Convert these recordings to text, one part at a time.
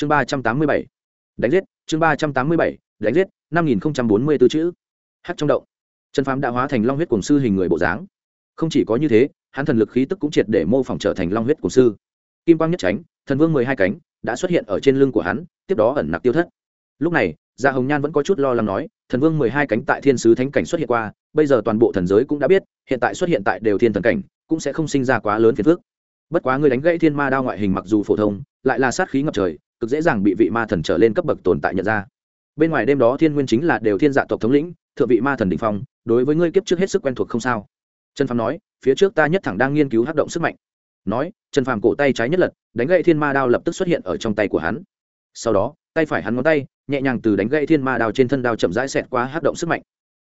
chương ba trăm tám mươi bảy. Đánh giết, chương ba trăm tám mươi bảy, đánh giết, năm nghìn bốn mươi b ố chữ. Hát trong động. Trần phám đã hóa thành long huyết cổng sư hình người bộ dáng. Không chỉ có như thế, hắn thần lực khí tức cũng triệt để mô phỏng trở thành long huyết cổng sư. Kim quang nhất tránh, thần vương mười hai cánh, đã xuất hiện ở trên lưng của hắn, tiếp đó ẩn nặc tiêu thất. Lúc này, gia hồng nhan vẫn có chút lo lắng nói, thần vương mười hai cánh tại thiên sứ thánh cảnh xuất hiện qua, bây giờ toàn bộ thần giới cũng đã biết, hiện tại xuất hiện tại đều thiên thần cảnh, cũng sẽ không sinh ra quá lớn phiền phước bất quá người đánh gãy thiên ma đao ngoại hình mặc dù phổ thông, lại là sát khí ngập trời cực dễ dàng bị vị ma thần trở lên cấp bậc tồn tại nhận ra. Bên ngoài đêm đó thiên nguyên chính là đều thiên dạ tộc thống lĩnh, thượng vị ma thần đình phong, đối với ngươi kiếp trước hết sức quen thuộc không sao. Trần phàm nói, phía trước ta nhất thẳng đang nghiên cứu hát động sức mạnh. Nói, trần phàm cổ tay trái nhất lật, đánh gậy thiên ma đao lập tức xuất hiện ở trong tay của hắn. Sau đó, tay phải hắn ngón tay, nhẹ nhàng từ đánh gậy thiên ma đao trên thân đao chậm rãi xẹt qua hát động sức mạnh.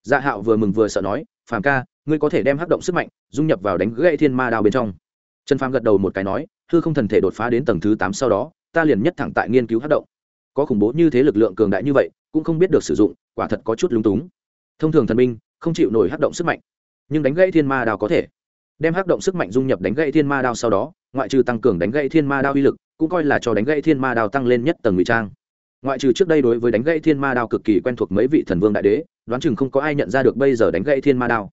Dạ hạo vừa mừng vừa sợ nói, phàm ca, ngươi có thể đem hát động sức mạnh dung nhập vào đánh gậy thiên ma đao bên trong. Trần phàm gật đầu một cái nói, hư không thần thể đột phá đến tầng thứ tám sau đó ta liền nhất thẳng tại nghiên cứu hát động. Có khủng bố như thế lực lượng cường đại như vậy, cũng không biết được sử dụng, quả thật có chút lúng túng. Thông thường thần minh, không chịu nổi hát động sức mạnh, nhưng đánh gãy thiên ma đao có thể. Đem hát động sức mạnh dung nhập đánh gãy thiên ma đao sau đó, ngoại trừ tăng cường đánh gãy thiên ma đao uy lực, cũng coi là cho đánh gãy thiên ma đao tăng lên nhất tầng ngụy trang. Ngoại trừ trước đây đối với đánh gãy thiên ma đao cực kỳ quen thuộc mấy vị thần vương đại đế, đoán chừng không có ai nhận ra được bây giờ đánh gãy thiên ma đao.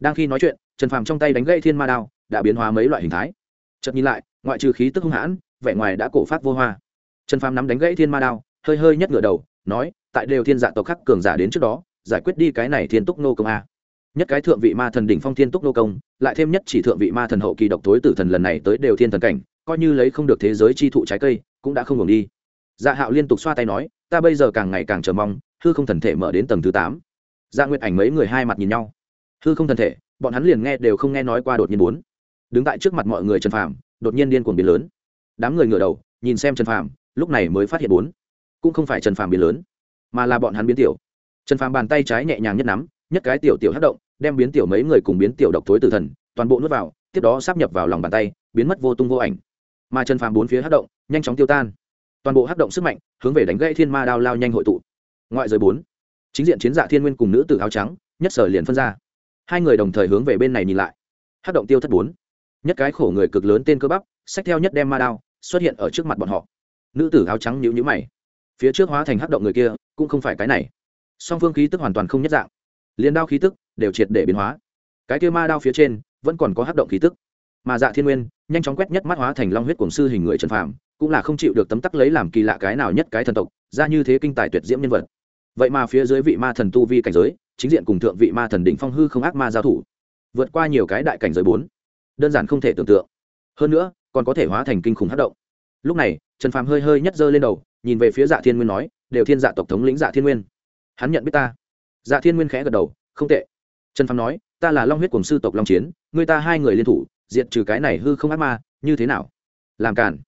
Đang khi nói chuyện, trần phàm trong tay đánh gãy thiên ma đao đã biến hóa mấy loại hình thái. Chợt nhìn lại ngoại trừ khí tức hung hãn, vẻ ngoài đã cổ phát vô hoa. Trần phàm nắm đánh gãy thiên ma đao, hơi hơi nhất ngửa đầu, nói, tại đều thiên dạ tộc khắc cường giả đến trước đó, giải quyết đi cái này thiên túc nô công a. Nhất cái thượng vị ma thần đỉnh phong thiên túc nô công, lại thêm nhất chỉ thượng vị ma thần hậu kỳ độc tối tử thần lần này tới đều thiên thần cảnh, coi như lấy không được thế giới chi thụ trái cây, cũng đã không ngừng đi. Dạ hạo liên tục xoa tay nói, ta bây giờ càng ngày càng chờ mong, hư không thần thể mở đến tầng thứ tám. Dạ nguyệt ảnh mấy người hai mặt nhìn nhau. Hư không thần thể, bọn hắn liền nghe đều không nghe nói qua đột nhiên bốn. Đứng tại trước mặt mọi người trần phàm đột nhiên điên cuồng biến lớn. Đám người ngửa đầu, nhìn xem trần phàm, lúc này mới phát hiện bốn. Cũng không phải trần phàm biến lớn, mà là bọn hắn biến tiểu. Trần phàm bàn tay trái nhẹ nhàng nhất nắm, nhất cái tiểu tiểu hấp động, đem biến tiểu mấy người cùng biến tiểu độc tối tử thần, toàn bộ nuốt vào, tiếp đó sắp nhập vào lòng bàn tay, biến mất vô tung vô ảnh. Mà trần phàm bốn phía hấp động, nhanh chóng tiêu tan. Toàn bộ hấp động sức mạnh, hướng về đánh gãy thiên ma đao lao nhanh hội tụ. Ngoại giới bốn, chính diện chiến dạ thiên nguyên cùng nữ tử áo trắng, nhất sở liền phân ra. Hai người đồng thời hướng về bên này nhìn lại. Hấp động tiêu thất bốn nhất cái khổ người cực lớn tên cơ bắp, sách theo nhất đem ma đao, xuất hiện ở trước mặt bọn họ. Nữ tử áo trắng nhữ nhữ mày. Phía trước hóa thành hắc động người kia, cũng không phải cái này. Song phương khí tức hoàn toàn không nhất dạng. Liền đao khí tức đều triệt để biến hóa. Cái kia ma đao phía trên, vẫn còn có hắc động khí tức. Mà dạ thiên nguyên, nhanh chóng quét nhất mắt hóa thành long huyết cổng sư hình người trần phàm, cũng là không chịu được tấm tắc lấy làm kỳ lạ cái nào nhất cái thần tộc, ra như thế kinh tài tuyệt diễm nhân vật. Vậy mà phía dưới vị ma thần tu vi cảnh giới, chính diện cùng thượng vị ma thần đỉnh phong hư không ác ma giao thủ. Vượt qua nhiều cái đại cảnh giới bốn đơn giản không thể tưởng tượng. Hơn nữa, còn có thể hóa thành kinh khủng hát động. Lúc này, trần phàm hơi hơi nhất giơ lên đầu, nhìn về phía dạ thiên nguyên nói, đều thiên dạ tộc thống lĩnh dạ thiên nguyên. Hắn nhận biết ta. Dạ thiên nguyên khẽ gật đầu, không tệ. Trần phàm nói, ta là long huyết cùng sư tộc long chiến, người ta hai người liên thủ, diệt trừ cái này hư không ác ma, như thế nào? Làm cản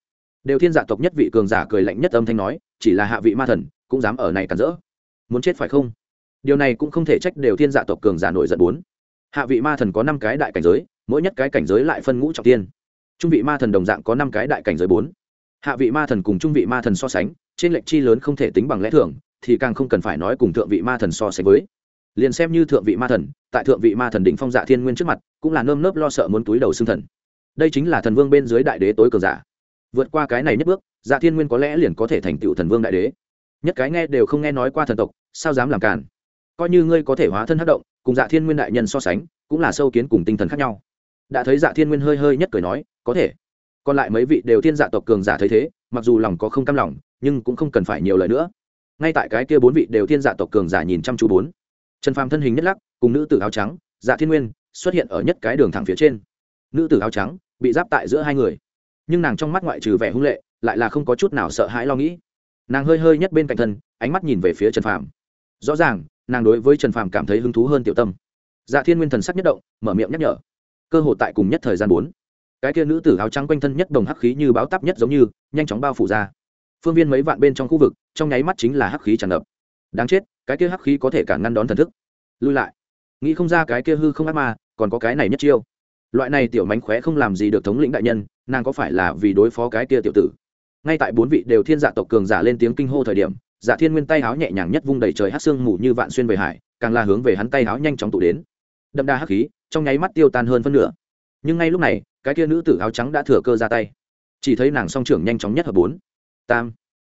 đều thiên dạ tộc nhất vị cường giả cười lạnh nhất âm thanh nói, chỉ là hạ vị ma thần, cũng dám ở này cản rỡ. Muốn chết phải không? Điều này cũng không thể trách đều thiên dạ tộc cường giả nổi giận bốn hạ vị ma thần có năm cái đại cảnh giới, mỗi nhất cái cảnh giới lại phân ngũ trọng tiên trung vị ma thần đồng dạng có năm cái đại cảnh giới bốn. Hạ vị ma thần cùng trung vị ma thần so sánh, trên lệnh chi lớn không thể tính bằng lẽ thường, thì càng không cần phải nói cùng thượng vị ma thần so sánh với. Liền xem như thượng vị ma thần, tại thượng vị ma thần đỉnh phong dạ thiên nguyên trước mặt, cũng là nơm nớp lo sợ muốn túi đầu xương thần. Đây chính là thần vương bên dưới đại đế tối cường giả. Vượt qua cái này nhất bước dạ thiên nguyên có lẽ liền có thể thành tựu thần vương đại đế. Nhất cái nghe đều không nghe nói qua thần tộc, sao dám làm cản coi như ngươi có thể hóa thân hát động cùng dạ thiên nguyên đại nhân so sánh, cũng là sâu kiến cùng tinh thần khác nhau. Đã thấy dạ thiên nguyên hơi hơi nhất cười nói, có thể. Còn lại mấy vị đều thiên dạ tộc cường giả thấy thế, mặc dù lòng có không cam lòng, nhưng cũng không cần phải nhiều lời nữa. Ngay tại cái kia bốn vị đều thiên dạ tộc cường giả nhìn chăm chú bốn. Trần phàm thân hình nhất lắc, cùng nữ tử áo trắng dạ thiên nguyên, xuất hiện ở nhất cái đường thẳng phía trên. Nữ tử áo trắng, bị giáp tại giữa hai người. Nhưng nàng trong mắt ngoại trừ vẻ hung lệ, lại là không có chút nào sợ hãi lo nghĩ. Nàng hơi hơi nhất bên cạnh thân, ánh mắt nhìn về phía trần phàm. Rõ ràng nàng đối với trần phàm cảm thấy hứng thú hơn tiểu tâm dạ thiên nguyên thần sắc nhất động mở miệng nhắc nhở cơ hội tại cùng nhất thời gian bốn cái kia nữ tử áo trắng quanh thân nhất đồng hắc khí như báo tắp nhất giống như nhanh chóng bao phủ ra phương viên mấy vạn bên trong khu vực trong nháy mắt chính là hắc khí tràn ngập đáng chết cái kia hắc khí có thể cả ngăn đón thần thức lui lại nghĩ không ra cái kia hư không ác ma còn có cái này nhất chiêu loại này tiểu mánh khóe không làm gì được thống lĩnh đại nhân nàng có phải là vì đối phó cái kia tiểu tử ngay tại bốn vị đều thiên dạ tộc cường giả lên tiếng kinh hô thời điểm dạ thiên nguyên tay háo nhẹ nhàng nhất vung đầy trời hát xương mù như vạn xuyên về hải, càng là hướng về hắn tay háo nhanh chóng tụ đến. Đậm đa hắc khí, trong nháy mắt tiêu tan hơn phân nửa. Nhưng ngay lúc này, cái kia nữ tử áo trắng đã thừa cơ ra tay. Chỉ thấy nàng song trưởng nhanh chóng nhất hợp bốn. Tam.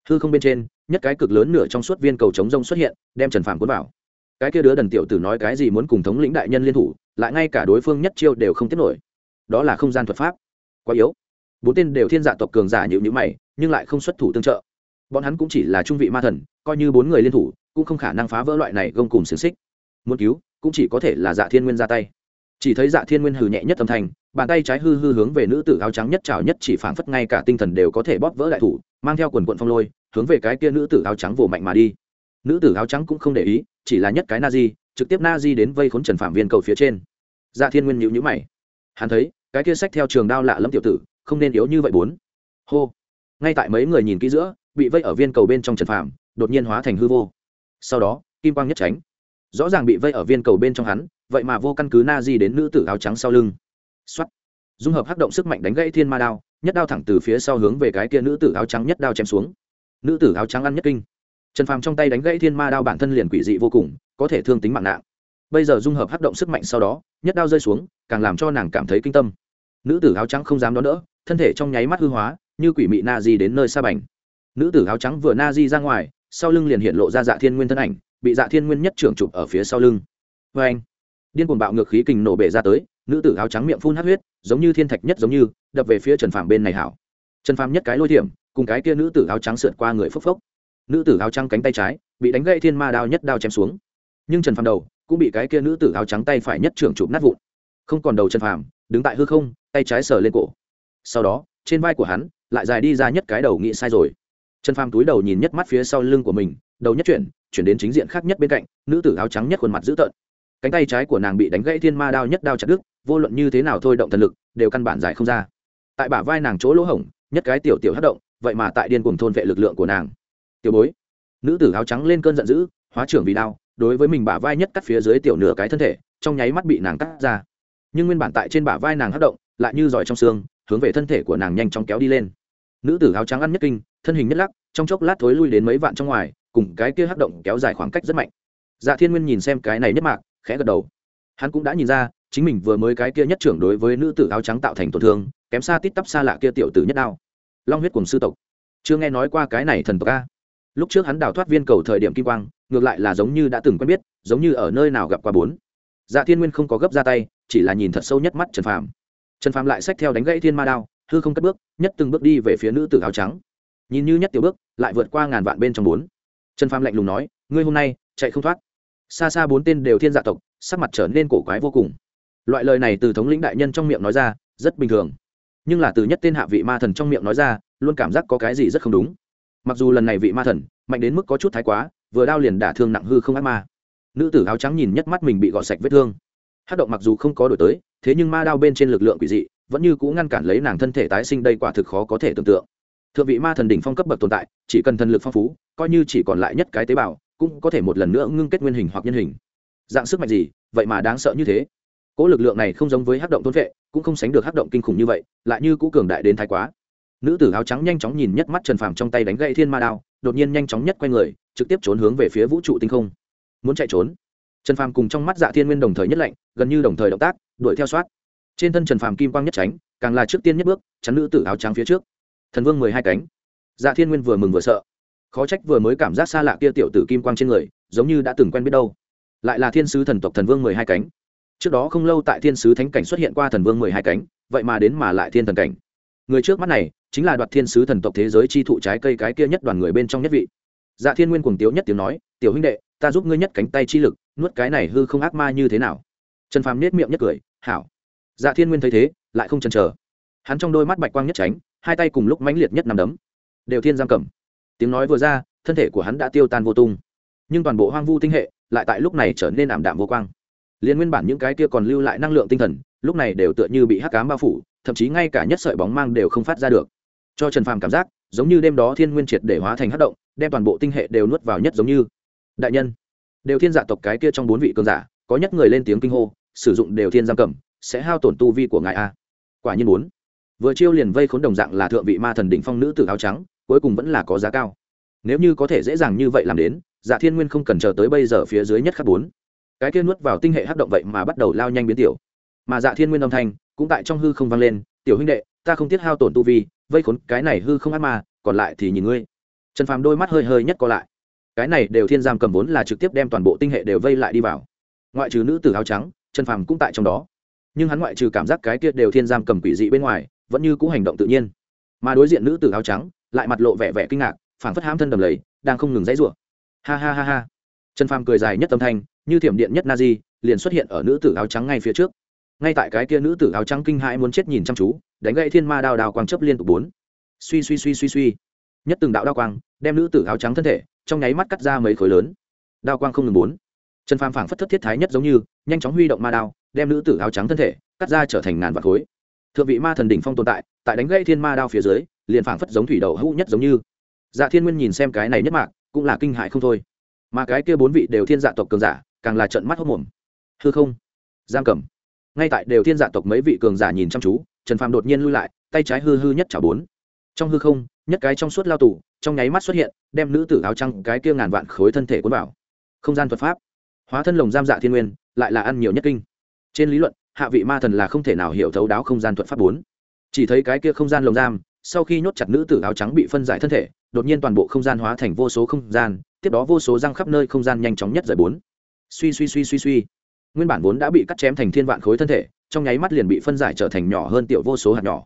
Hư không bên trên, nhất cái cực lớn nửa trong suốt viên cầu chống rông xuất hiện, đem trần phàm cuốn vào. Cái kia đứa đần tiểu tử nói cái gì muốn cùng thống lĩnh đại nhân liên thủ, lại ngay cả đối phương nhất chiêu đều không tiếp nổi. Đó là không gian thuật pháp. Quá yếu. Bốn tên đều thiên dạ tộc cường giả nhịu nhữ mày, nhưng lại không xuất thủ tương trợ bọn hắn cũng chỉ là trung vị ma thần, coi như bốn người liên thủ, cũng không khả năng phá vỡ loại này gông cùng xiềng xích. Muốn cứu, cũng chỉ có thể là dạ thiên nguyên ra tay. Chỉ thấy dạ thiên nguyên hừ nhẹ nhất âm thanh, bàn tay trái hư hư hướng về nữ tử áo trắng nhất trào nhất chỉ phảng phất ngay cả tinh thần đều có thể bóp vỡ đại thủ, mang theo quần quận phong lôi, hướng về cái kia nữ tử áo trắng vồ mạnh mà đi. Nữ tử áo trắng cũng không để ý, chỉ là nhất cái na di, trực tiếp na di đến vây khốn trần phạm viên cầu phía trên. Dạ thiên nguyên nhịu nhữ mày. Hắn thấy, cái kia sách theo trường đao lạ lẫm tiểu tử, không nên yếu như vậy bốn. Hô. Ngay tại mấy người nhìn kỹ giữa bị vây ở viên cầu bên trong trần phàm, đột nhiên hóa thành hư vô. Sau đó, kim quang nhất tránh. Rõ ràng bị vây ở viên cầu bên trong hắn, vậy mà vô căn cứ na di đến nữ tử áo trắng sau lưng. Xuất dung hợp hắc động sức mạnh đánh gãy thiên ma đao, nhất đao thẳng từ phía sau hướng về cái kia nữ tử áo trắng nhất đao chém xuống. Nữ tử áo trắng ăn nhất kinh. Trần phàm trong tay đánh gãy thiên ma đao bản thân liền quỷ dị vô cùng, có thể thương tính mạng nạn bây giờ dung hợp hắc động sức mạnh sau đó, nhất đao rơi xuống, càng làm cho nàng cảm thấy kinh tâm. Nữ tử áo trắng không dám đón đỡ, thân thể trong nháy mắt hư hóa, như quỷ mị na di đến nơi xa bành nữ tử áo trắng vừa na di ra ngoài, sau lưng liền hiện lộ ra dạ thiên nguyên thân ảnh, bị dạ thiên nguyên nhất trưởng chụp ở phía sau lưng. Vê anh, điên cuồng bạo ngược khí kình nổ bể ra tới, nữ tử áo trắng miệng phun hát huyết, giống như thiên thạch nhất giống như, đập về phía trần phàm bên này hảo. Trần phàm nhất cái lôi thiểm, cùng cái kia nữ tử áo trắng sượt qua người phốc phốc. Nữ tử áo trắng cánh tay trái, bị đánh gãy thiên ma đao nhất đao chém xuống. Nhưng trần phàm đầu cũng bị cái kia nữ tử áo trắng tay phải nhất trưởng chụp nát vụn. Không còn đầu trần phàm, đứng tại hư không, tay trái sờ lên cổ. Sau đó, trên vai của hắn lại dài đi ra nhất cái đầu nghĩ sai rồi trần phàm túi đầu nhìn nhất mắt phía sau lưng của mình, đầu nhất chuyển chuyển đến chính diện khác nhất bên cạnh, nữ tử áo trắng nhất khuôn mặt dữ tợn. Cánh tay trái của nàng bị đánh gãy thiên ma đao nhất đao chặt đứt, vô luận như thế nào thôi động thần lực, đều căn bản giải không ra. Tại bả vai nàng chỗ lỗ hổng, nhất cái tiểu tiểu hấp động, vậy mà tại điên cuồng thôn vệ lực lượng của nàng. Tiểu bối. Nữ tử áo trắng lên cơn giận dữ, hóa trưởng vì đao, đối với mình bả vai nhất cắt phía dưới tiểu nửa cái thân thể, trong nháy mắt bị nàng cắt ra. Nhưng nguyên bản tại trên bả vai nàng hấp động, lại như giỏi trong xương, hướng về thân thể của nàng nhanh chóng kéo đi lên nữ tử áo trắng ăn nhất kinh, thân hình nhất lắc, trong chốc lát thối lui đến mấy vạn trong ngoài, cùng cái kia hát động kéo dài khoảng cách rất mạnh. Dạ thiên nguyên nhìn xem cái này nhất mạc, khẽ gật đầu. Hắn cũng đã nhìn ra, chính mình vừa mới cái kia nhất trưởng đối với nữ tử áo trắng tạo thành tổn thương, kém xa tít tắp xa lạ kia tiểu tử nhất đao. Long huyết cùng sư tộc. Chưa nghe nói qua cái này thần tộc a. Lúc trước hắn đào thoát viên cầu thời điểm kim quang, ngược lại là giống như đã từng quen biết, giống như ở nơi nào gặp qua bốn. Dạ thiên nguyên không có gấp ra tay, chỉ là nhìn thật sâu nhất mắt trần phàm. Trần phàm lại xách theo đánh gãy thiên ma đao hư không cất bước, nhất từng bước đi về phía nữ tử áo trắng. Nhìn như nhất tiểu bước, lại vượt qua ngàn vạn bên trong bốn. Trần phàm lạnh lùng nói, ngươi hôm nay, chạy không thoát. Xa xa bốn tên đều thiên dạ tộc, sắc mặt trở nên cổ quái vô cùng. Loại lời này từ thống lĩnh đại nhân trong miệng nói ra, rất bình thường. Nhưng là từ nhất tên hạ vị ma thần trong miệng nói ra, luôn cảm giác có cái gì rất không đúng. Mặc dù lần này vị ma thần, mạnh đến mức có chút thái quá, vừa đao liền đả thương nặng hư không ác ma. Nữ tử áo trắng nhìn nhất mắt mình bị gọt sạch vết thương. Hát động mặc dù không có đổi tới, thế nhưng ma đao bên trên lực lượng quỷ dị vẫn như cũ ngăn cản lấy nàng thân thể tái sinh đây quả thực khó có thể tưởng tượng. Thượng vị ma thần đỉnh phong cấp bậc tồn tại, chỉ cần thần lực phong phú, coi như chỉ còn lại nhất cái tế bào, cũng có thể một lần nữa ngưng kết nguyên hình hoặc nhân hình. Dạng sức mạnh gì, vậy mà đáng sợ như thế. Cỗ lực lượng này không giống với hát động thôn vệ, cũng không sánh được hát động kinh khủng như vậy, lại như cũ cường đại đến thái quá. Nữ tử áo trắng nhanh chóng nhìn nhất mắt trần phàm trong tay đánh gậy thiên ma đao, đột nhiên nhanh chóng nhất q u a y người, trực tiếp trốn hướng về phía vũ trụ tinh không. Muốn chạy trốn. Trần phàm cùng trong mắt dạ thiên nguyên đồng thời nhất lạnh gần như đồng thời động tác, đuổi theo soát trên thân trần phàm kim quang nhất tránh, càng là trước tiên nhất bước, chắn nữ tử áo trắng phía trước. Thần vương mười hai cánh. Dạ thiên nguyên vừa mừng vừa sợ. Khó trách vừa mới cảm giác xa lạ kia tiểu tử kim quang trên người, giống như đã từng quen biết đâu. Lại là thiên sứ thần tộc thần vương mười hai cánh. Trước đó không lâu tại thiên sứ thánh cảnh xuất hiện qua thần vương mười hai cánh, vậy mà đến mà lại thiên thần cảnh. Người trước mắt này, chính là đoạt thiên sứ thần tộc thế giới chi thụ trái cây cái kia nhất đoàn người bên trong nhất vị. Dạ thiên nguyên cuồng tiếu nhất tiếng nói, tiểu huynh đệ, ta giúp ngươi nhất cánh tay chi lực, nuốt cái này hư không ác ma như thế nào? Trần phàm nết miệng nhất cười, hảo dạ thiên nguyên thấy thế, lại không chần chờ. Hắn trong đôi mắt bạch quang nhất tránh, hai tay cùng lúc mãnh liệt nhất nằm đấm. Đều thiên giam cầm. Tiếng nói vừa ra, thân thể của hắn đã tiêu tan vô tung. Nhưng toàn bộ hoang vu tinh hệ lại tại lúc này trở nên ảm đạm vô quang. Liên nguyên bản những cái kia còn lưu lại năng lượng tinh thần, lúc này đều tựa như bị hắc cám bao phủ, thậm chí ngay cả nhất sợi bóng mang đều không phát ra được. Cho trần phàm cảm giác, giống như đêm đó thiên nguyên triệt để hóa thành hắc động, đem toàn bộ tinh hệ đều nuốt vào nhất giống như. Đại nhân, đều thiên giả tộc cái kia trong bốn vị cường giả, có nhất người lên tiếng kinh hô, sử dụng đều thiên giam cầm sẽ hao tổn tu vi của ngài a. Quả nhiên bốn vừa chiêu liền vây khốn đồng dạng là thượng vị ma thần đỉnh phong nữ tử áo trắng, cuối cùng vẫn là có giá cao. Nếu như có thể dễ dàng như vậy làm đến dạ thiên nguyên không cần chờ tới bây giờ phía dưới nhất khắc bốn. Cái kia nuốt vào tinh hệ hắc động vậy mà bắt đầu lao nhanh biến tiểu. Mà dạ thiên nguyên âm thanh cũng tại trong hư không vang lên, tiểu huynh đệ, ta không tiếc hao tổn tu vi, vây khốn cái này hư không ác ma, còn lại thì nhìn ngươi. Trần phàm đôi mắt hơi hơi nhất co lại. Cái này đều thiên giam cầm vốn là trực tiếp đem toàn bộ tinh hệ đều vây lại đi vào. Ngoại trừ nữ tử áo trắng, trần phàm cũng tại trong đó nhưng hắn ngoại trừ cảm giác cái kia đều thiên giam cầm quỷ dị bên ngoài, vẫn như cũ hành động tự nhiên. Mà đối diện nữ tử áo trắng, lại mặt lộ vẻ vẻ kinh ngạc, phảng phất hãm thân đầm lầy, đang không ngừng dãy rủa. Ha ha ha ha. Trần phàm cười dài nhất tâm thanh, như thiểm điện nhất na di liền xuất hiện ở nữ tử áo trắng ngay phía trước. Ngay tại cái kia nữ tử áo trắng kinh hãi muốn chết nhìn chăm chú, đánh gậy thiên ma đao đao quang chấp liên tục bốn. Suy suy suy suy suy. Nhất từng đạo đao quang, đem nữ tử áo trắng thân thể, trong nháy mắt cắt ra mấy khối lớn. Đao quang không ngừng bốn. Trần phàm phảng phất thất thiết thái nhất giống như, nhanh chóng huy động ma đao đem nữ tử áo trắng thân thể cắt ra trở thành ngàn vạt khối. Thượng vị ma thần đỉnh phong tồn tại tại đánh gãy thiên ma đao phía dưới, liền phảng phất giống thủy đầu hữu nhất giống như. Dạ thiên nguyên nhìn xem cái này nhất mạc, cũng là kinh hại không thôi. Mà cái kia bốn vị đều thiên dạ tộc cường giả, càng là trận mắt hốc mồm. Hư không? Giam cầm. Ngay tại đều thiên dạ tộc mấy vị cường giả nhìn chăm chú, trần phàm đột nhiên lui lại, tay trái hư hư nhất trả bốn. Trong hư không, nhất cái trong suốt lao tủ trong nháy mắt xuất hiện, đem nữ tử áo trăng cái kia ngàn vạn khối thân thể cuốn vào. Không gian thuật pháp. Hóa thân lồng giam dạ thiên nguyên, lại là ăn nhiều nhất kinh trên lý luận, hạ vị ma thần là không thể nào hiểu thấu đáo không gian thuật pháp bốn. Chỉ thấy cái kia không gian lồng giam, sau khi nhốt chặt nữ tử áo trắng bị phân giải thân thể, đột nhiên toàn bộ không gian hóa thành vô số không gian, tiếp đó vô số răng khắp nơi không gian nhanh chóng nhất rời bốn. Suy suy suy suy suy. Nguyên bản vốn đã bị cắt chém thành thiên vạn khối thân thể, trong nháy mắt liền bị phân giải trở thành nhỏ hơn tiểu vô số hạt nhỏ.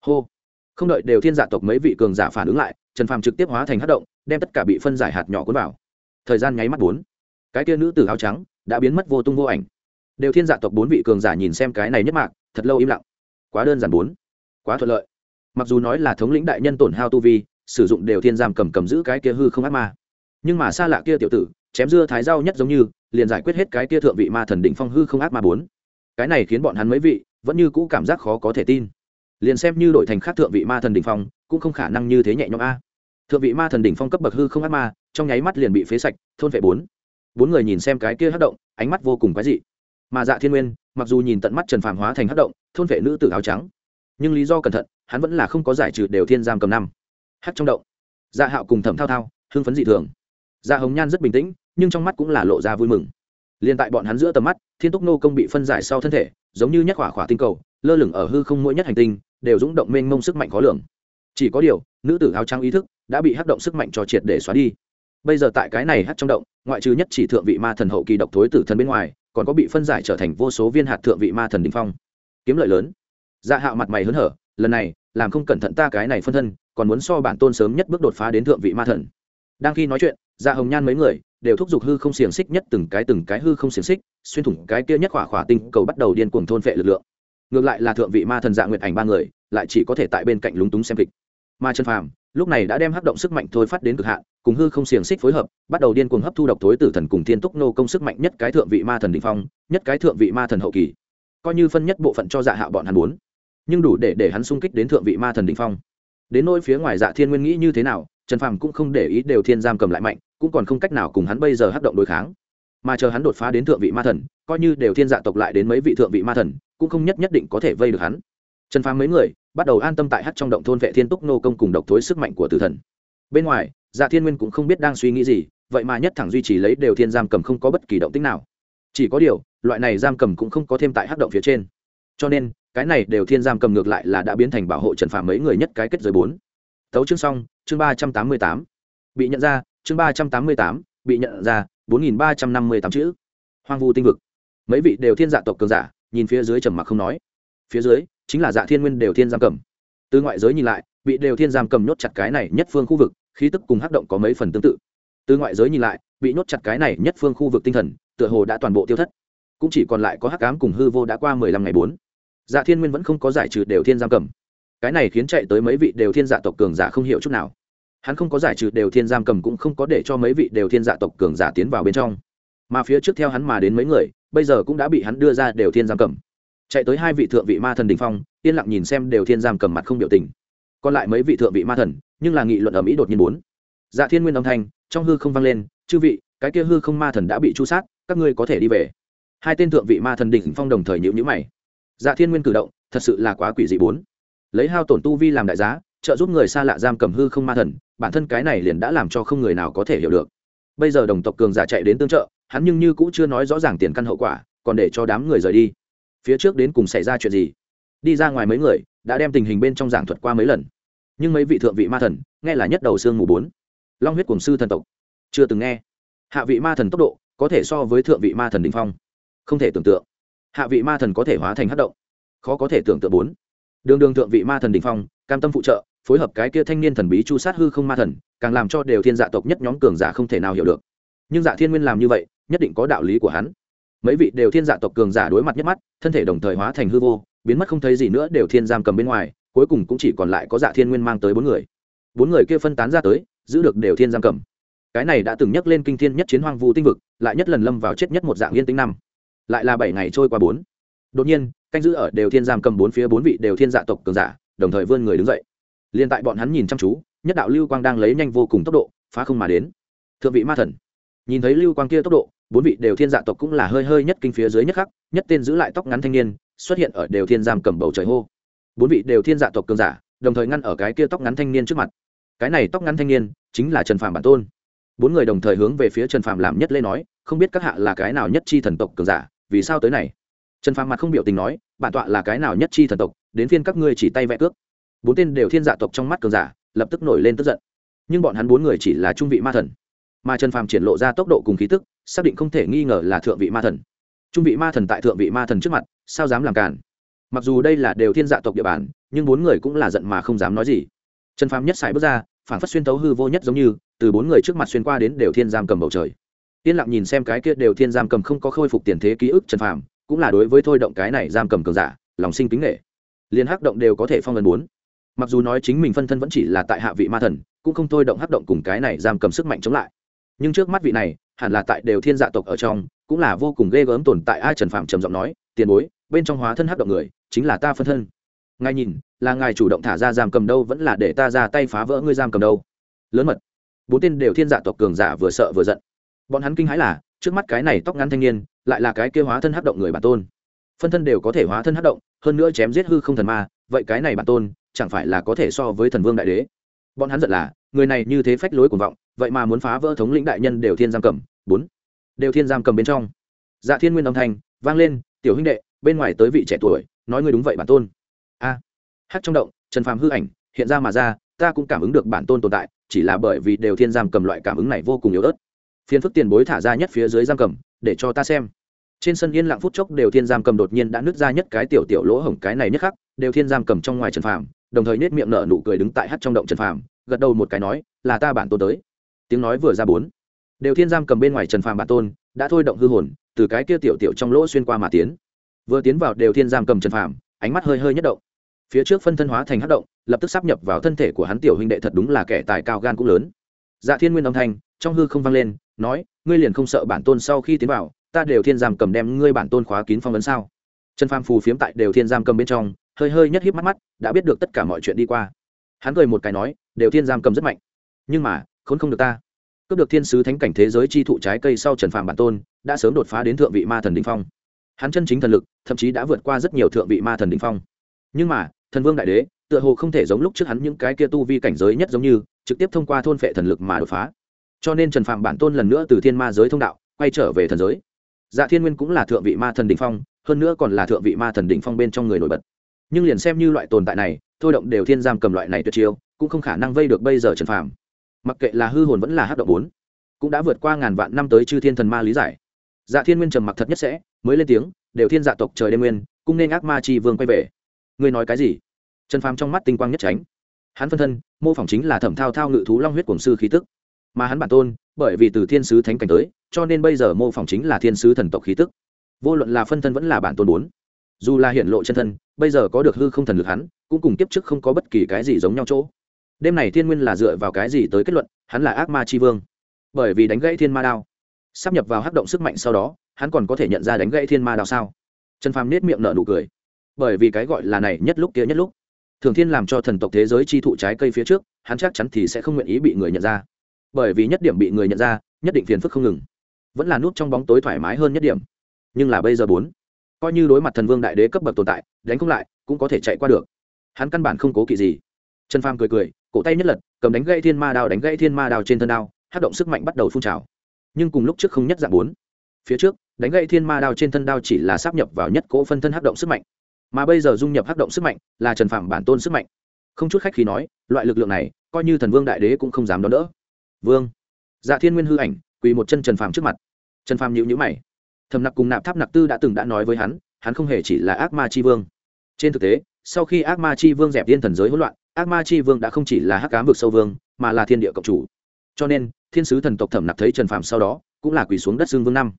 Hô. Không đợi đều thiên dạ tộc mấy vị cường giả phản ứng lại, trần phàm trực tiếp hóa thành hát động, đem tất cả bị phân giải hạt nhỏ cuốn vào. Thời gian nháy mắt bốn. Cái kia nữ tử áo trắng đã biến mất vô tung vô ảnh đều thiên dạ tộc bốn vị cường giả nhìn xem cái này nhất mạc, thật lâu im lặng. Quá đơn giản bốn. Quá thuận lợi. Mặc dù nói là thống lĩnh đại nhân tổn hao tu vi, sử dụng đều thiên giam cầm cầm giữ cái kia hư không ác ma. Nhưng mà xa lạ kia tiểu tử, chém dưa thái rau nhất giống như, liền giải quyết hết cái kia thượng vị ma thần đỉnh phong hư không ác ma bốn. Cái này khiến bọn hắn mấy vị, vẫn như cũ cảm giác khó có thể tin. Liền xem như đổi thành khác thượng vị ma thần đỉnh phong, cũng không khả năng như thế nhẹ nhõm a. Thượng vị ma thần đỉnh phong cấp bậc hư không ác ma, trong nháy mắt liền bị phế sạch, thôn vệ bốn. Bốn người nhìn xem cái kia hất động, ánh mắt vô cùng quái dị mà dạ thiên nguyên, mặc dù nhìn tận mắt trần phàm hóa thành hất động, thôn vệ nữ tử áo trắng, nhưng lý do cẩn thận, hắn vẫn là không có giải trừ đều thiên giam cầm năm. Hắt trong động. Dạ hạo cùng thẩm thao thao, hưng phấn dị thường. Dạ hồng nhan rất bình tĩnh, nhưng trong mắt cũng là lộ ra vui mừng. Liền tại bọn hắn giữa tầm mắt, thiên túc nô công bị phân giải sau thân thể, giống như nhắc hỏa khỏa tinh cầu, lơ lửng ở hư không mỗi nhất hành tinh, đều rúng động mênh mông sức mạnh khó lường. Chỉ có điều, nữ tử áo trắng ý thức đã bị hắc động sức mạnh cho triệt để xóa đi. Bây giờ tại cái này hắc trong động, ngoại trừ nhất chỉ thượng vị ma thần hậu kỳ độc thối tử thần bên ngoài còn có bị phân giải trở thành vô số viên hạt thượng vị ma thần đình phong. Kiếm lợi lớn. Dạ hạo mặt mày hớn hở, lần này, làm không cẩn thận ta cái này phân thân, còn muốn so bản tôn sớm nhất bước đột phá đến thượng vị ma thần. Đang khi nói chuyện dạ hồng nhan mấy người đều thúc giục hư không xiềng xích nhất từng cái từng cái hư không xiềng xích, xuyên thủng cái kia nhất khỏa khỏa tinh cầu bắt đầu điên cuồng thôn phệ lực lượng. Ngược lại là thượng vị ma thần dạ nguyệt ảnh ba người, lại chỉ có thể tại bên cạnh lúng túng xem kịch. Ma chân phàm lúc này đã đem hấp động sức mạnh thôi phát đến cực hạn, cùng hư không xiềng xích phối hợp, bắt đầu điên cuồng hấp thu độc thối tử thần cùng thiên túc nô công sức mạnh nhất cái thượng vị ma thần đỉnh phong, nhất cái thượng vị ma thần hậu kỳ. Coi như phân nhất bộ phận cho dạ hạ bọn hắn bốn nhưng đủ để để hắn sung kích đến thượng vị ma thần đỉnh phong. Đến nỗi phía ngoài dạ thiên nguyên nghĩ như thế nào, trần phàm cũng không để ý đều thiên giam cầm lại mạnh, cũng còn không cách nào cùng hắn bây giờ hấp động đối kháng. Mà chờ hắn đột phá đến thượng vị ma thần, coi như đều thiên dạ tộc lại đến mấy vị thượng vị ma thần, cũng không nhất nhất định có thể vây được hắn. Trần phàm mấy người bắt đầu an tâm tại hát trong động thôn vệ thiên túc nô công cùng độc thối sức mạnh của tử thần. Bên ngoài dạ thiên nguyên cũng không biết đang suy nghĩ gì, vậy mà nhất thẳng duy trì lấy đều thiên giam cầm không có bất kỳ động tích nào. Chỉ có điều, loại này giam cầm cũng không có thêm tại hát động phía trên. Cho nên, cái này đều thiên giam cầm ngược lại là đã biến thành bảo hộ trần phàm mấy người nhất cái kết giới bốn. Tấu chương xong, chương ba trăm tám mươi tám. Bị nhận ra, chương ba trăm tám mươi tám, bị nhận ra, bốn nghìn ba trăm năm mươi tám chữ. Hoang vu tinh vực. Mấy vị đều thiên dạ tộc cường giả, nhìn phía dưới trầm mặc không nói. Phía dưới chính là dạ thiên nguyên đều thiên giam cầm. Từ ngoại giới nhìn lại, bị đều thiên giam cầm nhốt chặt cái này nhất phương khu vực, khí tức cùng hắc động có mấy phần tương tự. Từ ngoại giới nhìn lại, bị nhốt chặt cái này nhất phương khu vực tinh thần, tựa hồ đã toàn bộ tiêu thất. Cũng chỉ còn lại có hắc ám cùng hư vô đã qua mười lăm ngày bốn. Dạ thiên nguyên vẫn không có giải trừ đều thiên giam cầm. Cái này khiến chạy tới mấy vị đều thiên dạ tộc cường giả không hiểu chút nào. Hắn không có giải trừ đều thiên giam cầm cũng không có để cho mấy vị đều thiên dạ tộc cường giả tiến vào bên trong. Mà phía trước theo hắn mà đến mấy người, bây giờ cũng đã bị hắn đưa ra đều thiên giam cầm chạy tới hai vị thượng vị ma thần đình phong, yên lặng nhìn xem đều thiên giam cầm mặt không biểu tình. Còn lại mấy vị thượng vị ma thần, nhưng là nghị luận ở mỹ đột nhiên bốn. Dạ thiên nguyên âm thanh, trong hư không vang lên, chư vị, cái kia hư không ma thần đã bị chu sát, các ngươi có thể đi về. Hai tên thượng vị ma thần đỉnh phong đồng thời nhịu nhữ mày. Dạ thiên nguyên cử động, thật sự là quá quỷ dị bốn. Lấy hao tổn tu vi làm đại giá, trợ giúp người xa lạ giam cầm hư không ma thần, bản thân cái này liền đã làm cho không người nào có thể hiểu được. Bây giờ đồng tộc cường giả chạy đến tương trợ, hắn nhưng như cũng chưa nói rõ ràng tiền căn hậu quả, còn để cho đám người rời đi phía trước đến cùng xảy ra chuyện gì? Đi ra ngoài mấy người đã đem tình hình bên trong giảng thuật qua mấy lần. Nhưng mấy vị thượng vị ma thần, nghe là nhất đầu xương mù bốn. Long huyết cùng sư thần tộc. Chưa từng nghe. Hạ vị ma thần tốc độ có thể so với thượng vị ma thần đình phong. Không thể tưởng tượng. Hạ vị ma thần có thể hóa thành hát động. Khó có thể tưởng tượng bốn. Đường đường thượng vị ma thần đình phong, cam tâm phụ trợ, phối hợp cái kia thanh niên thần bí chu sát hư không ma thần, càng làm cho đều thiên dạ tộc nhất nhóm cường giả không thể nào hiểu được. Nhưng dạ thiên nguyên làm như vậy, nhất định có đạo lý của hắn mấy vị đều thiên dạ tộc cường giả đối mặt nhất mắt, thân thể đồng thời hóa thành hư vô, biến mất không thấy gì nữa đều thiên giam cầm bên ngoài, cuối cùng cũng chỉ còn lại có dạ thiên nguyên mang tới bốn người. Bốn người kia phân tán ra tới, giữ được đều thiên giam cầm. Cái này đã từng nhắc lên kinh thiên nhất chiến hoang vu tinh vực, lại nhất lần lâm vào chết nhất một dạng yên tĩnh năm. Lại là bảy ngày trôi qua bốn. Đột nhiên, canh giữ ở đều thiên giam cầm bốn phía bốn vị đều thiên dạ tộc cường giả, đồng thời vươn người đứng dậy. Liền tại bọn hắn nhìn chăm chú, nhất đạo lưu quang đang lấy nhanh vô cùng tốc độ, phá không mà đến. Thượng vị ma thần, nhìn thấy lưu quang kia tốc độ bốn vị đều thiên dạ tộc cũng là hơi hơi nhất kinh phía dưới nhất khắc, nhất tên giữ lại tóc ngắn thanh niên, xuất hiện ở đều thiên giam cầm bầu trời hô. Bốn vị đều thiên dạ tộc cường giả, đồng thời ngăn ở cái kia tóc ngắn thanh niên trước mặt. Cái này tóc ngắn thanh niên chính là trần phạm bản tôn. Bốn người đồng thời hướng về phía trần phạm làm nhất lê nói, không biết các hạ là cái nào nhất chi thần tộc cường giả, vì sao tới này? Trần phạm mặt không biểu tình nói, bản tọa là cái nào nhất chi thần tộc, đến phiên các ngươi chỉ tay vẽ cước. Bốn tên đều thiên dạ tộc trong mắt cường giả, lập tức nổi lên tức giận. Nhưng bọn hắn bốn người chỉ là trung vị ma thần mà trần phàm triển lộ ra tốc độ cùng khí tức, xác định không thể nghi ngờ là thượng vị ma thần. Trung vị ma thần tại thượng vị ma thần trước mặt, sao dám làm cản mặc dù đây là đều thiên dạ tộc địa bàn, nhưng bốn người cũng là giận mà không dám nói gì. Trần phàm nhất xài bước ra, phản phát xuyên tấu hư vô nhất giống như, từ bốn người trước mặt xuyên qua đến đều thiên giam cầm bầu trời. Yên lặng nhìn xem cái kia đều thiên giam cầm không có khôi phục tiền thế ký ức trần phàm, cũng là đối với thôi động cái này giam cầm cường giả, lòng sinh kính nghệ liên hắc động đều có thể phong lần bốn. Mặc dù nói chính mình phân thân vẫn chỉ là tại hạ vị ma thần, cũng không thôi động hắc động cùng cái này giam cầm sức mạnh chống lại nhưng trước mắt vị này, hẳn là tại đều thiên dạ tộc ở trong, cũng là vô cùng ghê gớm tồn tại, ai trần phạm trầm giọng nói, tiền bối, bên trong hóa thân hấp động người, chính là ta phân thân. Ngài nhìn, là ngài chủ động thả ra giam cầm đâu, vẫn là để ta ra tay phá vỡ ngươi giam cầm đâu? Lớn mật. Bốn tên đều thiên dạ tộc cường giả vừa sợ vừa giận. Bọn hắn kinh hãi là, trước mắt cái này tóc ngắn thanh niên, lại là cái kêu hóa thân hấp động người bản tôn. Phân thân đều có thể hóa thân hấp động, hơn nữa chém giết hư không thần ma, vậy cái này bản tôn, chẳng phải là có thể so với thần vương đại đế? Bọn hắn giận là người này như thế phách lối cuồng vọng vậy mà muốn phá vỡ thống lĩnh đại nhân đều thiên giam cầm. Bốn đều thiên giam cầm bên trong. Dạ thiên nguyên âm thanh vang lên tiểu huynh đệ bên ngoài tới vị trẻ tuổi nói ngươi đúng vậy bản tôn. A. À, hát trong động trần phàm hư ảnh hiện ra mà ra ta cũng cảm ứng được bản tôn tồn tại chỉ là bởi vì đều thiên giam cầm loại cảm ứng này vô cùng yếu ớt. Phiền phức tiền bối thả ra nhất phía dưới giam cầm để cho ta xem. Trên sân yên lặng phút chốc đều thiên giam cầm đột nhiên đã nứt ra nhất cái tiểu tiểu lỗ hổng cái này nhất khắc đều thiên giam cầm trong ngoài trần phàm đồng thời nết miệng nở nụ cười đứng tại hát trong động trần phàm, gật đầu một cái nói, là ta bản tôn tới. Tiếng nói vừa ra bốn. Đều thiên giam cầm bên ngoài trần phàm bản tôn, đã thôi động hư hồn, từ cái kia tiểu tiểu trong lỗ xuyên qua mà tiến. Vừa tiến vào đều thiên giam cầm trần phàm, ánh mắt hơi hơi nhất động. Phía trước phân thân hóa thành hát động, lập tức sắp nhập vào thân thể của hắn tiểu huynh đệ thật đúng là kẻ tài cao gan cũng lớn. Dạ thiên nguyên âm thanh trong hư không vang lên, nói, ngươi liền không sợ bản tôn sau khi tiến vào, ta đều thiên giam cầm đem ngươi bản tôn khóa kín phong vấn sao? Trần phàm phù phiếm tại đều thiên giam cầm bên trong hơi hơi nhất híp mắt mắt, đã biết được tất cả mọi chuyện đi qua. Hắn cười một cái nói, đều thiên giam cầm rất mạnh. Nhưng mà, khốn không được ta. Cướp được thiên sứ thánh cảnh thế giới chi thụ trái cây sau trần phạm bản tôn, đã sớm đột phá đến thượng vị ma thần đình phong. Hắn chân chính thần lực, thậm chí đã vượt qua rất nhiều thượng vị ma thần đình phong. Nhưng mà, thần vương đại đế, tựa hồ không thể giống lúc trước hắn những cái kia tu vi cảnh giới nhất giống như, trực tiếp thông qua thôn phệ thần lực mà đột phá. Cho nên trần phạm bản tôn lần nữa từ thiên ma giới thông đạo, quay trở về thần giới. Dạ thiên nguyên cũng là thượng vị ma thần đình phong, hơn nữa còn là thượng vị ma thần đình phong bên trong người nổi bật nhưng liền xem như loại tồn tại này, thôi động đều thiên giam cầm loại này tuyệt chiêu, cũng không khả năng vây được bây giờ trần phàm. Mặc kệ là hư hồn vẫn là hát động bốn, cũng đã vượt qua ngàn vạn năm tới chư thiên thần ma lý giải. Dạ thiên nguyên trầm mặc thật nhất sẽ, mới lên tiếng, đều thiên dạ tộc trời đêm nguyên cũng nên ác ma chi vương quay về. Ngươi nói cái gì? Trần phàm trong mắt tinh quang nhất tránh. Hắn phân thân, mô phỏng chính là thẩm thao thao ngự thú long huyết cổng sư khí tức. Mà hắn bản tôn, bởi vì từ thiên sứ thánh cảnh tới, cho nên bây giờ mô phỏng chính là thiên sứ thần tộc khí tức. Vô luận là phân thân vẫn là bản tôn bốn dù là hiện lộ chân thân, bây giờ có được hư không thần lực hắn, cũng cùng kiếp trước không có bất kỳ cái gì giống nhau chỗ. Đêm này thiên nguyên là dựa vào cái gì tới kết luận, hắn là ác ma c h i vương? Bởi vì đánh gãy thiên ma đao. Sắp nhập vào hắc động sức mạnh sau đó, hắn còn có thể nhận ra đánh gãy thiên ma đao sao? Trần phàm nết miệng nở nụ cười. Bởi vì cái gọi là này nhất lúc kia nhất lúc. Thường thiên làm cho thần tộc thế giới chi thụ trái cây phía trước, hắn chắc chắn thì sẽ không nguyện ý bị người nhận ra. Bởi vì nhất điểm bị người nhận ra, nhất định phiền phức không ngừng. Vẫn là nút trong bóng tối thoải mái hơn nhất điểm. Nhưng là bây giờ bốn coi như đối mặt thần vương đại đế cấp bậc tồn tại, đánh không lại, cũng có thể chạy qua được. Hắn căn bản không cố kỵ gì. Trần phàm cười cười, cổ tay nhất lật, cầm đánh gãy thiên ma đao đánh gãy thiên ma đao trên thân đao hát động sức mạnh bắt đầu phun trào. Nhưng cùng lúc trước không nhất dạng bốn. Phía trước, đánh gãy thiên ma đao trên thân đao chỉ là sắp nhập vào nhất cỗ phân thân hát động sức mạnh. Mà bây giờ dung nhập hát động sức mạnh là trần phạm bản tôn sức mạnh. Không chút khách khi nói, loại lực lượng này, coi như thần vương đại đế cũng không dám đón đỡ. Vương. Dạ thiên nguyên hư ảnh, quỳ một chân trần phàm trước mặt. Trần phàm nhịu nhữ mày thầm nặc cùng nạp tháp nặc tư đã từng đã nói với hắn hắn không hề chỉ là ác ma c vương. Trên thực tế, sau khi ác ma c vương dẹp thiên thần giới hỗn loạn, ác ma c vương đã không chỉ là hắc cám vực sâu vương, mà là thiên địa cộng chủ. Cho nên, thiên sứ thần tộc thẩm nặc thấy trần phàm sau đó, cũng là quỳ xuống đất xương vương năm.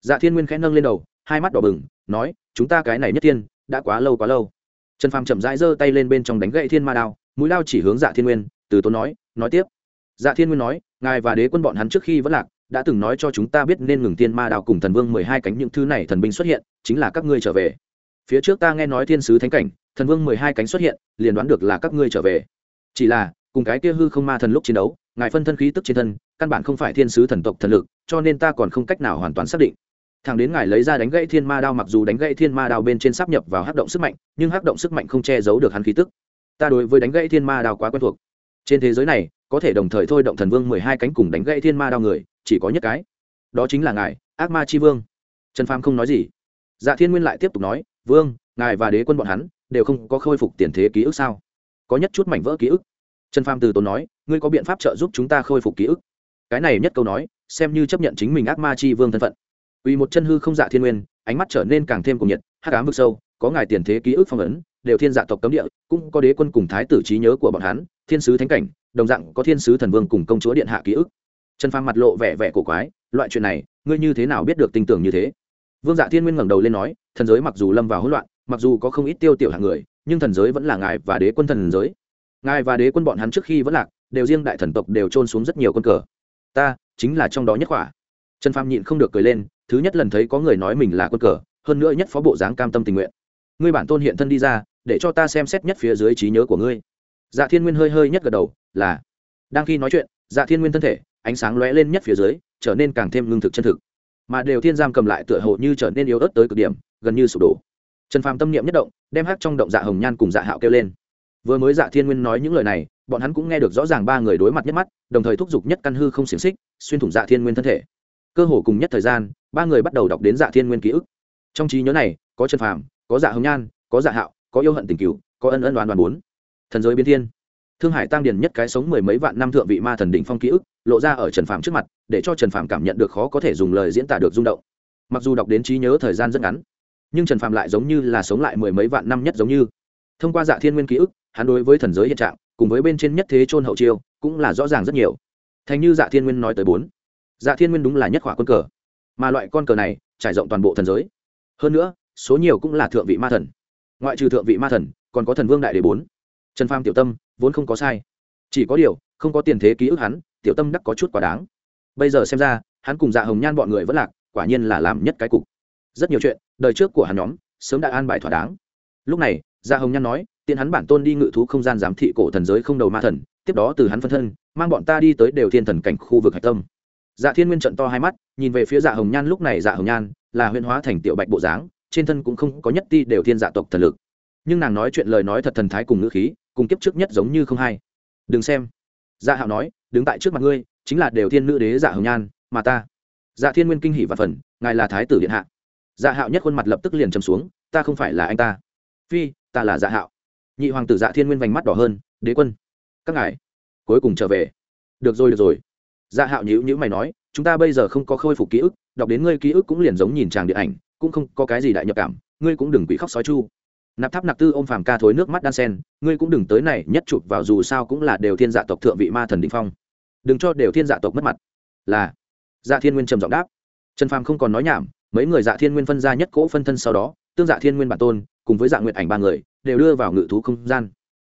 Dạ thiên nguyên khẽ nâng lên đầu, hai mắt đỏ bừng, nói, chúng ta cái này nhất tiên, đã quá lâu quá lâu. Trần phàm chậm rãi giơ tay lên bên trong đánh gậy thiên ma đao, mũi lao chỉ hướng dạ thiên nguyên, từ tốn nói nói tiếp. Dạ thiên nguyên nói, ngài và đế quân bọn hắn trước khi vẫn lạc đã từng nói cho chúng ta biết nên ngừng tiên ma đao cùng thần vương mười hai cánh những thứ này thần binh xuất hiện, chính là các ngươi trở về. Phía trước ta nghe nói thiên sứ thánh cảnh, thần vương mười hai cánh xuất hiện, liền đoán được là các ngươi trở về. Chỉ là, cùng cái kia hư không ma thần lúc chiến đấu, ngài phân thân khí tức trên thân, căn bản không phải thiên sứ thần tộc thần lực, cho nên ta còn không cách nào hoàn toàn xác định. Thằng đến ngài lấy ra đánh gãy thiên ma đao mặc dù đánh gãy thiên ma đao bên trên sắp nhập vào hắc động sức mạnh, nhưng hắc động sức mạnh không che giấu được hắn khí tức. Ta đối với đánh gãy thiên ma đao quá quen thuộc. Trên thế giới này, có thể đồng thời thôi động thần vương mười hai cánh cùng đánh gãy thiên ma đao người chỉ có nhất cái. Đó chính là ngài ác ma chi vương. Trần phàm không nói gì. Dạ thiên nguyên lại tiếp tục nói vương ngài và đế quân bọn hắn đều không có khôi phục tiền thế ký ức sao? Có nhất chút mảnh vỡ ký ức? Trần phàm từ tốn nói ngươi có biện pháp trợ giúp chúng ta khôi phục ký ức? Cái này nhất câu nói xem như chấp nhận chính mình ác ma chi vương thân phận. Uy một chân hư không dạ thiên nguyên, ánh mắt trở nên càng thêm cuồng nhiệt, hắc ám vực sâu, có ngài tiền thế ký ức phong ấn, đều thiên dạ tộc cấm địa, cũng có đế quân cùng thái tử trí nhớ của bọn hắn, thiên sứ thánh cảnh, đồng dạng có thiên sứ thần vương cùng công chúa điện hạ ký ức. Trần Phàm mặt lộ vẻ vẻ cổ quái, loại chuyện này, ngươi như thế nào biết được tin tưởng như thế? Vương Dạ Thiên Nguyên ngẩng đầu lên nói, thần giới mặc dù lâm vào hỗn loạn, mặc dù có không ít tiêu tiểu hạng người, nhưng thần giới vẫn là ngài và đế quân thần giới. Ngài và đế quân bọn hắn trước khi vẫn lạc, đều riêng đại thần tộc đều trôn xuống rất nhiều con cờ. Ta, chính là trong đó nhất quả. Trần Phàm nhịn không được cười lên, thứ nhất lần thấy có người nói mình là quân cờ hơn nữa nhất phó bộ dáng cam tâm tình nguyện ngươi bản tôn hiện thân đi ra để cho ta xem xét nhất phía dưới trí nhớ của ngươi dạ thiên nguyên hơi hơi nhất gật đầu là đang khi nói chuyện dạ thiên nguyên thân thể ánh sáng lóe lên nhất phía dưới, trở nên càng thêm lương thực chân thực. Mà đều thiên giam cầm lại tựa hồ như trở nên yếu ớt tới cực điểm, gần như sụp đổ. Trần phàm tâm niệm nhất động, đem hát trong động dạ hồng nhan cùng dạ hạo kêu lên. Vừa mới dạ thiên nguyên nói những lời này, bọn hắn cũng nghe được rõ ràng ba người đối mặt nhất mắt, đồng thời thúc giục nhất căn hư không xiềng xích, xuyên thủng dạ thiên nguyên thân thể. Cơ hồ cùng nhất thời gian, ba người bắt đầu đọc đến dạ thiên nguyên ký ức. Trong trí nhớ này, có trần phàm, có dạ hồng nhan, có dạ hạo, có yêu hận tình cựu có ân ân đoàn đoàn bốn. Thần giới biến thiên thương hải tăng điền nhất cái sống mười mấy vạn năm thượng vị ma thần đỉnh phong ký ức, lộ ra ở trần phàm trước mặt, để cho trần phàm cảm nhận được khó có thể dùng lời diễn tả được rung động. Mặc dù đọc đến trí nhớ thời gian rất ngắn, nhưng trần phàm lại giống như là sống lại mười mấy vạn năm nhất giống như. Thông qua dạ thiên nguyên ký ức, hắn đối với thần giới hiện trạng, cùng với bên trên nhất thế chôn hậu chiêu, cũng là rõ ràng rất nhiều. Thành như dạ thiên nguyên nói tới bốn. Dạ thiên nguyên đúng là nhất khỏa quân cờ, mà loại con cờ này trải rộng toàn bộ thần giới. Hơn nữa, số nhiều cũng là thượng vị ma thần. Ngoại trừ thượng vị ma thần, còn có thần vương đại đế bốn trần pham tiểu tâm, vốn không có sai. Chỉ có điều, không có tiền thế ký ức hắn, tiểu tâm đắc có chút quá đáng. Bây giờ xem ra, hắn cùng dạ hồng nhan bọn người vẫn lạc, quả nhiên là làm nhất cái cục. Rất nhiều chuyện, đời trước của hắn nhóm, sớm đã an bài thỏa đáng. Lúc này dạ hồng nhan nói, tiện hắn bản tôn đi ngự thú không gian giám thị cổ thần giới không đầu ma thần, tiếp đó từ hắn phân thân, mang bọn ta đi tới đều thiên thần cảnh khu vực hạch tâm. Dạ thiên nguyên trận to hai mắt, nhìn về phía dạ hồng nhan, lúc này dạ hồng nhan là huyễn hóa thành tiểu bạch bộ dáng, trên thân cũng không có nhất ti đều thiên dạ tộc thần lực nhưng nàng nói chuyện lời nói thật thần thái cùng ngữ khí, cùng kiếp trước nhất giống như không hay. Đừng xem. Dạ hạo nói, đứng tại trước mặt ngươi, chính là đều thiên nữ đế dạ hồng nhan, mà ta. Dạ thiên nguyên kinh hỉ và phần, ngài là thái tử điện hạ. Dạ hạo nhất khuôn mặt lập tức liền trầm xuống, ta không phải là anh ta. Phi, ta là dạ hạo. Nhị hoàng tử dạ thiên nguyên vành mắt đỏ hơn, đế quân. Các ngài, cuối cùng trở về. Được rồi được rồi. Dạ hạo nhữ nhữ mày nói, chúng ta bây giờ không có khôi phục ký ức, đọc đến ngươi ký ức cũng liền giống nhìn tràng điện ảnh, cũng không có cái gì đại nhập cảm, ngươi cũng đừng quỷ khóc sói chu nạp tháp nạp tư ôm phàm ca thối nước mắt đan sen, ngươi cũng đừng tới này, nhất chụp vào dù sao cũng là đều thiên dạ tộc thượng vị ma thần định phong. Đừng cho đều thiên dạ tộc mất mặt. Là dạ thiên nguyên trầm giọng đáp. Trần phàm không còn nói nhảm, mấy người dạ thiên nguyên phân ra nhất cỗ phân thân sau đó, tương dạ thiên nguyên bản tôn, cùng với dạ nguyện ảnh ba người, đều đưa vào ngự thú không gian.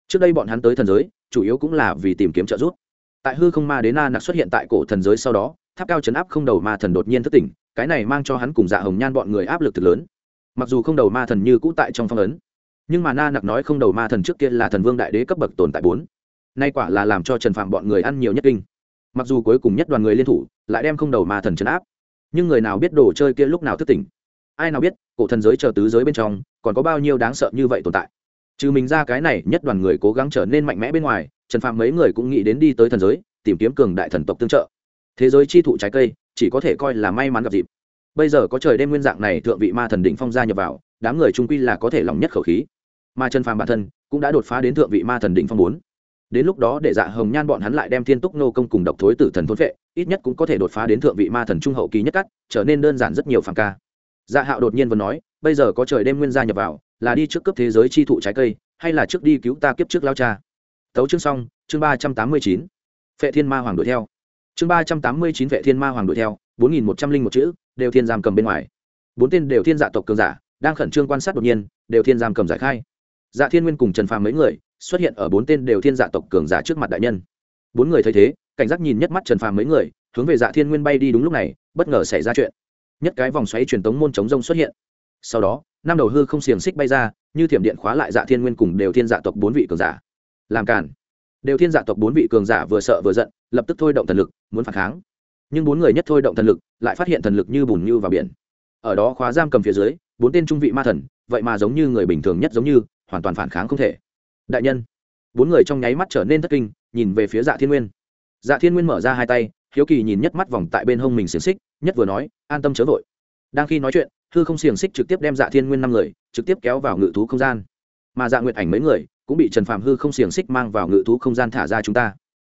Trước đây bọn hắn tới thần giới, chủ yếu cũng là vì tìm kiếm trợ giúp. Tại hư không ma đế na nặc xuất hiện tại cổ thần giới sau đó, tháp cao chấn áp không đầu ma thần đột nhiên thất tỉnh, cái này mang cho hắn cùng dạ hồng nhan bọn người áp lực thực lớn. Mặc dù không đầu ma thần như cũ tại trong phong ấn nhưng mà na nặc nói không đầu ma thần trước kia là thần vương đại đế cấp bậc tồn tại bốn. Nay quả là làm cho trần phạm bọn người ăn nhiều nhất kinh. Mặc dù cuối cùng nhất đoàn người liên thủ, lại đem không đầu ma thần chấn áp. Nhưng người nào biết đồ chơi kia lúc nào thức tỉnh? Ai nào biết, cổ thần giới chờ tứ giới bên trong, còn có bao nhiêu đáng sợ như vậy tồn tại? Trừ mình ra cái này, nhất đoàn người cố gắng trở nên mạnh mẽ bên ngoài, trần phạm mấy người cũng nghĩ đến đi tới thần giới, tìm kiếm cường đại thần tộc tương trợ. Thế giới chi thụ trái cây, chỉ có thể coi là may mắn gặp dịp. Bây giờ có trời đêm nguyên dạng này, thượng vị ma thần đỉnh phong gia nhập vào, đám người trung quy là có thể lòng nhất khẩu khí mà trần phàm bản thân cũng đã đột phá đến thượng vị ma thần đỉnh phong bốn. Đến lúc đó để dạ hồng nhan bọn hắn lại đem thiên túc nô công cùng độc thối tử thần thốn vệ, ít nhất cũng có thể đột phá đến thượng vị ma thần trung hậu kỳ nhất cắt, trở nên đơn giản rất nhiều phàm ca. Dạ hạo đột nhiên vừa nói, bây giờ có trời đêm nguyên gia nhập vào, là đi trước cấp thế giới chi thụ trái cây, hay là trước đi cứu ta kiếp trước lao cha? Tấu chương xong, chương ba trăm tám mươi chín, Vệ thiên ma hoàng đuổi theo. Chương ba trăm tám mươi chín, vệ thiên ma hoàng đuổi theo, bốn nghìn một trăm linh một chữ, đều thiên giam cầm bên ngoài. Bốn tên đều thiên dạ tộc cường giả, đang khẩn trương quan sát đột nhiên, đều thiên giam cầm giải khai dạ thiên nguyên cùng trần phàm mấy người xuất hiện ở bốn tên đều thiên dạ tộc cường giả trước mặt đại nhân. Bốn người thấy thế, cảnh giác nhìn nhất mắt trần phàm mấy người, hướng về dạ thiên nguyên bay đi đúng lúc này, bất ngờ xảy ra chuyện. Nhất cái vòng xoáy truyền tống môn chống rông xuất hiện. Sau đó, năm đầu hư không xiềng xích bay ra, như thiểm điện khóa lại dạ thiên nguyên cùng đều thiên dạ tộc bốn vị cường giả. Làm cản đều thiên dạ tộc bốn vị cường giả vừa sợ vừa giận, lập tức thôi động thần lực, muốn phản kháng. Nhưng bốn người nhất thôi động thần lực, lại phát hiện thần lực như bùn như vào biển. Ở đó khóa giam cầm phía dưới, bốn tên trung vị ma thần, vậy mà giống như người bình thường nhất giống như hoàn toàn phản kháng không thể. Đại nhân. Bốn người trong nháy mắt trở nên thất kinh, nhìn về phía dạ thiên nguyên. Dạ thiên nguyên mở ra hai tay, hiếu kỳ nhìn nhất mắt vòng tại bên hông mình xiềng xích, nhất vừa nói, an tâm chớ vội. Đang khi nói chuyện, hư không xiềng xích trực tiếp đem dạ thiên nguyên năm người trực tiếp kéo vào ngự thú không gian. Mà dạ nguyệt ảnh mấy người cũng bị trần phạm hư không xiềng xích mang vào ngự thú không gian thả ra chúng ta.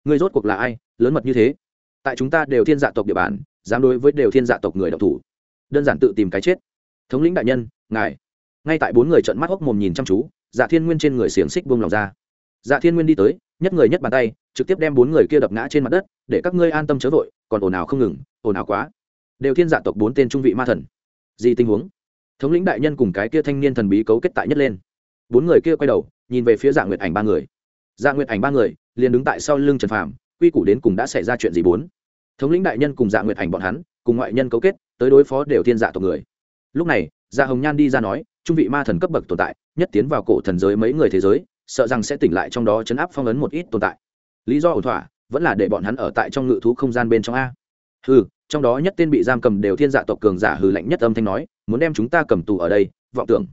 Người rốt cuộc là ai? Lớn mật như thế? Tại chúng ta đều thiên dạ tộc địa bàn, dám đối với đều thiên dạ tộc người độc thủ. Đơn giản tự tìm cái chết. Thống lĩnh đại nhân, ngài. Ngay tại bốn người trợn mắt hốc mồm nhìn chăm chú dạ thiên nguyên trên người xiềng xích buông lòng ra. Dạ thiên nguyên đi tới, nhất người nhất bàn tay, trực tiếp đem bốn người kia đập ngã trên mặt đất, để các ngươi an tâm chớ vội, còn ồn ào không ngừng, ồn ào quá. Đều thiên dạ tộc bốn tên trung vị ma thần. Gì tình huống? Thống lĩnh đại nhân cùng cái kia thanh niên thần bí cấu kết tại nhất lên. Bốn người kia quay đầu, nhìn về phía dạ nguyệt ảnh ba người. Dạ nguyệt ảnh ba người, liền đứng tại sau lưng trần phàm, quy củ đến cùng đã xảy ra chuyện gì bốn? Thống lĩnh đại nhân cùng dạ nguyệt ảnh bọn hắn, cùng ngoại nhân cấu kết, tới đối phó đều thiên dạ tộc người. Lúc này dạ hồng nhan đi ra nói trung vị ma thần cấp bậc tồn tại, nhất tiến vào cổ thần giới mấy người thế giới, sợ rằng sẽ tỉnh lại trong đó chấn áp phong ấn một ít tồn tại. Lý do ổn thỏa, vẫn là để bọn hắn ở tại trong ngự thú không gian bên trong a. Hừ, trong đó nhất tên bị giam cầm đều thiên dạ tộc cường giả hừ lạnh nhất âm thanh nói, muốn đem chúng ta cầm tù ở đây, vọng tưởng.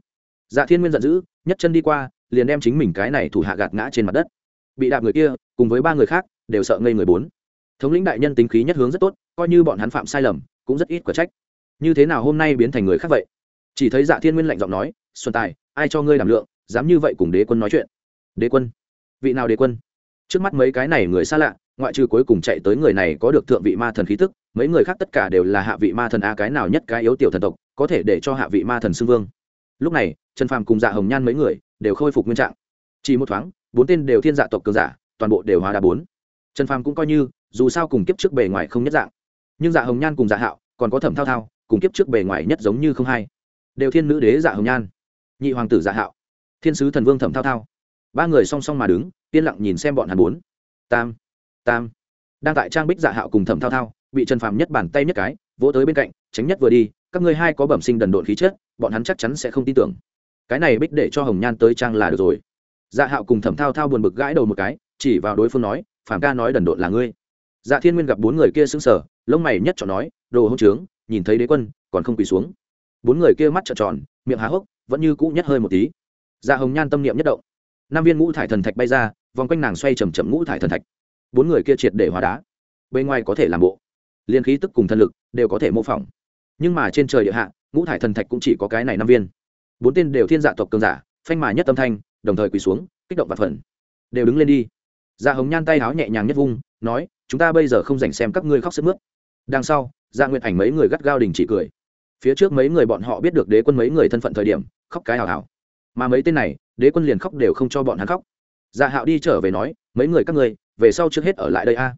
Dạ thiên nguyên giận dữ, nhất chân đi qua, liền đem chính mình cái này thủ hạ gạt ngã trên mặt đất. Bị đạp người kia, cùng với ba người khác, đều sợ ngây người bốn. Thống lĩnh đại nhân tính khí nhất hướng rất tốt, coi như bọn hắn phạm sai lầm, cũng rất ít quả trách. Như thế nào hôm nay biến thành người khác vậy? Chỉ thấy dạ thiên nguyên lạnh giọng nói, xuân tài, ai cho ngươi đảm lượng, dám như vậy cùng đế quân nói chuyện? Đế quân? Vị nào đế quân? Trước mắt mấy cái này người xa lạ, ngoại trừ cuối cùng chạy tới người này có được thượng vị ma thần khí tức, mấy người khác tất cả đều là hạ vị ma thần a cái nào nhất cái yếu tiểu thần tộc, có thể để cho hạ vị ma thần xưng vương. Lúc này, trần phàm cùng dạ hồng nhan mấy người đều khôi phục nguyên trạng. Chỉ một thoáng, bốn tên đều thiên dạ tộc cường giả, toàn bộ đều hóa đá bốn. Trần phàm cũng coi như, dù sao cùng kiếp trước bề ngoài không nhất dạng. Nhưng dạ hồng nhan cùng dạ hạo còn có thẩm thao thao, cùng kiếp trước bề ngoài nhất giống như không hay đều thiên nữ đế dạ hồng nhan, nhị hoàng tử dạ hạo, thiên sứ thần vương thẩm thao thao. Ba người song song mà đứng, yên lặng nhìn xem bọn hắn bốn. Tam tam. Đang tại trang bích dạ hạo cùng thẩm thao thao, bị trần phàm nhất bàn tay nhất cái, vỗ tới bên cạnh, tránh nhất vừa đi, các ngươi hai có bẩm sinh đần độn khí chất, bọn hắn chắc chắn sẽ không tin tưởng. Cái này bích để cho hồng nhan tới trang là được rồi. Dạ hạo cùng thẩm thao thao buồn bực gãi đầu một cái, chỉ vào đối phương nói, phàm ca nói đần độn là ngươi. Dạ thiên nguyên gặp bốn người kia sững sờ, lông mày nhất chọn nói, đồ hỗn trướng, nhìn thấy đế quân, còn không quỳ xuống bốn người kia mắt trợn tròn, miệng há hốc, vẫn như cũ nhất hơi một tí. Dạ hồng nhan tâm niệm nhất động. Năm viên ngũ thải thần thạch bay ra, vòng quanh nàng xoay chầm chậm ngũ thải thần thạch. Bốn người kia triệt để hóa đá. Bên ngoài có thể làm bộ. Liên khí tức cùng thần lực đều có thể mô phỏng. Nhưng mà trên trời địa hạ, ngũ thải thần thạch cũng chỉ có cái này năm viên. Bốn tên đều thiên dạ tộc cường giả, phanh mà nhất tâm thanh, đồng thời quỳ xuống, kích động và phần đều đứng lên đi. Dạ hồng nhan tay háo nhẹ nhàng nhất vung, nói, chúng ta bây giờ không dành xem các ngươi khóc sức mướt. Đằng sau dạ nguyện ảnh mấy người gắt gao đình chỉ cười phía trước mấy người bọn họ biết được đế quân mấy người thân phận thời điểm, khóc cái hào hào. Mà mấy tên này, đế quân liền khóc đều không cho bọn hắn khóc. Dạ hạo đi trở về nói, mấy người các ngươi, về sau trước hết ở lại đây a.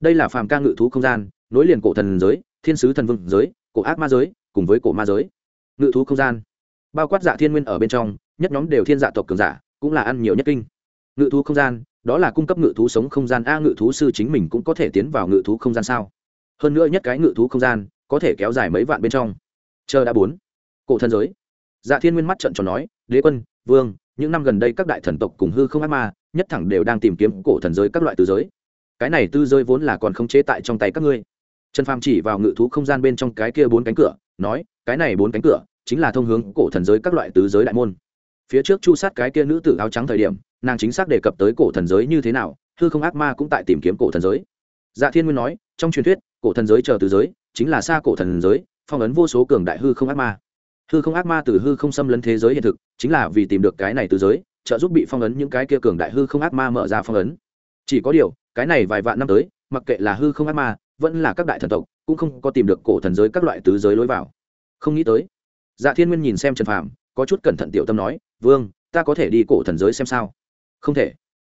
Đây là phàm ca ngự thú không gian, nối liền cổ thần giới, thiên sứ thần vương giới, cổ ác ma giới, cùng với cổ ma giới. Ngự thú không gian. Bao quát dạ thiên nguyên ở bên trong, nhất nhóm đều thiên dạ tộc cường giả, cũng là ăn nhiều nhất kinh. Ngự thú không gian, đó là cung cấp ngự thú sống không gian, a ngự thú sư chính mình cũng có thể tiến vào ngự thú không gian sao? Hơn nữa nhất cái ngự thú không gian, có thể kéo dài mấy vạn bên trong chờ đã bốn. Cổ thần giới. Dạ thiên nguyên mắt trận tròn nói, đế quân, vương, những năm gần đây các đại thần tộc cùng hư không ác ma, nhất thẳng đều đang tìm kiếm cổ thần giới các loại từ giới. Cái này tư giới vốn là còn không chế tại trong tay các ngươi. Trần phàm chỉ vào ngự thú không gian bên trong cái kia bốn cánh cửa, nói, cái này bốn cánh cửa chính là thông hướng cổ thần giới các loại tứ giới đại môn. Phía trước chu sát cái kia nữ tử áo trắng thời điểm, nàng chính xác đề cập tới cổ thần giới như thế nào, hư không ác ma cũng tại tìm kiếm cổ thần giới. Dạ thiên nguyên nói, trong truyền thuyết, cổ thần giới chờ tứ giới chính là xa cổ thần giới phong ấn vô số cường đại hư không ác ma. Hư không ác ma từ hư không xâm lấn thế giới hiện thực, chính là vì tìm được cái này từ giới, trợ giúp bị phong ấn những cái kia cường đại hư không ác ma mở ra phong ấn. Chỉ có điều, cái này vài vạn năm tới, mặc kệ là hư không ác ma, vẫn là các đại thần tộc, cũng không có tìm được cổ thần giới các loại tứ giới lối vào. Không nghĩ tới dạ thiên nguyên nhìn xem trần phàm, có chút cẩn thận tiểu tâm nói, vương, ta có thể đi cổ thần giới xem sao? Không thể.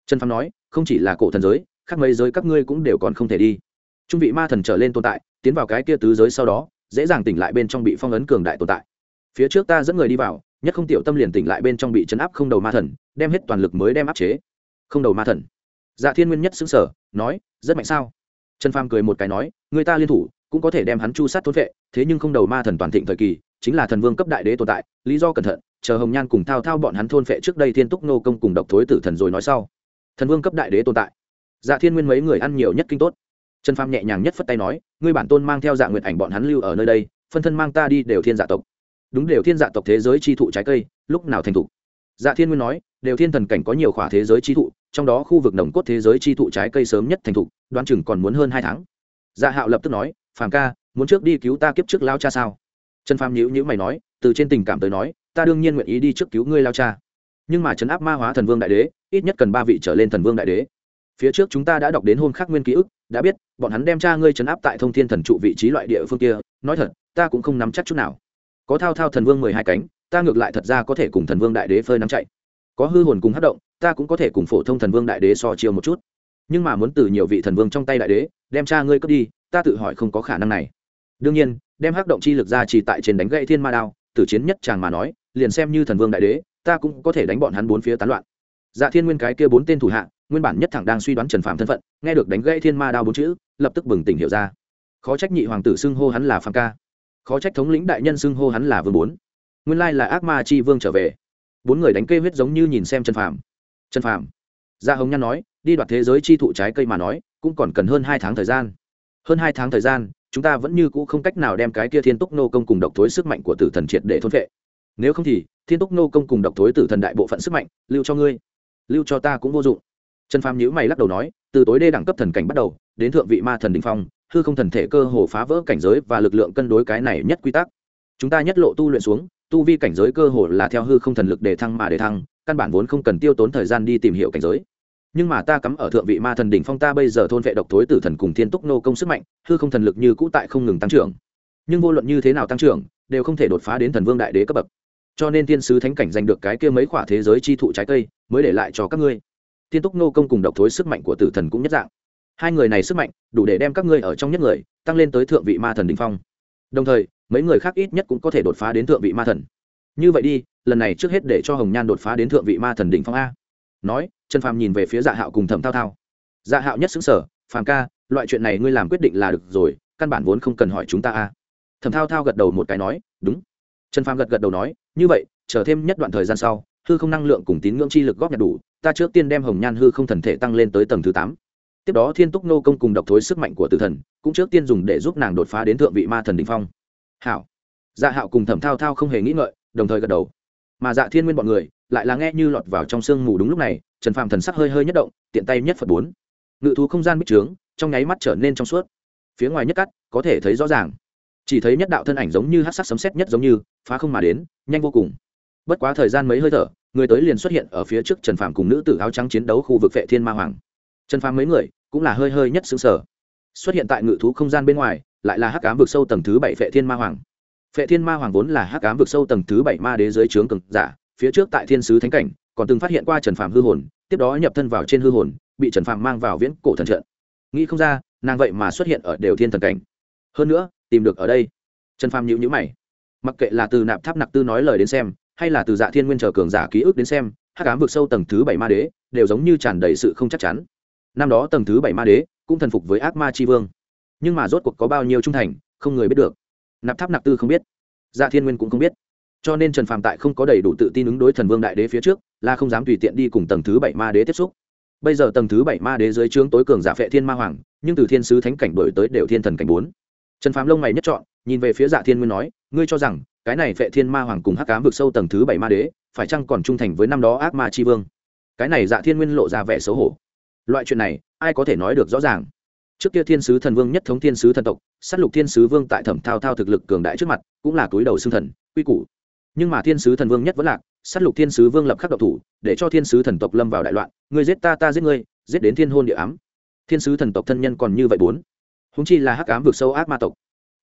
Trần phàm nói, không chỉ là cổ thần giới, khác mấy giới các ngươi cũng đều còn không thể đi. Trung vị ma thần trở lên tồn tại, tiến vào cái kia tứ giới sau đó dễ dàng tỉnh lại bên trong bị phong ấn cường đại tồn tại. Phía trước ta dẫn người đi vào, nhất không tiểu tâm liền tỉnh lại bên trong bị chấn áp không đầu ma thần, đem hết toàn lực mới đem áp chế. Không đầu ma thần. Dạ thiên nguyên nhất xứng sở nói, rất mạnh sao? Trần pham cười một cái nói, người ta liên thủ, cũng có thể đem hắn chu sát thôn vệ, thế nhưng không đầu ma thần toàn thịnh thời kỳ, chính là thần vương cấp đại đế tồn tại, lý do cẩn thận, chờ hồng nhan cùng thao thao bọn hắn thôn phệ trước đây thiên túc nô công cùng độc thối tử thần rồi nói sau. Thần vương cấp đại đế tồn tại. Dạ thiên nguyên mấy người ăn nhiều nhất kinh tốt trần phàm nhẹ nhàng nhất phất tay nói, ngươi bản tôn mang theo dạ nguyện ảnh bọn hắn lưu ở nơi đây, phân thân mang ta đi đều thiên dạ tộc. Đúng đều thiên dạ tộc thế giới chi thụ trái cây, lúc nào thành thục? Dạ thiên nguyên nói, đều thiên thần cảnh có nhiều khỏa thế giới chi thụ, trong đó khu vực nồng cốt thế giới chi thụ trái cây sớm nhất thành thục, đoán chừng còn muốn hơn hai tháng. Dạ hạo lập tức nói, phàm ca, muốn trước đi cứu ta kiếp trước lao cha sao? Trần phàm nhữ nhữ mày nói, từ trên tình cảm tới nói, ta đương nhiên nguyện ý đi trước cứu ngươi lao cha. Nhưng mà chấn áp ma hóa thần vương đại đế, ít nhất cần ba vị trở lên thần vương đại đế. Phía trước chúng ta đã đọc đến hôn khắc nguyên ký ức đã biết, bọn hắn đem cha ngươi chấn áp tại thông thiên thần trụ vị trí loại địa phương kia, nói thật, ta cũng không nắm chắc chút nào. Có thao thao thần vương mười hai cánh, ta ngược lại thật ra có thể cùng thần vương đại đế phơi nắm chạy. Có hư hồn cùng hát động, ta cũng có thể cùng phổ thông thần vương đại đế so chiêu một chút. Nhưng mà muốn từ nhiều vị thần vương trong tay đại đế, đem cha ngươi cướp đi, ta tự hỏi không có khả năng này. Đương nhiên, đem hắc động chi lực ra chỉ tại trên đánh gậy thiên ma đao, tử chiến nhất chàng mà nói, liền xem như thần vương đại đế, ta cũng có thể đánh bọn hắn bốn phía tán loạn. Dạ thiên nguyên cái kia bốn tên thủ hạ nguyên bản nhất thẳng đang suy đoán trần phạm thân phận, nghe được đánh gãy thiên ma đao bốn chữ, lập tức bừng tỉnh hiểu ra. Khó trách nhị hoàng tử xưng hô hắn là phạm ca. Khó trách thống lĩnh đại nhân xưng hô hắn là vương bốn. Nguyên lai là ác ma chi vương trở về. Bốn người đánh cây huyết giống như nhìn xem trần phạm trần phạm gia hồng nhan nói, đi đoạt thế giới chi thụ trái cây mà nói, cũng còn cần hơn hai tháng thời gian. Hơn hai tháng thời gian, chúng ta vẫn như cũ không cách nào đem cái kia thiên túc nô công cùng độc thối sức mạnh của tử thần triệt để thôn vệ nếu không thì, thiên túc nô công cùng độc thối tử thần đại bộ phận sức mạnh, lưu cho ngươi. Lưu cho ta cũng vô dụng trần phàm nhữ mày lắc đầu nói, từ tối đê đẳng cấp thần cảnh bắt đầu, đến thượng vị ma thần đình phong, hư không thần thể cơ hồ phá vỡ cảnh giới và lực lượng cân đối cái này nhất quy tắc. Chúng ta nhất lộ tu luyện xuống, tu vi cảnh giới cơ hồ là theo hư không thần lực để thăng mà để thăng, căn bản vốn không cần tiêu tốn thời gian đi tìm hiểu cảnh giới. Nhưng mà ta cắm ở thượng vị ma thần đỉnh phong ta bây giờ thôn vệ độc thối tử thần cùng thiên túc nô công sức mạnh, hư không thần lực như cũ tại không ngừng tăng trưởng. Nhưng vô luận như thế nào tăng trưởng, đều không thể đột phá đến thần vương đại đế cấp bậc. Cho nên thiên sứ thánh cảnh giành được cái kia mấy khỏa thế giới chi thụ trái cây, mới để lại cho các ngươi thiên túc nô công cùng độc thối sức mạnh của tử thần cũng nhất dạng. Hai người này sức mạnh đủ để đem các ngươi ở trong nhất người, tăng lên tới thượng vị ma thần đỉnh phong. Đồng thời, mấy người khác ít nhất cũng có thể đột phá đến thượng vị ma thần. Như vậy đi, lần này trước hết để cho hồng nhan đột phá đến thượng vị ma thần đỉnh phong a. Nói, trần phàm nhìn về phía dạ hạo cùng thẩm thao thao. Dạ hạo nhất xứng sở phàm ca, loại chuyện này ngươi làm quyết định là được rồi, căn bản vốn không cần hỏi chúng ta a. Thẩm thao thao gật đầu một cái nói, đúng. Trần phàm gật gật đầu nói, như vậy, chờ thêm nhất đoạn thời gian sau, hư không năng lượng cùng tín ngưỡng chi lực góp nhặt đủ ta trước tiên đem hồng nhan hư không thần thể tăng lên tới tầng thứ tám. Tiếp đó thiên túc nô công cùng độc thối sức mạnh của tử thần, cũng trước tiên dùng để giúp nàng đột phá đến thượng vị ma thần đình phong. Hảo. Dạ hạo cùng thẩm thao thao không hề nghĩ ngợi, đồng thời gật đầu. Mà dạ thiên nguyên bọn người, lại là nghe như lọt vào trong sương mù đúng lúc này, trần phàm thần sắc hơi hơi nhất động, tiện tay nhất phật bốn. Ngự thú không gian bích trướng, trong nháy mắt trở nên trong suốt. Phía ngoài nhất cắt, có thể thấy rõ ràng. Chỉ thấy nhất đạo thân ảnh giống như hát sắc sấm xét nhất giống như, phá không mà đến, nhanh vô cùng. Bất quá thời gian mấy hơi thở người tới liền xuất hiện ở phía trước trần phàm cùng nữ tử áo trắng chiến đấu khu vực vệ thiên ma hoàng. Trần phàm mấy người cũng là hơi hơi nhất xứng sở xuất hiện tại ngự thú không gian bên ngoài, lại là hắc cám vực sâu tầng thứ bảy vệ thiên ma hoàng. Vệ thiên ma hoàng vốn là hắc cám vực sâu tầng thứ bảy ma đế dưới trướng cực giả, phía trước tại thiên sứ thánh cảnh, còn từng phát hiện qua trần phàm hư hồn, tiếp đó nhập thân vào trên hư hồn, bị trần phàm mang vào viễn cổ thần trận. Nghĩ không ra, nàng vậy mà xuất hiện ở đều thiên thần cảnh. Hơn nữa, tìm được ở đây. Trần phàm nhữ nhữ mày. Mặc kệ là từ nạp tháp nặc tư nói lời đến xem hay là từ dạ thiên nguyên chờ cường giả ký ức đến xem hát cám vực sâu tầng thứ bảy ma đế đều giống như tràn đầy sự không chắc chắn. Năm đó tầng thứ bảy ma đế cũng thần phục với ác ma tri vương, nhưng mà rốt cuộc có bao nhiêu trung thành, không người biết được. Nạp tháp Nạp tư không biết dạ thiên nguyên cũng không biết. Cho nên trần phàm tại không có đầy đủ tự tin ứng đối thần vương đại đế phía trước, là không dám tùy tiện đi cùng tầng thứ bảy ma đế tiếp xúc. Bây giờ tầng thứ bảy ma đế dưới trướng tối cường giả phệ thiên ma hoàng, nhưng từ thiên sứ thánh cảnh đổi tới đều thiên thần cảnh bốn. Trần phàm lông mày nhất chọn nhìn về phía dạ thiên nguyên nói, ngươi cho rằng cái này vệ thiên ma hoàng cùng hắc cám vực sâu tầng thứ bảy ma đế, phải chăng còn trung thành với năm đó ác ma tri vương? Cái này dạ thiên nguyên lộ ra vẻ xấu hổ. Loại chuyện này, ai có thể nói được rõ ràng? Trước kia thiên sứ thần vương nhất thống thiên sứ thần tộc, sát lục thiên sứ vương tại thẩm thao thao thực lực cường đại trước mặt, cũng là túi đầu xương thần, quy củ. Nhưng mà thiên sứ thần vương nhất vẫn lạc, sát lục thiên sứ vương lập khắc độc thủ, để cho thiên sứ thần tộc lâm vào đại loạn. Người giết ta ta giết ngươi, giết đến thiên hôn địa ám. Thiên sứ thần tộc thân nhân còn như vậy bốn. Húng chi là hắc ám vực sâu ác ma tộc.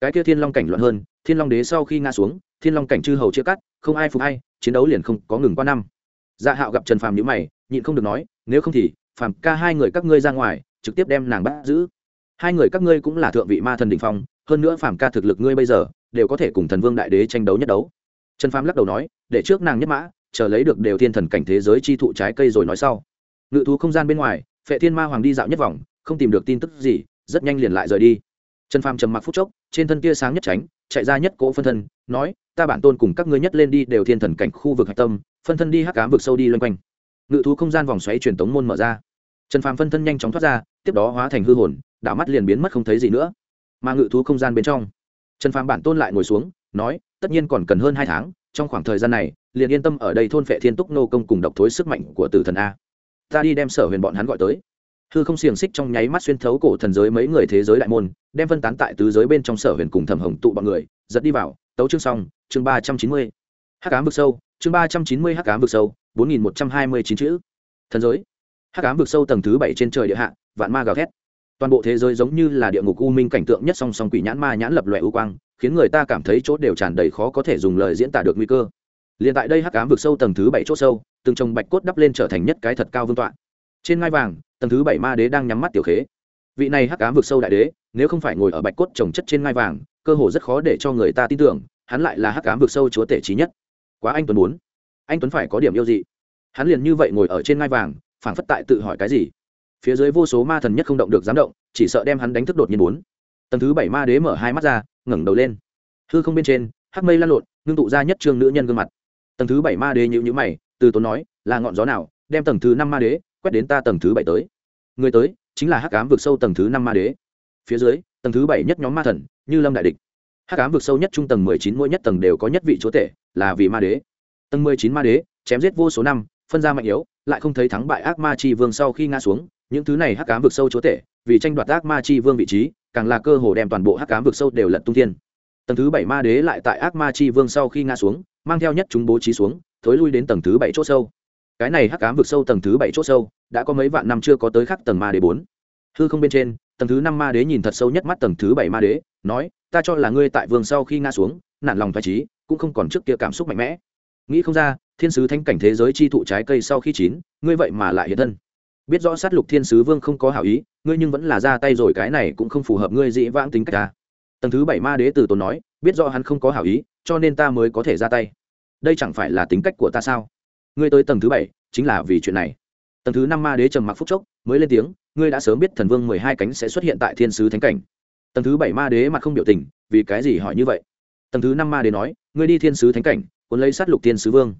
Cái kia thiên long cảnh loạn hơn, thiên long đế sau khi ngã xuống thiên long cảnh chư hầu chia cắt, không ai phục hay chiến đấu liền không có ngừng qua năm. Dạ hạo gặp trần phàm nhữ mày, nhịn không được nói, nếu không thì, phàm ca hai người các ngươi ra ngoài, trực tiếp đem nàng bắt giữ. Hai người các ngươi cũng là thượng vị ma thần đình phong, hơn nữa phàm ca thực lực ngươi bây giờ, đều có thể cùng thần vương đại đế tranh đấu nhất đấu. Trần phàm lắc đầu nói, để trước nàng nhất mã, chờ lấy được đều thiên thần cảnh thế giới chi thụ trái cây rồi nói sau. Ngự thú không gian bên ngoài, phệ thiên ma hoàng đi dạo nhất vòng, không tìm được tin tức gì, rất nhanh liền lại rời đi. Trần phàm trầm mặc phút chốc, trên thân tia sáng nhất tránh, chạy ra nhất cỗ phân thân nói, ta bản tôn cùng các ngươi nhất lên đi đều thiên thần cảnh khu vực hạch tâm, phân thân đi hắc cám vực sâu đi loanh quanh. Ngự thú không gian vòng xoáy truyền tống môn mở ra. Trần phàm phân thân nhanh chóng thoát ra, tiếp đó hóa thành hư hồn, đảo mắt liền biến mất không thấy gì nữa. Mà ngự thú không gian bên trong, trần phàm bản tôn lại ngồi xuống, nói, tất nhiên còn cần hơn hai tháng, trong khoảng thời gian này, liền yên tâm ở đây thôn phệ thiên túc nô công cùng độc thối sức mạnh của tử thần a. Ta đi đem sở huyền bọn hắn gọi tới. Hư không xiềng xích trong nháy mắt xuyên thấu cổ thần giới mấy người thế giới đại môn, đem phân tán tại tứ giới bên trong sở huyền cùng thẩm hồng tụ bọn người, giật đi vào tấu chương xong, chương ba trăm chín mươi. H cám vực sâu, chương ba trăm chín mươi h cám vực sâu, bốn nghìn một trăm hai mươi chín chữ. Thần giới. H cám vực sâu tầng thứ bảy trên trời địa hạ, vạn ma gào thét. Toàn bộ thế giới giống như là địa ngục u minh cảnh tượng nhất song song quỷ nhãn ma nhãn lập loè u quang, khiến người ta cảm thấy chỗ đều tràn đầy khó có thể dùng lời diễn tả được nguy cơ. Liền tại đây hắc ám vực sâu tầng thứ bảy chỗ sâu, từng trồng bạch cốt đắp lên trở thành nhất cái thật cao vương tọa. Trên ngai vàng, tầng thứ bảy ma đế đang nhắm mắt tiểu khế. Vị này hắc ám vực sâu đại đế, nếu không phải ngồi ở bạch cốt trồng chất trên ngai vàng cơ hồ rất khó để cho người ta tin tưởng hắn lại là hắc ám vực sâu chúa tể trí nhất. Quá anh tuấn muốn. Anh tuấn phải có điểm yêu dị, hắn liền như vậy ngồi ở trên ngai vàng phảng phất tại tự hỏi cái gì. Phía dưới vô số ma thần nhất không động được dám động chỉ sợ đem hắn đánh thức đột nhiên bốn tầng thứ bảy ma đế mở hai mắt ra ngẩng đầu lên. Hư không bên trên hắc mây lan lộn ngưng tụ ra nhất trương nữ nhân gương mặt. Tầng thứ bảy ma đế nhữ nhữ mày từ tốn nói là ngọn gió nào đem tầng thứ năm ma đế quét đến ta tầng thứ bảy tới? Người tới chính là hắc ám vực sâu tầng thứ năm ma đế. Phía dưới tầng thứ bảy nhất nhóm ma thần như lâm đại địch. Hắc ám vực sâu nhất trung tầng mười chín, mỗi nhất tầng đều có nhất vị chúa tể, là vì ma đế. Tầng mười chín ma đế, chém giết vô số năm, phân ra mạnh yếu, lại không thấy thắng bại ác ma chi vương sau khi ngã xuống. Những thứ này hắc ám vực sâu chúa tể, vì tranh đoạt ác ma chi vương vị trí, càng là cơ hồ đem toàn bộ hắc ám vực sâu đều lật tung thiên. Tầng thứ bảy ma đế lại tại ác ma chi vương sau khi ngã xuống, mang theo nhất chúng bố trí xuống, thối lui đến tầng thứ bảy chỗ sâu. Cái này hắc ám vực sâu tầng thứ bảy chỗ sâu, đã có mấy vạn năm chưa có tới khắc tầng ma đế bốn hư không bên trên, tầng thứ năm ma đế nhìn thật sâu nhất mắt tầng thứ bảy ma đế, nói, ta cho là ngươi tại vương sau khi ngã xuống, nản lòng phải trí cũng không còn trước kia cảm xúc mạnh mẽ. Nghĩ không ra, thiên sứ thánh cảnh thế giới chi thụ trái cây sau khi chín, ngươi vậy mà lại hiện thân. Biết rõ sát lục thiên sứ vương không có hảo ý, ngươi nhưng vẫn là ra tay rồi, cái này cũng không phù hợp ngươi dĩ vãng tính cách ta. Tầng thứ bảy ma đế từ tốn nói, biết rõ hắn không có hảo ý, cho nên ta mới có thể ra tay. Đây chẳng phải là tính cách của ta sao? Ngươi tới tầng thứ bảy, chính là vì chuyện này. Tầng thứ năm ma đế trầm mặc phúc chốc, mới lên tiếng ngươi đã sớm biết thần vương mười hai cánh sẽ xuất hiện tại thiên sứ thánh cảnh. Tầng thứ bảy ma đế mặt không biểu tình, vì cái gì hỏi như vậy? Tầng thứ năm ma đế nói, ngươi đi thiên sứ thánh cảnh, cuốn lấy sát lục thiên sứ vương.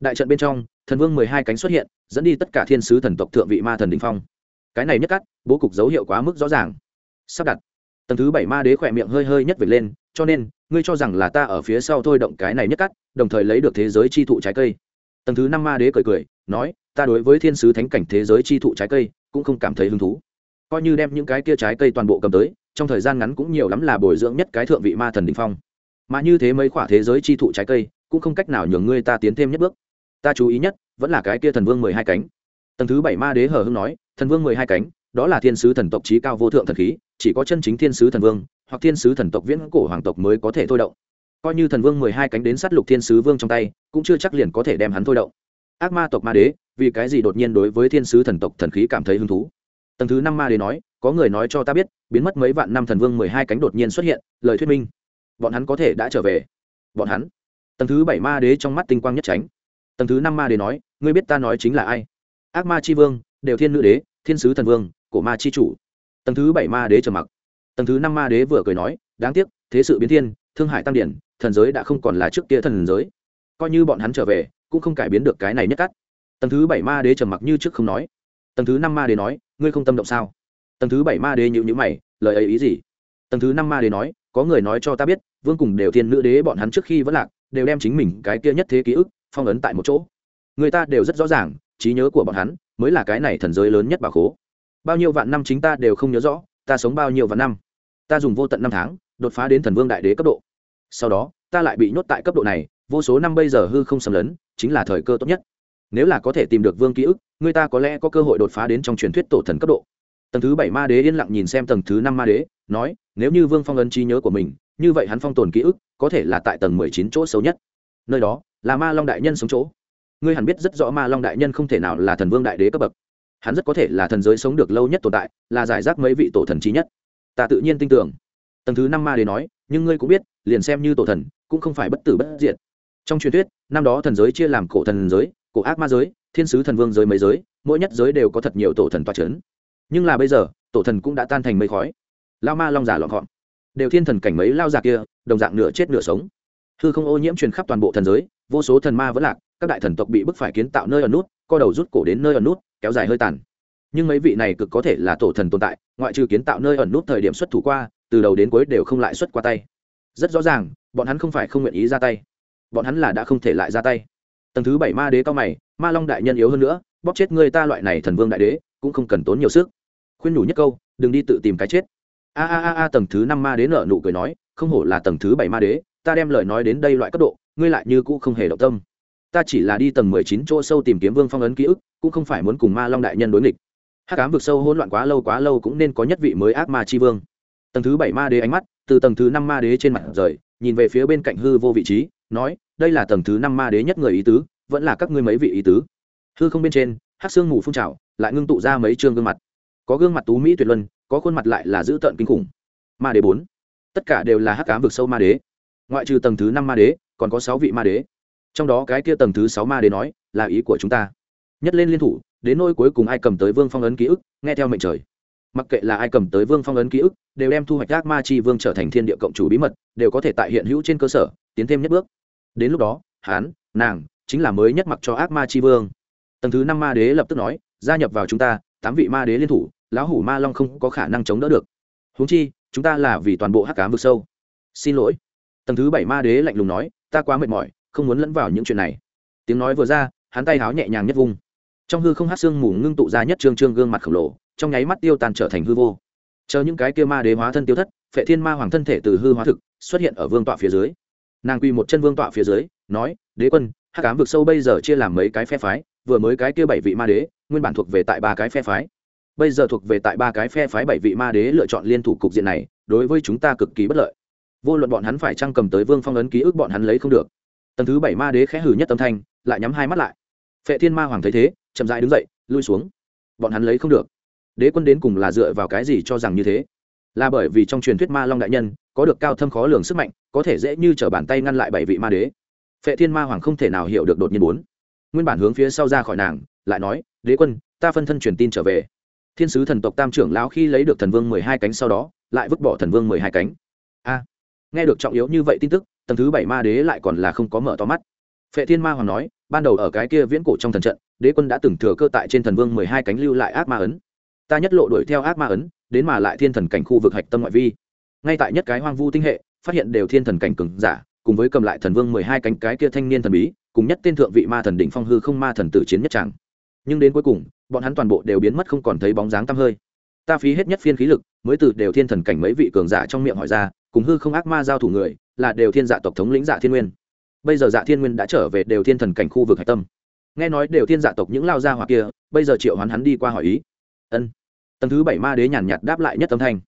Đại trận bên trong, thần vương mười hai cánh xuất hiện, dẫn đi tất cả thiên sứ thần tộc thượng vị ma thần đình phong. Cái này nhất cắt, bố cục dấu hiệu quá mức rõ ràng. Sắp đặt. Tầng thứ bảy ma đế khỏe miệng hơi hơi nhất vệt lên, cho nên, ngươi cho rằng là ta ở phía sau thôi động cái này nhất cắt, đồng thời lấy được thế giới chi thụ trái cây. Tầng thứ năm ma đế cười cười, nói, ta đối với thiên sứ thánh cảnh thế giới chi thụ trái cây cũng không cảm thấy hứng thú. Coi như đem những cái kia trái cây toàn bộ cầm tới, trong thời gian ngắn cũng nhiều lắm là bồi dưỡng nhất cái thượng vị ma thần đình phong. Mà như thế mấy khoả thế giới chi thụ trái cây, cũng không cách nào nhường ngươi ta tiến thêm nhất bước. Ta chú ý nhất, vẫn là cái kia thần vương mười hai cánh. Tầng thứ bảy ma đế hờ hưng nói, thần vương mười hai cánh, đó là thiên sứ thần tộc trí cao vô thượng thần khí, chỉ có chân chính thiên sứ thần vương, hoặc thiên sứ thần tộc viễn cổ hoàng tộc mới có thể thôi động. Coi như thần vương mười hai cánh đến sát lục thiên sứ vương trong tay, cũng chưa chắc liền có thể đem hắn thôi động ác ma tộc ma đế, vì cái gì đột nhiên đối với thiên sứ thần tộc thần khí cảm thấy hứng thú? Tầng thứ năm ma đế nói, có người nói cho ta biết, biến mất mấy vạn năm thần vương mười hai cánh đột nhiên xuất hiện, lời thuyết minh. Bọn hắn có thể đã trở về. Bọn hắn. Tầng thứ bảy ma đế trong mắt tinh quang nhất tránh. Tầng thứ năm ma đế nói, ngươi biết ta nói chính là ai? Ác ma c h i vương, đều thiên nữ đế, thiên sứ thần vương, cổ ma c h i chủ. Tầng thứ bảy ma đế trầm mặc. Tầng thứ năm ma đế vừa cười nói, đáng tiếc, thế sự biến thiên, thương hại tăng điển, thần giới đã không còn là trước kia thần giới. Coi như bọn hắn trở về cũng không cải biến được cái này nhất cắt tầng thứ bảy ma đế trầm mặc như trước không nói. Tầng thứ năm ma đế nói, ngươi không tâm động sao? Tầng thứ bảy ma đế nhịu nhữ mày, lời ấy ý gì? Tầng thứ năm ma đế nói, có người nói cho ta biết, vương cùng đều thiên nữ đế bọn hắn trước khi vẫn lạc, đều đem chính mình cái kia nhất thế ký ức phong ấn tại một chỗ. Người ta đều rất rõ ràng, trí nhớ của bọn hắn mới là cái này thần giới lớn nhất bà khố. Bao nhiêu vạn năm chính ta đều không nhớ rõ, ta sống bao nhiêu vạn năm. Ta dùng vô tận năm tháng đột phá đến thần vương đại đế cấp độ. Sau đó, ta lại bị nhốt tại cấp độ này vô số năm bây giờ hư không xâm lấn, chính là thời cơ tốt nhất. Nếu là có thể tìm được vương ký ức, người ta có lẽ có cơ hội đột phá đến trong truyền thuyết tổ thần cấp độ. Tầng thứ bảy ma đế yên lặng nhìn xem tầng thứ năm ma đế, nói, nếu như vương phong ấn trí nhớ của mình, như vậy hắn phong tồn ký ức, có thể là tại tầng mười chín chỗ xấu nhất. Nơi đó, là ma long đại nhân sống chỗ. Ngươi hẳn biết rất rõ ma long đại nhân không thể nào là thần vương đại đế cấp bậc. Hắn rất có thể là thần giới sống được lâu nhất tồn tại, là giải rác mấy vị tổ thần trí nhất. Ta tự nhiên tin tưởng. Tầng thứ năm ma đế nói, nhưng ngươi cũng biết, liền xem như tổ thần, cũng không phải bất tử bất diệt trong truyền thuyết, năm đó thần giới chia làm cổ thần giới, cổ ác ma giới, thiên sứ thần vương giới mấy giới, mỗi nhất giới đều có thật nhiều tổ thần toa c h ấ n nhưng là bây giờ, tổ thần cũng đã tan thành mây khói. Lao ma long giả lọn gọn. Đều thiên thần cảnh mấy lao giả kia, đồng dạng nửa chết nửa sống. Hư không ô nhiễm truyền khắp toàn bộ thần giới, vô số thần ma vẫn lạc, các đại thần tộc bị bức phải kiến tạo nơi ở nút, co đầu rút cổ đến nơi ở nút, kéo dài hơi tàn. Nhưng mấy vị này cực có thể là tổ thần tồn tại, ngoại trừ kiến tạo nơi ẩn nút thời điểm xuất thủ qua, từ đầu đến cuối đều không lại xuất qua tay. Rất rõ ràng, bọn hắn không phải không nguyện ý ra tay bọn hắn là đã không thể lại ra tay. Tầng thứ bảy ma đế cao mày, ma long đại nhân yếu hơn nữa, bóp chết người ta loại này thần vương đại đế, cũng không cần tốn nhiều sức. Khuyên nhủ nhất câu, đừng đi tự tìm cái chết. A a a a, tầng thứ năm ma đế nở nụ cười nói, không hổ là tầng thứ bảy ma đế, ta đem lời nói đến đây loại cấp độ, ngươi lại như cũ không hề động tâm. Ta chỉ là đi tầng mười chín chỗ sâu tìm kiếm vương phong ấn ký ức, cũng không phải muốn cùng ma long đại nhân đối nghịch. Hắc ám vực sâu hỗn loạn quá lâu quá lâu cũng nên có nhất vị mới ác ma chi vương. Tầng thứ bảy ma đế ánh mắt, từ tầng thứ năm ma đế trên mặt rời, nhìn về phía bên cạnh hư vô vị trí nói, đây là tầng thứ năm ma đế nhất người ý tứ, vẫn là các ngươi mấy vị ý tứ. Hư không bên trên hát xương mù phun trào, lại ngưng tụ ra mấy chương gương mặt. Có gương mặt tú mỹ tuyệt luân, có khuôn mặt lại là dữ tợn kinh khủng. Ma đế bốn. Tất cả đều là hắc cám vực sâu ma đế. Ngoại trừ tầng thứ năm ma đế, còn có sáu vị ma đế. Trong đó cái kia tầng thứ sáu ma đế nói, là ý của chúng ta. Nhất lên liên thủ, đến nôi cuối cùng ai cầm tới vương phong ấn ký ức, nghe theo mệnh trời. Mặc kệ là ai cầm tới vương phong ấn ký ức, đều đem thu hoạch ác ma chi vương trở thành thiên địa cộng chủ bí mật, đều có thể tại hiện hữu trên cơ sở, tiến thêm nhất bước đến lúc đó hán nàng chính là mới nhất mặc cho ác ma chi vương. Tầng thứ năm ma đế lập tức nói, gia nhập vào chúng ta, tám vị ma đế liên thủ, lão hủ ma long không có khả năng chống đỡ được. Huống chi, chúng ta là vì toàn bộ hắc cám vực sâu. Xin lỗi. Tầng thứ bảy ma đế lạnh lùng nói, ta quá mệt mỏi, không muốn lẫn vào những chuyện này. Tiếng nói vừa ra, hắn tay háo nhẹ nhàng nhất vung. Trong hư không hát xương mù ngưng tụ ra nhất trương trương gương mặt khổng lồ, trong nháy mắt tiêu tàn trở thành hư vô. Chờ những cái kia ma đế hóa thân tiêu thất, phệ thiên ma hoàng thân thể từ hư hóa thực xuất hiện ở vương tọa phía dưới nàng quy một chân vương tọa phía dưới, nói, đế quân hát cám vực sâu bây giờ chia làm mấy cái phe phái, vừa mới cái kia bảy vị ma đế, nguyên bản thuộc về tại ba cái phe phái. Bây giờ thuộc về tại ba cái phe phái bảy vị ma đế lựa chọn liên thủ cục diện này, đối với chúng ta cực kỳ bất lợi. Vô luận bọn hắn phải trăng cầm tới vương phong ấn ký ức bọn hắn lấy không được. Tầng thứ bảy ma đế khẽ hử nhất âm thanh, lại nhắm hai mắt lại. Phệ thiên ma hoàng thấy thế, chậm rãi đứng dậy, lui xuống. Bọn hắn lấy không được. Đế quân đến cùng là dựa vào cái gì cho rằng như thế? Là bởi vì trong truyền thuyết ma long đại nhân, có được cao thâm khó lường sức mạnh, có thể dễ như t r ở bàn tay ngăn lại bảy vị ma đế. Phệ thiên ma hoàng không thể nào hiểu được đột nhiên bốn. Nguyên bản hướng phía sau ra khỏi nàng, lại nói, đế quân, ta phân thân truyền tin trở về. Thiên sứ thần tộc tam trưởng lão khi lấy được thần vương mười hai cánh sau đó, lại vứt bỏ thần vương mười hai cánh. A! Nghe được trọng yếu như vậy tin tức, tầng thứ bảy ma đế lại còn là không có mở to mắt. Phệ thiên ma hoàng nói, ban đầu ở cái kia viễn cổ trong thần trận, đế quân đã từng thừa cơ tại trên thần vương mười hai cánh lưu lại ác ma ấn ta nhất lộ đuổi theo ác ma ấn, đến mà lại thiên thần cảnh khu vực hạch tâm ngoại vi. Ngay tại nhất cái hoang vu tinh hệ, phát hiện đều thiên thần cảnh cường giả, cùng với cầm lại thần vương mười hai cánh cái kia thanh niên thần bí, cùng nhất tên thượng vị ma thần đỉnh phong hư không ma thần tử chiến nhất tràng. Nhưng đến cuối cùng, bọn hắn toàn bộ đều biến mất không còn thấy bóng dáng tăm hơi. Ta phí hết nhất phiên khí lực, mới từ đều thiên thần cảnh mấy vị cường giả trong miệng hỏi ra, cùng hư không ác ma giao thủ người, là đều thiên dạ tộc thống lĩnh dạ thiên nguyên. Bây giờ dạ thiên nguyên đã trở về đều thiên thần cảnh khu vực hạch tâm. Nghe nói đều thiên dạ tộc những lao gia hoặc kia, bây giờ triệu hoán hắn đi qua hỏi ý ân. Tầng thứ bảy ma đế nhàn nhạt đáp lại nhất âm thanh.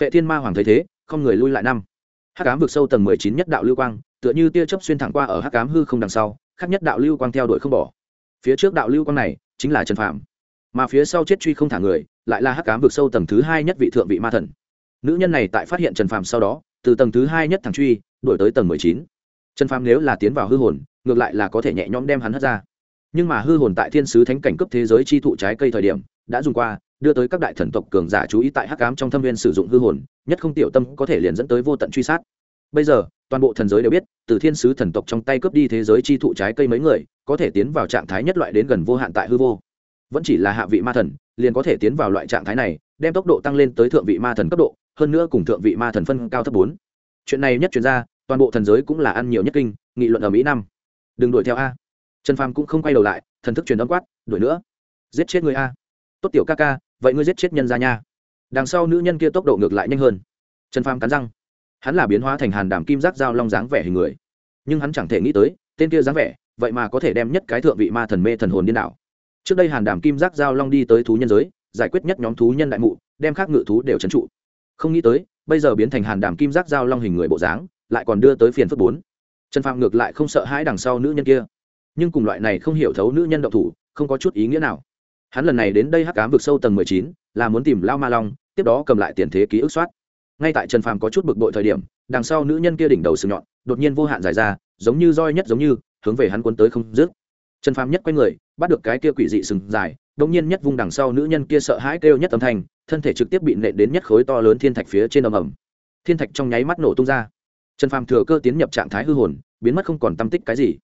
Phệ thiên ma hoàng thấy thế, không người lui lại năm. Hắc cám vượt sâu tầng mười chín nhất đạo lưu quang, tựa như tia chớp xuyên thẳng qua ở hắc cám hư không đằng sau, khác nhất đạo lưu quang theo đuổi không bỏ. Phía trước đạo lưu quang này, chính là trần phạm mà phía sau chết truy không thả người, lại là hắc cám vượt sâu tầng thứ hai nhất vị thượng vị ma thần. Nữ nhân này tại phát hiện trần phạm sau đó, từ tầng thứ hai nhất thẳng truy đổi tới tầng mười chín. Trần phạm nếu là tiến vào hư hồn, ngược lại là có thể nhẹ nhõm đem hắn hất ra. Nhưng mà hư hồn tại thiên sứ thánh cảnh cấp thế giới chi thụ trái cây thời điểm đã dùng qua, đưa tới các đại thần tộc cường giả chú ý tại hắc ám trong thâm viên sử dụng hư hồn, nhất không tiểu tâm có thể liền dẫn tới vô tận truy sát. Bây giờ, toàn bộ thần giới đều biết, từ thiên sứ thần tộc trong tay cướp đi thế giới chi thụ trái cây mấy người, có thể tiến vào trạng thái nhất loại đến gần vô hạn tại hư vô. Vẫn chỉ là hạ vị ma thần, liền có thể tiến vào loại trạng thái này, đem tốc độ tăng lên tới thượng vị ma thần cấp độ, hơn nữa cùng thượng vị ma thần phân cao thấp bốn. Chuyện này nhất chuyển ra, toàn bộ thần giới cũng là ăn nhiều nhất kinh, nghị luận ở mỹ năm đừng đuổi theo a. Trần phàm cũng không quay đầu lại, thần thức truyền âm quát, đuổi nữa. Giết chết người a tốt tiểu ca ca, vậy ngươi giết chết nhân ra nha. Đằng sau nữ nhân kia tốc độ ngược lại nhanh hơn. Trần phàm cắn răng. Hắn là biến hóa thành hàn đàm kim giác dao long dáng vẻ hình người. Nhưng hắn chẳng thể nghĩ tới, tên kia dáng vẻ, vậy mà có thể đem nhất cái thượng vị ma thần mê thần hồn điên đảo. Trước đây hàn đàm kim giác giao long đi tới thú nhân giới, giải quyết nhất nhóm thú nhân đại mụ, đem khác ngự thú đều trấn trụ. Không nghĩ tới, bây giờ biến thành hàn đàm kim giác giao long hình người bộ dáng, lại còn đưa tới phiền phức bốn. Trần phạm ngược lại không sợ hãi đằng sau nữ nhân kia. Nhưng cùng loại này không hiểu thấu nữ nhân động thủ, không có chút ý nghĩa nào hắn lần này đến đây hắc cám vực sâu tầng mười chín, là muốn tìm lao ma long, tiếp đó cầm lại tiền thế ký ức soát. Ngay tại trần phàm có chút bực bội thời điểm, đằng sau nữ nhân kia đỉnh đầu sừng nhọn, đột nhiên vô hạn dài ra, giống như roi nhất giống như, hướng về hắn cuốn tới không dứt. Trần phàm nhất quay người, bắt được cái kia quỷ dị sừng dài, đột nhiên nhất vung đằng sau nữ nhân kia sợ hãi kêu nhất âm thanh, thân thể trực tiếp bị nện đến nhất khối to lớn thiên thạch phía trên ầm ầm. Thiên thạch trong nháy mắt nổ tung ra. Trần phàm thừa cơ tiến nhập trạng thái hư hồn, biến mất không còn tâm tích cái gì.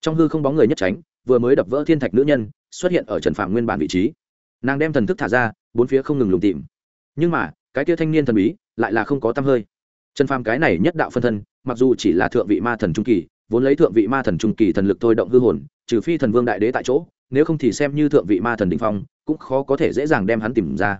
Trong hư không bóng người nhất tránh, vừa mới đập vỡ thiên thạch nữ nhân xuất hiện ở trần Phạm nguyên bản vị trí. Nàng đem thần thức thả ra, bốn phía không ngừng lùng tìm. Nhưng mà, cái kia thanh niên thần bí lại là không có tăm hơi. Trần phàm cái này nhất đạo phân thân, mặc dù chỉ là thượng vị ma thần trung kỳ, vốn lấy thượng vị ma thần trung kỳ thần lực thôi động hư hồn, trừ phi thần vương đại đế tại chỗ, nếu không thì xem như thượng vị ma thần định phong, cũng khó có thể dễ dàng đem hắn tìm ra.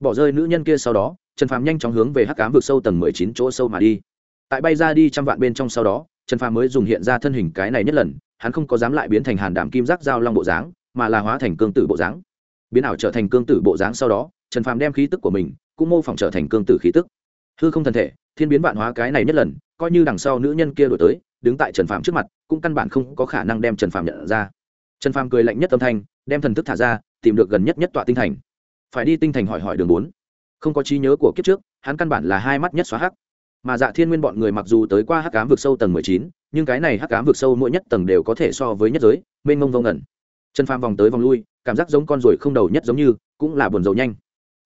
Bỏ rơi nữ nhân kia sau đó, trần phàm nhanh chóng hướng về hắc cám vực sâu tầng mười chín chỗ sâu mà đi. Tại bay ra đi trăm vạn bên trong sau đó, trần phàm mới dùng hiện ra thân hình cái này nhất lần, hắn không có dám lại biến thành hàn đảm kim giác giao long bộ dáng mà là hóa thành cương tử bộ dáng. Biến ảo trở thành cương tử bộ dáng sau đó, trần phàm đem khí tức của mình cũng mô phỏng trở thành cương tử khí tức. Hư không thân thể, thiên biến vạn hóa cái này nhất lần, coi như đằng sau nữ nhân kia đổi tới, đứng tại trần phàm trước mặt, cũng căn bản không có khả năng đem trần phàm nhận ra. Trần phàm cười lạnh nhất âm thanh, đem thần thức thả ra, tìm được gần nhất nhất tọa tinh thành. Phải đi tinh thành hỏi hỏi đường bốn. Không có trí nhớ của kiếp trước, hắn căn bản là hai mắt nhất xóa hắc. Mà dạ thiên nguyên bọn người mặc dù tới qua hắc cám vực sâu tầng mười chín, nhưng cái này hắc cám vực sâu mỗi nhất tầng đều có thể so với nhất giới, mênh mông vông ẩn trần phàm vòng tới vòng lui, cảm giác giống con ruồi không đầu nhất giống như, cũng là buồn rầu nhanh.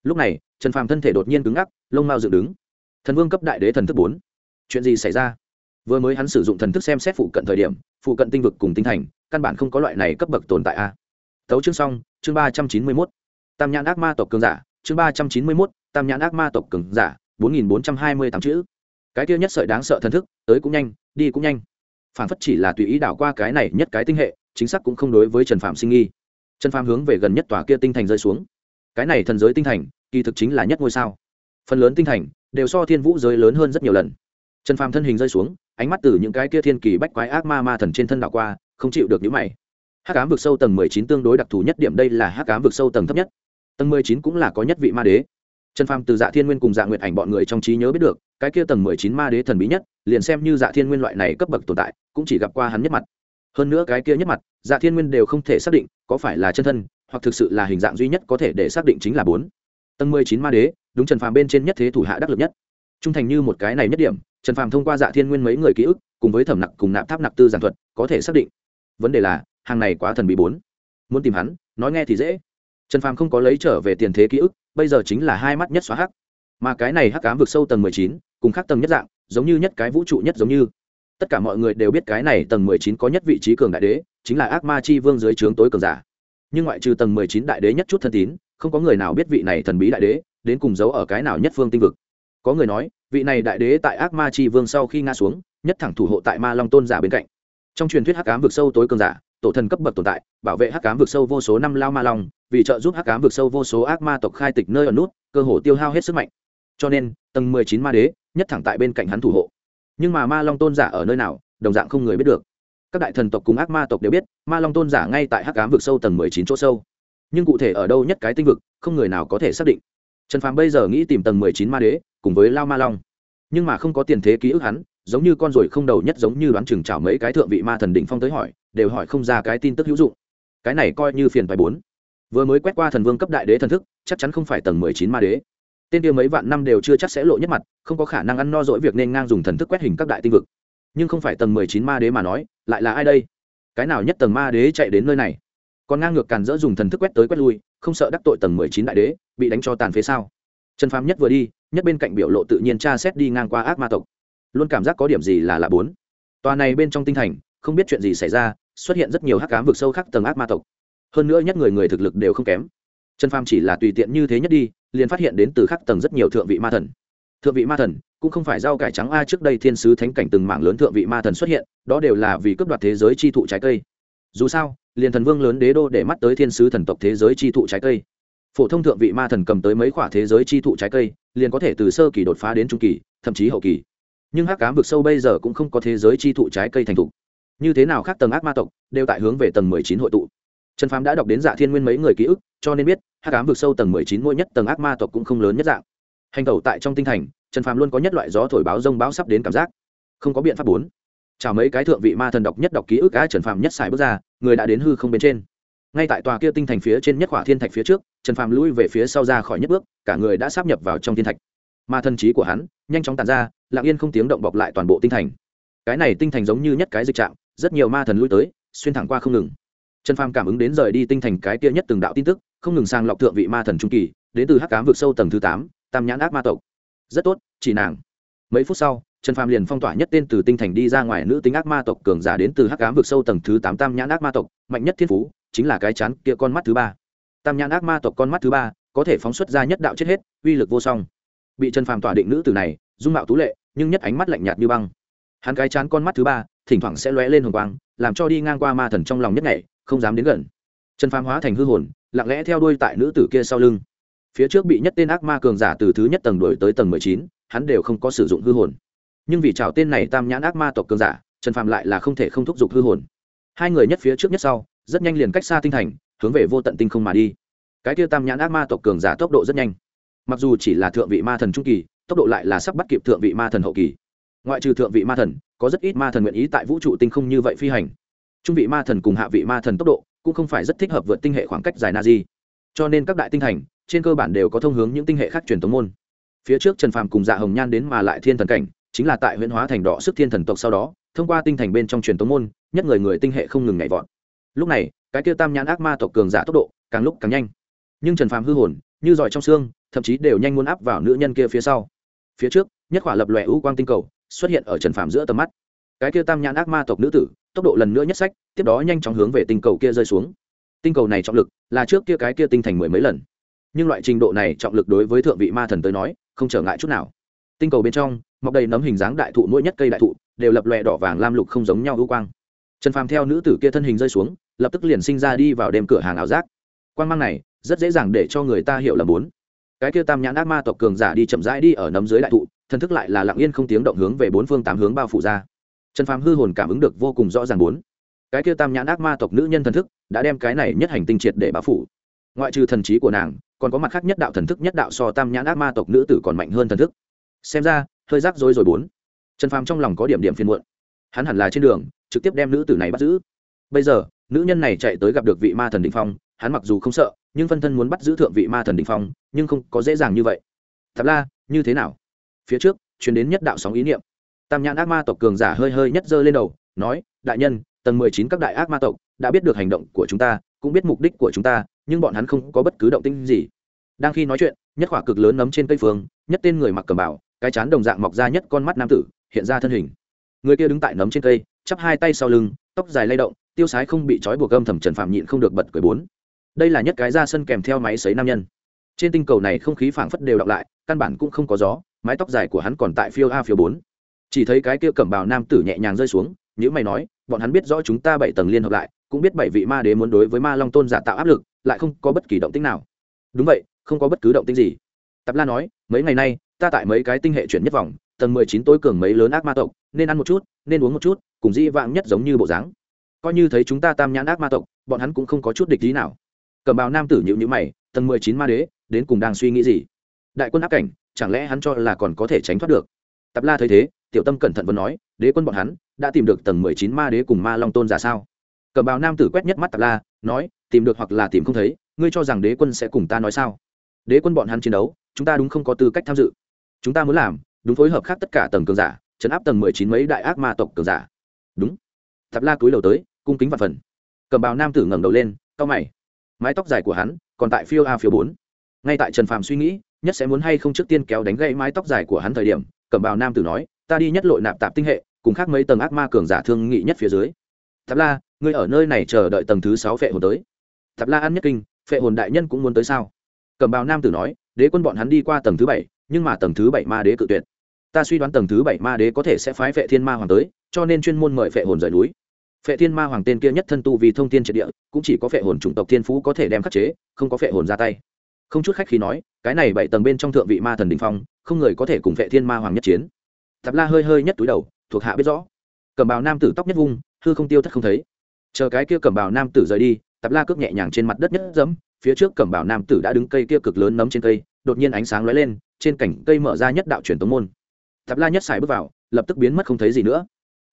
Lúc này, trần phàm thân thể đột nhiên cứng ngắc, lông mao dựng đứng. Thần vương cấp đại đế thần thức bốn. Chuyện gì xảy ra? Vừa mới hắn sử dụng thần thức xem xét phụ cận thời điểm, phụ cận tinh vực cùng tinh thành, căn bản không có loại này cấp bậc tồn tại a. Tấu chương xong, chương ba trăm chín mươi mốt. Tam nhãn ác ma tộc cường giả, chương ba trăm chín mươi mốt, tam nhãn ác ma tộc cường giả, bốn nghìn bốn trăm hai mươi tám chữ. Cái kia nhất sợi đáng sợ thần thức, tới cũng nhanh, đi cũng nhanh. Phản phất chỉ là tùy ý đảo qua cái này nhất cái tinh hệ chính xác cũng không đối với trần phạm sinh nghi. Trần phạm hướng về gần nhất tòa kia tinh thành rơi xuống. Cái này thần giới tinh thành, kỳ thực chính là nhất ngôi sao. Phần lớn tinh thành đều so thiên vũ giới lớn hơn rất nhiều lần. Trần Phạm thân hình rơi xuống, ánh mắt từ những cái kia thiên kỳ bách quái ác ma ma thần trên thân đảo qua, không chịu được những mày. Hát cám vực sâu tầng mười chín tương đối đặc thù nhất điểm đây là hát cám vực sâu tầng thấp nhất. Tầng mười chín cũng là có nhất vị ma đế. Trần phàm từ dạ thiên nguyên cùng dạ nguyệt ảnh bọn người trong trí nhớ biết được, cái kia tầng mười chín ma đế thần bí nhất, liền xem như dạ thiên nguyên loại này cấp bậc tồn tại, cũng chỉ gặp qua hắn nhất mặt hơn nữa cái kia nhất mặt dạ thiên nguyên đều không thể xác định có phải là chân thân, hoặc thực sự là hình dạng duy nhất có thể để xác định chính là bốn. Tầng mười chín ma đế, đúng trần phàm bên trên nhất thế thủ hạ đắc lực nhất. Trung thành như một cái này nhất điểm, trần phàm thông qua dạ thiên nguyên mấy người ký ức, cùng với thẩm nặc cùng nạp tháp nặc tư giản thuật, có thể xác định. Vấn đề là, hàng này quá thần bị bốn. Muốn tìm hắn, nói nghe thì dễ. Trần phàm không có lấy trở về tiền thế ký ức, bây giờ chính là hai mắt nhất xóa hắc. Mà cái này hắc cám vực sâu tầng mười chín, cùng khác tầng nhất dạng, giống như nhất cái vũ trụ nhất giống như tất cả mọi người đều biết cái này tầng mười chín có nhất vị trí cường đại đế, chính là ác ma chi vương dưới trướng tối cường giả. Nhưng ngoại trừ tầng mười chín đại đế nhất chút thân tín, không có người nào biết vị này thần bí đại đế, đến cùng giấu ở cái nào nhất phương tinh vực. Có người nói, vị này đại đế tại ác ma chi vương sau khi nga xuống, nhất thẳng thủ hộ tại ma long tôn giả bên cạnh. Trong truyền thuyết hắc ám vực sâu tối cường giả, tổ thần cấp bậc tồn tại, bảo vệ hắc ám vực sâu vô số năm lao ma long, vì trợ giúp hắc ám vực sâu vô số ác ma tộc khai tịch nơi ở nút, cơ hồ tiêu hao hết sức mạnh. Cho nên, tầng mười chín ma đế, nhất thẳng tại bên cạnh hắn thủ hộ nhưng mà ma long tôn giả ở nơi nào, đồng dạng không người biết được. Các đại thần tộc cùng ác ma tộc đều biết, ma long tôn giả ngay tại hắc ám vực sâu tầng mười chín chỗ sâu. Nhưng cụ thể ở đâu nhất cái tinh vực, không người nào có thể xác định. Trần phàm bây giờ nghĩ tìm tầng mười chín ma đế, cùng với lao ma long. Nhưng mà không có tiền thế ký ức hắn, giống như con ruồi không đầu nhất giống như đoán chừng chảo mấy cái thượng vị ma thần đỉnh phong tới hỏi, đều hỏi không ra cái tin tức hữu dụng. Cái này coi như phiền phải bốn. Vừa mới quét qua thần vương cấp đại đế thần thức, chắc chắn không phải tầng mười chín ma đế tên kia mấy vạn năm đều chưa chắc sẽ lộ nhất mặt, không có khả năng ăn no dỗi việc nên ngang dùng thần thức quét hình các đại tinh vực. Nhưng không phải tầng mười chín ma đế mà nói, lại là ai đây? Cái nào nhất tầng ma đế chạy đến nơi này? Còn ngang ngược càn dỡ dùng thần thức quét tới quét lui, không sợ đắc tội tầng mười chín đại đế, bị đánh cho tàn phế sao? Trần phám nhất vừa đi, nhất bên cạnh biểu lộ tự nhiên tra xét đi ngang qua ác ma tộc. Luôn cảm giác có điểm gì là lạ bốn. Tòa này bên trong tinh thành, không biết chuyện gì xảy ra, xuất hiện rất nhiều hắc cám vực sâu khác tầng ác ma tộc. Hơn nữa nhất người người thực lực đều không kém. Trần phàm chỉ là tùy tiện như thế nhất đi liền phát hiện đến từ khắc tầng rất nhiều thượng vị ma thần. Thượng vị ma thần cũng không phải rau cải trắng a, trước đây thiên sứ thánh cảnh từng mảng lớn thượng vị ma thần xuất hiện, đó đều là vì cướp đoạt thế giới chi thụ trái cây. Dù sao, liền thần vương lớn đế đô để mắt tới thiên sứ thần tộc thế giới chi thụ trái cây. Phổ thông thượng vị ma thần cầm tới mấy khoả thế giới chi thụ trái cây, liền có thể từ sơ kỳ đột phá đến trung kỳ, thậm chí hậu kỳ. Nhưng hắc cám vực sâu bây giờ cũng không có thế giới chi thụ trái cây thành thục. Như thế nào khác tầng ác ma tộc đều tại hướng về tầng mười chín hội tụ trần phàm đã đọc đến dạ thiên nguyên mấy người ký ức, cho nên biết, hắc ám vực sâu tầng mười chín mỗi nhất tầng ác ma tộc cũng không lớn nhất dạng. Hành tẩu tại trong tinh thành, trần phàm luôn có nhất loại gió thổi báo rông báo sắp đến cảm giác. Không có biện pháp bốn. Chào mấy cái thượng vị ma thần đọc nhất đọc ký ức á, trần phàm nhất xài bước ra, người đã đến hư không bên trên. Ngay tại tòa kia tinh thành phía trên nhất khỏa thiên thạch phía trước, trần phàm lui về phía sau ra khỏi nhất bước, cả người đã sắp nhập vào trong thiên thạch. Ma thần trí của hắn, nhanh chóng tàn ra, lặng yên không tiếng động bọc lại toàn bộ tinh thành. Cái này tinh thành giống như nhất cái dịch trạm rất nhiều ma thần lui tới, xuyên thẳng qua không ngừng trần phàm cảm ứng đến rời đi tinh thành cái kia nhất từng đạo tin tức, không ngừng sang lọc thượng vị ma thần trung kỳ, đến từ hắc cám vực sâu tầng thứ tám, tam nhãn ác ma tộc. Rất tốt, chỉ nàng. Mấy phút sau, trần phàm liền phong tỏa nhất tên từ tinh thành đi ra ngoài nữ tính ác ma tộc cường giả đến từ hắc cám vực sâu tầng thứ tám tam nhãn ác ma tộc, mạnh nhất thiên phú, chính là cái chán kia con mắt thứ ba. Tam nhãn ác ma tộc con mắt thứ ba, có thể phóng xuất ra nhất đạo chết hết, uy lực vô song. Bị trần phàm tỏa định nữ tử này, dung mạo tú lệ, nhưng nhất ánh mắt lạnh nhạt như băng. Hắn cái chán con mắt thứ ba, thỉnh thoảng sẽ lóe lên hồng quang, làm cho đi ngang qua ma thần trong lòng nhất ngày không dám đến gần. Trần phàm hóa thành hư hồn, lặng lẽ theo đuôi tại nữ tử kia sau lưng. Phía trước bị nhất tên ác ma cường giả từ thứ nhất tầng đổi tới tầng mười chín, hắn đều không có sử dụng hư hồn. Nhưng vì chào tên này tam nhãn ác ma tộc cường giả, trần phàm lại là không thể không thúc giục hư hồn. Hai người nhất phía trước nhất sau, rất nhanh liền cách xa tinh thành, hướng về vô tận tinh không mà đi. Cái kia tam nhãn ác ma tộc cường giả tốc độ rất nhanh. Mặc dù chỉ là thượng vị ma thần trung kỳ, tốc độ lại là sắp bắt kịp thượng vị ma thần hậu kỳ. Ngoại trừ thượng vị ma thần, có rất ít ma thần nguyện ý tại vũ trụ tinh không như vậy phi hành trung vị ma thần cùng hạ vị ma thần tốc độ cũng không phải rất thích hợp vượt tinh hệ khoảng cách dài na di. Cho nên các đại tinh thành, trên cơ bản đều có thông hướng những tinh hệ khác truyền tống môn. Phía trước trần phàm cùng dạ hồng nhan đến mà lại thiên thần cảnh, chính là tại huyện hóa thành đỏ sức thiên thần tộc sau đó, thông qua tinh thành bên trong truyền tống môn, nhất người người tinh hệ không ngừng nhảy vọt. Lúc này, cái kia tam nhãn ác ma tộc cường giả tốc độ càng lúc càng nhanh. Nhưng trần phàm hư hồn, như giỏi trong xương, thậm chí đều nhanh muốn áp vào nữ nhân kia phía sau. Phía trước, nhất khỏa lập lòe ưu quang tinh cầu xuất hiện ở trần phàm giữa tầm mắt. Cái kia tam nhãn ác ma tộc nữ tử tốc độ lần nữa nhất sách, tiếp đó nhanh chóng hướng về tinh cầu kia rơi xuống. Tinh cầu này trọng lực là trước kia cái kia tinh thành mười mấy lần. Nhưng loại trình độ này trọng lực đối với thượng vị ma thần tới nói, không trở ngại chút nào. Tinh cầu bên trong, mọc đầy nấm hình dáng đại thụ mỗi nhất cây đại thụ, đều lập lòe đỏ vàng lam lục không giống nhau ưu quang. Trần phàm theo nữ tử kia thân hình rơi xuống, lập tức liền sinh ra đi vào đêm cửa hàng ảo giác. Quan mang này, rất dễ dàng để cho người ta hiểu là bốn. Cái kia tam nhãn ác ma tộc cường giả đi chậm rãi đi ở nấm dưới đại thụ, thần thức lại là lặng yên không tiếng động hướng về bốn phương tám hướng bao phủ ra trần phàm hư hồn cảm ứng được vô cùng rõ ràng bốn. Cái kia tam nhãn ác ma tộc nữ nhân thần thức đã đem cái này nhất hành tinh triệt để báo phủ. Ngoại trừ thần trí của nàng, còn có mặt khác nhất đạo thần thức nhất đạo so tam nhãn ác ma tộc nữ tử còn mạnh hơn thần thức. Xem ra, hơi rắc rối rồi bốn. Trần phàm trong lòng có điểm điểm phiền muộn. Hắn hẳn là trên đường, trực tiếp đem nữ tử này bắt giữ. Bây giờ, nữ nhân này chạy tới gặp được vị ma thần định phong, hắn mặc dù không sợ, nhưng phân thân muốn bắt giữ thượng vị ma thần định phong, nhưng không có dễ dàng như vậy. Thật la như thế nào? Phía trước chuyển đến nhất đạo sóng ý niệm tam nhãn ác ma tộc cường giả hơi hơi nhất giơ lên đầu, nói, đại nhân, tầng mười chín các đại ác ma tộc đã biết được hành động của chúng ta, cũng biết mục đích của chúng ta, nhưng bọn hắn không có bất cứ động tinh gì. Đang khi nói chuyện, nhất khỏa cực lớn nấm trên cây phương nhất tên người mặc cầm bảo cái chán đồng dạng mọc ra nhất con mắt nam tử, hiện ra thân hình. Người kia đứng tại nấm trên cây, chắp hai tay sau lưng, tóc dài lay động, tiêu sái không bị trói buộc âm thầm trần phạm nhịn không được bật cười bốn. Đây là nhất cái ra sân kèm theo máy sấy nam nhân. Trên tinh cầu này không khí phảng phất đều đọng lại, căn bản cũng không có gió, mái tóc dài của hắn còn tại phiêu a phiêu bốn chỉ thấy cái kia cẩm bào nam tử nhẹ nhàng rơi xuống nhữ mày nói, bọn hắn biết rõ chúng ta bảy tầng liên hợp lại, cũng biết bảy vị ma đế muốn đối với ma long tôn giả tạo áp lực, lại không có bất kỳ động tĩnh nào. Đúng vậy, không có bất cứ động tĩnh gì. Tạp la nói, mấy ngày nay, ta tại mấy cái tinh hệ chuyển nhất vòng, tầng mười chín tối cường mấy lớn ác ma tộc, nên ăn một chút, nên uống một chút, cùng dĩ vãng nhất giống như bộ dáng. Coi như thấy chúng ta tam nhãn ác ma tộc, bọn hắn cũng không có chút địch lý nào. Cẩm bào nam tử nhịu nhữ mày, tầng mười chín ma đế, đến cùng đang suy nghĩ gì? Đại quân áp cảnh, chẳng lẽ hắn cho là còn có thể tránh thoát được? Tạp la thấy thế tiểu tâm cẩn thận vẫn nói, đế quân bọn hắn đã tìm được tầng mười chín ma đế cùng ma long tôn giả sao? Cẩm bào nam tử quét nhất mắt tạp la, nói, tìm được hoặc là tìm không thấy, ngươi cho rằng đế quân sẽ cùng ta nói sao? Đế quân bọn hắn chiến đấu, chúng ta đúng không có tư cách tham dự. Chúng ta muốn làm, đúng phối hợp khác tất cả tầng cường giả chấn áp tầng mười chín mấy đại ác ma tộc cường giả. Đúng. Tạp la cúi đầu tới, cung kính và phần. Cầm bào nam tử ngẩng đầu lên, cau mày. Mái tóc dài của hắn còn tại phiêu a phiêu bốn. Ngay tại trần phàm suy nghĩ, nhất sẽ muốn hay không trước tiên kéo đánh gãy mái tóc dài của hắn thời điểm cầm bào nam tử nói ta đi nhất lội nạp tạp tinh hệ, cùng khác mấy tầng ác ma cường giả thương nghị nhất phía dưới. Tạp la, ngươi ở nơi này chờ đợi tầng thứ sáu phệ hồn tới. Tạp la ăn nhất kinh, phệ hồn đại nhân cũng muốn tới sao? Cầm bào nam tử nói, đế quân bọn hắn đi qua tầng thứ bảy, nhưng mà tầng thứ bảy ma đế cự tuyệt. Ta suy đoán tầng thứ bảy ma đế có thể sẽ phái phệ thiên ma hoàng tới, cho nên chuyên môn mời phệ hồn rời núi. Phệ thiên ma hoàng tên kia nhất thân tu vì thông tin triệt địa, cũng chỉ có phệ hồn chủng tộc thiên phú có thể đem khắc chế, không có phệ hồn ra tay. Không chút khách khi nói, cái này bảy tầng bên trong thượng vị ma thần đình phong, không người có thể cùng phệ thiên ma hoàng nhất chiến tạp la hơi hơi nhất túi đầu, thuộc hạ biết rõ. Cầm bào nam tử tóc nhất vung, hư không tiêu thất không thấy. Chờ cái kia cẩm bào nam tử rời đi, tạp la cước nhẹ nhàng trên mặt đất nhất dẫm, phía trước cẩm bào nam tử đã đứng cây kia cực lớn nấm trên cây, đột nhiên ánh sáng lóe lên, trên cảnh cây mở ra nhất đạo truyền tống môn. Tạp la nhất xài bước vào, lập tức biến mất không thấy gì nữa.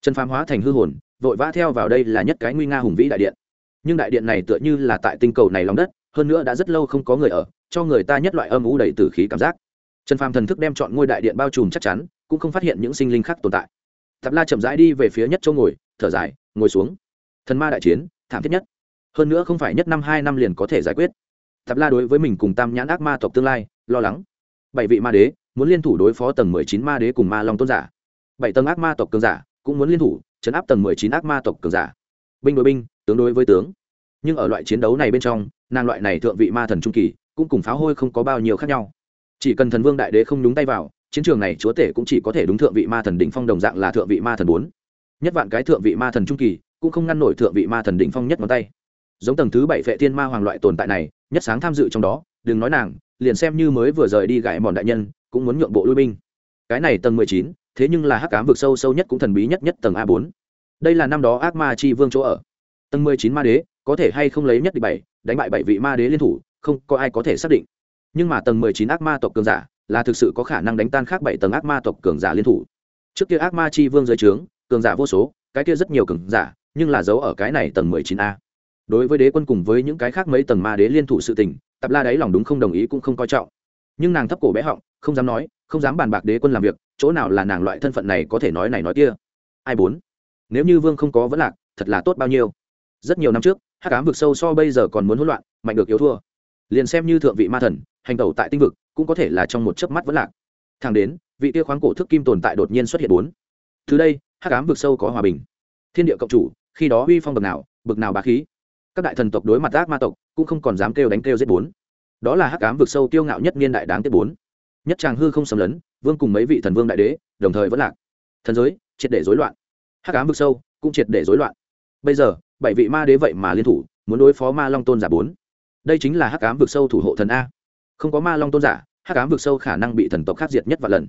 Trần phàm hóa thành hư hồn, vội vã theo vào đây là nhất cái nguy nga hùng vĩ đại điện. Nhưng đại điện này tựa như là tại tinh cầu này lòng đất, hơn nữa đã rất lâu không có người ở, cho người ta nhất loại âm u đầy tử khí cảm giác. Trần phàm thần thức đem chọn ngôi đại điện bao trùm chắc chắn cũng không phát hiện những sinh linh khác tồn tại. Tạp la chậm rãi đi về phía nhất châu ngồi, thở dài, ngồi xuống. Thần ma đại chiến, thảm thiết nhất. Hơn nữa không phải nhất năm, hai năm liền có thể giải quyết. Tạp la đối với mình cùng tam nhãn ác ma tộc tương lai, lo lắng. Bảy vị ma đế, muốn liên thủ đối phó tầng mười chín ma đế cùng ma long tôn giả. Bảy tầng ác ma tộc cường giả, cũng muốn liên thủ chấn áp tầng mười chín ác ma tộc cường giả. Binh đối binh, tướng đối với tướng. Nhưng ở loại chiến đấu này bên trong, nàng loại này thượng vị ma thần trung kỳ, cũng cùng pháo hôi không có bao nhiêu khác nhau. Chỉ cần thần vương đại đế không nhúng tay vào chiến trường này chúa tể cũng chỉ có thể đúng thượng vị ma thần đỉnh phong đồng dạng là thượng vị ma thần bốn. Nhất vạn cái thượng vị ma thần trung kỳ, cũng không ngăn nổi thượng vị ma thần đỉnh phong nhất ngón tay. Giống tầng thứ bảy vệ thiên ma hoàng loại tồn tại này, nhất sáng tham dự trong đó, đừng nói nàng, liền xem như mới vừa rời đi gãi mòn đại nhân, cũng muốn nhượng bộ lui binh. Cái này tầng mười chín, thế nhưng là hắc cám vực sâu sâu nhất cũng thần bí nhất nhất tầng a bốn. Đây là năm đó ác ma chi vương chỗ ở. Tầng mười chín ma đế, có thể hay không lấy nhất đi bảy, đánh bại bảy vị ma đế liên thủ, không có ai có thể xác định. Nhưng mà tầng mười chín ác ma tộc cường giả là thực sự có khả năng đánh tan khác bảy tầng ác ma tộc cường giả liên thủ. Trước kia ác ma chi vương dưới trướng, cường giả vô số, cái kia rất nhiều cường giả, nhưng là giấu ở cái này tầng mười chín a. Đối với đế quân cùng với những cái khác mấy tầng ma đế liên thủ sự tình tập la đáy lòng đúng không đồng ý cũng không coi trọng. Nhưng nàng thấp cổ bé họng, không dám nói, không dám bàn bạc đế quân làm việc, chỗ nào là nàng loại thân phận này có thể nói này nói kia. Ai bốn? Nếu như vương không có vẫn lạc, thật là tốt bao nhiêu. Rất nhiều năm trước hát cám vực sâu so bây giờ còn muốn hỗn loạn, mạnh được yếu thua. Liền xem như thượng vị ma thần, hành tẩu tại tinh vực cũng có thể là trong một chớp mắt vẫn lạc. Thang đến, vị tia khoáng cổ thức kim tồn tại đột nhiên xuất hiện bốn. Từ đây, hắc ám vực sâu có hòa bình. Thiên địa cộng chủ, khi đó uy phong bậc nào bậc nào bá khí. Các đại thần tộc đối mặt ác ma tộc, cũng không còn dám kêu đánh kêu giết bốn. Đó là hắc ám vực sâu tiêu ngạo nhất niên đại đáng tiếc bốn. Nhất tràng hư không xâm lấn, vương cùng mấy vị thần vương đại đế, đồng thời vẫn lạc. Thần giới, triệt để rối loạn. Hắc ám vực sâu, cũng triệt để rối loạn. Bây giờ, bảy vị ma đế vậy mà liên thủ, muốn đối phó ma long tôn giả bốn. Đây chính là hắc ám vực sâu thủ hộ thần a không có ma long tôn giả, hắc ám vực sâu khả năng bị thần tộc khác diệt nhất và lần.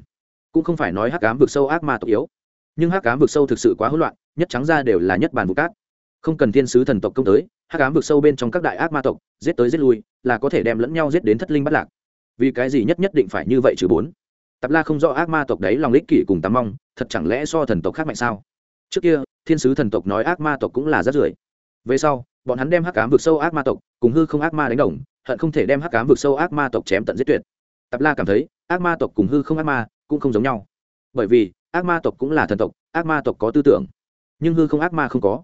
Cũng không phải nói hắc ám vực sâu ác ma tộc yếu, nhưng hắc ám vực sâu thực sự quá hỗn loạn, nhất trắng ra đều là nhất bàn vụ cát. Không cần thiên sứ thần tộc công tới, hắc ám vực sâu bên trong các đại ác ma tộc, giết tới giết lui, là có thể đem lẫn nhau giết đến thất linh bắt lạc. Vì cái gì nhất nhất định phải như vậy chứ bốn? Tập la không rõ ác ma tộc đấy lòng lích kỷ cùng tắm mong, thật chẳng lẽ so thần tộc khác mạnh sao? Trước kia, thiên sứ thần tộc nói ác ma tộc cũng là rất rưởi. Về sau bọn hắn đem hắc ám vực sâu ác ma tộc cùng hư không ác ma đánh đồng, hận không thể đem hắc ám vực sâu ác ma tộc chém tận giết tuyệt. Tạp la cảm thấy, ác ma tộc cùng hư không ác ma cũng không giống nhau. Bởi vì, ác ma tộc cũng là thần tộc, ác ma tộc có tư tưởng, nhưng hư không ác ma không có.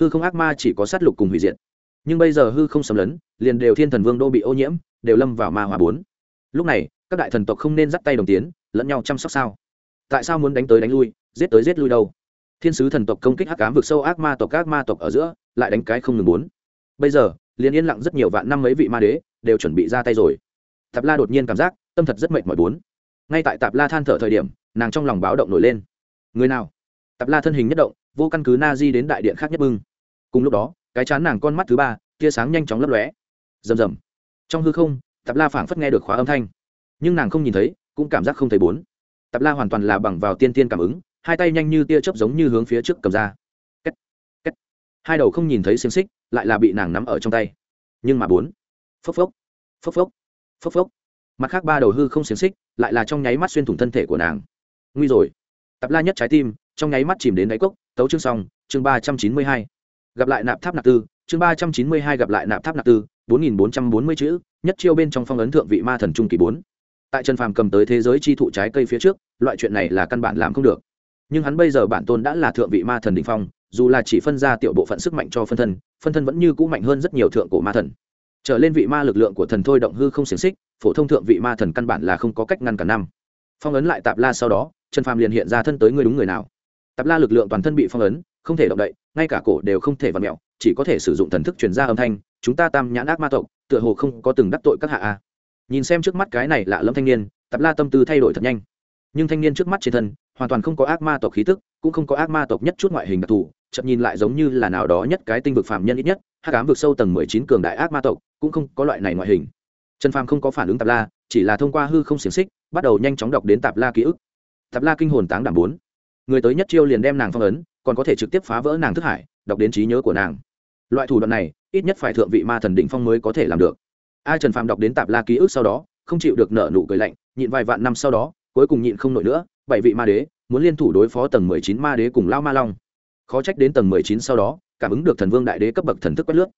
Hư không ác ma chỉ có sát lục cùng hủy diệt. Nhưng bây giờ hư không sầm lấn, liền đều thiên thần vương đô bị ô nhiễm, đều lâm vào ma hòa bốn. Lúc này, các đại thần tộc không nên dắt tay đồng tiến, lẫn nhau chăm sóc sao? Tại sao muốn đánh tới đánh lui, giết tới giết lui đâu? Thiên sứ thần tộc công kích hắc ám vực sâu ác ma tộc, ác ma tộc ở giữa, lại đánh cái không ngừng bốn. Bây giờ, liền yên lặng rất nhiều vạn năm mấy vị ma đế đều chuẩn bị ra tay rồi. Tạp la đột nhiên cảm giác, tâm thật rất mệt mỏi bốn. Ngay tại tạp la than thở thời điểm, nàng trong lòng báo động nổi lên. Người nào? Tạp la thân hình nhất động, vô căn cứ na di đến đại điện khác nhất bưng. Cùng lúc đó, cái chán nàng con mắt thứ ba, tia sáng nhanh chóng lấp lóe. Rầm rầm. Trong hư không, tạp la phảng phất nghe được khóa âm thanh. Nhưng nàng không nhìn thấy, cũng cảm giác không thấy bốn. Tạp la hoàn toàn là bằng vào tiên tiên cảm ứng hai tay nhanh như tia chớp giống như hướng phía trước cầm ra. Két két. Hai đầu không nhìn thấy xiềng xích, lại là bị nàng nắm ở trong tay. Nhưng mà bốn. Phốc phốc phốc phốc phốc phốc. Mặt khác ba đầu hư không xiềng xích, lại là trong nháy mắt xuyên thủng thân thể của nàng. Nguy rồi. Tập la nhất trái tim, trong nháy mắt chìm đến đáy cốc, tấu chương xong, chương ba trăm chín mươi hai. Gặp lại nạp tháp nạp tư, chương ba trăm chín mươi hai gặp lại nạp tháp nạp tư, bốn nghìn bốn trăm bốn mươi chữ, nhất chiêu bên trong phong ấn thượng vị ma thần trung kỳ bốn. Tại trần phàm cầm tới thế giới chi thụ trái cây phía trước, loại chuyện này là căn bản làm không được nhưng hắn bây giờ bản tôn đã là thượng vị ma thần đ ỉ n h phong, dù là chỉ phân ra tiểu bộ phận sức mạnh cho phân thân phân thân vẫn như cũ mạnh hơn rất nhiều thượng cổ ma thần. Trở lên vị ma lực lượng của thần thôi động hư không xiềng xích, phổ thông thượng vị ma thần căn bản là không có cách ngăn cả năm. Phong ấn lại tạp la sau đó, trần phàm liền hiện ra thân tới người đúng người nào. Tạp la lực lượng toàn thân bị phong ấn, không thể động đậy, ngay cả cổ đều không thể vặn mẹo, chỉ có thể sử dụng thần thức truyền ra âm thanh, chúng ta tam nhãn ác ma tộc, tựa hồ không có từng đắc tội các hạ a. Nhìn xem trước mắt cái này lạ lẫm thanh niên, tạp la tâm tư thay đổi thật nhanh. Nhưng thanh niên trước mắt trên thân hoàn toàn không có ác ma tộc khí tức, cũng không có ác ma tộc nhất chút ngoại hình đặc thù chậm nhìn lại giống như là nào đó nhất cái tinh vực phạm nhân ít nhất, hắc ám vực sâu tầng mười chín cường đại ác ma tộc, cũng không có loại này ngoại hình. Trần phàm không có phản ứng tạp la, chỉ là thông qua hư không xiềng xích, bắt đầu nhanh chóng đọc đến tạp la ký ức. Tạp la kinh hồn táng đảm bốn. Người tới nhất chiêu liền đem nàng phong ấn, còn có thể trực tiếp phá vỡ nàng thức hải, đọc đến trí nhớ của nàng. Loại thủ đoạn này, ít nhất phải thượng vị ma thần đỉnh phong mới có thể làm được. Ai trần phàm đọc đến tạp la ký ức sau đó, không chịu được nợ nụ cười lạnh, nhịn vài vạn năm sau đó, cuối cùng nhịn không nổi nữa bảy vị ma đế, muốn liên thủ đối phó tầng mười chín ma đế cùng lao ma long. Khó trách đến tầng mười chín sau đó, cảm ứng được thần vương đại đế cấp bậc thần thức quét lướt.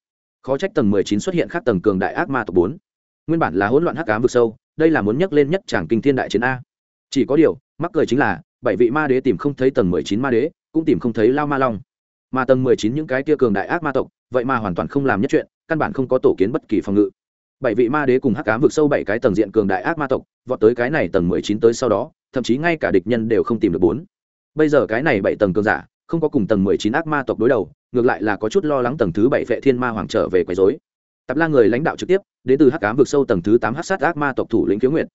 Khó trách tầng mười chín xuất hiện khác tầng cường đại ác ma tộc bốn. Nguyên bản là hỗn loạn hắc ám vực sâu, đây là muốn nhắc lên nhất tràng kinh thiên đại chiến a. Chỉ có điều, mắc cười chính là, bảy vị ma đế tìm không thấy tầng mười chín ma đế, cũng tìm không thấy lao ma long. Mà tầng mười chín những cái kia cường đại ác ma tộc, vậy mà hoàn toàn không làm nhất chuyện, căn bản không có tổ kiến bất kỳ phòng ngự. Bảy vị ma đế cùng hắc ám vực sâu bảy cái tầng diện cường đại ác ma tộc, vọt tới cái này tầng mười chín tới sau đó thậm chí ngay cả địch nhân đều không tìm được bốn. Bây giờ cái này bảy tầng cường giả, không có cùng tầng mười chín ác ma tộc đối đầu, ngược lại là có chút lo lắng tầng thứ bảy vệ thiên ma hoàng trở về quấy rối. Tập la người lãnh đạo trực tiếp, đến từ hắc ám vực sâu tầng thứ tám hắc sát ác ma tộc thủ lĩnh khiếu nguyệt.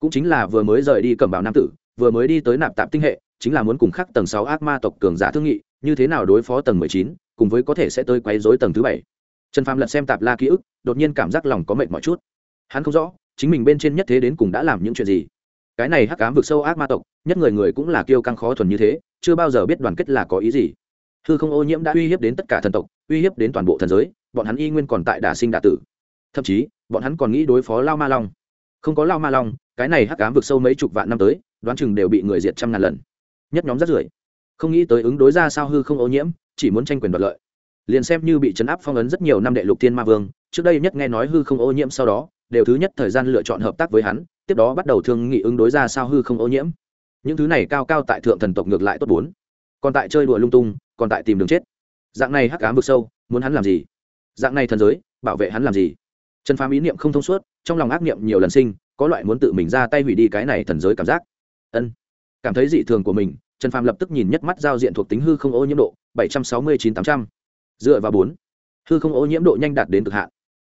Cũng chính là vừa mới rời đi cầm bảo nam tử, vừa mới đi tới nạp tạm tinh hệ, chính là muốn cùng khắc tầng sáu ác ma tộc cường giả thương nghị, như thế nào đối phó tầng mười chín, cùng với có thể sẽ tới quấy rối tầng thứ bảy. Trần phàm lật xem tạp la ký ức, đột nhiên cảm giác lòng có mệt mỏi chút. Hắn không rõ, chính mình bên trên nhất thế đến cùng đã làm những chuyện gì cái này hắc ám vực sâu ác ma tộc, nhất người người cũng là kiêu căng khó thuần như thế, chưa bao giờ biết đoàn kết là có ý gì. Hư không ô nhiễm đã uy hiếp đến tất cả thần tộc, uy hiếp đến toàn bộ thần giới, bọn hắn y nguyên còn tại đả sinh đả tử. Thậm chí, bọn hắn còn nghĩ đối phó lao ma long. Không có lao ma long, cái này hắc ám vực sâu mấy chục vạn năm tới, đoán chừng đều bị người diệt trăm ngàn lần. Nhất nhóm rất rưởi. Không nghĩ tới ứng đối ra sao hư không ô nhiễm, chỉ muốn tranh quyền đoạt lợi. Liền xem như bị chấn áp phong ấn rất nhiều năm đệ lục thiên ma vương, trước đây nhất nghe nói hư không ô nhiễm sau đó, đều thứ nhất thời gian lựa chọn hợp tác với hắn tiếp đó bắt đầu thương nghị ứng đối ra sao hư không ô nhiễm. Những thứ này cao cao tại thượng thần tộc ngược lại tốt bốn. Còn tại chơi đùa lung tung, còn tại tìm đường chết. Dạng này hắc ám vực sâu, muốn hắn làm gì? Dạng này thần giới, bảo vệ hắn làm gì? Trần phàm ý niệm không thông suốt, trong lòng ác niệm nhiều lần sinh, có loại muốn tự mình ra tay hủy đi cái này thần giới cảm giác. Ân. Cảm thấy dị thường của mình, trần phàm lập tức nhìn nhất mắt giao diện thuộc tính hư không ô nhiễm độ, bảy trăm sáu mươi chín tám trăm. Dựa vào bốn. Hư không ô nhiễm độ nhanh đạt đến cực hạn.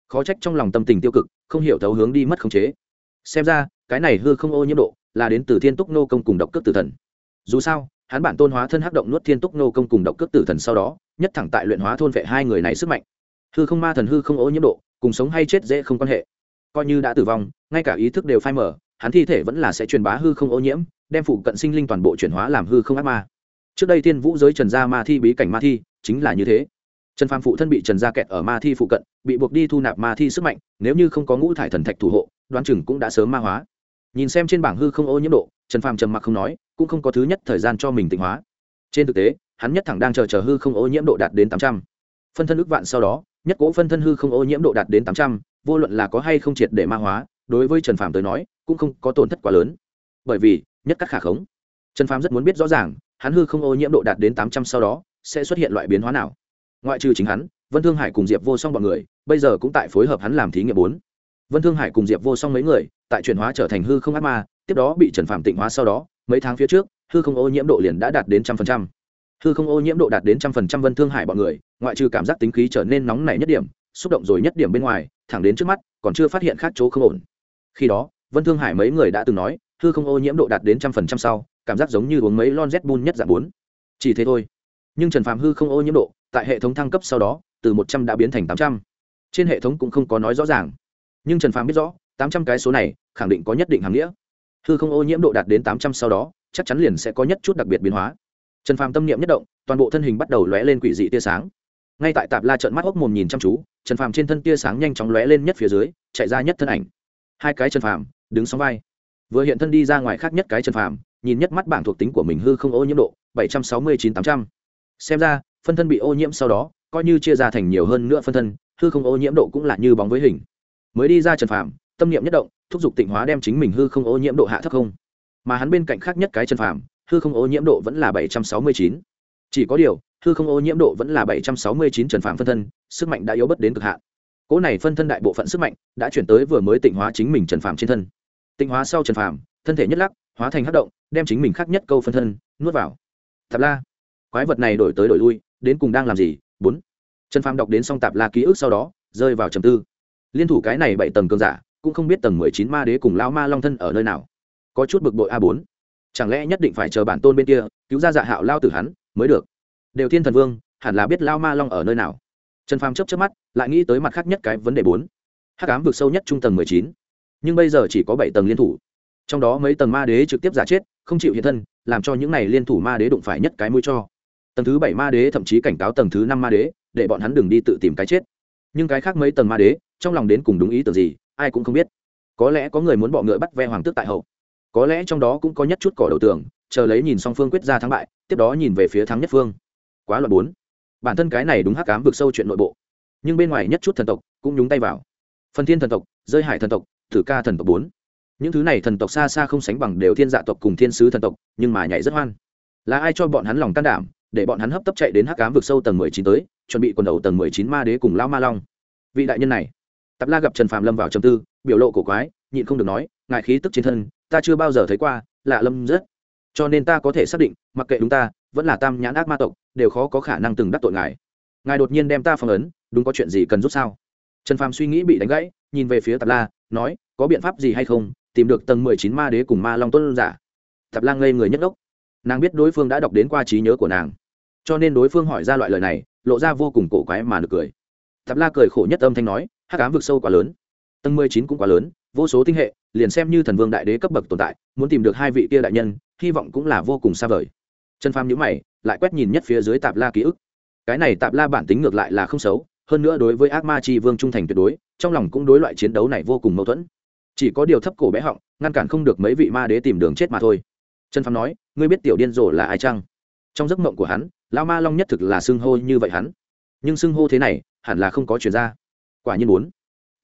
Khó trách trong lòng tâm tình tiêu cực, không hiểu thấu hướng đi mất khống chế xem ra, cái này hư không ô nhiễm độ là đến từ thiên túc nô công cùng độc cước tử thần. Dù sao, hắn bản tôn hóa thân hắc động nuốt thiên túc nô công cùng độc cước tử thần sau đó, nhất thẳng tại luyện hóa thôn vệ hai người này sức mạnh. Hư không ma thần hư không ô nhiễm độ, cùng sống hay chết dễ không quan hệ. Coi như đã tử vong, ngay cả ý thức đều phai mở hắn thi thể vẫn là sẽ truyền bá hư không ô nhiễm, đem phụ cận sinh linh toàn bộ chuyển hóa làm hư không ác ma. Trước đây thiên vũ giới trần gia ma thi bí cảnh ma thi, chính là như thế. Trần phàm phụ thân bị trần gia kẹt ở ma thi phụ cận, bị buộc đi thu nạp ma thi sức mạnh, nếu như không có ngũ thải thần thạch thủ hộ đoán chừng cũng đã sớm ma hóa. Nhìn xem trên bảng hư không ô nhiễm độ, trần phàm trầm mặc không nói, cũng không có thứ nhất thời gian cho mình tịnh hóa. Trên thực tế, hắn nhất thẳng đang chờ chờ hư không ô nhiễm độ đạt đến tám trăm. Phân thân ước vạn sau đó, nhất cố phân thân hư không ô nhiễm độ đạt đến tám trăm, vô luận là có hay không triệt để ma hóa, đối với trần phàm tới nói, cũng không có tổn thất quá lớn. Bởi vì, nhất cắt khả khống. Trần phàm rất muốn biết rõ ràng, hắn hư không ô nhiễm độ đạt đến tám trăm sau đó, sẽ xuất hiện loại biến hóa nào. Ngoại trừ chính hắn, vân thương hải cùng diệp vô song b ọ n người, bây giờ cũng tại phối hợp hắn làm thí nghiệm bốn vân thương hải cùng diệp vô song mấy người, tại chuyển hóa trở thành hư không ác ma, tiếp đó bị trần phạm tịnh hóa sau đó, mấy tháng phía trước, hư không ô nhiễm độ liền đã đạt đến trăm phần trăm. Hư không ô nhiễm độ đạt đến trăm phần trăm vân thương hải bọn người, ngoại trừ cảm giác tính khí trở nên nóng nảy nhất điểm, xúc động rồi nhất điểm bên ngoài, thẳng đến trước mắt, còn chưa phát hiện khác chỗ không ổn. Khi đó, vân thương hải mấy người đã từng nói, hư không ô nhiễm độ đạt đến trăm phần trăm sau, cảm giác giống như uống mấy lon z bun nhất dạng bốn. Chỉ thế thôi. Nhưng trần phạm hư không ô nhiễm độ, tại hệ thống thăng cấp sau đó, từ một trăm đã biến thành tám trăm. Trên hệ thống cũng không có nói rõ ràng nhưng trần phàm biết rõ, tám trăm cái số này khẳng định có nhất định hàm nghĩa. Hư không ô nhiễm độ đạt đến tám trăm sau đó, chắc chắn liền sẽ có nhất chút đặc biệt biến hóa. Trần phàm tâm niệm nhất động, toàn bộ thân hình bắt đầu lóe lên quỷ dị tia sáng. Ngay tại tạp la trợn mắt hốc mồm nhìn chăm chú, trần phàm trên thân tia sáng nhanh chóng lóe lên nhất phía dưới, chạy ra nhất thân ảnh. Hai cái trần phàm đứng sóng vai. Vừa hiện thân đi ra ngoài khác nhất cái trần phàm, nhìn nhất mắt bảng thuộc tính của mình hư không ô nhiễm độ, bảy trăm sáu mươi chín tám trăm. Xem ra, phân thân bị ô nhiễm sau đó, coi như chia ra thành nhiều hơn nữa phân thân, hư không ô nhiễm độ cũng là như bóng với hình mới đi ra trần phàm, tâm niệm nhất động, thúc giục tịnh hóa đem chính mình hư không ô nhiễm độ hạ thấp không. Mà hắn bên cạnh khác nhất cái trần phàm, hư không ô nhiễm độ vẫn là bảy trăm sáu mươi chín. Chỉ có điều, hư không ô nhiễm độ vẫn là bảy trăm sáu mươi chín trần phàm phân thân, sức mạnh đã yếu bất đến cực hạn. Cỗ này phân thân đại bộ phận sức mạnh đã chuyển tới vừa mới tịnh hóa chính mình trần phàm trên thân. Tịnh hóa sau trần phàm, thân thể nhất lắc, hóa thành hát động, đem chính mình khác nhất câu phân thân, nuốt vào. Thập la, quái vật này đổi tới đổi lui, đến cùng đang làm gì? Bốn. Trần phàm đọc đến xong tạp la ký ức sau đó, rơi vào trầm tư liên thủ cái này bảy tầng cường giả, cũng không biết tầng mười chín ma đế cùng lao ma long thân ở nơi nào. Có chút bực bội a bốn. Chẳng lẽ nhất định phải chờ bản tôn bên kia, cứu ra dạ hạo lao tử hắn, mới được? Đều thiên thần vương, hẳn là biết lao ma long ở nơi nào. Trần phàm chấp chấp mắt, lại nghĩ tới mặt khác nhất cái vấn đề bốn. Hắc ám vực sâu nhất trung tầng mười chín. Nhưng bây giờ chỉ có bảy tầng liên thủ. Trong đó mấy tầng ma đế trực tiếp giả chết, không chịu hiện thân, làm cho những này liên thủ ma đế đụng phải nhất cái mũi cho. Tầng thứ bảy ma đế, thậm chí cảnh cáo tầng thứ năm ma đế, để bọn hắn đừng đi tự tìm cái chết. Nhưng cái khác mấy tầng ma đế trong lòng đến cùng đúng ý tưởng gì, ai cũng không biết. Có lẽ có người muốn bọ ngựa bắt ve hoàng tước tại hậu. Có lẽ trong đó cũng có nhất chút cỏ đầu tường, chờ lấy nhìn song phương quyết ra thắng bại, tiếp đó nhìn về phía thắng nhất phương. Quá loạn bốn. Bản thân cái này đúng hắc cám vực sâu chuyện nội bộ. Nhưng bên ngoài nhất chút thần tộc cũng nhúng tay vào. Phần thiên thần tộc, rơi hải thần tộc tử ca thần tộc bốn. Những thứ này thần tộc xa xa không sánh bằng đều thiên dạ tộc cùng thiên sứ thần tộc, nhưng mà nhảy rất hoan. Là ai cho bọn hắn lòng can đảm, để bọn hắn hấp tấp chạy đến hắc cám vực sâu tầng mười chín tới, chuẩn bị quần đầu tầng mười chín ma đế cùng lao ma long? Vị đại nhân này tập la gặp trần phạm lâm vào trầm tư, biểu lộ cổ quái, nhịn không được nói ngại khí tức trên thân, ta chưa bao giờ thấy qua, lạ lâm rất. Cho nên ta có thể xác định, mặc kệ đúng ta, vẫn là tam nhãn ác ma tộc, đều khó có khả năng từng đắc tội ngài. Ngài đột nhiên đem ta phong ấn, đúng có chuyện gì cần rút sao? Trần phàm suy nghĩ bị đánh gãy, nhìn về phía tạp la, nói, có biện pháp gì hay không? Tìm được tầng mười chín ma đế cùng ma long tuân giả. Tạp la ngây người nhất đốc nàng biết đối phương đã đọc đến qua trí nhớ của nàng. Cho nên đối phương hỏi ra loại lời này, lộ ra vô cùng cổ quái mà được cười. Tạp la cười khổ nhất âm thanh nói hắc ám vực sâu quá lớn. Tầng mười chín cũng quá lớn, vô số tinh hệ, liền xem như thần vương đại đế cấp bậc tồn tại, muốn tìm được hai vị kia đại nhân, hy vọng cũng là vô cùng xa vời. Trần pham nhữ mày, lại quét nhìn nhất phía dưới tạp la ký ức. Cái này tạp la bản tính ngược lại là không xấu, hơn nữa đối với ác ma tri vương trung thành tuyệt đối, trong lòng cũng đối loại chiến đấu này vô cùng mâu thuẫn. Chỉ có điều thấp cổ bé họng, ngăn cản không được mấy vị ma đế tìm đường chết mà thôi. Trần phàm nói, ngươi biết tiểu điên rồ là ai chăng? Trong giấc mộng của hắn lao ma long nhất thực là xưng hô như vậy hắn. Nhưng xưng hô thế này, hẳn là không có chuyển ra quả nhiên muốn.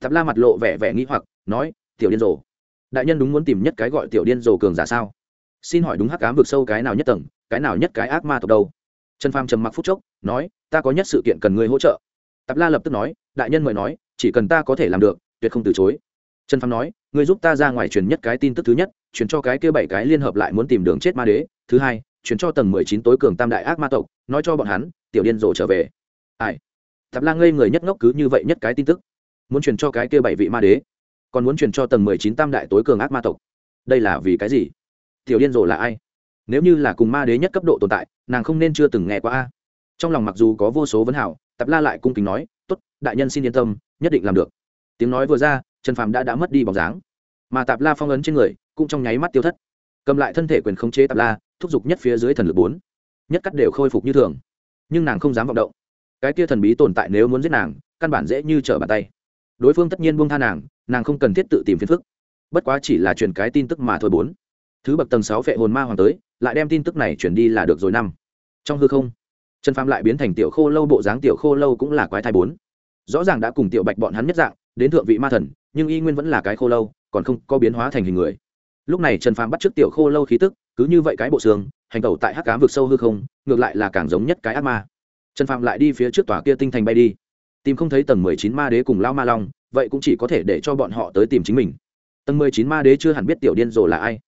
Tạp la mặt lộ vẻ vẻ nghĩ hoặc, nói, tiểu điên rồ, đại nhân đúng muốn tìm nhất cái gọi tiểu điên rồ cường giả sao? Xin hỏi đúng hắc cám vực sâu cái nào nhất tầng, cái nào nhất cái ác ma tộc đâu? Trần pham trầm mặc phút chốc, nói, ta có nhất sự kiện cần người hỗ trợ. Tạp la lập tức nói, đại nhân mời nói, chỉ cần ta có thể làm được, tuyệt không từ chối. Trần pham nói người giúp ta ra ngoài truyền nhất cái tin tức thứ nhất, truyền cho cái kia bảy cái liên hợp lại muốn tìm đường chết ma đế. Thứ hai, truyền cho tầng mười chín tối cường tam đại ác ma tộc, nói cho bọn hắn, tiểu điên rồ trở về. Ai? Tạp la ngây người nhất ngốc cứ như vậy nhất cái tin tức. Muốn truyền cho cái kia bảy vị ma đế, còn muốn truyền cho tầng mười chín tam đại tối cường ác ma tộc. Đây là vì cái gì? Tiểu điên rồ là ai? Nếu như là cùng ma đế nhất cấp độ tồn tại, nàng không nên chưa từng nghe qua a. Trong lòng mặc dù có vô số vấn hảo tạp la lại cung kính nói t ố t đại nhân xin yên tâm, nhất định làm được. Tiếng nói vừa ra, trần phàm đã đã mất đi bóng dáng. Mà tạp la phong ấn trên người cũng trong nháy mắt tiêu thất. Cầm lại thân thể quyền khống chế tạp la, thúc giục nhất phía dưới thần lực bốn. Nhất cắt đều khôi phục như thường. Nhưng nàng không dám vọng động cái kia thần bí tồn tại nếu muốn giết nàng, căn bản dễ như trở bàn tay. Đối phương tất nhiên buông tha nàng nàng không cần thiết tự tìm phiền phức. Bất quá chỉ là truyền cái tin tức mà thôi bốn. Thứ bậc tầng sáu phệ hồn ma hoàng tới, lại đem tin tức này chuyển đi là được rồi năm. Trong hư không, trần phàm lại biến thành tiểu khô lâu bộ dáng tiểu khô lâu cũng là quái thai bốn. Rõ ràng đã cùng tiểu bạch bọn hắn nhất dạng, đến thượng vị ma thần, nhưng y nguyên vẫn là cái khô lâu, còn không có biến hóa thành hình người. Lúc này trần phàm bắt trước tiểu khô lâu khí tức, cứ như vậy cái bộ xương, hành tẩu tại hắc cám vực sâu hư không, ngược lại là càng giống nhất cái ác ma trần Phạm lại đi phía trước tòa kia tinh thành bay đi. Tìm không thấy tầng mười chín ma đế cùng lao ma long, vậy cũng chỉ có thể để cho bọn họ tới tìm chính mình. Tầng mười chín ma đế chưa hẳn biết tiểu điên rồ là ai.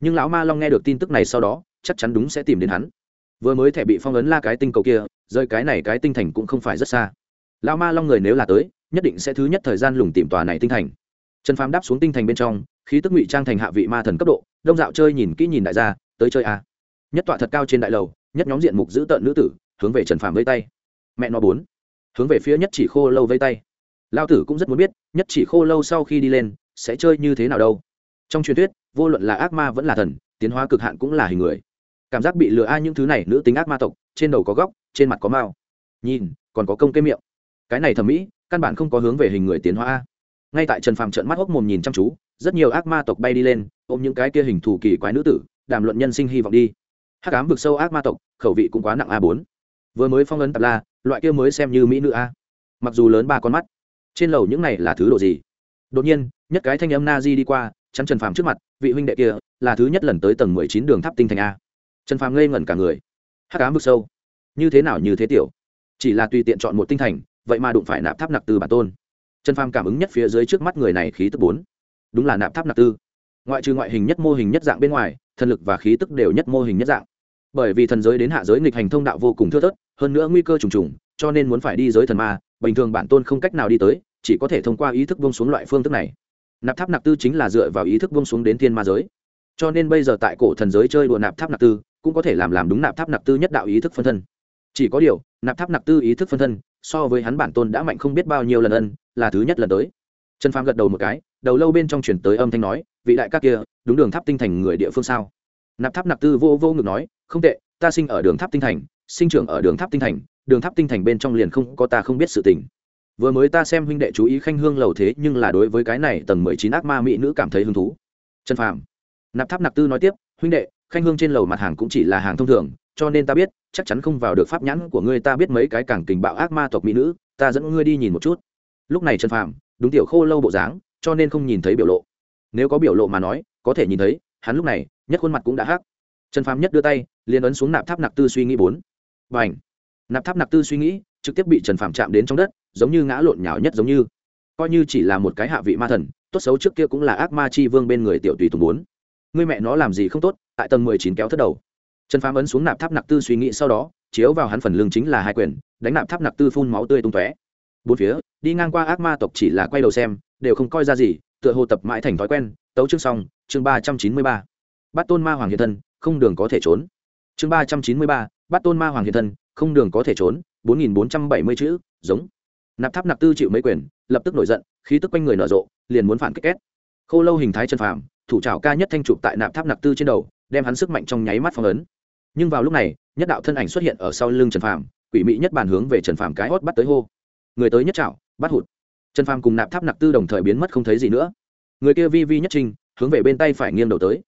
Nhưng lão ma long nghe được tin tức này sau đó, chắc chắn đúng sẽ tìm đến hắn. Vừa mới thẻ bị phong ấn la cái tinh cầu kia rơi cái này cái tinh thành cũng không phải rất xa. Lão ma long người nếu là tới, nhất định sẽ thứ nhất thời gian lùng tìm tòa này tinh thành. Trần Phạm đáp xuống tinh thành bên trong, khí tức ngụy trang thành hạ vị ma thần cấp độ, đông dạo chơi nhìn kỹ nhìn đại gia, tới chơi a nhất tọa thật cao trên đại lầu, nhất nhóm diện mục giữ tợn nữ tử hướng về trần phàm vây tay. Mẹ nó bốn. Hướng về phía nhất chỉ khô lâu vây tay. Lao tử cũng rất muốn biết, nhất chỉ khô lâu sau khi đi lên, sẽ chơi như thế nào đâu. Trong truyền thuyết, vô luận là ác ma vẫn là thần, tiến hóa cực hạn cũng là hình người. Cảm giác bị lừa ai những thứ này, nữ tính ác ma tộc, trên đầu có góc, trên mặt có mao. Nhìn, còn có công cái miệng. Cái này thẩm mỹ, căn bản không có hướng về hình người tiến hóa a. Ngay tại trần phàm trận mắt hốc mồm nhìn chăm chú, rất nhiều ác ma tộc bay đi lên, ôm những cái kia hình thù kỳ quái nữ tử, đàm luận nhân sinh hy vọng đi. Hắc ám vực sâu ác ma tộc, khẩu vị cũng quá nặng a bốn vừa mới phong ấn tạp la, loại kia mới xem như mỹ nữ a. Mặc dù lớn ba con mắt, trên lầu những này là thứ độ gì? Đột nhiên, nhất cái thanh âm na di đi qua, chắn trần phàm trước mặt, vị huynh đệ kia là thứ nhất lần tới tầng mười chín đường tháp tinh thành a. Trần phàm ngây ngẩn cả người. Hát cá bực sâu. Như thế nào như thế tiểu? Chỉ là tùy tiện chọn một tinh thành, vậy mà đụng phải nạp tháp nặc tư bản tôn. Trần phàm cảm ứng nhất phía dưới trước mắt người này khí tức bốn. Đúng là nạp tháp nặc tư. Ngoại trừ ngoại hình nhất mô hình nhất dạng bên ngoài, thần lực và khí tức đều nhất mô hình nhất dạng bởi vì thần giới đến hạ giới nghịch hành thông đạo vô cùng thưa thớt, hơn nữa nguy cơ trùng trùng, cho nên muốn phải đi giới thần ma, bình thường bản tôn không cách nào đi tới, chỉ có thể thông qua ý thức bông xuống loại phương thức này. Nạp tháp nạp tư chính là dựa vào ý thức bông xuống đến thiên ma giới. Cho nên bây giờ tại cổ thần giới chơi đùa nạp tháp nạp tư, cũng có thể làm làm đúng nạp tháp nạp tư nhất đạo ý thức phân thân. Chỉ có điều, nạp tháp nạp tư ý thức phân thân, so với hắn bản tôn đã mạnh không biết bao nhiêu lần ân, là thứ nhất lần tới. Trần phàm gật đầu một cái, đầu lâu bên trong chuyển tới âm thanh nói, vị đại các kia, đúng đường tháp tinh thành người địa phương sao? Nạp tháp nạp tư vô vô ngực nói không tệ, ta sinh ở đường tháp tinh thành, sinh trưởng ở đường tháp tinh thành, đường tháp tinh thành bên trong liền không có ta không biết sự tình. Vừa mới ta xem huynh đệ chú ý khanh hương lầu thế nhưng là đối với cái này tầng mười chín ác ma mỹ nữ cảm thấy hứng thú. Trần phàm, nạp tháp nạp tư nói tiếp, huynh đệ, khanh hương trên lầu mặt hàng cũng chỉ là hàng thông thường, cho nên ta biết, chắc chắn không vào được pháp nhãn của ngươi ta biết mấy cái càng tình bạo ác ma tộc mỹ nữ, ta dẫn ngươi đi nhìn một chút. Lúc này trần phàm, đúng tiểu khô lâu bộ dáng, cho nên không nhìn thấy biểu lộ. Nếu có biểu lộ mà nói, có thể nhìn thấy, hắn lúc này, nhất khuôn mặt cũng đã hắc trần phàm nhất đưa tay, liền ấn xuống nạp tháp nạp tư suy nghĩ bốn. Và ảnh nạp tháp nạp tư suy nghĩ, trực tiếp bị trần phàm chạm đến trong đất, giống như ngã lộn nhào nhất giống như. Coi như chỉ là một cái hạ vị ma thần, tốt xấu trước kia cũng là ác ma chi vương bên người tiểu tùy tùng bốn. Người mẹ nó làm gì không tốt, tại tầng mười chín kéo thất đầu. Trần phàm ấn xuống nạp tháp nạp tư suy nghĩ sau đó, chiếu vào hắn phần lưng chính là hai quyền, đánh nạp tháp nạp tư phun máu tươi tung tóe. Bốn phía, đi ngang qua ác ma tộc chỉ là quay đầu xem, đều không coi ra gì, tựa hồ tập mãi thành thói quen. Tấu chương xong, chương ba trăm chín mươi ba. Bắt tôn ma hoàng hiện thân không đường có thể trốn. Chương ba trăm chín mươi ba, bắt tôn ma hoàng hiện thân, không đường có thể trốn, bốn nghìn bốn trăm bảy mươi chữ, giống. Nạp tháp nạp tư chịu mấy quyền, lập tức nổi giận, khí tức quanh người nở rộ, liền muốn phản kích két. Khô lâu hình thái chân phàm, thủ trào ca nhất thanh chụp tại nạp tháp nạp tư trên đầu, đem hắn sức mạnh trong nháy mắt phong ấn. Nhưng vào lúc này, nhất đạo thân ảnh xuất hiện ở sau lưng trần phàm, quỷ mỹ nhất bàn hướng về trần phàm cái hót bắt tới hô. Người tới nhất trảo, bắt hụt. Trần phàm cùng nạp tháp nạp tư đồng thời biến mất không thấy gì nữa. Người kia vi vi nhất trinh hướng về bên tay phải nghiêng đầu tới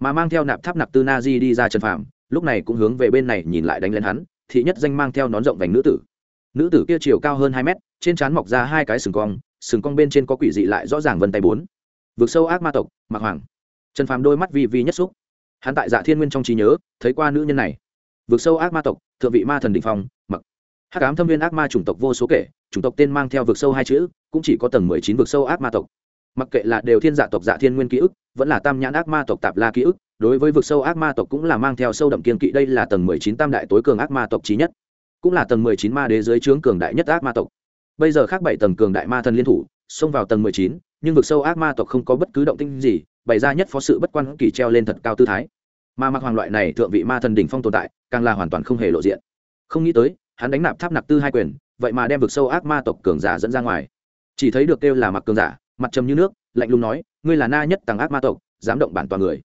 mà mang theo nạp tháp nạp tư na di đi ra trần phàm, lúc này cũng hướng về bên này nhìn lại đánh lên hắn, thị nhất danh mang theo nón rộng vành nữ tử. Nữ tử kia chiều cao hơn hai mét, trên trán mọc ra hai cái sừng cong sừng cong bên trên có quỷ dị lại rõ ràng vân tay bốn. Vượt sâu ác ma tộc mặc hoàng. Trần phàm đôi mắt vi vi nhất xúc. Hắn tại dạ thiên nguyên trong trí nhớ, thấy qua nữ nhân này. Vượt sâu ác ma tộc, thượng vị ma thần đình phong mặc hắc ám thâm viên ác ma chủng tộc vô số kể, chủng tộc tên mang theo vượt sâu hai chữ, cũng chỉ có tầng mười chín vượt sâu ác ma tộc mặc kệ là đều thiên dạ tộc dạ thiên nguyên ký ức, vẫn là tam nhãn ác ma tộc tạp la ký ức, đối với vực sâu ác ma tộc cũng là mang theo sâu đậm kiên kỵ, đây là tầng mười chín tam đại tối cường ác ma tộc trí nhất, cũng là tầng mười chín ma đế dưới trướng cường đại nhất ác ma tộc. Bây giờ khác bảy tầng cường đại ma thần liên thủ, xông vào tầng mười chín, nhưng vực sâu ác ma tộc không có bất cứ động tinh gì, bày ra nhất phó sự bất quan kỳ treo lên thật cao tư thái. Mà mặc hoàng loại này thượng vị ma thần đỉnh phong tồn tại, càng là hoàn toàn không hề lộ diện. Không nghĩ tới, hắn đánh nạp tháp nạp tư hai quyền, vậy mà đem vực sâu ác ma tộc cường giả dẫn ra ngoài. Chỉ thấy được kêu là mặc cường giả mặt trầm như nước lạnh lùng nói ngươi là na nhất tàng ác ma tộc dám động bản toàn người.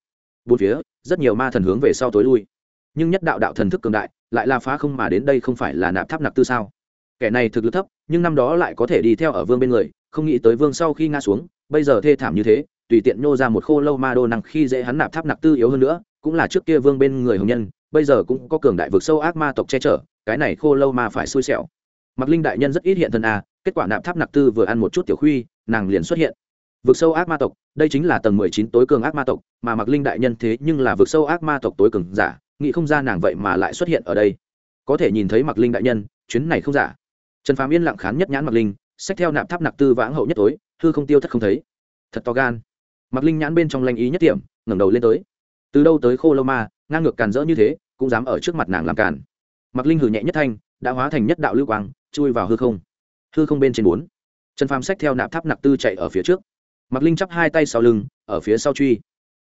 Bốn phía rất nhiều ma thần hướng về sau tối lui. Nhưng nhất đạo đạo thần thức cường đại lại là phá không mà đến đây không phải là nạp tháp nạp tư sao? Kẻ này thực lực thấp nhưng năm đó lại có thể đi theo ở vương bên người không nghĩ tới vương sau khi ngã xuống bây giờ thê thảm như thế tùy tiện nhô ra một khô lâu ma đô năng khi dễ hắn nạp tháp nạp tư yếu hơn nữa cũng là trước kia vương bên người hồng nhân bây giờ cũng có cường đại vực sâu ác ma tộc che chở cái này khô lâu ma phải xui xẻo. Mặc linh đại nhân rất ít hiện thân à, kết quả nạp tháp nạp tư vừa ăn một chút tiểu khuy nàng liền xuất hiện. Vực sâu ác ma tộc, đây chính là tầng mười chín tối cường ác ma tộc, mà mặc linh đại nhân thế nhưng là vực sâu ác ma tộc tối cường giả, nghĩ không ra nàng vậy mà lại xuất hiện ở đây. Có thể nhìn thấy mặc linh đại nhân, chuyến này không giả. Trần phàm yên lặng khán nhất nhãn mặc linh, xách theo nạp tháp nạp tư vãng hậu nhất tối, hư không tiêu thất không thấy. Thật to gan. Mặc linh nhãn bên trong lanh ý nhất điểm ngẩng đầu lên tới. Từ đâu tới khô lâu ma, ngang ngược càn rỡ như thế, cũng dám ở trước mặt nàng làm càn. Mặc linh hử nhẹ nhất thanh, đã hóa thành nhất đạo lưu quang, chui vào hư không. Hư không bên trên bốn trần phàm xách theo nạp tháp nạp tư chạy ở phía trước. Mặc linh chắp hai tay sau lưng, ở phía sau truy.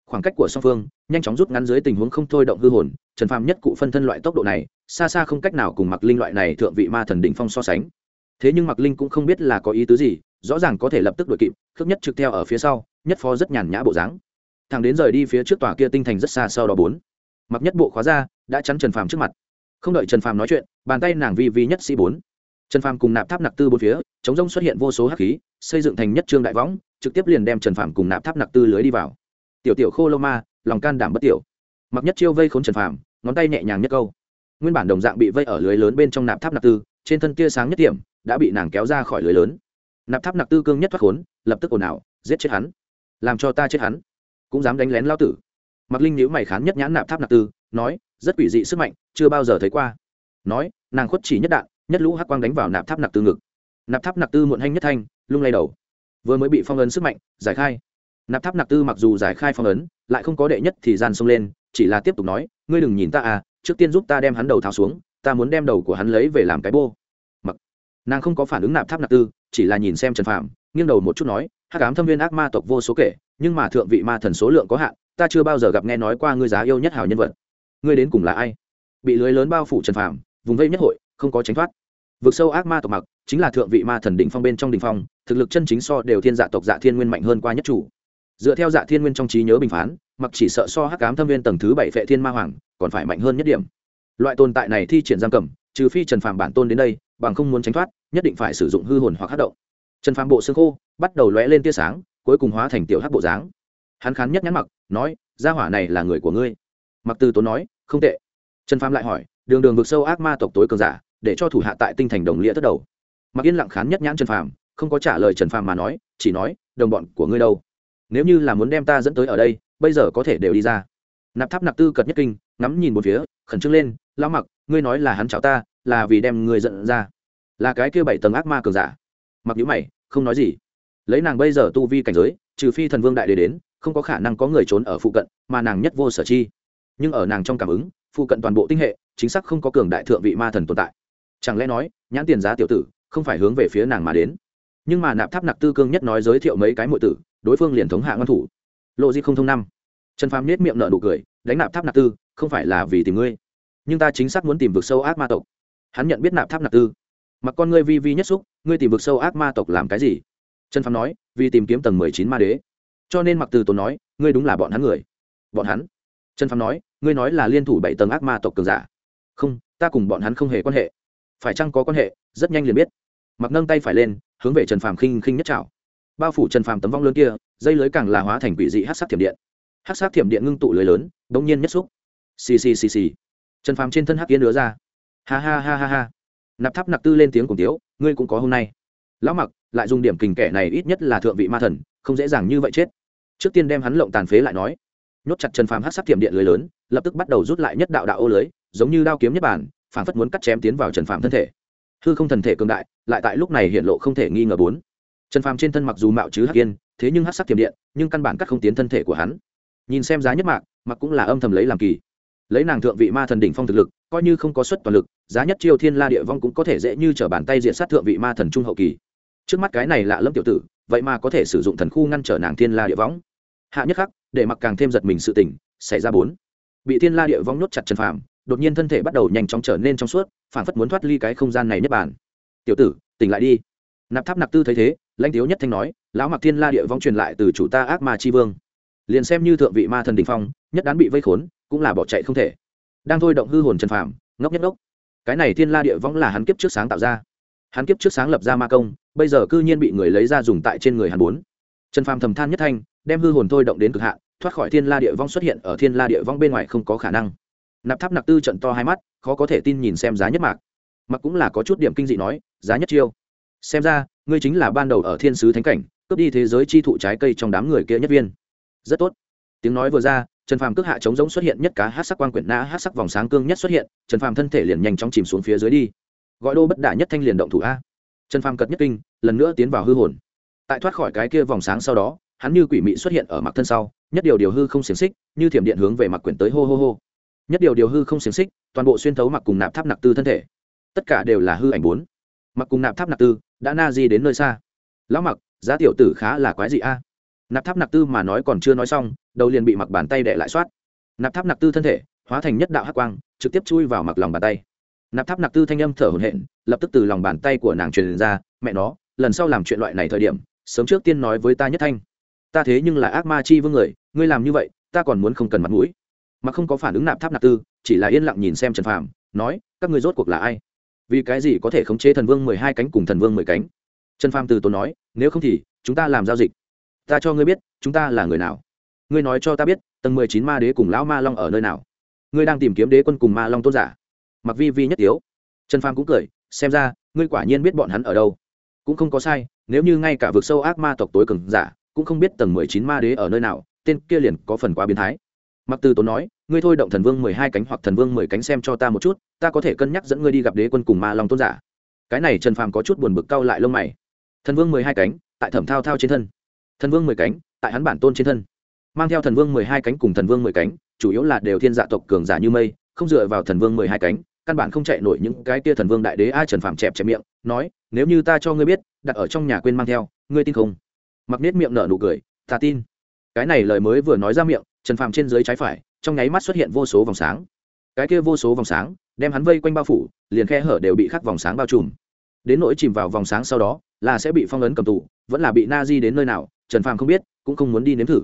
Khoảng cách của song phương, nhanh chóng rút ngắn dưới tình huống không thôi động hư hồn, trần phàm nhất cụ phân thân loại tốc độ này, xa xa không cách nào cùng mặc linh loại này thượng vị ma thần đỉnh phong so sánh. Thế nhưng mặc linh cũng không biết là có ý tứ gì, rõ ràng có thể lập tức đuổi kịp, khước nhất trực theo ở phía sau, nhất phó rất nhàn nhã bộ dáng. Thằng đến rời đi phía trước tòa kia tinh thành rất xa sau đó bốn. Mặc nhất bộ khóa ra, đã chắn trần phàm trước mặt. Không đợi trần phàm nói chuyện, bàn tay nàng vi vi nhất sĩ bốn trần phàm cùng nạp tháp nặc tư bốn phía, chống rông xuất hiện vô số hắc khí, xây dựng thành nhất trương đại võng, trực tiếp liền đem trần phàm cùng nạp tháp nặc tư lưới đi vào. Tiểu tiểu khô lô ma, lòng can đảm bất tiểu. Mặc nhất chiêu vây khốn trần phàm, ngón tay nhẹ nhàng nhất câu. Nguyên bản đồng dạng bị vây ở lưới lớn bên trong nạp tháp nặc tư, trên thân tia sáng nhất điểm đã bị nàng kéo ra khỏi lưới lớn. Nạp tháp nặc tư cương nhất thoát khốn, lập tức ồn ào, giết chết hắn. Làm cho ta chết hắn. Cũng dám đánh lén lao tử. Mặc linh nhữ mày khán nhất nhãn nạp tháp nặc tư, nói, rất quỷ dị sức mạnh, chưa bao giờ thấy qua. Nói, nàng khuất chỉ nhất đạn nhất lũ hắc quang đánh vào nạp tháp nặc tư ngực. Nạp tháp nặc tư muộn hanh nhất thanh, lung lay đầu. Vừa mới bị phong ấn sức mạnh, giải khai. Nạp tháp nặc tư mặc dù giải khai phong ấn, lại không có đệ nhất thì gian xông lên, chỉ là tiếp tục nói, ngươi đừng nhìn ta à trước tiên giúp ta đem hắn đầu tháo xuống, ta muốn đem đầu của hắn lấy về làm cái bô. Mặc. Nàng không có phản ứng nạp tháp nặc tư, chỉ là nhìn xem trần phạm nghiêng đầu một chút nói hát cám thâm viên ác ma tộc vô số kể, nhưng mà thượng vị ma thần số lượng có hạn, ta chưa bao giờ gặp nghe nói qua ngươi giá yêu nhất hảo nhân vật. Ngươi đến cùng là ai? Bị lưới lớn bao phủ trần phạm vùng vây nhất hội không có tránh thoát. Vực sâu ác ma tộc mặc, chính là thượng vị ma thần đỉnh phong bên trong đỉnh phong, thực lực chân chính so đều thiên dạ tộc dạ thiên nguyên mạnh hơn qua nhất chủ. Dựa theo dạ thiên nguyên trong trí nhớ bình phán, mặc chỉ sợ so hắc cám thâm viên tầng thứ bảy vệ thiên ma hoàng, còn phải mạnh hơn nhất điểm. Loại tồn tại này thi triển giam cầm, trừ phi trần phàm bản tôn đến đây, bằng không muốn tránh thoát, nhất định phải sử dụng hư hồn hoặc hát động. Trần phàm bộ xương khô, bắt đầu lóe lên tia sáng, cuối cùng hóa thành tiểu hát bộ dáng. Hắn khán nhất nhắn mặc, nói, gia hỏa này là người của ngươi. Mặc từ tốn nói, không tệ. Trần phàm lại hỏi, đường đường vực sâu ác ma tộc tối cường giả để cho thủ hạ tại tinh thành đồng nghĩa thất đầu. Mặc yên lặng khán nhất nhãn trần phàm, không có trả lời trần phàm mà nói, chỉ nói, đồng bọn của ngươi đâu? Nếu như là muốn đem ta dẫn tới ở đây, bây giờ có thể đều đi ra. Nạp tháp nạp tư cật nhất kinh, ngắm nhìn một phía, khẩn trương lên, lão mặc, ngươi nói là hắn chào ta, là vì đem ngươi dẫn ra. Là cái kia bảy tầng ác ma cường giả. Mặc nhữ mày, không nói gì. Lấy nàng bây giờ tu vi cảnh giới, trừ phi thần vương đại đế đến, không có khả năng có người trốn ở phụ cận, mà nàng nhất vô sở chi. Nhưng ở nàng trong cảm ứng, phụ cận toàn bộ tinh hệ, chính xác không có cường đại thượng vị ma thần tồn tại chẳng lẽ nói, nhãn tiền giá tiểu tử, không phải hướng về phía nàng mà đến? Nhưng mà nạp tháp nạp tư cương nhất nói giới thiệu mấy cái mọi tử, đối phương liền thống hạ ngăn thủ. Lộ di không thông năm. Trần phàm nết miệng nợ nụ cười, đánh nạp tháp nạp tư, không phải là vì tìm ngươi. Nhưng ta chính xác muốn tìm vực sâu ác ma tộc. Hắn nhận biết nạp tháp nạp tư. Mặc con ngươi vi vi nhất xúc, ngươi tìm vực sâu ác ma tộc làm cái gì? Trần phàm nói, vì tìm kiếm tầng mười chín ma đế. Cho nên mặc từ tốn nói, ngươi đúng là bọn hắn người. Bọn hắn? Trần phàm nói, ngươi nói là liên thủ bảy tầng ác ma tộc cường giả. Không, ta cùng bọn hắn không hề quan hệ phải chăng có quan hệ, rất nhanh liền biết. Mặc nâng tay phải lên, hướng về trần phàm khinh khinh nhất trào bao phủ trần phàm tấm vong lớn kia, dây lưới càng là hóa thành quỷ dị hát sắc thiểm điện. Hát sắc thiểm điện ngưng tụ lưới lớn đ ỗ n g nhiên nhất xúc. Xì xì xì xì. Trần phàm trên thân hắc yên đứa ra. Ha ha ha ha ha. Nạp tháp nạp tư lên tiếng cùng tiếu, ngươi cũng có hôm nay. Lão mặc, lại dùng điểm kình kẻ này ít nhất là thượng vị ma thần, không dễ dàng như vậy chết. Trước tiên đem hắn lộng tàn phế lại nói. Nhốt chặt trần phàm hát sắc thiểm điện lưới lớn, lập tức bắt đầu rút lại nhất đạo đạo ô lưới, giống như đao kiếm nhất bản phản phất muốn cắt chém tiến vào trần phàm thân thể. Hư không thần thể cường đại, lại tại lúc này hiện lộ không thể nghi ngờ bốn. Trần phàm trên thân mặc dù mạo chứ hắc yên, thế nhưng hắc sắc thiểm điện, nhưng căn bản cắt không tiến thân thể của hắn. Nhìn xem giá nhất mạc, mặc cũng là âm thầm lấy làm kỳ. Lấy nàng thượng vị ma thần đỉnh phong thực lực, coi như không có suất toàn lực, giá nhất chiêu thiên la địa vong cũng có thể dễ như t r ở bàn tay diện sát thượng vị ma thần trung hậu kỳ. Trước mắt cái này lạ lẫm tiểu tử, vậy mà có thể sử dụng thần khu ngăn trở nàng thiên la địa võng hạ nhất khắc, để mặc càng thêm giật mình sự tỉnh xảy ra bốn. Bị thiên la địa vong nhốt chặt trần phàm đột nhiên thân thể bắt đầu nhanh chóng trở nên trong suốt phản phất muốn thoát ly cái không gian này nhất bản tiểu tử, tỉnh lại đi. Nạp tháp nạp tư thấy thế, lãnh thiếu nhất thanh nói, lão mặc thiên la địa vong truyền lại từ chủ ta ác ma chi vương. Liền xem như thượng vị ma thần đình phong, nhất đán bị vây khốn, cũng là bỏ chạy không thể. Đang thôi động hư hồn trần phàm, ngốc nhất ngốc. Cái này thiên la địa vong là hắn kiếp trước sáng tạo ra. Hắn kiếp trước sáng lập ra ma công, bây giờ cư nhiên bị người lấy ra dùng tại trên người hắn bốn. Trần phàm thầm than nhất thanh, đem hư hồn thôi động đến cực hạn, thoát khỏi thiên la địa vong xuất hiện ở thiên la địa vong bên ngoài không có khả năng nạp tháp nạp tư trận to hai mắt, khó có thể tin nhìn xem giá nhất mạc. Mặc cũng là có chút điểm kinh dị nói, giá nhất chiêu. Xem ra, ngươi chính là ban đầu ở thiên sứ thánh cảnh, cướp đi thế giới chi thụ trái cây trong đám người kia nhất viên. Rất tốt. Tiếng nói vừa ra, trần phàm cước hạ chống giống xuất hiện nhất cá hát sắc quang quyển nã hát sắc vòng sáng cương nhất xuất hiện, trần phàm thân thể liền nhanh chóng chìm xuống phía dưới đi. Gọi đô bất đả nhất thanh liền động thủ a. Trần phàm cật nhất kinh, lần nữa tiến vào hư hồn. Tại thoát khỏi cái kia vòng sáng sau đó, hắn như quỷ mị xuất hiện ở mặt thân sau, nhất điều điều hư không xiềng xích, như thiểm điện hướng về mặt quyển tới hô hô hô nhất điều điều hư không xiềng xích, toàn bộ xuyên thấu mặc cùng nạp tháp nạp tư thân thể. Tất cả đều là hư ảnh bốn. Mặc cùng nạp tháp nạp tư, đã na di đến nơi xa. Lão mặc, giá tiểu tử khá là quái dị a. Nạp tháp nạp tư mà nói còn chưa nói xong, đầu liền bị mặc bàn tay đệ lại soát nạp tháp nạp tư thân thể, hóa thành nhất đạo hắc quang, trực tiếp chui vào mặc lòng bàn tay. Nạp tháp nạp tư thanh âm thở hổn hển, lập tức từ lòng bàn tay của nàng truyền ra, mẹ nó, lần sau làm chuyện loại này thời điểm, sớm trước tiên nói với ta nhất thanh. Ta thế nhưng là ác ma chi vương người, ngươi làm như vậy, ta còn muốn không cần mặt mũi mà không có phản ứng nạp tháp nạp tư, chỉ là yên lặng nhìn xem trần phàm, nói, các ngươi rốt cuộc là ai? Vì cái gì có thể khống chế thần vương mười hai cánh cùng thần vương mười cánh? Trần phàm từ tốn nói, nếu không thì, chúng ta làm giao dịch. Ta cho ngươi biết, chúng ta là người nào? Ngươi nói cho ta biết, tầng mười chín ma đế cùng lão ma long ở nơi nào? Ngươi đang tìm kiếm đế quân cùng ma long tôn giả. Mặc vi vi nhất yếu trần phàm cũng cười, xem ra, ngươi quả nhiên biết bọn hắn ở đâu. Cũng không có sai, nếu như ngay cả vực sâu ác ma tộc tối cường giả, cũng không biết tầng mười chín ma đế ở nơi nào, tên kia liền có phần quá biến thái mặc từ tốn nói, ngươi thôi động thần vương mười hai cánh hoặc thần vương mười cánh xem cho ta một chút, ta có thể cân nhắc dẫn ngươi đi gặp đế quân cùng ma long tôn giả. Cái này trần phàm có chút buồn bực cau lại lông mày. Thần vương mười hai cánh, tại thẩm thao thao trên thân. Thần vương mười cánh, tại hắn bản tôn trên thân. Mang theo thần vương mười hai cánh cùng thần vương mười cánh, chủ yếu là đều thiên dạ tộc cường giả như mây, không dựa vào thần vương mười hai cánh, căn bản không chạy nổi những cái tia thần vương đại đế. Ai trần phàm chẹp chẹp miệng, nói, nếu như ta cho ngươi biết, đặt ở trong nhà quên mang theo, ngươi tin không? Mặc nết miệng nở nụ cười, ta tin. Cái này lời mới vừa nói ra miệng trần phàm trên dưới trái phải, trong nháy mắt xuất hiện vô số vòng sáng. Cái kia vô số vòng sáng, đem hắn vây quanh bao phủ, liền khe hở đều bị khắc vòng sáng bao trùm. Đến nỗi chìm vào vòng sáng sau đó, là sẽ bị phong ấn cầm tù, vẫn là bị na di đến nơi nào, trần phàm không biết, cũng không muốn đi nếm thử.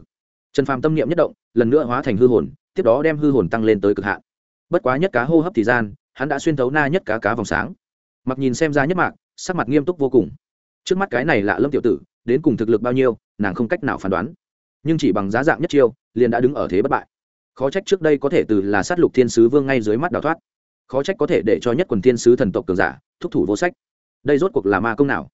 Trần phàm tâm niệm nhất động, lần nữa hóa thành hư hồn, tiếp đó đem hư hồn tăng lên tới cực hạn. Bất quá nhất cá hô hấp thì gian, hắn đã xuyên thấu na nhất cá cá vòng sáng. Mặc nhìn xem ra nhất mạc, sắc mặt nghiêm túc vô cùng. Trước mắt cái này lạ lâm tiểu tử, đến cùng thực lực bao nhiêu, nàng không cách nào phán đoán. Nhưng chỉ bằng giá dạng nhất chiêu liền đã đứng ở thế bất bại. Khó trách trước đây có thể từ là sát lục thiên sứ vương ngay dưới mắt đào thoát. Khó trách có thể để cho nhất quần thiên sứ thần tộc cường giả, thúc thủ vô sách. Đây rốt cuộc là ma công nào?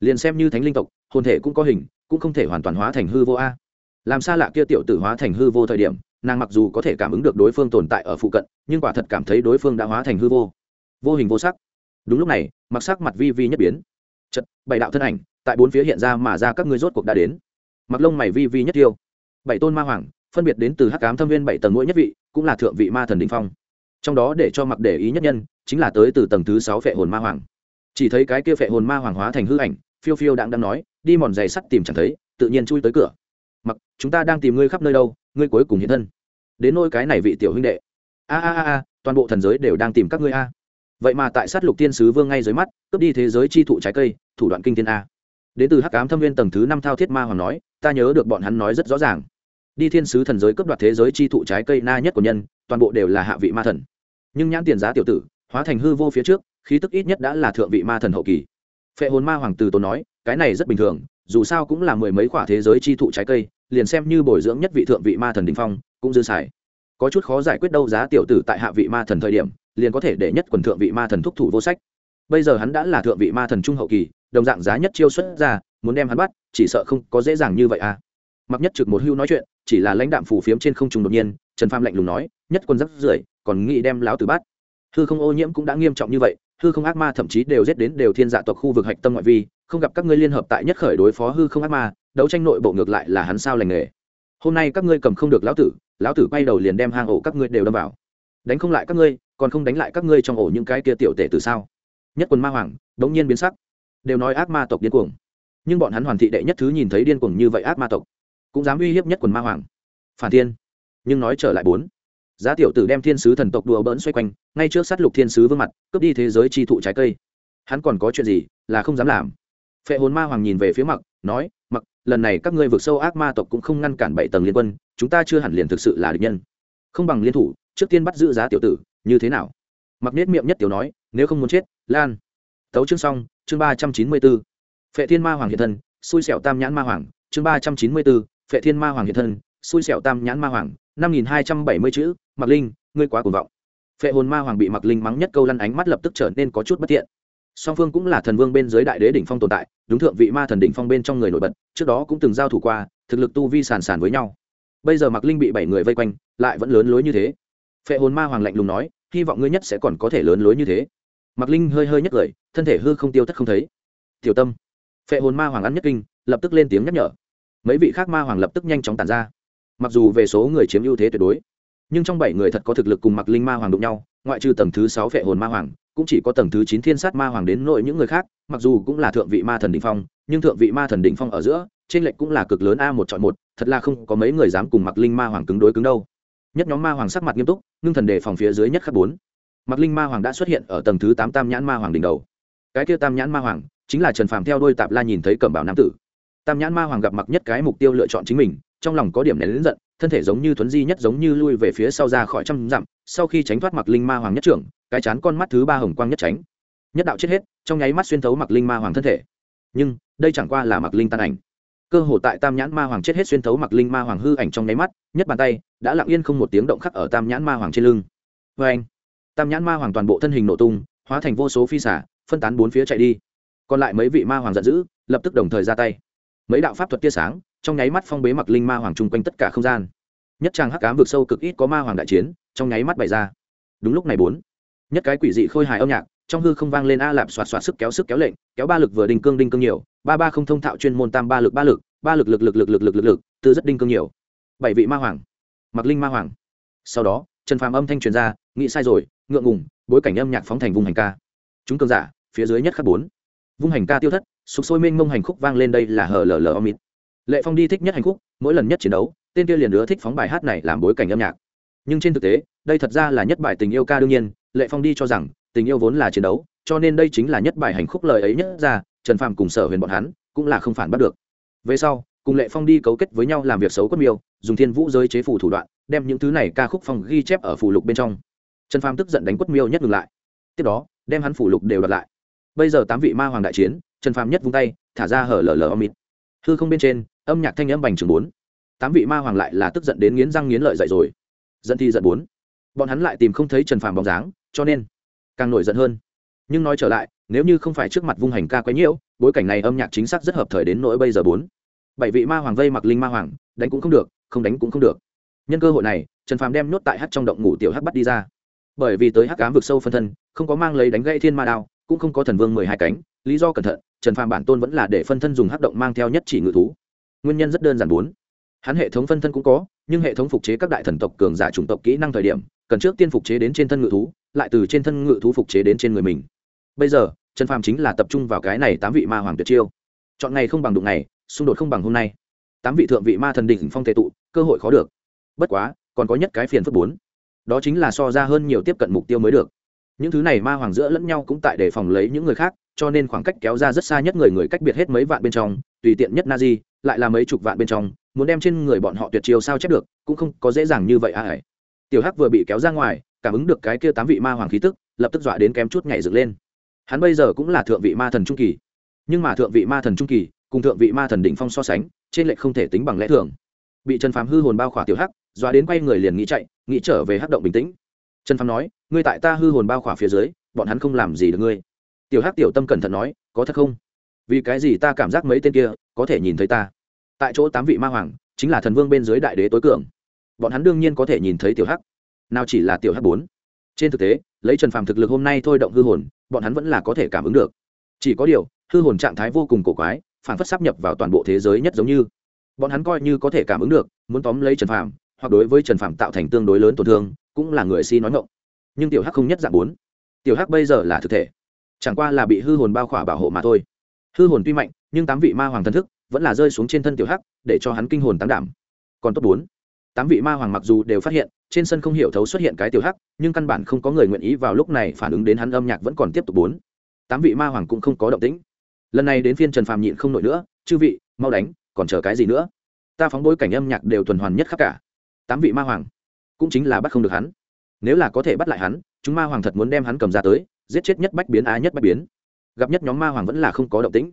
Liền xem như thánh linh tộc, hồn thể cũng có hình, cũng không thể hoàn toàn hóa thành hư vô a. Làm sao lạ kia tiểu tử hóa thành hư vô thời điểm, nàng mặc dù có thể cảm ứng được đối phương tồn tại ở phụ cận, nhưng quả thật cảm thấy đối phương đã hóa thành hư vô. Vô hình vô sắc. Đúng lúc này, mặc sắc mặt vi vi nhất biến. Chật, bảy đạo thân ảnh, tại bốn phía hiện ra mà ra các ngươi rốt cuộc đã đến. Mặc lông mày vi vi nhất tiêu. Bảy tôn ma hoàng phân biệt đến từ hắc cám thâm viên bảy tầng mỗi nhất vị, cũng là thượng vị ma thần đình phong. Trong đó để cho mặc để ý nhất nhân, chính là tới từ tầng thứ sáu phệ hồn ma hoàng. Chỉ thấy cái kia phệ hồn ma hoàng hóa thành hư ảnh, phiêu phiêu đang đang nói, đi mòn giày sắt tìm chẳng thấy, tự nhiên chui tới cửa. Mặc, chúng ta đang tìm ngươi khắp nơi đâu, ngươi cuối cùng hiện thân. Đến nôi cái này vị tiểu huynh đệ. A a a a, toàn bộ thần giới đều đang tìm các ngươi a. Vậy mà tại sát lục tiên sứ vương ngay dưới mắt, cướp đi thế giới chi thụ trái cây, thủ đoạn kinh thiên a. Đến từ hắc ám thâm viên tầng thứ năm thao thiết ma hoàng nói, ta nhớ được bọn hắn nói rất rõ ràng đi thiên sứ thần giới cướp đoạt thế giới chi thụ trái cây na nhất của nhân, toàn bộ đều là hạ vị ma thần. Nhưng nhãn tiền giá tiểu tử, hóa thành hư vô phía trước, khí tức ít nhất đã là thượng vị ma thần hậu kỳ. Phệ hồn ma hoàng từ tốn nói, cái này rất bình thường, dù sao cũng là mười mấy khoả thế giới chi thụ trái cây, liền xem như bồi dưỡng nhất vị thượng vị ma thần đình phong, cũng dư xài. Có chút khó giải quyết đâu giá tiểu tử tại hạ vị ma thần thời điểm, liền có thể để nhất quần thượng vị ma thần thúc thủ vô sách. Bây giờ hắn đã là thượng vị ma thần trung hậu kỳ, đồng dạng giá nhất chiêu xuất ra, muốn đem hắn bắt, chỉ sợ không có dễ dàng như vậy à mặc nhất trực một hưu nói chuyện, chỉ là lãnh đạm phù phiếm trên không trùng đột nhiên, trần pham lạnh lùng nói, nhất quân rất rưởi, còn nghĩ đem láo từ bắt? Hư không ô nhiễm cũng đã nghiêm trọng như vậy, hư không ác ma thậm chí đều giết đến đều thiên dạ tộc khu vực hạch tâm ngoại vi, không gặp các ngươi liên hợp tại nhất khởi đối phó hư không ác ma, đấu tranh nội bộ ngược lại là hắn sao lành nghề. Hôm nay các ngươi cầm không được lão tử lão tử quay đầu liền đem hang ổ các ngươi đều đâm vào. Đánh không lại các ngươi, còn không đánh lại các ngươi trong ổ những cái kia tiểu tể từ sao? Nhất quân ma hoàng, đống nhiên biến sắc. Đều nói ác ma tộc điên cuồng. Nhưng bọn hắn hoàn thị đệ nhất thứ nhìn thấy điên cuồng như vậy ác ma tộc cũng dám uy hiếp nhất quần ma hoàng. Phản thiên. Nhưng nói trở lại bốn. Giá tiểu tử đem thiên sứ thần tộc đùa bỡn xoay quanh, ngay trước sát lục thiên sứ vương mặt, cướp đi thế giới chi thụ trái cây. Hắn còn có chuyện gì là không dám làm. Phệ hồn ma hoàng nhìn về phía mặc, nói, mặc, lần này các ngươi vượt sâu ác ma tộc cũng không ngăn cản bảy tầng liên quân, chúng ta chưa hẳn liền thực sự là địch nhân. Không bằng liên thủ, trước tiên bắt giữ giá tiểu tử, như thế nào? Mặc nết miệng nhất tiểu nói, nếu không muốn chết, lan. Tấu chương xong, chương ba trăm chín mươi b ố phệ thiên ma hoàng hiện thân, xui xẻo tam nhãn ma hoàng, chương ba trăm chín mươi b ố phệ thiên ma hoàng hiện thân, xui xẻo tam nhãn ma hoàng, năm nghìn hai trăm bảy mươi chữ mặc linh, ngươi quá cuồng vọng. Phệ hồn ma hoàng bị mặc linh mắng nhất câu lăn ánh mắt lập tức trở nên có chút bất tiện. Song phương cũng là thần vương bên dưới đại đế đỉnh phong tồn tại, đúng thượng vị ma thần đỉnh phong bên trong người nổi bật, trước đó cũng từng giao thủ qua, thực lực tu vi sàn sàn với nhau. Bây giờ mặc linh bị bảy người vây quanh, lại vẫn lớn lối như thế. Phệ hồn ma hoàng lạnh lùng nói, hy vọng ngươi nhất sẽ còn có thể lớn lối như thế. Mặc linh hơi hơi nhất cười, thân thể hư không tiêu thất không thấy. Tiểu tâm. Phệ hồn ma hoàng ăn nhất kinh, lập tức lên tiếng nhắc nhở mấy vị khác ma hoàng lập tức nhanh chóng tàn ra. Mặc dù về số người chiếm ưu thế tuyệt đối, nhưng trong bảy người thật có thực lực cùng mặc linh ma hoàng đụng nhau, ngoại trừ tầng thứ sáu phệ hồn ma hoàng, cũng chỉ có tầng thứ chín thiên sát ma hoàng đến nội những người khác, mặc dù cũng là thượng vị ma thần đ ỉ n h phong, nhưng thượng vị ma thần đ ỉ n h phong ở giữa, trên lệnh cũng là cực lớn a một chọn một, thật là không có mấy người dám cùng mặc linh ma hoàng cứng đối cứng đâu. Nhất nhóm ma hoàng sắc mặt nghiêm túc, ngưng thần đề phòng phía dưới nhất khắc bốn. Mặc linh ma hoàng đã xuất hiện ở tầng thứ tám tam nhãn ma hoàng đỉnh đầu. Cái kia tam nhãn ma hoàng, chính là trần phàm theo đôi tạp la nhìn thấy cẩm bảo nam tử tam nhãn ma hoàng gặp mặc nhất cái mục tiêu lựa chọn chính mình, trong lòng có điểm nén lớn giận, thân thể giống như thuấn di nhất giống như lui về phía sau ra khỏi trăm dặm, sau khi tránh thoát mặc linh ma hoàng nhất trưởng, cái chán con mắt thứ ba hồng quang nhất tránh. Nhất đạo chết hết, trong nháy mắt xuyên thấu mặc linh ma hoàng thân thể. Nhưng, đây chẳng qua là mặc linh tan ảnh. Cơ hồ tại tam nhãn ma hoàng chết hết xuyên thấu mặc linh ma hoàng hư ảnh trong nháy mắt, nhất bàn tay đã lặng yên không một tiếng động khắc ở tam nhãn ma hoàng trên lưng. Vê anh, tam nhãn ma hoàng toàn bộ thân hình nổ tung, hóa thành vô số phi xả, phân tán bốn phía chạy đi. Còn lại mấy vị ma hoàng giận dữ, lập tức đồng thời ra tay mấy đạo pháp thuật tia sáng, trong nháy mắt phong bế mặc linh ma hoàng chung quanh tất cả không gian. Nhất trang hắc cám vực sâu cực ít có ma hoàng đại chiến, trong nháy mắt bày ra. Đúng lúc này bốn, nhất cái quỷ dị khôi hài âm nhạc, trong hư không vang lên a lạp xoạt xoạt sức kéo sức kéo lệnh, kéo ba lực vừa đinh cương đinh cương nhiều, ba ba không thông thạo chuyên môn tam ba lực ba lực ba lực lực lực lực lực lực lực lực từ rất đinh cương nhiều. Bảy vị ma hoàng mặc linh ma hoàng. Sau đó, trần phàm âm thanh truyền ra, nghĩ sai rồi, ngượng ngùng, bối cảnh âm nhạc phóng thành vùng hành ca. Chúng cơn giả, phía dưới nhất khắc bốn vung hành ca tiêu thất, sục sôi mênh mông hành khúc vang lên đây là hờ lờ lờ omit. Lệ phong đi thích nhất hành khúc, mỗi lần nhất chiến đấu, tên kia liền nữa thích phóng bài hát này làm bối cảnh âm nhạc. Nhưng trên thực tế, đây thật ra là nhất bài tình yêu ca đương nhiên, lệ phong đi cho rằng, tình yêu vốn là chiến đấu, cho nên đây chính là nhất bài hành khúc lời ấy nhất ra, trần phàm cùng sở huyền bọn hắn cũng là không phản bắt được. Về sau, cùng lệ phong đi cấu kết với nhau làm việc xấu quất miêu, dùng thiên vũ giới chế phủ thủ đoạn, đem những thứ này ca khúc phong ghi chép ở phủ lục bên trong. Trần phàm tức giận đánh quất miêu nhất ngừng lại. Tiếp đó, đem hắn phủ lục đều đặt lại bây giờ tám vị ma hoàng đại chiến, trần phàm nhất vung tay, thả ra hở lờ lờ âm mịt. Hư không bên trên, âm nhạc thanh âm bành trường bốn. Tám vị ma hoàng lại là tức giận đến nghiến răng nghiến lợi dậy rồi. Giận thì giận bốn. Bọn hắn lại tìm không thấy trần phàm bóng dáng, cho nên càng nổi giận hơn. Nhưng nói trở lại, nếu như không phải trước mặt vung hành ca quấy nhiễu, bối cảnh này âm nhạc chính xác rất hợp thời đến nỗi bây giờ bốn. Bảy vị ma hoàng vây mặc linh ma hoàng, đánh cũng không được, không đánh cũng không được. Nhân cơ hội này, trần phàm đem nhốt tại hát trong động ngủ tiểu hát bắt đi ra. Bởi vì tới hát cám vực sâu phân thân, không có mang lấy đánh gãy thiên ma đao cũng không có thần vương mười hai cánh, lý do cẩn thận, trần phàm bản tôn vẫn là để phân thân dùng hát động mang theo nhất chỉ ngự thú. Nguyên nhân rất đơn giản bốn. Hắn hệ thống phân thân cũng có, nhưng hệ thống phục chế các đại thần tộc cường giả chủng tộc kỹ năng thời điểm, cần trước tiên phục chế đến trên thân ngự thú, lại từ trên thân ngự thú phục chế đến trên người mình. Bây giờ, trần phàm chính là tập trung vào cái này tám vị ma hoàng tuyệt chiêu. Chọn ngày không bằng đụng ngày, xung đột không bằng hôm nay. Tám vị thượng vị ma thần đỉnh phong tệ tụ, cơ hội khó được. Bất quá, còn có nhất cái phiền phức bốn. Đó chính là so ra hơn nhiều tiếp cận mục tiêu mới được những thứ này ma hoàng giữa lẫn nhau cũng tại đề phòng lấy những người khác, cho nên khoảng cách kéo ra rất xa nhất người người cách biệt hết mấy vạn bên trong, tùy tiện nhất na di lại là mấy chục vạn bên trong, muốn đem trên người bọn họ tuyệt chiêu sao chép được, cũng không có dễ dàng như vậy à ải tiểu hắc vừa bị kéo ra ngoài, cảm ứng được cái kia tám vị ma hoàng khí tức, lập tức dọa đến kém chút nhảy dựng lên. Hắn bây giờ cũng là thượng vị ma thần trung kỳ. Nhưng mà thượng vị ma thần trung kỳ, cùng thượng vị ma thần đỉnh phong so sánh, trên lệch không thể tính bằng lẽ thường. Bị trần phàm hư hồn bao khỏa tiểu hắc, dọa đến quay người liền nghĩ chạy, nghĩ trở về hắc động bình tĩnh trần phàm nói, ngươi tại ta hư hồn bao khỏa phía dưới, bọn hắn không làm gì được ngươi. Tiểu hắc tiểu tâm cẩn thận nói, có thật không? Vì cái gì ta cảm giác mấy tên kia có thể nhìn thấy ta? Tại chỗ tám vị ma hoàng, chính là thần vương bên dưới đại đế tối cường. Bọn hắn đương nhiên có thể nhìn thấy tiểu hắc. Nào chỉ là tiểu hắc bốn. Trên thực tế, lấy trần phàm thực lực hôm nay thôi động hư hồn, bọn hắn vẫn là có thể cảm ứng được. Chỉ có điều, hư hồn trạng thái vô cùng cổ quái, phản phất sắp nhập vào toàn bộ thế giới nhất giống như. Bọn hắn coi như có thể cảm ứng được, muốn tóm lấy trần phàm hoặc đối với trần Phạm tạo thành tương đối lớn tổn thương, cũng là người si nói ngộng nhưng tiểu hắc không nhất dạng bốn. Tiểu hắc bây giờ là thực thể. Chẳng qua là bị hư hồn bao khỏa bảo hộ mà thôi. Hư hồn tuy mạnh, nhưng tám vị ma hoàng thần thức vẫn là rơi xuống trên thân tiểu hắc, để cho hắn kinh hồn tám đảm. Còn tốt bốn. Tám vị ma hoàng mặc dù đều phát hiện, trên sân không hiểu thấu xuất hiện cái tiểu hắc, nhưng căn bản không có người nguyện ý vào lúc này phản ứng đến hắn âm nhạc vẫn còn tiếp tục bốn. Tám vị ma hoàng cũng không có động tĩnh. Lần này đến phiên trần phàm nhịn không nổi nữa, chư vị, mau đánh, còn chờ cái gì nữa? Ta phóng bối cảnh âm nhạc đều tuần hoàn nhất khắp cả tám vị ma hoàng, cũng chính là bắt không được hắn. Nếu là có thể bắt lại hắn, chúng ma hoàng thật muốn đem hắn cầm ra tới, giết chết nhất bách biến á nhất bách biến. Gặp nhất nhóm ma hoàng vẫn là không có động tĩnh.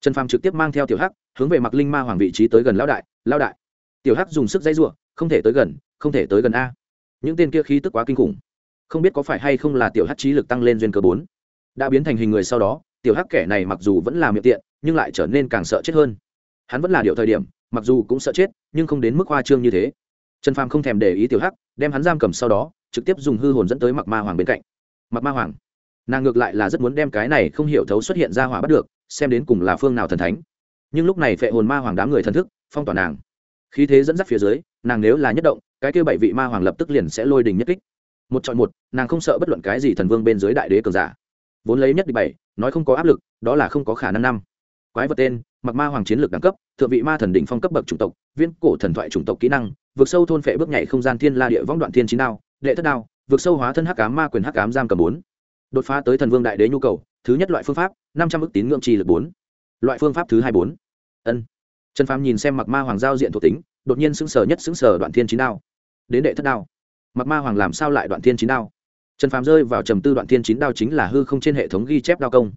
Trần phàm trực tiếp mang theo tiểu hắc, hướng về mặc linh ma hoàng vị trí tới gần lão đại lão đại. Tiểu hắc dùng sức dây r không thể tới gần, không thể tới gần a. Những tên kia khí tức quá kinh khủng. Không biết có phải hay không là tiểu hắc trí lực tăng lên duyên cơ bốn. Đã biến thành hình người sau đó, tiểu hắc kẻ này mặc dù vẫn là miệng tiện, nhưng lại trở nên càng sợ chết hơn. Hắn vẫn là điệu thời điểm, mặc dù cũng sợ chết, nhưng không đến mức hoa trương như thế trần phàm không thèm để ý tiểu hắc, đem hắn giam cầm sau đó, trực tiếp dùng hư hồn dẫn tới mặc ma hoàng bên cạnh. Mặc ma hoàng, nàng ngược lại là rất muốn đem cái này không hiểu thấu xuất hiện ra hỏa bắt được, xem đến cùng là phương nào thần thánh. Nhưng lúc này phệ hồn ma hoàng đám người thần thức, phong tỏa nàng. Khí thế dẫn dắt phía dưới, nàng nếu là nhất động, cái kêu bảy vị ma hoàng lập tức liền sẽ lôi đình nhất kích. Một chọn một, nàng không sợ bất luận cái gì thần vương bên dưới đại đế cường giả. Vốn lấy nhất đi bảy, nói không có áp lực, đó là không có khả năng năm. Quái vật tên mặc ma hoàng chiến lược đẳng cấp, thượng vị ma thần đỉnh phong cấp bậc chủng tộc viên cổ thần thoại chủng tộc kỹ năng vượt sâu thôn phệ bước nhảy không gian thiên la địa võng đoạn thiên chín đao, đệ thất đao vượt sâu hóa thân hắc ám ma quyền hắc ám giam cầm bốn. Đột phá tới thần vương đại đế nhu cầu, thứ nhất loại phương pháp, năm trăm ước tín ngưỡng trì lực bốn. Loại phương pháp thứ hai bốn. Ân. Trần phàm nhìn xem mặc ma hoàng giao diện thuộc tính, đột nhiên xứng sở nhất xứng sở đoạn thiên chín đao. Đến đệ thất đao. Mặc ma hoàng làm sao lại đoạn thiên chín đao? Trần phàm rơi vào trầm tư đoạn thiên chín đao chính là hư không trên hệ thống ghi chép đao công.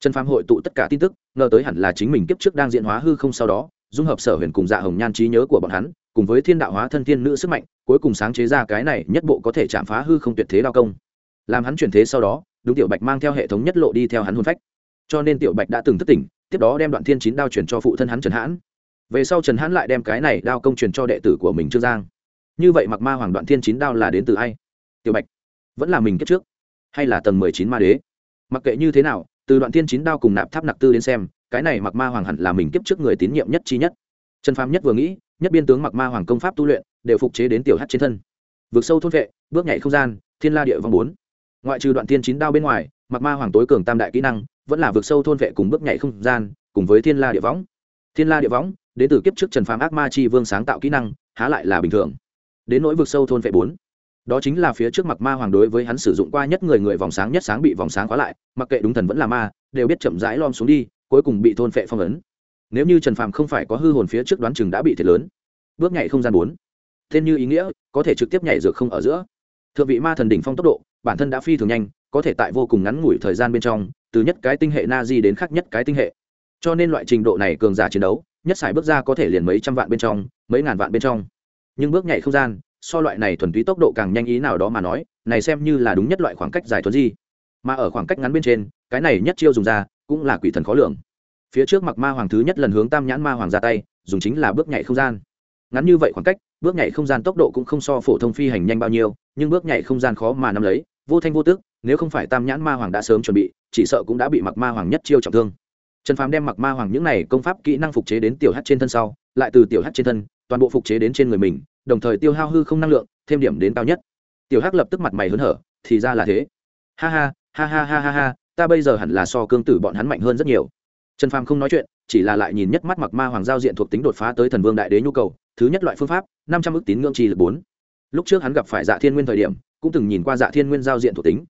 Trần phàm hội tụ tất cả tin tức, ngờ tới hẳn là chính mình kiếp trước đang diện hóa hư không sau đó dung hợp sở huyền cùng dạ hồng nhan trí nhớ của bọn hắn, cùng với thiên đạo hóa thân thiên nữ sức mạnh, cuối cùng sáng chế ra cái này nhất bộ có thể chạm phá hư không tuyệt thế đao công. Làm hắn chuyển thế sau đó, đúng tiểu bạch mang theo hệ thống nhất lộ đi theo hắn hôn phách. Cho nên tiểu bạch đã từng thất tỉnh, tiếp đó đem đoạn thiên chín đao chuyển cho phụ thân hắn trần hãn. Về sau trần hãn lại đem cái này đao công truyền cho đệ tử của mình trương giang. Như vậy mặc ma hoàng đoạn thiên chín đao là đến từ ai? Tiểu bạch. Vẫn là mình kết trước, hay là tầng mười chín ma đế? Mặc kệ như thế nào, từ đoạn thiên chín đao cùng nạp tháp nặc tư đến xem cái này mặc ma hoàng hẳn là mình kiếp trước người tín nhiệm nhất chi nhất. Trần phàm nhất vừa nghĩ, nhất biên tướng mặc ma hoàng công pháp tu luyện, đều phục chế đến tiểu hát trên thân. Vượt sâu thôn vệ, bước nhảy không gian, thiên la địa vòng bốn. Ngoại trừ đoạn thiên chín đao bên ngoài, mặc ma hoàng tối cường tam đại kỹ năng, vẫn là vượt sâu thôn vệ cùng bước nhảy không gian, cùng với thiên la địa võng. Thiên la địa võng, đến từ kiếp trước trần phàm ác ma chi vương sáng tạo kỹ năng, há lại là bình thường. Đến nỗi vực sâu thôn vệ bốn, đó chính là phía trước mặt ma hoàng đối với hắn sử dụng qua nhất người người vòng sáng nhất sáng bị vòng sáng khóa lại, mặc kệ đúng thần vẫn là ma, đều biết chậm rãi lom xuống đi cuối cùng bị thôn phệ phong ấn. Nếu như trần phàm không phải có hư hồn phía trước đoán chừng đã bị thiệt lớn. Bước nhảy không gian bốn. Tên như ý nghĩa, có thể trực tiếp nhảy dược không ở giữa. Thượng vị ma thần đỉnh phong tốc độ, bản thân đã phi thường nhanh, có thể tại vô cùng ngắn ngủi thời gian bên trong, từ nhất cái tinh hệ na di đến khác nhất cái tinh hệ. Cho nên loại trình độ này cường giả chiến đấu, nhất sải bước ra có thể liền mấy trăm vạn bên trong, mấy ngàn vạn bên trong. Nhưng bước nhảy không gian, so loại này thuần túy tốc độ càng nhanh ý nào đó mà nói, này xem như là đúng nhất loại khoảng cách dài thuần di mà ở khoảng cách ngắn bên trên, cái này nhất chiêu dùng ra, cũng là quỷ thần khó lường. Phía trước mặc ma hoàng thứ nhất lần hướng tam nhãn ma hoàng ra tay, dùng chính là bước nhảy không gian. Ngắn như vậy khoảng cách, bước nhảy không gian tốc độ cũng không so phổ thông phi hành nhanh bao nhiêu, nhưng bước nhảy không gian khó mà nắm lấy, vô thanh vô tức, nếu không phải tam nhãn ma hoàng đã sớm chuẩn bị, chỉ sợ cũng đã bị mặc ma hoàng nhất chiêu trọng thương. Trần phàm đem mặc ma hoàng những này công pháp kỹ năng phục chế đến tiểu hát trên thân sau, lại từ tiểu hát trên thân, toàn bộ phục chế đến trên người mình, đồng thời tiêu hao hư không năng lượng, thêm điểm đến cao nhất. Tiểu hắc lập tức mặt mày hớn hở, thì ra là thế. Ha ha ha ha ha ha ha, ta bây giờ hẳn là so cương tử bọn hắn mạnh hơn rất nhiều. Trần phàm không nói chuyện, chỉ là lại nhìn nhất mắt mặc ma hoàng giao diện thuộc tính đột phá tới thần vương đại đế nhu cầu, thứ nhất loại phương pháp, năm trăm ước tín ngưỡng trì lực bốn. Lúc trước hắn gặp phải dạ thiên nguyên thời điểm, cũng từng nhìn qua dạ thiên nguyên giao diện thuộc tính.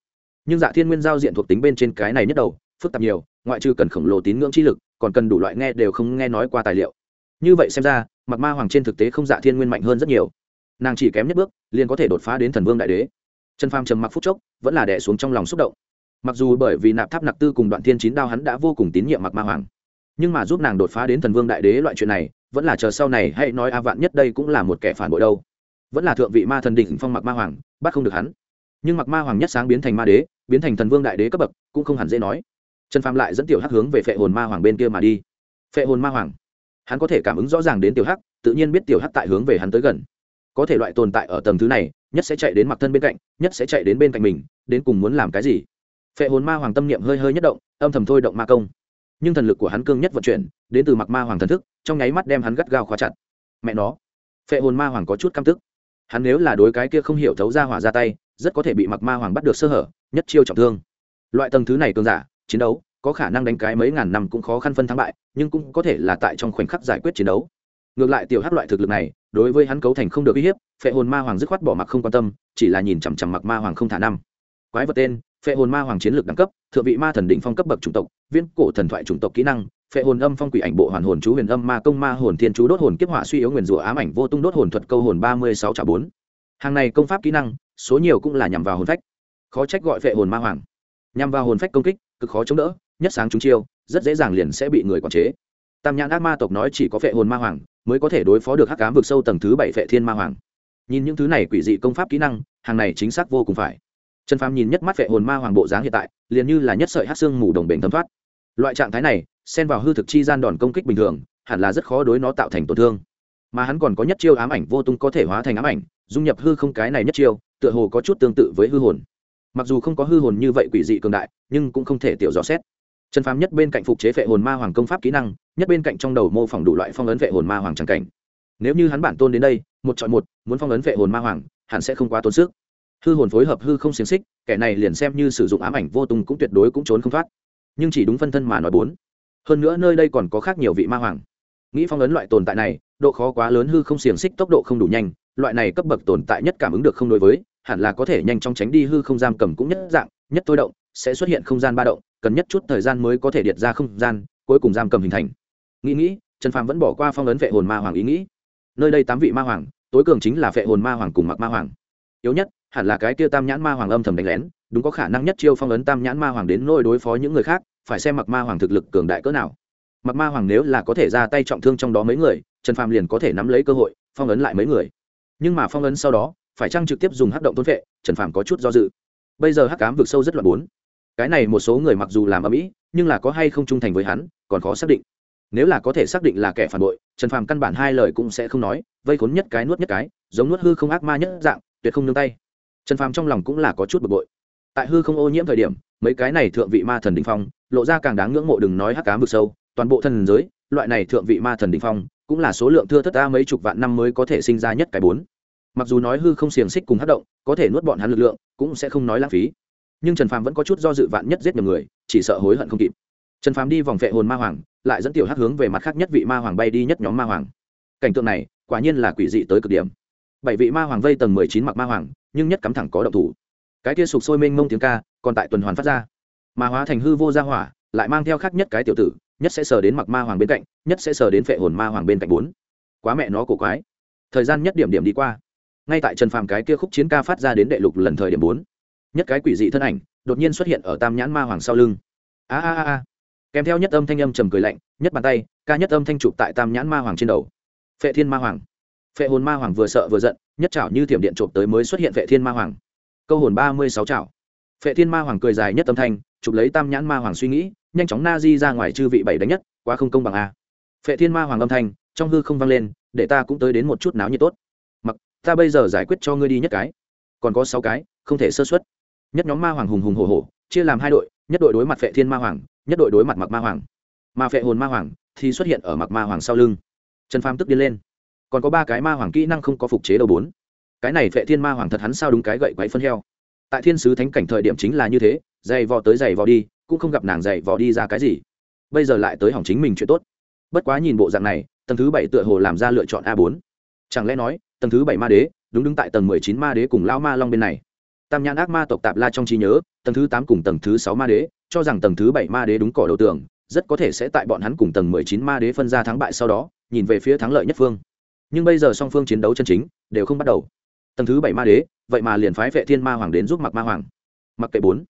Nhưng dạ thiên nguyên giao diện thuộc tính bên trên cái này nhất đầu, phức tạp nhiều, ngoại trừ cần khổng lồ tín ngưỡng chi lực, còn cần đủ loại nghe đều không nghe nói qua tài liệu. Như vậy xem ra mặc ma hoàng trên thực tế không dạ thiên nguyên mạnh hơn rất nhiều. Nàng chỉ kém nhất bước, liền có thể đột phá đến thần vương đại đế. Trần phàm trầm mặc phút chốc, vẫn là đẻ xuống trong lòng xúc động mặc dù bởi vì nạp tháp nặc tư cùng đoạn thiên chín đao hắn đã vô cùng tín nhiệm mặc ma hoàng, nhưng mà giúp nàng đột phá đến thần vương đại đế loại chuyện này, vẫn là chờ sau này hãy nói a vạn nhất đây cũng là một kẻ phản bội đâu. Vẫn là thượng vị ma thần đỉnh phong mặc ma hoàng, bắt không được hắn. Nhưng mặc ma hoàng nhất sáng biến thành ma đế, biến thành thần vương đại đế cấp bậc, cũng không hẳn dễ nói. Trần phàm lại dẫn tiểu hắc hướng về phệ hồn ma hoàng bên kia mà đi. Phệ hồn ma hoàng. Hắn có thể cảm ứng rõ ràng đến tiểu hắc, tự nhiên biết tiểu hắc tại hướng về hắn tới gần. Có thể loại tồn tại ở tầng thứ này, nhất sẽ chạy đến mặc thân bên cạnh, nhất sẽ chạy đến bên cạnh mình, đến cùng muốn làm cái gì? Phệ hồn ma hoàng tâm niệm hơi hơi nhất động, âm thầm thôi động ma công. Nhưng thần lực của hắn cương nhất vận chuyển, đến từ mặc ma hoàng thần thức, trong nháy mắt đem hắn gắt gao khóa chặt. Mẹ nó, phệ hồn ma hoàng có chút căm tức. Hắn nếu là đối cái kia không hiểu thấu ra hỏa ra tay, rất có thể bị mặc ma hoàng bắt được sơ hở, nhất chiêu trọng thương. Loại tầng thứ này cường giả, chiến đấu, có khả năng đánh cái mấy ngàn năm cũng khó khăn phân thắng bại, nhưng cũng có thể là tại trong khoảnh khắc giải quyết chiến đấu. Ngược lại tiểu hát loại thực lực này, đối với hắn cấu thành không được uy hiếp, phệ hồn ma hoàng dứt khoát bỏ mặc không quan tâm, chỉ là nhìn chằm chằm mặc ma hoàng không thả năm. Quái vật tên phệ hồn ma hoàng chiến lược đẳng cấp, thượng vị ma thần định phong cấp bậc chủng tộc, viễn cổ thần thoại chủng tộc kỹ năng, phệ hồn âm phong quỷ ảnh bộ hoàn hồn chú huyền âm ma công ma hồn thiên chú đốt hồn kiếp hỏa suy yếu nguyền rủa ám ảnh vô tung đốt hồn thuật câu hồn ba mươi sáu trả bốn. Hàng này công pháp kỹ năng, số nhiều cũng là nhằm vào hồn phách. Khó trách gọi phệ hồn ma hoàng. Nhằm vào hồn phách công kích, cực khó chống đỡ, nhất sáng chúng chiêu, rất dễ dàng liền sẽ bị người quản chế. Tam nhãn ác ma tộc nói chỉ có phệ hồn ma hoàng mới có thể đối phó được hắc cám vực sâu tầng thứ bảy phệ thiên ma hoàng. Nhìn những thứ này quỷ dị công pháp kỹ năng, hàng này chính xác vô cùng phải trần phàm nhìn nhất mắt vệ hồn ma hoàng bộ dáng hiện tại, liền như là nhất sợi hát xương mù đồng bền thấm thoát. Loại trạng thái này, xen vào hư thực chi gian đòn công kích bình thường, hẳn là rất khó đối nó tạo thành tổn thương. Mà hắn còn có nhất chiêu ám ảnh vô tung có thể hóa thành ám ảnh, dung nhập hư không cái này nhất chiêu, tựa hồ có chút tương tự với hư hồn. Mặc dù không có hư hồn như vậy quỷ dị cường đại, nhưng cũng không thể tiểu rõ xét. Trần phàm nhất bên cạnh phục chế vệ hồn ma hoàng công pháp kỹ năng, nhất bên cạnh trong đầu mô phỏng đủ loại phong ấn vệ hồn ma hoàng tràng cảnh. Nếu như hắn bản tôn đến đây, một chọn một, muốn phong ấn vệ hồn ma hoàng, hẳn sẽ không quá tốn sức hư hồn phối hợp hư không xiềng xích, kẻ này liền xem như sử dụng ám ảnh vô tung cũng tuyệt đối cũng trốn không thoát. Nhưng chỉ đúng phân thân mà nói bốn. Hơn nữa nơi đây còn có khác nhiều vị ma hoàng. Nghĩ phong ấn loại tồn tại này, độ khó quá lớn hư không xiềng xích tốc độ không đủ nhanh, loại này cấp bậc tồn tại nhất cảm ứng được không đối với, hẳn là có thể nhanh chóng tránh đi hư không giam cầm cũng nhất dạng, nhất thôi động, sẽ xuất hiện không gian ba động, cần nhất chút thời gian mới có thể điệt ra không gian, cuối cùng giam cầm hình thành. Nghĩ nghĩ, trần phàm vẫn bỏ qua phong ấn vệ hồn ma hoàng ý nghĩ. Nơi đây tám vị ma hoàng, tối cường chính là vệ hồn ma hoàng cùng mặc ma hoàng. Yếu nhất hẳn là cái kia tam nhãn ma hoàng âm thầm đánh lén, đúng có khả năng nhất chiêu phong ấn tam nhãn ma hoàng đến nôi đối phó những người khác, phải xem mặc ma hoàng thực lực cường đại cỡ nào. Mặc ma hoàng nếu là có thể ra tay trọng thương trong đó mấy người, trần phàm liền có thể nắm lấy cơ hội, phong ấn lại mấy người. Nhưng mà phong ấn sau đó, phải chăng trực tiếp dùng hắc động tôn vệ, trần phàm có chút do dự. Bây giờ hắc cám vực sâu rất loạn bốn. Cái này một số người mặc dù làm ở mỹ nhưng là có hay không trung thành với hắn, còn khó xác định. Nếu là có thể xác định là kẻ phản bội, trần phàm căn bản hai lời cũng sẽ không nói, vây khốn nhất cái nuốt nhất cái, giống nuốt hư không ác ma nhất dạng, tuyệt không nương tay trần phàm trong lòng cũng là có chút bực bội. Tại hư không ô nhiễm thời điểm, mấy cái này thượng vị ma thần đình phong, lộ ra càng đáng ngưỡng mộ đừng nói hắc cám vực sâu, toàn bộ thần giới, loại này thượng vị ma thần đình phong, cũng là số lượng thưa thất ta mấy chục vạn năm mới có thể sinh ra nhất cái bốn. Mặc dù nói hư không xiềng xích cùng hát động, có thể nuốt bọn hắn lực lượng, cũng sẽ không nói lãng phí. Nhưng trần phàm vẫn có chút do dự vạn nhất giết nhiều người, chỉ sợ hối hận không kịp. Trần phàm đi vòng vệ hồn ma hoàng, lại dẫn tiểu hát hướng về mặt khác nhất vị ma hoàng bay đi nhất nhóm ma hoàng. Cảnh tượng này, quả nhiên là quỷ dị tới cực điểm. Bảy vị ma hoàng vây tầng mười chín mặc ma hoàng nhưng nhất cắm thẳng có động thủ. Cái kia sụp sôi mênh mông tiếng ca, còn tại tuần hoàn phát ra. Mà hóa thành hư vô gia hỏa, lại mang theo khác nhất cái tiểu tử, nhất sẽ sờ đến mặc ma hoàng bên cạnh, nhất sẽ sờ đến phệ hồn ma hoàng bên cạnh bốn. Quá mẹ nó cổ quái. Thời gian nhất điểm điểm đi qua. Ngay tại trần phàm cái kia khúc chiến ca phát ra đến đệ lục lần thời điểm bốn, nhất cái quỷ dị thân ảnh đột nhiên xuất hiện ở tam nhãn ma hoàng sau lưng. A a a a. Kèm theo nhất âm thanh âm trầm cười lạnh, nhất bàn tay, ca nhất âm thanh chụp tại tam nhãn ma hoàng trên đầu. Phệ thiên ma hoàng. Phệ hồn ma hoàng vừa sợ vừa giận nhất trảo như thiểm điện trộm tới mới xuất hiện vệ thiên ma hoàng. Câu hồn ba mươi sáu trảo Vệ thiên ma hoàng cười dài nhất âm thanh, chụp lấy tam nhãn ma hoàng suy nghĩ, nhanh chóng na di ra ngoài chư vị bảy đánh nhất, quá không công bằng a. Vệ thiên ma hoàng âm thanh, trong hư không vang lên, để ta cũng tới đến một chút náo nhiệt tốt. Mặc, ta bây giờ giải quyết cho ngươi đi nhất cái. Còn có sáu cái, không thể sơ xuất nhất nhóm ma hoàng hùng hùng hổ hổ, chia làm hai đội, nhất đội đối mặt vệ thiên ma hoàng, nhất đội đối mặt mặc ma hoàng. Mà vệ hồn ma hoàng thì xuất hiện ở mặc ma hoàng sau lưng. Trần phàm tức điên lên còn có ba cái ma hoàng kỹ năng không có phục chế đầu bốn. Cái này vệ thiên ma hoàng thật hắn sao đúng cái gậy quậy phân heo. Tại thiên sứ thánh cảnh thời điểm chính là như thế, dày vò tới dày vò đi, cũng không gặp nàng dày vò đi ra cái gì. Bây giờ lại tới hỏng chính mình chuyện tốt. Bất quá nhìn bộ dạng này, tầng thứ bảy tựa hồ làm ra lựa chọn a bốn. Chẳng lẽ nói, tầng thứ bảy ma đế, đúng đứng tại tầng mười chín ma đế cùng lao ma long bên này. Tam nhãn ác ma tộc tạp la trong trí nhớ, tầng thứ tám cùng tầng thứ sáu ma đế, cho rằng tầng thứ bảy ma đế đúng cỏ đầu tường, rất có thể sẽ tại bọn hắn cùng tầng mười chín ma đế phân ra thắng bại sau đó, nhìn về phía thắng lợi nhất phương nhưng bây giờ song phương chiến đấu chân chính, đều không bắt đầu. Tầng thứ bảy ma đế, vậy mà liền phái vệ thiên ma hoàng đến giúp mặc ma hoàng. Mặc kệ bốn.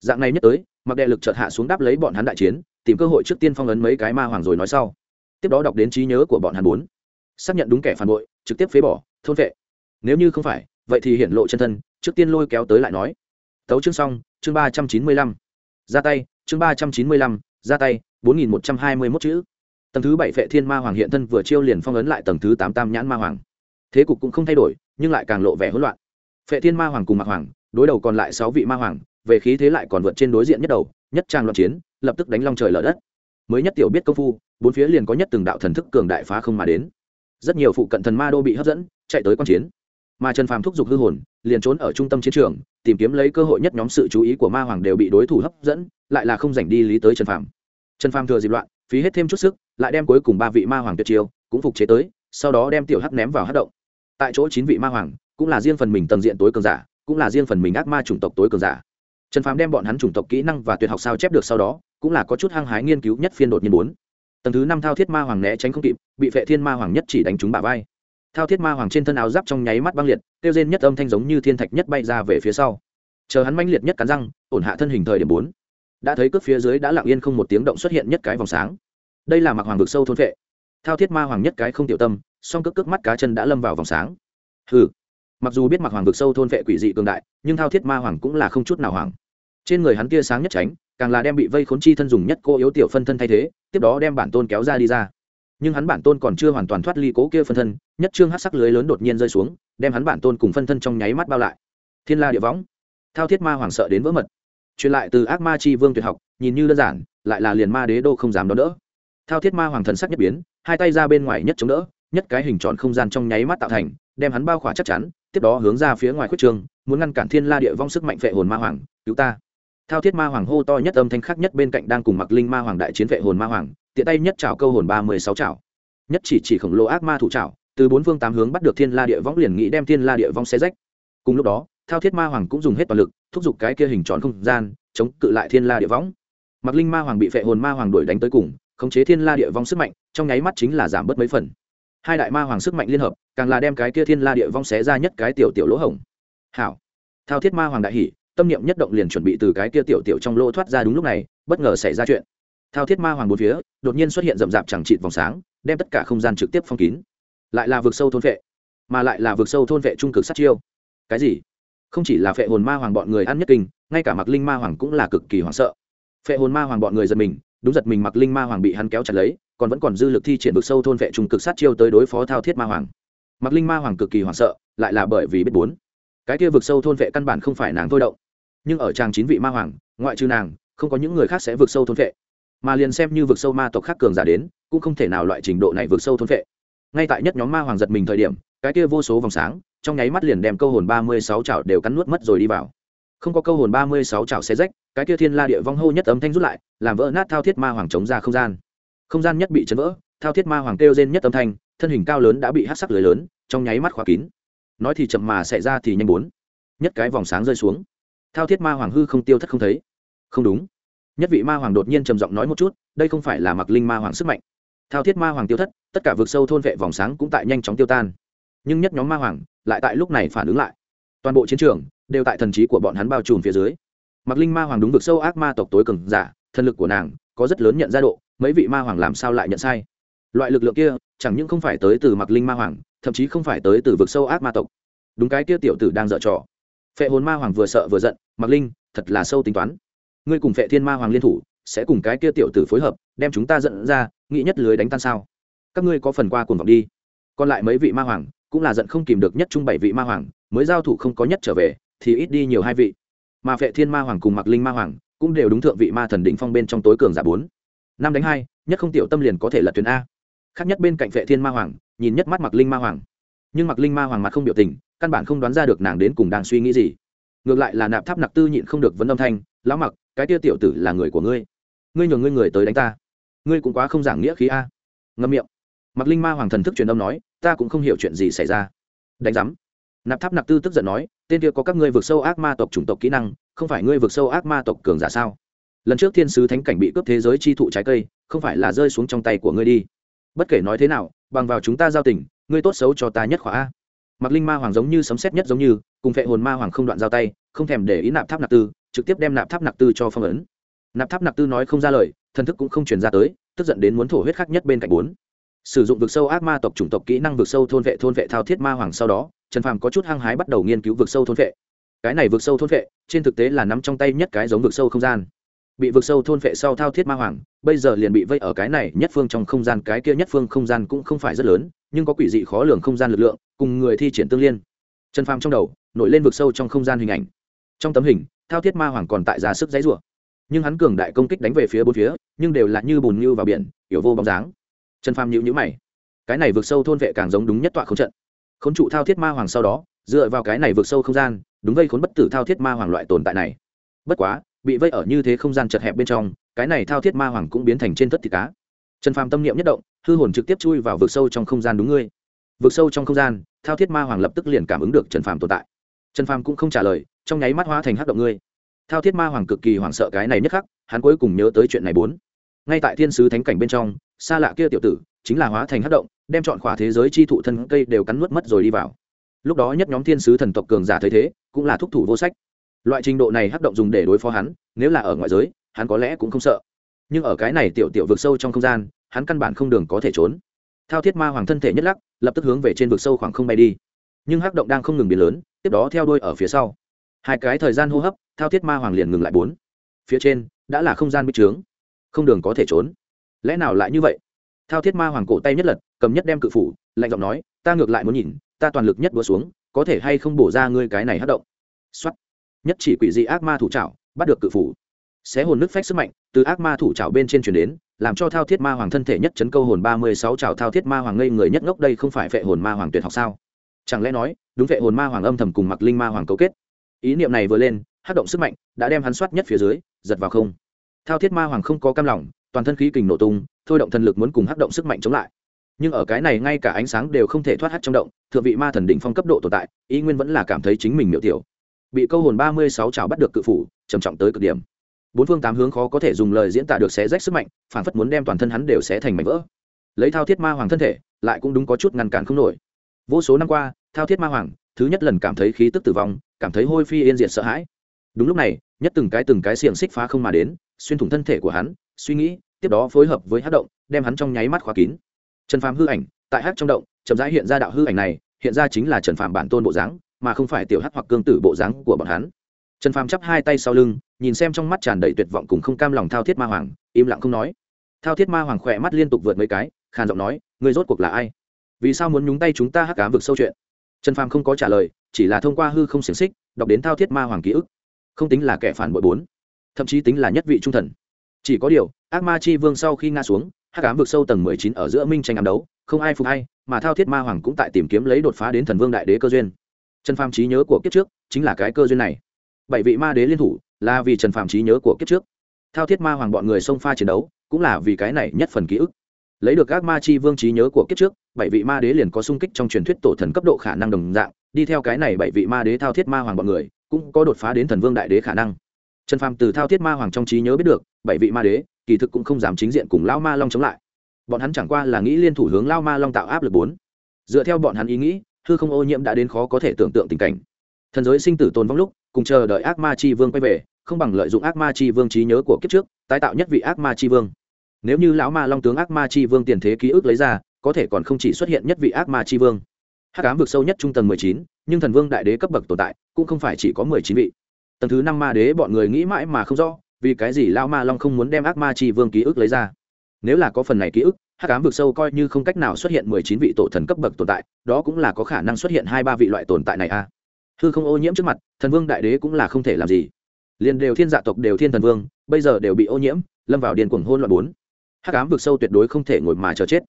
Dạng này nhất tới mặc đệ lực chợt hạ xuống đáp lấy bọn hắn đại chiến, tìm cơ hội trước tiên phong ấn mấy cái ma hoàng rồi nói sau. Tiếp đó đọc đến trí nhớ của bọn hắn bốn. Xác nhận đúng kẻ phản bội, trực tiếp phế bỏ, thôn vệ. Nếu như không phải, vậy thì hiển lộ chân thân, trước tiên lôi kéo tới lại nói. Tấu chương xong, chương ba trăm chín mươi lăm. Ra tay, chương ba trăm chín mươi lăm, ra tay, bốn nghìn một trăm hai mươi mốt chữ tầng thứ bảy vệ thiên ma hoàng hiện thân vừa chiêu liền phong ấn lại tầng thứ tám tam nhãn ma hoàng. Thế cục cũng không thay đổi, nhưng lại càng lộ vẻ hỗn loạn. Phệ thiên ma hoàng cùng mạc hoàng, đối đầu còn lại sáu vị ma hoàng, về khí thế lại còn vượt trên đối diện nhất đầu, nhất trang loạn chiến, lập tức đánh long trời lở đất. Mới nhất tiểu biết công phu, bốn phía liền có nhất từng đạo thần thức cường đại phá không mà đến. Rất nhiều phụ cận thần ma đô bị hấp dẫn, chạy tới quan chiến. Mà trần phàm thúc giục hư hồn, liền trốn ở trung tâm chiến trường, tìm kiếm lấy cơ hội nhất nhóm sự chú ý của ma hoàng đều bị đối thủ hấp dẫn, lại là không dành đi lý tới trần phàm. Trần phàm thừa dịp loạn phí hết thêm chút sức, lại đem cuối cùng ba vị ma hoàng tuyệt chiêu cũng phục chế tới, sau đó đem tiểu hắc ném vào hát động. Tại chỗ chín vị ma hoàng cũng là riêng phần mình tầng diện tối cường giả, cũng là riêng phần mình ác ma chủng tộc tối cường giả. Trần phàm đem bọn hắn chủng tộc kỹ năng và tuyệt học sao chép được sau đó, cũng là có chút hăng hái nghiên cứu nhất phiên đột nhiên bốn. Tầng thứ năm thao thiết ma hoàng né tránh không kịp, bị vệ thiên ma hoàng nhất chỉ đánh trúng bả vai. Thao thiết ma hoàng trên thân áo giáp trong nháy mắt băng liệt tiêu rên nhất âm thanh giống như thiên thạch nhất bay ra về phía sau. Chờ hắn manh liệt nhất cắn răng, ổn hạ thân hình thời điểm bốn đã thấy cướp phía dưới đã lặng yên không một tiếng động xuất hiện nhất cái vòng sáng. Đây là mặc hoàng vực sâu thôn vệ. Thao thiết ma hoàng nhất cái không tiểu tâm, song cước cước mắt cá chân đã lâm vào vòng sáng. Hừ. Mặc dù biết mặc hoàng vực sâu thôn vệ quỷ dị cường đại, nhưng thao thiết ma hoàng cũng là không chút nào hoàng trên người hắn tia sáng nhất tránh, càng là đem bị vây khốn chi thân dùng nhất cô yếu tiểu phân thân thay thế, tiếp đó đem bản tôn kéo ra đi ra. Nhưng hắn bản tôn còn chưa hoàn toàn thoát ly cố kia phân thân, nhất trương hát sắc lưới lớn đột nhiên rơi xuống, đem hắn bản tôn cùng phân thân trong nháy mắt bao lại. Thiên la địa võng. Thao thiết ma hoàng sợ đến vỡ mật truyền lại từ ác ma chi vương tuyệt học, nhìn như đơn giản, lại là liền ma đế đô không dám đón đỡ. Thao thiết ma hoàng thần sắc nhất biến, hai tay ra bên ngoài nhất chống đỡ, nhất cái hình tròn không gian trong nháy mắt tạo thành, đem hắn bao khỏa chắc chắn, tiếp đó hướng ra phía ngoài khuất trường, muốn ngăn cản thiên la địa vong sức mạnh vệ hồn ma hoàng, cứu ta. Thao thiết ma hoàng hô to nhất âm thanh khắc nhất bên cạnh đang cùng mặc linh ma hoàng đại chiến vệ hồn ma hoàng, tiện tay nhất trào câu hồn ba mươi sáu trào nhất chỉ chỉ khổng lồ ác ma thủ trào từ bốn phương tám hướng bắt được thiên la địa vong liền nghĩ đem thiên la địa vong xe rách. Cùng lúc đó thao thiết ma hoàng cũng dùng hết toàn lực, thúc giục cái kia hình tròn không gian, chống cự lại thiên la địa võng. Mặc linh ma hoàng bị vệ hồn ma hoàng đuổi đánh tới cùng, khống chế thiên la địa vong sức mạnh, trong nháy mắt chính là giảm bớt mấy phần. Hai đại ma hoàng sức mạnh liên hợp, càng là đem cái kia thiên la địa vong xé ra nhất cái tiểu tiểu lỗ hổng. Hảo. Thao thiết ma hoàng đại hỉ, tâm niệm nhất động liền chuẩn bị từ cái kia tiểu tiểu trong lỗ thoát ra đúng lúc này, bất ngờ xảy ra chuyện. Thao thiết ma hoàng bốn phía, đột nhiên xuất hiện rậm rạp chẳng trịt vòng sáng, đem tất cả không gian trực tiếp phong kín. Lại là vực sâu thôn vệ, mà lại là vực sâu thôn vệ trung cực sát chiêu. Cái gì? Không chỉ là phệ hồn ma hoàng bọn người ăn nhất kinh, ngay cả mặc linh ma hoàng cũng là cực kỳ hoảng sợ. Phệ hồn ma hoàng bọn người giật mình, đúng giật mình mặc linh ma hoàng bị hắn kéo chặt lấy, còn vẫn còn dư lực thi triển vực sâu thôn vệ trùng cực sát chiêu tới đối phó thao thiết ma hoàng. Mặc linh ma hoàng cực kỳ hoảng sợ, lại là bởi vì biết bốn. Cái kia vực sâu thôn vệ căn bản không phải nàng thôi động. Nhưng ở tràng chín vị ma hoàng, ngoại trừ nàng, không có những người khác sẽ vực sâu thôn vệ mà liền xem như vực sâu ma tộc khác cường giả đến, cũng không thể nào loại trình độ này vực sâu thôn vệ ngay tại nhất nhóm ma hoàng giật mình thời điểm, cái kia vô số vòng sáng trong nháy mắt liền đem câu hồn ba mươi sáu chảo đều cắn nuốt mất rồi đi vào. Không có câu hồn ba mươi sáu chảo xé rách, cái kia thiên la địa vong hô nhất âm thanh rút lại, làm vỡ nát thao thiết ma hoàng chống ra không gian. Không gian nhất bị chấn vỡ, thao thiết ma hoàng kêu rên nhất âm thanh, thân hình cao lớn đã bị hát sắc lưới lớn, trong nháy mắt khóa kín. Nói thì chậm mà xảy ra thì nhanh bốn. Nhất cái vòng sáng rơi xuống. Thao thiết ma hoàng hư không tiêu thất không thấy. Không đúng. Nhất vị ma hoàng đột nhiên trầm giọng nói một chút, đây không phải là mặc linh ma hoàng sức mạnh. Thao thiết ma hoàng tiêu thất, tất cả vực sâu thôn vệ vòng sáng cũng tại nhanh chóng tiêu tan nhưng nhất nhóm ma hoàng lại tại lúc này phản ứng lại. Toàn bộ chiến trường đều tại thần trí của bọn hắn bao trùm phía dưới. Mặc linh ma hoàng đúng vực sâu ác ma tộc tối cường giả thần lực của nàng có rất lớn nhận ra độ, mấy vị ma hoàng làm sao lại nhận sai? Loại lực lượng kia chẳng những không phải tới từ mặc linh ma hoàng, thậm chí không phải tới từ vực sâu ác ma tộc. Đúng cái kia tiểu tử đang dở trò. Phệ hồn ma hoàng vừa sợ vừa giận mặc linh, thật là sâu tính toán. Ngươi cùng phệ thiên ma hoàng liên thủ, sẽ cùng cái kia tiểu tử phối hợp, đem chúng ta dẫn ra, nghĩ nhất lưới đánh tan sao? Các ngươi có phần qua cuồng vọng đi. Còn lại mấy vị ma hoàng cũng là giận không kìm được nhất trung bảy vị ma hoàng, mới giao thủ không có nhất trở về, thì ít đi nhiều hai vị. Mà phệ thiên ma hoàng cùng mặc linh ma hoàng cũng đều đúng thượng vị ma thần đỉnh phong bên trong tối cường giả bốn. Năm đánh hai, nhất không tiểu tâm liền có thể lật tuyến a. Khác nhất bên cạnh phệ thiên ma hoàng, nhìn nhất mắt mặc linh ma hoàng. Nhưng mặc linh ma hoàng mặt không biểu tình, căn bản không đoán ra được nàng đến cùng đang suy nghĩ gì. Ngược lại là nạp tháp nặc tư nhịn không được vấn âm thanh, lão mặc cái tia tiểu tử là người của ngươi. Ngươi nhường ngươi người tới đánh ta. Ngươi cũng quá không giảng nghĩa khí a. Ngâm miệng. Mặc linh ma hoàng thần thức truyền âm nói ta cũng không hiểu chuyện gì xảy ra. Đánh giám. Nạp tháp nặc tư tức giận nói, tên kia có các ngươi vượt sâu ác ma tộc chủng tộc kỹ năng, không phải ngươi vượt sâu ác ma tộc cường giả sao? Lần trước thiên sứ thánh cảnh bị cướp thế giới chi thụ trái cây, không phải là rơi xuống trong tay của ngươi đi. Bất kể nói thế nào, bằng vào chúng ta giao tình, ngươi tốt xấu cho ta nhất khỏa. A mặc linh ma hoàng giống như sấm xét nhất giống như, cùng phệ hồn ma hoàng không đoạn giao tay, không thèm để ý nạp tháp nạp tư, trực tiếp đem nạp tháp nạp tư cho phong ấn. Nạp tháp nạp tư nói không ra lời, thần thức cũng không truyền ra tới, tức giận đến muốn thổ huyết khác nhất bên cạnh bốn sử dụng vực sâu ác ma tộc chủng tộc kỹ năng vực sâu thôn vệ thôn vệ thao thiết ma hoàng sau đó, trần phàm có chút hăng hái bắt đầu nghiên cứu vực sâu thôn vệ. Cái này vực sâu thôn vệ, trên thực tế là nắm trong tay nhất cái giống vực sâu không gian. Bị vực sâu thôn vệ sau thao thiết ma hoàng, bây giờ liền bị vây ở cái này nhất phương trong không gian, cái kia nhất phương không gian cũng không phải rất lớn, nhưng có quỷ dị khó lường không gian lực lượng, cùng người thi triển tương liên. Trần phàm trong đầu, nổi lên vực sâu trong không gian hình ảnh. Trong tấm hình, thao thiết ma hoàng còn tại ra sức dãy rủa. Nhưng hắn cường đại công kích đánh về phía bốn phía, nhưng đều là như bùn như vào biển yếu vô bóng dáng trần phàm nhíu nhữ mày. Cái này vượt sâu thôn vệ càng giống đúng nhất tọa không trận. K h ố n trụ thao thiết ma hoàng sau đó, dựa vào cái này vượt sâu không gian, đúng vây khốn bất tử thao thiết ma hoàng loại tồn tại này. Bất quá, bị vây ở như thế không gian chật hẹp bên trong, cái này thao thiết ma hoàng cũng biến thành trên tất thịt cá. Trần phàm tâm niệm nhất động, hư hồn trực tiếp chui vào vực sâu trong không gian đúng ngươi. Vực sâu trong không gian, thao thiết ma hoàng lập tức liền cảm ứng được trần phàm tồn tại. Trần phàm cũng không trả lời, trong nháy mắt hóa thành hát động ngươi. Thao thiết ma hoàng cực kỳ hoảng sợ cái này nhất khắc, hắn cuối cùng nhớ tới chuyện này bốn ngay tại thiên sứ thánh cảnh bên trong, xa lạ kia tiểu tử chính là hóa thành hát động, đem chọn khỏa thế giới chi thụ thân cây đều cắn nuốt mất rồi đi vào. Lúc đó nhất nhóm thiên sứ thần tộc cường giả thấy thế, cũng là thúc thủ vô sách. Loại trình độ này hắc động dùng để đối phó hắn, nếu là ở ngoại giới, hắn có lẽ cũng không sợ. Nhưng ở cái này tiểu tiểu vực sâu trong không gian, hắn căn bản không đường có thể trốn. Thao thiết ma hoàng thân thể nhất lắc, lập tức hướng về trên vực sâu khoảng không bay đi. Nhưng hắc động đang không ngừng biến lớn, tiếp đó theo đuôi ở phía sau. Hai cái thời gian hô hấp, thao thiết ma hoàng liền ngừng lại bốn. Phía trên, đã là không gian bích trướng không đường có thể trốn. Lẽ nào lại như vậy? Thao thiết ma hoàng cổ tay nhất lật, cầm nhất đem cự phủ, lạnh giọng nói, ta ngược lại muốn nhìn, ta toàn lực nhất đua xuống, có thể hay không bổ ra ngươi cái này hát động? X nhất chỉ quỷ dị ác ma thủ trảo bắt được cự phủ. Xé hồn nước phách sức mạnh, từ ác ma thủ trảo bên trên chuyển đến, làm cho thao thiết ma hoàng thân thể nhất chấn câu hồn ba mươi sáu trào thao thiết ma hoàng ngây người nhất ngốc đây không phải vệ hồn ma hoàng tuyệt học sao? Chẳng lẽ nói, đúng vệ hồn ma hoàng âm thầm cùng mặc linh ma hoàng cấu kết? Ý niệm này vừa lên hát động sức mạnh đã đem hắn soát nhất phía dưới, giật vào không thao thiết ma hoàng không có cam lòng, toàn thân khí kình nổ tung, thôi động thần lực muốn cùng hắc động sức mạnh chống lại. Nhưng ở cái này ngay cả ánh sáng đều không thể thoát hắt trong động, thượng vị ma thần đỉnh phong cấp độ tồn tại, ý nguyên vẫn là cảm thấy chính mình miệu tiểu. Bị câu hồn ba mươi sáu trào bắt được cự phủ, trầm trọng tới cực điểm. Bốn phương tám hướng khó có thể dùng lời diễn tả được xé rách sức mạnh, phản phất muốn đem toàn thân hắn đều xé thành mảnh vỡ. Lấy thao thiết ma hoàng thân thể, lại cũng đúng có chút ngăn cản không nổi. Vô số năm qua, thao thiết ma hoàng, thứ nhất lần cảm thấy khí tức tử vong, cảm thấy hôi phi yên diệt sợ hãi đúng lúc này, nhất từng cái từng cái xiềng xích phá không mà đến, xuyên thủng thân thể của hắn, suy nghĩ, tiếp đó phối hợp với hát động, đem hắn trong nháy mắt khóa kín. Trần phàm hư ảnh, tại hát trong động, chậm rãi hiện ra đạo hư ảnh này, hiện ra chính là trần phàm bản tôn bộ dáng, mà không phải tiểu hát hoặc cương tử bộ dáng của bọn hắn. Trần phàm chắp hai tay sau lưng, nhìn xem trong mắt tràn đầy tuyệt vọng cùng không cam lòng thao thiết ma hoàng, im lặng không nói. Thao thiết ma hoàng khỏe mắt liên tục vượt mấy cái, khàn giọng nói người rốt cuộc là ai? Vì sao muốn nhúng tay chúng ta hắc cám vực sâu chuyện? Trần phàm không có trả lời, chỉ là thông qua hư không xiềng xích, đọc đến thao thiết ma hoàng ký ức không tính là kẻ phản bội bốn, thậm chí tính là nhất vị trung thần. Chỉ có điều, ác ma chi vương sau khi ngã xuống, hắc ám vực sâu tầng mười chín ở giữa minh tranh ám đấu, không ai phục hay, mà thao thiết ma hoàng cũng tại tìm kiếm lấy đột phá đến thần vương đại đế cơ duyên. Trần phàm trí nhớ của kiếp trước chính là cái cơ duyên này. Bảy vị ma đế liên thủ là vì trần phàm trí nhớ của kiếp trước. Thao thiết ma hoàng bọn người xông pha chiến đấu cũng là vì cái này nhất phần ký ức. Lấy được ác ma chi vương trí nhớ của kiếp trước, bảy vị ma đế liền có sung kích trong truyền thuyết tổ thần cấp độ khả năng đồng dạng, đi theo cái này bảy vị ma đế thao thiết ma hoàng bọn người cũng có đột phá đến thần vương đại đế khả năng. Trần phàm từ thao thiết ma hoàng trong trí nhớ biết được, bảy vị ma đế, kỳ thực cũng không dám chính diện cùng lao ma long chống lại. Bọn hắn chẳng qua là nghĩ liên thủ hướng lao ma long tạo áp lực bốn. Dựa theo bọn hắn ý nghĩ, hư không ô nhiễm đã đến khó có thể tưởng tượng tình cảnh. Thần giới sinh tử tồn vong lúc, cùng chờ đợi ác ma chi vương quay về, không bằng lợi dụng ác ma chi vương trí nhớ của kiếp trước, tái tạo nhất vị ác ma chi vương. Nếu như lão ma long tướng ác ma chi vương tiền thế ký ức lấy ra, có thể còn không chỉ xuất hiện nhất vị ác ma chi vương. Hắc ám vực sâu nhất trung tầng mười chín nhưng thần vương đại đế cấp bậc tồn tại cũng không phải chỉ có mười chín vị. Tầng thứ năm ma đế bọn người nghĩ mãi mà không rõ, vì cái gì lao ma long không muốn đem ác ma chi vương ký ức lấy ra. Nếu là có phần này ký ức, hắc ám vực sâu coi như không cách nào xuất hiện mười chín vị tổ thần cấp bậc tồn tại, đó cũng là có khả năng xuất hiện hai ba vị loại tồn tại này a à. hư không ô nhiễm trước mặt, thần vương đại đế cũng là không thể làm gì. Liền đều thiên dạ tộc đều thiên thần vương, bây giờ đều bị ô nhiễm, lâm vào điền cuồng hôn loạn bốn. Hắc ám vực sâu tuyệt đối không thể ngồi mà chờ chết.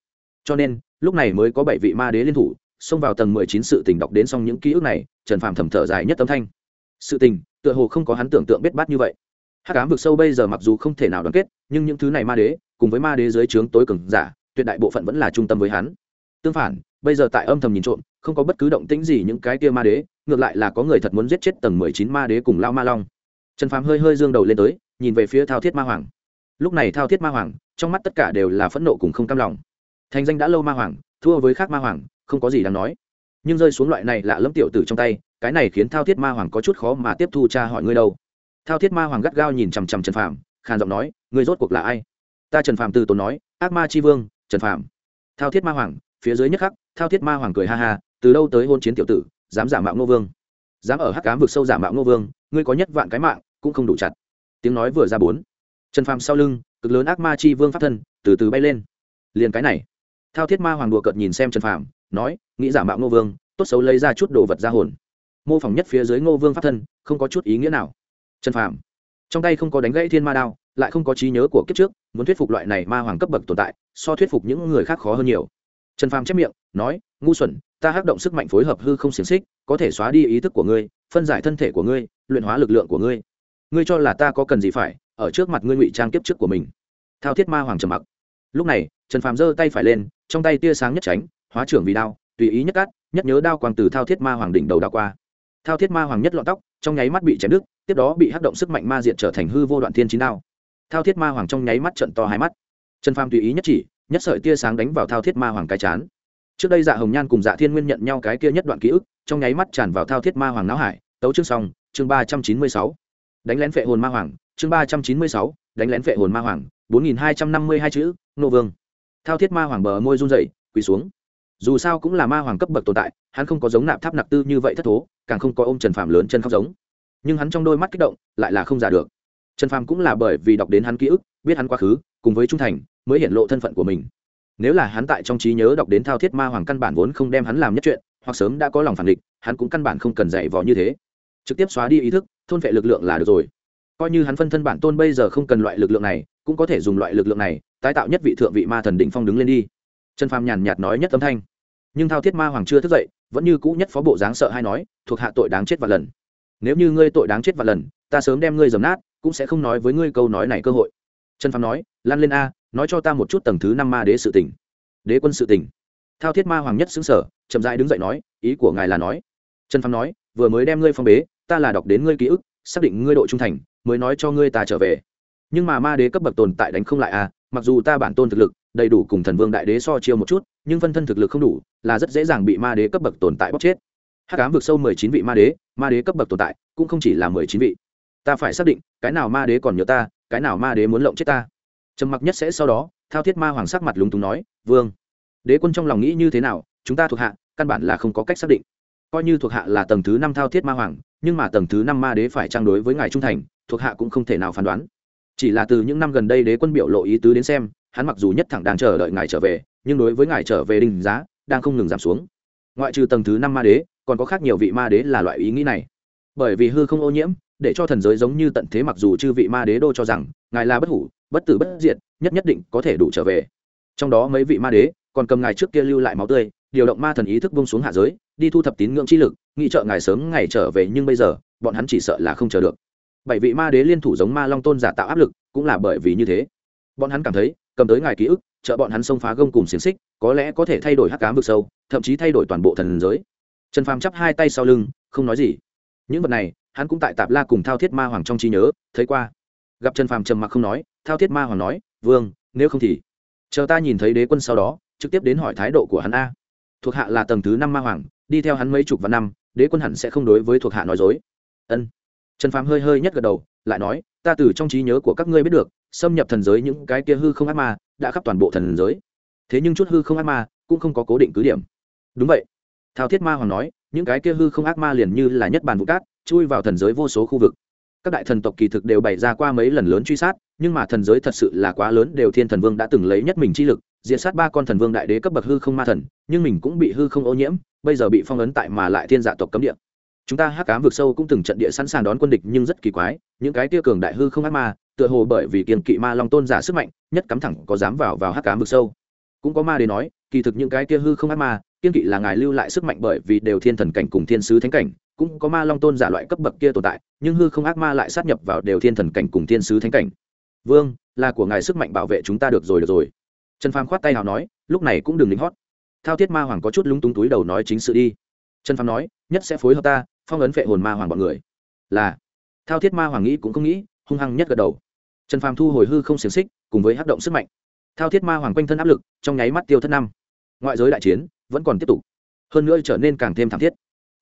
Cho nên, lúc này mới có bảy vị ma đế liên thủ xông vào tầng mười chín sự tình đọc đến xong những ký ức này, trần phàm thầm thở dài nhất âm thanh. Sự tình, tựa hồ không có hắn tưởng tượng biết bát như vậy. Hắc ám vực sâu bây giờ mặc dù không thể nào đoàn kết, nhưng những thứ này ma đế, cùng với ma đế dưới trướng tối cường giả, tuyệt đại bộ phận vẫn là trung tâm với hắn. Tương phản, bây giờ tại âm thầm nhìn trộm, không có bất cứ động tĩnh gì những cái kia ma đế, ngược lại là có người thật muốn giết chết tầng mười chín ma đế cùng lao ma long. Trần phàm hơi hơi dương đầu lên tới, nhìn về phía thao thiết ma hoàng. Lúc này thao thiết ma hoàng, trong mắt tất cả đều là phẫn nộ cùng không cam lòng. Thành danh đã lâu ma hoàng, thua với khác ma hoàng không có gì đáng nói. Nhưng rơi xuống loại này lạ lẫm tiểu tử trong tay, cái này khiến thao thiết ma hoàng có chút khó mà tiếp thu cha hỏi ngươi đâu. Thao thiết ma hoàng gắt gao nhìn chằm chằm trần Phạm khàn giọng nói, ngươi rốt cuộc là ai? Ta trần Phạm từ tốn nói, ác ma c vương, trần Phạm thao thiết ma hoàng, phía dưới nhất khắc, thao thiết ma hoàng cười ha ha, từ đâu tới hôn chiến tiểu tử, dám giả mạo ngô vương? Dám ở hắc cám vực sâu giả mạo ngô vương, ngươi có nhất vạn cái mạng, cũng không đủ chặt. Tiếng nói vừa ra bốn. Trần phàm sau lưng, cực lớn ác ma chi vương pháp thân, từ từ bay lên. Liền cái này. Thao thiết ma hoàng đùa cợt nhìn xem trần phàm nói, nghĩ giả mạo ngô vương, tốt xấu lấy ra chút đồ vật ra hồn. Mô phỏng nhất phía dưới ngô vương pháp thân, không có chút ý nghĩa nào. Trần phàm, trong tay không có đánh gãy thiên ma đao, lại không có trí nhớ của kiếp trước, muốn thuyết phục loại này ma hoàng cấp bậc tồn tại, so thuyết phục những người khác khó hơn nhiều. Trần phàm chép miệng, nói, ngu xuẩn, ta hắc động sức mạnh phối hợp hư không xiềng xích, có thể xóa đi ý thức của ngươi, phân giải thân thể của ngươi, luyện hóa lực lượng của ngươi. Ngươi cho là ta có cần gì phải, ở trước mặt ngươi ngụy trang kiếp trước của mình. Thao thiết ma hoàng trầm mặc. Lúc này, trần phàm giơ tay phải lên, trong tay tia sáng nhất tránh hóa trưởng vì đao, tùy ý nhất cắt, nhất nhớ đao quang từ thao thiết ma hoàng đỉnh đầu đao qua. Thao thiết ma hoàng nhất lọn tóc, trong nháy mắt bị chém đứt, tiếp đó bị hắc động sức mạnh ma diệt trở thành hư vô đoạn thiên chín đao. Thao thiết ma hoàng trong nháy mắt trận to hai mắt. Trần phàm tùy ý nhất chỉ, nhất sợi tia sáng đánh vào thao thiết ma hoàng cái chán. Trước đây dạ hồng nhan cùng dạ thiên nguyên nhận nhau cái kia nhất đoạn ký ức, trong nháy mắt tràn vào thao thiết ma hoàng não hải. Tấu chương xong, chương ba trăm chín mươi sáu. Đánh lén phệ hồn ma hoàng, chương ba trăm chín mươi sáu. Đánh lén phệ hồn ma hoàng, bốn nghìn hai trăm năm mươi hai chữ, nô vương. Thao thiết ma hoàng bờ môi run dậy quỳ xuống dù sao cũng là ma hoàng cấp bậc tồn tại, hắn không có giống nạp tháp nặc tư như vậy thất thố, càng không có ôm trần phạm lớn chân khóc giống. Nhưng hắn trong đôi mắt kích động, lại là không giả được. Trần phàm cũng là bởi vì đọc đến hắn ký ức, biết hắn quá khứ, cùng với trung thành, mới hiện lộ thân phận của mình. Nếu là hắn tại trong trí nhớ đọc đến thao thiết ma hoàng căn bản vốn không đem hắn làm nhất chuyện, hoặc sớm đã có lòng phản địch, hắn cũng căn bản không cần dạy vò như thế. Trực tiếp xóa đi ý thức, thôn vệ lực lượng là được rồi. Coi như hắn phân thân bản tôn bây giờ không cần loại lực lượng này, cũng có thể dùng loại lực lượng này, tái tạo nhất vị thượng vị ma thần định phong đứng lên đi. Trần phàm nhàn nhạt nói nhất âm thanh nhưng thao thiết ma hoàng chưa thức dậy, vẫn như cũ nhất phó bộ dáng sợ hay nói, thuộc hạ tội đáng chết và lần. Nếu như ngươi tội đáng chết và lần, ta sớm đem ngươi dầm nát, cũng sẽ không nói với ngươi câu nói này cơ hội. Trần phàm nói, lan lên a, nói cho ta một chút tầng thứ năm ma đế sự tỉnh đế quân sự tỉnh thao thiết ma hoàng nhất xứng sở chậm dãi đứng dậy nói, ý của ngài là nói. Trần phàm nói, vừa mới đem ngươi phong bế, ta là đọc đến ngươi ký ức, xác định ngươi độ trung thành, mới nói cho ngươi ta trở về. Nhưng mà ma đế cấp bậc tồn tại đánh không lại a mặc dù ta bản tôn thực lực, đầy đủ cùng thần vương đại đế so chiêu một chút, nhưng phân thân thực lực không đủ, là rất dễ dàng bị ma đế cấp bậc tồn tại bóc chết. Hắc ám vượt sâu mười chín vị ma đế ma đế cấp bậc tồn tại cũng không chỉ là mười chín vị. Ta phải xác định, cái nào ma đế còn nhớ ta, cái nào ma đế muốn lộng chết ta. Trầm mặc nhất sẽ sau đó, thao thiết ma hoàng sắc mặt lúng túng nói, vương, đế quân trong lòng nghĩ như thế nào? Chúng ta thuộc hạ, căn bản là không có cách xác định. Coi như thuộc hạ là tầng thứ năm thao thiết ma hoàng, nhưng mà tầng thứ năm ma đế phải trang đối với ngài trung thành, thuộc hạ cũng không thể nào phán đoán chỉ là từ những năm gần đây đế quân biểu lộ ý tứ đến xem, hắn mặc dù nhất thẳng đang chờ đợi ngài trở về, nhưng đối với ngài trở về đình giá, đang không ngừng giảm xuống. Ngoại trừ tầng thứ năm ma đế, còn có khác nhiều vị ma đế là loại ý nghĩ này. Bởi vì hư không ô nhiễm, để cho thần giới giống như tận thế mặc dù chư vị ma đế đô cho rằng, ngài là bất hủ, bất tử bất diệt, nhất nhất định có thể đủ trở về. Trong đó mấy vị ma đế, còn cầm ngài trước kia lưu lại máu tươi, điều động ma thần ý thức bông xuống hạ giới, đi thu thập tín ngưỡng chi lực, nghĩ trợ ngài sớm ngày trở về nhưng bây giờ, bọn hắn chỉ sợ là không chờ được bảy vị ma đế liên thủ giống ma long tôn giả tạo áp lực, cũng là bởi vì như thế. Bọn hắn cảm thấy, cầm tới ngài ký ức, trợ bọn hắn xông phá gông cùng xiềng xích, có lẽ có thể thay đổi hắc cám vực sâu, thậm chí thay đổi toàn bộ thần giới. Trần phàm chắp hai tay sau lưng, không nói gì. Những vật này, hắn cũng tại tạp la cùng thao thiết ma hoàng trong trí nhớ, thấy qua. Gặp trần phàm trầm mặc không nói, thao thiết ma hoàng nói, vương, nếu không thì chờ ta nhìn thấy đế quân sau đó, trực tiếp đến hỏi thái độ của hắn a. Thuộc hạ là tầng thứ năm ma hoàng, đi theo hắn mấy chục vạn năm, đế quân hẳn sẽ không đối với thuộc hạ nói dối. Ân trần phàm hơi hơi nhất gật đầu, lại nói, ta từ trong trí nhớ của các ngươi biết được, xâm nhập thần giới những cái kia hư không ác ma đã khắp toàn bộ thần giới. Thế nhưng chút hư không ác ma cũng không có cố định cứ điểm. Đúng vậy. Thao thiết ma hoàng nói, những cái kia hư không ác ma liền như là nhất bàn vụ cát, chui vào thần giới vô số khu vực. Các đại thần tộc kỳ thực đều bày ra qua mấy lần lớn truy sát, nhưng mà thần giới thật sự là quá lớn đều thiên thần vương đã từng lấy nhất mình chi lực diện sát ba con thần vương đại đế cấp bậc hư không ma thần, nhưng mình cũng bị hư không ô nhiễm, bây giờ bị phong ấn tại mà lại thiên dạ tộc cấm địa chúng ta hắc cám vực sâu cũng từng trận địa sẵn sàng đón quân địch nhưng rất kỳ quái, những cái tia cường đại hư không ác ma, tựa hồ bởi vì kiềm kỵ ma long tôn giả sức mạnh, nhất cắm thẳng có dám vào vào hắc cám vực sâu. Cũng có ma để nói, kỳ thực những cái tia hư không ác ma kiên kỵ là ngài lưu lại sức mạnh bởi vì đều thiên thần cảnh cùng thiên sứ thánh cảnh, cũng có ma long tôn giả loại cấp bậc kia tồn tại, nhưng hư không ác ma lại sát nhập vào đều thiên thần cảnh cùng thiên sứ thánh cảnh. Vương, là của ngài sức mạnh bảo vệ chúng ta được rồi được rồi. Trần phàm khoát tay nào nói, lúc này cũng đừng lính hót. Thao thiết ma hoàng có chút lúng túng túi đầu nói chính sự đi. Trần phàm nói, nhất sẽ phối hợp ta phong ấn phệ hồn ma hoàng bọn người. Là, thao thiết ma hoàng nghĩ cũng không nghĩ, hung hăng nhất gật đầu. Trần phàm thu hồi hư không xiềng xích, cùng với hát động sức mạnh. Thao thiết ma hoàng quanh thân áp lực, trong nháy mắt tiêu thất năm. Ngoại giới đại chiến vẫn còn tiếp tục. Hơn nữa trở nên càng thêm thảm thiết.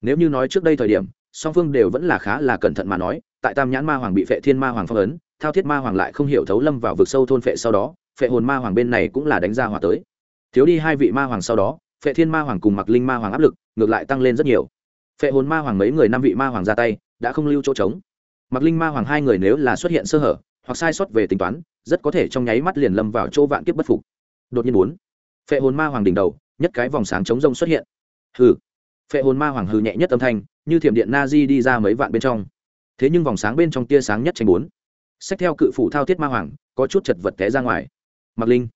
Nếu như nói trước đây thời điểm, song phương đều vẫn là khá là cẩn thận mà nói, tại tam nhãn ma hoàng bị phệ thiên ma hoàng phong ấn, thao thiết ma hoàng lại không hiểu thấu lâm vào vực sâu thôn phệ sau đó, phệ hồn ma hoàng bên này cũng là đánh ra hỏa tới. Thiếu đi hai vị ma hoàng sau đó, phệ thiên ma hoàng cùng mặc linh ma hoàng áp lực ngược lại tăng lên rất nhiều phệ hồn ma hoàng mấy người năm vị ma hoàng ra tay, đã không lưu chỗ trống. Mặc linh ma hoàng hai người nếu là xuất hiện sơ hở, hoặc sai sót về tính toán, rất có thể trong nháy mắt liền lâm vào chỗ vạn kiếp bất phục. Đột nhiên bốn, phệ hồn ma hoàng đỉnh đầu, nhất cái vòng sáng chống rông xuất hiện. Hừ, phệ hồn ma hoàng hừ nhẹ nhất âm thanh, như thiểm điện na di đi ra mấy vạn bên trong. Thế nhưng vòng sáng bên trong tia sáng nhất tranh bốn. Xét theo cự phủ thao thiết ma hoàng, có chút chật vật té ra ngoài. Mặc linh,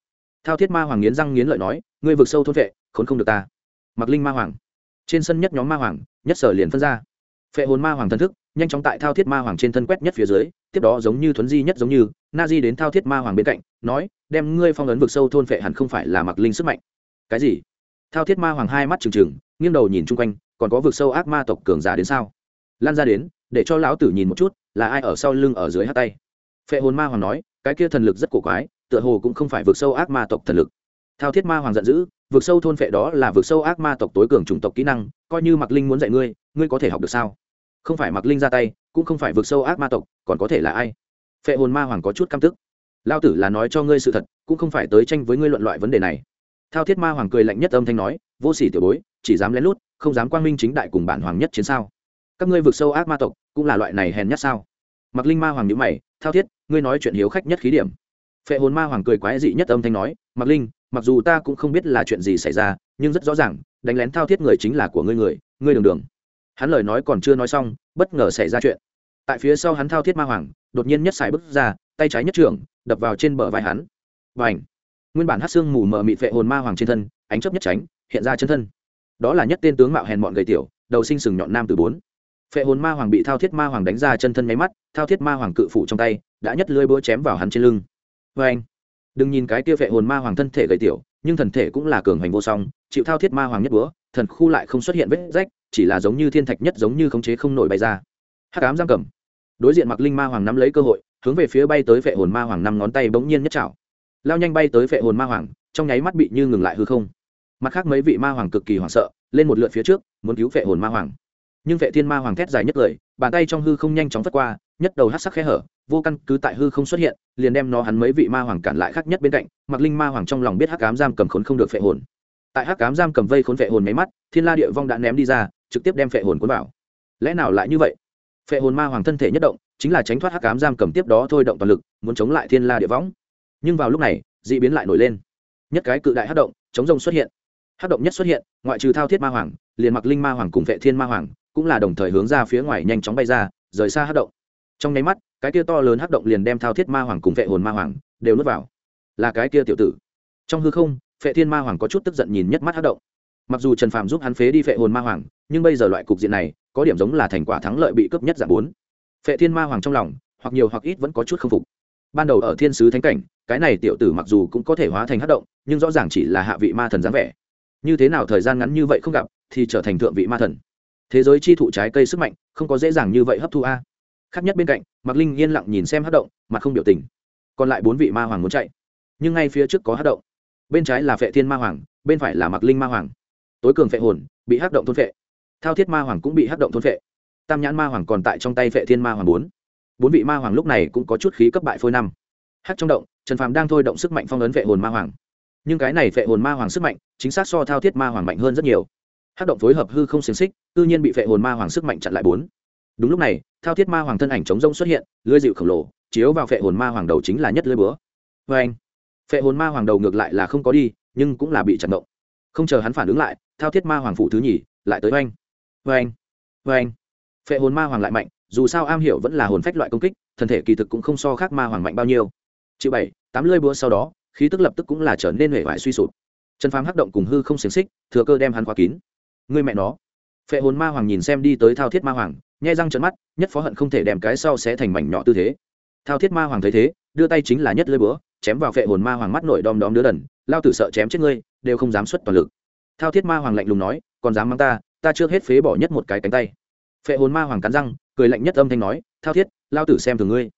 thao thiết ma hoàng nghiến răng nghiến lợi nói, ngươi vực sâu thôn vệ, khốn không được ta. Mặc linh ma hoàng, trên sân nhất nhóm ma hoàng nhất sở liền phân ra. Phệ hồn ma hoàng thần thức, nhanh chóng tại thao thiết ma hoàng trên thân quét nhất phía dưới, tiếp đó giống như thuấn di nhất giống như na di đến thao thiết ma hoàng bên cạnh, nói, đem ngươi phong ấn vực sâu thôn phệ hẳn không phải là mặc linh sức mạnh. Cái gì? Thao thiết ma hoàng hai mắt trừng trừng, nghiêng đầu nhìn chung quanh, còn có vực sâu ác ma tộc cường giả đến sao? Lan ra đến, để cho lão tử nhìn một chút, là ai ở sau lưng ở dưới hát tay. Phệ hồn ma hoàng nói, cái kia thần lực rất cổ quái, tựa hồ cũng không phải vực sâu ác ma tộc thần lực. Thao thiết ma hoàng giận dữ vực sâu thôn phệ đó là vực sâu ác ma tộc tối cường chủng tộc kỹ năng, coi như mặc linh muốn dạy ngươi ngươi có thể học được sao? Không phải mặc linh ra tay, cũng không phải vực sâu ác ma tộc, còn có thể là ai? Phệ hồn ma hoàng có chút căm tức. Lao tử là nói cho ngươi sự thật, cũng không phải tới tranh với ngươi luận loại vấn đề này. Thao thiết ma hoàng cười lạnh nhất âm thanh nói, vô sỉ tiểu bối, chỉ dám lén lút, không dám quang minh chính đại cùng bản hoàng nhất chiến sao? Các ngươi vực sâu ác ma tộc, cũng là loại này hèn nhất sao? Mặc linh ma hoàng nhữ mày, thao thiết, ngươi nói chuyện hiếu khách nhất khí điểm. Phệ hồn ma hoàng cười quái dị nhất âm thanh nói mặc linh mặc dù ta cũng không biết là chuyện gì xảy ra, nhưng rất rõ ràng, đánh lén thao thiết người chính là của ngươi người, ngươi đường đường. Hắn lời nói còn chưa nói xong, bất ngờ xảy ra chuyện. Tại phía sau hắn thao thiết ma hoàng, đột nhiên nhất xài bước ra, tay trái nhất trưởng, đập vào trên bờ vai hắn. Và ảnh nguyên bản hát xương mù mờ mịt vệ hồn ma hoàng trên thân, ánh chấp nhất tránh, hiện ra chân thân. Đó là nhất tên tướng mạo hèn mọn gầy tiểu, đầu sinh sừng nhọn nam từ bốn. Phệ hồn ma hoàng bị thao thiết ma hoàng đánh ra chân thân nháy mắt, thao thiết ma hoàng cự phủ trong tay, đã nhất lưỡi búa chém vào hắn trên lưng. Vê anh đừng nhìn cái kia vệ hồn ma hoàng thân thể gầy tiểu, nhưng thần thể cũng là cường hành vô song, chịu thao thiết ma hoàng nhất búa, thần khu lại không xuất hiện vết rách, chỉ là giống như thiên thạch nhất giống như khống chế không nổi bay ra. Hát cám giam cầm. Đối diện mặc linh ma hoàng nắm lấy cơ hội, hướng về phía bay tới vệ hồn ma hoàng năm ngón tay bỗng nhiên nhất chảo. Lao nhanh bay tới vệ hồn ma hoàng, trong nháy mắt bị như ngừng lại hư không. Mặt khác mấy vị ma hoàng cực kỳ hoảng sợ, lên một lượt phía trước, muốn cứu vệ hồn ma hoàng. Nhưng vệ thiên ma hoàng thét dài nhất lời, bàn tay trong hư không nhanh chóng vất qua nhất đầu hát sắc khe hở, vô căn cứ tại hư không xuất hiện, liền đem nó hắn mấy vị ma hoàng cản lại khác nhất bên cạnh mặc linh ma hoàng trong lòng biết hắc cám giam cầm khốn không được phệ hồn. Tại hắc cám giam cầm vây khốn phệ hồn mấy mắt, thiên la địa vong đã ném đi ra, trực tiếp đem phệ hồn cuốn vào. Lẽ nào lại như vậy? Phệ hồn ma hoàng thân thể nhất động, chính là tránh thoát hắc cám giam cầm tiếp đó thôi động toàn lực, muốn chống lại thiên la địa võng nhưng vào lúc này, d ị biến lại nổi lên. Nhất cái cự đại hát động, chống rông xuất hiện. Hát động nhất xuất hiện, ngoại trừ thao thiết ma hoàng, liền mặc linh ma hoàng cùng vệ thiên ma hoàng, cũng là đồng thời hướng ra phía ngoài nhanh chóng bay ra, rời xa hát động trong nháy mắt, cái kia to lớn hắc động liền đem thao thiết ma hoàng cùng vệ hồn ma hoàng đều nuốt vào. Là cái kia tiểu tử. Trong hư không vệ thiên ma hoàng có chút tức giận nhìn nhất mắt hắc động. Mặc dù trần phàm giúp hắn phế đi vệ hồn ma hoàng, nhưng bây giờ loại cục diện này, có điểm giống là thành quả thắng lợi bị cướp nhất giảm bốn. Vệ thiên ma hoàng trong lòng, hoặc nhiều hoặc ít vẫn có chút không phục. Ban đầu ở thiên sứ thánh cảnh, cái này tiểu tử mặc dù cũng có thể hóa thành hát động, nhưng rõ ràng chỉ là hạ vị ma thần dáng vẻ. Như thế nào thời gian ngắn như vậy không gặp, thì trở thành thượng vị ma thần. Thế giới chi thụ trái cây sức mạnh, không có dễ dàng như vậy hấp thu a khác nhất bên cạnh, mạc linh yên lặng nhìn xem hát động mà không biểu tình. Còn lại bốn vị ma hoàng muốn chạy. Nhưng ngay phía trước có hát động. Bên trái là phệ thiên ma hoàng, bên phải là mạc linh ma hoàng. Tối cường phệ hồn, bị hát động thôn phệ. Thao thiết ma hoàng cũng bị hát động thôn phệ. Tam nhãn ma hoàng còn tại trong tay vệ thiên ma hoàng bốn. Bốn vị ma hoàng lúc này cũng có chút khí cấp bại phôi năm. Hát trong động, trần phàm đang thôi động sức mạnh phong ấn vệ hồn ma hoàng. Nhưng cái này vệ hồn ma hoàng sức mạnh, chính xác so thao thiết ma hoàng mạnh hơn rất nhiều. Hát động phối hợp hư không xiềng xích, tự nhiên bị vệ hồn ma hoàng sức mạnh chặn lại bốn. Đúng lúc này thao thiết ma hoàng thân ảnh chống rông xuất hiện, lưới dịu khổng lồ, chiếu vào phệ hồn ma hoàng đầu chính là nhất lưới búa. Vê anh, phệ hồn ma hoàng đầu ngược lại là không có đi, nhưng cũng là bị chặn động. Không chờ hắn phản ứng lại, thao thiết ma hoàng phụ thứ nhì, lại tới oanh. Oanh oanh phệ hồn ma hoàng lại mạnh, dù sao am hiểu vẫn là hồn phách loại công kích, thân thể kỳ thực cũng không so khác ma hoàng mạnh bao nhiêu. Chữ bảy, tám lưỡi búa sau đó, khí tức lập tức cũng là trở nên hể vải suy sụp. Trần phàm hắc động cùng hư không xiềng xích, thừa cơ đem hắn khóa kín. Người mẹ nó phệ hồn ma hoàng nhìn xem đi tới thao thiết ma hoàng, nhai răng trợn mắt, nhất phó hận không thể đem cái sau sẽ thành mảnh nhỏ tư thế. Thao thiết ma hoàng thấy thế, đưa tay chính là nhất lơi búa, chém vào phệ hồn ma hoàng mắt nổi đom đóm đứa đần, lao tử sợ chém chết ngươi, đều không dám xuất toàn lực. Thao thiết ma hoàng lạnh lùng nói, còn dám mắng ta ta chưa hết phế bỏ nhất một cái cánh tay. Phệ hồn ma hoàng cắn răng, cười lạnh nhất âm thanh nói, thao thiết, lao tử xem thường ngươi.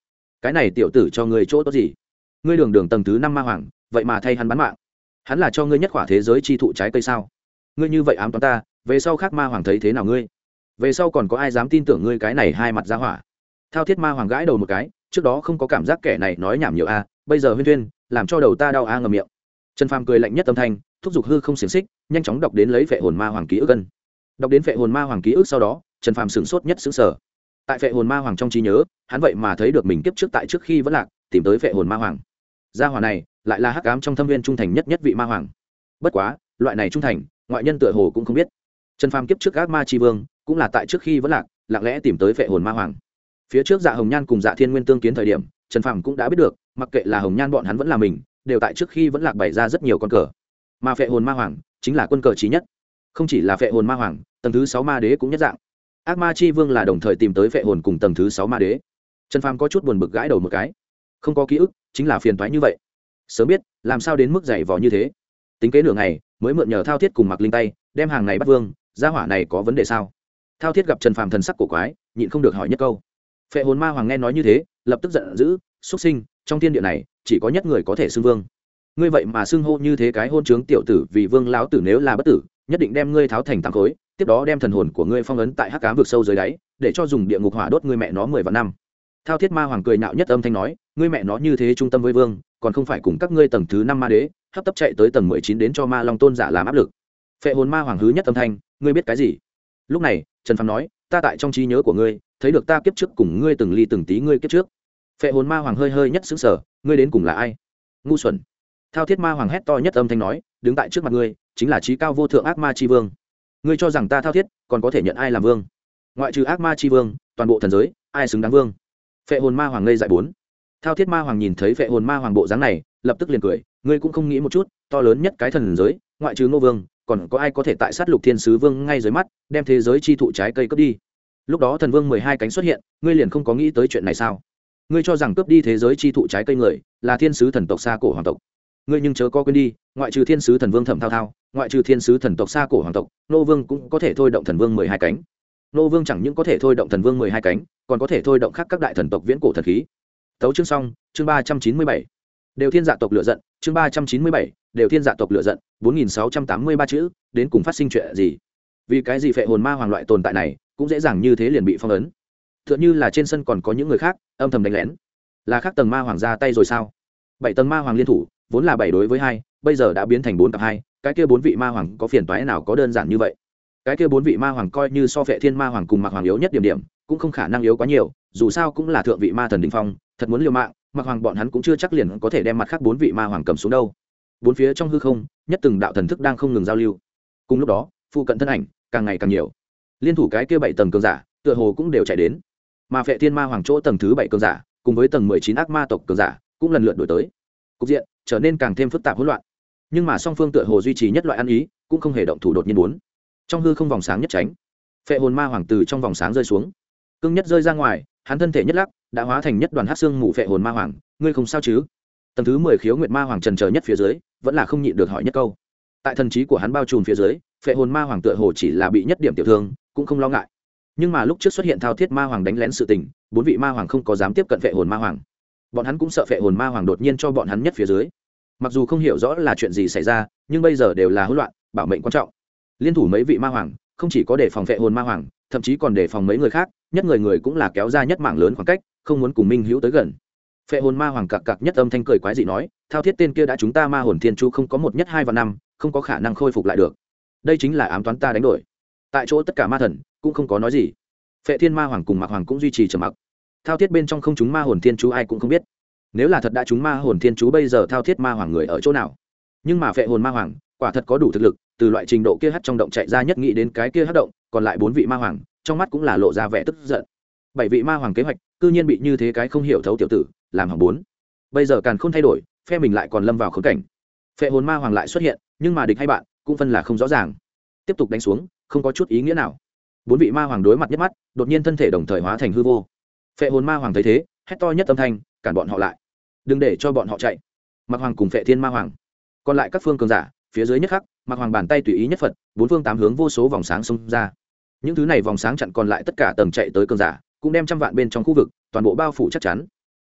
Cái này tiểu tử cho ngươi chỗ tốt gì? Ngươi đường đường tầng thứ năm ma hoàng, vậy mà thay hắn bán mạng. Hắn là cho ngươi nhất khỏa thế giới chi thụ trái cây sao? Ngươi như vậy ám toán ta về sau khác ma hoàng thấy thế nào ngươi? Về sau còn có ai dám tin tưởng ngươi cái này hai mặt ra hỏa? Thao thiết ma hoàng gãi đầu một cái, trước đó không có cảm giác kẻ này nói nhảm nhiều a, bây giờ huyên thuyên, làm cho đầu ta đau a ngầm miệng. Trần phàm cười lạnh nhất âm thanh, thúc giục hư không xiềng xích, nhanh chóng đọc đến lấy vệ hồn ma hoàng ký ức gân đọc đến vệ hồn ma hoàng ký ức sau đó, trần phàm sửng sốt nhất xứng sở tại vệ hồn ma hoàng trong trí nhớ, hắn vậy mà thấy được mình kiếp trước tại trước khi vẫn lạc, tìm tới vệ hồn ma hoàng. Gia hỏa này, lại là hắc ám trong thâm viên trung thành nhất nhất vị ma hoàng. Bất quá, loại này trung thành, ngoại nhân tựa hồ cũng không biết trần phàm kiếp trước ác ma tri vương, cũng là tại trước khi vẫn lạc, lặng lẽ tìm tới vệ hồn ma hoàng. Phía trước dạ hồng nhan cùng dạ thiên nguyên tương kiến thời điểm, trần phàm cũng đã biết được, mặc kệ là hồng nhan bọn hắn vẫn là mình, đều tại trước khi vẫn lạc bày ra rất nhiều con cờ. Mà phệ hồn ma hoàng, chính là quân cờ trí nhất. Không chỉ là phệ hồn ma hoàng, tầng thứ sáu ma đế cũng nhất dạng. Ác ma chi vương là đồng thời tìm tới phệ hồn cùng tầng thứ sáu ma đế. Trần phàm có chút buồn bực gãi đầu một cái. Không có ký ức, chính là phiền toái như vậy. Sớm biết, làm sao đến mức dày vò như thế. Tính kế nửa ngày, mới mượn nhờ thao thiết cùng mặc linh tay, đem hàng này bắt vương gia hỏa này có vấn đề sao? Thao thiết gặp trần phàm thần sắc cổ quái, nhịn không được hỏi nhất câu. Phệ hồn ma hoàng nghe nói như thế, lập tức giận dữ xuất sinh, trong thiên địa này, chỉ có nhất người có thể xưng vương. Ngươi vậy mà xưng hô như thế cái hôn trướng tiểu tử vì vương lão tử nếu là bất tử, nhất định đem ngươi tháo thành tám khối, tiếp đó đem thần hồn của ngươi phong ấn tại hắc cám vực sâu dưới đáy, để cho dùng địa ngục hỏa đốt ngươi mẹ nó mười vạn năm. Thao thiết ma hoàng cười nạo nhất âm thanh nói, ngươi mẹ nó như thế trung tâm với vương, còn không phải cùng các ngươi tầng thứ năm ma đế, hấp tấp chạy tới tầng mười chín đến cho ma long tôn giả làm áp lực. Phệ hồn ma hoàng hứ nhất âm thanh ngươi biết cái gì? Lúc này, trần phàm nói, ta tại trong trí nhớ của ngươi, thấy được ta kiếp trước cùng ngươi từng ly từng tí ngươi kiếp trước. Phệ hồn ma hoàng hơi hơi nhất xứng sở ngươi đến cùng là ai? Ngu xuẩn. Thao thiết ma hoàng hét to nhất âm thanh nói, đứng tại trước mặt ngươi, chính là trí cao vô thượng ác ma tri vương. Ngươi cho rằng ta thao thiết, còn có thể nhận ai làm vương? Ngoại trừ ác ma tri vương, toàn bộ thần giới, ai xứng đáng vương? Phệ hồn ma hoàng ngây dại bốn. Thao thiết ma hoàng nhìn thấy phệ hồn ma hoàng bộ dáng này, lập tức liền cười, ngươi cũng không nghĩ một chút, to lớn nhất cái thần giới, ngoại trừ ngô vương còn có ai có thể tại sát lục thiên sứ vương ngay dưới mắt, đem thế giới chi thụ trái cây cướp đi? Lúc đó thần vương mười hai cánh xuất hiện, ngươi liền không có nghĩ tới chuyện này sao? Ngươi cho rằng cướp đi thế giới chi thụ trái cây người, là thiên sứ thần tộc xa cổ hoàng tộc. Ngươi nhưng chớ có quên đi, ngoại trừ thiên sứ thần vương thẩm thao thao, ngoại trừ thiên sứ thần tộc xa cổ hoàng tộc, nô vương cũng có thể thôi động thần vương mười hai cánh. Nô vương chẳng những có thể thôi động thần vương mười hai cánh, còn có thể thôi động khác các đại thần tộc viễn cổ thần khí. Tấu chương xong, chương ba trăm chín mươi bảy. Đều thiên dạ tộc lựa giận, chương ba trăm chín mươi bảy. Đều thiên dạ tộc lựa giận bốn nghìn sáu trăm tám mươi ba chữ, đến cùng phát sinh chuyện gì? Vì cái gì phệ hồn ma hoàng loại tồn tại này cũng dễ dàng như thế liền bị phong ấn? Tựa như là trên sân còn có những người khác, âm thầm đánh lén. Là khác tầng ma hoàng ra tay rồi sao? Bảy tầng ma hoàng liên thủ, vốn là bảy đối với hai, bây giờ đã biến thành bốn cặp hai, cái kia bốn vị ma hoàng có phiền toái nào có đơn giản như vậy? Cái kia bốn vị ma hoàng coi như so vệ thiên ma hoàng cùng mặc hoàng yếu nhất điểm điểm, cũng không khả năng yếu quá nhiều, dù sao cũng là thượng vị ma thần đỉnh phong, thật muốn liều mạng, mặc hoàng bọn hắn cũng chưa chắc liền có thể đem mặt khác bốn vị ma hoàng cầm xuống đâu bốn phía trong hư không, nhất từng đạo thần thức đang không ngừng giao lưu. Cùng lúc đó, phụ cận thân ảnh càng ngày càng nhiều. Liên thủ cái kia bảy tầng cường giả, tựa hồ cũng đều chạy đến. Mà phệ thiên ma hoàng chỗ tầng thứ bảy cường giả, cùng với tầng mười chín ác ma tộc cường giả, cũng lần lượt đổi tới. Cục diện trở nên càng thêm phức tạp hỗn loạn. Nhưng mà song phương tựa hồ duy trì nhất loại ăn ý, cũng không hề động thủ đột nhiên muốn. Trong hư không vòng sáng nhất tránh, phệ hồn ma hoàng từ trong vòng sáng rơi xuống. Cưng nhất rơi ra ngoài, hắn thân thể nhất lắc, đã hóa thành nhất đoàn hát xương mù phệ hồn ma hoàng. Ngươi không sao chứ? Tầng thứ mười khiếu nguyệt ma hoàng trần chờ nhất phía dưới, vẫn là không nhịn được hỏi nhất câu. Tại thần trí của hắn bao trùm phía dưới, phệ hồn ma hoàng tựa hồ chỉ là bị nhất điểm tiểu thương, cũng không lo ngại. Nhưng mà lúc trước xuất hiện thao thiết ma hoàng đánh lén sự tình, bốn vị ma hoàng không có dám tiếp cận phệ hồn ma hoàng. Bọn hắn cũng sợ phệ hồn ma hoàng đột nhiên cho bọn hắn nhất phía dưới. Mặc dù không hiểu rõ là chuyện gì xảy ra, nhưng bây giờ đều là hỗn loạn, bảo mệnh quan trọng. Liên thủ mấy vị ma hoàng, không chỉ có để phòng phệ hồn ma hoàng, thậm chí còn đề phòng mấy người khác, nhất người người cũng là kéo ra nhất mạng lớn khoảng cách, không muốn cùng minh hữu tới gần phệ hồn ma hoàng cặc cặc nhất âm thanh cười quái dị nói, thao thiết tên kia đã chúng ta ma hồn thiên chu không có một nhất hai và năm, không có khả năng khôi phục lại được. Đây chính là ám toán ta đánh đổi. Tại chỗ tất cả ma thần cũng không có nói gì. Phệ thiên ma hoàng cùng mạc hoàng cũng duy trì trầm mặc. Thao thiết bên trong không chúng ma hồn thiên chú ai cũng không biết. Nếu là thật đã chúng ma hồn thiên chú bây giờ thao thiết ma hoàng người ở chỗ nào? Nhưng mà phệ hồn ma hoàng, quả thật có đủ thực lực, từ loại trình độ kia hất trong động chạy ra nhất nghĩ đến cái kia hất động, còn lại bốn vị ma hoàng, trong mắt cũng là lộ ra vẻ tức giận. Bảy vị ma hoàng kế hoạch, cư nhiên bị như thế cái không hiểu thấu tiểu tử làm hỏng bốn. Bây giờ càng không thay đổi, phe mình lại còn lâm vào khống cảnh. Phệ hồn ma hoàng lại xuất hiện, nhưng mà địch hay bạn, cũng phân là không rõ ràng. Tiếp tục đánh xuống, không có chút ý nghĩa nào. Bốn vị ma hoàng đối mặt nhất mắt, đột nhiên thân thể đồng thời hóa thành hư vô. Phệ hồn ma hoàng thấy thế, hét to nhất âm thanh, cản bọn họ lại. Đừng để cho bọn họ chạy. Mặc hoàng cùng phệ thiên ma hoàng. Còn lại các phương cường giả, phía dưới nhất khắc mặc hoàng bàn tay tùy ý nhất phật, bốn phương tám hướng vô số vòng sáng xông ra. Những thứ này vòng sáng chặn còn lại tất cả tầng chạy tới cường giả, cũng đem trăm vạn bên trong khu vực, toàn bộ bao phủ chắc chắn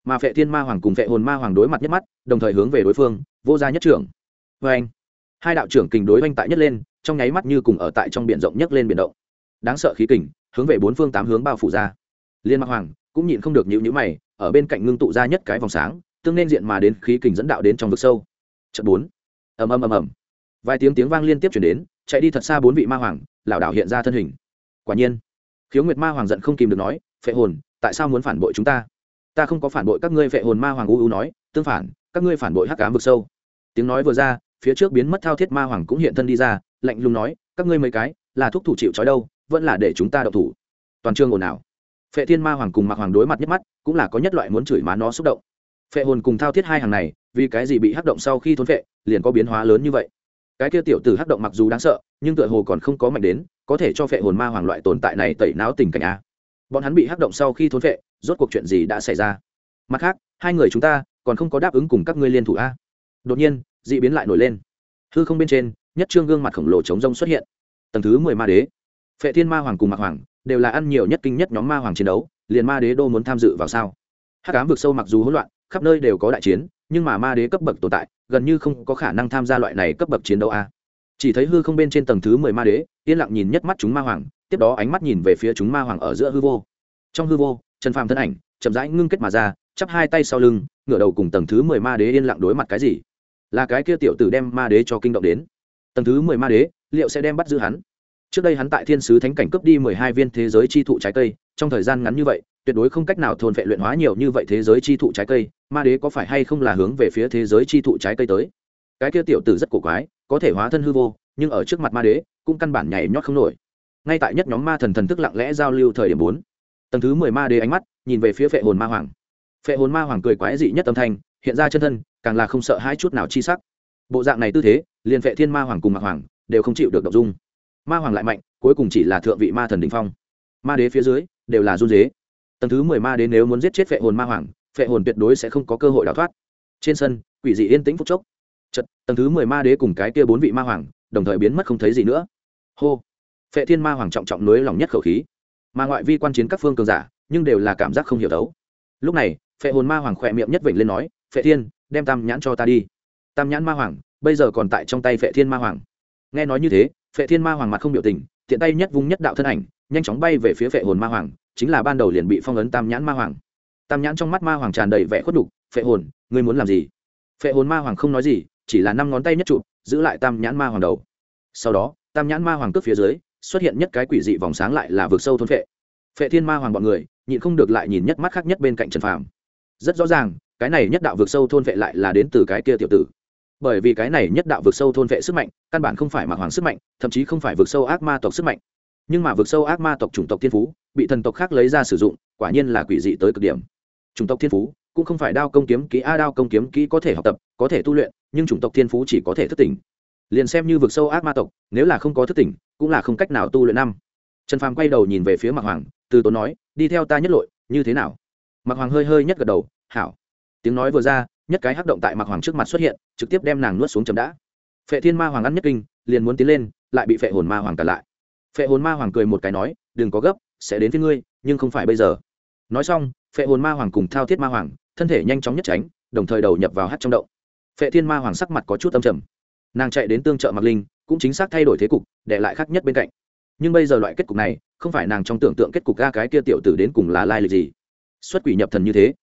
mà phệ thiên ma hoàng cùng phệ hồn ma hoàng đối mặt nhất mắt, đồng thời hướng về đối phương, vô gia nhất trưởng. Vê anh, hai đạo trưởng kình đối oanh tại nhất lên, trong nháy mắt như cùng ở tại trong biển rộng nhất lên biển động. Đáng sợ khí kình, hướng về bốn phương tám hướng bao phủ ra. Liên ma hoàng cũng nhịn không được nhịu nhữ mày, ở bên cạnh ngưng tụ ra nhất cái vòng sáng, tương nên diện mà đến khí kình dẫn đạo đến trong vực sâu. Trận bốn, ầm ầm ầm ầm. Vài tiếng tiếng vang liên tiếp chuyển đến, chạy đi thật xa bốn vị ma hoàng, lảo đảo hiện ra thân hình. Quả nhiên, khiếu nguyệt ma hoàng giận không kìm được nói, phệ hồn, tại sao muốn phản bội chúng ta? Ta không có phản bội các ngươi vệ hồn ma hoàng u u nói, tương phản, các ngươi phản bội hắc cám vực sâu. Tiếng nói vừa ra, phía trước biến mất thao thiết ma hoàng cũng hiện thân đi ra, lạnh lùng nói, các ngươi mấy cái, là thuốc thủ chịu trói đâu, vẫn là để chúng ta đậu thủ. Toàn trường ồn ào. Phệ thiên ma hoàng cùng mặc hoàng đối mặt nhất mắt, cũng là có nhất loại muốn chửi má nó xúc động. Phệ hồn cùng thao thiết hai hàng này, vì cái gì bị hắc động sau khi thốn phệ, liền có biến hóa lớn như vậy? Cái kia tiểu tử hắc động mặc dù đáng sợ, nhưng tựa hồ còn không có mạnh đến, có thể cho phệ hồn ma hoàng loại tồn tại này tẩy não tình cảnh a. Bọn hắn bị hắc động sau khi thốn phệ rốt cuộc chuyện gì đã xảy ra? Mặt khác, hai người chúng ta còn không có đáp ứng cùng các ngươi liên thủ a. Đột nhiên, d ị biến lại nổi lên. Hư không bên trên, nhất trương gương mặt khổng lồ chống rông xuất hiện. Tầng thứ mười ma đế. Phệ thiên ma hoàng cùng mạc hoàng đều là ăn nhiều nhất kinh nhất nhóm ma hoàng chiến đấu, liền ma đế đô muốn tham dự vào sao? Hắc ám vực sâu mặc dù hỗn loạn, khắp nơi đều có đại chiến, nhưng mà ma đế cấp bậc tồn tại, gần như không có khả năng tham gia loại này cấp bậc chiến đấu a. Chỉ thấy hư không bên trên tầng thứ mười ma đế, yên lặng nhìn nhất mắt chúng ma hoàng, tiếp đó ánh mắt nhìn về phía chúng ma hoàng ở giữa hư vô. Trong hư vô trần phàm thân ảnh chậm rãi ngưng kết mà ra, chắp hai tay sau lưng, ngửa đầu cùng tầng thứ mười ma đế yên lặng đối mặt cái gì? Là cái kia tiểu tử đem ma đế cho kinh động đến. Tầng thứ mười ma đế, liệu sẽ đem bắt giữ hắn? Trước đây hắn tại thiên sứ thánh cảnh cướp đi mười hai viên thế giới chi thụ trái cây, trong thời gian ngắn như vậy, tuyệt đối không cách nào thôn vệ luyện hóa nhiều như vậy thế giới chi thụ trái cây, ma đế có phải hay không là hướng về phía thế giới chi thụ trái cây tới? Cái kia tiểu tử rất cổ quái, có thể hóa thân hư vô, nhưng ở trước mặt ma đế cũng căn bản nhảy nhót không nổi. Ngay tại nhất nhóm ma thần thần thức lặng lẽ giao lưu thời điểm bốn tầng thứ mười ma đế ánh mắt, nhìn về phía phệ hồn ma hoàng. Phệ hồn ma hoàng cười quái dị nhất âm thanh, hiện ra chân thân, càng là không sợ hai chút nào chi sắc. Bộ dạng này tư thế, liền phệ thiên ma hoàng cùng mạc hoàng đều không chịu được động dung. Ma hoàng lại mạnh, cuối cùng chỉ là thượng vị ma thần đình phong. Ma đế phía dưới đều là run dế tầng thứ mười ma đế nếu muốn giết chết phệ hồn ma hoàng, phệ hồn tuyệt đối sẽ không có cơ hội đào thoát. Trên sân, quỷ dị yên tĩnh phúc chốc. Chật tầng thứ mười ma đế cùng cái kia bốn vị ma hoàng đồng thời biến mất không thấy gì nữa. Hô! Phệ thiên ma hoàng trọng trọng nối lòng nhất khẩu khí mà ngoại vi quan chiến các phương cường giả, nhưng đều là cảm giác không hiểu đấu. Lúc này, phệ hồn ma hoàng khỏe miệng nhất vịnh lên nói, phệ thiên, đem tam nhãn cho ta đi. Tam nhãn ma hoàng, bây giờ còn tại trong tay phệ thiên ma hoàng. Nghe nói như thế, phệ thiên ma hoàng mặt không biểu tình, tiện tay nhất vung nhất đạo thân ảnh, nhanh chóng bay về phía phệ hồn ma hoàng, chính là ban đầu liền bị phong ấn tam nhãn ma hoàng. Tam nhãn trong mắt ma hoàng tràn đầy vẻ khuất đục phệ hồn, ngươi muốn làm gì? Phệ hồn ma hoàng không nói gì, chỉ là năm ngón tay nhất trụ giữ lại tam nhãn ma hoàng đầu. Sau đó, tam nhãn ma hoàng cướp phía dưới xuất hiện nhất cái quỷ dị vòng sáng lại là vực sâu thôn phệ. Phệ thiên ma hoàng bọn người, nhịn không được lại nhìn nhất mắt khác nhất bên cạnh trần phàm. Rất rõ ràng, cái này nhất đạo vực sâu thôn vệ lại là đến từ cái kia tiểu tử. Bởi vì cái này nhất đạo vực sâu thôn vệ sức mạnh, căn bản không phải mặc hoàng sức mạnh, thậm chí không phải vực sâu ác ma tộc sức mạnh. Nhưng mà vực sâu ác ma tộc chủng tộc thiên phú, bị thần tộc khác lấy ra sử dụng, quả nhiên là quỷ dị tới cực điểm. Chủng tộc thiên phú cũng không phải đao công kiếm kỹ, a à, đao công kiếm kỹ có thể học tập, có thể tu luyện, nhưng chủng tộc thiên phú chỉ có thể thức tỉnh. Liền xem như vực sâu ác ma tộc, nếu là không có thức tỉnh cũng là không cách nào tu luyện năm. Trần phàm quay đầu nhìn về phía mạc hoàng, từ tốn nói, đi theo ta nhất lội, như thế nào? Mạc hoàng hơi hơi nhất gật đầu, hảo. Tiếng nói vừa ra, nhất cái hắc động tại mạc hoàng trước mặt xuất hiện, trực tiếp đem nàng nuốt xuống chấm đã. Phệ thiên ma hoàng ăn nhất kinh, liền muốn tiến lên, lại bị phệ hồn ma hoàng cản lại. Phệ hồn ma hoàng cười một cái nói, đừng có gấp, sẽ đến với ngươi, nhưng không phải bây giờ. Nói xong, phệ hồn ma hoàng cùng thao thiết ma hoàng, thân thể nhanh chóng nhất tránh, đồng thời đầu nhập vào hát trong động. Phệ thiên ma hoàng sắc mặt có chút âm trầm. Nàng chạy đến tương trợ mạc linh cũng chính xác thay đổi thế cục, để lại khác nhất bên cạnh. Nhưng bây giờ loại kết cục này, không phải nàng trong tưởng tượng kết cục ga cái kia tiểu tử đến cùng là lai lịch gì. Xuất quỷ nhập thần như thế,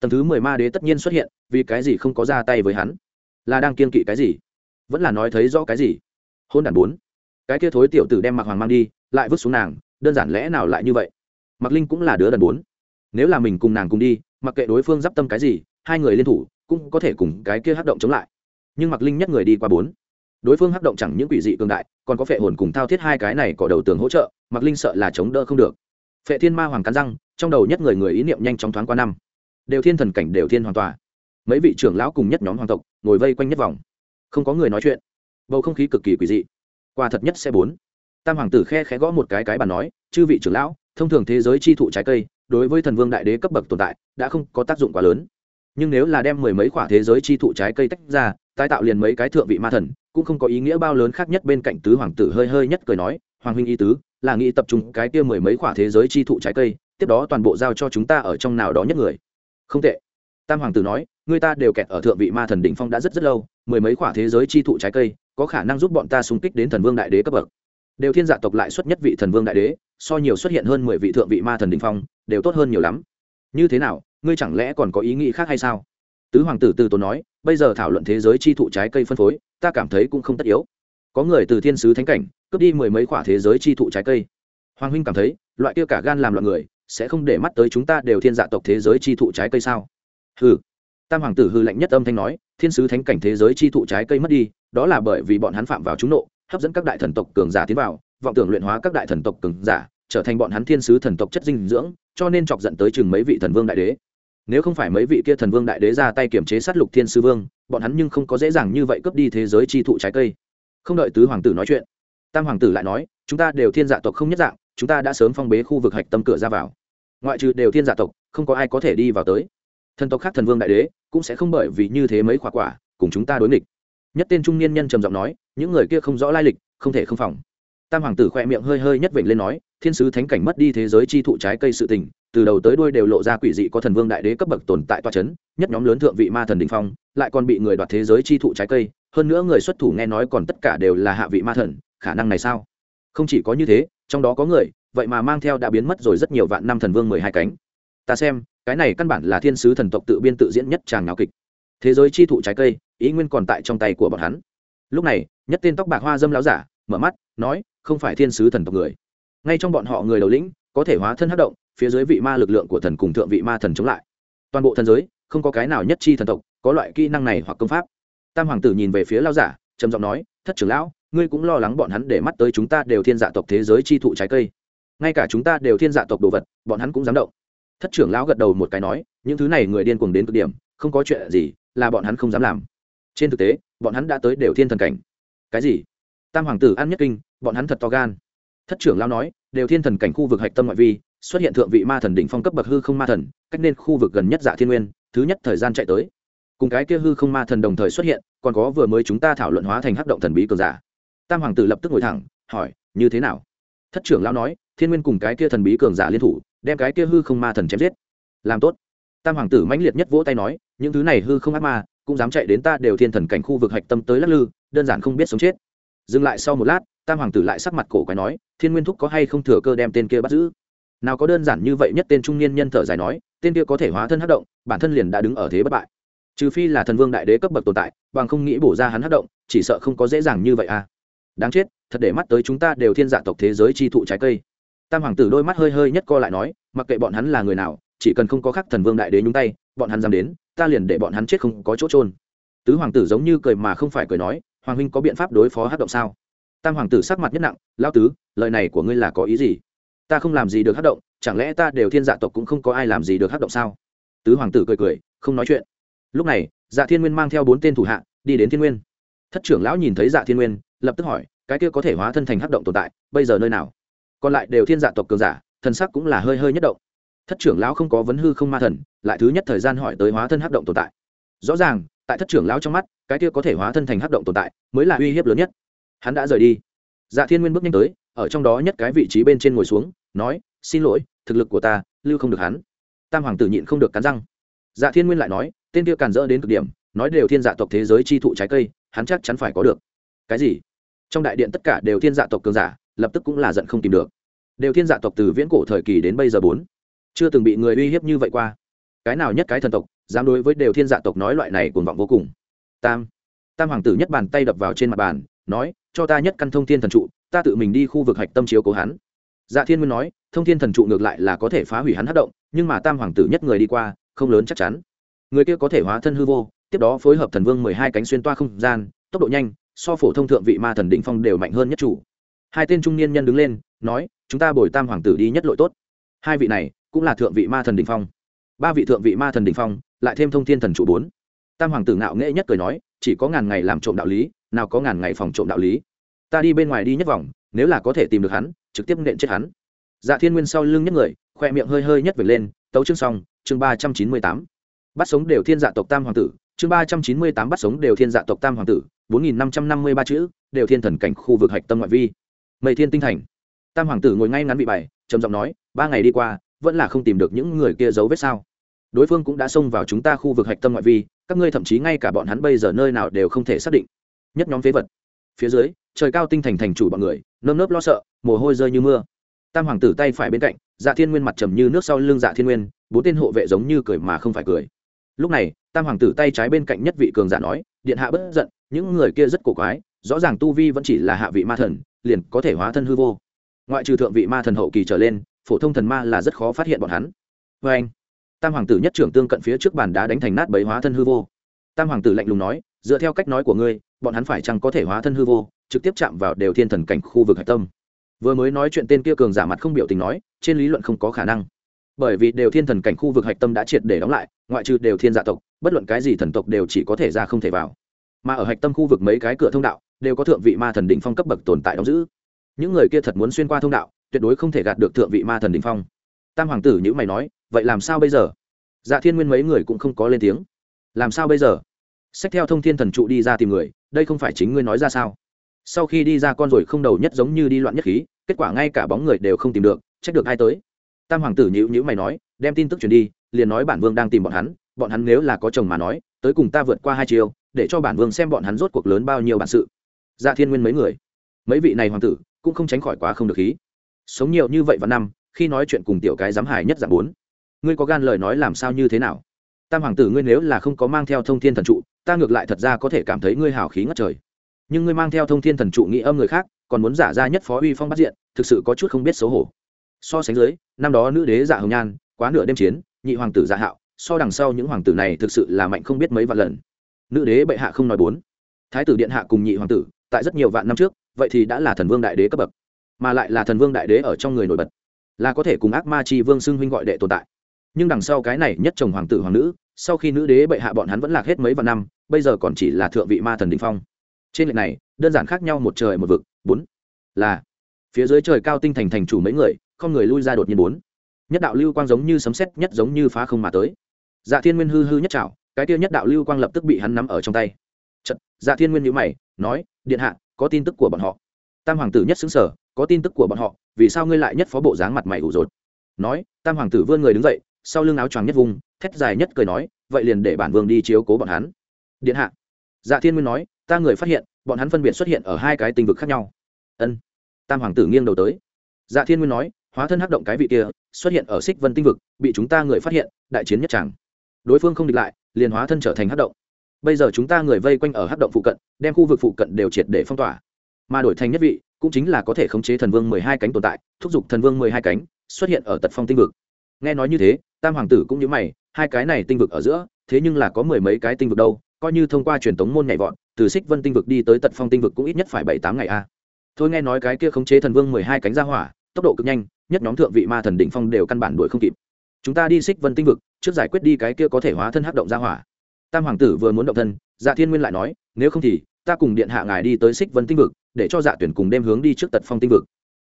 tầng thứ mười ma đế tất nhiên xuất hiện, vì cái gì không có ra tay với hắn? Là đang kiên kỵ cái gì? Vẫn là nói thấy rõ cái gì? Hôn đản bốn. Cái kia thối tiểu tử đem mặc hoàng mang đi, lại vứt xuống nàng, đơn giản lẽ nào lại như vậy? Mặc linh cũng là đứa đần bốn. Nếu là mình cùng nàng cùng đi, mặc kệ đối phương d i p tâm cái gì, hai người liên thủ, cũng có thể cùng cái kia hắc động chống lại. Nhưng mặc linh nhất người đi qua bốn đối phương hắc động chẳng những quỷ dị cường đại, còn có phệ hồn cùng thao thiết hai cái này có đầu tường hỗ trợ mặc linh sợ là chống đỡ không được. Phệ thiên ma hoàng cắn răng, trong đầu nhất người người ý niệm nhanh chóng thoáng qua năm. Đều thiên thần cảnh đều thiên hoàn tòa. Mấy vị trưởng lão cùng nhất nhóm hoàng tộc ngồi vây quanh nhất vòng. Không có người nói chuyện. Bầu không khí cực kỳ quỷ dị. Qua thật nhất sẽ bốn. Tam hoàng tử khe khẽ gõ một cái cái bàn nói, chư vị trưởng lão, thông thường thế giới chi thụ trái cây, đối với thần vương đại đế cấp bậc tồn tại, đã không có tác dụng quá lớn. Nhưng nếu là đem mười mấy khoả thế giới chi thụ trái cây tách ra tái tạo liền mấy cái thượng vị ma thần, cũng không có ý nghĩa bao lớn khác nhất bên cạnh tứ hoàng tử hơi hơi nhất cười nói, hoàng huynh y tứ, là nghĩ tập trung cái kia mười mấy khoả thế giới chi thụ trái cây, tiếp đó toàn bộ giao cho chúng ta ở trong nào đó nhất người. Không tệ. Tam hoàng tử nói người ta đều kẹt ở thượng vị ma thần đỉnh phong đã rất rất lâu, mười mấy khoả thế giới chi thụ trái cây, có khả năng giúp bọn ta xung kích đến thần vương đại đế cấp bậc. Đều thiên dạ tộc lại xuất nhất vị thần vương đại đế, so nhiều xuất hiện hơn mười vị thượng vị ma thần đỉnh phong, đều tốt hơn nhiều lắm. Như thế nào, ngươi chẳng lẽ còn có ý nghĩ khác hay sao? Tứ hoàng tử từ tốn nói, bây giờ thảo luận thế giới chi thụ trái cây phân phối, ta cảm thấy cũng không tất yếu. Có người từ thiên sứ thánh cảnh, cướp đi mười mấy khoả thế giới chi thụ trái cây. Hoàng huynh cảm thấy, loại kia cả gan làm loạn người, sẽ không để mắt tới chúng ta đều thiên dạ tộc thế giới chi thụ trái cây sao? Hừ. Tam hoàng tử hư lạnh nhất âm thanh nói, thiên sứ thánh cảnh thế giới chi thụ trái cây mất đi, đó là bởi vì bọn hắn phạm vào chúng nộ, hấp dẫn các đại thần tộc cường giả tiến vào, vọng tưởng luyện hóa các đại thần tộc cường giả, trở thành bọn hắn thiên sứ thần tộc chất dinh dưỡng, cho nên chọc dẫn tới chừng mấy vị thần vương đại đế nếu không phải mấy vị kia thần vương đại đế ra tay kiểm chế sát lục thiên sư vương, bọn hắn nhưng không có dễ dàng như vậy cướp đi thế giới chi thụ trái cây. Không đợi tứ hoàng tử nói chuyện, tam hoàng tử lại nói, chúng ta đều thiên dạ tộc không nhất dạng, chúng ta đã sớm phong bế khu vực hạch tâm cửa ra vào. Ngoại trừ đều thiên dạ tộc, không có ai có thể đi vào tới. Thần tộc khác thần vương đại đế cũng sẽ không bởi vì như thế mấy quả quả, cùng chúng ta đối nghịch. Nhất tên trung niên nhân trầm giọng nói, những người kia không rõ lai lịch, không thể không phòng. Tam hoàng tử khoe miệng hơi hơi nhất vịnh lên nói thiên sứ thánh cảnh mất đi thế giới chi thụ trái cây sự tình, từ đầu tới đuôi đều lộ ra quỷ dị có thần vương đại đế cấp bậc tồn tại toa c h ấ n nhất nhóm lớn thượng vị ma thần đình phong, lại còn bị người đoạt thế giới chi thụ trái cây, hơn nữa người xuất thủ nghe nói còn tất cả đều là hạ vị ma thần, khả năng này sao? Không chỉ có như thế, trong đó có người, vậy mà mang theo đã biến mất rồi rất nhiều vạn năm thần vương mười hai cánh. Ta xem, cái này căn bản là thiên sứ thần tộc tự biên tự diễn nhất tràng nào kịch. Thế giới chi thụ trái cây, ý nguyên còn tại trong tay của bọn hắn. Lúc này, nhất tên tóc bạc hoa dâm láo giả, mở mắt, nói, không phải thiên sứ thần tộc người ngay trong bọn họ người đầu lĩnh, có thể hóa thân hát động, phía dưới vị ma lực lượng của thần cùng thượng vị ma thần chống lại. Toàn bộ thần giới, không có cái nào nhất chi thần tộc, có loại kỹ năng này hoặc công pháp. Tam hoàng tử nhìn về phía lao giả, trầm giọng nói, thất trưởng lão, ngươi cũng lo lắng bọn hắn để mắt tới chúng ta đều thiên dạ tộc thế giới chi thụ trái cây. Ngay cả chúng ta đều thiên dạ tộc đồ vật, bọn hắn cũng dám động. Thất trưởng lão gật đầu một cái nói, những thứ này người điên cuồng đến cực điểm, không có chuyện gì, là bọn hắn không dám làm. Trên thực tế, bọn hắn đã tới đều thiên thần cảnh. Cái gì? Tam hoàng tử ăn nhất kinh, bọn hắn thật to gan thất trưởng lao nói, đều thiên thần cảnh khu vực hạch tâm ngoại vi, xuất hiện thượng vị ma thần đỉnh phong cấp bậc hư không ma thần, cách nên khu vực gần nhất dạ thiên nguyên, thứ nhất thời gian chạy tới. Cùng cái kia hư không ma thần đồng thời xuất hiện, còn có vừa mới chúng ta thảo luận hóa thành hắc động thần bí cường giả. Tam hoàng tử lập tức ngồi thẳng, hỏi, như thế nào? Thất trưởng lao nói, thiên nguyên cùng cái kia thần bí cường giả liên thủ, đem cái kia hư không ma thần chém giết. Làm tốt. Tam hoàng tử mãnh liệt nhất vỗ tay nói, những thứ này hư không ác ma, cũng dám chạy đến ta đều thiên thần cảnh khu vực hạch tâm tới lắc lư, đơn giản không biết sống chết. Dừng lại sau một lát tam hoàng tử lại sắc mặt cổ quái nói, thiên nguyên thúc có hay không thừa cơ đem tên kia bắt giữ? Nào có đơn giản như vậy nhất tên trung niên nhân thở dài nói, tên kia có thể hóa thân hát động, bản thân liền đã đứng ở thế bất bại. Trừ phi là thần vương đại đế cấp bậc tồn tại, bằng không nghĩ bổ ra hắn hát động, chỉ sợ không có dễ dàng như vậy à. Đáng chết, thật để mắt tới chúng ta đều thiên dạ tộc thế giới chi thụ trái cây. Tam hoàng tử đôi mắt hơi hơi nhất co lại nói, mặc kệ bọn hắn là người nào, chỉ cần không có khắc thần vương đại đế nhúng tay, bọn hắn dám đến, ta liền để bọn hắn chết không có chỗ trôn tứ hoàng tử giống như cười mà không phải cười nói, hoàng huynh có biện pháp đối phó hát động sao? Tam hoàng tử sắc mặt nhất nặng lao tứ, lời này của ngươi là có ý gì? Ta không làm gì được hát động, chẳng lẽ ta đều thiên dạ tộc cũng không có ai làm gì được hát động sao? Tứ hoàng tử cười cười, không nói chuyện. Lúc này dạ thiên nguyên mang theo bốn tên thủ hạ, đi đến thiên nguyên. Thất trưởng lão nhìn thấy dạ thiên nguyên, lập tức hỏi, cái kia có thể hóa thân thành hát động tồn tại, bây giờ nơi nào? Còn lại đều thiên dạ tộc cường giả, thần sắc cũng là hơi hơi nhất động. Thất trưởng lão không có vấn hư không ma thần, lại thứ nhất thời gian hỏi tới hóa thân hát động tồn tại. Rõ ràng, tại thất trưởng lão trong mắt, cái kia có thể hóa thân thành hát động tồn tại, mới là uy hiếp lớn nhất hắn đã rời đi. Dạ thiên nguyên bước nhanh tới, ở trong đó nhất cái vị trí bên trên ngồi xuống, nói, xin lỗi, thực lực của ta, lưu không được hắn. Tam hoàng tử nhịn không được cắn răng. Dạ thiên nguyên lại nói, tên kia càn rỡ đến cực điểm, nói đều thiên dạ tộc thế giới chi thụ trái cây, hắn chắc chắn phải có được. Cái gì? Trong đại điện tất cả đều thiên dạ tộc cường giả, lập tức cũng là giận không tìm được. Đều thiên dạ tộc từ viễn cổ thời kỳ đến bây giờ bốn, chưa từng bị người uy hiếp như vậy qua. Cái nào nhất cái thần tộc, dám đối với đều thiên dạ tộc nói loại này cuồng vọng vô cùng. Tam tam hoàng tử nhất bàn tay đập vào trên mặt bàn, nói cho ta nhất căn thông thiên thần trụ, ta tự mình đi khu vực hạch tâm chiếu cố hắn. Dạ thiên nguyên nói, thông thiên thần trụ ngược lại là có thể phá hủy hắn hát động, nhưng mà tam hoàng tử nhất người đi qua, không lớn chắc chắn. Người kia có thể hóa thân hư vô, tiếp đó phối hợp thần vương mười hai cánh xuyên toa không gian, tốc độ nhanh, so phổ thông thượng vị ma thần định phong đều mạnh hơn nhất chủ. Hai tên trung niên nhân đứng lên, nói, chúng ta bồi tam hoàng tử đi nhất lội tốt. Hai vị này cũng là thượng vị ma thần đình phong. Ba vị thượng vị ma thần đình phong, lại thêm thông thiên thần chủ bốn. Tam hoàng tử ngạo nghễ nhất cười nói, chỉ có ngàn ngày làm trộm đạo lý nào có ngàn ngày phòng trộm đạo lý. Ta đi bên ngoài đi nhất vòng, nếu là có thể tìm được hắn, trực tiếp nện chết hắn. Dạ thiên nguyên sau lưng nhất người, khoe miệng hơi hơi nhất về lên, tấu chương xong, chương ba trăm chín mươi tám. Bắt sống đều thiên dạ tộc tam hoàng tử, chương ba trăm chín mươi tám bắt sống đều thiên dạ tộc tam hoàng tử, bốn nghìn năm trăm năm mươi ba chữ, đều thiên thần cảnh khu vực hạch tâm ngoại vi. Mây thiên tinh thành. Tam hoàng tử ngồi ngay ngắn bị bày trầm giọng nói, ba ngày đi qua, vẫn là không tìm được những người kia dấu vết sao? Đối phương cũng đã xông vào chúng ta khu vực hạch tâm ngoại vi, các ngươi thậm chí ngay cả bọn hắn bây giờ nơi nào đều không thể xác định nhất nhóm phế vật. Phía dưới, trời cao tinh thành thành chủ bọn người, nơm nớp lo sợ, mồ hôi rơi như mưa. Tam hoàng tử tay phải bên cạnh dạ thiên nguyên mặt trầm như nước sau lưng dạ thiên nguyên, bốn tên hộ vệ giống như cười mà không phải cười. Lúc này, tam hoàng tử tay trái bên cạnh nhất vị cường giả nói, điện hạ bất giận, những người kia rất cổ quái, rõ ràng tu vi vẫn chỉ là hạ vị ma thần, liền có thể hóa thân hư vô. Ngoại trừ thượng vị ma thần hậu kỳ trở lên, phổ thông thần ma là rất khó phát hiện bọn hắn. Vê anh, tam hoàng tử nhất trưởng tương cận phía trước bàn đá đánh thành nát bấy hóa thân hư vô. Tam hoàng tử lạnh lùng nói, dựa theo cách nói của ngươi bọn hắn phải chăng có thể hóa thân hư vô, trực tiếp chạm vào đều thiên thần cảnh khu vực hạch tâm. Vừa mới nói chuyện tên kia cường giả mặt không biểu tình nói, trên lý luận không có khả năng. Bởi vì đều thiên thần cảnh khu vực hạch tâm đã triệt để đóng lại, ngoại trừ đều thiên giả tộc, bất luận cái gì thần tộc đều chỉ có thể ra không thể vào. Mà ở hạch tâm khu vực mấy cái cửa thông đạo, đều có thượng vị ma thần đỉnh phong cấp bậc tồn tại đóng giữ. Những người kia thật muốn xuyên qua thông đạo, tuyệt đối không thể gạt được thượng vị ma thần đỉnh phong. Tam hoàng tử nhữ mày nói, vậy làm sao bây giờ? Dạ thiên nguyên mấy người cũng không có lên tiếng. Làm sao bây giờ? Xách theo thông thiên thần trụ đi ra tìm người đây không phải chính ngươi nói ra sao? Sau khi đi ra con rồi không đầu nhất giống như đi loạn nhất khí, kết quả ngay cả bóng người đều không tìm được, trách được ai tới. Tam hoàng tử nhữ nhữ mày nói, đem tin tức truyền đi, liền nói bản vương đang tìm bọn hắn bọn hắn nếu là có chồng mà nói, tới cùng ta vượt qua hai chiều để cho bản vương xem bọn hắn rốt cuộc lớn bao nhiêu bản sự. Dạ thiên nguyên mấy người. Mấy vị này hoàng tử, cũng không tránh khỏi quá không được khí. Sống nhiều như vậy vào năm, khi nói chuyện cùng tiểu cái dám hài nhất dạng bốn. Ngươi có gan lời nói làm sao như thế nào? Tam hoàng tử ngươi nếu là không có mang theo thông thiên thần trụ ta ngược lại thật ra có thể cảm thấy ngươi hào khí ngất trời. Nhưng ngươi mang theo thông thiên thần trụ nghĩ âm người khác, còn muốn giả ra nhất phó uy phong bắt diện, thực sự có chút không biết xấu hổ. So sánh dưới, năm đó nữ đế dạ hồng nhan, quá nửa đêm chiến, nhị hoàng tử dạ hạo, so đằng sau những hoàng tử này thực sự là mạnh không biết mấy vạn lần. Nữ đế bệ hạ không nói bốn. Thái tử điện hạ cùng nhị hoàng tử, tại rất nhiều vạn năm trước, vậy thì đã là thần vương đại đế cấp bậc, mà lại là thần vương đại đế ở trong người nổi bật, là có thể cùng ác ma chi vương xưng huynh gọi đệ tồn tại. Nhưng đằng sau cái này nhất chồng hoàng tử hoàng nữ sau khi nữ đế bệ hạ bọn hắn vẫn lạc hết mấy vạn năm bây giờ còn chỉ là thượng vị ma thần đình phong. Trên lệch này đơn giản khác nhau một trời một vực. Bốn là phía dưới trời cao tinh thành thành chủ mấy người không người lui ra đột nhiên bốn. Nhất đạo lưu quang giống như sấm sét nhất giống như phá không mà tới. Dạ thiên nguyên hư hư nhất trảo cái kia nhất đạo lưu quang lập tức bị hắn nắm ở trong tay. Chật, dạ thiên nguyên nhíu mày nói điện hạ có tin tức của bọn họ. Tam hoàng tử nhất xứng sở có tin tức của bọn họ vì sao ngươi lại nhất phó bộ dáng mặt mày ủ rột? Nói tam hoàng tử vươn người đứng dậy sau lưng áo choàng nhất vùng, thét dài nhất cười nói, vậy liền để bản vương đi chiếu cố bọn hắn. Điện hạ. Dạ thiên nguyên nói, ta người phát hiện, bọn hắn phân biệt xuất hiện ở hai cái tinh vực khác nhau. Ân. Tam hoàng tử nghiêng đầu tới. Dạ thiên nguyên nói, hóa thân hắc động cái vị kia, xuất hiện ở xích vân tinh vực, bị chúng ta người phát hiện, đại chiến nhất tràng. Đối phương không địch lại, liền hóa thân trở thành hắc động. Bây giờ chúng ta người vây quanh ở hắc động phụ cận, đem khu vực phụ cận đều triệt để phong tỏa. Mà đổi thành nhất vị, cũng chính là có thể khống chế thần vương mười hai cánh tồn tại, thúc giục thần vương mười hai cánh, xuất hiện ở tật phong tinh vực. Nghe nói như thế tam hoàng tử cũng như mày, hai cái này tinh vực ở giữa, thế nhưng là có mười mấy cái tinh vực đâu, coi như thông qua truyền thống môn nhảy vọt, từ xích vân tinh vực đi tới tật phong tinh vực cũng ít nhất phải bảy tám ngày a. Thôi nghe nói cái kia khống chế thần vương mười hai cánh ra hỏa, tốc độ cực nhanh, nhất nhóm thượng vị ma thần đỉnh phong đều căn bản đuổi không kịp. Chúng ta đi xích vân tinh vực, trước giải quyết đi cái kia có thể hóa thân hắc động ra hỏa. Tam hoàng tử vừa muốn động thân dạ thiên nguyên lại nói, nếu không thì, ta cùng điện hạ ngài đi tới xích vân tinh vực, để cho dạ tuyển cùng đêm hướng đi trước tật phong tinh vực.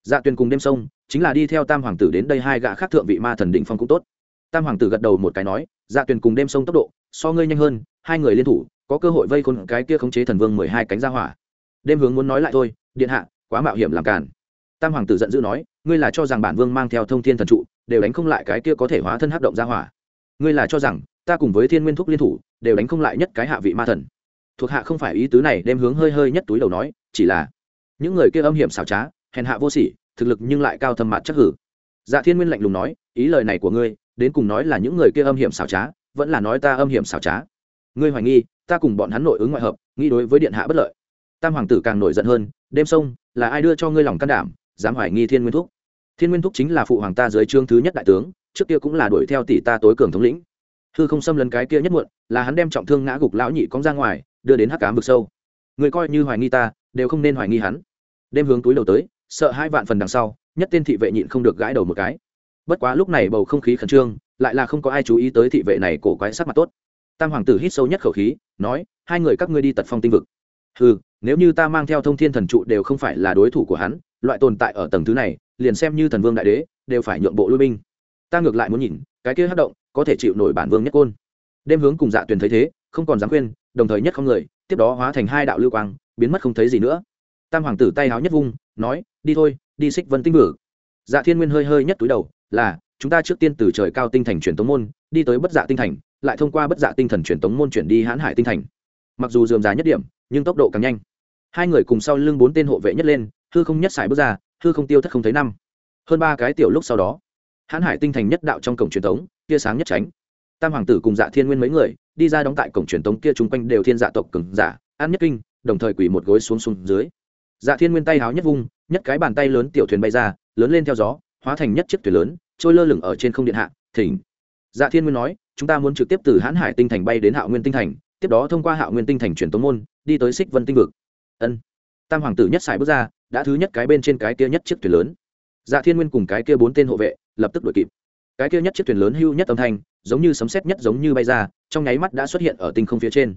Dạ tuyển cùng đêm sông chính là đi theo tam hoàng tử đến đây hai gã khác thượng vị ma thần đỉnh phong cũng tốt tam hoàng tử gật đầu một cái nói dạ Tuyền cùng đêm sông tốc độ, so ngươi nhanh hơn, hai người liên thủ, có cơ hội vây khôn cái kia khống chế thần vương mười hai cánh ra hỏa. Đêm hướng muốn nói lại thôi, điện hạ, quá mạo hiểm làm cản tam hoàng tử giận dữ nói, ngươi là cho rằng bản vương mang theo thông thiên thần trụ, đều đánh không lại cái kia có thể hóa thân hắc động ra hỏa. Ngươi là cho rằng, ta cùng với thiên nguyên thúc liên thủ, đều đánh không lại nhất cái hạ vị ma thần. Thuộc hạ không phải ý tứ này đem hướng hơi hơi nhất túi đầu nói, chỉ là, những người kia âm hiểm xảo trá, hèn hạ vô sỉ, thực lực nhưng lại cao thâm mặt chắc hử. Dạ thiên nguyên lạnh lùng nói, ý lời này của ngươi đến cùng nói là những người kia âm hiểm xảo trá, vẫn là nói ta âm hiểm xảo trá. Ngươi hoài nghi, ta cùng bọn hắn nội ứng ngoại hợp, nghĩ đối với điện hạ bất lợi. Tam hoàng tử càng nổi giận hơn, đêm sông, là ai đưa cho ngươi lòng can đảm, dám hoài nghi thiên nguyên thúc? Thiên nguyên thúc chính là phụ hoàng ta dưới trương thứ nhất đại tướng, trước kia cũng là đuổi theo tỷ ta tối cường thống lĩnh. Hư không xâm lấn cái kia nhất muộn, là hắn đem trọng thương ngã gục lão nhị cong ra ngoài, đưa đến hắc cám vực sâu. Người coi như hoài nghi ta, đều không nên hoài nghi hắn. Đêm hướng túi đầu tới, sợ hai vạn phần đằng sau, nhất tên thị vệ nhịn không được gãi đầu một cái bất quá lúc này bầu không khí khẩn trương, lại là không có ai chú ý tới thị vệ này cổ quái sắc mặt tốt. Tam hoàng tử hít sâu nhất khẩu khí, nói, hai người các ngươi đi tật phong tinh vực. Ừ nếu như ta mang theo thông thiên thần trụ đều không phải là đối thủ của hắn, loại tồn tại ở tầng thứ này, liền xem như thần vương đại đế, đều phải nhượng bộ lui binh. Ta ngược lại muốn nhìn, cái kia hát động, có thể chịu nổi bản vương nhất côn. Đêm hướng cùng dạ tuyền thấy thế, không còn dám khuyên, đồng thời nhất không người, tiếp đó hóa thành hai đạo lưu quang, biến mất không thấy gì nữa. Tam hoàng tử tay háo nhất vung, nói, đi thôi, đi xích vân tinh vử dạ thiên nguyên hơi hơi nhất túi đầu là, chúng ta trước tiên từ trời cao tinh thành truyền tống môn, đi tới bất dạ tinh thành, lại thông qua bất dạ tinh thần truyền tống môn chuyển đi hãn hải tinh thành. Mặc dù dườm giá nhất điểm, nhưng tốc độ càng nhanh. Hai người cùng sau lưng bốn tên hộ vệ nhất lên, hư không nhất xài bước ra, hư không tiêu thất không thấy năm. Hơn ba cái tiểu lúc sau đó, hãn hải tinh thành nhất đạo trong cổng truyền tống, tia sáng nhất tránh. Tam hoàng tử cùng dạ thiên nguyên mấy người, đi ra đóng tại cổng truyền tống kia chung quanh đều thiên dạ tộc cừng giả an nhất kinh, đồng thời quỳ một gối xuống xuống dưới. Dạ thiên nguyên tay háo nhất vung, nhất cái bàn tay lớn tiểu thuyền bay ra, lớn lên theo gió hóa thành nhất chiếc thuyền lớn, trôi lơ lửng ở trên không điện hạ, thỉnh. Dạ thiên nguyên nói, chúng ta muốn trực tiếp từ hãn hải tinh thành bay đến hạo nguyên tinh thành, tiếp đó thông qua hạo nguyên tinh thành chuyển tống môn, đi tới xích vân tinh vực. Ân. Tam hoàng tử nhất xài bước ra, đã thứ nhất cái bên trên cái kia nhất chiếc thuyền lớn. Dạ thiên nguyên cùng cái kia bốn tên hộ vệ, lập tức đuổi kịp. Cái kia nhất chiếc thuyền lớn hưu nhất âm thanh, giống như sấm sét nhất giống như bay ra, trong nháy mắt đã xuất hiện ở tinh không phía trên.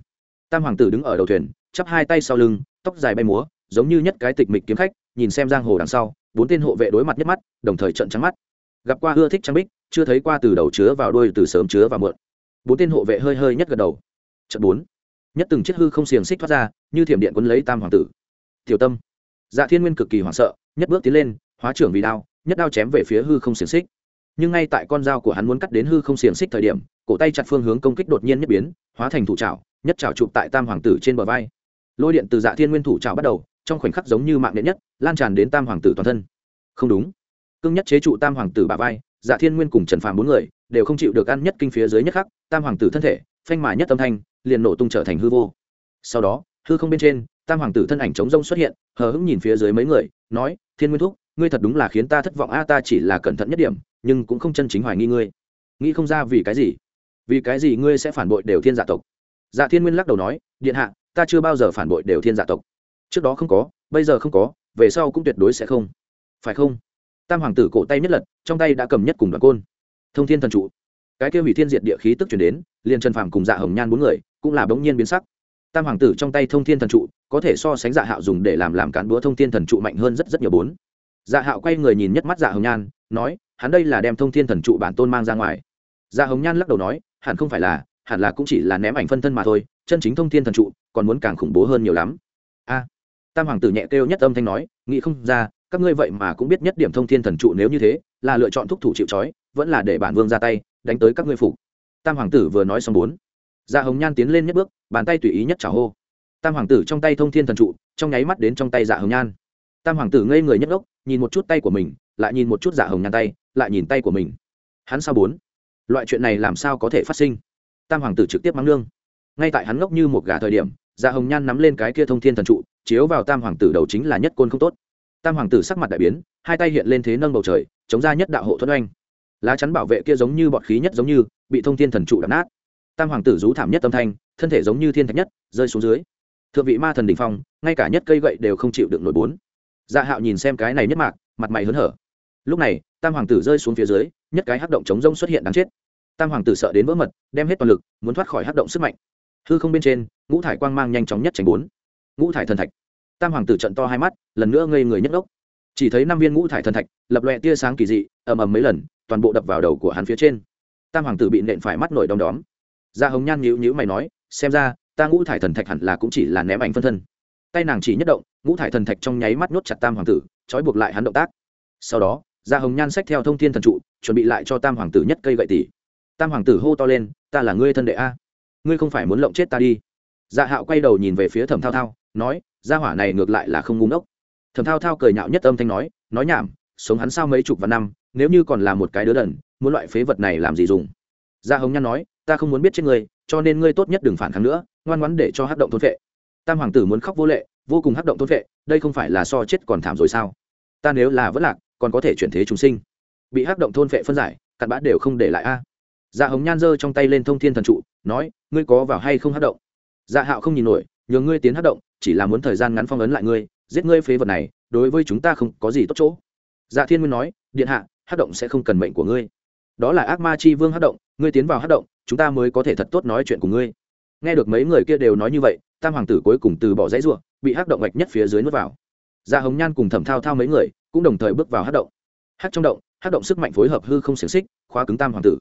Tam hoàng tử đứng ở đầu thuyền, chắp hai tay sau lưng, tóc dài bay múa, giống như nhất cái tịch mịch kiếm khách, nhìn xem giang hồ đằng sau bốn tên hộ vệ đối mặt nhất mắt, đồng thời trận trắng mắt. Gặp qua ưa thích trang bích, chưa thấy qua từ đầu chứa vào đôi từ sớm chứa vào mượn bốn tên hộ vệ hơi hơi nhất gật đầu. Trận bốn. Nhất từng chiếc hư không xiềng xích thoát ra, như thiểm điện quấn lấy tam hoàng tử. Tiểu tâm. Dạ thiên nguyên cực kỳ hoảng sợ, nhất bước tiến lên, hóa trưởng vì đao, nhất đao chém về phía hư không xiềng xích. Nhưng ngay tại con dao của hắn muốn cắt đến hư không xiềng xích thời điểm, cổ tay chặt phương hướng công kích đột nhiên nhất biến, hóa thành thủ trào nhất trào chụp tại tam hoàng tử trên bờ vai. Lôi điện từ dạ thiên nguyên thủ trào bắt đầu trong khoảnh khắc giống như mạng nhện nhất, lan tràn đến tam hoàng tử toàn thân. Không đúng. Cương nhất chế trụ tam hoàng tử bà vai dạ thiên nguyên cùng trần phàm bốn người đều không chịu được ăn nhất kinh phía dưới nhất khắc, tam hoàng tử thân thể, phanh mà nhất tâm thanh, liền nổ tung trở thành hư vô. Sau đó, hư không bên trên, tam hoàng tử thân ảnh trống rông xuất hiện, hờ hững nhìn phía dưới mấy người, nói, thiên nguyên thúc, ngươi thật đúng là khiến ta thất vọng. A, ta chỉ là cẩn thận nhất điểm, nhưng cũng không chân chính hoài nghi ngươi. Nghĩ không ra vì cái gì? Vì cái gì ngươi sẽ phản bội đều thiên dạ tộc? Dạ thiên nguyên lắc đầu nói, điện hạ, ta chưa bao giờ phản bội đều thiên dạ tộc trước đó không có, bây giờ không có, về sau cũng tuyệt đối sẽ không. Phải không? Tam hoàng tử cổ tay nhất lật, trong tay đã cầm nhất cùng đoạn côn. Thông thiên thần trụ. Cái kêu hủy thiên diệt địa khí tức chuyển đến, liền trần phàm cùng dạ hồng nhan bốn người cũng là bỗng nhiên biến sắc. Tam hoàng tử trong tay thông thiên thần trụ, có thể so sánh dạ hạo dùng để làm làm cán búa thông thiên thần trụ mạnh hơn rất rất nhiều bốn. Dạ hạo quay người nhìn nhất mắt dạ hồng nhan, nói, hắn đây là đem thông thiên thần trụ bản tôn mang ra ngoài. Dạ hồng nhan lắc đầu nói, hẳn không phải là, hẳn là cũng chỉ là ném ảnh phân thân mà thôi, chân chính thông thiên thần trụ còn muốn càng khủng bố hơn nhiều lắm. A tam hoàng tử nhẹ kêu nhất âm thanh nói, nghĩ không ra, các ngươi vậy mà cũng biết nhất điểm thông thiên thần trụ nếu như thế, là lựa chọn thúc thủ chịu trói, vẫn là để bản vương ra tay, đánh tới các ngươi phục. Tam hoàng tử vừa nói xong bốn. Dạ hồng nhan tiến lên nhất bước, bàn tay tùy ý nhất trả hô. Tam hoàng tử trong tay thông thiên thần trụ, trong nháy mắt đến trong tay dạ hồng nhan. Tam hoàng tử ngây người nhất ốc nhìn một chút tay của mình, lại nhìn một chút dạ hồng nhan tay, lại nhìn tay của mình. Hắn sao bốn? Loại chuyện này làm sao có thể phát sinh? Tam hoàng tử trực tiếp mắng lương ngay tại hắn ngốc như một gà thời điểm dạ hồng nhan nắm lên cái kia thông thiên thần trụ, chiếu vào tam hoàng tử đầu chính là nhất côn không tốt. Tam hoàng tử sắc mặt đại biến, hai tay hiện lên thế nâng bầu trời, chống ra nhất đạo hộ thuẫn oanh. Lá chắn bảo vệ kia giống như bọt khí nhất giống như, bị thông thiên thần trụ đập nát. Tam hoàng tử rú thảm nhất tâm thanh, thân thể giống như thiên thạch nhất, rơi xuống dưới. Thượng vị ma thần đình phong, ngay cả nhất cây gậy đều không chịu được nổi bốn. Dạ hạo nhìn xem cái này nhất mạc, mặt mày hớn hở. Lúc này, tam hoàng tử rơi xuống phía dưới, nhất cái hắc động chống rông xuất hiện đáng chết. Tam hoàng tử sợ đến vỡ mật, đem hết toàn lực, muốn thoát khỏi hắc động sức mạnh hư không bên trên, ngũ thải quang mang nhanh chóng nhất tránh bốn. Ngũ thải thần thạch. Tam hoàng tử trận to hai mắt, lần nữa ngây người nhất ốc chỉ thấy năm viên ngũ thải thần thạch, lập loẹ tia sáng kỳ dị, ầm ầm mấy lần, toàn bộ đập vào đầu của hắn phía trên. Tam hoàng tử bị nện phải mắt nổi đom đóm. Da hồng nhan nhíu nhíu mày nói, xem ra, ta ngũ thải thần thạch hẳn là cũng chỉ là ném ảnh phân thân. Tay nàng chỉ nhất động, ngũ thải thần thạch trong nháy mắt nhốt chặt tam hoàng tử, trói buộc lại hắn động tác. Sau đó da hồng nhan xách theo thông thiên thần trụ, chuẩn bị lại cho tam hoàng tử nhất cây gậy tỷ tam hoàng tử hô to lên, ta là ngươi thân đệ a ngươi không phải muốn lộng chết ta đi. Dạ hạo quay đầu nhìn về phía thẩm thao thao, nói, gia hỏa này ngược lại là không ngu ngốc. Thẩm thao thao cười nhạo nhất âm thanh nói nói nhảm, sống hắn sao mấy chục vạn năm, nếu như còn là một cái đứa đần, muốn loại phế vật này làm gì dùng? Gia hồng nhan nói, ta không muốn biết chết ngươi, cho nên ngươi tốt nhất đừng phản kháng nữa, ngoan ngoãn để cho hát động thôn vệ. Tam hoàng tử muốn khóc vô lệ, vô cùng hát động thôn vệ, đây không phải là so chết còn thảm rồi sao? Ta nếu là vất lạc, còn có thể chuyển thế chúng sinh. Bị hát động thôn vệ phân giải, cặn bã đều không để lại a dạ hồng nhan giơ trong tay lên thông thiên thần trụ, nói, ngươi có vào hay không hát động? Dạ hạo không nhìn nổi, nhường ngươi tiến hát động, chỉ là muốn thời gian ngắn phong ấn lại ngươi, giết ngươi phế vật này, đối với chúng ta không có gì tốt chỗ. Dạ thiên nguyên nói, điện hạ, hát động sẽ không cần mệnh của ngươi. Đó là ác ma chi vương hát động, ngươi tiến vào hát động, chúng ta mới có thể thật tốt nói chuyện của ngươi. Nghe được mấy người kia đều nói như vậy, tam hoàng tử cuối cùng từ bỏ dãy ruộng bị hát động gạch nhất phía dưới nước vào. Dạ hồng nhan cùng thẩm thao thao mấy người cũng đồng thời bước vào hát động. Hát trong động, hát động sức mạnh phối hợp hư không xiềng xích, khóa cứng tam hoàng tử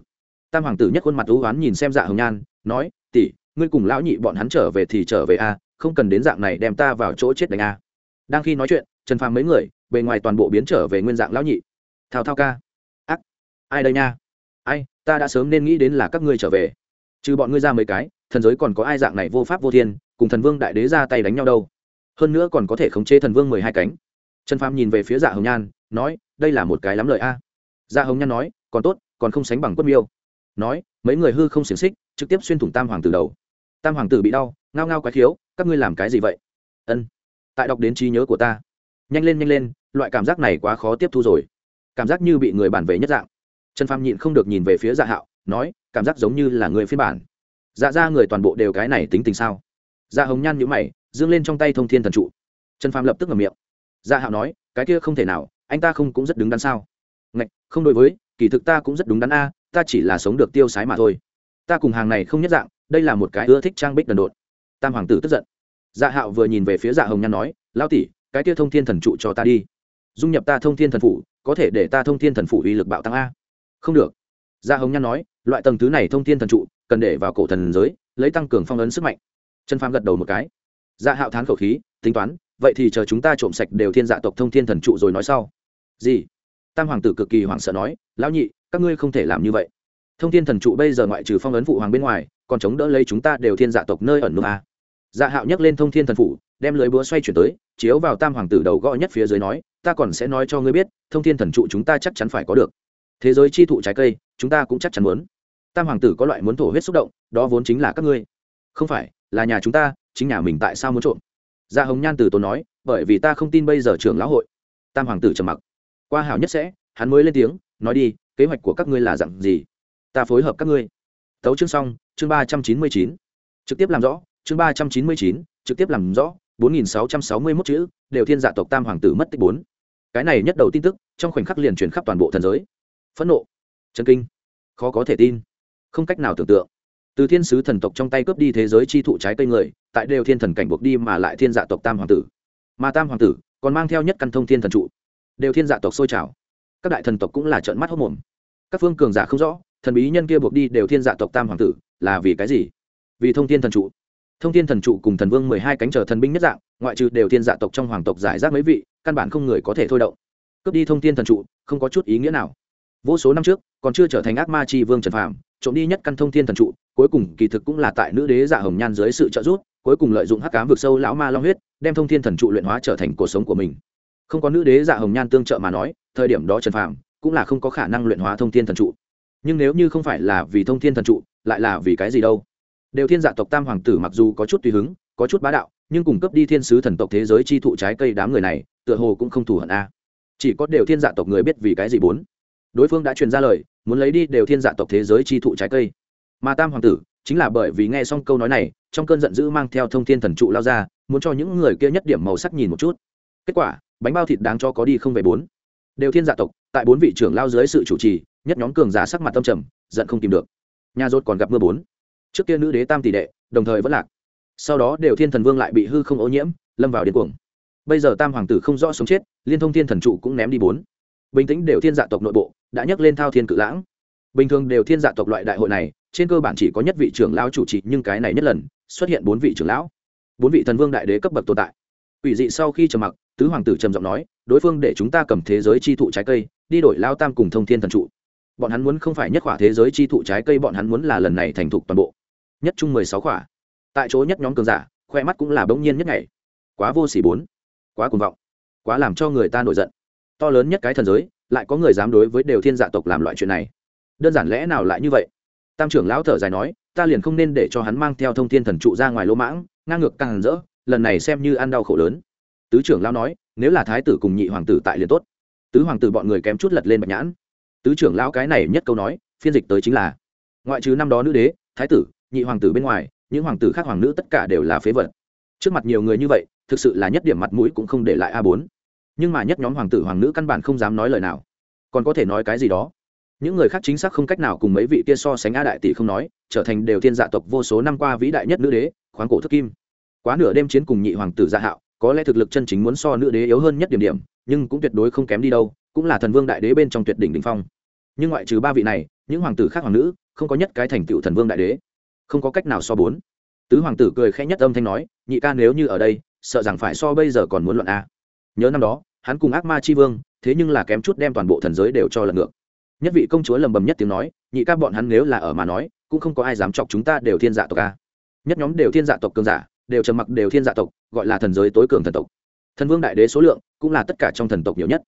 tam hoàng tử nhất khuôn mặt thú oán nhìn xem dạ hồng nhan, nói, tỷ, ngươi cùng lão nhị bọn hắn trở về thì trở về a, không cần đến dạng này đem ta vào chỗ chết đánh a. Đang khi nói chuyện, trần phàm mấy người, bề ngoài toàn bộ biến trở về nguyên dạng lão nhị. Thao thao ca. Ác, ai đây nha? Ai, ta đã sớm nên nghĩ đến là các ngươi trở về. Trừ bọn ngươi ra mấy cái, thần giới còn có ai dạng này vô pháp vô thiên, cùng thần vương đại đế ra tay đánh nhau đâu? Hơn nữa còn có thể khống chế thần vương mười hai cánh. Trần phàm nhìn về phía dạ hồng nhan, nói, đây là một cái lắm lợi a. Dạ hồng nhan nói, còn tốt, còn không sánh bằng quất miêu nói, mấy người hư không xiềng xích, trực tiếp xuyên thủng tam hoàng tử đầu. Tam hoàng tử bị đau, ngao ngao quái khiếu, các ngươi làm cái gì vậy? Ân, tại đọc đến trí nhớ của ta. Nhanh lên nhanh lên, loại cảm giác này quá khó tiếp thu rồi. Cảm giác như bị người bản về nhất dạng. Trần phàm nhịn không được nhìn về phía dạ hạo, nói, cảm giác giống như là người phiên bản. Dạ ra người toàn bộ đều cái này tính tình sao? Dạ hồng nhan nhữ mày dương lên trong tay thông thiên thần trụ. Trần phàm lập tức ngầm miệng. Dạ hạo nói, cái kia không thể nào, anh ta không cũng rất đứng đắn sao? Ngạch, không đối với, kỳ thực ta cũng rất đúng đắn a ta chỉ là sống được tiêu sái mà thôi. Ta cùng hàng này không nhất dạng, đây là một cái ưa thích trang bích đần độn. Tam hoàng tử tức giận. Dạ hạo vừa nhìn về phía dạ hồng nhan nói lao tỷ, cái kia thông thiên thần trụ cho ta đi. Dung nhập ta thông thiên thần phủ, có thể để ta thông thiên thần phủ uy lực bạo tăng a. Không được. Dạ hồng nhan nói, loại tầng thứ này thông thiên thần trụ, cần để vào cổ thần giới, lấy tăng cường phong ấn sức mạnh. Trần phàm gật đầu một cái. Dạ hạo thán khẩu khí, tính toán, vậy thì chờ chúng ta trộm sạch đều thiên dạ tộc thông thiên thần trụ rồi nói sau. Gì? Tam hoàng tử cực kỳ hoảng sợ nói, lão nhị các ngươi không thể làm như vậy. Thông thiên thần trụ bây giờ ngoại trừ phong ấn phụ hoàng bên ngoài, còn chống đỡ lấy chúng ta đều thiên dạ tộc nơi ẩn nước a. Dạ hạo nhấc lên thông thiên thần phủ, đem lưới búa xoay chuyển tới, chiếu vào tam hoàng tử đầu gõ nhất phía dưới nói, ta còn sẽ nói cho ngươi biết, thông thiên thần trụ chúng ta chắc chắn phải có được. Thế giới chi thụ trái cây, chúng ta cũng chắc chắn muốn. Tam hoàng tử có loại muốn thổ huyết xúc động, đó vốn chính là các ngươi. Không phải, là nhà chúng ta, chính nhà mình tại sao muốn trộm? Gia dạ hồng nhan từ tốn nói, bởi vì ta không tin bây giờ trưởng lão hội. Tam hoàng tử trầm mặc. Qua hảo nhất sẽ, hắn mới lên tiếng nói đi, kế hoạch của các ngươi là dặn gì? Ta phối hợp các ngươi. Tấu chương xong, chương ba trăm chín mươi chín. Trực tiếp làm rõ, chương ba trăm chín mươi chín, trực tiếp làm rõ, bốn nghìn sáu trăm sáu mươi mốt chữ, đều thiên dạ tộc tam hoàng tử mất tích bốn. Cái này nhất đầu tin tức, trong khoảnh khắc liền truyền khắp toàn bộ thần giới. Phẫn nộ. Chân kinh. Khó có thể tin. Không cách nào tưởng tượng. Từ thiên sứ thần tộc trong tay cướp đi thế giới chi thụ trái cây người, tại đều thiên thần cảnh buộc đi mà lại thiên dạ tộc tam hoàng tử. Mà tam hoàng tử còn mang theo nhất căn thông thiên thần trụ. Đều thiên dạ tộc sôi trào các đại thần tộc cũng là trợn mắt hốc mồm. Các phương cường giả không rõ, thần bí nhân kia buộc đi đều thiên dạ tộc tam hoàng tử, là vì cái gì? Vì thông thiên thần trụ. Thông thiên thần trụ cùng thần vương mười hai cánh trở thần binh nhất dạng, ngoại trừ đều thiên dạ tộc trong hoàng tộc giải rác mấy vị, căn bản không người có thể thôi động. Cướp đi thông thiên thần trụ, không có chút ý nghĩa nào. Vô số năm trước, còn chưa trở thành ác ma chi vương trần phàm, trộm đi nhất căn thông thiên thần trụ, cuối cùng kỳ thực cũng là tại nữ đế dạ hồng nhan dưới sự trợ giúp, cuối cùng lợi dụng hắc cám vực sâu lão ma long huyết, đem thông thiên thần trụ luyện hóa trở thành cuộc sống của mình. Không có nữ đế dạ hồng nhan tương trợ mà nói thời điểm đó trần phàm cũng là không có khả năng luyện hóa thông thiên thần trụ. Nhưng nếu như không phải là vì thông thiên thần trụ, lại là vì cái gì đâu? Đều thiên dạ tộc tam hoàng tử mặc dù có chút tùy hứng, có chút bá đạo, nhưng cung cấp đi thiên sứ thần tộc thế giới chi thụ trái cây đám người này, tựa hồ cũng không thù hận a. Chỉ có đều thiên dạ tộc người biết vì cái gì bốn. Đối phương đã truyền ra lời, muốn lấy đi đều thiên dạ tộc thế giới chi thụ trái cây. Mà tam hoàng tử chính là bởi vì nghe xong câu nói này, trong cơn giận dữ mang theo thông thiên thần trụ lao ra, muốn cho những người kia nhất điểm màu sắc nhìn một chút. Kết quả, bánh bao thịt đáng cho có đi không về bốn đều thiên dạ tộc, tại bốn vị trưởng lao dưới sự chủ trì, nhất nhóm cường giả sắc mặt tâm trầm, giận không tìm được. Nhà rốt còn gặp mưa bốn. Trước kia nữ đế tam tỷ đệ, đồng thời vẫn lạc. Sau đó đều thiên thần vương lại bị hư không ô nhiễm, lâm vào điên cuồng. Bây giờ tam hoàng tử không rõ sống chết, liên thông thiên thần trụ cũng ném đi bốn. Bình tĩnh đều thiên dạ tộc nội bộ, đã nhắc lên thao thiên cự lãng. Bình thường đều thiên dạ tộc loại đại hội này, trên cơ bản chỉ có nhất vị trưởng lão chủ trì, nhưng cái này nhất lần, xuất hiện bốn vị trưởng lão. Bốn vị thần vương đại đế cấp bậc tồn tại ủy dị sau khi trầm mặc, tứ hoàng tử trầm giọng nói, đối phương để chúng ta cầm thế giới chi thụ trái cây, đi đổi lao tam cùng thông thiên thần trụ. Bọn hắn muốn không phải nhất khỏa thế giới chi thụ trái cây, bọn hắn muốn là lần này thành thục toàn bộ. Nhất chung mười sáu khỏa. Tại chỗ nhất nhóm cường giả, khoe mắt cũng là bỗng nhiên nhất ngày quá vô sỉ bốn, quá cuồng vọng, quá làm cho người ta nổi giận. To lớn nhất cái thần giới, lại có người dám đối với đều thiên dạ tộc làm loại chuyện này. Đơn giản lẽ nào lại như vậy? Tam trưởng lão thở dài nói, ta liền không nên để cho hắn mang theo thông thiên thần trụ ra ngoài lỗ mãng, ngang ngược càng rỡ lần này xem như ăn đau khổ lớn. Tứ trưởng lão nói, nếu là thái tử cùng nhị hoàng tử tại liền tốt. Tứ hoàng tử bọn người kém chút lật lên bạch nhãn. Tứ trưởng lão cái này nhất câu nói, phiên dịch tới chính là, ngoại trừ năm đó nữ đế, thái tử, nhị hoàng tử bên ngoài, những hoàng tử khác hoàng nữ tất cả đều là phế vật. Trước mặt nhiều người như vậy, thực sự là nhất điểm mặt mũi cũng không để lại a bốn. Nhưng mà nhất nhóm hoàng tử hoàng nữ căn bản không dám nói lời nào. Còn có thể nói cái gì đó? Những người khác chính xác không cách nào cùng mấy vị kia so sánh a đại tỷ không nói, trở thành đều thiên dạ tộc vô số năm qua vĩ đại nhất nữ đế, khoáng cổ thức kim quá nửa đêm chiến cùng nhị hoàng tử gia hạo, có lẽ thực lực chân chính muốn so nữ đế yếu hơn nhất điểm điểm, nhưng cũng tuyệt đối không kém đi đâu, cũng là thần vương đại đế bên trong tuyệt đỉnh đỉnh phong. Nhưng ngoại trừ ba vị này, những hoàng tử khác hoàng nữ, không có nhất cái thành tựu thần vương đại đế. Không có cách nào so bốn. Tứ hoàng tử cười khẽ nhất âm thanh nói, nhị ca nếu như ở đây, sợ rằng phải so bây giờ còn muốn luận a. Nhớ năm đó, hắn cùng ác ma chi vương, thế nhưng là kém chút đem toàn bộ thần giới đều cho lần ngược. Nhất vị công chúa lầm bầm nhất tiếng nói, nhị ca bọn hắn nếu là ở mà nói, cũng không có ai dám chọc chúng ta đều thiên dạ tộc a. Nhất nhóm đều thiên dạ tộc cường giả đều trầm mặc đều thiên dạ tộc, gọi là thần giới tối cường thần tộc. Thần vương đại đế số lượng cũng là tất cả trong thần tộc nhiều nhất.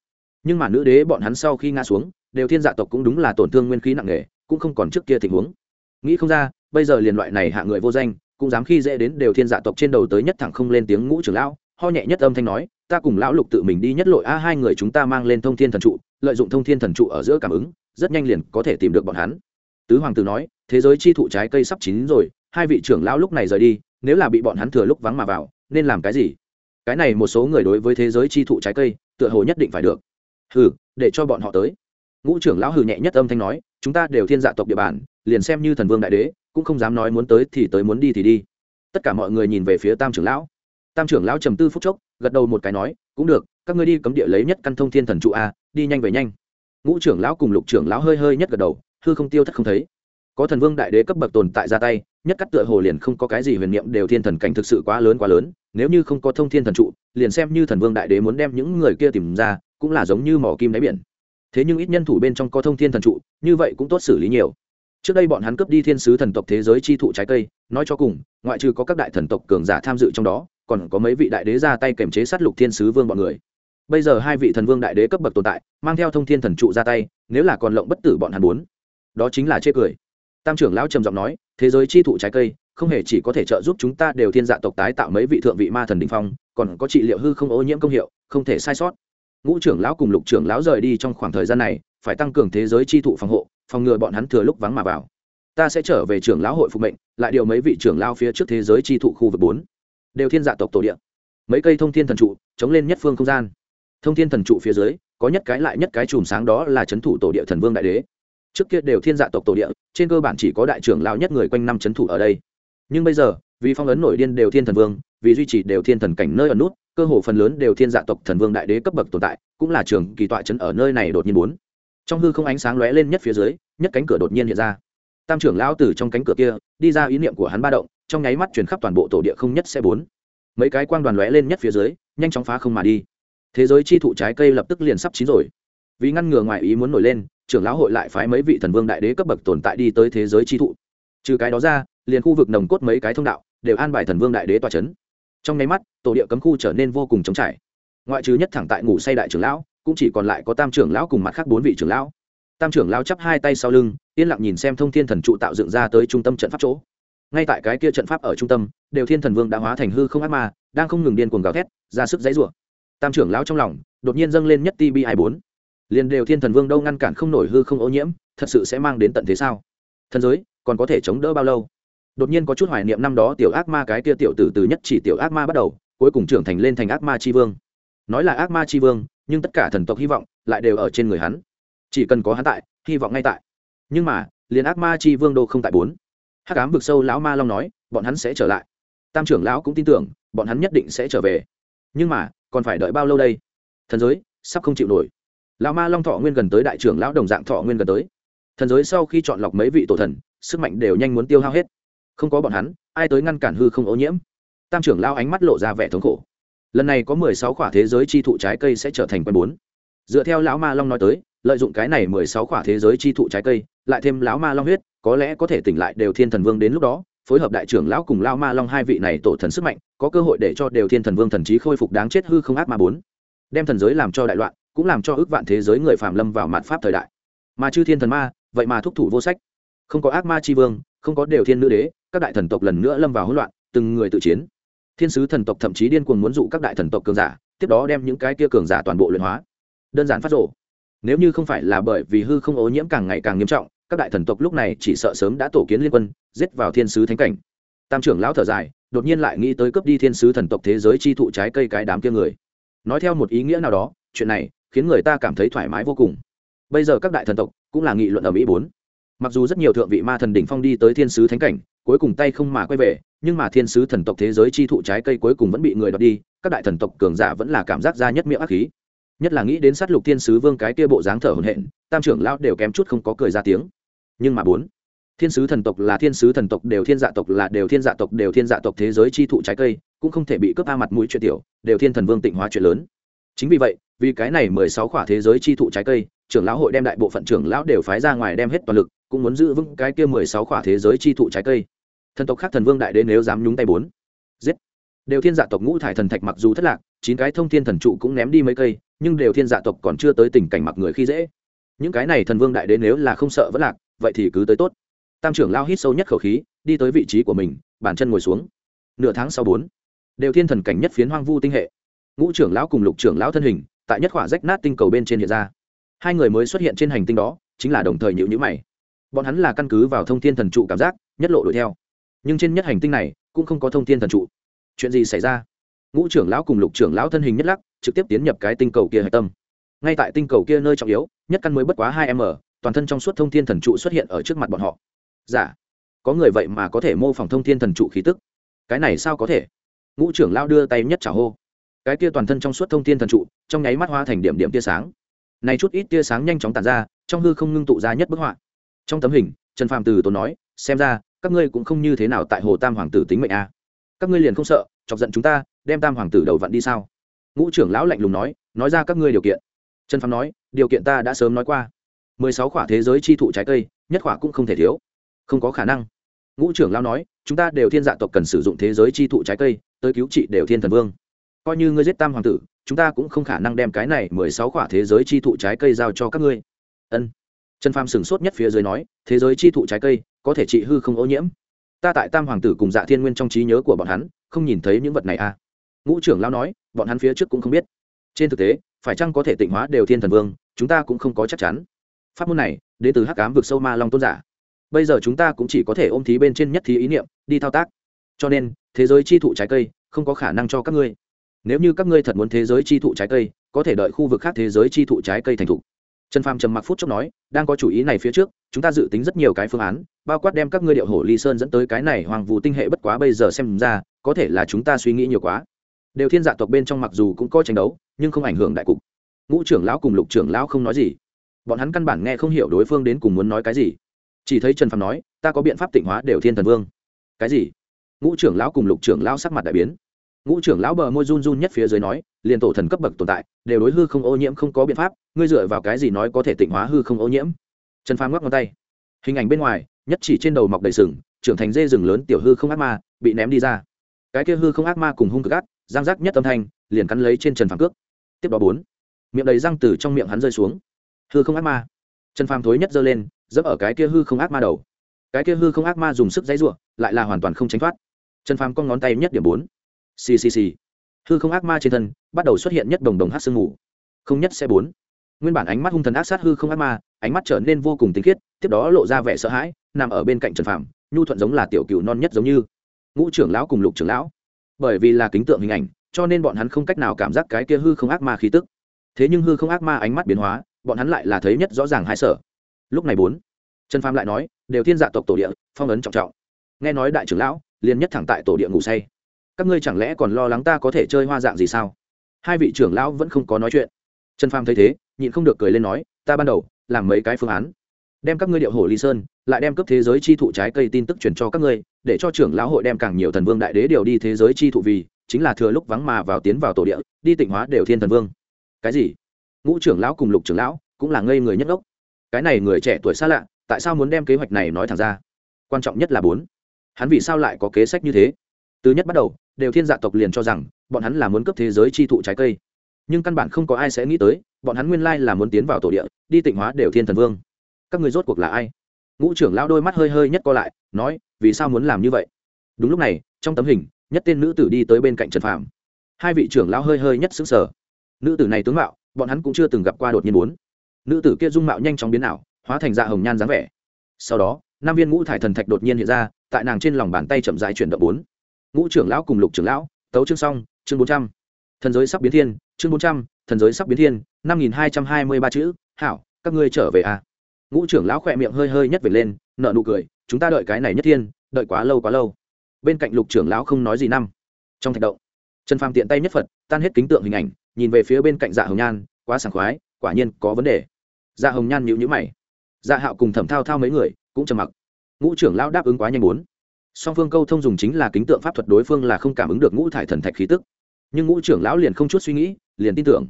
Nhưng mà nữ đế bọn hắn sau khi ngã xuống, đều thiên dạ tộc cũng đúng là tổn thương nguyên khí nặng nề, cũng không còn trước kia tình huống. Nghĩ không ra, bây giờ liền loại này hạ người vô danh, cũng dám khi dễ đến đều thiên dạ tộc trên đầu tới nhất thẳng không lên tiếng ngũ trưởng lão, ho nhẹ nhất âm thanh nói, ta cùng lão lục tự mình đi nhất lội a, hai người chúng ta mang lên thông thiên thần trụ, lợi dụng thông thiên thần trụ ở giữa cảm ứng, rất nhanh liền có thể tìm được bọn hắn. Tứ hoàng tử nói, thế giới chi thụ trái cây sắp chín rồi, hai vị trưởng lão lúc này rời đi nếu là bị bọn hắn thừa lúc vắng mà vào, nên làm cái gì? Cái này một số người đối với thế giới chi thụ trái cây, tựa hồ nhất định phải được. Hừ, để cho bọn họ tới. Ngũ trưởng lão hừ nhẹ nhất âm thanh nói, chúng ta đều thiên dạ tộc địa bàn, liền xem như thần vương đại đế, cũng không dám nói muốn tới thì tới muốn đi thì đi. Tất cả mọi người nhìn về phía tam trưởng lão. Tam trưởng lão trầm tư phút chốc, gật đầu một cái nói, cũng được, các ngươi đi cấm địa lấy nhất căn thông thiên thần trụ a, đi nhanh về nhanh. Ngũ trưởng lão cùng lục trưởng lão hơi hơi nhất gật đầu, hư không tiêu thất không thấy. Có thần vương đại đế cấp bậc tồn tại ra tay nhất cắt tựa hồ liền không có cái gì huyền niệm đều thiên thần cảnh thực sự quá lớn quá lớn, nếu như không có thông thiên thần trụ, liền xem như thần vương đại đế muốn đem những người kia tìm ra, cũng là giống như mỏ kim đáy biển. Thế nhưng ít nhân thủ bên trong có thông thiên thần trụ, như vậy cũng tốt xử lý nhiều. Trước đây bọn hắn cướp đi thiên sứ thần tộc thế giới chi thụ trái cây, nói cho cùng, ngoại trừ có các đại thần tộc cường giả tham dự trong đó, còn có mấy vị đại đế ra tay kềm chế sát lục thiên sứ vương bọn người. Bây giờ hai vị thần vương đại đế cấp bậc tồn tại, mang theo thông thiên thần trụ ra tay, nếu là còn lộng bất tử bọn hắn bốn đó chính là chê cười tam trưởng lão trầm giọng nói, thế giới chi thụ trái cây, không hề chỉ có thể trợ giúp chúng ta đều thiên dạ tộc tái tạo mấy vị thượng vị ma thần đình phong, còn có trị liệu hư không ô nhiễm công hiệu, không thể sai sót. Ngũ trưởng lão cùng lục trưởng lão rời đi trong khoảng thời gian này, phải tăng cường thế giới chi thụ phòng hộ, phòng ngừa bọn hắn thừa lúc vắng mà vào. Ta sẽ trở về trưởng lão hội phục mệnh, lại điều mấy vị trưởng lao phía trước thế giới chi thụ khu vực bốn. Đều thiên dạ tộc tổ địa. Mấy cây thông thiên thần trụ, chống lên nhất phương không gian. Thông thiên thần trụ phía dưới, có nhất cái lại nhất cái chùm sáng đó là c h ấ n thủ tổ địa thần vương đại đế trước kia đều thiên dạ tộc tổ địa, trên cơ bản chỉ có đại trưởng lao nhất người quanh năm c h ấ n thủ ở đây. Nhưng bây giờ, vì phong ấn nổi điên đều thiên thần vương, vì duy trì đều thiên thần cảnh nơi ở nút, cơ hồ phần lớn đều thiên dạ tộc thần vương đại đế cấp bậc tồn tại, cũng là trường kỳ tọa chấn ở nơi này đột nhiên bốn. Trong hư không ánh sáng lóe lên nhất phía dưới, nhất cánh cửa đột nhiên hiện ra. Tam trưởng lão từ trong cánh cửa kia, đi ra ý niệm của hắn ba động, trong nháy mắt chuyển khắp toàn bộ tổ địa không nhất sẽ bốn. Mấy cái quang đoàn lóe lên nhất phía dưới, nhanh chóng phá không mà đi. Thế giới chi thụ trái cây lập tức liền sắp chín rồi vì ngăn ngừa ngoài ý muốn nổi lên, trưởng lão hội lại phái mấy vị thần vương đại đế cấp bậc tồn tại đi tới thế giới chi thụ. Trừ cái đó ra, liền khu vực nồng cốt mấy cái thông đạo, đều an bài thần vương đại đế tòa c h ấ n trong nháy mắt, tổ địa cấm khu trở nên vô cùng trống trải. Ngoại trừ nhất thẳng tại ngủ say đại trưởng lão, cũng chỉ còn lại có tam trưởng lão cùng mặt khác bốn vị trưởng lão. Tam trưởng lão chắp hai tay sau lưng, yên lặng nhìn xem thông thiên thần trụ tạo dựng ra tới trung tâm trận pháp chỗ. Ngay tại cái kia trận pháp ở trung tâm, đều thiên thần vương đã hóa thành hư không ác ma, đang không ngừng điên cuồng gào thét, ra sức dãy rủa. Tam trưởng lão trong lòng, đột nhiên dâng lên nhất ti bi hai bốn liền đều thiên thần vương đâu ngăn cản không nổi hư không ô nhiễm, thật sự sẽ mang đến tận thế sao? Thần giới, còn có thể chống đỡ bao lâu? Đột nhiên có chút hoài niệm năm đó tiểu ác ma cái kia tiểu tử từ nhất chỉ tiểu ác ma bắt đầu, cuối cùng trưởng thành lên thành ác ma c h i vương. Nói là ác ma c h i vương, nhưng tất cả thần tộc hy vọng lại đều ở trên người hắn. Chỉ cần có hắn tại, hy vọng ngay tại. Nhưng mà, liền ác ma c h i vương đô không tại bốn. Hắc ám vực sâu lão ma long nói, bọn hắn sẽ trở lại. Tam trưởng lão cũng tin tưởng, bọn hắn nhất định sẽ trở về. Nhưng mà, còn phải đợi bao lâu đây? Thần giới, sắp không chịu nổi lão ma long thọ nguyên gần tới đại trưởng lão đồng dạng thọ nguyên gần tới. Thần giới sau khi chọn lọc mấy vị tổ thần, sức mạnh đều nhanh muốn tiêu hao hết. Không có bọn hắn, ai tới ngăn cản hư không ô nhiễm? Tam trưởng lao ánh mắt lộ ra vẻ thống khổ. Lần này có mười sáu khỏa thế giới chi thụ trái cây sẽ trở thành quân bốn. Dựa theo lão ma long nói tới, lợi dụng cái này mười sáu khỏa thế giới chi thụ trái cây, lại thêm lão ma long huyết, có lẽ có thể tỉnh lại đều thiên thần vương đến lúc đó, phối hợp đại trưởng lão cùng lao ma long hai vị này tổ thần sức mạnh, có cơ hội để cho đều thiên thần vương thần trí khôi phục đáng chết hư không ác ma bốn. Đem thần giới làm cho đại loạn cũng làm cho ước vạn thế giới người phạm lâm vào mạn pháp thời đại. Mà chư thiên thần ma, vậy mà thúc thủ vô sách. Không có ác ma tri vương, không có đều thiên nữ đế, các đại thần tộc lần nữa lâm vào hỗn loạn, từng người tự chiến. Thiên sứ thần tộc thậm chí điên cuồng muốn dụ các đại thần tộc cường giả, tiếp đó đem những cái kia cường giả toàn bộ luyện hóa. Đơn giản phát rộ nếu như không phải là bởi vì hư không ô nhiễm càng ngày càng nghiêm trọng, các đại thần tộc lúc này chỉ sợ sớm đã tổ kiến liên quân, giết vào thiên sứ thánh cảnh. Tam trưởng lão thở dài, đột nhiên lại nghĩ tới cướp đi thiên sứ thần tộc thế giới chi thụ trái cây cái đám kia người. Nói theo một ý nghĩa nào đó, chuyện này khiến người ta cảm thấy thoải mái vô cùng. Bây giờ các đại thần tộc cũng là nghị luận ở mỹ bốn. Mặc dù rất nhiều thượng vị ma thần đỉnh phong đi tới thiên sứ thánh cảnh, cuối cùng tay không mà quay về, nhưng mà thiên sứ thần tộc thế giới chi thụ trái cây cuối cùng vẫn bị người đoạt đi, các đại thần tộc cường giả vẫn là cảm giác ra nhất miệng ác khí. Nhất là nghĩ đến sát lục thiên sứ vương cái kia bộ dáng thở hổn hển, tam trưởng lão đều kém chút không có cười ra tiếng. Nhưng mà bốn, thiên sứ thần tộc là thiên sứ thần tộc, đều thiên dạ tộc là đều thiên dạ tộc, đều thiên dạ tộc thế giới chi thụ trái cây, cũng không thể bị cướp a mặt mũi chuyện tiểu, đều thiên thần vương tịnh hóa chuyện lớn. Chính vì vậy vì cái này mười sáu khỏa thế giới chi thụ trái cây, trưởng lão hội đem đại bộ phận trưởng lão đều phái ra ngoài đem hết toàn lực, cũng muốn giữ vững cái kia mười sáu khỏa thế giới chi thụ trái cây. Thần tộc khác thần vương đại đế nếu dám nhúng tay bốn, giết. Đều thiên dạ tộc ngũ thải thần thạch mặc dù thất lạc, chín cái thông thiên thần trụ cũng ném đi mấy cây, nhưng đều thiên dạ tộc còn chưa tới tình cảnh mặc người khi dễ. Những cái này thần vương đại đế nếu là không sợ vẫn lạc, vậy thì cứ tới tốt. Tam trưởng lao hít sâu nhất khẩu khí, đi tới vị trí của mình, bàn chân ngồi xuống. Nửa tháng sau bốn, đều thiên thần cảnh nhất phiến hoang vu tinh hệ. Ngũ trưởng lão cùng lục trưởng lão thân hình tại nhất khỏa rách nát tinh cầu bên trên hiện ra. Hai người mới xuất hiện trên hành tinh đó, chính là đồng thời nhịu nhữ mày. Bọn hắn là căn cứ vào thông thiên thần trụ cảm giác, nhất lộ đuổi theo. Nhưng trên nhất hành tinh này, cũng không có thông thiên thần trụ. Chuyện gì xảy ra? Ngũ trưởng lão cùng lục trưởng lão thân hình nhất lắc, trực tiếp tiến nhập cái tinh cầu kia hạch tâm. Ngay tại tinh cầu kia nơi trọng yếu, nhất căn mới bất quá hai m, toàn thân trong suốt thông thiên thần trụ xuất hiện ở trước mặt bọn họ. Giả dạ. có người vậy mà có thể mô phỏng thông thiên thần trụ khí tức. Cái này sao có thể? Ngũ trưởng lão đưa tay nhất trả hô cái kia toàn thân trong suốt thông thiên thần trụ, trong nháy mắt hoa thành điểm điểm tia sáng. Này chút ít tia sáng nhanh chóng tàn ra, trong hư không ngưng tụ ra nhất bức họa. Trong tấm hình, trần phạm từ tốn nói, xem ra, các ngươi cũng không như thế nào tại hồ tam hoàng tử tính mệnh a. Các ngươi liền không sợ, chọc giận chúng ta, đem tam hoàng tử đầu vặn đi sao? Ngũ trưởng lão lạnh lùng nói nói ra các ngươi điều kiện. Trần phạm nói, điều kiện ta đã sớm nói qua. Mười sáu khỏa thế giới chi thụ trái cây, nhất khỏa cũng không thể thiếu. Không có khả năng. Ngũ trưởng lão nói, chúng ta đều thiên dạ tộc cần sử dụng thế giới chi thụ trái cây, tới cứu trị đều thiên thần vương coi như ngươi giết tam hoàng tử, chúng ta cũng không khả năng đem cái này mười sáu quả thế giới chi thụ trái cây giao cho các ngươi. Ân. Trần phàm sửng sốt nhất phía dưới nói, thế giới chi thụ trái cây, có thể trị hư không ô nhiễm. Ta tại tam hoàng tử cùng dạ thiên nguyên trong trí nhớ của bọn hắn, không nhìn thấy những vật này à? Ngũ trưởng lão nói, bọn hắn phía trước cũng không biết. Trên thực tế, phải chăng có thể tịnh hóa đều thiên thần vương, chúng ta cũng không có chắc chắn. Pháp môn này, đến từ hắc cám vực sâu ma long tôn giả. Bây giờ chúng ta cũng chỉ có thể ôm thí bên trên nhất thí ý niệm, đi thao tác. Cho nên, thế giới chi thụ trái cây, không có khả năng cho các ngươi nếu như các ngươi thật muốn thế giới chi thụ trái cây, có thể đợi khu vực khác thế giới chi thụ trái cây thành thục. Trần phàm trầm mặc phút chốc nói, đang có chủ ý này phía trước, chúng ta dự tính rất nhiều cái phương án, bao quát đem các ngươi điệu hổ ly sơn dẫn tới cái này hoàng vũ tinh hệ bất quá bây giờ xem ra, có thể là chúng ta suy nghĩ nhiều quá. Đều thiên dạ tộc bên trong mặc dù cũng có tranh đấu, nhưng không ảnh hưởng đại cục. Ngũ trưởng lão cùng lục trưởng lão không nói gì. Bọn hắn căn bản nghe không hiểu đối phương đến cùng muốn nói cái gì. Chỉ thấy trần phàm nói, ta có biện pháp tịnh hóa đều thiên thần vương. Cái gì? Ngũ trưởng lão cùng lục trưởng lão sắc mặt đại biến ngũ trưởng lão bờ môi run run nhất phía dưới nói, liền tổ thần cấp bậc tồn tại, đều đối hư không ô nhiễm không có biện pháp, ngươi dựa vào cái gì nói có thể tịnh hóa hư không ô nhiễm? Trần phàm ngoắc ngón tay. Hình ảnh bên ngoài, nhất chỉ trên đầu mọc đầy sừng, trưởng thành dê rừng lớn tiểu hư không ác ma, bị ném đi ra. Cái kia hư không ác ma cùng hung cực ác giang giác nhất âm thanh, liền cắn lấy trên trần phàm cước. Tiếp đó bốn, miệng đầy răng từ trong miệng hắn rơi xuống. Hư không ác ma. Trần phàm thối nhất giơ lên, dẫm ở cái kia hư không ác ma đầu. Cái kia hư không ác ma dùng sức dãy ruộng lại là hoàn toàn không tránh thoát. Trần phàm con ngón tay nhất điểm bốn ccc hư không ác ma trên thân bắt đầu xuất hiện nhất đồng đồng hát sương ngủ, không nhất sẽ bốn. Nguyên bản ánh mắt hung thần ác sát hư không ác ma ánh mắt trở nên vô cùng tinh khiết tiếp đó lộ ra vẻ sợ hãi nằm ở bên cạnh trần phạm nhu thuận giống là tiểu cừu non nhất giống như. Ngũ trưởng lão cùng lục trưởng lão. Bởi vì là kính tượng hình ảnh cho nên bọn hắn không cách nào cảm giác cái kia hư không ác ma khí tức. Thế nhưng hư không ác ma ánh mắt biến hóa bọn hắn lại là thấy nhất rõ ràng hai sở. Lúc này bốn trần phạm lại nói đều thiên dạ tộc tổ địa phong ấn trọng trọng. Nghe nói đại trưởng lão liền nhất thẳng tại tổ địa ngủ say các ngươi chẳng lẽ còn lo lắng ta có thể chơi hoa dạng gì sao? Hai vị trưởng lão vẫn không có nói chuyện. Trần phàm thấy thế, nhịn không được cười lên nói, ta ban đầu, làm mấy cái phương án. Đem các ngươi điệu hổ ly sơn, lại đem cấp thế giới chi thụ trái cây tin tức truyền cho các ngươi, để cho trưởng lão hội đem càng nhiều thần vương đại đế điều đi thế giới chi thụ vì, chính là thừa lúc vắng mà vào tiến vào tổ địa, đi tịnh hóa đều thiên thần vương. Cái gì? Ngũ trưởng lão cùng lục trưởng lão cũng là ngây người nhất ốc cái này người trẻ tuổi xa lạ, tại sao muốn đem kế hoạch này nói thẳng ra? Quan trọng nhất là bốn. Hắn vì sao lại có kế sách như thế? Từ nhất bắt đầu, đều thiên dạ tộc liền cho rằng, bọn hắn là muốn cấp thế giới chi thụ trái cây. Nhưng căn bản không có ai sẽ nghĩ tới, bọn hắn nguyên lai là muốn tiến vào tổ địa, đi tịnh hóa đều thiên thần vương. Các người rốt cuộc là ai? Ngũ trưởng lão đôi mắt hơi hơi nhất co lại, nói, vì sao muốn làm như vậy? Đúng lúc này, trong tấm hình, nhất tên nữ tử đi tới bên cạnh trần phàm. Hai vị trưởng lão hơi hơi nhất xứng sở nữ tử này tướng mạo, bọn hắn cũng chưa từng gặp qua đột nhiên muốn. Nữ tử kia dung mạo nhanh chóng biến ảo, hóa thành dạ hồng nhan dáng vẻ. Sau đó năm viên ngũ thải thần thạch đột nhiên hiện ra, tại nàng trên lòng bàn tay chậm dài chuyển động bốn ngũ trưởng lão cùng lục trưởng lão, tấu chương xong, chương bốn trăm. Thần giới sắp biến thiên, chương bốn trăm, thần giới sắp biến thiên, năm nghìn hai trăm hai mươi ba chữ, hảo, các ngươi trở về à. ngũ trưởng lão khỏe miệng hơi hơi nhất về lên nợ nụ cười, chúng ta đợi cái này nhất thiên, đợi quá lâu quá lâu. Bên cạnh lục trưởng lão không nói gì năm. Trong thạch động, trần phàm tiện tay nhất phật, tan hết kính tượng hình ảnh, nhìn về phía bên cạnh dạ hồng nhan, quá sảng khoái, quả nhiên có vấn đề. Dạ hồng nhan nhịu nhữ mày. Dạ hạo cùng thẩm thao thao mấy người cũng trầm mặc. Ngũ trưởng lão đáp ứng quá nhanh bốn song phương câu thông dùng chính là kính tượng pháp thuật đối phương là không cảm ứng được ngũ thải thần thạch khí tức. Nhưng ngũ trưởng lão liền không chút suy nghĩ, liền tin tưởng.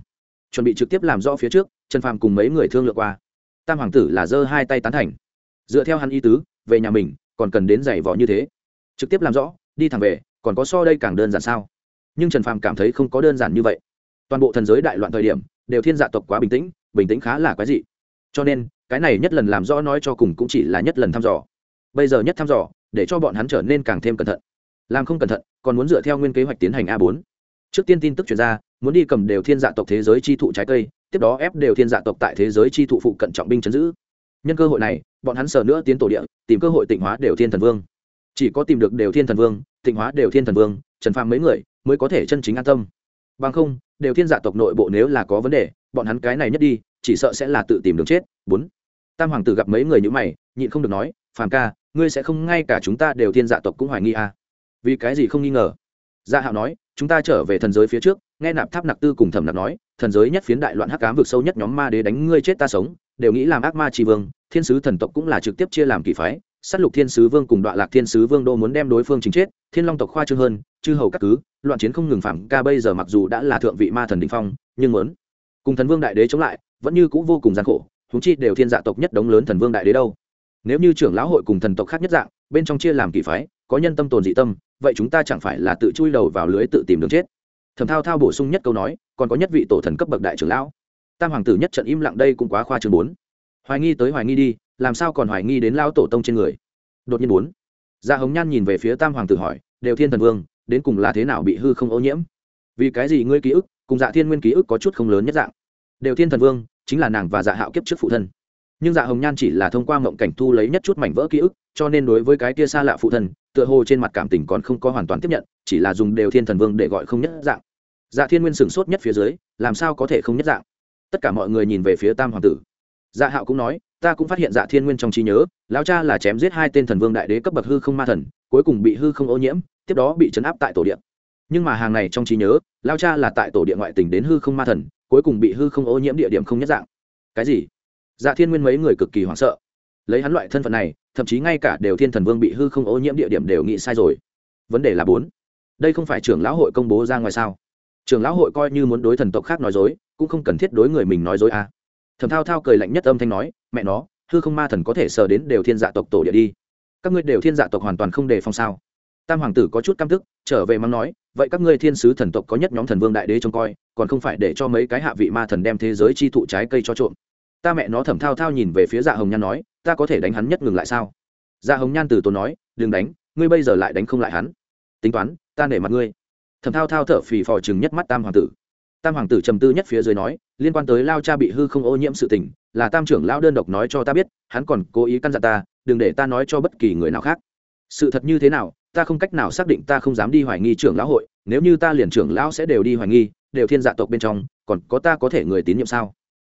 Chuẩn bị trực tiếp làm rõ phía trước, trần phàm cùng mấy người thương lượng qua. Tam hoàng tử là giơ hai tay tán thành. Dựa theo hắn y tứ, về nhà mình, còn cần đến giày vò như thế. Trực tiếp làm rõ, đi thẳng về, còn có so đây càng đơn giản sao? Nhưng trần phàm cảm thấy không có đơn giản như vậy. Toàn bộ thần giới đại loạn thời điểm, đều thiên dạ tộc quá bình tĩnh bình tĩnh khá là quái dị. Cho nên, cái này nhất lần làm rõ nói cho cùng cũng chỉ là nhất lần thăm dò. Bây giờ nhất thăm dò để cho bọn hắn trở nên càng thêm cẩn thận. Làm không cẩn thận, còn muốn dựa theo nguyên kế hoạch tiến hành a bốn. Trước tiên tin tức chuyển ra, muốn đi cầm đều thiên dạ tộc thế giới chi thụ trái cây, tiếp đó ép đều thiên dạ tộc tại thế giới chi thụ phụ cận trọng binh chấn giữ. Nhân cơ hội này, bọn hắn sờ nữa tiến tổ địa, tìm cơ hội tịnh hóa đều thiên thần vương. Chỉ có tìm được đều thiên thần vương, tịnh hóa đều thiên thần vương, trần phàm mấy người mới có thể chân chính an tâm. Bằng không, đều thiên dạ tộc nội bộ nếu là có vấn đề, bọn hắn cái này nhất đi, chỉ sợ sẽ là tự tìm đường chết. Bốn. Tam hoàng tử gặp mấy người như mày, nhịn không được nói, phàm ca ngươi sẽ không ngay cả chúng ta đều thiên dạ tộc cũng hoài nghi à? Vì cái gì không nghi ngờ? Gia dạ hạo nói, chúng ta trở về thần giới phía trước, nghe nạp tháp nặc tư cùng thẩm nặc nói, thần giới nhất phiến đại loạn hắc cám vực sâu nhất nhóm ma đế đánh ngươi chết ta sống, đều nghĩ làm ác ma tri vương, thiên sứ thần tộc cũng là trực tiếp chia làm kỳ phái s á t lục thiên sứ vương cùng đoạn lạc thiên sứ vương đô muốn đem đối phương chính chết, thiên long tộc khoa trương hơn, chư hầu các cứ, loạn chiến không ngừng phạm, ca bây giờ mặc dù đã là thượng vị ma thần đình phong, nhưng muốn cùng thần vương đại đế chống lại, vẫn như c ũ vô cùng gian khổ húng chi đều thiên dạ tộc nhất đống lớn thần vương đại đế đâu nếu như trưởng lão hội cùng thần tộc khác nhất dạng, bên trong chia làm kỳ phái, có nhân tâm tồn dị tâm, vậy chúng ta chẳng phải là tự chui đầu vào lưới tự tìm đường chết? Thẩm thao thao bổ sung nhất câu nói, còn có nhất vị tổ thần cấp bậc đại trưởng lão. Tam hoàng tử nhất trận im lặng đây cũng quá khoa chương bốn. Hoài nghi tới hoài nghi đi, làm sao còn hoài nghi đến lao tổ tông trên người? Đột nhiên bốn, gia hồng nhan nhìn về phía tam hoàng tử hỏi, đều thiên thần vương, đến cùng là thế nào bị hư không ô nhiễm? Vì cái gì ngươi ký ức, cùng dạ thiên nguyên ký ức có chút không lớn nhất dạng? Đều thiên thần vương, chính là nàng và dạ hạo kiếp trước phụ thân nhưng dạ hồng nhan chỉ là thông qua mộng cảnh thu lấy nhất chút mảnh vỡ ký ức, cho nên đối với cái kia xa lạ phụ thân, tựa hồ trên mặt cảm tình còn không có hoàn toàn tiếp nhận, chỉ là dùng đều thiên thần vương để gọi không nhất dạng. Dạ thiên nguyên sửng sốt nhất phía dưới, làm sao có thể không nhất dạng? Tất cả mọi người nhìn về phía tam hoàng tử. Dạ hạo cũng nói, ta cũng phát hiện dạ thiên nguyên trong trí nhớ, lão cha là chém giết hai tên thần vương đại đế cấp bậc hư không ma thần, cuối cùng bị hư không ô nhiễm, tiếp đó bị chấn áp tại tổ điện nhưng mà hàng này trong trí nhớ, lão cha là tại tổ địa ngoại tỉnh đến hư không ma thần, cuối cùng bị hư không ô nhiễm địa điểm không nhất dạng. Cái gì? Dạ thiên nguyên mấy người cực kỳ hoảng sợ. Lấy hắn loại thân phận này, thậm chí ngay cả đều thiên thần vương bị hư không ô nhiễm địa điểm đều nghĩ sai rồi. Vấn đề là bốn. Đây không phải trưởng lão hội công bố ra ngoài sao? Trưởng lão hội coi như muốn đối thần tộc khác nói dối, cũng không cần thiết đối người mình nói dối à? Thầm thao thao cười lạnh nhất âm thanh nói, mẹ nó, hư không ma thần có thể sờ đến đều thiên dạ tộc tổ địa đi. Các ngươi đều thiên dạ tộc hoàn toàn không đề phòng sao? Tam hoàng tử có chút căm tức, trở về mắng nói, vậy các ngươi thiên sứ thần tộc có nhất nhóm thần vương đại đế trông coi, còn không phải để cho mấy cái hạ vị ma thần đem thế giới chi thụ trái cây cho trộm? Ta mẹ nó thầm thao thao nhìn về phía dạ hồng nhan nói, ta có thể đánh hắn nhất ngừng lại sao? Dạ hồng nhan từ tốn nói, đừng đánh, ngươi bây giờ lại đánh không lại hắn. Tính toán, ta nể mặt ngươi. Thầm thao thao thở phì phò chừng nhất mắt tam hoàng tử. Tam hoàng tử trầm tư nhất phía dưới nói, liên quan tới lao cha bị hư không ô nhiễm sự tình, là tam trưởng lão đơn độc nói cho ta biết, hắn còn cố ý căn dặn ta, đừng để ta nói cho bất kỳ người nào khác. Sự thật như thế nào, ta không cách nào xác định ta không dám đi hoài nghi trưởng lão hội, nếu như ta liền trưởng lão sẽ đều đi hoài nghi, đều thiên dạ tộc bên trong, còn có ta có thể người tín nhiệm sao?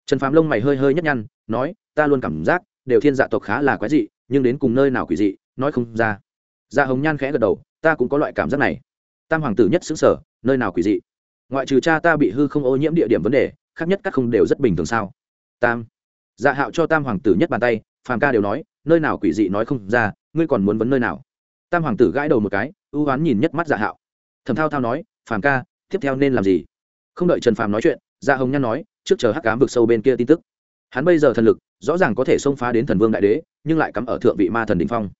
Trần Phàm lông mày hơi hơi nhất nhăn, nói, ta luôn cảm giác, đều thiên dạ tộc khá là quái dị, nhưng đến cùng nơi nào quỷ dị, nói không ra. Dạ hồng nhan khẽ gật đầu, ta cũng có loại cảm giác này. Tam hoàng tử nhất xứng sở, nơi nào quỷ dị? Ngoại trừ cha ta bị hư không ô nhiễm địa điểm vấn đề, khác nhất các không đều rất bình thường sao? Tam. Dạ hạo cho tam hoàng tử nhất bàn tay, phàm ca đều nói, nơi nào quỷ dị nói không ra, ngươi còn muốn vấn nơi nào? Tam hoàng tử gãi đầu một cái, ưu oán nhìn nhất mắt dạ hạo. Thầm thao thao nói, phàm ca, tiếp theo nên làm gì? Không đợi trần phàm nói chuyện dạ hồng nhan nói trước chờ hắc cám vực sâu bên kia tin tức. Hắn bây giờ thần lực, rõ ràng có thể xông phá đến thần vương đại đế, nhưng lại cắm ở thượng vị ma thần đình phong.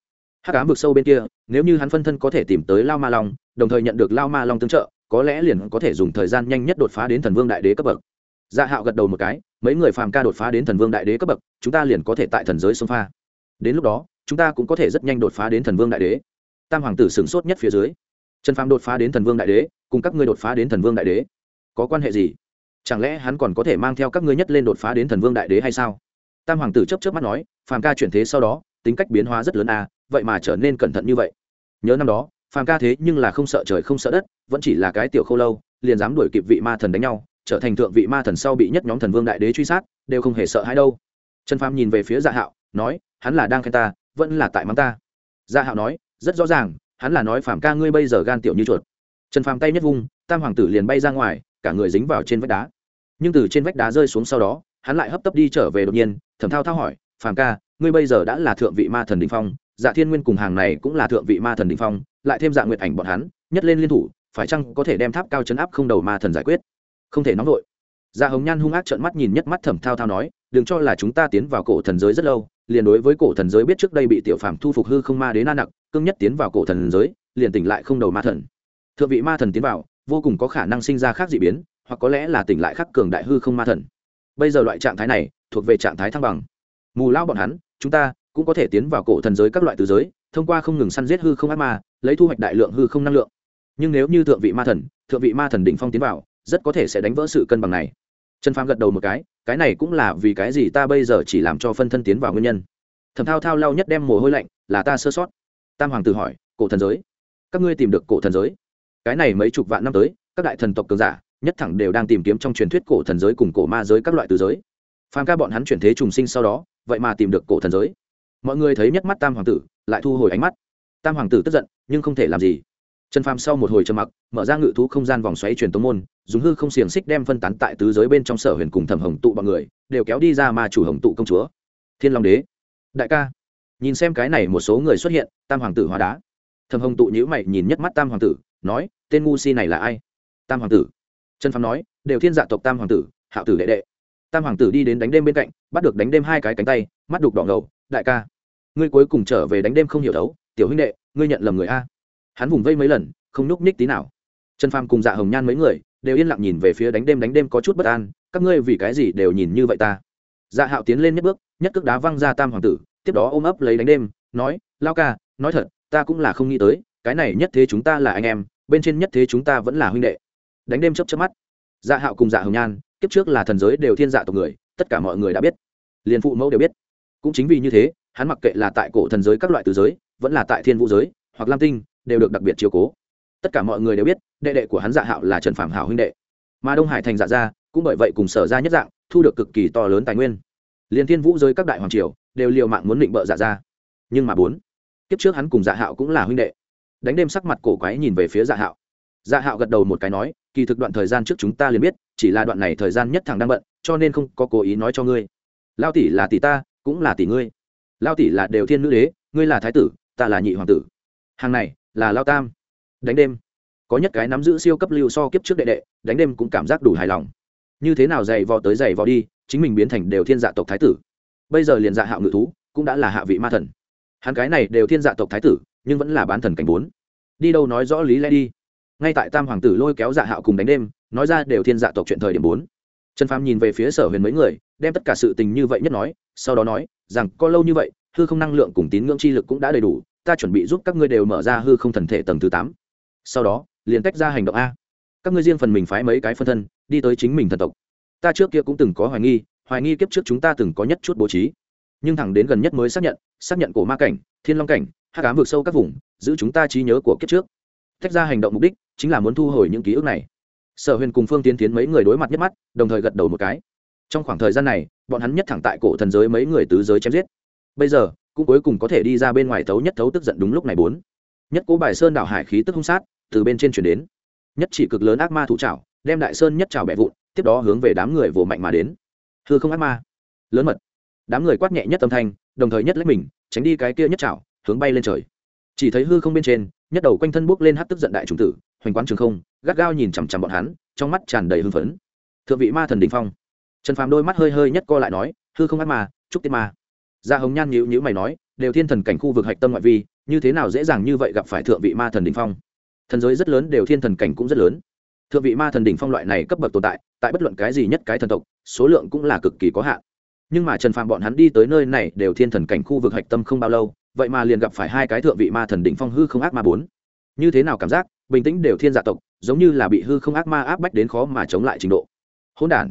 Hắc cám vực sâu bên kia, nếu như hắn phân thân có thể tìm tới lao ma long, đồng thời nhận được lao ma long tương trợ, có lẽ liền có thể dùng thời gian nhanh nhất đột phá đến thần vương đại đế cấp bậc. Dạ hạo gật đầu một cái, mấy người phàm ca đột phá đến thần vương đại đế cấp bậc, chúng ta liền có thể tại thần giới xông pha. Đến lúc đó, chúng ta cũng có thể rất nhanh đột phá đến thần vương đại đế. Tam hoàng tử sửng sốt nhất phía dưới. Trần phàm đột phá đến thần vương đại đế, cùng các ngươi đột phá đến thần vương đại đế. Có quan hệ gì? Chẳng lẽ hắn còn có thể mang theo các ngươi nhất lên đột phá đến thần vương đại đế hay sao? Tam hoàng tử chấp chấp mắt nói, phàm ca chuyển thế sau đó, tính cách biến hóa rất lớn à vậy mà trở nên cẩn thận như vậy. Nhớ năm đó, phàm ca thế nhưng là không sợ trời không sợ đất, vẫn chỉ là cái tiểu khâu lâu, liền dám đuổi kịp vị ma thần đánh nhau, trở thành thượng vị ma thần sau bị nhất nhóm thần vương đại đế truy sát, đều không hề sợ hãi đâu. Trần phàm nhìn về phía dạ hạo, nói, hắn là đang khen ta, vẫn là tại mắng ta. Dạ hạo nói, rất rõ ràng, hắn là nói phàm ca ngươi bây giờ gan tiểu như chuột. Trần phàm tay nhất vung, tam hoàng tử liền bay ra ngoài cả người dính vào trên vách đá. Nhưng từ trên vách đá rơi xuống sau đó, hắn lại hấp tấp đi trở về đột nhiên thẩm thao thao hỏi, phàm ca, ngươi bây giờ đã là thượng vị ma thần đình phong dạ thiên nguyên cùng hàng này cũng là thượng vị ma thần đình phong, lại thêm dạ nguyệt ảnh bọn hắn, nhất lên liên thủ, phải chăng có thể đem tháp cao chấn áp không đầu ma thần giải quyết? Không thể nóng vội. Dạ hồng nhan hung ác trợn mắt nhìn nhất mắt thẩm thao thao nói, đừng cho là chúng ta tiến vào cổ thần giới rất lâu, liền đối với cổ thần giới biết trước đây bị tiểu phàm thu phục hư không ma đến na nặc, cương nhất tiến vào cổ thần giới, liền tỉnh lại không đầu ma thần. Thượng vị ma thần tiến vào vô cùng có khả năng sinh ra khác d ị biến, hoặc có lẽ là tỉnh lại khắc cường đại hư không ma thần. Bây giờ loại trạng thái này thuộc về trạng thái thăng bằng. Mù lao bọn hắn, chúng ta cũng có thể tiến vào cổ thần giới các loại từ giới, thông qua không ngừng săn giết hư không ác ma, lấy thu hoạch đại lượng hư không năng lượng. Nhưng nếu như thượng vị ma thần, thượng vị ma thần đỉnh phong tiến vào, rất có thể sẽ đánh vỡ sự cân bằng này. Trần phàm gật đầu một cái cái này cũng là vì cái gì ta bây giờ chỉ làm cho phân thân tiến vào nguyên nhân. Thầm thao thao lau nhất đem mồ hôi lạnh, là ta sơ sót. Tam hoàng tử hỏi, cổ thần giới? Các ngươi tìm được cổ thần giới? Cái này mấy chục vạn năm tới, các đại thần tộc cường giả, nhất thẳng đều đang tìm kiếm trong truyền thuyết cổ thần giới cùng cổ ma giới các loại từ giới. Phàm ca bọn hắn chuyển thế trùng sinh sau đó, vậy mà tìm được cổ thần giới. Mọi người thấy nhất mắt tam hoàng tử, lại thu hồi ánh mắt. Tam hoàng tử tức giận, nhưng không thể làm gì. Trần phàm sau một hồi trầm mặc, mở ra ngự thú không gian vòng xoáy truyền tống môn, dùng hư không xiềng xích đem phân tán tại tứ giới bên trong sở huyền cùng thẩm hồng tụ bọn người, đều kéo đi ra mà chủ hồng tụ công chúa. Thiên long đế. Đại ca. Nhìn xem cái này một số người xuất hiện, tam hoàng tử hóa đá. Thẩm hồng tụ nhữ mày nhìn nhất mắt tam hoàng tử nói, tên ngu si này là ai? Tam hoàng tử. Trần phàm nói, đều thiên dạ tộc tam hoàng tử, hạo tử đệ đệ. Tam hoàng tử đi đến đánh đêm bên cạnh, bắt được đánh đêm hai cái cánh tay, mắt đục đỏ ngầu, đại ca. Ngươi cuối cùng trở về đánh đêm không hiểu đấu. tiểu huynh đệ, ngươi nhận lầm người a. Hắn vùng vây mấy lần, không núp ních tí nào. Trần phàm cùng dạ hồng nhan mấy người, đều yên lặng nhìn về phía đánh đêm đánh đêm có chút bất an, các ngươi vì cái gì đều nhìn như vậy ta? Dạ hạo tiến lên nhất bước, nhất cước đá văng ra tam hoàng tử, tiếp đó ôm ấp lấy đánh đêm, nói, lao ca, nói thật, ta cũng là không nghĩ tới cái này nhất thế chúng ta là anh em, bên trên nhất thế chúng ta vẫn là huynh đệ. Đánh đêm chấp chấp mắt. Dạ hạo cùng dạ hồng nhan, kiếp trước là thần giới đều thiên dạ tộc người, tất cả mọi người đã biết. Liền phụ mẫu đều biết. Cũng chính vì như thế, hắn mặc kệ là tại cổ thần giới các loại từ giới, vẫn là tại thiên vũ giới, hoặc lam tinh, đều được đặc biệt chiều cố. Tất cả mọi người đều biết, đệ đệ của hắn dạ hạo là trần phạm hảo huynh đệ. Mà đông hải thành dạ gia, cũng bởi vậy cùng sở ra nhất dạng, thu được cực kỳ to lớn tài nguyên. Liền thiên vũ giới các đại hoàng triều, đều liều mạng muốn định bợ dạ gia. Nhưng mà bốn, kiếp trước hắn cùng dạ hạo cũng là huynh đệ đánh đêm sắc mặt cổ quái nhìn về phía dạ hạo. Dạ hạo gật đầu một cái nói, kỳ thực đoạn thời gian trước chúng ta liền biết, chỉ là đoạn này thời gian nhất thẳng đang bận, cho nên không có cố ý nói cho ngươi. Lao tỷ là tỷ ta, cũng là tỷ ngươi. Lao tỷ là đều thiên nữ đế, ngươi là thái tử, ta là nhị hoàng tử. Hàng này, là lao tam. Đánh đêm. Có nhất cái nắm giữ siêu cấp lưu so kiếp trước đệ đệ, đánh đêm cũng cảm giác đủ hài lòng. Như thế nào dày vò tới dày vò đi, chính mình biến thành đều thiên dạ tộc thái tử. Bây giờ liền dạ hạo ngự thú, cũng đã là hạ vị ma thần. Hắn cái này đều thiên dạ tộc thái tử nhưng vẫn là bán thần cảnh bốn. Đi đâu nói rõ lý lẽ đi. Ngay tại tam hoàng tử lôi kéo dạ hạo cùng đánh đêm, nói ra đều thiên dạ tộc chuyện thời điểm bốn. Trần phàm nhìn về phía sở huyền mấy người, đem tất cả sự tình như vậy nhất nói, sau đó nói, rằng có lâu như vậy, hư không năng lượng cùng tín ngưỡng chi lực cũng đã đầy đủ, ta chuẩn bị giúp các ngươi đều mở ra hư không thần thể tầng thứ tám. Sau đó, liền tách ra hành động a. Các ngươi riêng phần mình phái mấy cái phân thân, đi tới chính mình thần tộc. Ta trước kia cũng từng có hoài nghi hoài nghi kiếp trước chúng ta từng có nhất chút bố trí. Nhưng thẳng đến gần nhất mới xác nhận xác nhận cổ ma cảnh, thiên long cảnh hắc ám vượt sâu các vùng, giữ chúng ta trí nhớ của kiếp trước. Tách ra hành động mục đích chính là muốn thu hồi những ký ức này. Sở huyền cùng phương tiến tiến mấy người đối mặt nhất mắt, đồng thời gật đầu một cái. Trong khoảng thời gian này, bọn hắn nhất thẳng tại cổ thần giới mấy người tứ giới chém giết. Bây giờ, cũng cuối cùng có thể đi ra bên ngoài thấu nhất thấu tức giận đúng lúc này bốn. Nhất cố bài sơn đảo hải khí tức hung sát, từ bên trên chuyển đến. Nhất chỉ cực lớn ác ma thủ trảo, đem đại sơn nhất trào bẻ vụn, tiếp đó hướng về đám người vồ mạnh mà đến. Hư không ác ma. Lớn mật. Đám người quát nhẹ nhất âm thanh, đồng thời nhất lấy mình, tránh đi cái kia nhất trào hướng bay lên trời. Chỉ thấy hư không bên trên, nhất đầu quanh thân bước lên hát tức giận đại trùng tử, hoành quán trường không, gắt gao nhìn chằm chằm bọn hắn, trong mắt tràn đầy hưng phấn. Thượng vị ma thần đình phong. Trần phàm đôi mắt hơi hơi nhất co lại nói, hư không ác ma chúc tiết ma. Gia hồng nhan nhữ nhữ mày nói, đều thiên thần cảnh khu vực hạch tâm ngoại vi, như thế nào dễ dàng như vậy gặp phải thượng vị ma thần đình phong? Thần giới rất lớn đều thiên thần cảnh cũng rất lớn. Thượng vị ma thần đỉnh phong loại này cấp bậc tồn tại tại bất luận cái gì nhất cái thần tộc, số lượng cũng là cực kỳ có hạn. Nhưng mà trần phàm bọn hắn đi tới nơi này đều thiên thần cảnh khu vực hạch tâm không bao lâu vậy mà liền gặp phải hai cái thượng vị ma thần đỉnh phong hư không ác ma bốn. Như thế nào cảm giác, bình tĩnh đều thiên dạ tộc, giống như là bị hư không ác ma áp bách đến khó mà chống lại trình độ. Hỗn đản.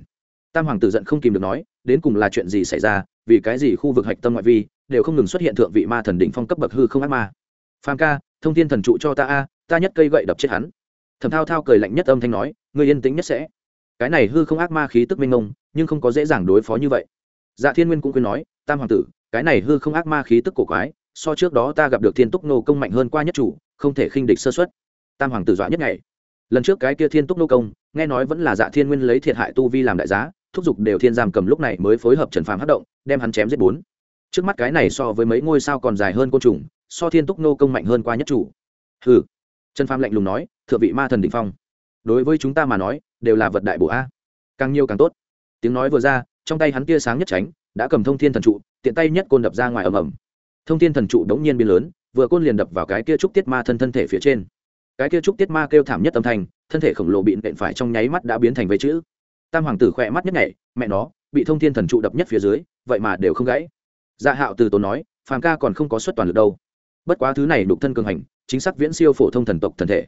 Tam hoàng tử giận không kìm được nói, đến cùng là chuyện gì xảy ra, vì cái gì khu vực hạch tâm ngoại vi đều không ngừng xuất hiện thượng vị ma thần đỉnh phong cấp bậc hư không ác ma? Phàm ca, thông thiên thần trụ cho ta a, ta nhất cây gậy đập chết hắn. Thầm thao thao cười lạnh nhất âm thanh nói người yên tĩnh nhất sẽ. Cái này hư không ác ma khí tức minh ngông nhưng không có dễ dàng đối phó như vậy. Dạ thiên nguyên cũng khuyên nói, tam hoàng tử, cái này hư không ác ma khí tức cổ quái so trước đó ta gặp được thiên túc nô công mạnh hơn qua nhất chủ, không thể khinh địch sơ xuất tam hoàng tử dọa nhất ngày. Lần trước cái kia thiên túc nô công, nghe nói vẫn là dạ thiên nguyên lấy thiệt hại tu vi làm đại giá, thúc giục đều thiên giam cầm lúc này mới phối hợp trần phàm hát động, đem hắn chém giết bốn. Trước mắt cái này so với mấy ngôi sao còn dài hơn côn trùng, so thiên túc nô công mạnh hơn qua nhất chủ. Hừ. Trần phàm lạnh lùng nói, thượng vị ma thần định phong, đối với chúng ta mà nói, đều là vật đại bổ a. Càng nhiều càng tốt. Tiếng nói vừa ra, trong tay hắn tia sáng nhất tránh, đã cầm thông thiên thần trụ, tiện tay nhất côn đập ra ngoài ầm ầm thông thiên thần trụ đống nhiên biến lớn, vừa côn liền đập vào cái kia trúc tiết ma thân thân thể phía trên. Cái kia trúc tiết ma kêu thảm nhất âm thanh, thân thể khổng lồ bị nện phải trong nháy mắt đã biến thành vây chữ. Tam hoàng tử khỏe mắt nhất nhảy, mẹ nó, bị thông thiên thần trụ đập nhất phía dưới, vậy mà đều không gãy. Dạ hạo từ tốn nói, phàm ca còn không có suất toàn lực đâu. Bất quá thứ này đục thân cường hành, chính xác viễn siêu phổ thông thần tộc thần thể.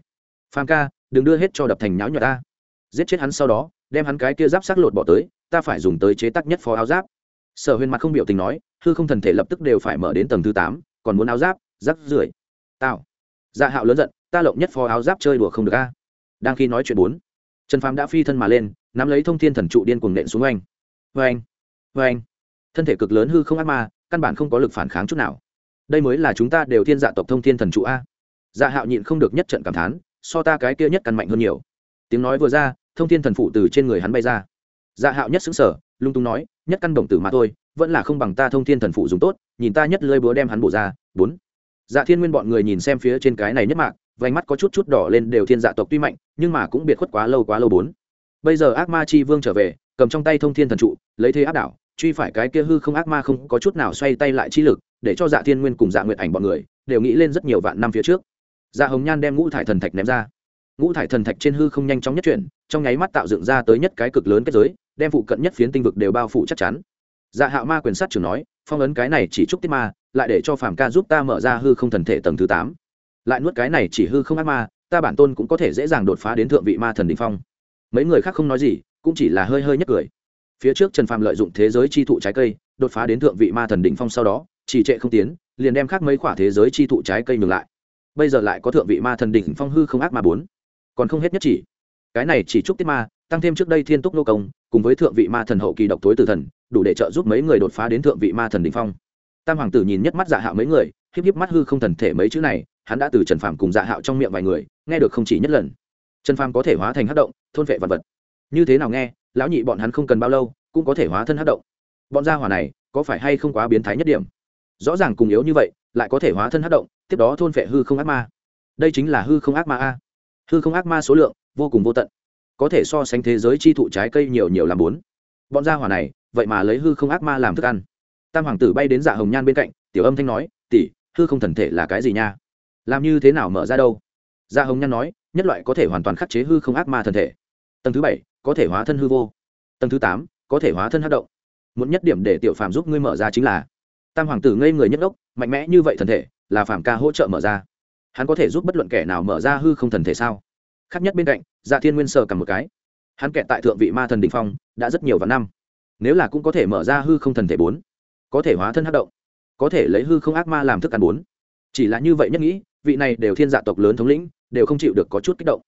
Phàm ca, đừng đưa hết cho đập thành nháo nhọt ta. Giết chết hắn sau đó, đem hắn cái kia giáp xác lột bỏ tới, ta phải dùng tới chế tác nhất phó áo giáp sở huyền mặt không biểu tình nói, hư không thần thể lập tức đều phải mở đến tầng thứ tám, còn muốn áo giáp, rắc rưởi. Tao dạ hạo lớn giận, ta lộng nhất phó áo giáp chơi đùa không được a. Đang khi nói chuyện bốn, trần phàm đã phi thân mà lên, nắm lấy thông thiên thần trụ điên cuồng nện xuống oanh. Oanh oanh. Thân thể cực lớn hư không ác ma, căn bản không có lực phản kháng chút nào. Đây mới là chúng ta đều thiên dạ tộc thông thiên thần trụ a. Dạ hạo nhịn không được nhất trận cảm thán, so ta cái kia nhất căn mạnh hơn nhiều. Tiếng nói vừa ra, thông thiên thần phụ từ trên người hắn bay ra. Dạ hạo nhất xứng sở lung tung nói nhất căn đồng tử mà thôi, vẫn là không bằng ta thông thiên thần phụ dùng tốt, nhìn ta nhất lơi búa đem hắn bổ ra, bốn. Dạ thiên nguyên bọn người nhìn xem phía trên cái này nhất mạng vành mắt có chút chút đỏ lên đều thiên dạ tộc tuy mạnh, nhưng mà cũng biệt khuất quá lâu quá lâu bốn. Bây giờ ác ma chi vương trở về, cầm trong tay thông thiên thần trụ, lấy thế áp đảo, truy phải cái kia hư không ác ma không có chút nào xoay tay lại chi lực, để cho dạ thiên nguyên cùng dạ nguyện ảnh bọn người đều nghĩ lên rất nhiều vạn năm phía trước. Dạ hồng nhan đem ngũ thải thần thạch ném ra. Ngũ thải thần thạch trên hư không nhanh chóng nhất chuyển, trong nháy mắt tạo dựng ra tới nhất cái cực lớn kết giới đem phụ cận nhất phiến tinh vực đều bao phủ chắc chắn. Dạ hạo ma quyền sát trưởng nói, phong ấn cái này chỉ chúc tiết ma, lại để cho phàm ca giúp ta mở ra hư không thần thể tầng thứ tám. Lại nuốt cái này chỉ hư không ác ma, ta bản tôn cũng có thể dễ dàng đột phá đến thượng vị ma thần đình phong. Mấy người khác không nói gì, cũng chỉ là hơi hơi nhất cười. Phía trước trần phàm lợi dụng thế giới chi thụ trái cây, đột phá đến thượng vị ma thần đình phong sau đó chỉ trệ không tiến, liền đem khác mấy khoả thế giới chi thụ trái cây ngừng lại. Bây giờ lại có thượng vị ma thần đỉnh phong hư không ác ma bốn. Còn không hết nhất chỉ. Cái này chỉ chúc tiết ma tăng thêm trước đây thiên túc nô công, cùng với thượng vị ma thần hậu kỳ độc tối tử thần, đủ để trợ giúp mấy người đột phá đến thượng vị ma thần đỉnh phong. Tam hoàng tử nhìn nhất mắt dạ hạo mấy người híp híp mắt hư không thần thể mấy chữ này, hắn đã từ trần phàm cùng dạ hạo trong miệng vài người, nghe được không chỉ nhất lần. Trần phàm có thể hóa thành hát động, thôn vệ vật vật. Như thế nào nghe, lão nhị bọn hắn không cần bao lâu, cũng có thể hóa thân hát động. Bọn gia hỏa này, có phải hay không quá biến thái nhất điểm? Rõ ràng cùng yếu như vậy, lại có thể hóa thân hát động, tiếp đó thôn vệ hư không ác ma. Đây chính là hư không ác ma a. Hư không ác ma số lượng vô cùng vô tận có thể so sánh thế giới chi thụ trái cây nhiều nhiều làm bốn. Bọn gia hỏa này, vậy mà lấy hư không ác ma làm thức ăn. Tam hoàng tử bay đến dạ hồng nhan bên cạnh, tiểu âm thanh nói, tỷ, hư không thần thể là cái gì nha? Làm như thế nào mở ra đâu? Dạ hồng nhan nói, nhất loại có thể hoàn toàn khắc chế hư không ác ma thần thể. Tầng thứ bảy, có thể hóa thân hư vô. Tầng thứ tám, có thể hóa thân hát động. Muốn nhất điểm để tiểu phàm giúp ngươi mở ra chính là, tam hoàng tử ngây người nhất ốc mạnh mẽ như vậy thần thể, là phàm ca hỗ trợ mở ra. Hắn có thể giúp bất luận kẻ nào mở ra hư không thần thể sao? Khác nhất bên cạnh dạ thiên nguyên sờ cầm một cái. Hắn kẹt tại thượng vị ma thần đình phong, đã rất nhiều vạn năm. Nếu là cũng có thể mở ra hư không thần thể bốn, có thể hóa thân hát động, có thể lấy hư không ác ma làm thức ăn bốn. Chỉ là như vậy nhất nghĩ, vị này đều thiên dạ tộc lớn thống lĩnh, đều không chịu được có chút kích động.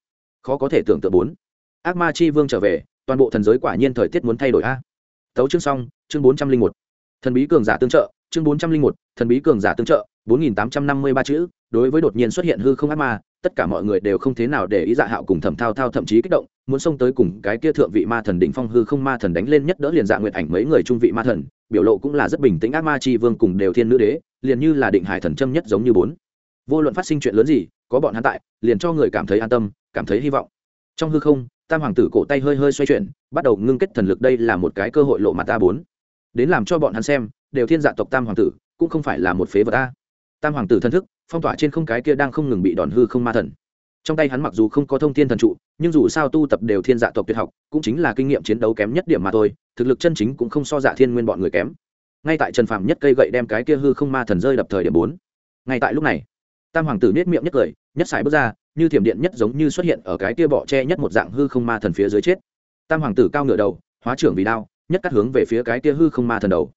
Khó có thể tưởng tượng bốn. Ác ma chi vương trở về, toàn bộ thần giới quả nhiên thời tiết muốn thay đổi a. Tấu chương xong, chương bốn trăm linh một. Thần bí cường giả tương trợ, chương bốn trăm linh một, thần bí cường giả tương trợ, bốn nghìn tám trăm năm mươi ba chữ, đối với đột nhiên xuất hiện hư không ác ma tất cả mọi người đều không thế nào để ý dạ hạo cùng thẩm thao thao thậm chí kích động, muốn xông tới cùng cái kia thượng vị ma thần đỉnh phong hư không ma thần đánh lên nhất đỡ liền dạ nguyện ảnh mấy người trung vị ma thần, biểu lộ cũng là rất bình tĩnh ác ma chi vương cùng đều thiên nữ đế, liền như là định hải thần châm nhất giống như bốn. Vô luận phát sinh chuyện lớn gì, có bọn hắn tại, liền cho người cảm thấy an tâm, cảm thấy hy vọng. Trong hư không, tam hoàng tử cổ tay hơi hơi xoay chuyển, bắt đầu ngưng kết thần lực đây là một cái cơ hội lộ mặt ta bốn. Đến làm cho bọn hắn xem, đều thiên dạ tộc tam hoàng tử, cũng không phải là một phế vật ta. Tam hoàng tử thân thức phong tỏa trên không cái kia đang không ngừng bị đòn hư không ma thần. Trong tay hắn mặc dù không có thông thiên thần trụ, nhưng dù sao tu tập đều thiên dạ tộc tuyệt học, cũng chính là kinh nghiệm chiến đấu kém nhất điểm mà thôi, thực lực chân chính cũng không so dạ thiên nguyên bọn người kém. Ngay tại trần phạm nhất cây gậy đem cái kia hư không ma thần rơi đập thời điểm bốn. Ngay tại lúc này, tam hoàng tử nết miệng nhất cười, nhất sải bước ra, như thiểm điện nhất giống như xuất hiện ở cái kia bọ tre nhất một dạng hư không ma thần phía dưới chết. Tam hoàng tử cao ngựa đầu, hóa trưởng vì đao, nhất cắt hướng về phía cái kia hư không ma thần đầu.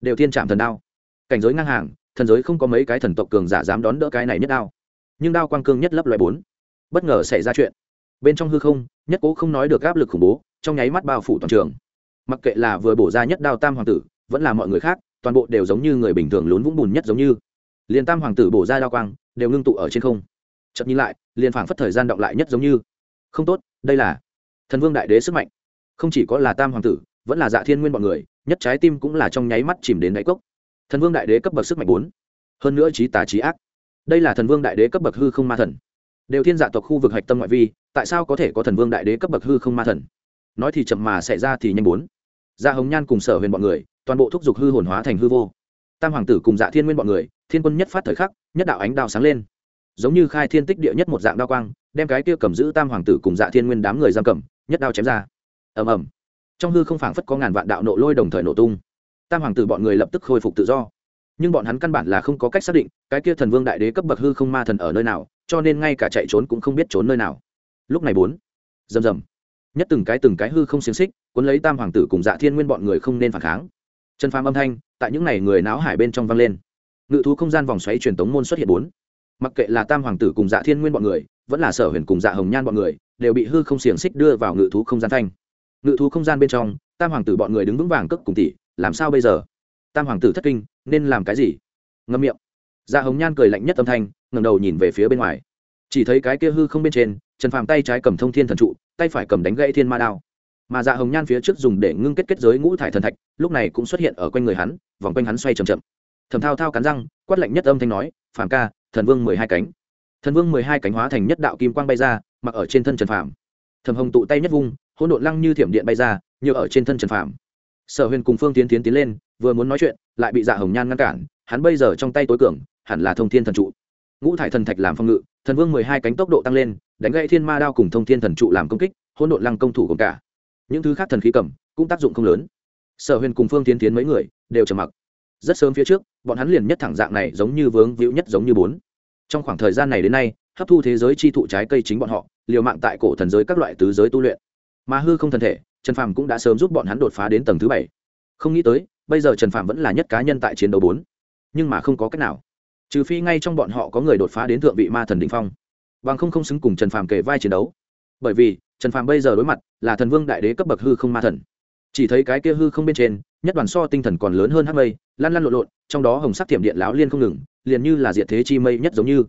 Đều thiên trạm thần đao. Cảnh giới ngang hàng thần giới không có mấy cái thần tộc cường giả dám đón đỡ cái này nhất đao. Nhưng đao quang cương nhất lấp loại bốn. Bất ngờ xảy ra chuyện. Bên trong hư không, nhất cố không nói được áp lực khủng bố, trong nháy mắt bao phủ toàn trường. Mặc kệ là vừa bổ ra nhất đao tam hoàng tử, vẫn là mọi người khác, toàn bộ đều giống như người bình thường lún vũng bùn nhất giống như. Liền tam hoàng tử bổ ra đao quang, đều ngưng tụ ở trên không. Chậm nhìn lại, liền phảng phất thời gian động lại nhất giống như. Không tốt, đây là thần vương đại đế sức mạnh. Không chỉ có là tam hoàng tử, vẫn là dạ thiên nguyên bọn người, nhất trái tim cũng là trong nháy mắt chìm đến đáy cốc thần vương đại đế cấp bậc sức mạnh bốn. Hơn nữa trí tà trí ác. Đây là thần vương đại đế cấp bậc hư không ma thần. Đều thiên dạ tộc khu vực hạch tâm ngoại vi, tại sao có thể có thần vương đại đế cấp bậc hư không ma thần? Nói thì chậm mà xảy ra thì nhanh bốn. Dạ hồng nhan cùng sở huyền bọn người, toàn bộ thúc giục hư hồn hóa thành hư vô. Tam hoàng tử cùng dạ thiên nguyên bọn người, thiên quân nhất phát thời khắc, nhất đạo ánh đao sáng lên. Giống như khai thiên tích địa nhất một dạng đao quang, đem cái kia cầm giữ tam hoàng tử cùng dạ thiên nguyên đám người giam cầm, nhất đao chém ra. Ầm ầm. Trong hư không phảng phất có ngàn vạn đạo nộ lôi đồng thời nổ tung tam hoàng tử bọn người lập tức khôi phục tự do. Nhưng bọn hắn căn bản là không có cách xác định, cái kia thần vương đại đế cấp bậc hư không ma thần ở nơi nào, cho nên ngay cả chạy trốn cũng không biết trốn nơi nào. Lúc này bốn, rầm rầm. Nhất từng cái từng cái hư không xiềng xích, cuốn lấy tam hoàng tử cùng dạ thiên nguyên bọn người không nên phản kháng. Trần phàm âm thanh, tại những ngày người náo hải bên trong vang lên. Ngự thú không gian vòng xoáy truyền tống môn xuất hiện bốn. Mặc kệ là tam hoàng tử cùng dạ thiên nguyên bọn người, vẫn là sở huyền cùng dạ hồng nhan bọn người, đều bị hư không xiềng xích đưa vào ngự thú không gian thanh. Ngự thú không gian bên trong, tam hoàng tử bọn người đứng vững vàng cất cùng tỷ làm sao bây giờ? Tam hoàng tử thất kinh, nên làm cái gì? Ngâm miệng. Dạ hồng nhan cười lạnh nhất âm thanh ngầm đầu nhìn về phía bên ngoài. Chỉ thấy cái kia hư không bên trên, trần phàm tay trái cầm thông thiên thần trụ, tay phải cầm đánh gãy thiên ma đao. Mà dạ hồng nhan phía trước dùng để ngưng kết kết giới ngũ thải thần thạch, lúc này cũng xuất hiện ở quanh người hắn, vòng quanh hắn xoay chầm chậm. Thầm thao thao cắn răng, quát lạnh nhất âm thanh nói, phàm ca, thần vương mười hai cánh. Thần vương mười hai cánh hóa thành nhất đạo kim quang bay ra, mặc ở trên thân trần phàm. Thầm hồng tụ tay nhất vung, hỗn độn lăng như thiểm điện bay ra như ở trên thân trần phàm sở huyền cùng phương tiến tiến tiến lên, vừa muốn nói chuyện, lại bị dạ hồng nhan ngăn cản, hắn bây giờ trong tay tối cường, hẳn là thông thiên thần trụ. Ngũ thải thần thạch làm phòng ngự, thần vương mười hai cánh tốc độ tăng lên, đánh gãy thiên ma đao cùng thông thiên thần trụ làm công kích, hỗn độn lăng công thủ cùng cả. Những thứ khác thần khí cầm, cũng tác dụng không lớn. Sở huyền cùng phương tiến tiến mấy người, đều trầm mặc. Rất sớm phía trước, bọn hắn liền nhất thẳng dạng này giống như vướng víu nhất giống như bốn. Trong khoảng thời gian này đến nay, hấp thu thế giới chi thụ trái cây chính bọn họ, liều mạng tại cổ thần giới các loại tứ giới tu luyện. Mà hư không thần thể trần phàm cũng đã sớm giúp bọn hắn đột phá đến tầng thứ bảy. Không nghĩ tới, bây giờ trần phàm vẫn là nhất cá nhân tại chiến đấu bốn. Nhưng mà không có cách nào. Trừ phi ngay trong bọn họ có người đột phá đến thượng vị ma thần đ ỉ n h phong. Bằng không không xứng cùng trần phàm kể vai chiến đấu. Bởi vì, trần phàm bây giờ đối mặt là thần vương đại đế cấp bậc hư không ma thần. Chỉ thấy cái kia hư không bên trên, nhất đoàn so tinh thần còn lớn hơn hát mây lan lan lộn lộn, trong đó hồng sắc thiểm điện láo liên không ngừng, liền như là diện thế chi mây nhất giống như.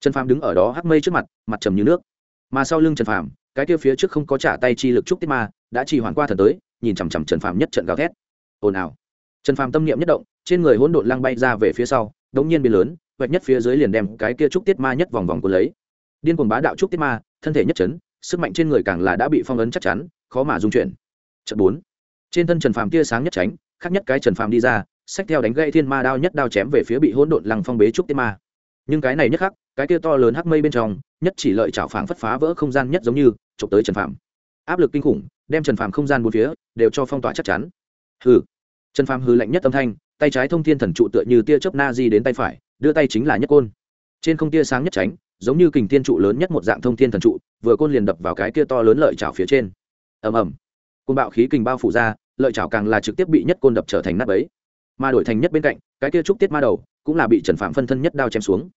Trần phàm đứng ở đó hát mây trước mặt mặt trầm như nước. Mà sau lưng trần phàm, cái kia phía trước không có trả tay chi lực trúc tiết ma đã chỉ hoàn qua thần tới, nhìn chằm chằm trần phàm nhất trận gào thét. Ồn ào. Trần phàm tâm niệm nhất động, trên người hỗn độn lăng bay ra về phía sau, đống nhiên biến lớn vạch nhất phía dưới liền đem cái kia trúc tiết ma nhất vòng vòng cuốn lấy. Điên cuồng bá đạo trúc tiết ma, thân thể nhất chấn, sức mạnh trên người càng là đã bị phong ấn chắc chắn, khó mà dung chuyển. Trận bốn. Trên thân trần phàm tia sáng nhất tránh, khác nhất cái trần phàm đi ra, xách theo đánh gãy thiên ma đao nhất đao chém về phía bị hỗn độn lăng phong bế trúc tiết ma. Nhưng cái này nhất khắc, cái kia to lớn hắc mây bên trong, nhất chỉ lợi chảo phảng phất phá vỡ không gian nhất giống như, chụp tới trần phàm áp lực kinh khủng, đem trần phàm không gian bốn phía đều cho phong tỏa chắc chắn. Hừ. Trần phàm hừ lạnh nhất âm thanh, tay trái thông thiên thần trụ tựa như tia chớp na di đến tay phải, đưa tay chính là nhất côn. Trên không tia sáng nhất tránh, giống như kình thiên trụ lớn nhất một dạng thông thiên thần trụ, vừa côn liền đập vào cái kia to lớn lợi chảo phía trên. Ầm ầm. Côn bạo khí kình bao phủ ra, lợi chảo càng là trực tiếp bị nhất côn đập trở thành nắp ấy mà đổi thành nhất bên cạnh, cái kia trúc tiết ma đầu cũng là bị trần phạm phân thân nhất đao chém xuống.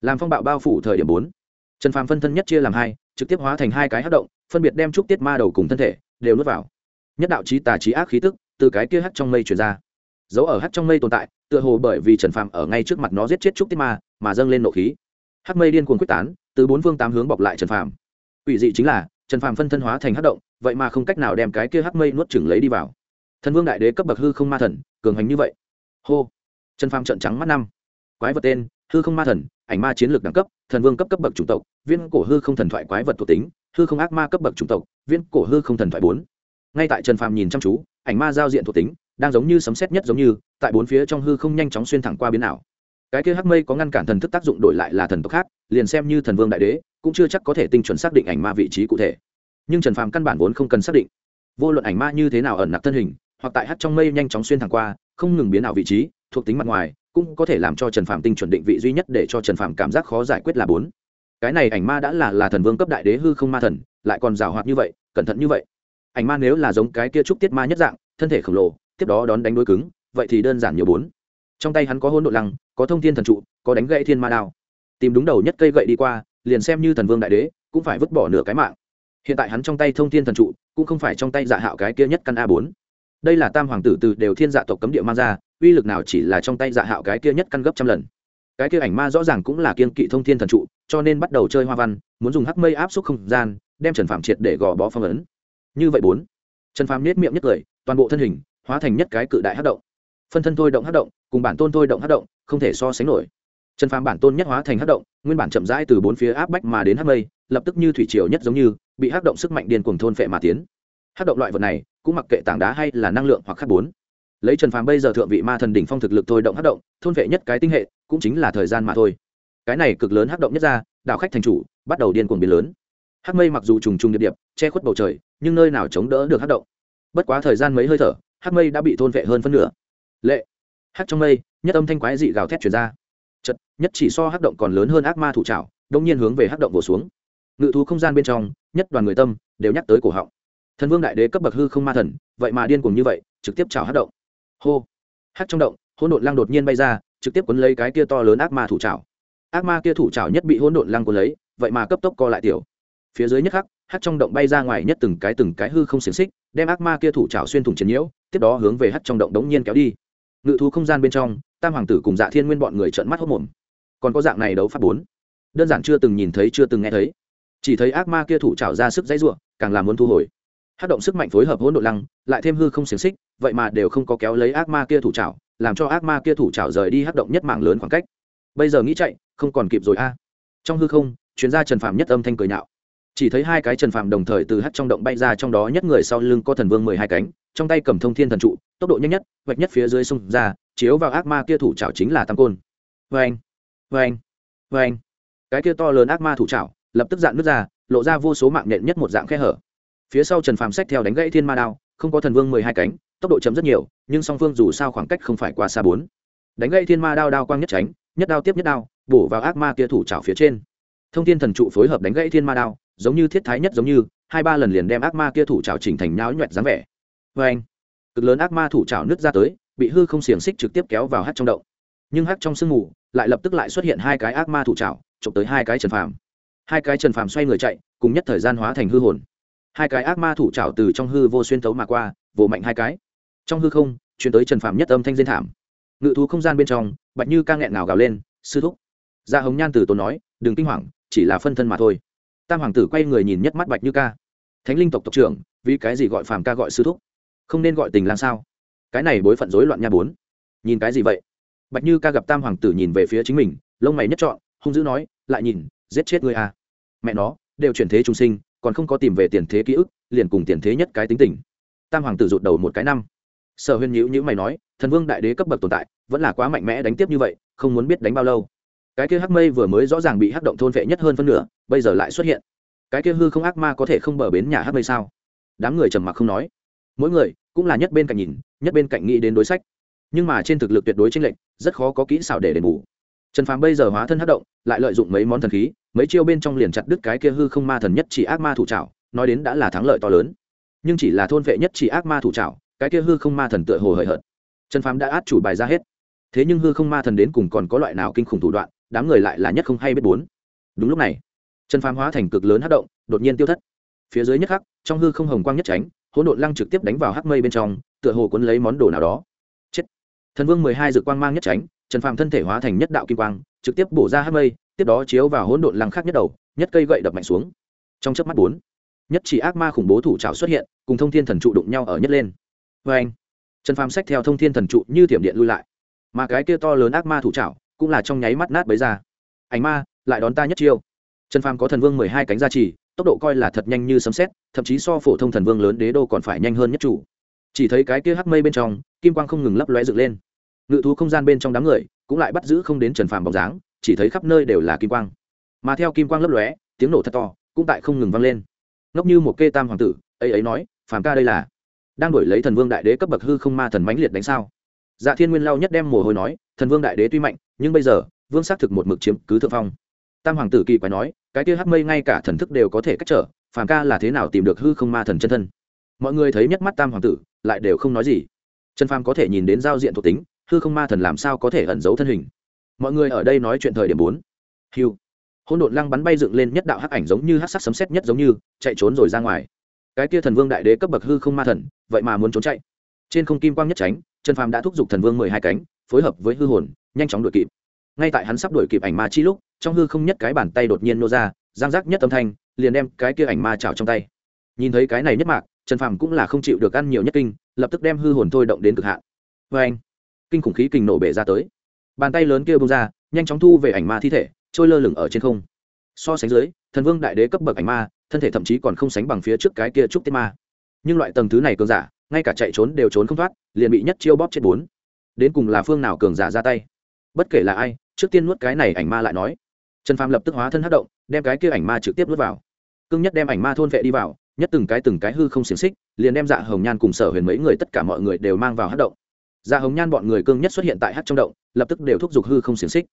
Làm phong bạo bao phủ thời điểm bốn. Trần phạm phân thân nhất chia làm hai trực tiếp hóa thành hai cái hát động, phân biệt đem trúc tiết ma đầu cùng thân thể đều nuốt vào. Nhất đạo trí tà trí ác khí tức từ cái kia hắt trong mây chuyển ra. Dấu ở hắt trong mây tồn tại, tựa hồ bởi vì trần phàm ở ngay trước mặt nó giết chết trúc tiết ma mà dâng lên nộ khí. Hắc mây điên cuồng quyết tán, từ bốn phương tám hướng bọc lại trần phàm. ủy dị chính là, trần phàm phân thân hóa thành hắc động, vậy mà không cách nào đem cái kia hắc mây nuốt chừng lấy đi vào. Thần vương đại đế cấp bậc hư không ma thần, cường hành như vậy. Hô. Trần phàm trận trắng mắt năm. Quái vật tên hư không ma thần, ảnh ma chiến lược đẳng cấp, thần vương cấp cấp bậc chủng tộc viên cổ hư không thần thoại quái vật thuộc tính, hư không ác ma cấp bậc chủng tộc viên cổ hư không thần thoại bốn. Ngay tại trần phàm nhìn chăm chú, ảnh ma giao diện thuộc tính, đang giống như sấm xét nhất giống như, tại bốn phía trong hư không nhanh chóng xuyên thẳng qua biến ảo. Cái kia hắc mây có ngăn cản thần thức tác dụng đổi lại là thần tộc khác, liền xem như thần vương đại đế, cũng chưa chắc có thể tinh chuẩn xác định ảnh ma vị trí cụ thể. Nhưng trần phàm căn bản vốn không cần xác định. Vô luận ảnh ma như thế nào ẩn nặc thân hình, hoặc tại hắt trong mây nhanh chóng xuyên thẳng qua, không ngừng biến ảo vị trí, thuộc tính mặt ngoài cũng có thể làm cho trần Phạm tinh chuẩn định vị duy nhất để cho trần Phạm cảm giác khó giải quyết là bốn. Cái này ảnh ma đã là là thần vương cấp đại đế hư không ma thần, lại còn rào hoạt như vậy, cẩn thận như vậy. Ảnh ma nếu là giống cái kia trúc tiết ma nhất dạng, thân thể khổng lồ, tiếp đó đón đánh đối cứng, vậy thì đơn giản nhiều bốn. Trong tay hắn có hôn độ lăng, có thông thiên thần trụ, có đánh gậy thiên ma đao. Tìm đúng đầu nhất cây gậy đi qua, liền xem như thần vương đại đế, cũng phải vứt bỏ nửa cái mạng. Hiện tại hắn trong tay thông thiên thần trụ, cũng không phải trong tay dạ hạo cái kia nhất căn a bốn. Đây là tam hoàng tử từ đều thiên dạ tộc cấm địa mang ra uy lực nào chỉ là trong tay dạ hạo cái kia nhất căn gấp trăm lần. Cái kia ảnh ma rõ ràng cũng là kiên kỵ thông thiên thần trụ, cho nên bắt đầu chơi hoa văn, muốn dùng hắc mây áp suất không gian, đem trần phạm triệt để gò bó phong ấn. Như vậy bốn, trần phạm nết miệng nhất cười, toàn bộ thân hình hóa thành nhất cái cự đại hắc động. Phân thân thôi động hắc động, cùng bản tôn thôi động hắc động, không thể so sánh nổi. Trần Phạm bản tôn nhất hóa thành hắc động, nguyên bản chậm rãi từ bốn phía áp bách mà đến hắc mây, lập tức như thủy triều nhất giống như, bị hắc động sức mạnh điên cuồng thôn phệ mà tiến. Hắc động loại vật này, cũng mặc kệ tảng đá hay là năng lượng hoặc khắc bốn lấy trần phàm bây giờ thượng vị ma thần đỉnh phong thực lực thôi động hát động, thôn vệ nhất cái tinh hệ, cũng chính là thời gian mà thôi. Cái này cực lớn hát động nhất ra, đảo khách thành chủ, bắt đầu điên cuồng biến lớn. Hát mây mặc dù trùng trùng điệp điệp, che khuất bầu trời, nhưng nơi nào chống đỡ được hát động. Bất quá thời gian mấy hơi thở hát mây đã bị thôn vệ hơn phân nửa. Lệ. Hát trong mây, nhất âm thanh quái dị gào thét chuyển ra. Chật nhất chỉ so hát động còn lớn hơn ác ma thủ trào đông nhiên hướng về hát động vồ xuống. Ngự thú không gian bên trong, nhất đoàn người tâm, đều nhắc tới cổ họng. Thần vương đại đế cấp bậc hư không ma thần, vậy mà điên cuồng như vậy, trực tiếp chào hát động hô. Hát trong động, hỗn độn lăng đột nhiên bay ra, trực tiếp cuốn lấy cái kia to lớn ác ma thủ trào ác ma kia thủ trào nhất bị hỗn độn lăng cuốn lấy, vậy mà cấp tốc co lại tiểu. Phía dưới nhất khắc, hát trong động bay ra ngoài nhất từng cái từng cái hư không xiềng xích, đem ác ma kia thủ trào xuyên thủng chiến nhiễu, tiếp đó hướng về hát trong động đống nhiên kéo đi. Ngự thú không gian bên trong, tam hoàng tử cùng dạ thiên nguyên bọn người trợn mắt hốc mồm. Còn có dạng này đấu pháp bốn. Đơn giản chưa từng nhìn thấy, chưa từng nghe thấy. Chỉ thấy ác ma kia thủ trào ra sức dãy ruộng càng làm muốn thu hồi hát động sức mạnh phối hợp hỗn độ lăng, lại thêm hư không xiềng xích, vậy mà đều không có kéo lấy ác ma kia thủ trào làm cho ác ma kia thủ trào rời đi hát động nhất mạng lớn khoảng cách. Bây giờ nghĩ chạy, không còn kịp rồi a. Trong hư không, chuyên gia trần phạm nhất âm thanh cười nhạo. Chỉ thấy hai cái trần phạm đồng thời từ hát trong động bay ra trong đó nhất người sau lưng có thần vương mười hai cánh, trong tay cầm thông thiên thần trụ, tốc độ nhanh nhất, vạch nhất phía dưới sông ra, chiếu vào ác ma kia thủ trào chính là tam côn. Vê anh vê anh vê anh cái kia to lớn ác ma thủ trào lập tức dạn nước ra, lộ ra vô số mạng nhện nhất một dạng khe hở phía sau trần phàm sách theo đánh gãy thiên ma đao, không có thần vương mười hai cánh, tốc độ chấm rất nhiều, nhưng song phương dù sao khoảng cách không phải quá xa bốn. Đánh gãy thiên ma đao đao quang nhất tránh, nhất đao tiếp nhất đao, bổ vào ác ma kia thủ trào phía trên. Thông thiên thần trụ phối hợp đánh gãy thiên ma đao, giống như thiết thái nhất giống như, hai ba lần liền đem ác ma kia thủ trào chỉnh thành nháo nhuẹt dáng vẻ. Vê anh cực lớn ác ma thủ trào nứt ra tới, bị hư không xiềng xích trực tiếp kéo vào hát trong động. Nhưng hát trong sương mù lại lập tức lại xuất hiện hai cái ác ma thủ trào trộm tới hai cái trần phàm. Hai cái trần phàm xoay người chạy, cùng nhất thời gian hóa thành hư hồn hai cái ác ma thủ trảo từ trong hư vô xuyên tấu mà qua, vồ mạnh hai cái. Trong hư không chuyển tới trần phạm nhất âm thanh diên thảm. Ngự thú không gian bên trong, bạch như ca nghẹn nào gào lên, sư thúc. Gia hồng nhan từ tốn nói, đừng kinh hoàng, chỉ là phân thân mà thôi. Tam hoàng tử quay người nhìn nhất mắt bạch như ca. Thánh linh tộc tộc trưởng, vì cái gì gọi phàm ca gọi sư thúc? Không nên gọi tình làm sao? Cái này bối phận rối loạn nha bốn. Nhìn cái gì vậy? Bạch như ca gặp tam hoàng tử nhìn về phía chính mình, lông mày nhất chọn hung dữ nói, lại nhìn, giết chết người à. Mẹ nó, đều chuyển thế trung sinh còn không có tìm về tiền thế ký ức, liền cùng tiền thế nhất cái tính tình. Tam hoàng tử rụt đầu một cái năm. Sở huyền nhữ nhữ mày nói, thần vương đại đế cấp bậc tồn tại, vẫn là quá mạnh mẽ đánh tiếp như vậy, không muốn biết đánh bao lâu. Cái kia hắc mây vừa mới rõ ràng bị hắc động thôn vệ nhất hơn phân nửa, bây giờ lại xuất hiện. Cái kia hư không ác ma có thể không bờ bến nhà hắc mây sao? Đám người trầm mặc không nói. Mỗi người, cũng là nhất bên cạnh nhìn, nhất bên cạnh nghĩ đến đối sách. Nhưng mà trên thực lực tuyệt đối chênh lệch, rất khó có kỹ xảo để đền bù trần phàm bây giờ hóa thân hắc động, lại lợi dụng mấy món thần khí, mấy chiêu bên trong liền chặt đứt cái kia hư không ma thần nhất chỉ ác ma thủ trảo, nói đến đã là thắng lợi to lớn. Nhưng chỉ là thôn vệ nhất chỉ ác ma thủ trảo, cái kia hư không ma thần tựa hồ hời hợt. Trần phàm đã át chủ bài ra hết. Thế nhưng hư không ma thần đến cùng còn có loại nào kinh khủng thủ đoạn, đám người lại là nhất không hay biết bốn. Đúng lúc này, trần phàm hóa thành cực lớn hắc động, đột nhiên tiêu thất. Phía dưới nhất khắc, trong hư không hồng quang nhất tránh, hỗn độn lăng trực tiếp đánh vào hắc mây bên trong, tựa hồ cuốn lấy món đồ nào đó. Chết. Thần vương mười hai dự quang mang nhất tránh trần phàm thân thể hóa thành nhất đạo kim quang, trực tiếp bổ ra hắc mây, tiếp đó chiếu vào hỗn độn lăng khác nhất đầu, nhất cây gậy đập mạnh xuống. Trong chớp mắt bốn, nhất chỉ ác ma khủng bố thủ trào xuất hiện, cùng thông thiên thần trụ đụng nhau ở nhất lên. Vê anh, trần phàm sách theo thông thiên thần trụ như thiểm điện lui lại. Mà cái kia to lớn ác ma thủ trào cũng là trong nháy mắt nát bấy ra. Ảnh ma, lại đón ta nhất chiêu. Trần phàm có thần vương mười hai cánh gia trì, tốc độ coi là thật nhanh như sấm xét thậm chí so phổ thông thần vương lớn đế đô còn phải nhanh hơn nhất chủ. Chỉ thấy cái kia hắc mây bên trong, kim quang không ngừng lấp lóe dựng lên ngự thú không gian bên trong đám người cũng lại bắt giữ không đến trần phàm bóng dáng, chỉ thấy khắp nơi đều là kim quang. Mà theo kim quang lấp lóe, tiếng nổ thật to cũng tại không ngừng vang lên. Ngốc như một kê tam hoàng tử, ấy ấy nói, phàm ca đây là đang đổi lấy thần vương đại đế cấp bậc hư không ma thần mãnh liệt đánh sao? Dạ thiên nguyên lao nhất đem mồ hôi nói, thần vương đại đế tuy mạnh, nhưng bây giờ, vương xác thực một mực chiếm cứ thượng phong. Tam hoàng tử kỳ quái nói, cái kia hắc mây ngay cả thần thức đều có thể cách trở, phàm ca là thế nào tìm được hư không ma thần chân thân? Mọi người thấy nhất mắt tam hoàng tử, lại đều không nói gì. Trần phàm có thể nhìn đến giao diện thuộc tính hư không ma thần làm sao có thể ẩn giấu thân hình? Mọi người ở đây nói chuyện thời điểm bốn. Hiu hôn đột lăng bắn bay dựng lên nhất đạo hắc ảnh giống như hắc sắc sấm xét nhất giống như, chạy trốn rồi ra ngoài. Cái kia thần vương đại đế cấp bậc hư không ma thần, vậy mà muốn trốn chạy. Trên không kim quang nhất tránh, trần phàm đã thúc giục thần vương mười hai cánh, phối hợp với hư hồn, nhanh chóng đuổi kịp. Ngay tại hắn sắp đuổi kịp ảnh ma chi lúc, trong hư không nhất cái bàn tay đột nhiên nô ra, giang giác nhất âm thanh, liền đem cái kia ảnh ma chảo trong tay. Nhìn thấy cái này nhất mạc, trần phàm cũng là không chịu được ăn nhiều nhất kinh, lập tức đem hư hồn thôi động đến cực hạn. Vê anh kinh khủng khí kình nổ bể ra tới. Bàn tay lớn kia bung ra, nhanh chóng thu về ảnh ma thi thể, trôi lơ lửng ở trên không. So sánh dưới, thần vương đại đế cấp bậc ảnh ma, thân thể thậm chí còn không sánh bằng phía trước cái kia trúc tiết ma. Nhưng loại tầng thứ này cường giả, ngay cả chạy trốn đều trốn không thoát, liền bị nhất chiêu bóp chết bốn. Đến cùng là phương nào cường giả ra tay? Bất kể là ai, trước tiên nuốt cái này ảnh ma lại nói. Trần phàm lập tức hóa thân hát động, đem cái kia ảnh ma trực tiếp nuốt vào. Cưng nhất đem ảnh ma thôn vệ đi vào, nhất từng cái từng cái hư không xiềng xích, liền đem dạ hồng nhan cùng sở huyền mấy người tất cả mọi người đều mang vào hát động dạ hồng nhan bọn người cương nhất xuất hiện tại hát trong động, lập tức đều thúc giục hư không xiềng xích.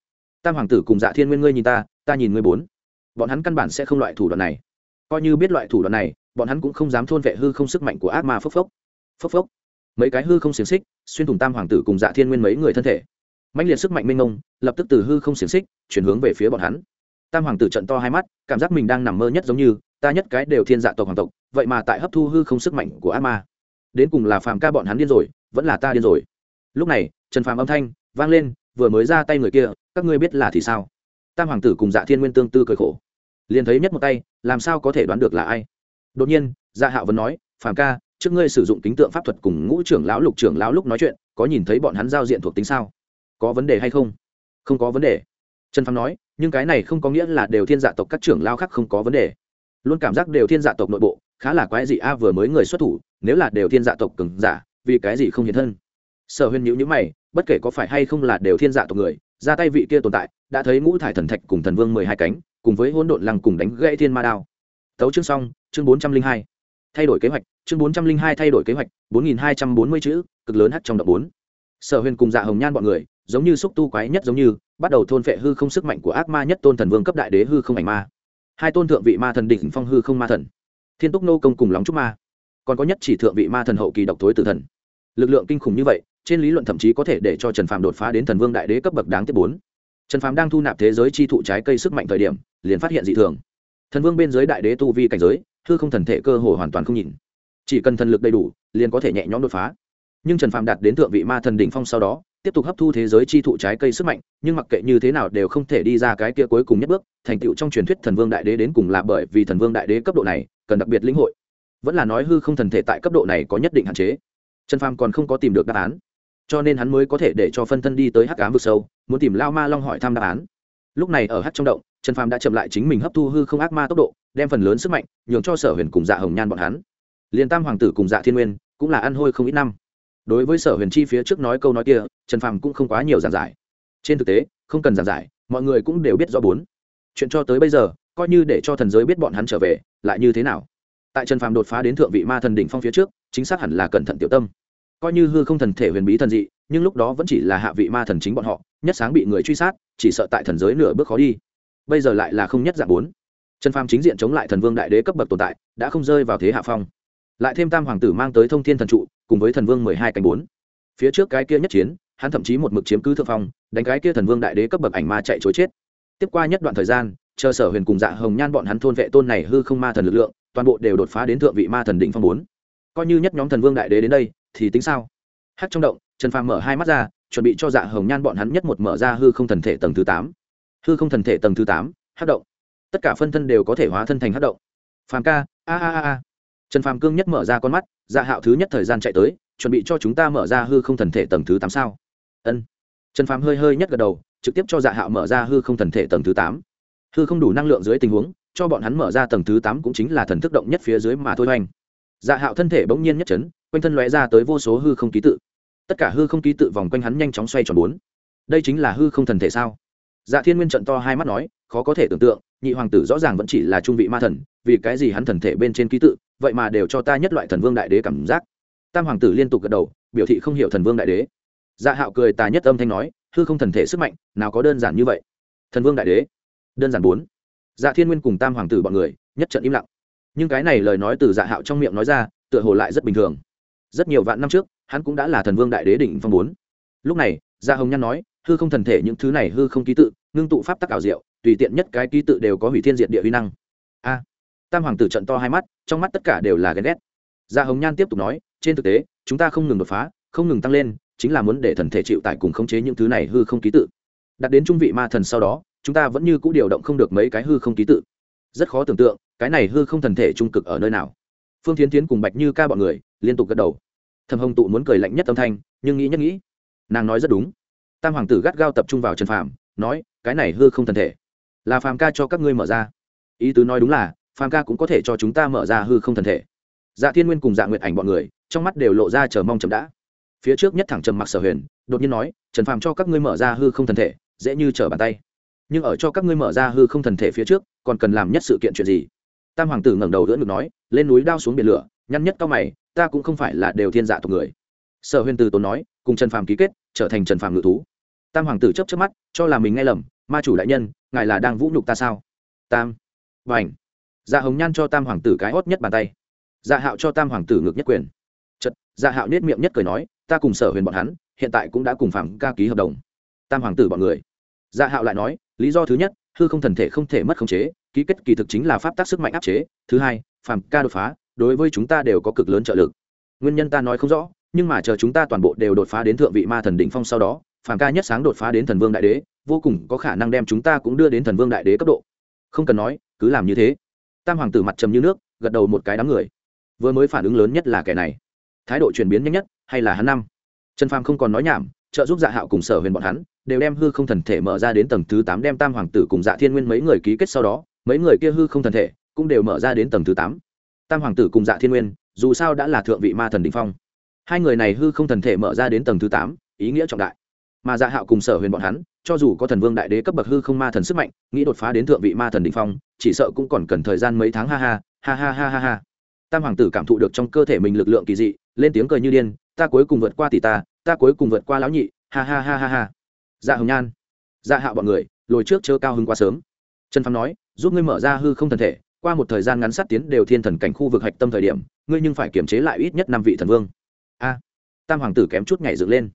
Tam hoàng tử cùng dạ thiên nguyên ngươi nhìn ta ta nhìn ngươi bốn. Bọn hắn căn bản sẽ không loại thủ đoạn này. Coi như biết loại thủ đoạn này, bọn hắn cũng không dám thôn vệ hư không sức mạnh của ác ma phốc phốc. Phốc phốc. Mấy cái hư không xiềng xích xuyên thủng tam hoàng tử cùng dạ thiên nguyên mấy người thân thể. Mạnh liệt sức mạnh minh ngông lập tức từ hư không xiềng xích chuyển hướng về phía bọn hắn. Tam hoàng tử trận to hai mắt, cảm giác mình đang nằm mơ nhất giống như, ta nhất cái đều thiên dạ tộc hoàng tộc, vậy mà tại hấp thu hư không sức mạnh của ác ma. Đến cùng là phàm ca bọn hắn điên rồi, vẫn là ta điên rồi lúc này, trần phàm âm thanh vang lên, vừa mới ra tay người kia, các ngươi biết là thì sao? Tam hoàng tử cùng dạ thiên nguyên tương tư cười khổ. Liền thấy nhất một tay, làm sao có thể đoán được là ai? Đột nhiên dạ hạo vẫn nói, phàm ca, trước ngươi sử dụng kính tượng pháp thuật cùng ngũ trưởng lão, lục trưởng lão lúc nói chuyện, có nhìn thấy bọn hắn giao diện thuộc tính sao? Có vấn đề hay không? Không có vấn đề. Trần phàm nói, nhưng cái này không có nghĩa là đều thiên dạ tộc các trưởng lao khác không có vấn đề. Luôn cảm giác đều thiên dạ tộc nội bộ, khá là quái dị a, vừa mới người xuất thủ, nếu là đều thiên dạ tộc cứng giả, vì cái gì không hiện thân? Sở huyền nhữ nhữ mày, bất kể có phải hay không là đều thiên dạ tộc người, ra tay vị kia tồn tại, đã thấy ngũ thải thần thạch cùng thần vương mười hai cánh, cùng với hỗn độn lăng cùng đánh gãy thiên ma đao. Tấu chương xong, chương bốn trăm linh hai. Thay đổi kế hoạch, chương bốn trăm linh hai thay đổi kế hoạch, bốn nghìn hai trăm bốn mươi chữ, cực lớn h trong động bốn. Sở huyền cùng dạ hồng nhan bọn người, giống như xúc tu quái nhất giống như, bắt đầu thôn phệ hư không sức mạnh của ác ma nhất tôn thần vương cấp đại đế hư không ảnh ma. Hai tôn thượng vị ma thần đỉnh phong hư không ma thần. Thiên túc nô công cùng lóng trúc ma. Còn có nhất chỉ thượng vị ma thần hậu kỳ độc tối tử thần. Lực lượng kinh khủng như vậy trên lý luận thậm chí có thể để cho trần phàm đột phá đến thần vương đại đế cấp bậc đáng tiếp bốn. Trần phàm đang thu nạp thế giới chi thụ trái cây sức mạnh thời điểm, liền phát hiện dị thường. Thần vương bên dưới đại đế tu vi cảnh giới thư không thần thể cơ hồ hoàn toàn không nhìn. Chỉ cần thần lực đầy đủ, liền có thể nhẹ nhõm đột phá. Nhưng trần phàm đạt đến thượng vị ma thần đỉnh phong sau đó, tiếp tục hấp thu thế giới chi thụ trái cây sức mạnh, nhưng mặc kệ như thế nào đều không thể đi ra cái kia cuối cùng nhất bước, thành tựu trong truyền thuyết thần vương đại đế đến cùng là bởi vì thần vương đại đế cấp độ này, cần đặc biệt lĩnh hội. Vẫn là nói hư không thần thể tại cấp độ này có nhất định hạn chế. Trần phàm còn không có tìm được đáp án cho nên hắn mới có thể để cho phân thân đi tới hắc ám vực sâu, muốn tìm lao ma long hỏi thăm đáp án. Lúc này ở hắc trong động, trần phàm đã chậm lại chính mình hấp thu hư không ác ma tốc độ, đem phần lớn sức mạnh nhường cho sở huyền cùng dạ hồng nhan bọn hắn. Liền tam hoàng tử cùng dạ thiên nguyên cũng là ăn hôi không ít năm. Đối với sở huyền chi phía trước nói câu nói kia, trần phàm cũng không quá nhiều giảng giải. Trên thực tế, không cần giảng giải, mọi người cũng đều biết rõ bốn. Chuyện cho tới bây giờ, coi như để cho thần giới biết bọn hắn trở về, lại như thế nào? Tại trần phàm đột phá đến thượng vị ma thần đỉnh phong phía trước, chính xác hẳn là cẩn thận tiểu tâm coi như hư không thần thể huyền bí thần dị, nhưng lúc đó vẫn chỉ là hạ vị ma thần chính bọn họ, nhất sáng bị người truy sát, chỉ sợ tại thần giới nửa bước khó đi. Bây giờ lại là không nhất dạng bốn. Trần phàm chính diện chống lại thần vương đại đế cấp bậc tồn tại, đã không rơi vào thế hạ phong. Lại thêm tam hoàng tử mang tới thông thiên thần trụ, cùng với thần vương mười hai cánh bốn. Phía trước cái kia nhất chiến, hắn thậm chí một mực chiếm cứ thượng phong, đánh cái kia thần vương đại đế cấp bậc ảnh ma chạy chối chết. Tiếp qua nhất đoạn thời gian, chờ sở huyền cùng dạ hồng nhan bọn hắn thôn vệ tôn này hư không ma thần lực lượng, toàn bộ đều đột phá đến thượng vị ma thần định phong bốn. Coi như nhất nhóm thần vương đại đế đến đây thì tính sao? Hát trong động, trần phàm mở hai mắt ra, chuẩn bị cho dạ hồng nhan bọn hắn nhất một mở ra hư không thần thể tầng thứ tám. Hư không thần thể tầng thứ tám hát động. Tất cả phân thân đều có thể hóa thân thành hát động. Phàm ca a a a. Trần phàm cương nhất mở ra con mắt dạ hạo thứ nhất thời gian chạy tới, chuẩn bị cho chúng ta mở ra hư không thần thể tầng thứ tám sao? Ân. Trần phàm hơi hơi nhất gật đầu, trực tiếp cho dạ hạo mở ra hư không thần thể tầng thứ tám. Hư không đủ năng lượng dưới tình huống, cho bọn hắn mở ra tầng thứ tám cũng chính là thần thức động nhất phía dưới mà thôi hoành. Dạ hạo thân thể bỗng nhiên nhất chấn quanh thân lóe ra tới vô số hư không ký tự. Tất cả hư không ký tự vòng quanh hắn nhanh chóng xoay tròn bốn. Đây chính là hư không thần thể sao? Dạ thiên nguyên trận to hai mắt nói, khó có thể tưởng tượng, nhị hoàng tử rõ ràng vẫn chỉ là trung vị ma thần, vì cái gì hắn thần thể bên trên ký tự, vậy mà đều cho ta nhất loại thần vương đại đế cảm giác. Tam hoàng tử liên tục gật đầu, biểu thị không hiểu thần vương đại đế. Dạ hạo cười tà nhất âm thanh nói, hư không thần thể sức mạnh, nào có đơn giản như vậy. Thần vương đại đế, đơn giản bốn. Dạ thiên nguyên cùng tam hoàng tử bọn người, nhất trận im lặng. Nhưng cái này lời nói từ dạ hạo trong miệng nói ra, tựa hồ lại rất bình thường rất nhiều vạn năm trước, hắn cũng đã là thần vương đại đế đỉnh phong bốn. Lúc này, gia hồng nhan nói, hư không thần thể những thứ này hư không ký tự, ngưng tụ pháp tắc ảo diệu, tùy tiện nhất cái ký tự đều có hủy thiên diệt địa huy năng. A. Tam hoàng tử trận to hai mắt, trong mắt tất cả đều là ghen ghét. Gia hồng nhan tiếp tục nói, trên thực tế, chúng ta không ngừng đột phá, không ngừng tăng lên, chính là muốn để thần thể chịu tải cùng khống chế những thứ này hư không ký tự. Đặt đến trung vị ma thần sau đó, chúng ta vẫn như c ũ điều động không được mấy cái hư không ký tự. Rất khó tưởng tượng, cái này hư không thần thể trung cực ở nơi nào. Phương tiến tiến cùng bạch như ca bọn người, liên tục gật đầu thầm hồng tụ muốn cười lạnh nhất âm thanh, nhưng nghĩ nhất nghĩ, nàng nói rất đúng. Tam hoàng tử gắt gao tập trung vào trần phàm, nói, cái này hư không thần thể. Là phàm ca cho các ngươi mở ra. Ý tứ nói đúng là, phàm ca cũng có thể cho chúng ta mở ra hư không thần thể. Dạ thiên nguyên cùng dạ nguyệt ảnh bọn người, trong mắt đều lộ ra chờ mong chậm đã. Phía trước nhất thẳng trầm mặc sở huyền, đột nhiên nói, trần phàm cho các ngươi mở ra hư không thần thể, dễ như trở bàn tay. Nhưng ở cho các ngươi mở ra hư không thần thể phía trước, còn cần làm nhất sự kiện chuyện gì? Tam hoàng tử ngẩng đầu đỡ ngực nói, lên núi đao xuống biển lửa nhăn nhất cao mày, ta cũng không phải là đều thiên dạ tộc người. Sở huyền từ tốn nói, cùng trần phàm ký kết, trở thành trần phàm ngự thú. Tam hoàng tử chấp chấp mắt, cho là mình nghe lầm, ma chủ đại nhân, ngài là đang vũ nhục ta sao? Tam. Và ảnh dạ hồng nhan cho tam hoàng tử cái hót nhất bàn tay. Dạ hạo cho tam hoàng tử ngược nhất quyền. Chật dạ hạo nết miệng nhất cười nói, ta cùng sở huyền bọn hắn, hiện tại cũng đã cùng phạm ca ký hợp đồng. Tam hoàng tử bọn người. Dạ hạo lại nói, lý do thứ nhất, hư không thần thể không thể mất khống chế, ký kết kỳ thực chính là pháp tác sức mạnh áp chế. Thứ hai phạm ca đột phá đối với chúng ta đều có cực lớn trợ lực. Nguyên nhân ta nói không rõ, nhưng mà chờ chúng ta toàn bộ đều đột phá đến thượng vị ma thần đỉnh phong sau đó, phàm ca nhất sáng đột phá đến thần vương đại đế, vô cùng có khả năng đem chúng ta cũng đưa đến thần vương đại đế cấp độ. Không cần nói, cứ làm như thế. Tam hoàng tử mặt trầm như nước, gật đầu một cái đám người. Vừa mới phản ứng lớn nhất là kẻ này. Thái độ chuyển biến nhanh nhất, hay là hắn năm? Trần phàm không còn nói nhảm, trợ giúp dạ hạo cùng sở huyền bọn hắn, đều đem hư không thần thể mở ra đến tầng thứ tám đem tam hoàng tử cùng dạ thiên nguyên mấy người ký kết sau đó, mấy người kia hư không thần thể cũng đều mở ra đến tầng thứ tám tam hoàng tử cùng dạ thiên nguyên, dù sao đã là thượng vị ma thần đ ỉ n h phong. Hai người này hư không thần thể mở ra đến tầng thứ tám, ý nghĩa trọng đại. Mà dạ hạo cùng sở huyền bọn hắn, cho dù có thần vương đại đế cấp bậc hư không ma thần sức mạnh, nghĩ đột phá đến thượng vị ma thần đ ỉ n h phong, chỉ sợ cũng còn cần thời gian mấy tháng, ha ha ha ha ha ha ha. Tam hoàng tử cảm thụ được trong cơ thể mình lực lượng kỳ dị, lên tiếng cười như điên, ta cuối cùng vượt qua tỷ ta ta cuối cùng vượt qua lão nhị, ha ha ha ha ha. Dạ hồng nhan. Dạ hạo bọn người, lồi trước chớ cao hứng quá sớm. Trần phàm nói, giúp ngươi mở ra hư không thần thể qua một thời gian ngắn sát tiến đều thiên thần cảnh khu vực hạch tâm thời điểm, ngươi nhưng phải kiềm chế lại ít nhất năm vị thần vương. A. Tam hoàng tử kém chút nhảy dựng lên.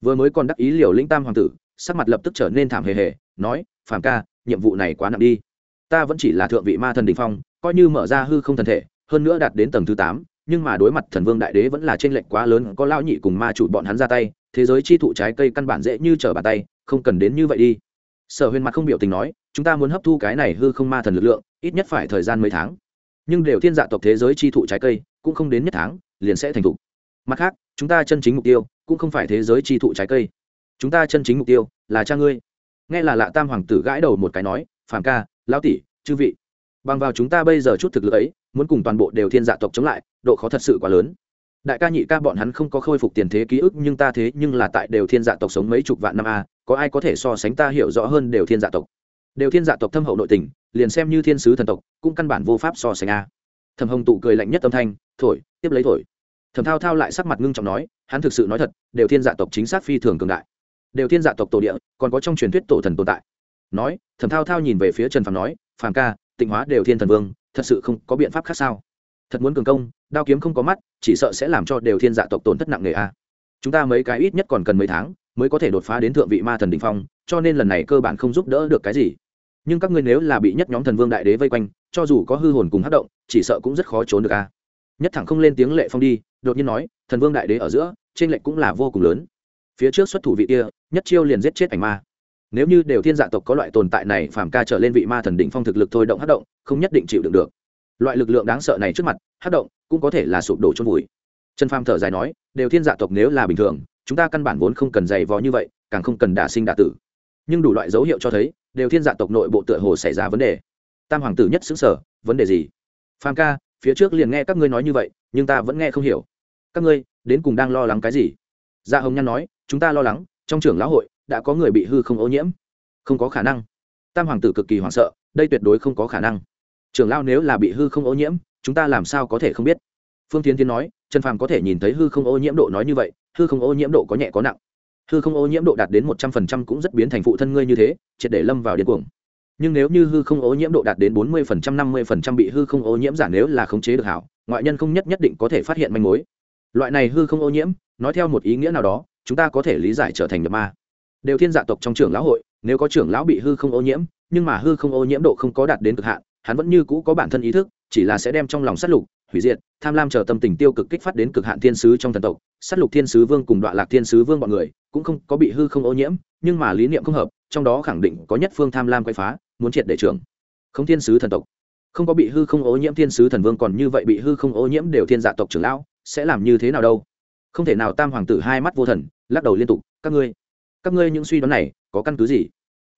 Vừa mới còn đắc ý liều lĩnh tam hoàng tử, sắc mặt lập tức trở nên thảm hề hề, nói, phàm ca, nhiệm vụ này quá nặng đi. Ta vẫn chỉ là thượng vị ma thần đình phong, coi như mở ra hư không thần thể, hơn nữa đạt đến tầng thứ tám, nhưng mà đối mặt thần vương đại đế vẫn là t r ê n lệch quá lớn, có lão nhị cùng ma chủ bọn hắn ra tay, thế giới chi thụ trái cây căn bản dễ như trở bàn tay, không cần đến như vậy đi. Sở huyền mặt không biểu tình nói, chúng ta muốn hấp thu cái này hư không ma thần lực lượng ít nhất phải thời gian mấy tháng. Nhưng đều thiên dạ tộc thế giới chi thụ trái cây, cũng không đến nhất tháng, liền sẽ thành thục. Mặt khác, chúng ta chân chính mục tiêu, cũng không phải thế giới chi thụ trái cây. Chúng ta chân chính mục tiêu, là cha ngươi. Nghe là lạ tam hoàng tử gãi đầu một cái nói, phàm ca, lão tỷ, chư vị, bằng vào chúng ta bây giờ chút thực lực ấy, muốn cùng toàn bộ đều thiên dạ tộc chống lại, độ khó thật sự quá lớn. Đại ca nhị ca bọn hắn không có khôi phục tiền thế ký ức, nhưng ta thế nhưng là tại đều thiên dạ tộc sống mấy chục vạn năm a, có ai có thể so sánh ta hiểu rõ hơn đều thiên dạ tộc? Đều thiên dạ tộc thâm hậu nội tình liền xem như thiên sứ thần tộc, cũng căn bản vô pháp so sánh a. Thầm hồng tụ cười lạnh nhất âm thanh, thổi, tiếp lấy thổi. Thầm thao thao lại sắc mặt ngưng trọng nói, hắn thực sự nói thật, đều thiên dạ tộc chính xác phi thường cường đại. Đều thiên dạ tộc tổ địa, còn có trong truyền thuyết tổ thần tồn tại. Nói thầm thao thao nhìn về phía trần phàm nói, phàm ca, tịnh hóa đều thiên thần vương, thật sự không có biện pháp khác sao? Thật muốn cường công, đao kiếm không có mắt, chỉ sợ sẽ làm cho đều thiên dạ tộc tổn thất nặng nề a. Chúng ta mấy cái ít nhất còn cần mấy tháng, mới có thể đột phá đến thượng vị ma thần đình phong, cho nên lần này cơ bản không giúp đỡ được cái gì nhưng các ngươi nếu là bị nhất nhóm thần vương đại đế vây quanh, cho dù có hư hồn cùng hát động, chỉ sợ cũng rất khó trốn được a. Nhất thẳng không lên tiếng lệ phong đi, đột nhiên nói, thần vương đại đế ở giữa, trên lệnh cũng là vô cùng lớn. Phía trước xuất thủ vị kia, nhất chiêu liền giết chết ảnh ma. Nếu như đều thiên dạ tộc có loại tồn tại này, phàm ca trở lên vị ma thần đỉnh phong thực lực thôi động hát động, không nhất định chịu đựng được. Loại lực lượng đáng sợ này trước mặt hát động cũng có thể là sụp đổ chôn vùi. Trần pham thở dài nói, đều thiên dạ tộc nếu là bình thường, chúng ta căn bản vốn không cần dày vò như vậy, càng không cần đả sinh đả tử nhưng đủ loại dấu hiệu cho thấy, đều thiên dạ tộc nội bộ tựa hồ xảy ra vấn đề. Tam hoàng tử nhất xứng sở, vấn đề gì? Phàm ca, phía trước liền nghe các ngươi nói như vậy, nhưng ta vẫn nghe không hiểu. Các ngươi, đến cùng đang lo lắng cái gì? Dạ hồng nhan nói, chúng ta lo lắng, trong trưởng lão hội, đã có người bị hư không ô nhiễm. Không có khả năng. Tam hoàng tử cực kỳ hoảng sợ, đây tuyệt đối không có khả năng. Trưởng lão nếu là bị hư không ô nhiễm, chúng ta làm sao có thể không biết? Phương tiến tiến nói, trần phàm có thể nhìn thấy hư không ô nhiễm độ nói như vậy, hư không ô nhiễm độ có nhẹ có nặng hư không ô nhiễm độ đạt đến một trăm phần trăm cũng rất biến thành phụ thân ngươi như thế, triệt để lâm vào điên cuồng. Nhưng nếu như hư không ô nhiễm độ đạt đến bốn mươi phần trăm, năm mươi phần trăm bị hư không ô nhiễm giả nếu là khống chế được hảo, ngoại nhân không nhất nhất định có thể phát hiện manh mối. Loại này hư không ô nhiễm, nói theo một ý nghĩa nào đó, chúng ta có thể lý giải trở thành nhập ma. Đều thiên dạ tộc trong trưởng lão hội, nếu có trưởng lão bị hư không ô nhiễm, nhưng mà hư không ô nhiễm độ không có đạt đến cực hạn, hắn vẫn như cũ có bản thân ý thức, chỉ là sẽ đem trong lòng sát lục hủy diệt, tham lam chờ tâm tình tiêu cực kích phát đến cực hạn thiên sứ trong thần tộc, sát lục thiên sứ vương cùng đoạn lạc thiên sứ vương bọn người cũng không có bị hư không ô nhiễm, nhưng mà lý niệm không hợp, trong đó khẳng định có nhất phương tham lam quay phá, muốn triệt để trưởng không thiên sứ thần tộc. Không có bị hư không ô nhiễm thiên sứ thần vương còn như vậy bị hư không ô nhiễm đều thiên dạ tộc trưởng lão, sẽ làm như thế nào đâu? Không thể nào tam hoàng tử hai mắt vô thần, lắc đầu liên tục, các ngươi các ngươi những suy đoán này có căn cứ gì?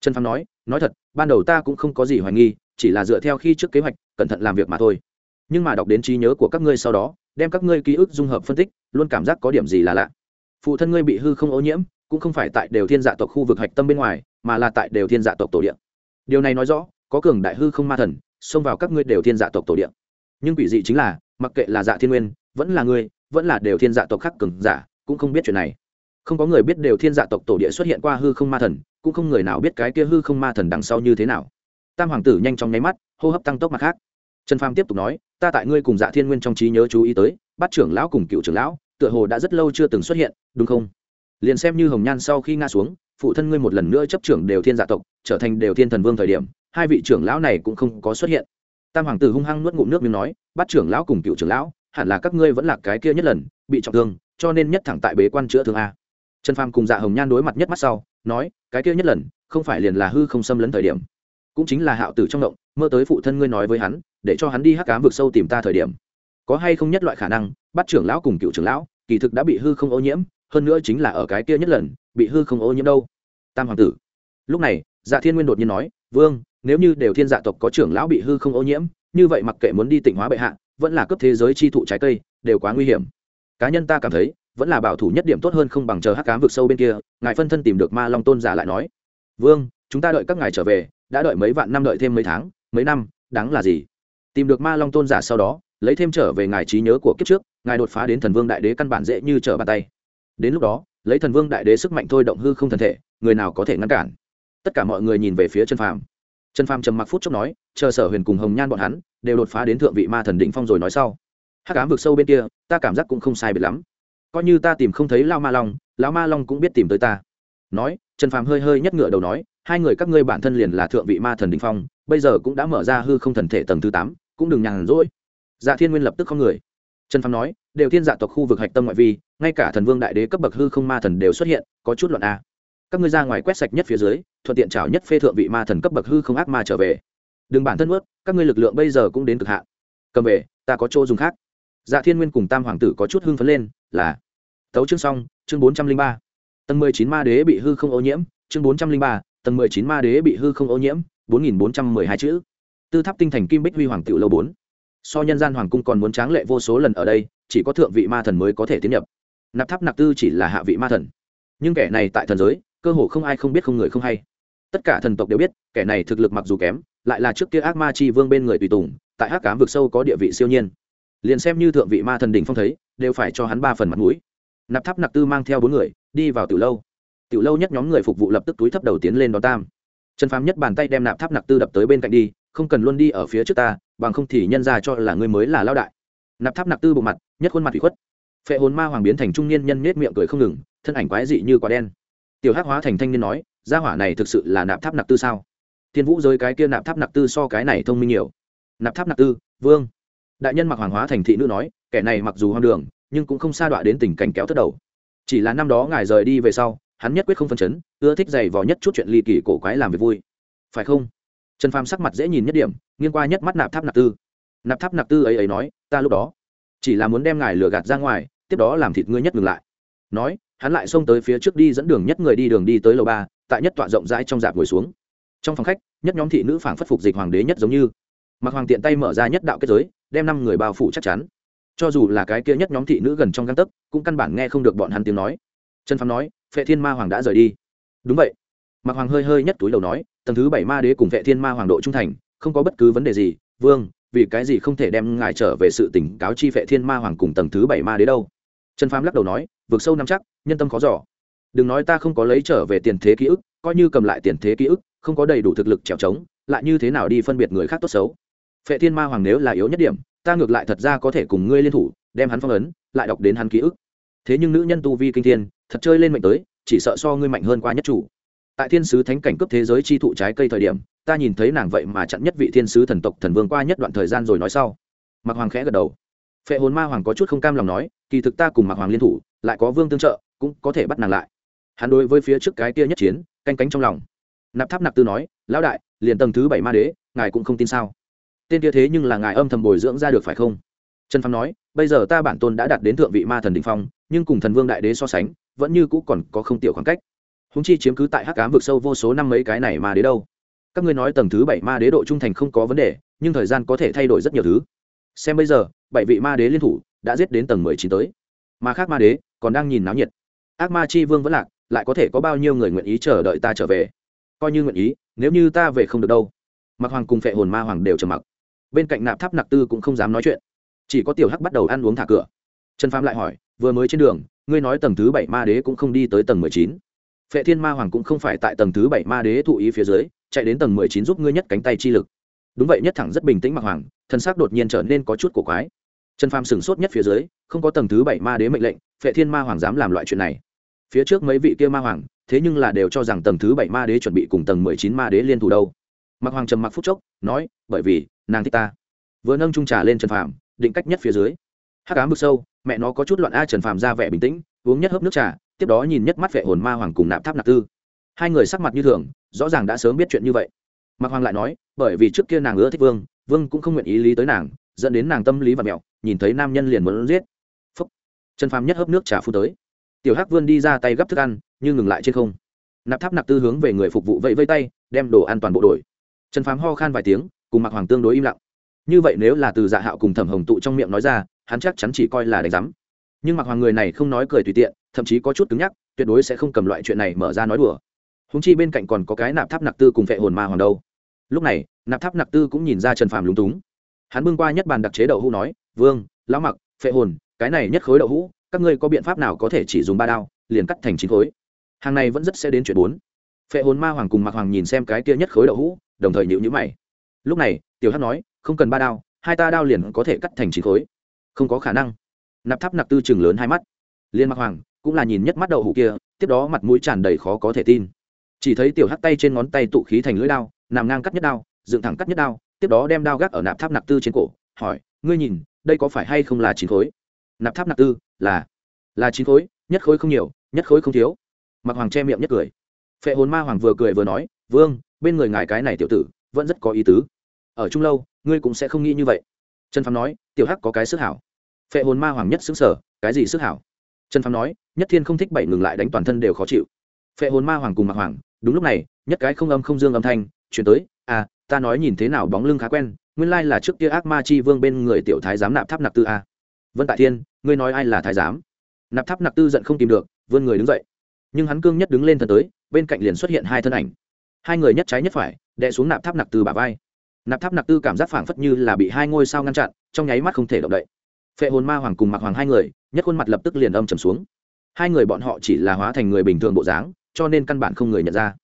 Trần phàm nói nói thật, ban đầu ta cũng không có gì hoài nghi, chỉ là dựa theo khi trước kế hoạch, cẩn thận làm việc mà thôi nhưng mà đọc đến trí nhớ của các ngươi sau đó, đem các ngươi ký ức dung hợp phân tích, luôn cảm giác có điểm gì là lạ. Phụ thân ngươi bị hư không ô nhiễm, cũng không phải tại đều thiên dạ tộc khu vực hạch tâm bên ngoài, mà là tại đều thiên dạ tộc tổ điện điều này nói rõ, có cường đại hư không ma thần, xông vào các ngươi đều thiên dạ tộc tổ điện nhưng quỷ dị chính là, mặc kệ là dạ thiên nguyên, vẫn là ngươi, vẫn là đều thiên dạ tộc khác cường giả, cũng không biết chuyện này. Không có người biết đều thiên dạ tộc tổ địa xuất hiện qua hư không ma thần, cũng không người nào biết cái kia hư không ma thần đằng sau như thế nào. Tam hoàng tử nhanh chóng nháy mắt, hô hấp tăng tốc mặt khác trần phàm tiếp tục nói, ta tại ngươi cùng dạ thiên nguyên trong trí nhớ chú ý tới bắt trưởng lão cùng cựu trưởng lão, tựa hồ đã rất lâu chưa từng xuất hiện, đúng không? Liền xem như hồng nhan sau khi ngã xuống, phụ thân ngươi một lần nữa chấp trưởng đều thiên dạ tộc, trở thành đều thiên thần vương thời điểm, hai vị trưởng lão này cũng không có xuất hiện. Tam hoàng tử hung hăng nuốt ngụm nước miếng nói bắt trưởng lão cùng cựu trưởng lão, hẳn là các ngươi vẫn là cái kia nhất lần, bị trọng thương, cho nên nhất thẳng tại bế quan chữa thương a. Trần phàm cùng dạ hồng nhan đối mặt nhất mắt sau, nói, cái kia nhất lần, không phải liền là hư không xâm lấn thời điểm, cũng chính là hạo tử trong động mơ tới phụ thân ngươi nói với hắn, để cho hắn đi hắc cám vực sâu tìm ta thời điểm. Có hay không nhất loại khả năng, bắt trưởng lão cùng cựu trưởng lão, kỳ thực đã bị hư không ô nhiễm, hơn nữa chính là ở cái kia nhất lần, bị hư không ô nhiễm đâu. Tam hoàng tử. Lúc này dạ thiên nguyên đột nhiên nói, vương, nếu như đều thiên dạ tộc có trưởng lão bị hư không ô nhiễm, như vậy mặc kệ muốn đi tịnh hóa bệ hạ, vẫn là cấp thế giới chi thụ trái cây, đều quá nguy hiểm. Cá nhân ta cảm thấy, vẫn là bảo thủ nhất điểm tốt hơn không bằng chờ hắc cám vực sâu bên kia, ngài phân thân tìm được ma long tôn giả lại nói. Vương, chúng ta đợi các ngài trở về, đã đợi mấy vạn năm đợi thêm mấy tháng mấy năm, đáng là gì? Tìm được ma long tôn giả sau đó, lấy thêm trở về ngài trí nhớ của kiếp trước, ngài đột phá đến thần vương đại đế căn bản dễ như trở bàn tay. Đến lúc đó, lấy thần vương đại đế sức mạnh thôi động hư không thần thể, người nào có thể ngăn cản? Tất cả mọi người nhìn về phía chân phàm. Chân phàm trầm mặc phút chốc nói, chờ sở huyền cùng hồng nhan bọn hắn, đều đột phá đến thượng vị ma thần định phong rồi nói sau. Hát cám vực sâu bên kia, ta cảm giác cũng không sai biệt lắm. Coi như ta tìm không thấy lao ma long, lão ma long cũng biết tìm tới ta. Nói, trần phàm hơi hơi nhất ngựa đầu nói hai người các ngươi bản thân liền là thượng vị ma thần đình phong, bây giờ cũng đã mở ra hư không thần thể tầng thứ tám, cũng đừng nhàn rỗi. Dạ thiên nguyên lập tức không người. Trần phong nói, đều thiên dạ tộc khu vực hạch tâm ngoại vi, ngay cả thần vương đại đế cấp bậc hư không ma thần đều xuất hiện, có chút luận a. Các ngươi ra ngoài quét sạch nhất phía dưới, thuận tiện trào nhất phê thượng vị ma thần cấp bậc hư không ác ma trở về. Đừng bản thân ướt các ngươi lực lượng bây giờ cũng đến cực hạn. Cầm về, ta có chỗ dùng khác. Dạ thiên nguyên cùng tam hoàng tử có chút hưng phấn lên, là, tấu chương xong, chương bốn trăm linh ba. Tầng mười chín ma đế bị hư không ô nhiễm, chương bốn trăm linh ba tầng mười chín ma đế bị hư không ô nhiễm, bốn nghìn bốn trăm mười hai chữ. Tư tháp tinh thành kim bích huy hoàng tiểu lâu bốn. So nhân gian hoàng cung còn muốn tráng lệ vô số lần ở đây, chỉ có thượng vị ma thần mới có thể tiến nhập. Nạp tháp nạp tư chỉ là hạ vị ma thần. Nhưng kẻ này tại thần giới, cơ hồ không ai không biết không người không hay. Tất cả thần tộc đều biết, kẻ này thực lực mặc dù kém, lại là trước kia ác ma chi vương bên người tùy tùng, tại hắc cám vực sâu có địa vị siêu nhiên. Liền xem như thượng vị ma thần đỉnh phong thấy, đều phải cho hắn ba phần mặt mũi. Nạp tháp nạp tư mang theo bốn người, đi vào tiểu lâu tiểu lâu nhất nhóm người phục vụ lập tức túi thấp đầu tiến lên đón tam. Trần phàm nhất bàn tay đem nạp tháp nạp tư đập tới bên cạnh đi, không cần luôn đi ở phía trước ta, bằng không thì nhân ra cho là người mới là lao đại. Nạp tháp nạp tư bộ mặt, nhất khuôn mặt bị khuất. Phệ hồn ma hoàng biến thành trung niên nhân nết miệng cười không ngừng, thân ảnh quái dị như quả đen. Tiểu hắc hóa thành thanh niên nói, gia hỏa này thực sự là nạp tháp nạp tư sao? Thiên vũ giới cái kia nạp tháp nạp tư so cái này thông minh nhiều. Nạp tháp nạp tư, vương. Đại nhân mặc hoàng hóa thành thị nữ nói, kẻ này mặc dù hoang đường, nhưng cũng không xa đọa đến tình cảnh kéo thất đầu. Chỉ là năm đó ngài rời đi về sau hắn nhất quyết không phân chấn, ưa thích dày vò nhất chút chuyện ly kỳ cổ quái làm việc vui. Phải không? Trần phàm sắc mặt dễ nhìn nhất điểm, nghiêng qua nhất mắt nạp tháp nạp tư. Nạp tháp nạp tư ấy ấy nói, ta lúc đó chỉ là muốn đem ngài lừa gạt ra ngoài, tiếp đó làm thịt ngươi nhất ngừng lại. Nói, hắn lại xông tới phía trước đi dẫn đường nhất người đi đường đi tới lầu ba, tại nhất tọa rộng rãi trong dạp ngồi xuống. Trong phòng khách, nhất nhóm thị nữ phảng phất phục dịch hoàng đế nhất giống như. Mặc hoàng tiện tay mở ra nhất đạo kết giới, đem năm người bao phủ chắc chắn. Cho dù là cái kia nhất nhóm thị nữ gần trong găng tấc, cũng căn bản nghe không được bọn hắn tiếng nói. Trần phàm nói phệ thiên ma hoàng đã rời đi. Đúng vậy. Mặc hoàng hơi hơi nhất túi đầu nói, tầng thứ bảy ma đế cùng phệ thiên ma hoàng độ trung thành, không có bất cứ vấn đề gì. Vương, vì cái gì không thể đem ngài trở về sự tỉnh cáo chi phệ thiên ma hoàng cùng tầng thứ bảy ma đế đâu? Trần phàm lắc đầu nói vượt sâu nắm chắc, nhân tâm khó giỏ đừng nói ta không có lấy trở về tiền thế ký ức, coi như cầm lại tiền thế ký ức, không có đầy đủ thực lực trèo trống lại như thế nào đi phân biệt người khác tốt xấu? Phệ thiên ma hoàng nếu là yếu nhất điểm, ta ngược lại thật ra có thể cùng ngươi liên thủ, đem hắn phong ấn, lại đọc đến hắn ký ức thế nhưng nữ nhân tu vi kinh thiên, thật chơi lên mệnh tới, chỉ sợ so ngươi mạnh hơn qua nhất chủ. Tại thiên sứ thánh cảnh cấp thế giới chi thụ trái cây thời điểm, ta nhìn thấy nàng vậy mà chặn nhất vị thiên sứ thần tộc thần vương qua nhất đoạn thời gian rồi nói sau. Mặc hoàng khẽ gật đầu. Phệ hồn ma hoàng có chút không cam lòng nói, kỳ thực ta cùng mặc hoàng liên thủ, lại có vương tương trợ, cũng có thể bắt nàng lại. Hắn đối với phía trước cái kia nhất chiến, canh cánh trong lòng. Nạp tháp nạp tư nói, lão đại, liền tầng thứ bảy ma đế, ngài cũng không tin sao? Tên kia thế nhưng là ngài âm thầm bồi dưỡng ra được phải không? Trần phong nói, bây giờ ta bản tôn đã đạt đến thượng vị ma thần đình phong nhưng cùng thần vương đại đế so sánh, vẫn như cũ còn có không tiểu khoảng cách. Húng chi chiếm cứ tại hắc cám vực sâu vô số năm mấy cái này ma đế đâu. Các ngươi nói tầng thứ bảy ma đế độ trung thành không có vấn đề, nhưng thời gian có thể thay đổi rất nhiều thứ. Xem bây giờ, bảy vị ma đế liên thủ đã giết đến tầng mười chín tới. Mà khác ma đế còn đang nhìn náo nhiệt. Ác ma chi vương vẫn lạc, lại có thể có bao nhiêu người nguyện ý chờ đợi ta trở về? Coi như nguyện ý, nếu như ta về không được đâu. Mặc hoàng cùng phệ hồn ma hoàng đều trầm mặc. Bên cạnh nạp tháp nặc tư cũng không dám nói chuyện. Chỉ có tiểu hắc bắt đầu ăn uống thả cửa trần phàm lại hỏi, vừa mới trên đường, ngươi nói tầng thứ bảy ma đế cũng không đi tới tầng mười chín. Phệ thiên ma hoàng cũng không phải tại tầng thứ bảy ma đế thụ ý phía dưới, chạy đến tầng mười chín giúp ngươi nhất cánh tay chi lực. Đúng vậy, nhất thẳng rất bình tĩnh mặc hoàng, thân xác đột nhiên trở nên có chút cổ quái. Trần phàm sửng sốt nhất phía dưới, không có tầng thứ bảy ma đế mệnh lệnh, phệ thiên ma hoàng dám làm loại chuyện này. Phía trước mấy vị kia ma hoàng, thế nhưng là đều cho rằng tầng thứ bảy ma đế chuẩn bị cùng tầng mười chín ma đế liên thủ đâu. Mặc hoàng trầm mặc phúc chốc, nói, bởi vì, nàng thích ta. Vừa nâng trung trà lên trần phàm, định cách nhất phía dưới hát cá mực sâu, mẹ nó có chút loạn a trần phàm ra vẻ bình tĩnh, uống nhất hớp nước trà, tiếp đó nhìn nhất mắt vệ hồn ma hoàng cùng nạp tháp nạp tư. Hai người sắc mặt như thường, rõ ràng đã sớm biết chuyện như vậy. Mạc hoàng lại nói, bởi vì trước kia nàng ưa thích vương vương cũng không nguyện ý lý tới nàng, dẫn đến nàng tâm lý và mẹo, nhìn thấy nam nhân liền muốn giết. Phúc. Trần phàm nhất hớp nước trà phu tới. Tiểu hắc vươn đi ra tay gấp thức ăn nhưng ngừng lại trên không. Nạp tháp nạp tư hướng về người phục vụ vẫy vây tay, đem đồ an toàn bộ đổi. Trần phàm ho khan vài tiếng, cùng mạc hoàng tương đối im lặng như vậy nếu là từ dạ hạo cùng thẩm hồng tụ trong miệng nói ra, hắn chắc chắn chỉ coi là đánh giám. Nhưng Mặc hoàng người này không nói cười tùy tiện, thậm chí có chút cứng nhắc, tuyệt đối sẽ không cầm loại chuyện này mở ra nói đùa. Húng chi bên cạnh còn có cái nạp tháp nặc tư cùng vệ hồn ma hoàng đâu. Lúc này, nạp tháp nặc tư cũng nhìn ra trần phàm lúng túng. Hắn bưng qua nhất bàn đặc chế đậu hũ nói, vương, lão mặc phệ hồn, cái này nhất khối đậu hũ, các ngươi có biện pháp nào có thể chỉ dùng ba đao, liền cắt thành chín khối? Hàng này vẫn rất sẽ đến chuyện bốn. Phệ hồn ma hoàng cùng mặc hoàng nhìn xem cái kia nhất khối đậu hũ, đồng thời nhịu nhữ mày. Lúc này, tiểu hát nói không cần ba đao, hai ta đao liền có thể cắt thành chín khối. Không có khả năng. Nạp tháp nạp tư chừng lớn hai mắt. Liên mặc hoàng cũng là nhìn nhất mắt đậu hủ kia, tiếp đó mặt mũi tràn đầy khó có thể tin. Chỉ thấy tiểu hắt tay trên ngón tay tụ khí thành lưỡi đao, nằm ngang cắt nhất đao, dựng thẳng cắt nhất đao, tiếp đó đem đao gác ở nạp tháp nạp tư trên cổ, hỏi, ngươi nhìn, đây có phải hay không là chín khối? Nạp tháp nạp tư, là là chín khối, nhất khối không nhiều, nhất khối không thiếu. Mặc hoàng che miệng nhất cười. Phệ hồn ma hoàng vừa cười vừa nói, vương, bên người ngài cái này tiểu tử, vẫn rất có ý tứ. Ở trung lâu ngươi cũng sẽ không nghĩ như vậy. Trần phàm nói, tiểu hắc có cái sức hảo. Phệ hồn ma hoàng nhất xứng sở, cái gì sức hảo? Trần phàm nói, nhất thiên không thích bảy ngừng lại đánh toàn thân đều khó chịu. Phệ hồn ma hoàng cùng mặc hoàng, đúng lúc này, nhất cái không âm không dương âm thanh chuyển tới à ta nói nhìn thế nào bóng lưng khá quen, nguyên lai là trước kia ác ma chi vương bên người tiểu thái giám nạp tháp nạp tư à. vân tại thiên, ngươi nói ai là thái giám? Nạp tháp nạp tư giận không tìm được, vươn người đứng dậy. Nhưng hắn cương nhất đứng lên thần tới, bên cạnh liền xuất hiện hai thân ảnh. Hai người nhất trái nhất phải, đè xuống nạp tháp nạp tư bà vai nạp tháp nạp tư cảm giác phảng phất như là bị hai ngôi sao ngăn chặn, trong nháy mắt không thể động đậy. Phệ hồn ma hoàng cùng mặc hoàng hai người, nhất khuôn mặt lập tức liền âm trầm xuống. Hai người bọn họ chỉ là hóa thành người bình thường bộ dáng, cho nên căn bản không người nhận ra.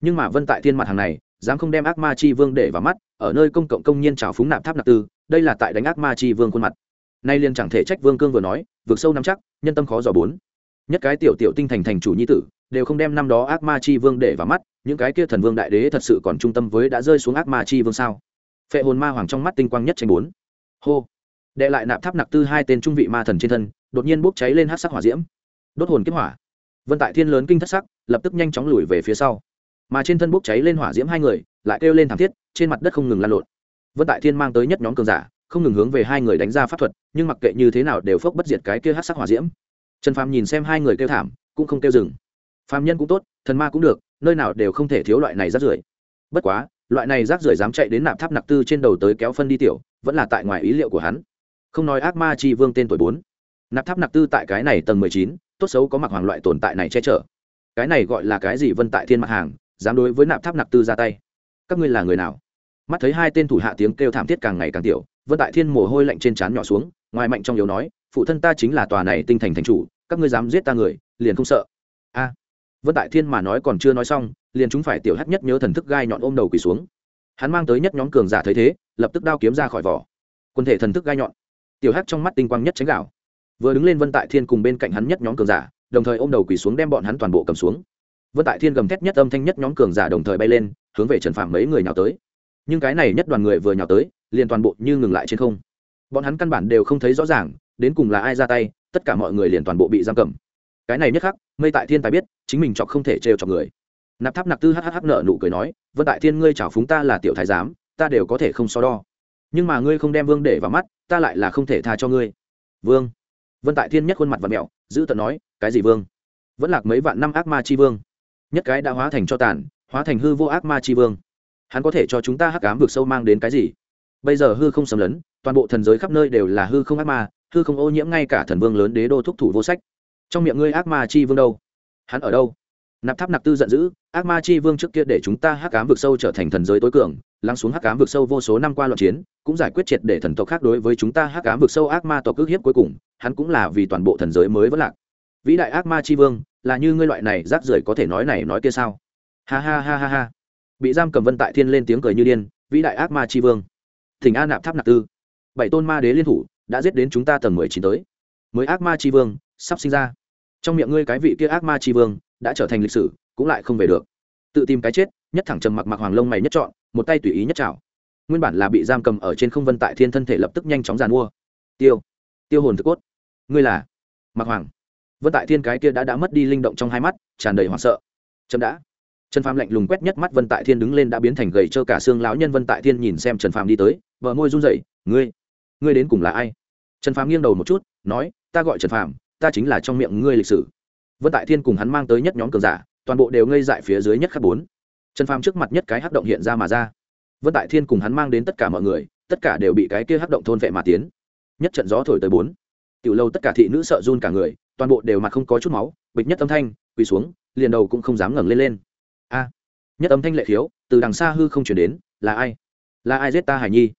Nhưng mà vân tại thiên mặt hàng này, dám không đem ác ma chi vương để vào mắt, ở nơi công cộng công nhiên trào phúng nạp tháp nạp tư, đây là tại đánh ác ma chi vương khuôn mặt. Nay liền chẳng thể trách vương cương vừa nói vượt sâu nắm chắc, nhân tâm khó dò bốn. Nhất cái tiểu tiểu tinh thành thành chủ nhi tử, đều không đem năm đó ác ma chi vương để vào mắt, những cái kia thần vương đại đế thật sự còn trung tâm với đã rơi xuống ác ma chi vương sao? Phệ hồn ma hoàng trong mắt tinh quang nhất tranh bốn. Hô. Đệ lại nạp tháp nặc tư hai tên trung vị ma thần trên thân, đột nhiên bốc cháy lên hát sắc hỏa diễm. Đốt hồn kiếp hỏa. Vân tại thiên lớn kinh thất sắc, lập tức nhanh chóng lùi về phía sau. Mà trên thân bốc cháy lên hỏa diễm hai người, lại kêu lên thảm thiết, trên mặt đất không ngừng lan lộn. Vân tại thiên mang tới nhất nhóm cường giả, không ngừng hướng về hai người đánh ra pháp thuật, nhưng mặc kệ như thế nào đều phốc bất diệt cái kia hát sắc hỏa diễm. Trần phàm nhìn xem hai người kêu thảm, cũng không kêu dừng. Phàm nhân cũng tốt, thần ma cũng được, nơi nào đều không thể thiếu loại này rát rưởi. Bất quá loại này rác rưởi dám chạy đến nạp tháp nạp tư trên đầu tới kéo phân đi tiểu, vẫn là tại ngoài ý liệu của hắn. Không nói ác ma chi vương tên tuổi bốn. Nạp tháp nạp tư tại cái này tầng mười chín, tốt xấu có mặc hoàng loại tồn tại này che chở. Cái này gọi là cái gì vân tại thiên mặt hàng, dám đối với nạp tháp nạp tư ra tay. Các ngươi là người nào? Mắt thấy hai tên thủ hạ tiếng kêu thảm thiết càng ngày càng tiểu, vân tại thiên mồ hôi lạnh trên trán nhỏ xuống, ngoài mạnh trong yếu nói, phụ thân ta chính là tòa này tinh thành thành chủ, các ngươi dám giết ta người, liền không sợ vân tại thiên mà nói còn chưa nói xong, liền chúng phải tiểu hắc nhất nhớ thần thức gai nhọn ôm đầu quỳ xuống. Hắn mang tới nhất nhóm cường giả thấy thế, lập tức đao kiếm ra khỏi vỏ. Quân thể thần thức gai nhọn. Tiểu hắc trong mắt tinh quang nhất tránh gạo. Vừa đứng lên vân tại thiên cùng bên cạnh hắn nhất nhóm cường giả, đồng thời ôm đầu quỳ xuống đem bọn hắn toàn bộ cầm xuống. Vân tại thiên gầm thét nhất âm thanh nhất nhóm cường giả đồng thời bay lên, hướng về trần phạm mấy người nhào tới. Nhưng cái này nhất đoàn người vừa nhào tới, liền toàn bộ như ngừng lại trên không. Bọn hắn căn bản đều không thấy rõ ràng, đến cùng là ai ra tay, tất cả mọi người liền toàn bộ bị giam cầm cái này nhất khắc, mây tại thiên tài biết, chính mình chọc không thể trêu chọc người. Nạp tháp nặc tư hhh nợ nụ cười nói, vân tại thiên, ngươi chào phúng ta là tiểu thái giám, ta đều có thể không so đo. Nhưng mà ngươi không đem vương để vào mắt, ta lại là không thể tha cho ngươi. Vương? Vân tại thiên nhất khuôn mặt và mẹo, giữ tận nói, cái gì vương? Vẫn lạc mấy vạn năm ác ma chi vương. Nhất cái đã hóa thành cho tàn, hóa thành hư vô ác ma chi vương. Hắn có thể cho chúng ta hắc ám vượt sâu mang đến cái gì? Bây giờ hư không xâm lấn, toàn bộ thần giới khắp nơi đều là hư không ác ma, hư không ô nhiễm ngay cả thần vương lớn đế đô thúc thủ vô sách trong miệng ngươi ác ma chi vương đâu? Hắn ở đâu? Nạp tháp nạp tư giận dữ, ác ma chi vương trước kia để chúng ta hắc ám vực sâu trở thành thần giới tối cường, lắng xuống hắc ám vực sâu vô số năm qua loạn chiến, cũng giải quyết triệt để thần tộc khác đối với chúng ta hắc ám vực sâu ác ma tộc ước hiếp cuối cùng, hắn cũng là vì toàn bộ thần giới mới vất lạc. Vĩ đại ác ma chi vương, là như ngươi loại này, rác rưởi có thể nói này nói kia sao? Ha ha ha ha ha. Bị giam cầm vân tại thiên lên tiếng cười như điên, vĩ đại ác ma chi vương. Thỉnh a nạp tháp nạp tư. Bảy tôn ma đế liên thủ, đã giết đến chúng ta tầng mười chín tới. Mới ác ma chi vương, sắp sinh ra trong miệng ngươi cái vị kia ác ma tri vương, đã trở thành lịch sử, cũng lại không về được. Tự tìm cái chết, nhất thẳng trầm mặc mặc hoàng lông mày nhất chọn, một tay tùy ý nhất trào nguyên bản là bị giam cầm ở trên không vân tại thiên thân thể lập tức nhanh chóng giàn mua. Tiêu tiêu hồn thực cốt. Ngươi là? Mặc hoàng. Vân tại thiên cái kia đã đã mất đi linh động trong hai mắt, tràn đầy hoảng sợ. Chậm đã. Trần phàm lạnh lùng quét nhất mắt vân tại thiên đứng lên đã biến thành gầy trơ cả xương lão nhân vân tại thiên nhìn xem trần phàm đi tới vợ môi run rẩy. Ngươi ngươi đến cùng là ai? Trần phàm nghiêng đầu một chút, nói, ta gọi trần phàm ta chính là trong miệng ngươi lịch sử. Vân tại thiên cùng hắn mang tới nhất nhóm cường giả, toàn bộ đều ngây dại phía dưới nhất khắc bốn. Trần phàm trước mặt nhất cái hắc động hiện ra mà ra. Vân tại thiên cùng hắn mang đến tất cả mọi người, tất cả đều bị cái kia hắc động thôn vệ mà tiến. Nhất trận gió thổi tới bốn. Tiểu lâu tất cả thị nữ sợ run cả người, toàn bộ đều mặt không có chút máu, bịch nhất âm thanh, quỳ xuống, liền đầu cũng không dám ngẩng lên lên. A. Nhất âm thanh lệ khiếu, từ đằng xa hư không chuyển đến, là ai? Là ai giết ta hải nhi?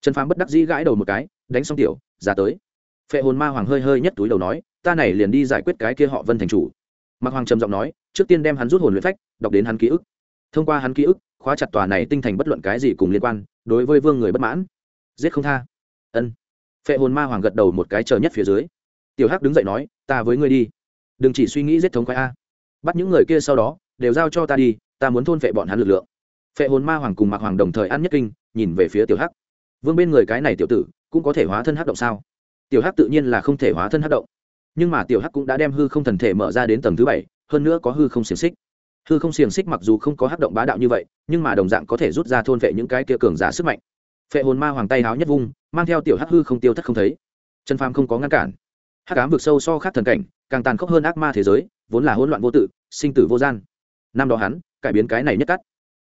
Trần phàm bất đắc dĩ gãi đầu một cái, đánh xong tiểu ra tới. Phệ hồn ma hoàng hơi hơi nhất túi đầu nói ta này liền đi giải quyết cái kia họ vân thành chủ. Mạc hoàng trầm giọng nói, trước tiên đem hắn rút hồn luyện phách, đọc đến hắn ký ức. Thông qua hắn ký ức, khóa chặt tòa này tinh thành bất luận cái gì cùng liên quan, đối với vương người bất mãn. Giết không tha. Ân. Phệ hồn ma hoàng gật đầu một cái chờ nhất phía dưới. Tiểu hắc đứng dậy nói, ta với ngươi đi. Đừng chỉ suy nghĩ giết thống khoái a. Bắt những người kia sau đó, đều giao cho ta đi, ta muốn thôn phệ bọn hắn lực lượng. Phệ hồn ma hoàng cùng mạc hoàng đồng thời ăn nhất kinh, nhìn về phía tiểu hắc. Vương bên người cái này tiểu tử, cũng có thể hóa thân hắc động sao? Tiểu hắc tự nhiên là không thể hóa thân hắc động nhưng mà tiểu hắc cũng đã đem hư không thần thể mở ra đến tầng thứ bảy, hơn nữa có hư không xiềng xích. Hư không xiềng xích mặc dù không có hắc động bá đạo như vậy, nhưng mà đồng dạng có thể rút ra thôn vệ những cái kia cường giả sức mạnh. Phệ hồn ma hoàng tay háo nhất vung, mang theo tiểu hắc hư không tiêu thất không thấy. Trần phàm không có ngăn cản. Hắc ám vực sâu so khác thần cảnh, càng tàn khốc hơn ác ma thế giới, vốn là hỗn loạn vô tự, sinh tử vô gian. Năm đó hắn, cải biến cái này nhất cắt.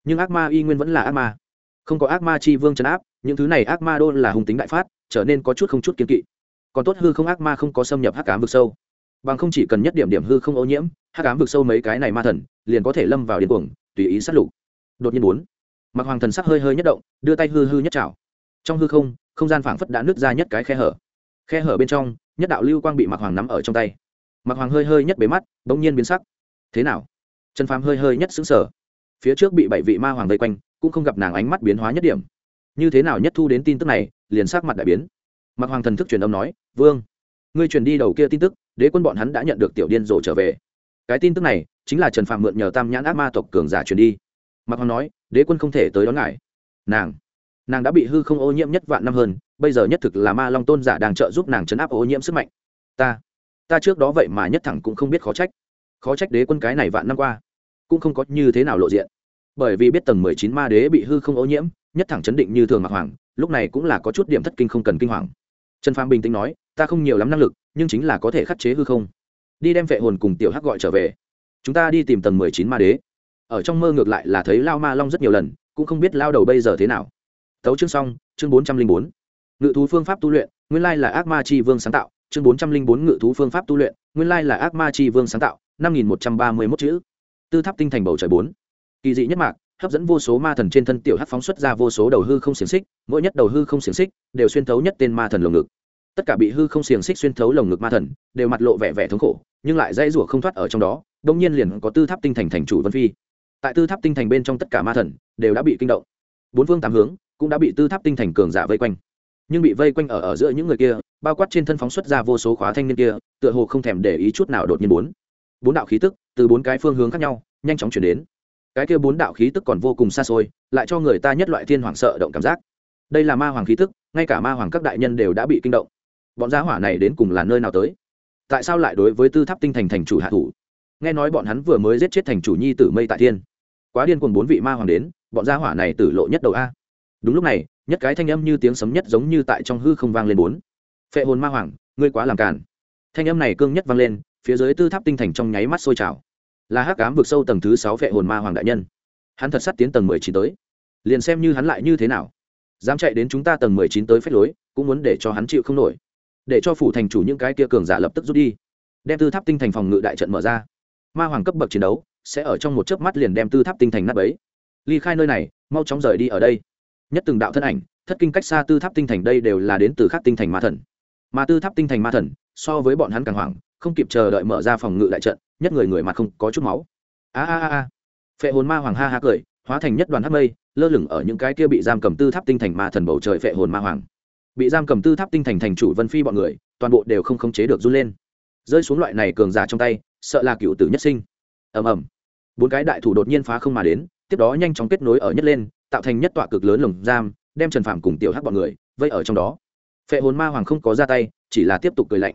Nhưng ác ma y nguyên vẫn là ác ma. Không có ác ma chi vương trấn áp, những thứ này ác ma đô là hùng tính đại phát, trở nên có chút không chút kiên kỵ còn tốt hư không ác ma không có xâm nhập hắc ám vực sâu. Bằng không chỉ cần nhất điểm điểm hư không ô nhiễm, hắc ám vực sâu mấy cái này ma thần, liền có thể lâm vào điên cuồng, tùy ý sát lục. Đột nhiên bốn mặc hoàng thần sắc hơi hơi nhất động, đưa tay hư hư nhất trào trong hư không không gian phảng phất đã nứt ra nhất cái khe hở. Khe hở bên trong, nhất đạo lưu quang bị mặc hoàng nắm ở trong tay. Mặc hoàng hơi hơi nhất bế mắt, bỗng nhiên biến sắc. Thế nào? Trần phàm hơi hơi nhất xứng sở phía trước bị bảy vị ma hoàng vây quanh, cũng không gặp nàng ánh mắt biến hóa nhất điểm. Như thế nào nhất thu đến tin tức này, liền sắc mặt đại biến mặc hoàng thần thức truyền âm nói, vương, ngươi truyền đi đầu kia tin tức, đế quân bọn hắn đã nhận được tiểu điên rồ trở về. Cái tin tức này chính là trần phạm mượn nhờ tam nhãn ác ma tộc cường giả truyền đi. Mặc hoàng nói, đế quân không thể tới đón ngài. Nàng nàng đã bị hư không ô nhiễm nhất vạn năm hơn, bây giờ nhất thực là ma long tôn giả đang trợ giúp nàng chấn áp ô nhiễm sức mạnh. Ta ta trước đó vậy mà nhất thẳng cũng không biết khó trách. Khó trách đế quân cái này vạn năm qua, cũng không có như thế nào lộ diện. Bởi vì biết tầng mười chín ma đế bị hư không ô nhiễm, nhất thẳng chấn định như thường mặc hoàng, lúc này cũng là có chút điểm thất kinh không cần kinh hoàng trần phàm bình tĩnh nói, ta không nhiều lắm năng lực, nhưng chính là có thể khắc chế hư không. Đi đem vệ hồn cùng tiểu hắc gọi trở về. Chúng ta đi tìm tầng mười chín ma đế. Ở trong mơ ngược lại là thấy lao ma long rất nhiều lần, cũng không biết lao đầu bây giờ thế nào. Tấu chương xong, chương bốn trăm linh bốn. Ngự thú phương pháp tu luyện, nguyên lai là ác ma c h i vương sáng tạo. Chương bốn trăm linh bốn, ngự thú phương pháp tu luyện, nguyên lai là ác ma c h i vương sáng tạo. Năm nghìn một trăm ba mươi mốt chữ. Tư tháp tinh thành bầu trời bốn. Kỳ dị nhất mạc hấp dẫn vô số ma thần trên thân tiểu hắc phóng xuất ra vô số đầu hư không xiềng xích, mỗi nhất đầu hư không xiềng xích đều xuyên thấu nhất tên ma thần lồng ngực. Tất cả bị hư không xiềng xích xuyên thấu lồng ngực ma thần đều mặt lộ vẻ vẻ thống khổ, nhưng lại dãy rủa không thoát ở trong đó đông nhiên liền có tư tháp tinh thành thành chủ vân phi. Tại tư tháp tinh thành bên trong tất cả ma thần đều đã bị kinh động. Bốn phương tám hướng cũng đã bị tư tháp tinh thành cường giả vây quanh. Nhưng bị vây quanh ở ở giữa những người kia, bao quát trên thân phóng xuất ra vô số khóa thanh niên kia, tựa hồ không thèm để ý chút nào đột nhiên bốn. Bốn đạo khí tức từ bốn cái phương hướng khác nhau, nhanh chóng chuyển đến cái kia bốn đạo khí tức còn vô cùng xa xôi, lại cho người ta nhất loại thiên hoàng sợ động cảm giác. Đây là ma hoàng khí tức, ngay cả ma hoàng các đại nhân đều đã bị kinh động. Bọn giá hỏa này đến cùng là nơi nào tới? Tại sao lại đối với tư tháp tinh thành thành chủ hạ thủ? Nghe nói bọn hắn vừa mới giết chết thành chủ nhi tử mây tại thiên. Quá điên cùng bốn vị ma hoàng đến, bọn gia hỏa này tử lộ nhất đầu a. Đúng lúc này, nhất cái thanh âm như tiếng sấm nhất giống như tại trong hư không vang lên bốn. Phệ hồn ma hoàng, ngươi quá làm cản thanh âm này cương nhất vang lên, phía dưới tư tháp tinh thành trong nháy mắt sôi trào là hắc cám vực sâu tầng thứ sáu vệ hồn ma hoàng đại nhân. Hắn thật sắt tiến tầng mười chín tới. Liền xem như hắn lại như thế nào, dám chạy đến chúng ta tầng mười chín tới phép lối, cũng muốn để cho hắn chịu không nổi. Để cho phủ thành chủ những cái kia cường giả lập tức rút đi. Đem tư tháp tinh thành phòng ngự đại trận mở ra. Ma hoàng cấp bậc chiến đấu sẽ ở trong một chớp mắt liền đem tư tháp tinh thành nát ấy ly khai nơi này, mau chóng rời đi ở đây. Nhất từng đạo thân ảnh, thất kinh cách xa tư tháp tinh thành đây đều là đến từ khắc tinh thành ma thần. Mà tư tháp tinh thành ma thần, so với bọn hắn càng hoảng không kịp chờ đợi mở ra phòng ngự đại trận, nhất người người mặt không có chút máu. A a a a. Phệ hồn ma hoàng ha ha cười, hóa thành nhất đoàn hắc mây, lơ lửng ở những cái kia bị giam cầm tư tháp tinh thành ma thần bầu trời phệ hồn ma hoàng. Bị giam cầm tư tháp tinh thành thành chủ vân phi bọn người, toàn bộ đều không khống chế được run lên. Rơi xuống loại này cường giả trong tay, sợ là cựu tử nhất sinh. Ầm ầm. Bốn cái đại thủ đột nhiên phá không mà đến, tiếp đó nhanh chóng kết nối ở nhất lên, tạo thành nhất tọa cực lớn lồng giam, đem trần phạm cùng tiểu hắc bọn người vây ở trong đó. Phệ hồn ma hoàng không có ra tay, chỉ là tiếp tục cười lạnh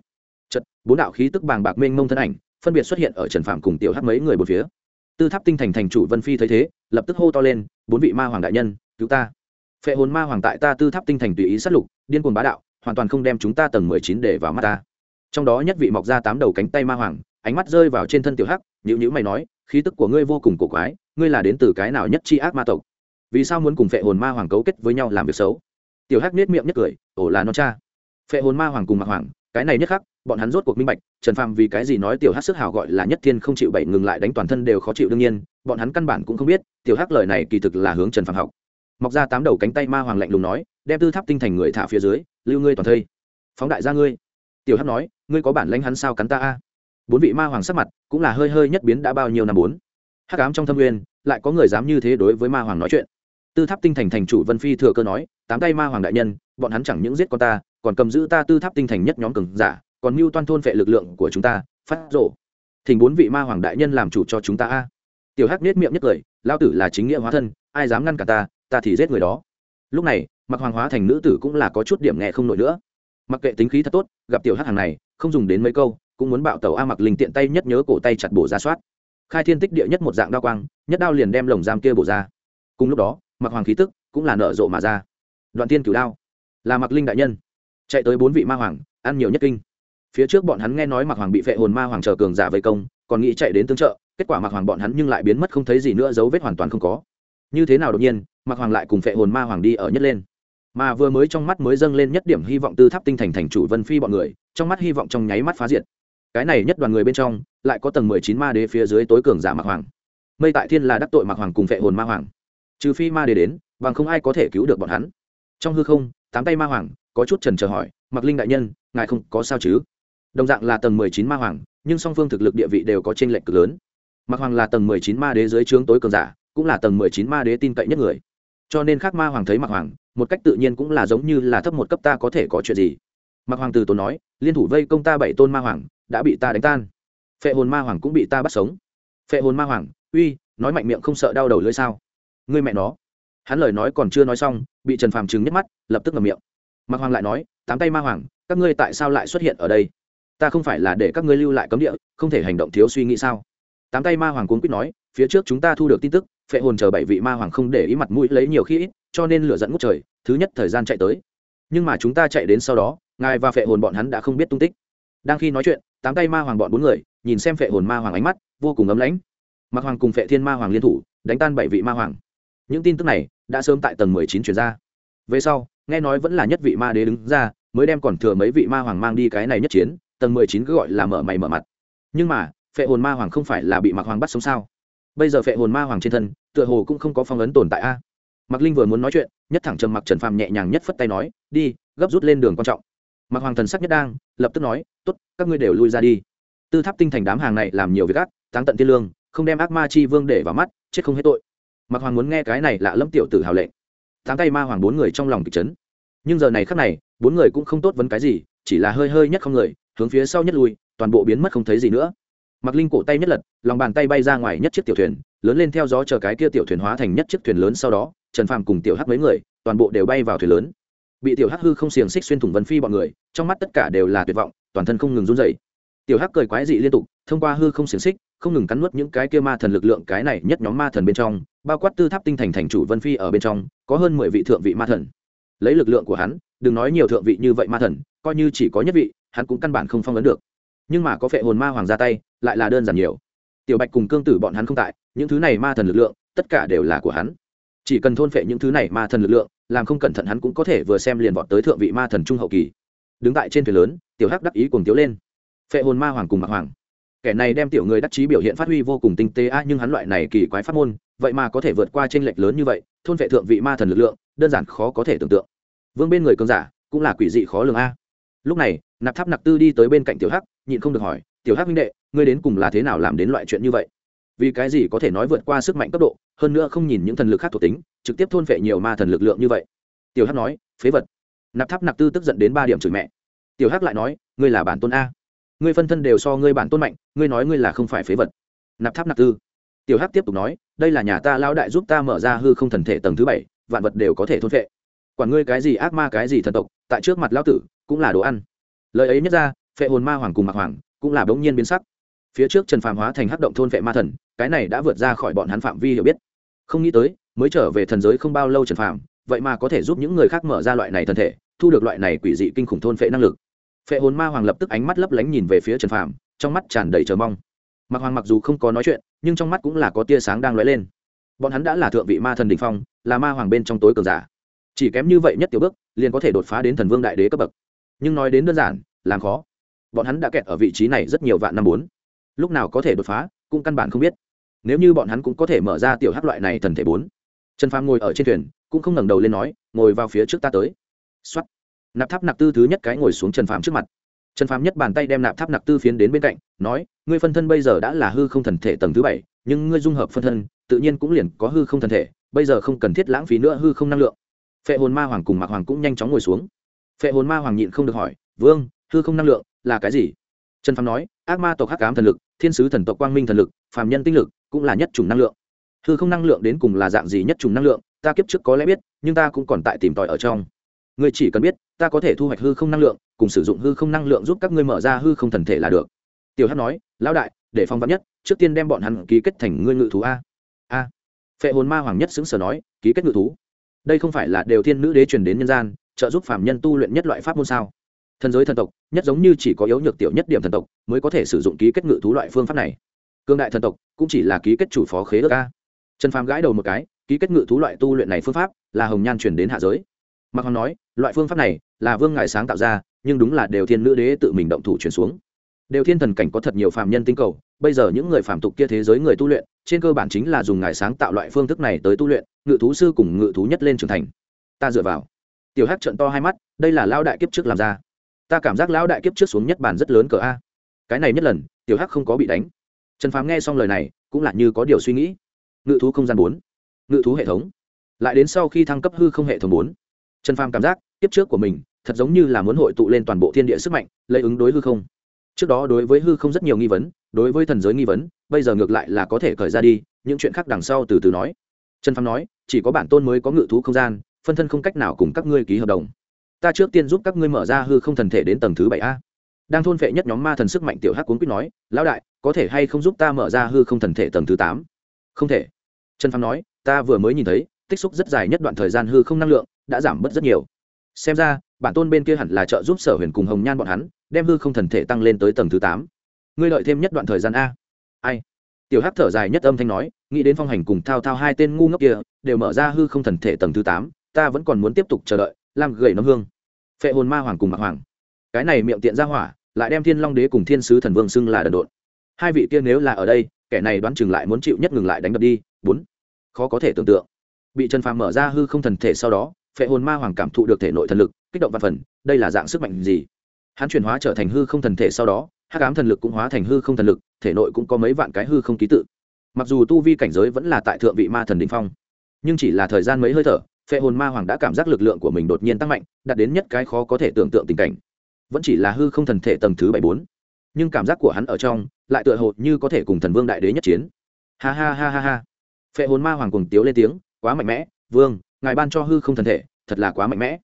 chật, bốn đạo khí tức bàng bạc mênh mông thân ảnh, phân biệt xuất hiện ở trần phạm cùng tiểu hắc mấy người một phía. Tư tháp tinh thành thành chủ vân phi thấy thế, lập tức hô to lên, bốn vị ma hoàng đại nhân, cứu ta. Phệ hồn ma hoàng tại ta tư tháp tinh thành tùy ý sát lục, điên cuồng bá đạo, hoàn toàn không đem chúng ta tầng mười chín để vào mắt ta. Trong đó nhất vị mọc ra tám đầu cánh tay ma hoàng, ánh mắt rơi vào trên thân tiểu hắc nhữ nhữ mày nói, khí tức của ngươi vô cùng cổ quái, ngươi là đến từ cái nào nhất chi ác ma tộc? Vì sao muốn cùng phệ hồn ma hoàng cấu kết với nhau làm việc xấu? Tiểu hắc nết miệng nhất cười ổ là nó cha. Phệ hồn ma hoàng cùng mặc hoàng, cái này nhất khắc bọn hắn rốt cuộc minh bạch, trần phàm vì cái gì nói tiểu hắc sức hào gọi là nhất thiên không chịu bảy ngừng lại đánh toàn thân đều khó chịu đương nhiên, bọn hắn căn bản cũng không biết, tiểu hắc lời này kỳ thực là hướng trần phàm học. Mọc ra tám đầu cánh tay ma hoàng lạnh lùng nói, đem tư tháp tinh thành người thả phía dưới, lưu ngươi toàn thây. Phóng đại ra ngươi. Tiểu hắc nói, ngươi có bản lãnh hắn sao cắn ta a? Bốn vị ma hoàng sắc mặt cũng là hơi hơi nhất biến đã bao nhiêu năm bốn. Hắc ám trong thâm nguyên lại có người dám như thế đối với ma hoàng nói chuyện. Tư tháp tinh thành thành chủ vân phi thừa cơ nói, tám tay ma hoàng đại nhân, bọn hắn chẳng những giết con ta, còn cầm giữ ta tư tháp tinh thành nhất nhóm cường giả còn mưu toan thôn vệ lực lượng của chúng ta, phát rổ thỉnh bốn vị ma hoàng đại nhân làm chủ cho chúng ta a. Tiểu hắc nết miệng nhất cười lao tử là chính nghĩa hóa thân, ai dám ngăn cả ta ta thì giết người đó. Lúc này mặc hoàng hóa thành nữ tử cũng là có chút điểm nghe không nổi nữa. Mặc kệ tính khí thật tốt, gặp tiểu hắc hàng này, không dùng đến mấy câu, cũng muốn bạo tàu a mặc linh tiện tay nhất nhớ cổ tay chặt bổ ra soát. Khai thiên tích địa nhất một dạng đao quang, nhất đao liền đem lồng giam kia bổ ra. Cùng lúc đó mặc hoàng khí tức cũng là nở rộ mà ra. Đoạn tiên cửu đao, là mặc linh đại nhân. Chạy tới bốn vị ma hoàng, ăn nhiều nhất kinh phía trước bọn hắn nghe nói mặc hoàng bị phệ hồn ma hoàng chờ cường giả vây công, còn nghĩ chạy đến tương trợ, kết quả mặc hoàng bọn hắn nhưng lại biến mất không thấy gì nữa, dấu vết hoàn toàn không có. Như thế nào đột nhiên mặc hoàng lại cùng phệ hồn ma hoàng đi ở nhất lên. Mà vừa mới trong mắt mới dâng lên nhất điểm hy vọng tư tháp tinh thành thành chủ vân phi bọn người, trong mắt hy vọng trong nháy mắt phá diệt. Cái này nhất đoàn người bên trong, lại có tầng mười chín ma đế phía dưới tối cường giả mặc hoàng. Mây tại thiên là đắc tội mặc hoàng cùng phệ hồn ma hoàng. Trừ phi ma đế đến, bằng không ai có thể cứu được bọn hắn. Trong hư không, tám tay ma hoàng, có chút trần chờ hỏi mặc linh đại nhân, ngài không có sao chứ? Đồng dạng là tầng mười chín ma hoàng, nhưng song phương thực lực địa vị đều có t r ê n lệch cực lớn. Mặc hoàng là tầng mười chín ma đế dưới trướng tối cường giả, cũng là tầng mười chín ma đế tin cậy nhất người. Cho nên khác ma hoàng thấy mặc hoàng, một cách tự nhiên cũng là giống như là thấp một cấp ta có thể có chuyện gì. Mặc hoàng từ tốn nói, liên thủ vây công ta bảy tôn ma hoàng, đã bị ta đánh tan. Phệ hồn ma hoàng cũng bị ta bắt sống. Phệ hồn ma hoàng, uy, nói mạnh miệng không sợ đau đầu lưỡi sao? Ngươi mẹ nó. Hắn lời nói còn chưa nói xong, bị trần phàm trừng nhắc mắt, lập tức ngầm miệng. Mặc hoàng lại nói, tám tay ma hoàng, các ngươi tại sao lại xuất hiện ở đây? Ta không phải là để các ngươi lưu lại cấm địa, không thể hành động thiếu suy nghĩ sao? Tám tay ma hoàng cuốn quýt nói, phía trước chúng ta thu được tin tức, phệ hồn chờ bảy vị ma hoàng không để ý mặt mũi lấy nhiều khi ít, cho nên lửa dẫn ngút trời, thứ nhất thời gian chạy tới. Nhưng mà chúng ta chạy đến sau đó, ngài và phệ hồn bọn hắn đã không biết tung tích. Đang khi nói chuyện, tám tay ma hoàng bọn bốn người, nhìn xem phệ hồn ma hoàng ánh mắt, vô cùng ấm lãnh. Mặc hoàng cùng phệ thiên ma hoàng liên thủ, đánh tan bảy vị ma hoàng. Những tin tức này đã sớm tại tầng mười chín chuyển ra. Về sau, nghe nói vẫn là nhất vị ma đế đứng ra, mới đem còn thừa mấy vị ma hoàng mang đi cái này nhất chiến tầng mười chín cứ gọi là mở mày mở mặt. Nhưng mà, phệ hồn ma hoàng không phải là bị mặc hoàng bắt sống sao? Bây giờ phệ hồn ma hoàng trên thân, tựa hồ cũng không có phong ấn tồn tại a. Mạc linh vừa muốn nói chuyện, nhất thẳng trầm mặc trần phàm nhẹ nhàng nhất phất tay nói, đi, gấp rút lên đường quan trọng. Mạc hoàng thần sắc nhất đang, lập tức nói, tốt, các ngươi đều lui ra đi. Tư tháp tinh thành đám hàng này làm nhiều việc ác, táng tận thiên lương, không đem ác ma chi vương để vào mắt, chết không hết tội. Mạc hoàng muốn nghe cái này lạ lẫm tiểu tử hào lệnh. Táng tay ma hoàng bốn người trong lòng kịch chấn. Nhưng giờ này khắc này, bốn người cũng không tốt vấn cái gì, chỉ là hơi hơi nhất không người hướng phía sau nhất lui, toàn bộ biến mất không thấy gì nữa. Mặc linh cổ tay nhất lật, lòng bàn tay bay ra ngoài nhất chiếc tiểu thuyền, lớn lên theo gió chờ cái kia tiểu thuyền hóa thành nhất chiếc thuyền lớn sau đó, trần phàm cùng tiểu hắc mấy người, toàn bộ đều bay vào thuyền lớn. Bị tiểu hắc hư không xiềng xích xuyên thủng vân phi bọn người, trong mắt tất cả đều là tuyệt vọng, toàn thân không ngừng run dày tiểu hắc cười quái dị liên tục, thông qua hư không xiềng xích, không ngừng cắn nuốt những cái kia ma thần lực lượng cái này nhất nhóm ma thần bên trong, bao quát tư tháp tinh thành thành chủ vân phi ở bên trong, có hơn mười vị thượng vị ma thần. Lấy lực lượng của hắn, đừng nói nhiều thượng vị như vậy ma thần, coi như chỉ có nhất vị hắn cũng căn bản không phong ấn được. Nhưng mà có phệ hồn ma hoàng ra tay, lại là đơn giản nhiều. Tiểu bạch cùng cương tử bọn hắn không tại, những thứ này ma thần lực lượng, tất cả đều là của hắn. Chỉ cần thôn phệ những thứ này ma thần lực lượng, làm không cẩn thận hắn cũng có thể vừa xem liền vọt tới thượng vị ma thần trung hậu kỳ. Đứng tại trên thuyền lớn, tiểu hắc đắc ý cùng tiếu lên. Phệ hồn ma hoàng cùng mạc hoàng. Kẻ này đem tiểu người đắc chí biểu hiện phát huy vô cùng tinh tế a nhưng hắn loại này kỳ quái pháp môn, vậy mà có thể vượt qua tranh lệch lớn như vậy, thôn vệ thượng vị ma thần lực lượng, đơn giản khó có thể tưởng tượng. Vương bên người cường giả, cũng là quỷ dị khó lường a. Lúc này nạp tháp nặc tư đi tới bên cạnh tiểu hắc, nhịn không được hỏi, tiểu hắc huynh đệ, ngươi đến cùng là thế nào làm đến loại chuyện như vậy? Vì cái gì có thể nói vượt qua sức mạnh cấp độ, hơn nữa không nhìn những thần lực khác thuộc tính, trực tiếp thôn vệ nhiều ma thần lực lượng như vậy? Tiểu hắc nói, phế vật. Nạp tháp nặc tư tức giận đến ba điểm chửi mẹ. Tiểu hắc lại nói, ngươi là bản tôn a. Ngươi phân thân đều so ngươi bản tôn mạnh, ngươi nói ngươi là không phải phế vật. Nạp tháp nạp tư. Tiểu hắc tiếp tục nói, đây là nhà ta lao đại giúp ta mở ra hư không thần thể tầng thứ bảy, vạn vật đều có thể thôn vệ quản ngươi cái gì ác ma cái gì thần tộc, tại trước mặt lao tử, cũng là đồ ăn lời ấy nhất ra, phệ hồn ma hoàng cùng mạc hoàng cũng là bỗng nhiên biến sắc. Phía trước trần phàm hóa thành hắc động thôn phệ ma thần, cái này đã vượt ra khỏi bọn hắn phạm vi hiểu biết. Không nghĩ tới, mới trở về thần giới không bao lâu trần phàm, vậy mà có thể giúp những người khác mở ra loại này thân thể, thu được loại này quỷ dị kinh khủng thôn phệ năng lực. Phệ hồn ma hoàng lập tức ánh mắt lấp lánh nhìn về phía trần phàm, trong mắt tràn đầy chờ mong. Mạc hoàng mặc dù không có nói chuyện, nhưng trong mắt cũng là có tia sáng đang lóe lên. Bọn hắn đã là thượng vị ma thần đình phong, là ma hoàng bên trong tối cường giả. Chỉ kém như vậy nhất tiểu bước, liền có thể đột phá đến thần vương đại đế cấp bậc nhưng nói đến đơn giản, làm khó. Bọn hắn đã kẹt ở vị trí này rất nhiều vạn năm bốn. Lúc nào có thể đột phá, cũng căn bản không biết. Nếu như bọn hắn cũng có thể mở ra tiểu hắc loại này thần thể bốn. Trần phàm ngồi ở trên thuyền, cũng không ngẩng đầu lên nói, ngồi vào phía trước ta tới. Xuất nạp tháp nạp tư thứ nhất cái ngồi xuống trần phàm trước mặt. Trần phàm nhất bàn tay đem nạp tháp nạp tư phiến đến bên cạnh, nói, ngươi phân thân bây giờ đã là hư không thần thể tầng thứ bảy, nhưng ngươi dung hợp phân thân, tự nhiên cũng liền có hư không thần thể, bây giờ không cần thiết lãng phí nữa hư không năng lượng. Phệ hồn ma hoàng cùng mạc hoàng cũng nhanh chóng ngồi xuống phệ hồn ma hoàng nhịn không được hỏi, vương, hư không năng lượng là cái gì? Trần phàm nói, ác ma tộc hắc cám thần lực, thiên sứ thần tộc quang minh thần lực, phàm nhân tinh lực cũng là nhất chủng năng lượng. Hư không năng lượng đến cùng là dạng gì nhất chủng năng lượng, ta kiếp trước có lẽ biết, nhưng ta cũng còn tại tìm tòi ở trong. Ngươi chỉ cần biết, ta có thể thu hoạch hư không năng lượng, cùng sử dụng hư không năng lượng giúp các ngươi mở ra hư không thần thể là được. Tiểu hát nói, lão đại, để phong vắn nhất, trước tiên đem bọn hắn ký kết thành ngươi ngự thú a. A. Phệ hồn ma hoàng nhất xứng sở nói, ký kết ngự thú? Đây không phải là đều thiên nữ đế truyền đến nhân gian trợ giúp phàm nhân tu luyện nhất loại pháp môn sao? Thần giới thần tộc, nhất giống như chỉ có yếu nhược tiểu nhất điểm thần tộc mới có thể sử dụng ký kết ngự thú loại phương pháp này. Cương đại thần tộc cũng chỉ là ký kết chủ phó khế ước a. Trần phàm gãi đầu một cái, ký kết ngự thú loại tu luyện này phương pháp là hồng nhan truyền đến hạ giới. Mạc hoàng nói, loại phương pháp này là vương ngài sáng tạo ra, nhưng đúng là đều thiên nữ đế tự mình động thủ chuyển xuống. Đều thiên thần cảnh có thật nhiều phàm nhân tinh cầu, bây giờ những người phạm tục kia thế giới người tu luyện, trên cơ bản chính là dùng ngài sáng tạo loại phương thức này tới tu luyện, ngự thú sư cùng ngự thú nhất lên trưởng thành. Ta dựa vào tiểu hát trận to hai mắt, đây là lao đại kiếp trước làm ra. Ta cảm giác lão đại kiếp trước xuống nhất bàn rất lớn cỡ a. Cái này nhất lần, tiểu hắc không có bị đánh. Trần phàm nghe xong lời này, cũng là như có điều suy nghĩ. Ngự thú không gian bốn, ngự thú hệ thống. Lại đến sau khi thăng cấp hư không hệ thống bốn, trần phàm cảm giác, Kiếp trước của mình, thật giống như là muốn hội tụ lên toàn bộ thiên địa sức mạnh, lấy ứng đối hư không. Trước đó đối với hư không rất nhiều nghi vấn, đối với thần giới nghi vấn, bây giờ ngược lại là có thể cởi ra đi, những chuyện khác đằng sau từ từ nói. Trần phàm nói, chỉ có bản tôn mới có ngự thú không gian phân thân không cách nào cùng các ngươi ký hợp đồng. Ta trước tiên giúp các ngươi mở ra hư không thần thể đến tầng thứ bảy a. Đang thôn phệ nhất nhóm ma thần sức mạnh tiểu hắc cuốn quýt nói, lão đại, có thể hay không giúp ta mở ra hư không thần thể tầng thứ tám? Không thể. Trần phàm nói, ta vừa mới nhìn thấy, tích xúc rất dài nhất đoạn thời gian hư không năng lượng, đã giảm bớt rất nhiều. Xem ra, bản tôn bên kia hẳn là trợ giúp sở huyền cùng hồng nhan bọn hắn, đem hư không thần thể tăng lên tới tầng thứ tám. Ngươi đợi thêm nhất đoạn thời gian a. Ai? Tiểu hắc thở dài nhất âm thanh nói, nghĩ đến phong hành cùng thao thao hai tên ngu ngốc kia, đều mở ra hư không thần thể tầng thứ tám ta vẫn còn muốn tiếp tục chờ đợi, làm gậy nấm hương. Phệ hồn ma hoàng cùng mạc hoàng. Cái này miệng tiện ra hỏa, lại đem thiên long đế cùng thiên sứ thần vương xưng là đần độn. Hai vị kia nếu là ở đây, kẻ này đoán chừng lại muốn chịu nhất ngừng lại đánh đập đi. Bốn. Khó có thể tưởng tượng. Bị trần phàm mở ra hư không thần thể sau đó, phệ hồn ma hoàng cảm thụ được thể nội thần lực, kích động văn phần, đây là dạng sức mạnh gì? Hắn chuyển hóa trở thành hư không thần thể sau đó, hắc ám thần lực cũng hóa thành hư không thần lực, thể nội cũng có mấy vạn cái hư không ký tự. Mặc dù tu vi cảnh giới vẫn là tại thượng vị ma thần đình phong, nhưng chỉ là thời gian mấy hơi thở phệ hồn ma hoàng đã cảm giác lực lượng của mình đột nhiên tăng mạnh, đạt đến nhất cái khó có thể tưởng tượng tình cảnh. Vẫn chỉ là hư không thần thể tầng thứ bảy bốn, nhưng cảm giác của hắn ở trong lại tựa hồ như có thể cùng thần vương đại đế nhất chiến. Ha ha ha ha ha. Phệ hồn ma hoàng cùng tiếu lên tiếng, quá mạnh mẽ, vương, ngài ban cho hư không thần thể, thật là quá mạnh mẽ.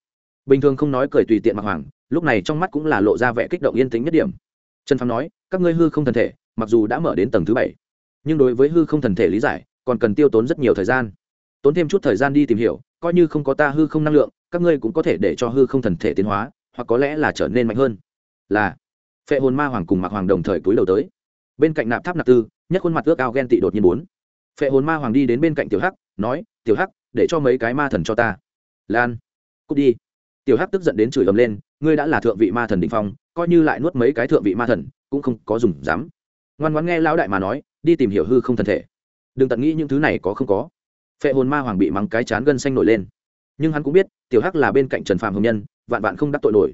Bình thường không nói cười tùy tiện mặc hoàng, lúc này trong mắt cũng là lộ ra vẻ kích động yên tĩnh nhất điểm. Trần phàm nói, các ngươi hư không thần thể, mặc dù đã mở đến tầng thứ bảy, nhưng đối với hư không thần thể lý giải, còn cần tiêu tốn rất nhiều thời gian. Tốn thêm chút thời gian đi tìm hiểu coi như không có ta hư không năng lượng, các ngươi cũng có thể để cho hư không thần thể tiến hóa, hoặc có lẽ là trở nên mạnh hơn. Là, phệ hồn ma hoàng cùng mạc hoàng đồng thời cúi đầu tới. Bên cạnh nạp tháp nạp tư, nhất khuôn mặt ước ao ghen tị đột nhiên bốn. Phệ hồn ma hoàng đi đến bên cạnh tiểu hắc, nói, tiểu hắc, để cho mấy cái ma thần cho ta. Lan, cút đi. Tiểu hắc tức giận đến chửi ầm lên, ngươi đã là thượng vị ma thần đình phong, coi như lại nuốt mấy cái thượng vị ma thần, cũng không có dùng dám. Ngoan ngoãn nghe lão đại mà nói, đi tìm hiểu hư không thần thể. Đừng tận nghĩ những thứ này có không có phệ hồn ma hoàng bị mắng cái chán gân xanh nổi lên. Nhưng hắn cũng biết, tiểu hắc là bên cạnh trần phạm hồng nhân, vạn vạn không đắc tội nổi.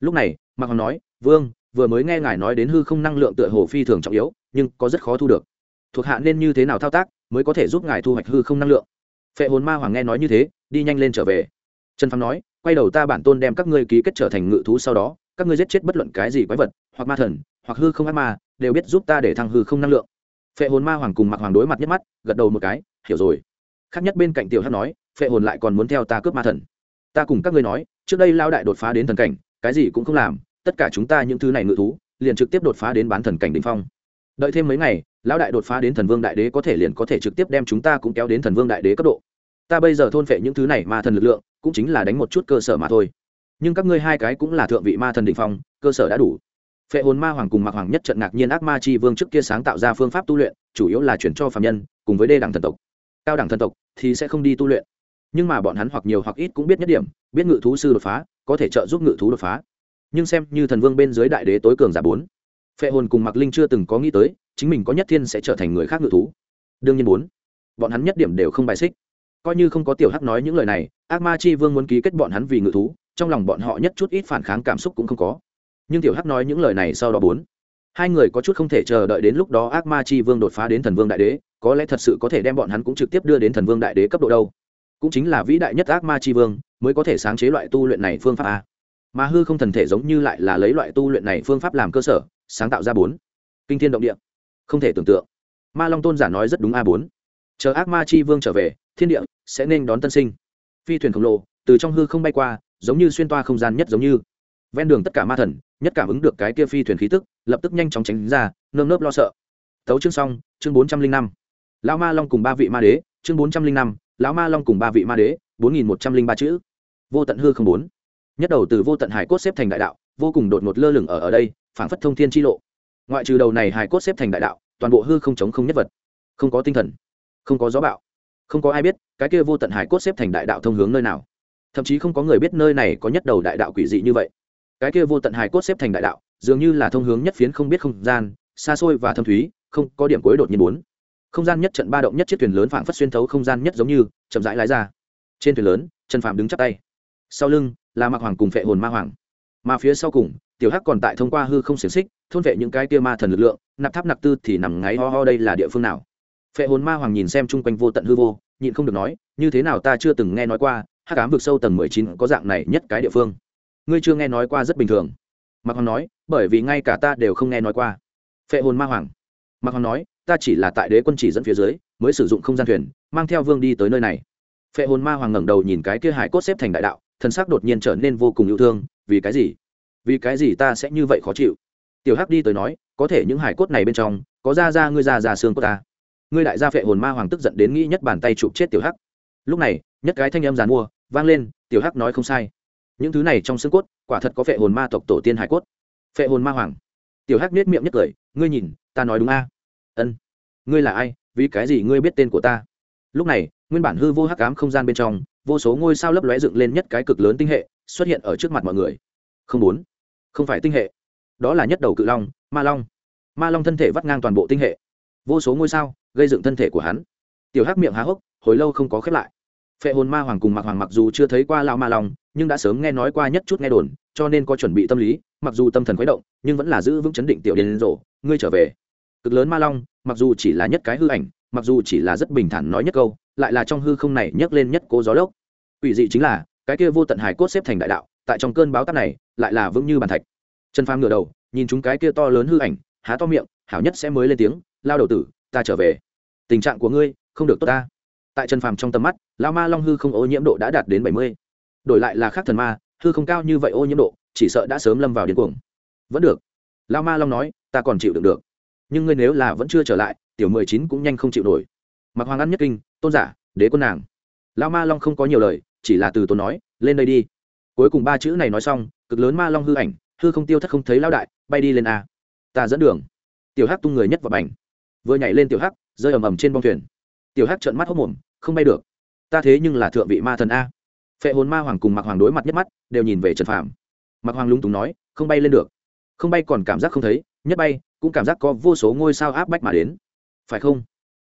Lúc này, mạc hoàng nói, vương, vừa mới nghe ngài nói đến hư không năng lượng tựa hồ phi thường trọng yếu, nhưng có rất khó thu được. Thuộc hạ nên như thế nào thao tác mới có thể giúp ngài thu hoạch hư không năng lượng? Phệ hồn ma hoàng nghe nói như thế, đi nhanh lên trở về. Trần phàm nói, quay đầu ta bản tôn đem các ngươi ký kết trở thành ngự thú sau đó, các ngươi giết chết bất luận cái gì quái vật, hoặc ma thần, hoặc hư không ác ma, đều biết giúp ta để thăng hư không năng lượng. Phệ hồn ma hoàng cùng mặc hoàng đối mặt nhất mắt, gật đầu một cái, hiểu rồi khác nhất bên cạnh tiểu hát nói, phệ hồn lại còn muốn theo ta cướp ma thần. Ta cùng các ngươi nói, trước đây lao đại đột phá đến thần cảnh, cái gì cũng không làm, tất cả chúng ta những thứ này ngự thú, liền trực tiếp đột phá đến bán thần cảnh đ ỉ n h phong. Đợi thêm mấy ngày, lão đại đột phá đến thần vương đại đế có thể liền có thể trực tiếp đem chúng ta cũng kéo đến thần vương đại đế cấp độ. Ta bây giờ thôn phệ những thứ này ma thần lực lượng, cũng chính là đánh một chút cơ sở mà thôi. Nhưng các ngươi hai cái cũng là thượng vị ma thần định phong, cơ sở đã đủ. Phệ hồn ma hoàng cùng mạc hoàng nhất trận ngạc nhiên ác ma chi vương trước kia sáng tạo ra phương pháp tu luyện, chủ yếu là chuyển cho phạm nhân, cùng với đê đẳng thần tộc cao đẳng thần tộc thì sẽ không đi tu luyện. Nhưng mà bọn hắn hoặc nhiều hoặc ít cũng biết nhất điểm, biết ngự thú sư đột phá, có thể trợ giúp ngự thú đột phá. Nhưng xem như thần vương bên dưới đại đế tối cường giả bốn, phệ hồn cùng mạc linh chưa từng có nghĩ tới, chính mình có nhất thiên sẽ trở thành người khác ngự thú. Đương nhiên bốn, bọn hắn nhất điểm đều không bài xích. Coi như không có tiểu hắc nói những lời này, ác ma chi vương muốn ký kết bọn hắn vì ngự thú, trong lòng bọn họ nhất chút ít phản kháng cảm xúc cũng không có. Nhưng tiểu hắc nói những lời này sau đó bốn, hai người có chút không thể chờ đợi đến lúc đó ác ma chi vương đột phá đến thần vương đại đế có lẽ thật sự có thể đem bọn hắn cũng trực tiếp đưa đến thần vương đại đế cấp độ đâu. Cũng chính là vĩ đại nhất ác ma tri vương mới có thể sáng chế loại tu luyện này phương pháp a. Mà hư không thần thể giống như lại là lấy loại tu luyện này phương pháp làm cơ sở, sáng tạo ra bốn. Kinh thiên động địa. Không thể tưởng tượng. Ma long tôn giả nói rất đúng a bốn. Chờ ác ma chi vương trở về, thiên địa sẽ nên đón tân sinh. Phi thuyền khổng lồ từ trong hư không bay qua, giống như xuyên toa không gian nhất giống như. Ven đường tất cả ma thần nhất cảm ứng được cái kia phi thuyền khí tức, lập tức nhanh chóng tránh ra, nơm nớp lo sợ. Tấu chương xong, chương bốn trăm linh năm lão ma long cùng ba vị ma đế, chương bốn trăm linh năm, lão ma long cùng ba vị ma đế, bốn nghìn một trăm linh ba chữ. Vô tận hư không bốn. Nhất đầu từ vô tận hải cốt xếp thành đại đạo, vô cùng đột ngột lơ lửng ở ở đây, phảng phất thông thiên tri lộ. Ngoại trừ đầu này hải cốt xếp thành đại đạo, toàn bộ hư không chống không nhất vật. Không có tinh thần, không có gió bạo không có ai biết cái kia vô tận hải cốt xếp thành đại đạo thông hướng nơi nào. Thậm chí không có người biết nơi này có nhất đầu đại đạo quỷ dị như vậy. Cái kia vô tận hải cốt xếp thành đại đạo, dường như là thông hướng nhất phiến không biết không gian, xa xôi và thâm thúy, không có điểm cuối đột nhiên bốn không gian nhất trận ba động nhất chiếc thuyền lớn phảng phất xuyên thấu không gian nhất giống như, chậm rãi lái ra. Trên thuyền lớn, trần phạm đứng chắp tay. Sau lưng là mạc hoàng cùng phệ hồn ma hoàng. Mà phía sau cùng, tiểu hắc còn tại thông qua hư không xiềng xích, thôn vệ những cái kia ma thần lực lượng, nạp tháp nạp tư thì nằm ngáy ho ho đây là địa phương nào? Phệ hồn ma hoàng nhìn xem chung quanh vô tận hư vô, nhịn không được nói, như thế nào ta chưa từng nghe nói qua, hắc ám vực sâu tầng mười chín có dạng này nhất cái địa phương. Ngươi chưa nghe nói qua rất bình thường. Mạc hoàng nói, bởi vì ngay cả ta đều không nghe nói qua. Phệ hồn ma hoàng. Mạc hoàng nói ta chỉ là tại đế quân chỉ dẫn phía dưới, mới sử dụng không gian thuyền, mang theo vương đi tới nơi này. Phệ hồn ma hoàng ngẩng đầu nhìn cái kia hải cốt xếp thành đại đạo, thần sắc đột nhiên trở nên vô cùng yêu thương, vì cái gì? Vì cái gì ta sẽ như vậy khó chịu? Tiểu hắc đi tới nói, có thể những hải cốt này bên trong, có ra ra ngươi ra ra xương của ta. Ngươi đại gia phệ hồn ma hoàng tức giận đến nghĩ nhất bàn tay chụp chết tiểu hắc. Lúc này, nhất cái thanh âm giàn mua, vang lên, tiểu hắc nói không sai. Những thứ này trong xương cốt, quả thật có phệ hồn ma tộc tổ tiên hải cốt. Phệ hồn ma hoàng. Tiểu hắc nết miệng nhất cười, ngươi nhìn, ta nói đúng a ân. Ngươi là ai? Vì cái gì ngươi biết tên của ta? Lúc này, nguyên bản hư vô hắc ám không gian bên trong, vô số ngôi sao lấp lóe dựng lên nhất cái cực lớn tinh hệ, xuất hiện ở trước mặt mọi người. Không bốn. Không phải tinh hệ. Đó là nhất đầu cự long, ma long. Ma long thân thể vắt ngang toàn bộ tinh hệ. Vô số ngôi sao gây dựng thân thể của hắn. Tiểu hắc miệng há hốc, hồi lâu không có khép lại. Phệ hồn ma hoàng cùng mặc hoàng mặc dù chưa thấy qua lao ma long, nhưng đã sớm nghe nói qua nhất chút nghe đồn, cho nên có chuẩn bị tâm lý, mặc dù tâm thần khuấy động, nhưng vẫn là giữ vững chấn định tiểu điền rộ ngươi trở về cực lớn ma long, mặc dù chỉ là nhất cái hư ảnh, mặc dù chỉ là rất bình thản nói nhất câu, lại là trong hư không này nhấc lên nhất cố gió lốc. Ủy dị chính là, cái kia vô tận hải cốt xếp thành đại đạo, tại trong cơn báo táp này, lại là vững như bàn thạch. Trần phàm ngửa đầu, nhìn chúng cái kia to lớn hư ảnh, há to miệng, hảo nhất sẽ mới lên tiếng, lao đầu tử, ta trở về. Tình trạng của ngươi không được tốt ta. Tại trần phàm trong tầm mắt lao ma long hư không ô nhiễm độ đã đạt đến bảy mươi. Đổi lại là khác thần ma, hư không cao như vậy ô nhiễm độ, chỉ sợ đã sớm lâm vào điên cuồng. Vẫn được. Lao ma long nói, ta còn chịu đựng được nhưng ngươi nếu là vẫn chưa trở lại, tiểu mười chín cũng nhanh không chịu nổi. Mặc hoàng ăn nhất kinh, tôn giả, đế quân nàng. Lao ma long không có nhiều lời, chỉ là từ tôn nói, lên đây đi. Cuối cùng ba chữ này nói xong, cực lớn ma long hư ảnh, hư không tiêu thất không thấy lao đại, bay đi lên a. Ta dẫn đường. Tiểu hắc tung người nhất vào bành. Vừa nhảy lên tiểu hắc, rơi ầm ầm trên bong thuyền. Tiểu hắc trợn mắt hốc mồm, không bay được. Ta thế nhưng là thượng vị ma thần a. Phệ hồn ma hoàng cùng mặc hoàng đối mặt nhất mắt, đều nhìn về trần phàm. Mặc hoàng lung túng nói, không bay lên được. Không bay còn cảm giác không thấy, nhất bay cũng cảm giác có vô số ngôi sao áp bách mà đến. Phải không?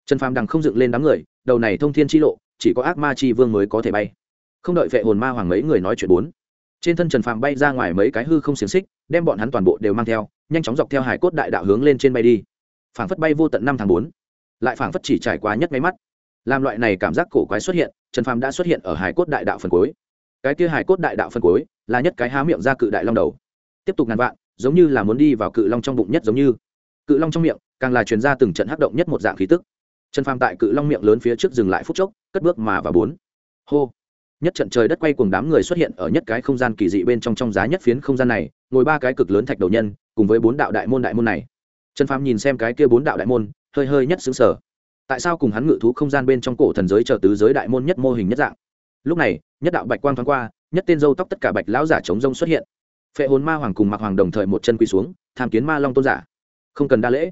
Trần phàm đằng không dựng lên đám người, đầu này thông thiên chi lộ, chỉ có ác ma chi vương mới có thể bay. Không đợi vệ hồn ma hoàng mấy người nói chuyện bốn, trên thân trần phàm bay ra ngoài mấy cái hư không xiềng xích, đem bọn hắn toàn bộ đều mang theo, nhanh chóng dọc theo hải cốt đại đạo hướng lên trên bay đi. Phảng phất bay vô tận năm tháng bốn, lại phảng phất chỉ trải qua nhất máy mắt. Làm loại này cảm giác cổ quái xuất hiện, trần phàm đã xuất hiện ở hải cốt đại đạo phần cuối. Cái kia hải cốt đại đạo phần cuối, là nhất cái há miệng ra cự đại long đầu. Tiếp tục ngàn vạn, giống như là muốn đi vào cự long trong bụng nhất giống như cự long trong miệng, càng là truyền ra từng trận hắc động nhất một dạng khí tức. Trần phàm tại cự long miệng lớn phía trước dừng lại phút chốc, cất bước mà vào bốn. Hô. Nhất trận trời đất quay cùng đám người xuất hiện ở nhất cái không gian kỳ dị bên trong trong giá nhất phiến không gian này, ngồi ba cái cực lớn thạch đầu nhân, cùng với bốn đạo đại môn đại môn này. Trần phàm nhìn xem cái kia bốn đạo đại môn, hơi hơi nhất xứng sở tại sao cùng hắn ngự thú không gian bên trong cổ thần giới chờ tứ giới đại môn nhất mô hình nhất dạng? Lúc này, nhất đạo bạch quang thoáng qua, nhất tên dâu tóc tất cả bạch lão giả chống rông xuất hiện. Phệ hồn ma hoàng cùng mặc hoàng đồng thời một chân quỳ xuống, tham kiến ma long tôn giả không cần đa lễ.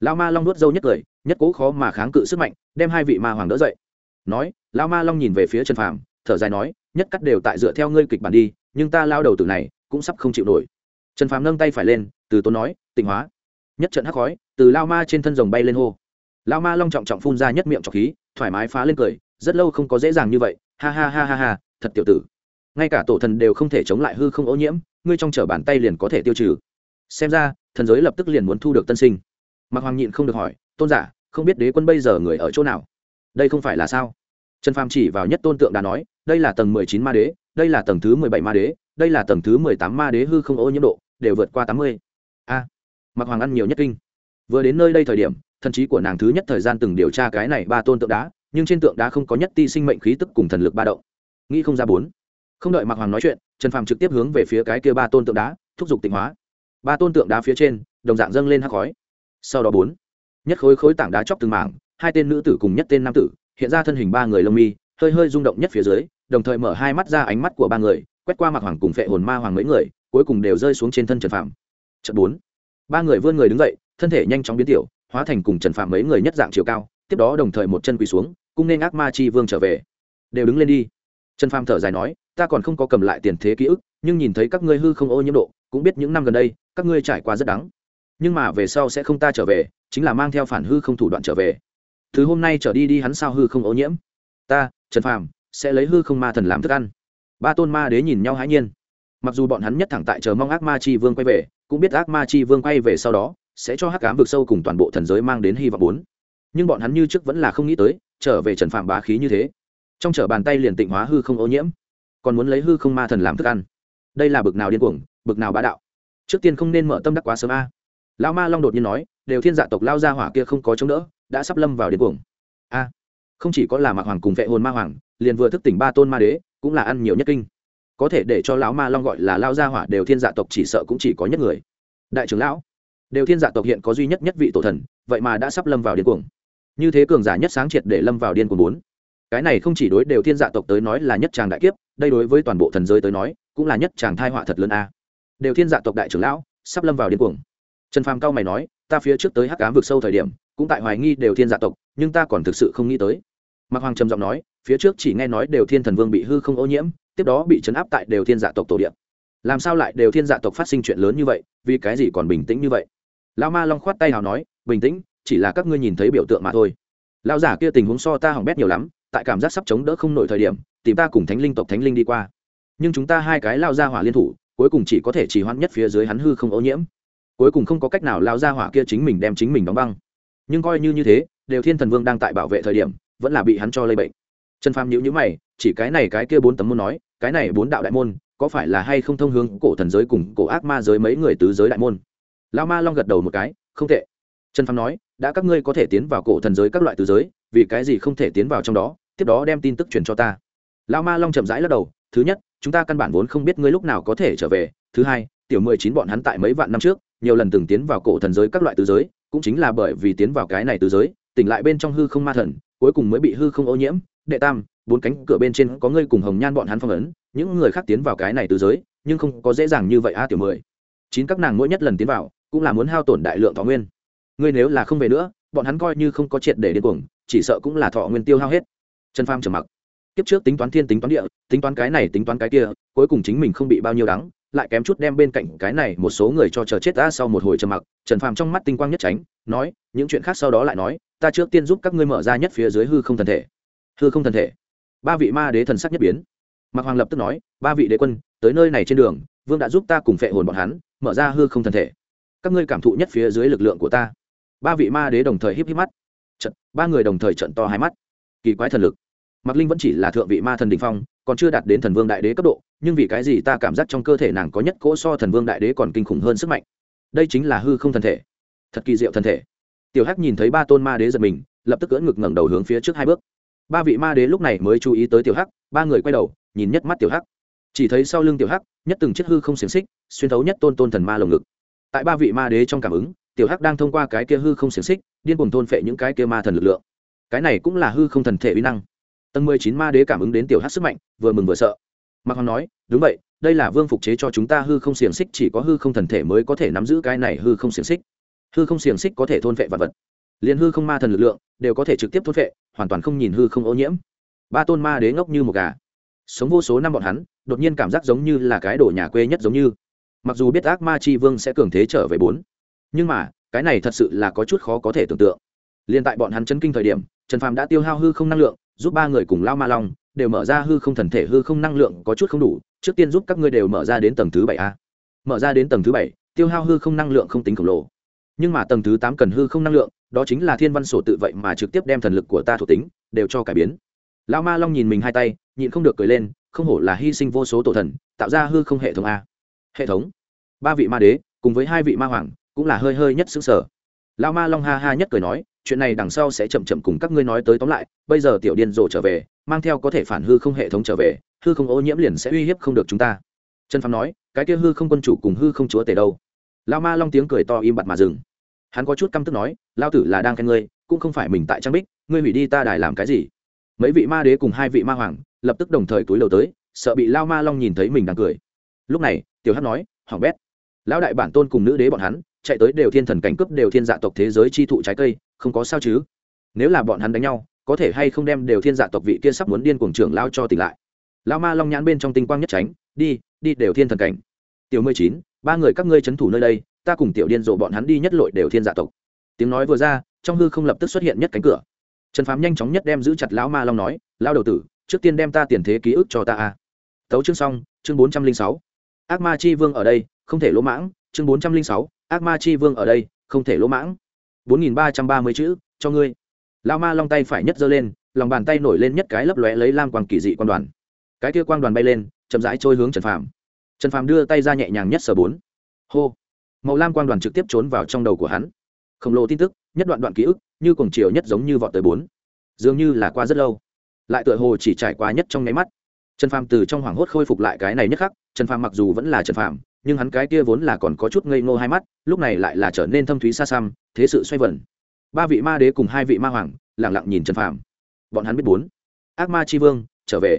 Lao ma long nuốt dâu nhất cười, nhất cố khó mà kháng cự sức mạnh, đem hai vị ma hoàng đỡ dậy. Nói lao ma long nhìn về phía trần phàm, thở dài nói, nhất cắt đều tại dựa theo ngươi kịch bản đi, nhưng ta lao đầu từ này cũng sắp không chịu nổi. Trần phàm nâng tay phải lên, từ tốn nói, tịnh hóa. Nhất trận hắc khói, từ lao ma trên thân rồng bay lên hô. Lao ma long trọng trọng phun ra nhất miệng trọc khí, thoải mái phá lên cười, rất lâu không có dễ dàng như vậy, ha ha ha ha ha, thật tiểu tử. Ngay cả tổ thần đều không thể chống lại hư không ô nhiễm, ngươi trong chở bàn tay liền có thể tiêu trừ. Xem ra thần giới lập tức liền muốn thu được tân sinh. Mặc hoàng nhịn không được hỏi, tôn giả, không biết đế quân bây giờ người ở chỗ nào? Đây không phải là sao? Trần phàm chỉ vào nhất tôn tượng đã nói, đây là tầng mười chín ma đế, đây là tầng thứ mười bảy ma đế, đây là tầng thứ mười tám ma đế hư không ô nhiễm độ, đều vượt qua tám mươi. A mặc hoàng ăn nhiều nhất kinh. Vừa đến nơi đây thời điểm, thần trí của nàng thứ nhất thời gian từng điều tra cái này ba tôn tượng đá, nhưng trên tượng đá không có nhất ti sinh mệnh khí tức cùng thần lực ba động. Nghĩ không ra bốn. Không đợi mặc hoàng nói chuyện, trần phàm trực tiếp hướng về phía cái kia ba tôn tượng đá, thúc giục tịnh hóa ba tôn tượng đá phía trên, đồng dạng dâng lên hắc khói. Sau đó bốn, nhất khối khối tảng đá chóc từng mảng, hai tên nữ tử cùng nhất tên nam tử, hiện ra thân hình ba người lông mi, hơi hơi rung động nhất phía dưới, đồng thời mở hai mắt ra ánh mắt của ba người, quét qua mặt hoàng cùng phệ hồn ma hoàng mấy người, cuối cùng đều rơi xuống trên thân trần phạm trận bốn, ba người vươn người đứng dậy, thân thể nhanh chóng biến tiểu, hóa thành cùng trần phạm mấy người nhất dạng chiều cao, tiếp đó đồng thời một chân quỳ xuống, cung nên ác ma chi vương trở về. Đều đứng lên đi. Trần phạm thở dài nói, ta còn không có cầm lại tiền thế ký ức, nhưng nhìn thấy các ngươi hư không ô nhiễm độ, cũng biết những năm gần đây các ngươi trải qua rất đắng. Nhưng mà về sau sẽ không ta trở về, chính là mang theo phản hư không thủ đoạn trở về. Từ hôm nay trở đi đi hắn sao hư không ô nhiễm? Ta, trần phàm, sẽ lấy hư không ma thần làm thức ăn. Ba tôn ma đế nhìn nhau hãi nhiên. Mặc dù bọn hắn nhất thẳng tại chờ mong ác ma chi vương quay về, cũng biết ác ma chi vương quay về sau đó, sẽ cho hắc cám vực sâu cùng toàn bộ thần giới mang đến hy vọng bốn. Nhưng bọn hắn như trước vẫn là không nghĩ tới, trở về trần phạm bá khí như thế. Trong chở bàn tay liền tịnh hóa hư không ô nhiễm. Còn muốn lấy hư không ma thần làm thức ăn. Đây là bực nào điên cuồng, bực nào bá đạo trước tiên không nên mở tâm đắc quá sớm a. Lão ma long đột nhiên nói, đều thiên dạ tộc lao ra hỏa kia không có chống đỡ, đã sắp lâm vào điên cuồng. A, không chỉ có là mạc hoàng cùng vệ hồn ma hoàng, liền vừa thức tỉnh ba tôn ma đế, cũng là ăn nhiều nhất kinh. Có thể để cho lão ma long gọi là lao gia hỏa đều thiên dạ tộc chỉ sợ cũng chỉ có nhất người. Đại trưởng lão, đều thiên dạ tộc hiện có duy nhất nhất vị tổ thần, vậy mà đã sắp lâm vào điên cuồng. Như thế cường giả nhất sáng triệt để lâm vào điên cuồng bốn. Cái này không chỉ đối đều thiên dạ tộc tới nói là nhất tràng đại kiếp, đây đối với toàn bộ thần giới tới nói, cũng là nhất tràng thai họa thật lớn a đều thiên dạ tộc đại trưởng lão, sắp lâm vào điên cuồng. Trần phàm cao mày nói, ta phía trước tới hắc cám vực sâu thời điểm, cũng tại hoài nghi đều thiên dạ tộc, nhưng ta còn thực sự không nghĩ tới. Mạc hoàng trầm giọng nói, phía trước chỉ nghe nói đều thiên thần vương bị hư không ô nhiễm, tiếp đó bị chấn áp tại đều thiên dạ tộc tổ điện. Làm sao lại đều thiên dạ tộc phát sinh chuyện lớn như vậy, vì cái gì còn bình tĩnh như vậy? Lão ma long khoát tay hào nói, bình tĩnh, chỉ là các ngươi nhìn thấy biểu tượng mà thôi. Lão giả kia tình huống so ta hỏng bét nhiều lắm, tại cảm giác sắp chống đỡ không nổi thời điểm, tìm ta cùng thánh linh tộc thánh linh đi qua. Nhưng chúng ta hai cái lao ra hỏa liên thủ cuối cùng chỉ có thể chỉ hoãn nhất phía dưới hắn hư không ô nhiễm. Cuối cùng không có cách nào lao ra hỏa kia chính mình đem chính mình đóng băng. Nhưng coi như như thế, đều thiên thần vương đang tại bảo vệ thời điểm, vẫn là bị hắn cho lây bệnh. Trần phàm nhữ nhữ mày, chỉ cái này cái kia bốn tấm môn nói, cái này bốn đạo đại môn, có phải là hay không thông hướng cổ thần giới cùng cổ ác ma giới mấy người tứ giới đại môn? Lao ma long gật đầu một cái, không tệ. Trần phàm nói, đã các ngươi có thể tiến vào cổ thần giới các loại tứ giới, vì cái gì không thể tiến vào trong đó, tiếp đó đem tin tức truyền cho ta. Lao ma long chậm rãi lắc đầu, thứ nhất chúng ta căn bản vốn không biết ngươi lúc nào có thể trở về. Thứ hai, tiểu mười chín bọn hắn tại mấy vạn năm trước, nhiều lần từng tiến vào cổ thần giới các loại tứ giới, cũng chính là bởi vì tiến vào cái này tứ giới, tỉnh lại bên trong hư không ma thần, cuối cùng mới bị hư không ô nhiễm. Đệ tam, bốn cánh cửa bên trên có ngươi cùng hồng nhan bọn hắn phong ấn, những người khác tiến vào cái này tứ giới, nhưng không có dễ dàng như vậy a tiểu mười. Chín các nàng mỗi nhất lần tiến vào, cũng là muốn hao tổn đại lượng thọ nguyên. Ngươi nếu là không về nữa, bọn hắn coi như không có triệt để điên cuồng, chỉ sợ cũng là thọ nguyên tiêu hao hết. Trần pham trầm mặc kiếp trước tính toán thiên tính toán địa, tính toán cái này, tính toán cái kia, cuối cùng chính mình không bị bao nhiêu đắng, lại kém chút đem bên cạnh cái này một số người cho chờ chết ta sau một hồi trầm mặc, trần phàm trong mắt tinh quang nhất tránh, nói, những chuyện khác sau đó lại nói, ta trước tiên giúp các ngươi mở ra nhất phía dưới hư không thần thể. Hư không thần thể. Ba vị ma đế thần sắc nhất biến. Mạc hoàng lập tức nói, ba vị đế quân, tới nơi này trên đường, vương đã giúp ta cùng phệ hồn bọn hắn, mở ra hư không thần thể. Các ngươi cảm thụ nhất phía dưới lực lượng của ta. Ba vị ma đế đồng thời híp híp mắt. Trận ba người đồng thời trận to hai mắt. Kỳ quái thần lực mạc linh vẫn chỉ là thượng vị ma thần đình phong, còn chưa đạt đến thần vương đại đế cấp độ, nhưng vì cái gì ta cảm giác trong cơ thể nàng có nhất cỗ so thần vương đại đế còn kinh khủng hơn sức mạnh? Đây chính là hư không thần thể. Thật kỳ diệu thần thể. Tiểu hắc nhìn thấy ba tôn ma đế giật mình, lập tức cưỡn ngực ngẩng đầu hướng phía trước hai bước. Ba vị ma đế lúc này mới chú ý tới tiểu hắc, ba người quay đầu, nhìn nhất mắt tiểu hắc. Chỉ thấy sau lưng tiểu hắc, nhất từng chiếc hư không xiềng xích, xuyên thấu nhất tôn tôn thần ma lồng ngực. Tại ba vị ma đế trong cảm ứng, tiểu hắc đang thông qua cái kia hư không xiềng xích, điên cùng thôn phệ những cái kia ma thần lực lượng. Cái này cũng là hư không thần thể uy năng tầng mười chín ma đế cảm ứng đến tiểu hắc sức mạnh, vừa mừng vừa sợ. Mặc hoàng nói, đúng vậy, đây là vương phục chế cho chúng ta hư không xiềng xích, chỉ có hư không thần thể mới có thể nắm giữ cái này hư không xiềng xích. Hư không xiềng xích có thể thôn vệ vật vật. Liền hư không ma thần lực lượng đều có thể trực tiếp thôn vệ, hoàn toàn không nhìn hư không ô nhiễm. Ba tôn ma đế ngốc như một gà. Sống vô số năm bọn hắn, đột nhiên cảm giác giống như là cái đổ nhà quê nhất giống như. Mặc dù biết ác ma chi vương sẽ cường thế trở về bốn, nhưng mà, cái này thật sự là có chút khó có thể tưởng tượng. Liền tại bọn hắn chân kinh thời điểm, trần phàm đã tiêu hao hư không năng lượng giúp ba người cùng lao ma long, đều mở ra hư không thần thể, hư không năng lượng có chút không đủ, trước tiên giúp các ngươi đều mở ra đến tầng thứ bảy a. Mở ra đến tầng thứ bảy, tiêu hao hư không năng lượng không tính khổng lồ. Nhưng mà tầng thứ tám cần hư không năng lượng, đó chính là thiên văn sổ tự vậy mà trực tiếp đem thần lực của ta thuộc tính, đều cho cải biến. Lao ma long nhìn mình hai tay, nhịn không được cười lên, không hổ là hy sinh vô số tổ thần, tạo ra hư không hệ thống a. Hệ thống. Ba vị ma đế, cùng với hai vị ma hoàng, cũng là hơi hơi nhất xứng sở lao ma long ha ha nhất cười nói chuyện này đằng sau sẽ chậm chậm cùng các ngươi nói tới tóm lại, bây giờ tiểu điên rồ trở về, mang theo có thể phản hư không hệ thống trở về, hư không ô nhiễm liền sẽ uy hiếp không được chúng ta. Trần phàm nói, cái kia hư không quân chủ cùng hư không chúa tể đâu? Lao ma long tiếng cười to im bặt mà dừng. Hắn có chút căm tức nói lao tử là đang khen ngươi, cũng không phải mình tại trang bích, ngươi hủy đi ta đài làm cái gì? Mấy vị ma đế cùng hai vị ma hoàng, lập tức đồng thời túi đầu tới, sợ bị lao ma long nhìn thấy mình đang cười. Lúc này, tiểu hát nói hỏng bét. Lão đại bản tôn cùng nữ đế bọn hắn, chạy tới đều thiên thần cảnh cướp đều thiên dạ tộc thế giới chi thụ trái cây không có sao chứ? Nếu là bọn hắn đánh nhau, có thể hay không đem đều thiên dạ tộc vị kia sắp muốn điên cuồng trưởng lao cho tỉnh lại? Lao ma long nhãn bên trong tinh quang nhất tránh, đi đi, đều thiên thần cảnh. Tiểu mười chín, ba người các ngươi c h ấ n thủ nơi đây, ta cùng tiểu điên rộ bọn hắn đi nhất lội đều thiên dạ tộc. Tiếng nói vừa ra, trong hư không lập tức xuất hiện nhất cánh cửa. Trần phám nhanh chóng nhất đem giữ chặt lão ma long nói lao đầu tử, trước tiên đem ta tiền thế ký ức cho ta a. Tấu chương xong, chương bốn trăm linh sáu. Ác ma chi vương ở đây, không thể lỗ mãng, chương bốn trăm linh sáu, ác ma chi vương ở đây, không thể lỗ mãng bốn nghìn ba trăm ba mươi chữ, cho ngươi. Lao ma long tay phải nhất giơ lên, lòng bàn tay nổi lên nhất cái lấp lóe lấy lam quang kỳ dị quan đoàn. Cái kia quang đoàn bay lên, chậm rãi trôi hướng trần phàm. Trần phàm đưa tay ra nhẹ nhàng nhất sở bốn. Hô! Màu lam quang đoàn trực tiếp trốn vào trong đầu của hắn. Khổng lồ tin tức, nhất đoạn đoạn ký ức, như cùng chiều nhất giống như vọt tới bốn. Dường như là qua rất lâu. Lại tựa hồ chỉ trải qua nhất trong nháy mắt. Trần phàm từ trong hoảng hốt khôi phục lại cái này nhất khắc, trần phàm mặc dù vẫn là trần phàm nhưng hắn cái kia vốn là còn có chút ngây ngô hai mắt, lúc này lại là trở nên thâm thúy xa xăm, thế sự xoay vần. Ba vị ma đế cùng hai vị ma hoàng lẳng lặng nhìn trần phàm. Bọn hắn biết bốn. Ác ma c vương, trở về.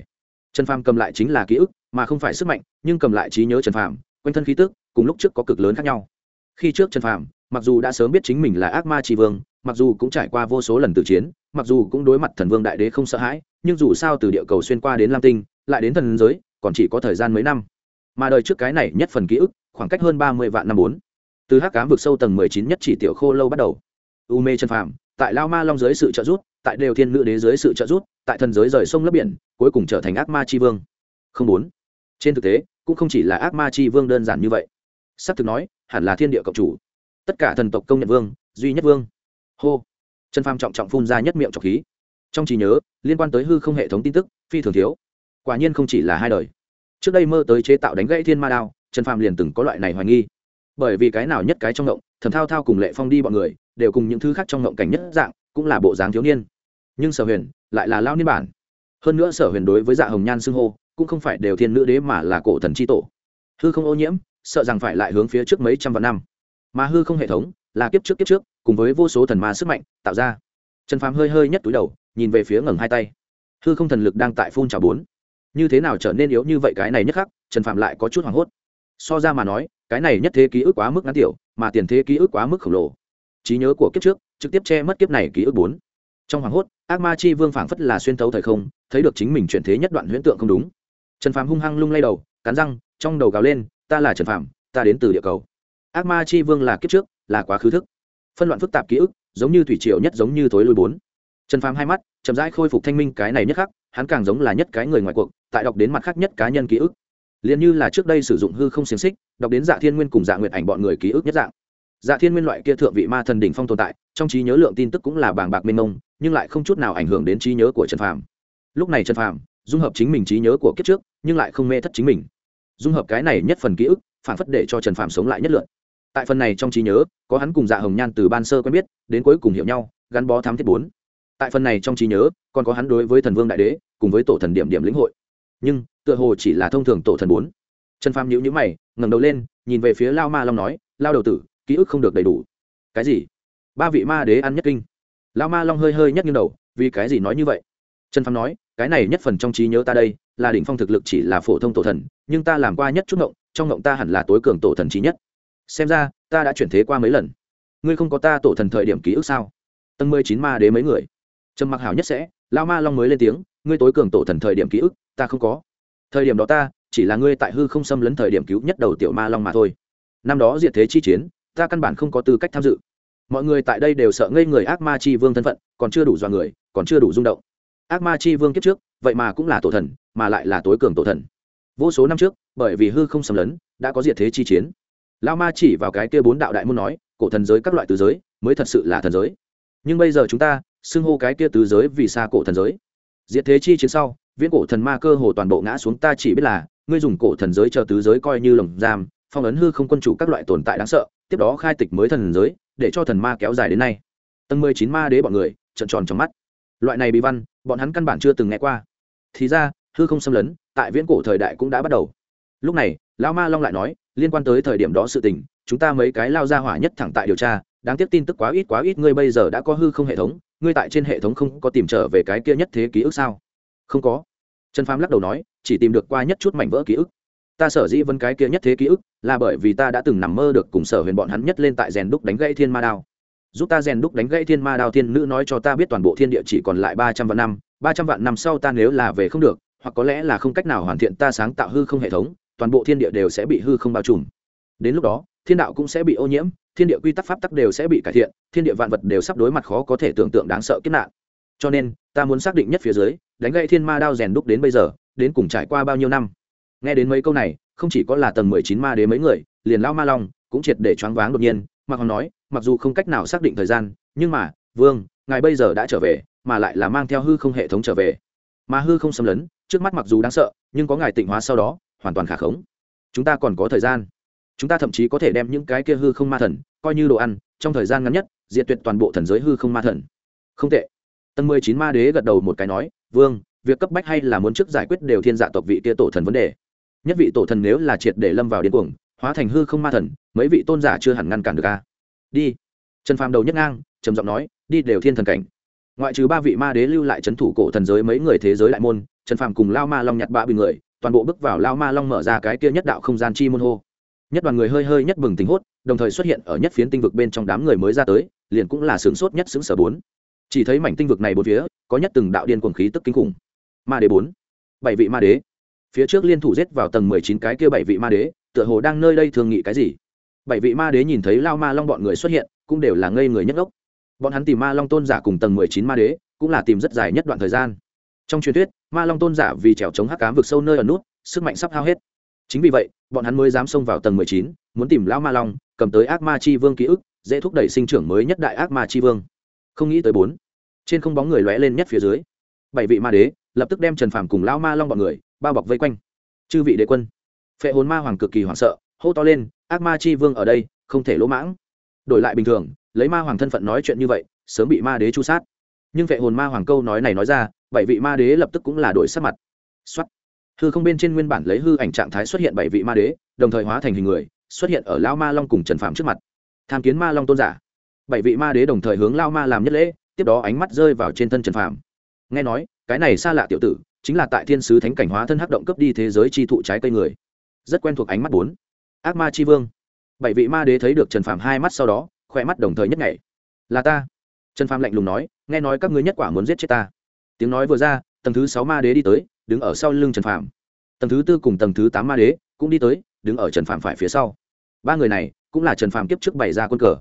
Trần phàm cầm lại chính là ký ức, mà không phải sức mạnh, nhưng cầm lại trí nhớ trần phàm, quanh thân khí tức, cùng lúc trước có cực lớn khác nhau. Khi trước trần phàm, mặc dù đã sớm biết chính mình là ác ma tri vương, mặc dù cũng trải qua vô số lần tự chiến, mặc dù cũng đối mặt thần vương đại đế không sợ hãi, nhưng dù sao từ địa cầu xuyên qua đến lam tinh, lại đến thần giới, còn chỉ có thời gian mấy năm mà đời trước cái này nhất phần ký ức, khoảng cách hơn ba mươi vạn năm bốn. Từ hắc cám vực sâu tầng mười chín nhất chỉ tiểu khô lâu bắt đầu. U mê chân phàm, tại lao ma long dưới sự trợ giúp, tại đều thiên nữ đế dưới sự trợ giúp, tại thần giới rời sông lấp biển, cuối cùng trở thành ác ma tri vương. Không bốn. Trên thực tế, cũng không chỉ là ác ma tri vương đơn giản như vậy. Sắp thực nói, hẳn là thiên địa cộng chủ. Tất cả thần tộc công nhận vương, duy nhất vương. Hô. Trần phàm trọng trọng phun ra nhất miệng trọc khí. Trong trí nhớ, liên quan tới hư không hệ thống tin tức, phi thường thiếu. Quả nhiên không chỉ là hai đời trước đây mơ tới chế tạo đánh gãy thiên ma đao, trần phàm liền từng có loại này hoài nghi. Bởi vì cái nào nhất cái trong ngộng thầm thao thao cùng lệ phong đi bọn người, đều cùng những thứ khác trong ngộng cảnh nhất dạng, cũng là bộ dáng thiếu niên. Nhưng sở huyền lại là lao niên bản. Hơn nữa sở huyền đối với dạ hồng nhan xưng hô, cũng không phải đều thiên nữ đế mà là cổ thần c h i tổ. Hư không ô nhiễm, sợ rằng phải lại hướng phía trước mấy trăm vạn năm. Mà hư không hệ thống, là kiếp trước kiếp trước, cùng với vô số thần ma sức mạnh, tạo ra. Trần phàm hơi hơi nhất túi đầu, nhìn về phía ngẩng hai tay. Hư không thần lực đang tại phun trào bốn như thế nào trở nên yếu như vậy cái này nhất khắc, trần phạm lại có chút hoảng hốt. So ra mà nói, cái này nhất thế ký ức quá mức ngắn tiểu, mà tiền thế ký ức quá mức khổng lồ. Trí nhớ của kiếp trước, trực tiếp che mất kiếp này ký ức bốn. Trong hoảng hốt, ác ma chi vương phảng phất là xuyên tấu thời không, thấy được chính mình chuyển thế nhất đoạn huyễn tượng không đúng. Trần phạm hung hăng lung lay đầu, cắn răng, trong đầu gào lên, ta là trần phạm ta đến từ địa cầu. Ác ma chi vương là kiếp trước, là quá khứ thức. Phân loạn phức tạp ký ức, giống như thủy triều nhất giống như thối lui bốn. Trần phàm hai mắt, chậm rãi khôi phục thanh minh cái này nhất khắc, hắn càng giống là nhất cái người ngoài cuộc tại đọc đến mặt khác nhất cá nhân ký ức. Liền như là trước đây sử dụng hư không xiềng xích, đọc đến dạ thiên nguyên cùng dạ nguyệt ảnh bọn người ký ức nhất dạng. Dạ thiên nguyên loại kia thượng vị ma thần đỉnh phong tồn tại, trong trí nhớ lượng tin tức cũng là bàng bạc mênh mông, nhưng lại không chút nào ảnh hưởng đến trí nhớ của trần phàm. Lúc này trần phàm, dung hợp chính mình trí nhớ của kiếp trước, nhưng lại không mê thất chính mình. Dung hợp cái này nhất phần ký ức, phản phất để cho trần phàm sống lại nhất lượn tại phần này trong trí nhớ, có hắn cùng dạ hồng nhan từ ban sơ quen biết, đến cuối cùng hiểu nhau, gắn bó thám thiết bốn. Tại phần này trong trí nhớ, còn có hắn đối với thần vương đại đế, cùng với tổ thần điểm điểm lĩnh hội nhưng tựa hồ chỉ là thông thường tổ thần bốn. Trần phàm nhữ nhữ mày, ngẩng đầu lên, nhìn về phía lao ma long nói, lao đầu tử, ký ức không được đầy đủ. Cái gì? Ba vị ma đế ăn nhất kinh. Lao ma long hơi hơi nhất như đầu, vì cái gì nói như vậy? Trần phàm nói, cái này nhất phần trong trí nhớ ta đây, là đỉnh phong thực lực chỉ là phổ thông tổ thần, nhưng ta làm qua nhất chút ngộng, trong ngộng ta hẳn là tối cường tổ thần trí nhất. Xem ra, ta đã chuyển thế qua mấy lần. Ngươi không có ta tổ thần thời điểm ký ức sao? Tầng mười chín ma đế mấy người. Trầm mặc hảo nhất sẽ, lao ma long mới lên tiếng, ngươi tối cường tổ thần thời điểm ký ức ta không có. Thời điểm đó ta, chỉ là ngươi tại hư không xâm lấn thời điểm cứu nhất đầu tiểu ma long mà thôi. Năm đó diệt thế chi chiến, ta căn bản không có tư cách tham dự. Mọi người tại đây đều sợ ngây người ác ma chi vương thân phận, còn chưa đủ dọa người, còn chưa đủ rung động. Ác ma chi vương kiếp trước, vậy mà cũng là tổ thần, mà lại là tối cường tổ thần. Vô số năm trước, bởi vì hư không xâm lấn, đã có diệt thế chi chiến. Lao ma chỉ vào cái kia bốn đạo đại môn nói, cổ thần giới các loại tứ giới, mới thật sự là thần giới. Nhưng bây giờ chúng ta, xưng hô cái kia tứ giới vì xa cổ thần giới. Diệt thế chi chiến sau viễn cổ thần ma cơ hồ toàn bộ ngã xuống, ta chỉ biết là, ngươi dùng cổ thần giới chờ tứ giới coi như lồng giam, phong ấn hư không quân chủ các loại tồn tại đáng sợ, tiếp đó khai tịch mới thần giới, để cho thần ma kéo dài đến nay. Tầng mười chín ma đế bọn người, trợn tròn trong mắt. Loại này bị văn, bọn hắn căn bản chưa từng nghe qua. Thì ra, hư không xâm lấn, tại viễn cổ thời đại cũng đã bắt đầu. Lúc này lao ma long lại nói, liên quan tới thời điểm đó sự tình, chúng ta mấy cái lao ra hỏa nhất thẳng tại điều tra, đáng tiếc tin tức quá ít quá ít, ngươi bây giờ đã có hư không hệ thống, ngươi tại trên hệ thống không có tìm trở về cái kia nhất thế ký ức sao? Không có. Trần phàm lắc đầu nói, chỉ tìm được qua nhất chút mảnh vỡ ký ức. Ta sở dĩ vân cái kia nhất thế ký ức, là bởi vì ta đã từng nằm mơ được cùng sở huyền bọn hắn nhất lên tại rèn đúc đánh gãy thiên ma đao. Giúp ta rèn đúc đánh gãy thiên ma đao thiên nữ nói cho ta biết toàn bộ thiên địa chỉ còn lại ba trăm vạn năm, ba trăm vạn năm sau ta nếu là về không được, hoặc có lẽ là không cách nào hoàn thiện ta sáng tạo hư không hệ thống, toàn bộ thiên địa đều sẽ bị hư không bao trùm. Đến lúc đó, thiên đạo cũng sẽ bị ô nhiễm, thiên địa quy tắc pháp tắc đều sẽ bị cải thiện, thiên địa vạn vật đều sắp đối mặt khó có thể tưởng tượng đáng sợ kiếp nạn cho nên, ta muốn xác định nhất phía dưới, đánh gậy thiên ma đao rèn đúc đến bây giờ, đến cùng trải qua bao nhiêu năm? Nghe đến mấy câu này, không chỉ có là tầng mười chín ma đế mấy người, liền lao ma long cũng triệt để choáng váng đột nhiên, mặc hòn nói, mặc dù không cách nào xác định thời gian, nhưng mà, vương, ngài bây giờ đã trở về, mà lại là mang theo hư không hệ thống trở về. Mà hư không xâm lấn, trước mắt mặc dù đáng sợ, nhưng có ngài tịnh hóa sau đó, hoàn toàn khả khống. Chúng ta còn có thời gian. Chúng ta thậm chí có thể đem những cái kia hư không ma thần, coi như đồ ăn, trong thời gian ngắn nhất, diệt tuyệt toàn bộ thần giới hư không ma thần. Không tệ tầng mười chín ma đế gật đầu một cái nói, vương, việc cấp bách hay là muốn trước giải quyết đều thiên dạ tộc vị kia tổ thần vấn đề. Nhất vị tổ thần nếu là triệt để lâm vào điên cuồng, hóa thành hư không ma thần, mấy vị tôn giả chưa hẳn ngăn cản được a. Đi. Trần phàm đầu nhất ngang, trầm giọng nói, đi đều thiên thần cảnh. Ngoại trừ ba vị ma đế lưu lại c h ấ n thủ cổ thần giới mấy người thế giới đại môn, trần phàm cùng lao ma long nhặt ba bình người, toàn bộ bước vào lao ma long mở ra cái kia nhất đạo không gian chi môn hô. Nhất đoàn người hơi hơi nhất bừng tính hốt, đồng thời xuất hiện ở nhất phiến tinh vực bên trong đám người mới ra tới, liền cũng là sướng sốt nhất xứng sở bốn chỉ thấy mảnh tinh vực này bốn phía, có nhất từng đạo điên cuồng khí tức kinh khủng. Ma đế bốn, bảy vị ma đế. Phía trước liên thủ giết vào tầng mười chín cái kia bảy vị ma đế, tựa hồ đang nơi đây thường nghị cái gì. Bảy vị ma đế nhìn thấy lao ma long bọn người xuất hiện, cũng đều là ngây người nhất ốc bọn hắn tìm ma long tôn giả cùng tầng mười chín ma đế, cũng là tìm rất dài nhất đoạn thời gian. Trong truyền thuyết, ma long tôn giả vì trèo chống hắc cám vực sâu nơi ở nút, sức mạnh sắp hao hết. Chính vì vậy, bọn hắn mới dám xông vào tầng mười chín, muốn tìm lão ma long, cầm tới ác ma chi vương ký ức, dễ thúc đẩy sinh trưởng mới nhất đại ác ma chi vương không nghĩ tới bốn. Trên không bóng người lóe lên nhất phía dưới. Bảy vị ma đế lập tức đem trần phàm cùng lão ma long bọn người bao bọc vây quanh. Chư vị đế quân, phệ hồn ma hoàng cực kỳ hoảng sợ, hô to lên, ác ma chi vương ở đây, không thể lỗ mãng. Đổi lại bình thường, lấy ma hoàng thân phận nói chuyện như vậy, sớm bị ma đế chu sát. Nhưng vệ hồn ma hoàng câu nói này nói ra, bảy vị ma đế lập tức cũng là đổi sắc mặt. Xuất hư không bên trên nguyên bản lấy hư ảnh trạng thái xuất hiện bảy vị ma đế, đồng thời hóa thành hình người, xuất hiện ở lao ma long cùng trần phạm trước mặt. Tham kiến ma long tôn giả bảy vị ma đế đồng thời hướng lao ma làm nhất lễ, tiếp đó ánh mắt rơi vào trên thân trần phạm nghe nói, cái này xa lạ tiểu tử, chính là tại thiên sứ thánh cảnh hóa thân hắc động cấp đi thế giới chi thụ trái cây người. Rất quen thuộc ánh mắt bốn. Ác ma chi vương. Bảy vị ma đế thấy được trần phạm hai mắt sau đó khoe mắt đồng thời nhất nhảy. Là ta. Trần phạm lạnh lùng nói, nghe nói các ngươi nhất quả muốn giết chết ta. Tiếng nói vừa ra, tầng thứ sáu ma đế đi tới, đứng ở sau lưng trần phạm tầng thứ tư cùng tầng thứ tám ma đế cũng đi tới, đứng ở trần phạm phải phía sau. Ba người này cũng là trần phạm kiếp trước bày ra quân cờ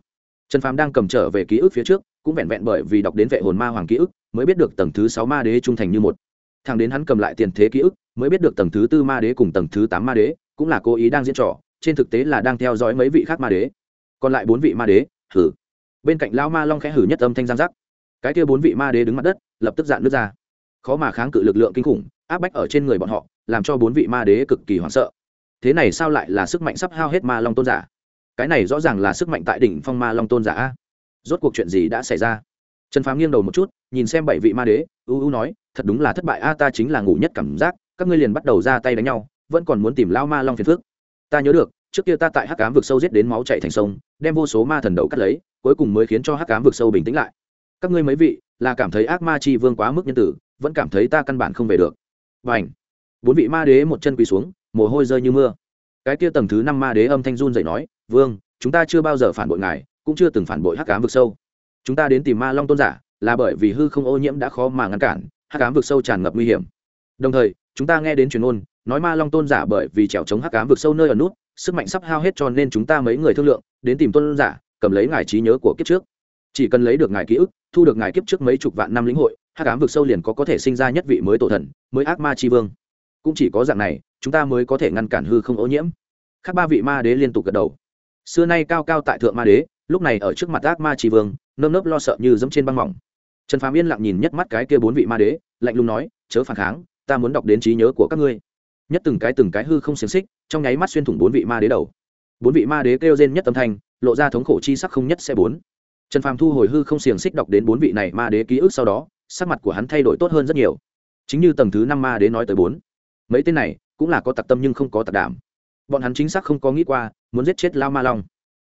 trần Phàm đang cầm trở về ký ức phía trước, cũng vẹn vẹn bởi vì đọc đến vệ hồn ma hoàng ký ức, mới biết được tầng thứ sáu ma đế trung thành như một. Thằng đến hắn cầm lại tiền thế ký ức, mới biết được tầng thứ tư ma đế cùng tầng thứ tám ma đế, cũng là cố ý đang diễn trò, trên thực tế là đang theo dõi mấy vị khác ma đế. Còn lại bốn vị ma đế, hử. Bên cạnh lão ma long khẽ hử nhất âm thanh giang giác cái kia bốn vị ma đế đứng mặt đất, lập tức dạn nước ra. Khó mà kháng cự lực lượng kinh khủng, áp bách ở trên người bọn họ, làm cho bốn vị ma đế cực kỳ hoảng sợ. Thế này sao lại là sức mạnh sắp hao hết ma long tôn giả? Cái này rõ ràng là sức mạnh tại đỉnh phong ma long tôn giả rốt cuộc chuyện gì đã xảy ra? Trần phàm nghiêng đầu một chút, nhìn xem bảy vị ma đế, ưu ưu nói, thật đúng là thất bại a, ta chính là ngủ nhất cảm giác, các ngươi liền bắt đầu ra tay đánh nhau, vẫn còn muốn tìm lao ma long phiền phước ta nhớ được, trước kia ta tại hắc cám vực sâu giết đến máu chạy thành sông, đem vô số ma thần đầu cắt lấy, cuối cùng mới khiến cho hắc cám vực sâu bình tĩnh lại. Các ngươi mấy vị, là cảm thấy ác ma chi vương quá mức nhân tử, vẫn cảm thấy ta căn bản không về được. Và ảnh bốn vị ma đế một chân quỳ xuống, mồ hôi rơi như mưa. Cái kia tầng thứ năm ma đế âm thanh run dậy nói vương, chúng ta chưa bao giờ phản bội ngài, cũng chưa từng phản bội hắc cám vực sâu. Chúng ta đến tìm ma long tôn giả, là bởi vì hư không ô nhiễm đã khó mà ngăn cản, hắc cám vực sâu tràn ngập nguy hiểm. Đồng thời, chúng ta nghe đến truyền ôn nói ma long tôn giả bởi vì trèo chống hắc cám vực sâu nơi ở nút, sức mạnh sắp hao hết cho nên chúng ta mấy người thương lượng, đến tìm tôn giả, cầm lấy ngài trí nhớ của kiếp trước. Chỉ cần lấy được ngài ký ức, thu được ngài kiếp trước mấy chục vạn năm lĩnh hội, hắc ám vực sâu liền có có thể sinh ra nhất vị mới tổ thần, mới ác ma tri vương. Cũng chỉ có dạng này, chúng ta mới có thể ngăn cản hư không ô nhiễm. Khác ba vị ma đế liên tục gật đầu xưa nay cao cao tại thượng ma đế, lúc này ở trước mặt ác ma tri vương, nơm nớp lo sợ như dẫm trên băng mỏng. Trần phàm yên lặng nhìn nhất mắt cái kia bốn vị ma đế, lạnh lùng nói, chớ phản kháng, ta muốn đọc đến trí nhớ của các ngươi. Nhất từng cái từng cái hư không xiềng xích, trong nháy mắt xuyên thủng bốn vị ma đế đầu. Bốn vị ma đế kêu rên nhất tâm thanh, lộ ra thống khổ chi sắc không nhất sẽ bốn. Trần phàm thu hồi hư không xiềng xích đọc đến bốn vị này ma đế ký ức sau đó, sắc mặt của hắn thay đổi tốt hơn rất nhiều. Chính như tầng thứ năm ma đế nói tới bốn. Mấy tên này cũng là có tặc tâm nhưng không có tặc đảm bọn hắn chính xác không có nghĩ qua, muốn giết chết lao ma long.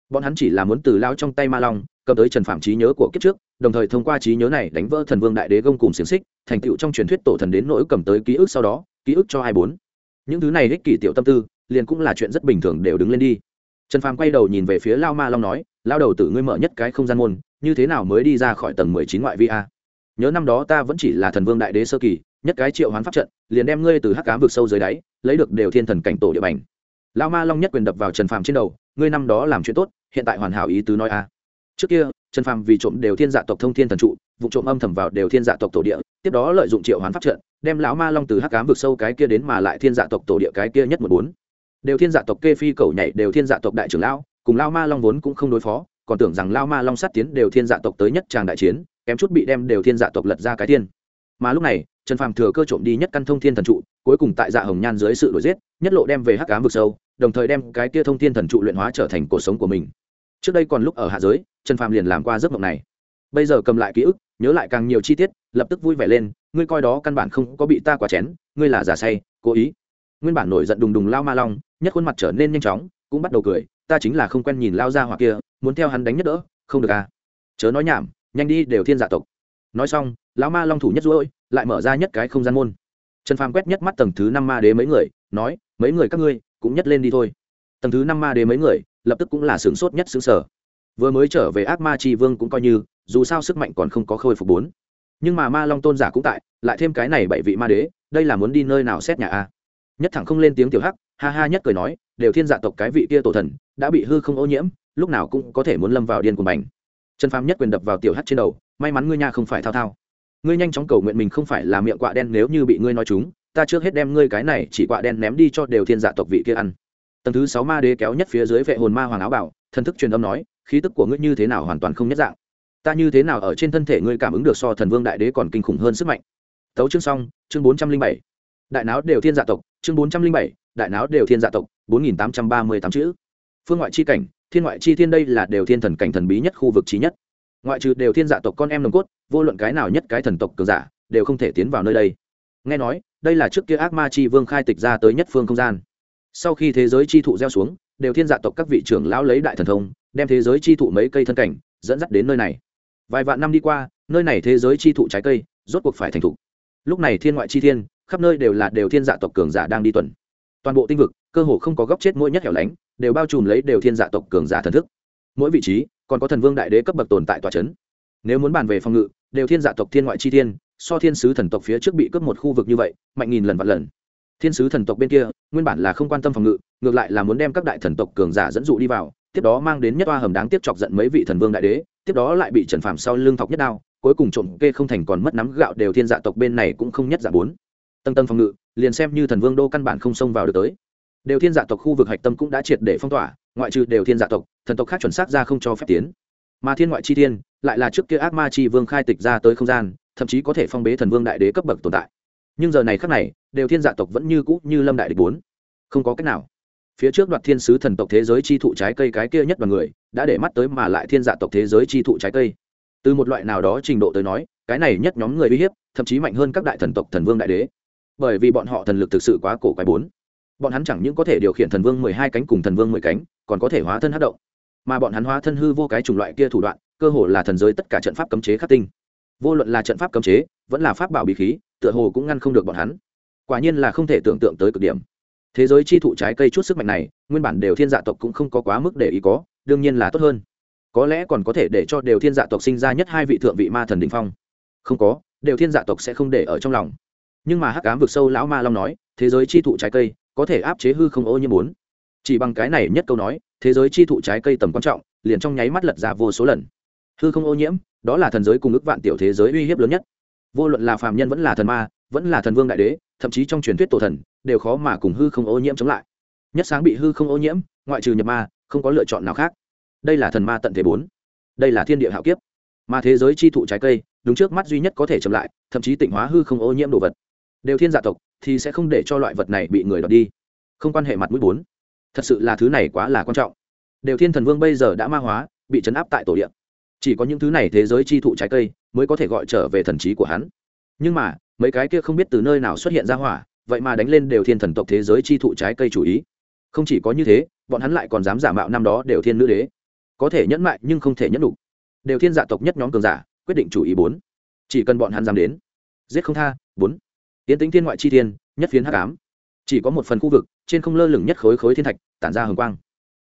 Bọn hắn chỉ là muốn từ lao trong tay ma long, cầm tới trần phạm trí nhớ của kiếp trước, đồng thời thông qua trí nhớ này đánh vỡ thần vương đại đế gông cùng xiềng xích, thành tựu trong truyền thuyết tổ thần đến nỗi cầm tới ký ức sau đó, ký ức cho hai bốn. Những thứ này ích kỷ tiểu tâm tư, liền cũng là chuyện rất bình thường đều đứng lên đi. Trần phàm quay đầu nhìn về phía lao ma long nói, lao đầu tử ngươi mở nhất cái không gian môn, như thế nào mới đi ra khỏi tầng mười chín ngoại vi a? Nhớ năm đó ta vẫn chỉ là thần vương đại đế sơ kỳ, nhất cái triệu hoán pháp trận, liền đem ngươi từ hắc cám vực sâu dưới đáy, lấy được đều thiên thần cảnh tổ địa bành lao ma long nhất quyền đập vào trần phàm trên đầu, ngươi năm đó làm chuyện tốt, hiện tại hoàn hảo ý tứ nói a. Trước kia, trần phàm vì trộm đều thiên dạ tộc thông thiên thần trụ, vụ trộm âm thầm vào đều thiên dạ tộc tổ địa, tiếp đó lợi dụng triệu hoán pháp trận, đem lão ma long từ hắc cám vực sâu cái kia đến mà lại thiên dạ tộc tổ địa cái kia nhất một bốn. Đều thiên dạ tộc kê phi cầu nhảy, đều thiên dạ tộc đại trưởng lão, cùng lao ma long vốn cũng không đối phó, còn tưởng rằng lao ma long sát tiến đều thiên dạ tộc tới nhất tràng đại chiến, kém chút bị đem đều thiên dạ tộc lật ra cái tiên. Mà lúc này, trần phàm thừa cơ trộm đi nhất căn thông thiên thần trụ, cuối cùng tại dạ hồng nhan dưới sự đổi giết, nhất lộ đem về hắc cám vực sâu đồng thời đem cái kia thông thiên thần trụ luyện hóa trở thành cuộc sống của mình. Trước đây còn lúc ở hạ giới trần phàm liền làm qua giấc mộng này. Bây giờ cầm lại ký ức nhớ lại càng nhiều chi tiết lập tức vui vẻ lên ngươi coi đó căn bản không có bị ta quá chén ngươi là giả say cố ý. Nguyên bản nổi giận đùng đùng lao ma long nhất khuôn mặt trở nên nhanh chóng cũng bắt đầu cười ta chính là không quen nhìn lao ra hoặc kia muốn theo hắn đánh nhất đỡ không được à. Chớ nói nhảm nhanh đi đều thiên giả tộc. Nói xong lão ma long thủ nhất rũi, lại mở ra nhất cái không gian môn. Trần phàm quét nhất mắt tầng thứ năm ma đế mấy người nói mấy người các ngươi cũng nhất lên đi thôi. Tầng thứ năm ma đế mấy người, lập tức cũng là sướng sốt nhất xứng sở. Vừa mới trở về ác ma tri vương cũng coi như, dù sao sức mạnh còn không có khôi phục bốn. Nhưng mà ma long tôn giả cũng tại, lại thêm cái này bảy vị ma đế, đây là muốn đi nơi nào xét nhà a? Nhất thẳng không lên tiếng tiểu hắc, ha ha nhất cười nói, đều thiên dạ tộc cái vị kia tổ thần, đã bị hư không ô nhiễm, lúc nào cũng có thể muốn lâm vào điên của mình trần phàm nhất quyền đập vào tiểu hắc trên đầu, may mắn ngươi nha không phải thao thao. Ngươi nhanh chóng cầu nguyện mình không phải là miệng quạ đen nếu như bị ngươi nói chúng ta trước hết đem ngươi cái này chỉ quạ đen ném đi cho đều thiên dạ tộc vị kia ăn. Tầng thứ sáu ma đế kéo nhất phía dưới vệ hồn ma hoàng áo bảo, thần thức truyền âm nói, khí tức của ngươi như thế nào hoàn toàn không nhất dạng. Ta như thế nào ở trên thân thể ngươi cảm ứng được so thần vương đại đế còn kinh khủng hơn sức mạnh. Tấu chương xong, chương bốn trăm linh bảy. Đại não đều thiên dạ tộc, chương bốn trăm linh bảy. Đại não đều thiên dạ tộc, bốn nghìn tám trăm ba mươi tám chữ. Phương ngoại chi cảnh, thiên ngoại chi thiên đây là đều thiên thần cảnh thần bí nhất khu vực trí nhất. Ngoại trừ đều thiên dạ tộc con em nồng cốt, vô luận cái nào nhất cái thần tộc cường giả, đều không thể tiến vào nơi đây nghe nói, đây là trước kia ác ma chi vương khai tịch ra tới nhất phương không gian. Sau khi thế giới chi thụ gieo xuống, đều thiên dạ tộc các vị trưởng lão lấy đại thần thông, đem thế giới chi thụ mấy cây thân cảnh, dẫn dắt đến nơi này. Vài vạn năm đi qua, nơi này thế giới chi thụ trái cây, rốt cuộc phải thành thục lúc này thiên ngoại chi thiên, khắp nơi đều là đều thiên dạ tộc cường giả đang đi tuần. Toàn bộ tinh vực, cơ hồ không có góc chết mỗi nhất hẻo lánh, đều bao trùm lấy đều thiên dạ tộc cường giả thần thức. Mỗi vị trí, còn có thần vương đại đế cấp bậc tồn tại tòa c h ấ n nếu muốn bàn về phòng ngự, đều thiên dạ tộc thiên ngoại chi thiên so thiên sứ thần tộc phía trước bị cướp một khu vực như vậy, mạnh nghìn lần vạn lần. Thiên sứ thần tộc bên kia, nguyên bản là không quan tâm phòng ngự, ngược lại là muốn đem các đại thần tộc cường giả dẫn dụ đi vào, tiếp đó mang đến nhất oa hầm đáng tiếp chọc giận mấy vị thần vương đại đế, tiếp đó lại bị trần phàm sau lưng thọc nhất đao, cuối cùng trộm kê không thành còn mất nắm gạo đều thiên dạ tộc bên này cũng không nhất giả bốn. Tầng tầng phòng ngự, liền xem như thần vương đô căn bản không xông vào được tới. Đều thiên dạ tộc khu vực hạch tâm cũng đã triệt để phong tỏa, ngoại trừ đều thiên dạ tộc, thần tộc khác chuẩn xác ra không cho phép tiến. Mà thiên ngoại chi thiên, lại là trước kia ác ma chi vương khai tịch ra tới không gian thậm chí có thể phong bế thần vương đại đế cấp bậc tồn tại. Nhưng giờ này khác này, đều thiên dạ tộc vẫn như cũ như lâm đại địch bốn. Không có cách nào. Phía trước đoạt thiên sứ thần tộc thế giới chi thụ trái cây cái kia nhất và người, đã để mắt tới mà lại thiên dạ tộc thế giới chi thụ trái cây. Từ một loại nào đó trình độ tới nói, cái này nhất nhóm người uy hiếp, thậm chí mạnh hơn các đại thần tộc thần vương đại đế. Bởi vì bọn họ thần lực thực sự quá cổ quái bốn. Bọn hắn chẳng những có thể điều khiển thần vương mười hai cánh cùng thần vương mười cánh, còn có thể hóa thân hát động. Mà bọn hắn hóa thân hư vô cái chủng loại kia thủ đoạn, cơ hồ là thần giới tất cả trận pháp cấm chế khắc tinh vô luận là trận pháp cấm chế, vẫn là pháp bảo bí khí, tựa hồ cũng ngăn không được bọn hắn. Quả nhiên là không thể tưởng tượng tới cực điểm. Thế giới chi thụ trái cây chút sức mạnh này, nguyên bản đều thiên dạ tộc cũng không có quá mức để ý có, đương nhiên là tốt hơn. Có lẽ còn có thể để cho đều thiên dạ tộc sinh ra nhất hai vị thượng vị ma thần đình phong. Không có, đều thiên dạ tộc sẽ không để ở trong lòng. Nhưng mà hắc cám vực sâu lão ma long nói, thế giới chi thụ trái cây, có thể áp chế hư không ô nhiễm muốn chỉ bằng cái này nhất câu nói, thế giới chi thụ trái cây tầm quan trọng, liền trong nháy mắt lật ra vô số lần. Hư không ô nhiễm đó là thần giới cùng ước vạn tiểu thế giới uy hiếp lớn nhất. Vô luận là phàm nhân vẫn là thần ma, vẫn là thần vương đại đế, thậm chí trong truyền thuyết tổ thần, đều khó mà cùng hư không ô nhiễm chống lại. Nhất sáng bị hư không ô nhiễm, ngoại trừ nhập ma, không có lựa chọn nào khác. Đây là thần ma tận thế bốn. Đây là thiên địa hạo kiếp. Mà thế giới chi thụ trái cây, đúng trước mắt duy nhất có thể chậm lại, thậm chí tịnh hóa hư không ô nhiễm đồ vật. Đều thiên gia tộc, thì sẽ không để cho loại vật này bị người đọt đi. Không quan hệ mặt mũi bốn. Thật sự là thứ này quá là quan trọng. Đều thiên thần vương bây giờ đã ma hóa, bị chấn áp tại tổ điện chỉ có những thứ này thế giới chi thụ trái cây mới có thể gọi trở về thần trí của hắn. Nhưng mà, mấy cái kia không biết từ nơi nào xuất hiện ra hỏa, vậy mà đánh lên đều thiên thần tộc thế giới chi thụ trái cây chủ ý. Không chỉ có như thế, bọn hắn lại còn dám giả mạo năm đó đều thiên nữ đế. Có thể nhẫn mại nhưng không thể nhẫn đủ. Đều thiên dạ tộc nhất nhóm cường giả, quyết định chủ ý bốn. Chỉ cần bọn hắn dám đến. Giết không tha, bốn. Tiến tính thiên ngoại chi thiên, nhất phiến hắc ám. Chỉ có một phần khu vực, trên không lơ lửng nhất khối khối thiên thạch, tản ra hồng quang.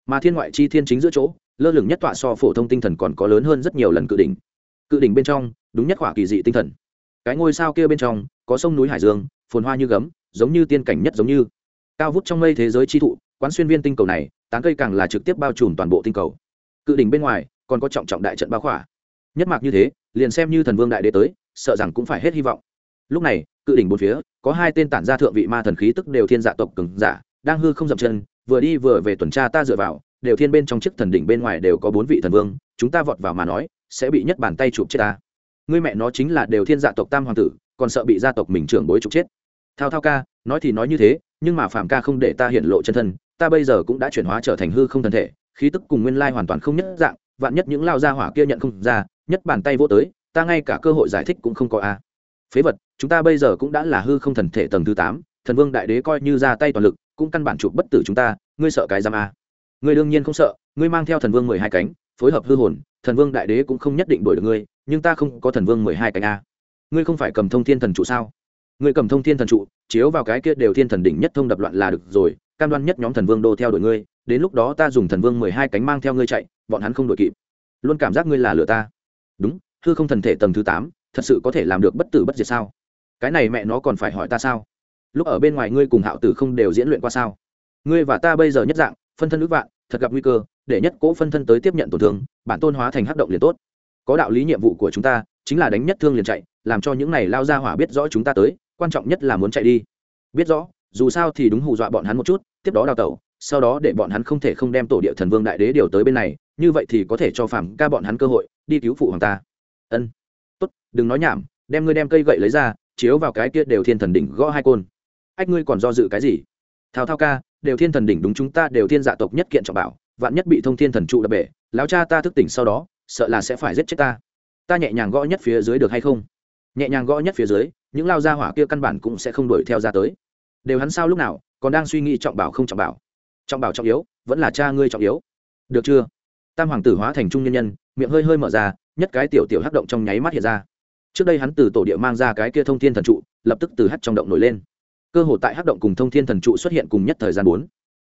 Mà thiên ngoại chi thiên chính giữa chỗ lơ lửng nhất tọa so phổ thông tinh thần còn có lớn hơn rất nhiều lần cự đỉnh. Cự đỉnh bên trong, đúng nhất khỏa kỳ dị tinh thần. Cái ngôi sao kia bên trong, có sông núi hải dương, phồn hoa như gấm, giống như tiên cảnh nhất giống như. Cao vút trong mây thế giới chi thụ, quán xuyên viên tinh cầu này, tán cây càng là trực tiếp bao trùm toàn bộ tinh cầu. Cự đỉnh bên ngoài, còn có trọng trọng đại trận bao khỏa. Nhất mạc như thế, liền xem như thần vương đại đế tới, sợ rằng cũng phải hết hy vọng. Lúc này, cự đỉnh bốn phía, có hai tên tản gia thượng vị ma thần khí tức đều thiên dạ tộc cường giả, đang hư không dậm chân, vừa đi vừa về tuần tra ta dựa vào đều thiên bên trong chiếc thần đỉnh bên ngoài đều có bốn vị thần vương, chúng ta vọt vào mà nói, sẽ bị nhất bàn tay chụp chết ta. Ngươi mẹ nó chính là đều thiên dạ tộc tam hoàng tử, còn sợ bị gia tộc mình trưởng bối chụp chết. Thao thao ca, nói thì nói như thế, nhưng mà phạm ca không để ta hiện lộ chân thân, ta bây giờ cũng đã chuyển hóa trở thành hư không thân thể, khí tức cùng nguyên lai hoàn toàn không nhất dạng, vạn nhất những lao gia hỏa kia nhận không ra, nhất bàn tay vô tới, ta ngay cả cơ hội giải thích cũng không có a. Phế vật, chúng ta bây giờ cũng đã là hư không thần thể tầng thứ tám, thần vương đại đế coi như ra tay toàn lực, cũng căn bản chụp bất tử chúng ta, ngươi sợ cái giam a? Ngươi đương nhiên không sợ, ngươi mang theo thần vương mười hai cánh, phối hợp hư hồn, thần vương đại đế cũng không nhất định đuổi được ngươi, nhưng ta không có thần vương mười hai cánh a. Ngươi không phải cầm thông thiên thần trụ sao? Ngươi cầm thông thiên thần trụ, chiếu vào cái kia đều thiên thần đỉnh nhất thông đập loạn là được rồi, cam đoan nhất nhóm thần vương đô theo đuổi ngươi, đến lúc đó ta dùng thần vương mười hai cánh mang theo ngươi chạy, bọn hắn không đuổi kịp. Luôn cảm giác ngươi là lừa ta. Đúng, hư không thần thể tầng thứ tám, thật sự có thể làm được bất tử bất diệt sao? Cái này mẹ nó còn phải hỏi ta sao? Lúc ở bên ngoài ngươi cùng hạo tử không đều diễn luyện qua sao? Ngươi và ta bây giờ nhất dạng phân thân ước vạn, thật gặp nguy cơ, để nhất cỗ phân thân tới tiếp nhận tổn thương, bản tôn hóa thành hắc động liền tốt. Có đạo lý nhiệm vụ của chúng ta, chính là đánh nhất thương liền chạy, làm cho những này lao ra hỏa biết rõ chúng ta tới, quan trọng nhất là muốn chạy đi. Biết rõ, dù sao thì đúng hù dọa bọn hắn một chút, tiếp đó đào tẩu, sau đó để bọn hắn không thể không đem tổ địa thần vương đại đế điều tới bên này, như vậy thì có thể cho phàm ca bọn hắn cơ hội, đi cứu phụ hoàng ta. Ân. Tốt, đừng nói nhảm, đem ngươi đem cây gậy lấy ra, chiếu vào cái kia đều thiên thần đỉnh gõ hai côn. Ách, ngươi còn do dự cái gì? Thao thao ca đều thiên thần đỉnh đúng chúng ta đều thiên dạ tộc nhất kiện trọng bảo, vạn nhất bị thông thiên thần trụ đập bể, lão cha ta thức tỉnh sau đó, sợ là sẽ phải giết chết ta. Ta nhẹ nhàng gõ nhất phía dưới được hay không? Nhẹ nhàng gõ nhất phía dưới, những lao gia hỏa kia căn bản cũng sẽ không đuổi theo ra tới. Đều hắn sao lúc nào, còn đang suy nghĩ trọng bảo không trọng bảo? Trọng bảo trọng yếu, vẫn là cha ngươi trọng yếu. Được chưa? Tam hoàng tử hóa thành trung nhân nhân, miệng hơi hơi mở ra, nhất cái tiểu tiểu hắc động trong nháy mắt hiện ra. Trước đây hắn từ tổ địa mang ra cái kia thông thiên thần trụ, lập tức từ hắt trong động nổi lên cơ hội tại hắc động cùng thông thiên thần trụ xuất hiện cùng nhất thời gian bốn.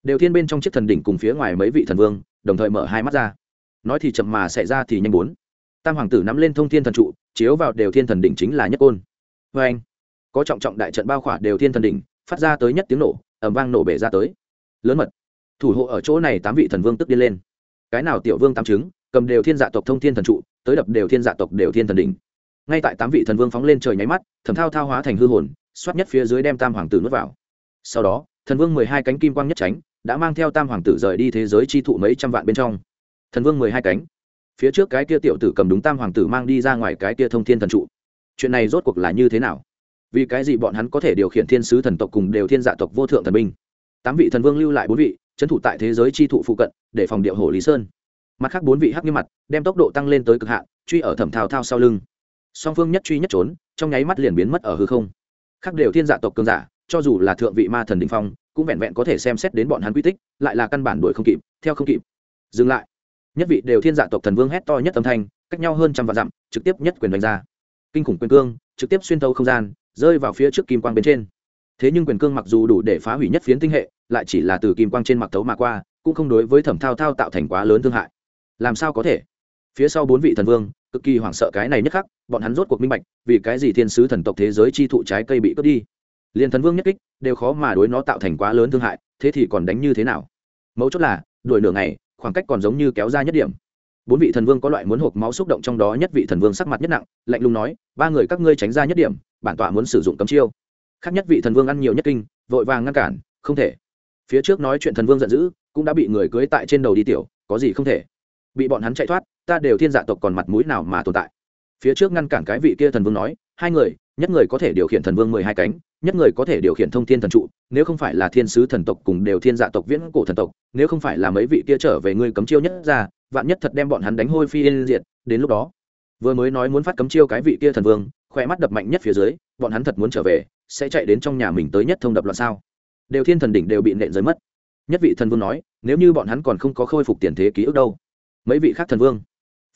Đều thiên bên trong chiếc thần đỉnh cùng phía ngoài mấy vị thần vương, đồng thời mở hai mắt ra. Nói thì chậm mà xảy ra thì nhanh bốn. Tam hoàng tử nắm lên thông thiên thần trụ, chiếu vào đều thiên thần đỉnh chính là nhất côn. Vê anh, có trọng trọng đại trận bao khỏa đều thiên thần đỉnh, phát ra tới nhất tiếng nổ ẩm vang nổ bể ra tới. Lớn mật, thủ hộ ở chỗ này tám vị thần vương tức đi lên. Cái nào tiểu vương tam chứng, cầm đều thiên dạ tộc thông thiên thần trụ, tới đập đều thiên dạ tộc đều thiên thần đỉnh. Ngay tại tám vị thần vương phóng lên trời nháy mắt thẩm thao thao hóa thành hư hồn xoát nhất phía dưới đem tam hoàng tử nuốt vào. Sau đó, thần vương mười hai cánh kim quang nhất tránh, đã mang theo tam hoàng tử rời đi thế giới chi thụ mấy trăm vạn bên trong. Thần vương mười hai cánh, phía trước cái kia tiểu tử cầm đúng tam hoàng tử mang đi ra ngoài cái kia thông thiên thần trụ. Chuyện này rốt cuộc là như thế nào? Vì cái gì bọn hắn có thể điều khiển thiên sứ thần tộc cùng đều thiên dạ tộc vô thượng thần binh? Tám vị thần vương lưu lại bốn vị, trấn thủ tại thế giới chi thụ phụ cận, để phòng điệu hồ lý sơn. Mặt khác bốn vị hắc như mặt, đem tốc độ tăng lên tới cực hạn, truy ở thẩm thao thao sau lưng. Song phương nhất truy nhất trốn, trong nháy mắt liền biến mất ở hư không khác đều thiên dạ tộc cường giả, cho dù là thượng vị ma thần đình phong, cũng vẹn vẹn có thể xem xét đến bọn hắn quy tích, lại là căn bản đuổi không kịp, theo không kịp. Dừng lại. Nhất vị đều thiên dạ tộc thần vương hét to nhất âm thanh, cách nhau hơn trăm vạn dặm, trực tiếp nhất quyền đánh ra. Kinh khủng quyền cương, trực tiếp xuyên thấu không gian, rơi vào phía trước kim quang bên trên. Thế nhưng quyền cương mặc dù đủ để phá hủy nhất phiến tinh hệ, lại chỉ là từ kim quang trên mặt thấu mà qua, cũng không đối với thẩm thao thao tạo thành quá lớn thương hại. Làm sao có thể? Phía sau bốn vị thần vương cực kỳ hoảng sợ cái này nhất khắc, bọn hắn rốt cuộc minh bạch, vì cái gì thiên sứ thần tộc thế giới chi thụ trái cây bị cướp đi. Liền thần vương nhất kích, đều khó mà đối nó tạo thành quá lớn thương hại, thế thì còn đánh như thế nào? Mấu chốt là, đuổi nửa ngày, khoảng cách còn giống như kéo ra nhất điểm. Bốn vị thần vương có loại muốn hộp máu xúc động trong đó nhất vị thần vương sắc mặt nhất nặng, lạnh lùng nói, ba người các ngươi tránh ra nhất điểm, bản tọa muốn sử dụng cấm chiêu. Khác nhất vị thần vương ăn nhiều nhất kinh, vội vàng ngăn cản, không thể. Phía trước nói chuyện thần vương giận dữ, cũng đã bị người cưới tại trên đầu đi tiểu, có gì không thể. Bị bọn hắn chạy thoát ta đều thiên dạ tộc còn mặt mũi nào mà tồn tại. Phía trước ngăn cản cái vị kia thần vương nói, hai người, nhất người có thể điều khiển thần vương mười hai cánh, nhất người có thể điều khiển thông thiên thần trụ, nếu không phải là thiên sứ thần tộc cùng đều thiên dạ tộc viễn cổ thần tộc, nếu không phải là mấy vị kia trở về ngươi cấm chiêu nhất ra, vạn nhất thật đem bọn hắn đánh hôi phi yên diệt, đến lúc đó, vừa mới nói muốn phát cấm chiêu cái vị kia thần vương, khỏe mắt đập mạnh nhất phía dưới, bọn hắn thật muốn trở về, sẽ chạy đến trong nhà mình tới nhất thông đập loạn sao. Đều thiên thần đỉnh đều bị nện giới mất. Nhất vị thần vương nói, nếu như bọn hắn còn không có khôi phục tiền thế ký ức đâu. Mấy vị khác thần vương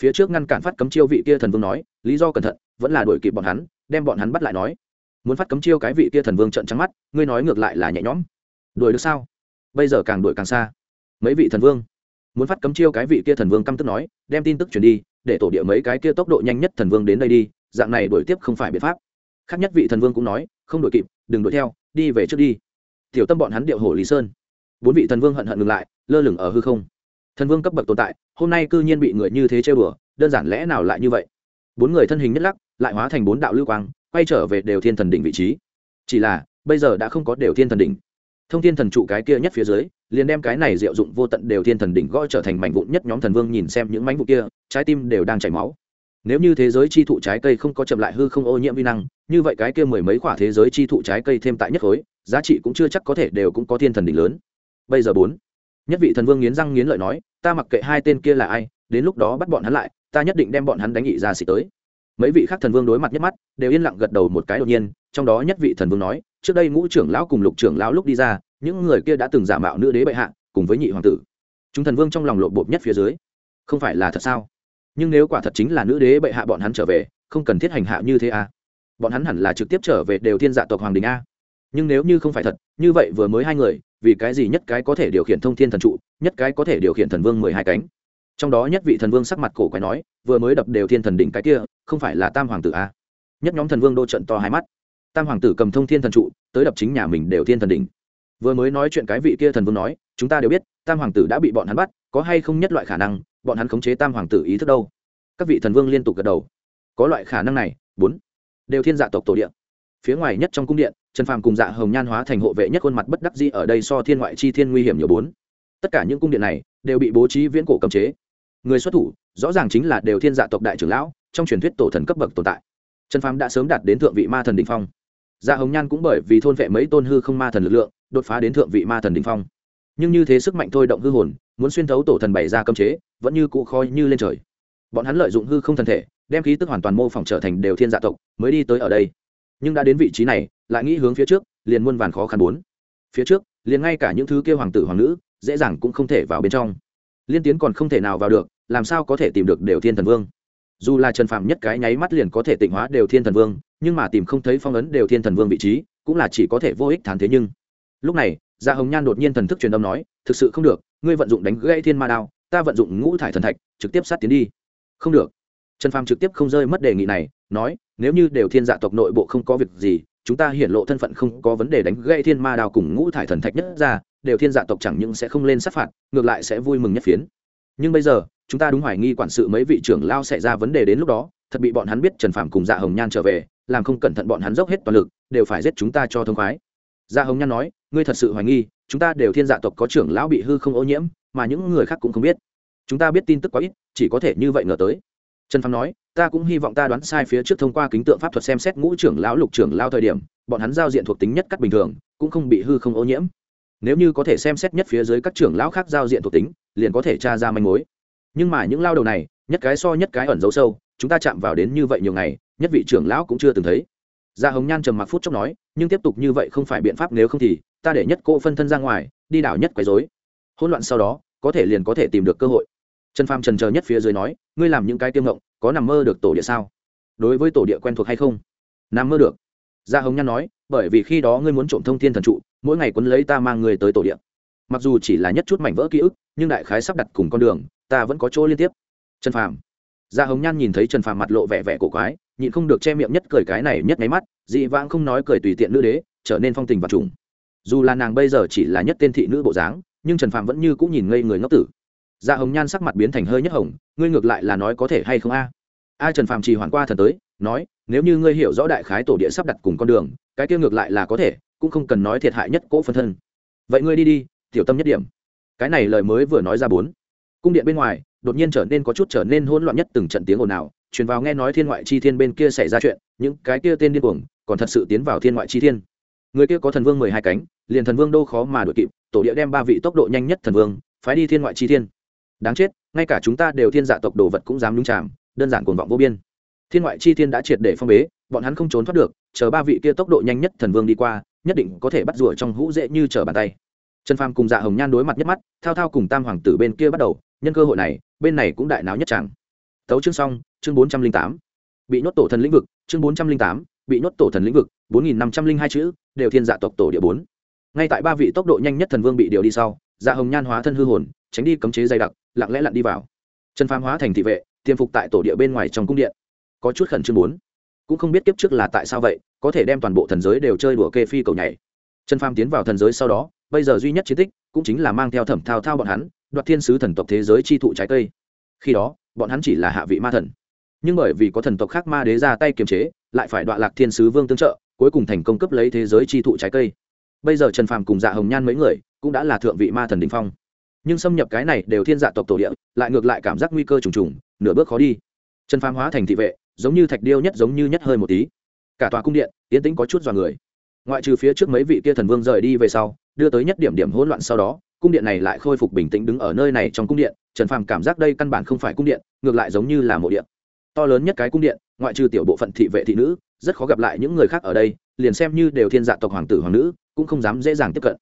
phía trước ngăn cản phát cấm chiêu vị kia thần vương nói, lý do cẩn thận, vẫn là đuổi kịp bọn hắn, đem bọn hắn bắt lại nói. Muốn phát cấm chiêu cái vị kia thần vương trận trắng mắt, ngươi nói ngược lại là nhẹ nhõm. Đuổi được sao? Bây giờ càng đuổi càng xa. Mấy vị thần vương? Muốn phát cấm chiêu cái vị kia thần vương căm tức nói, đem tin tức truyền đi, để tổ địa mấy cái kia tốc độ nhanh nhất thần vương đến đây đi, dạng này đuổi tiếp không phải biện pháp. Khác nhất vị thần vương cũng nói, không đuổi kịp, đừng đuổi theo, đi về trước đi. Tiểu tâm bọn hắn điệu hồ lý sơn. Bốn vị thần vương hận hận ngừng lại, lơ lửng ở hư không thần vương cấp bậc tồn tại, hôm nay cư nhiên bị người như thế chơi bừa đơn giản lẽ nào lại như vậy? Bốn người thân hình nhất lắc, lại hóa thành bốn đạo lưu quang, quay trở về đều thiên thần đỉnh vị trí. Chỉ là, bây giờ đã không có đều thiên thần đỉnh. Thông thiên thần trụ cái kia nhất phía dưới, liền đem cái này diệu dụng vô tận đều thiên thần đỉnh gõ trở thành mảnh vụn nhất nhóm thần vương nhìn xem những mảnh vụn kia, trái tim đều đang chảy máu. Nếu như thế giới chi thụ trái cây không có chậm lại hư không ô nhiễm vi năng, như vậy cái kia mười mấy quả thế giới chi thụ trái cây thêm tại nhất khối, giá trị cũng chưa chắc có thể đều cũng có thiên thần đỉnh lớn. Bây giờ bốn nhất vị thần vương nghiến răng nghiến lợi nói, ta mặc kệ hai tên kia là ai, đến lúc đó bắt bọn hắn lại, ta nhất định đem bọn hắn đánh nghị ra xịt tới. Mấy vị khác thần vương đối mặt nhất mắt, đều yên lặng gật đầu một cái đột nhiên, trong đó nhất vị thần vương nói, trước đây ngũ trưởng lão cùng lục trưởng lão lúc đi ra, những người kia đã từng giả mạo nữ đế bệ hạ, cùng với nhị hoàng tử. Chúng thần vương trong lòng lộ bộp nhất phía dưới, không phải là thật sao? Nhưng nếu quả thật chính là nữ đế bệ hạ bọn hắn trở về, không cần thiết hành hạ như thế à? Bọn hắn hẳn là trực tiếp trở về đều thiên dạ tộc hoàng đình a nhưng nếu như không phải thật, như vậy vừa mới hai người, vì cái gì nhất cái có thể điều khiển thông thiên thần trụ, nhất cái có thể điều khiển thần vương mười hai cánh? Trong đó nhất vị thần vương sắc mặt cổ quái nói, vừa mới đập đều thiên thần đỉnh cái kia, không phải là tam hoàng tử a nhất nhóm thần vương đô trận to hai mắt. Tam hoàng tử cầm thông thiên thần trụ, tới đập chính nhà mình đều thiên thần đỉnh. Vừa mới nói chuyện cái vị kia thần vương nói, chúng ta đều biết, tam hoàng tử đã bị bọn hắn bắt, có hay không nhất loại khả năng, bọn hắn khống chế tam hoàng tử ý thức đâu? Các vị thần vương liên tục gật đầu. Có loại khả năng này, bốn. Đều thiên dạ tộc tổ điện phía ngoài nhất trong cung điện trần phàm cùng dạ hồng nhan hóa thành hộ vệ nhất khuôn mặt bất đắc dĩ ở đây so thiên ngoại chi thiên nguy hiểm nhiều bốn. Tất cả những cung điện này đều bị bố trí viễn cổ cấm chế. Người xuất thủ, rõ ràng chính là đều thiên dạ tộc đại trưởng lão, trong truyền thuyết tổ thần cấp bậc tồn tại. Trần phàm đã sớm đạt đến thượng vị ma thần đình phong. Dạ hồng nhan cũng bởi vì thôn vệ mấy tôn hư không ma thần lực lượng, đột phá đến thượng vị ma thần đình phong. Nhưng như thế sức mạnh thôi động hư hồn, muốn xuyên thấu tổ thần bày ra cấm chế, vẫn như cụ khói như lên trời. Bọn hắn lợi dụng hư không thần thể, đem khí tức hoàn toàn mô phỏng trở thành đều thiên dạ tộc, mới đi tới ở đây nhưng đã đến vị trí này, lại nghĩ hướng phía trước, liền muôn vàn khó khăn bốn. Phía trước, liền ngay cả những thứ kêu hoàng tử hoàng nữ, dễ dàng cũng không thể vào bên trong. Liên tiến còn không thể nào vào được, làm sao có thể tìm được đều thiên thần vương? Dù là trần phạm nhất cái nháy mắt liền có thể tịnh hóa đều thiên thần vương, nhưng mà tìm không thấy phong ấn đều thiên thần vương vị trí, cũng là chỉ có thể vô ích thán thế nhưng. Lúc này gia hồng nhan đột nhiên thần thức truyền âm nói, thực sự không được, ngươi vận dụng đánh gãy thiên ma đao, ta vận dụng ngũ thải thần thạch, trực tiếp sát tiến đi. Không được trần phàm trực tiếp không rơi mất đề nghị này, nói, nếu như đều thiên dạ tộc nội bộ không có việc gì, chúng ta hiển lộ thân phận không có vấn đề đánh gây thiên ma Đào cùng ngũ thải thần thạch nhất ra, đều thiên dạ tộc chẳng những sẽ không lên sát phạt, ngược lại sẽ vui mừng nhất phiến. Nhưng bây giờ, chúng ta đúng hoài nghi quản sự mấy vị trưởng lao xảy ra vấn đề đến lúc đó, thật bị bọn hắn biết trần phàm cùng dạ hồng nhan trở về, làm không cẩn thận bọn hắn dốc hết toàn lực, đều phải giết chúng ta cho thông khoái. Dạ hồng nhan nói, ngươi thật sự hoài nghi, chúng ta đều thiên dạ tộc có trưởng lão bị hư không ô nhiễm, mà những người khác cũng không biết. Chúng ta biết tin tức quá ít, chỉ có thể như vậy ngờ tới trần phàm nói, ta cũng hy vọng ta đoán sai phía trước thông qua kính tượng pháp thuật xem xét ngũ trưởng lão, lục trưởng lao thời điểm, bọn hắn giao diện thuộc tính nhất cắt bình thường, cũng không bị hư không ô nhiễm. Nếu như có thể xem xét nhất phía dưới các trưởng lão khác giao diện thuộc tính, liền có thể tra ra manh mối. Nhưng mà những lao đầu này, nhất cái so nhất cái ẩn giấu sâu, chúng ta chạm vào đến như vậy nhiều ngày, nhất vị trưởng lão cũng chưa từng thấy. Gia hồng nhan trầm mặc phút chốc nói, nhưng tiếp tục như vậy không phải biện pháp, nếu không thì, ta để nhất cô phân thân ra ngoài, đi đảo nhất quấy dối hỗn loạn sau đó, có thể liền có thể tìm được cơ hội trần phàm trần chờ nhất phía dưới nói, ngươi làm những cái tiêm ngộng, có nằm mơ được tổ địa sao? Đối với tổ địa quen thuộc hay không? Nằm mơ được. Gia hồng nhan nói, bởi vì khi đó ngươi muốn trộm thông thiên thần trụ, mỗi ngày quấn lấy ta mang người tới tổ địa. Mặc dù chỉ là nhất chút mảnh vỡ ký ức, nhưng đại khái sắp đặt cùng con đường, ta vẫn có chỗ liên tiếp. Trần phàm. Gia hồng nhan nhìn thấy trần phàm mặt lộ vẻ vẻ cổ quái, nhịn không được che miệng nhất cười cái này nhất nháy mắt, dị vãng không nói cười tùy tiện nữ đế, trở nên phong tình và trùng. Dù là nàng bây giờ chỉ là nhất tên thị nữ bộ dáng, nhưng trần phàm vẫn như cũng nhìn ngây người ngốc tử dạ hồng nhan sắc mặt biến thành hơi nhất hồng, ngươi ngược lại là nói có thể hay không a? A trần phàm trì hoàn qua thần tới, nói, nếu như ngươi hiểu rõ đại khái tổ địa sắp đặt cùng con đường, cái kia ngược lại là có thể, cũng không cần nói thiệt hại nhất cỗ phân thân. Vậy ngươi đi đi, tiểu tâm nhất điểm. Cái này lời mới vừa nói ra bốn. Cung điện bên ngoài, đột nhiên trở nên có chút trở nên hỗn loạn nhất từng trận tiếng ồn ào, truyền vào nghe nói thiên ngoại chi thiên bên kia xảy ra chuyện, những cái kia tên điên cuồng, còn thật sự tiến vào thiên ngoại chi thiên. Người kia có thần vương mười hai cánh, liền thần vương đô khó mà đuổi kịp, tổ địa đem ba vị tốc độ nhanh nhất thần vương, phái đi thiên ngoại chi thiên đáng chết, ngay cả chúng ta đều thiên dạ tộc đồ vật cũng dám nhúng chạm đơn giản cuồng vọng vô biên. Thiên ngoại chi thiên đã triệt để phong bế, bọn hắn không trốn thoát được, chờ ba vị kia tốc độ nhanh nhất thần vương đi qua, nhất định có thể bắt rùa trong hũ dễ như trở bàn tay. Trần phàm cùng dạ hồng nhan đối mặt nhất mắt, thao thao cùng tam hoàng tử bên kia bắt đầu, nhân cơ hội này, bên này cũng đại náo nhất chẳng tấu chương xong, chương bốn trăm linh tám. Bị nhốt tổ thần lĩnh vực, chương bốn trăm linh tám. Bị nhốt tổ thần lĩnh vực, bốn nghìn năm trăm linh hai chữ, đều thiên dạ tộc tổ địa bốn. Ngay tại ba vị tốc độ nhanh nhất thần vương bị điều đi sau dạ hồng nhan hóa thân hư hồn, tránh đi cấm chế dày đặc lặng lẽ lặn đi vào. Trần phàm hóa thành thị vệ, tiêm phục tại tổ địa bên ngoài trong cung điện. Có chút khẩn trương bốn cũng không biết kiếp trước là tại sao vậy, có thể đem toàn bộ thần giới đều chơi đùa kê phi cầu nhảy. Trần phàm tiến vào thần giới sau đó, bây giờ duy nhất chiến tích cũng chính là mang theo thẩm thao thao bọn hắn, đoạt thiên sứ thần tộc thế giới chi thụ trái cây. Khi đó, bọn hắn chỉ là hạ vị ma thần. Nhưng bởi vì có thần tộc khác ma đế ra tay kiềm chế, lại phải đoạn lạc thiên sứ vương tương trợ, cuối cùng thành công cấp lấy thế giới chi thụ trái cây. Bây giờ trần phàm cùng dạ hồng nhan mấy người cũng đã là thượng vị ma thần đình phong nhưng xâm nhập cái này đều thiên dạ tộc tổ địa, lại ngược lại cảm giác nguy cơ trùng trùng, nửa bước khó đi. Trần phàm hóa thành thị vệ, giống như thạch điêu nhất giống như nhất hơi một tí. Cả tòa cung điện tiến tĩnh có chút dọa người. Ngoại trừ phía trước mấy vị kia thần vương rời đi về sau, đưa tới nhất điểm điểm hỗn loạn sau đó, cung điện này lại khôi phục bình tĩnh đứng ở nơi này trong cung điện, trần phàm cảm giác đây căn bản không phải cung điện, ngược lại giống như là mộ điện to lớn nhất cái cung điện, ngoại trừ tiểu bộ phận thị vệ thị nữ, rất khó gặp lại những người khác ở đây, liền xem như đều thiên dạ tộc hoàng tử hoàng nữ, cũng không dám dễ dàng tiếp cận.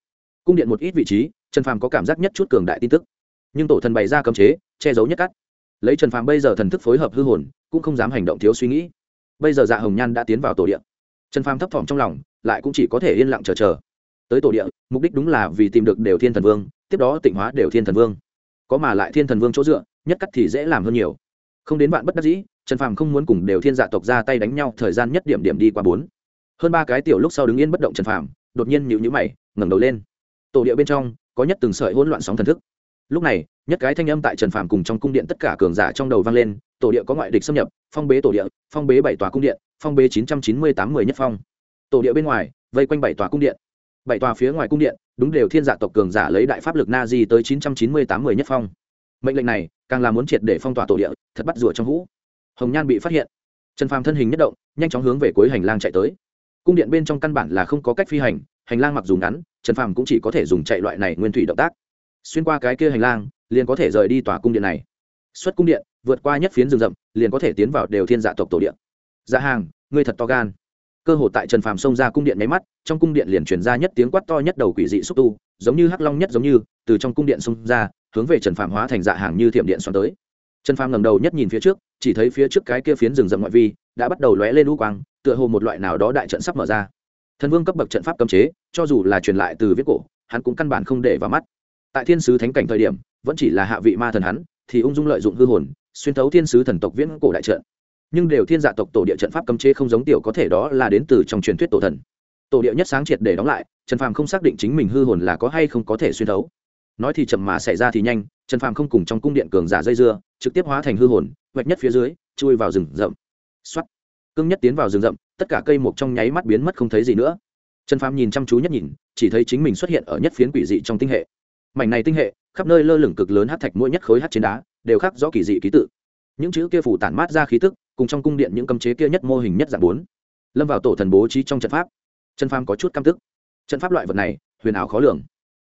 Cung điện một ít vị trí trần phàm có cảm giác nhất chút cường đại tin tức. Nhưng tổ thần bày ra cấm chế, che giấu nhất cắt. Lấy trần phàm bây giờ thần thức phối hợp hư hồn, cũng không dám hành động thiếu suy nghĩ. Bây giờ dạ hồng nhan đã tiến vào tổ điện trần phàm thấp thỏm trong lòng, lại cũng chỉ có thể yên lặng chờ chờ. Tới tổ địa, mục đích đúng là vì tìm được đều thiên thần vương, tiếp đó tịnh hóa đều thiên thần vương. Có mà lại thiên thần vương chỗ dựa, nhất cắt thì dễ làm hơn nhiều. Không đến bạn bất đắc dĩ, trần phàm không muốn cùng đều thiên dạ tộc ra tay đánh nhau, thời gian nhất điểm điểm đi qua bốn. Hơn ba cái tiểu lúc sau đứng yên bất động trần phàm, đột nhiên nhịu nhữ mày, ngẩng đầu lên. Tổ địa bên trong có nhất từng sợi hỗn loạn sóng thần thức. Lúc này, nhất cái thanh âm tại trần phàm cùng trong cung điện tất cả cường giả trong đầu vang lên, tổ địa có ngoại địch xâm nhập, phong bế tổ địa, phong bế bảy tòa cung điện, phong bế chín trăm chín mươi tám mười nhất phong. Tổ địa bên ngoài, vây quanh bảy tòa cung điện. Bảy tòa phía ngoài cung điện, đúng đều thiên giả tộc cường giả lấy đại pháp lực na di tới chín trăm chín mươi tám mười nhất phong. Mệnh lệnh này, càng là muốn triệt để phong tỏa tổ địa, thật bắt rùa trong hũ. Hồng nhan bị phát hiện. Trần phàm thân hình nhất động, nhanh chóng hướng về cuối hành lang chạy tới. Cung điện bên trong căn bản là không có cách phi hành hành lang mặc dù ngắn, trần phàm cũng chỉ có thể dùng chạy loại này nguyên thủy động tác. Xuyên qua cái kia hành lang, liền có thể rời đi tòa cung điện này. Xuất cung điện, vượt qua nhất phiến rừng rậm, liền có thể tiến vào đều thiên dạ tộc tổ điện dạ hàng, ngươi thật to gan. Cơ hội tại trần phàm xông ra cung điện máy mắt, trong cung điện liền truyền ra nhất tiếng quát to nhất đầu quỷ dị xúc tu, giống như hắc long nhất giống như, từ trong cung điện xông ra, hướng về trần phàm hóa thành dạ hàng như thiểm điện xoắn tới. Trần phàm ngẩng đầu nhất nhìn phía trước, chỉ thấy phía trước cái kia phiến rừng rậm ngoại vi, đã bắt đầu lóe lên u quang, tựa hồ một loại nào đó đại trận sắp mở ra thần vương cấp bậc trận pháp cấm chế, cho dù là truyền lại từ viết cổ, hắn cũng căn bản không để vào mắt. Tại thiên sứ thánh cảnh thời điểm, vẫn chỉ là hạ vị ma thần hắn, thì ung dung lợi dụng hư hồn, xuyên thấu thiên sứ thần tộc viễn cổ đại trận. Nhưng đều thiên dạ tộc tổ địa trận pháp cấm chế không giống tiểu có thể đó là đến từ trong truyền thuyết tổ thần. Tổ địa nhất sáng triệt để đóng lại, trần phàm không xác định chính mình hư hồn là có hay không có thể xuyên thấu. Nói thì chậm mà xảy ra thì nhanh, trần phàm không cùng trong cung điện cường giả dây dưa, trực tiếp hóa thành hư hồn, vạch nhất phía dưới, chui vào rừng rậm. X cương nhất tiến vào rừng rậm tất cả cây mục trong nháy mắt biến mất không thấy gì nữa. Trần phàm nhìn chăm chú nhất nhìn, chỉ thấy chính mình xuất hiện ở nhất phiến quỷ dị trong tinh hệ. Mảnh này tinh hệ, khắp nơi lơ lửng cực lớn hát thạch mỗi nhất khối hát trên đá, đều khắc rõ kỳ dị ký tự. Những chữ kia phủ tản mát ra khí tức, cùng trong cung điện những cấm chế kia nhất mô hình nhất dạng bốn. Lâm vào tổ thần bố trí trong trận pháp. Trần phàm có chút căm tức. Trận pháp loại vật này, huyền ảo khó lường.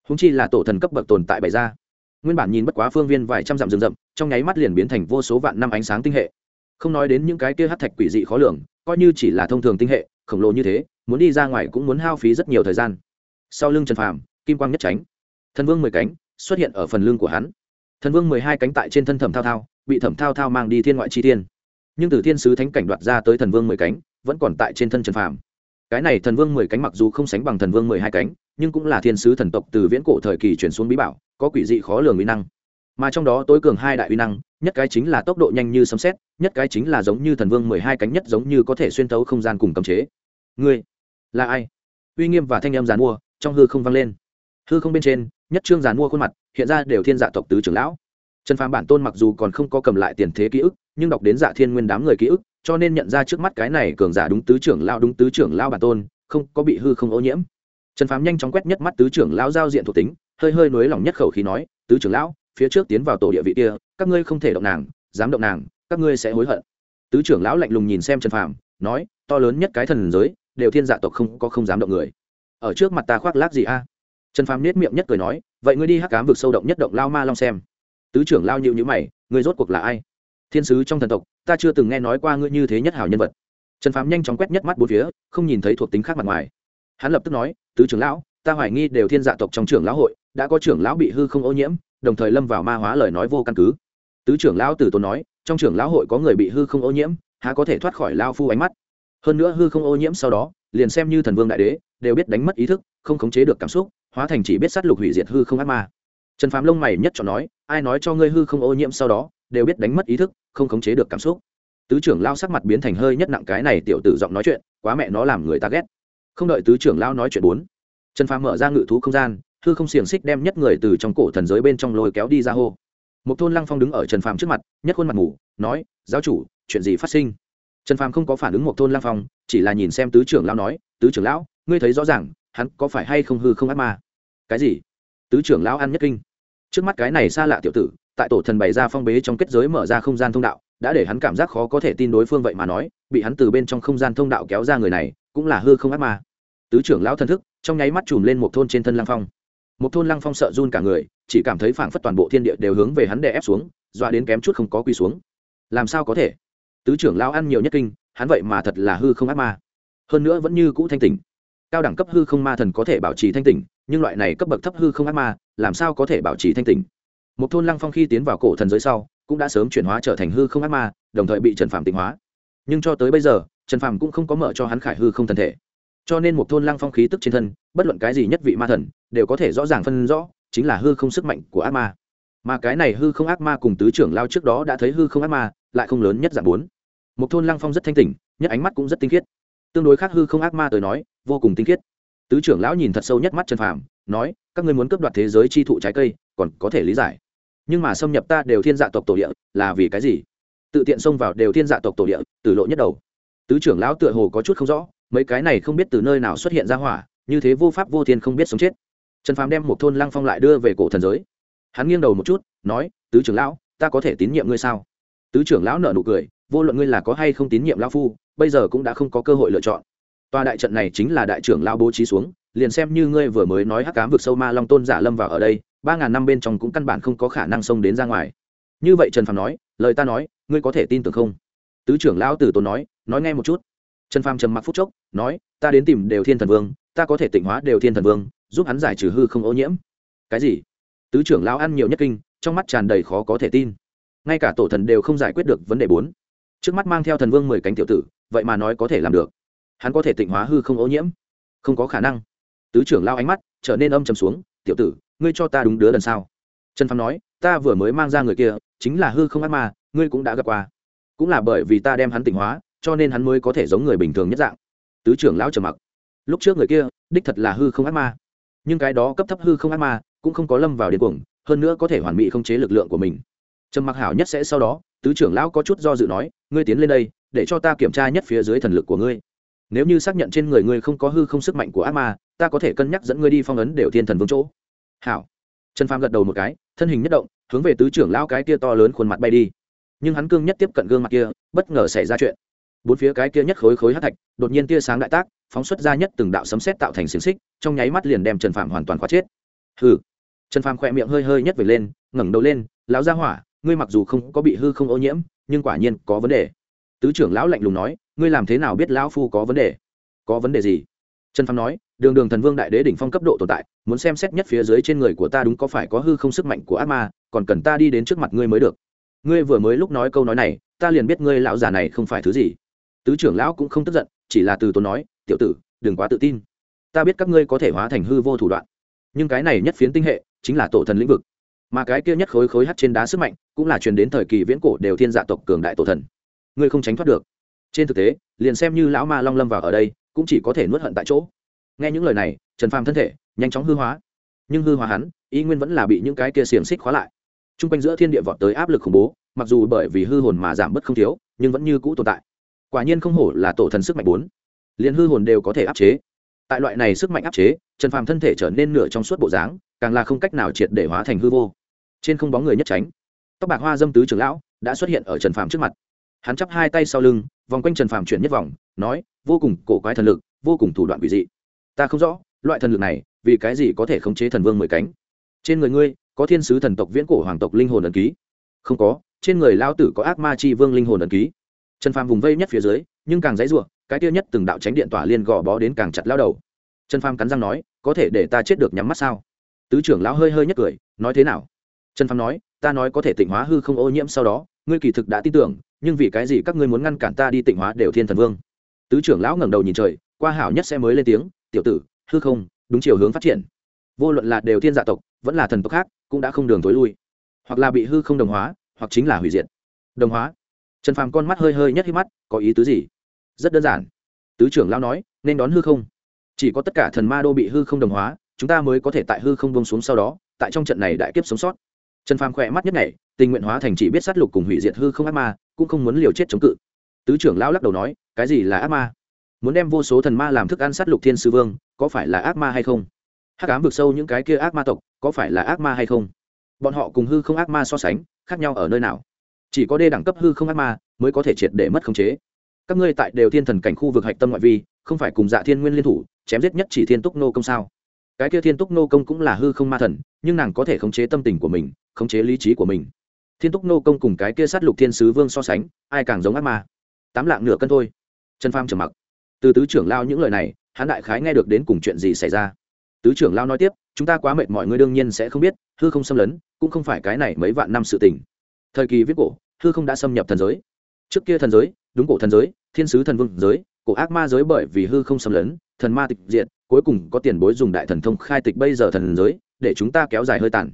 Húng chi là tổ thần cấp bậc tồn tại bày ra. Nguyên bản nhìn bất quá phương viên vài trăm dặm rừng rậm, trong nháy mắt liền biến thành vô số vạn năm ánh sáng tinh hệ. Không nói đến những cái kia hát thạch quỷ dị khó lường coi như chỉ là thông thường tinh hệ, khổng lồ như thế, muốn đi ra ngoài cũng muốn hao phí rất nhiều thời gian. Sau lưng trần phàm, kim quang nhất tránh. Thần vương mười cánh, xuất hiện ở phần lưng của hắn. Thần vương mười hai cánh tại trên thân thẩm thao thao, bị thẩm thao thao mang đi thiên ngoại chi tiên nhưng từ thiên sứ thánh cảnh đoạt ra tới thần vương mười cánh, vẫn còn tại trên thân trần phàm. Cái này thần vương mười cánh mặc dù không sánh bằng thần vương mười hai cánh, nhưng cũng là thiên sứ thần tộc từ viễn cổ thời kỳ chuyển xuống bí bảo, có quỷ dị khó lường mỹ năng mà trong đó tối cường hai đại uy năng, nhất cái chính là tốc độ nhanh như sấm xét nhất cái chính là giống như thần vương mười hai cánh nhất giống như có thể xuyên thấu không gian cùng cấm chế. Ngươi là ai? Uy nghiêm và thanh em giàn mua trong hư không vang lên. Hư không bên trên, nhất trương giàn mua khuôn mặt, hiện ra đều thiên dạ tộc tứ trưởng lão. Trần phàm bản tôn mặc dù còn không có cầm lại tiền thế ký ức, nhưng đọc đến dạ thiên nguyên đám người ký ức, cho nên nhận ra trước mắt cái này cường giả đúng tứ trưởng lao đúng tứ trưởng lao bản tôn, không có bị hư không ô nhiễm. Trần phàm nhanh chóng quét nhất mắt tứ trưởng lão giao diện thuộc tính, hơi hơi nới lỏng nhất khẩu khí nói, tứ trưởng lão phía trước tiến vào tổ địa vị kia, các ngươi không thể động nàng, dám động nàng, các ngươi sẽ hối hận. Tứ trưởng lão lạnh lùng nhìn xem trần phàm, nói, to lớn nhất cái thần giới, đều thiên dạ tộc không có không dám động người. Ở trước mặt ta khoác lác gì a? Trần phàm nết miệng nhất cười nói, vậy ngươi đi hắc cám vực sâu động nhất động lao ma long xem. Tứ trưởng lao nhịu nhữ mày, ngươi rốt cuộc là ai? Thiên sứ trong thần tộc, ta chưa từng nghe nói qua ngươi như thế nhất hảo nhân vật. Trần phàm nhanh chóng quét nhất mắt bốn phía, không nhìn thấy thuộc tính khác mặt ngoài. Hắn lập tức nói, tứ trưởng lão, ta hoài nghi đều thiên dạ tộc trong trưởng lão hội, đã có trưởng lão bị hư không ô nhiễm đồng thời lâm vào ma hóa lời nói vô căn cứ. Tứ trưởng lão tử tôn nói, trong trưởng lão hội có người bị hư không ô nhiễm, há có thể thoát khỏi lao phu ánh mắt? Hơn nữa hư không ô nhiễm sau đó, liền xem như thần vương đại đế, đều biết đánh mất ý thức, không khống chế được cảm xúc, hóa thành chỉ biết sát lục hủy diệt hư không ác ma. Trần phàm lông mày nhất chọn nói, ai nói cho ngươi hư không ô nhiễm sau đó, đều biết đánh mất ý thức, không khống chế được cảm xúc? Tứ trưởng lao sắc mặt biến thành hơi nhất nặng cái này tiểu tử giọng nói chuyện, quá mẹ nó làm người ta ghét. Không đợi tứ trưởng lao nói chuyện bốn, trần phàm mở ra ngự thú không gian hư không xiềng xích đem nhất người từ trong cổ thần giới bên trong lôi kéo đi ra hô. Một thôn lăng phong đứng ở trần phàm trước mặt, nhất khuôn mặt ngủ nói, giáo chủ, chuyện gì phát sinh? Trần phàm không có phản ứng một thôn lăng phong, chỉ là nhìn xem tứ trưởng lão nói, tứ trưởng lão, ngươi thấy rõ ràng, hắn có phải hay không hư không ác ma? Cái gì? Tứ trưởng lão ăn nhất kinh. Trước mắt cái này xa lạ tiểu tử, tại tổ thần bày ra phong bế trong kết giới mở ra không gian thông đạo, đã để hắn cảm giác khó có thể tin đối phương vậy mà nói, bị hắn từ bên trong không gian thông đạo kéo ra người này, cũng là hư không ác ma. Tứ trưởng lão thân thức, trong nháy mắt chùm lên một thôn trên thân lăng phong một thôn lăng phong sợ run cả người, chỉ cảm thấy phảng phất toàn bộ thiên địa đều hướng về hắn đè ép xuống, dọa đến kém chút không có quy xuống. Làm sao có thể? Tứ trưởng lao ăn nhiều nhất kinh, hắn vậy mà thật là hư không ác ma. Hơn nữa vẫn như cũ thanh tỉnh. Cao đẳng cấp hư không ma thần có thể bảo trì thanh tỉnh, nhưng loại này cấp bậc thấp hư không ác ma, làm sao có thể bảo trì thanh tỉnh? Một thôn lăng phong khi tiến vào cổ thần giới sau, cũng đã sớm chuyển hóa trở thành hư không ác ma, đồng thời bị trần phạm tịnh hóa. Nhưng cho tới bây giờ, trần phạm cũng không có mở cho hắn khải hư không thân thể cho nên một thôn lăng phong khí tức trên thân, bất luận cái gì nhất vị ma thần, đều có thể rõ ràng phân rõ, chính là hư không sức mạnh của ác ma. Mà cái này hư không ác ma cùng tứ trưởng lao trước đó đã thấy hư không ác ma, lại không lớn nhất dạng bốn. Một thôn lăng phong rất thanh tỉnh, nhất ánh mắt cũng rất tinh khiết. Tương đối khác hư không ác ma tới nói, vô cùng tinh khiết. Tứ trưởng lão nhìn thật sâu nhất mắt trần phàm, nói, các ngươi muốn cướp đoạt thế giới chi thụ trái cây, còn có thể lý giải. Nhưng mà xâm nhập ta đều thiên dạ tộc tổ địa, là vì cái gì? Tự tiện xông vào đều thiên dạ tộc tổ địa, từ lộ nhất đầu. Tứ trưởng lão tựa hồ có chút không rõ mấy cái này không biết từ nơi nào xuất hiện ra hỏa, như thế vô pháp vô thiên không biết sống chết. Trần phàm đem một thôn lăng phong lại đưa về cổ thần giới. Hắn nghiêng đầu một chút, nói, tứ trưởng lão, ta có thể tín nhiệm ngươi sao? Tứ trưởng lão nợ nụ cười, vô luận ngươi là có hay không tín nhiệm lão phu, bây giờ cũng đã không có cơ hội lựa chọn. Tòa đại trận này chính là đại trưởng lão bố trí xuống, liền xem như ngươi vừa mới nói hắc cám vực sâu ma long tôn giả lâm vào ở đây, ba ngàn năm bên trong cũng căn bản không có khả năng xông đến ra ngoài. Như vậy trần phàm nói, lời ta nói, ngươi có thể tin tưởng không? Tứ trưởng lão tử tôn nói nói nghe một chút trần phàm trầm mặc phút chốc, nói, ta đến tìm đều thiên thần vương, ta có thể tịnh hóa đều thiên thần vương, giúp hắn giải trừ hư không ô nhiễm. Cái gì? Tứ trưởng lão ăn nhiều nhất kinh, trong mắt tràn đầy khó có thể tin. Ngay cả tổ thần đều không giải quyết được vấn đề bốn. Trước mắt mang theo thần vương mười cánh tiểu tử, vậy mà nói có thể làm được. Hắn có thể tịnh hóa hư không ô nhiễm? Không có khả năng. Tứ trưởng lao ánh mắt trở nên âm trầm xuống, tiểu tử, ngươi cho ta đúng đứa lần sau trần phàm nói, ta vừa mới mang ra người kia, chính là hư không ác ma, ngươi cũng đã gặp qua. Cũng là bởi vì ta đem hắn tịnh hóa cho nên hắn mới có thể giống người bình thường nhất dạng. Tứ trưởng lão trầm mặc. Lúc trước người kia, đích thật là hư không ác ma. Nhưng cái đó cấp thấp hư không ác ma, cũng không có lâm vào điên cuồng, hơn nữa có thể hoàn mỹ không chế lực lượng của mình. Trầm mặc hảo nhất sẽ sau đó, tứ trưởng lão có chút do dự nói, ngươi tiến lên đây, để cho ta kiểm tra nhất phía dưới thần lực của ngươi. Nếu như xác nhận trên người ngươi không có hư không sức mạnh của ác ma, ta có thể cân nhắc dẫn ngươi đi phong ấn đều thiên thần vương chỗ. Hảo. Trần phàm gật đầu một cái, thân hình nhất động, hướng về tứ trưởng lão cái kia to lớn khuôn mặt bay đi. Nhưng hắn cương nhất tiếp cận gương mặt kia, bất ngờ xảy ra chuyện bốn phía cái kia nhất khối khối hát thạch, đột nhiên tia sáng đại tác, phóng xuất ra nhất từng đạo sấm sét tạo thành xiềng xích, trong nháy mắt liền đem trần phạm hoàn toàn khóa chết. Hừ. Trần phạm khỏe miệng hơi hơi nhất về lên, ngẩng đầu lên, lão gia hỏa, ngươi mặc dù không có bị hư không ô nhiễm, nhưng quả nhiên có vấn đề. Tứ trưởng lão lạnh lùng nói, ngươi làm thế nào biết lão phu có vấn đề? Có vấn đề gì? Trần phạm nói, đường đường thần vương đại đế đỉnh phong cấp độ tồn tại, muốn xem xét nhất phía dưới trên người của ta đúng có phải có hư không sức mạnh của ác ma, còn cần ta đi đến trước mặt ngươi mới được. Ngươi vừa mới lúc nói câu nói này, ta liền biết ngươi lão già này không phải thứ gì tứ trưởng lão cũng không tức giận, chỉ là từ tốn nói, tiểu tử, đừng quá tự tin. Ta biết các ngươi có thể hóa thành hư vô thủ đoạn, nhưng cái này nhất phiến tinh hệ chính là tổ thần lĩnh vực. Mà cái kia nhất khối khối hắt trên đá sức mạnh cũng là truyền đến thời kỳ viễn cổ đều thiên dạ tộc cường đại tổ thần. Ngươi không tránh thoát được. Trên thực tế, liền xem như lão ma long lâm vào ở đây, cũng chỉ có thể nuốt hận tại chỗ. Nghe những lời này, trần phàm thân thể nhanh chóng hư hóa. Nhưng hư hóa hắn y nguyên vẫn là bị những cái kia xiềng xích khóa lại. T r u n g quanh giữa thiên địa vọt tới áp lực khủng bố, mặc dù bởi vì hư hồn mà giảm bớt không thiếu, nhưng vẫn như cũ tồn tại quả nhiên không hổ là tổ thần sức mạnh bốn. Liền hư hồn đều có thể áp chế. Tại loại này sức mạnh áp chế, trần phàm thân thể trở nên nửa trong suốt bộ dáng, càng là không cách nào triệt để hóa thành hư vô. Trên không bóng người nhất tránh. Tóc bạc hoa dâm tứ trưởng lão đã xuất hiện ở trần phàm trước mặt. Hắn chắp hai tay sau lưng, vòng quanh trần phàm chuyển nhất vòng, nói, vô cùng cổ quái thần lực, vô cùng thủ đoạn quỷ dị. Ta không rõ, loại thần lực này, vì cái gì có thể khống chế thần vương mười cánh? Trên người ngươi, có thiên sứ thần tộc viễn cổ hoàng tộc linh hồn ẩn ký? Không có, trên người lao tử có ác ma chi vương linh hồn ẩn ký trần phàm vùng vây nhất phía dưới, nhưng càng dãy ruộng cái tiêu nhất từng đạo tránh điện tỏa liên gò bó đến càng chặt lao đầu. Trần phàm cắn răng nói, có thể để ta chết được nhắm mắt sao? Tứ trưởng lão hơi hơi nhất cười, nói thế nào? Trần phàm nói, ta nói có thể tịnh hóa hư không ô nhiễm sau đó, ngươi kỳ thực đã tin tưởng, nhưng vì cái gì các ngươi muốn ngăn cản ta đi tịnh hóa đều thiên thần vương? Tứ trưởng lão ngẩng đầu nhìn trời, qua hảo nhất sẽ mới lên tiếng, tiểu tử, hư không, đúng chiều hướng phát triển. Vô luận là đều thiên dạ tộc, vẫn là thần tộc khác, cũng đã không đường tối lui. Hoặc là bị hư không đồng hóa, hoặc chính là hủy diệt. Đồng hóa trần phàm con mắt hơi hơi nhất hít mắt, có ý tứ gì? Rất đơn giản. Tứ trưởng lão nói, nên đón hư không. Chỉ có tất cả thần ma đô bị hư không đồng hóa, chúng ta mới có thể tại hư không bông xuống sau đó, tại trong trận này đại kiếp sống sót. Trần phàm khỏe mắt nhất này tình nguyện hóa thành chỉ biết sát lục cùng hủy diệt hư không ác ma, cũng không muốn liều chết chống cự. Tứ trưởng lão lắc đầu nói, cái gì là ác ma? Muốn đem vô số thần ma làm thức ăn sát lục thiên sư vương, có phải là ác ma hay không? Hắc ám vực sâu những cái kia ác ma tộc, có phải là ác ma hay không? Bọn họ cùng hư không ác ma so sánh, khác nhau ở nơi nào? Chỉ có đê đẳng cấp hư không ác ma mới có thể triệt để mất khống chế. Các ngươi tại đều thiên thần cảnh khu vực hạch tâm ngoại vi, không phải cùng dạ thiên nguyên liên thủ, chém giết nhất chỉ thiên túc nô công sao? Cái kia thiên túc nô công cũng là hư không ma thần, nhưng nàng có thể khống chế tâm tình của mình, khống chế lý trí của mình. Thiên túc nô công cùng cái kia sát lục thiên sứ vương so sánh, ai càng giống ác ma? Tám lạng nửa cân thôi. Trần pham trầm mặc. Từ tứ trưởng lao những lời này, hắn đại khái nghe được đến cùng chuyện gì xảy ra. Tứ trưởng lao nói tiếp, chúng ta quá mệt mọi người đương nhiên sẽ không biết, hư không xâm lấn, cũng không phải cái này mấy vạn năm sự tình thời kỳ viết cổ, hư không đã xâm nhập thần giới. Trước kia thần giới, đúng cổ thần giới, thiên sứ thần vương giới, cổ ác ma giới bởi vì hư không xâm lấn, thần ma tịch diện cuối cùng có tiền bối dùng đại thần thông khai tịch bây giờ thần giới, để chúng ta kéo dài hơi tàn.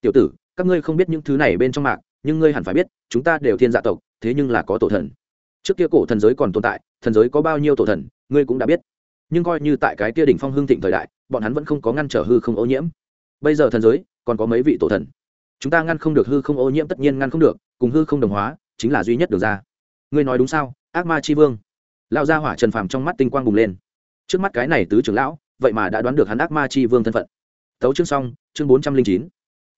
Tiểu tử, các ngươi không biết những thứ này bên trong mạng nhưng ngươi hẳn phải biết, chúng ta đều thiên dạ tộc, thế nhưng là có tổ thần. Trước kia cổ thần giới còn tồn tại, thần giới có bao nhiêu tổ thần, ngươi cũng đã biết. Nhưng coi như tại cái kia đỉnh phong hương thịnh thời đại, bọn hắn vẫn không có ngăn trở hư không ô nhiễm. Bây giờ thần giới, còn có mấy vị tổ thần? Chúng ta ngăn không được hư không ô nhiễm, tất nhiên ngăn không được, cùng hư không đồng hóa, chính là duy nhất được ra. Ngươi nói đúng sao, ác ma chi vương? Lão gia hỏa trần phàm trong mắt tinh quang bùng lên. Trước mắt cái này tứ trưởng lão, vậy mà đã đoán được hắn ác ma chi vương thân phận. Tấu chương xong, chương bốn trăm linh chín.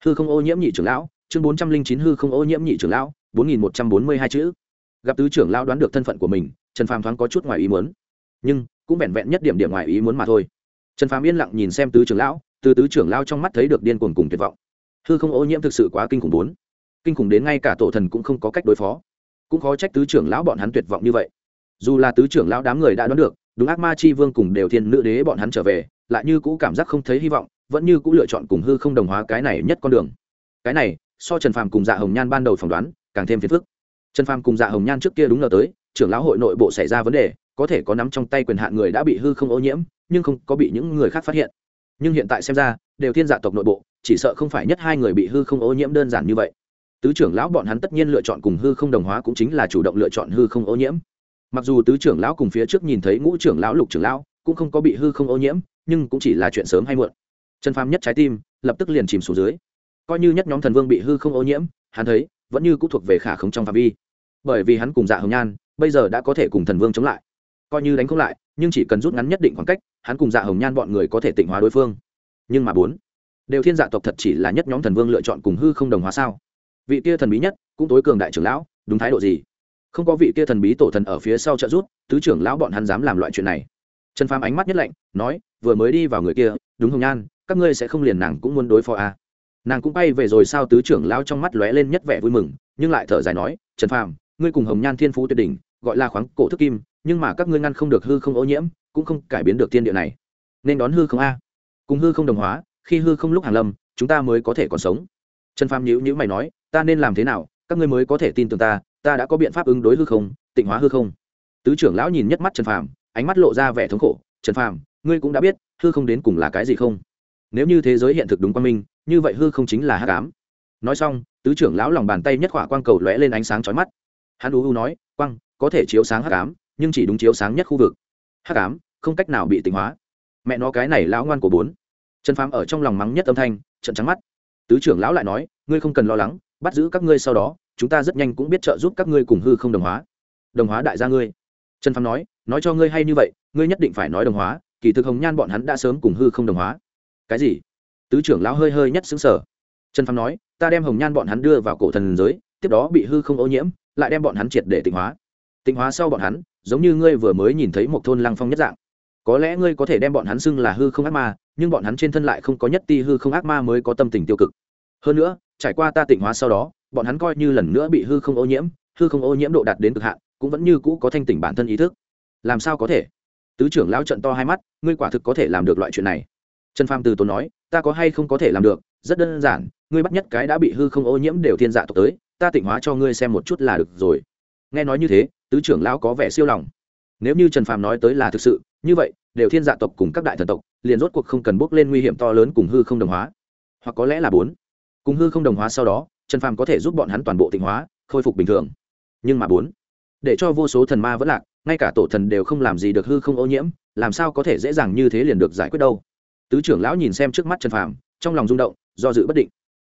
Hư không ô nhiễm nhị trưởng lão, chương bốn trăm linh chín hư không ô nhiễm nhị trưởng lão, bốn nghìn một trăm bốn mươi hai chữ. Gặp tứ trưởng lão đoán được thân phận của mình, trần phàm thoáng có chút ngoài ý muốn. Nhưng, cũng vẹn vẹn nhất điểm điểm ngoài ý muốn mà thôi. Trần phàm yên lặng nhìn xem tứ trưởng lão, từ tứ trưởng lão trong mắt thấy được điên cuồng cùng tuyệt vọng hư không ô nhiễm thực sự quá kinh khủng bốn. Kinh khủng đến ngay cả tổ thần cũng không có cách đối phó. Cũng khó trách tứ trưởng lão bọn hắn tuyệt vọng như vậy. Dù là tứ trưởng lão đám người đã đoán được, đúng ác ma chi vương cùng đều thiên nữ đế bọn hắn trở về, lại như cũ cảm giác không thấy hy vọng, vẫn như cũ lựa chọn cùng hư không đồng hóa cái này nhất con đường. Cái này, so trần phàm cùng dạ hồng nhan ban đầu phỏng đoán, càng thêm phiền phức. Trần phàm cùng dạ hồng nhan trước kia đúng là tới, trưởng lão hội nội bộ xảy ra vấn đề, có thể có nắm trong tay quyền hạn người đã bị hư không ô nhiễm, nhưng không có bị những người khác phát hiện. Nhưng hiện tại xem ra, đều thiên dạ tộc nội bộ chỉ sợ không phải nhất hai người bị hư không ô nhiễm đơn giản như vậy. Tứ trưởng lão bọn hắn tất nhiên lựa chọn cùng hư không đồng hóa cũng chính là chủ động lựa chọn hư không ô nhiễm. Mặc dù tứ trưởng lão cùng phía trước nhìn thấy ngũ trưởng lão, lục trưởng lão cũng không có bị hư không ô nhiễm, nhưng cũng chỉ là chuyện sớm hay muộn. Trần phàm nhất trái tim lập tức liền chìm xuống dưới. Coi như nhất nhóm thần vương bị hư không ô nhiễm, hắn thấy vẫn như cũng thuộc về khả không trong phạm vi. Bởi vì hắn cùng dạ hồng nhan bây giờ đã có thể cùng thần vương chống lại. Coi như đánh không lại, nhưng chỉ cần rút ngắn nhất định khoảng cách, hắn cùng dạ hồng nhan bọn người có thể tịnh hóa đối phương. Nhưng mà bốn đều thiên dạ tộc thật chỉ là nhất nhóm thần vương lựa chọn cùng hư không đồng hóa sao? Vị kia thần bí nhất, cũng tối cường đại trưởng lão, đúng thái độ gì? Không có vị kia thần bí tổ thần ở phía sau trợ rút tứ trưởng lão bọn hắn dám làm loại chuyện này. Trần phàm ánh mắt nhất lạnh, nói, vừa mới đi vào người kia, đúng hồng nhan, các ngươi sẽ không liền nàng cũng muốn đối phó à. nàng cũng bay về rồi sao tứ trưởng lão trong mắt lóe lên nhất vẻ vui mừng, nhưng lại thở dài nói, trần phàm, ngươi cùng hồng nhan thiên phú tuyệt đỉnh, gọi là khoáng cổ thức kim, nhưng mà các ngươi ngăn không được hư không ô nhiễm, cũng không cải biến được thiên địa này. Nên đón hư không a. Cùng hư không đồng hóa khi hư không lúc hàng lâm, chúng ta mới có thể còn sống. Trần phàm nhữ nhữ mày nói, ta nên làm thế nào? Các ngươi mới có thể tin tưởng ta ta đã có biện pháp ứng đối hư không, tịnh hóa hư không. Tứ trưởng lão nhìn nhất mắt trần phàm, ánh mắt lộ ra vẻ thống khổ. Trần phàm, ngươi cũng đã biết, hư không đến cùng là cái gì không? Nếu như thế giới hiện thực đúng quan minh, như vậy hư không chính là hắc ám. Nói xong, tứ trưởng lão lòng bàn tay nhất khỏa quang cầu lóe lên ánh sáng chói mắt. Hắn u u nói, quang, có thể chiếu sáng hắc ám, nhưng chỉ đúng chiếu sáng nhất khu vực. Hắc ám, không cách nào bị tịnh hóa. Mẹ nó cái này lão ngoan của bốn trần phàm ở trong lòng mắng nhất âm thanh trận trắng mắt. Tứ trưởng lão lại nói, ngươi không cần lo lắng, bắt giữ các ngươi sau đó, chúng ta rất nhanh cũng biết trợ giúp các ngươi cùng hư không đồng hóa. Đồng hóa đại gia ngươi? Trần phàm nói nói cho ngươi hay như vậy, ngươi nhất định phải nói đồng hóa, kỳ thực hồng nhan bọn hắn đã sớm cùng hư không đồng hóa. Cái gì? Tứ trưởng lão hơi hơi nhất xứng sở trần phàm nói, ta đem hồng nhan bọn hắn đưa vào cổ thần giới, tiếp đó bị hư không ô nhiễm, lại đem bọn hắn triệt để tịnh hóa. Tịnh hóa sau bọn hắn, giống như ngươi vừa mới nhìn thấy một thôn lăng phong nhất dạng. Có lẽ ngươi có thể đem bọn hắn xưng là hư không ác ma nhưng bọn hắn trên thân lại không có nhất ti hư không ác ma mới có tâm tình tiêu cực. Hơn nữa, trải qua ta tịnh hóa sau đó, bọn hắn coi như lần nữa bị hư không ô nhiễm, hư không ô nhiễm độ đạt đến cực hạn, cũng vẫn như cũ có thanh tỉnh bản thân ý thức. Làm sao có thể? Tứ trưởng lão trận to hai mắt, ngươi quả thực có thể làm được loại chuyện này. Trần phàm từ tốn nói, ta có hay không có thể làm được? Rất đơn giản, ngươi bắt nhất cái đã bị hư không ô nhiễm đều thiên dạ tộc tới, ta tịnh hóa cho ngươi xem một chút là được rồi. Nghe nói như thế, tứ trưởng lão có vẻ siêu lòng. Nếu như trần phàm nói tới là thực sự, như vậy đều thiên dạ tộc cùng các đại thần tộc, liền rốt cuộc không cần bước lên nguy hiểm to lớn cùng hư không đồng hóa. Hoặc có lẽ là bốn. Cùng hư không đồng hóa sau đó, trần phàm có thể giúp bọn hắn toàn bộ tịnh hóa, khôi phục bình thường. Nhưng mà bốn. Để cho vô số thần ma vẫn lạc, ngay cả tổ thần đều không làm gì được hư không ô nhiễm, làm sao có thể dễ dàng như thế liền được giải quyết đâu? Tứ trưởng lão nhìn xem trước mắt trần phàm, trong lòng rung động, do dự bất định.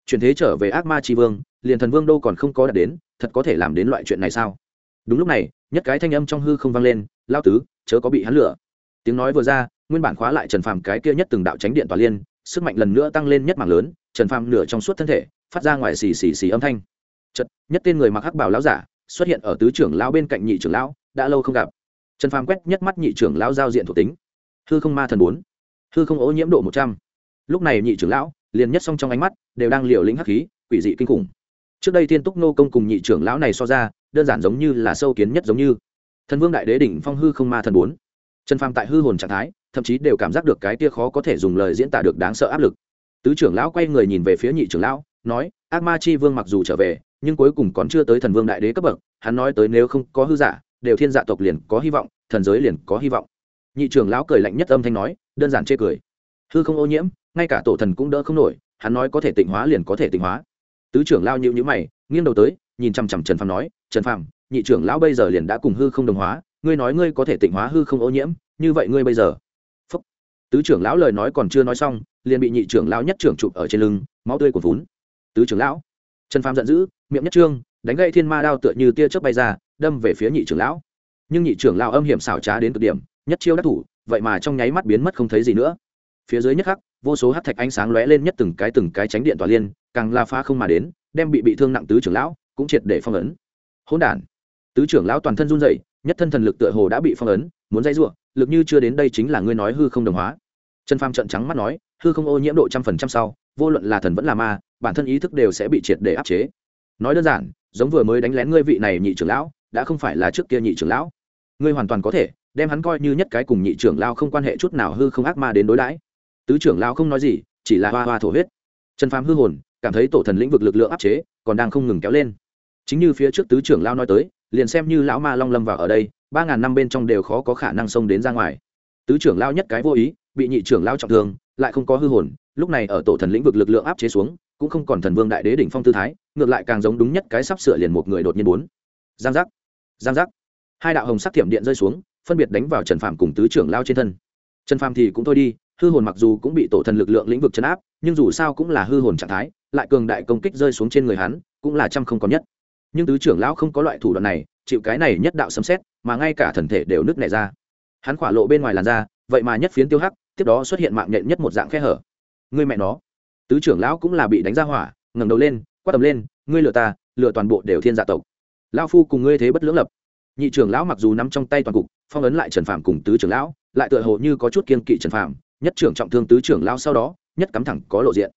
Chuyển thế trở về ác ma tri vương, liền thần vương đâu còn không có đạt đến, thật có thể làm đến loại chuyện này sao? Đúng lúc này, nhất cái thanh âm trong hư không vang lên lao tứ, chớ có bị hắn lửa tiếng nói vừa ra, nguyên bản khóa lại trần phàm cái kia nhất từng đạo tránh điện tòa liên, sức mạnh lần nữa tăng lên nhất mảng lớn, trần phàm nửa trong suốt thân thể, phát ra ngoài xì xì xì âm thanh. Chật nhất tên người mặc hắc bảo lão giả, xuất hiện ở tứ trưởng lão bên cạnh nhị trưởng lão, đã lâu không gặp. Trần phàm quét nhất mắt nhị trưởng lão giao diện thuộc tính. Hư không ma thần bốn, hư không ô nhiễm độ một trăm. Lúc này nhị trưởng lão, liền nhất song trong ánh mắt, đều đang liều lĩnh hắc khí, quỷ dị kinh khủng. Trước đây thiên túc nô công cùng nhị trưởng lão này so ra, đơn giản giống như là sâu kiến nhất giống như. Thần vương đại đế đỉnh phong hư không ma thần bốn trần phàm tại hư hồn trạng thái, thậm chí đều cảm giác được cái tia khó có thể dùng lời diễn tả được đáng sợ áp lực. Tứ trưởng lão quay người nhìn về phía nhị trưởng lão, nói, ác ma chi vương mặc dù trở về, nhưng cuối cùng còn chưa tới thần vương đại đế cấp bậc, hắn nói tới nếu không có hư giả, đều thiên dạ tộc liền có hy vọng, thần giới liền có hy vọng. Nhị trưởng lão cười lạnh nhất âm thanh nói, đơn giản chê cười. Hư không ô nhiễm, ngay cả tổ thần cũng đỡ không nổi, hắn nói có thể tịnh hóa liền có thể tịnh hóa. Tứ trưởng lao nhịu nhữ mày, nghiêng đầu tới, nhìn chằm chằm trần phàm nói, trần phàm, nhị trưởng lão bây giờ liền đã cùng hư không đồng hóa ngươi nói ngươi có thể tịnh hóa hư không ô nhiễm, như vậy ngươi bây giờ. Phúc. tứ trưởng lão lời nói còn chưa nói xong, liền bị nhị trưởng lão nhất trưởng chụp ở trên lưng, máu tươi của vốn tứ trưởng lão. Trần phàm giận dữ, miệng nhất trương, đánh gây thiên ma đao tựa như tia chớp bay ra, đâm về phía nhị trưởng lão. Nhưng nhị trưởng lão âm hiểm xảo trá đến cực điểm, nhất chiêu đắc thủ, vậy mà trong nháy mắt biến mất không thấy gì nữa. Phía dưới nhất khắc, vô số hát thạch ánh sáng lóe lên nhất từng cái từng cái tránh điện tỏa liên, càng la phá không mà đến, đem bị bị thương nặng tứ trưởng lão cũng triệt để phong ấn. Hỗn đản. Tứ trưởng lão toàn thân run rẩy nhất thân thần lực tựa hồ đã bị phong ấn, muốn dây ruộng lực như chưa đến đây chính là ngươi nói hư không đồng hóa. Trần pham trận trắng mắt nói, hư không ô nhiễm độ trăm phần trăm sau, vô luận là thần vẫn là ma, bản thân ý thức đều sẽ bị triệt để áp chế. Nói đơn giản, giống vừa mới đánh lén ngươi vị này nhị trưởng lão, đã không phải là trước kia nhị trưởng lão. Ngươi hoàn toàn có thể đem hắn coi như nhất cái cùng nhị trưởng lão không quan hệ chút nào hư không ác ma đến đối đãi. Tứ trưởng lão không nói gì, chỉ là hoa hoa thổ huyết. Trần phàm hư hồn, cảm thấy tổ thần lĩnh vực lực lượng áp chế, còn đang không ngừng kéo lên. Chính như phía trước tứ trưởng lão nói tới liền xem như lão ma long lâm vào ở đây, ba ngàn năm bên trong đều khó có khả năng xông đến ra ngoài. Tứ trưởng lão nhất cái vô ý, bị nhị trưởng lão trọng thương, lại không có hư hồn, lúc này ở tổ thần lĩnh vực lực lượng áp chế xuống, cũng không còn thần vương đại đế đỉnh phong tư thái, ngược lại càng giống đúng nhất cái sắp sửa liền một người đột nhiên bốn. Giang giác giang giác. Hai đạo hồng sắc thiểm điện rơi xuống, phân biệt đánh vào trần phàm cùng tứ trưởng lao trên thân. Trần phàm thì cũng thôi đi, hư hồn mặc dù cũng bị tổ thần lực lượng lĩnh vực chấn áp, nhưng dù sao cũng là hư hồn trạng thái, lại cường đại công kích rơi xuống trên người hắn, cũng là trăm không có nhất nhưng tứ trưởng lão không có loại thủ đoạn này, chịu cái này nhất đạo sấm xét mà ngay cả thần thể đều nứt nẻ ra. Hắn khỏa lộ bên ngoài làn da, vậy mà nhất phiến tiêu hắc, tiếp đó xuất hiện mạng nhện nhất một dạng khe hở. Người mẹ nó. Tứ trưởng lão cũng là bị đánh ra hỏa, ngẩng đầu lên, quát tầm lên, ngươi lừa ta, lừa toàn bộ đều thiên gia tộc. Lão phu cùng ngươi thế bất lưỡng lập. Nhị trưởng lão mặc dù nắm trong tay toàn cục, phong ấn lại trần phạm cùng tứ trưởng lão, lại tựa hồ như có chút kiên kỵ trần phạm nhất trưởng trọng thương tứ trưởng lão sau đó, nhất cắm thẳng có lộ diện.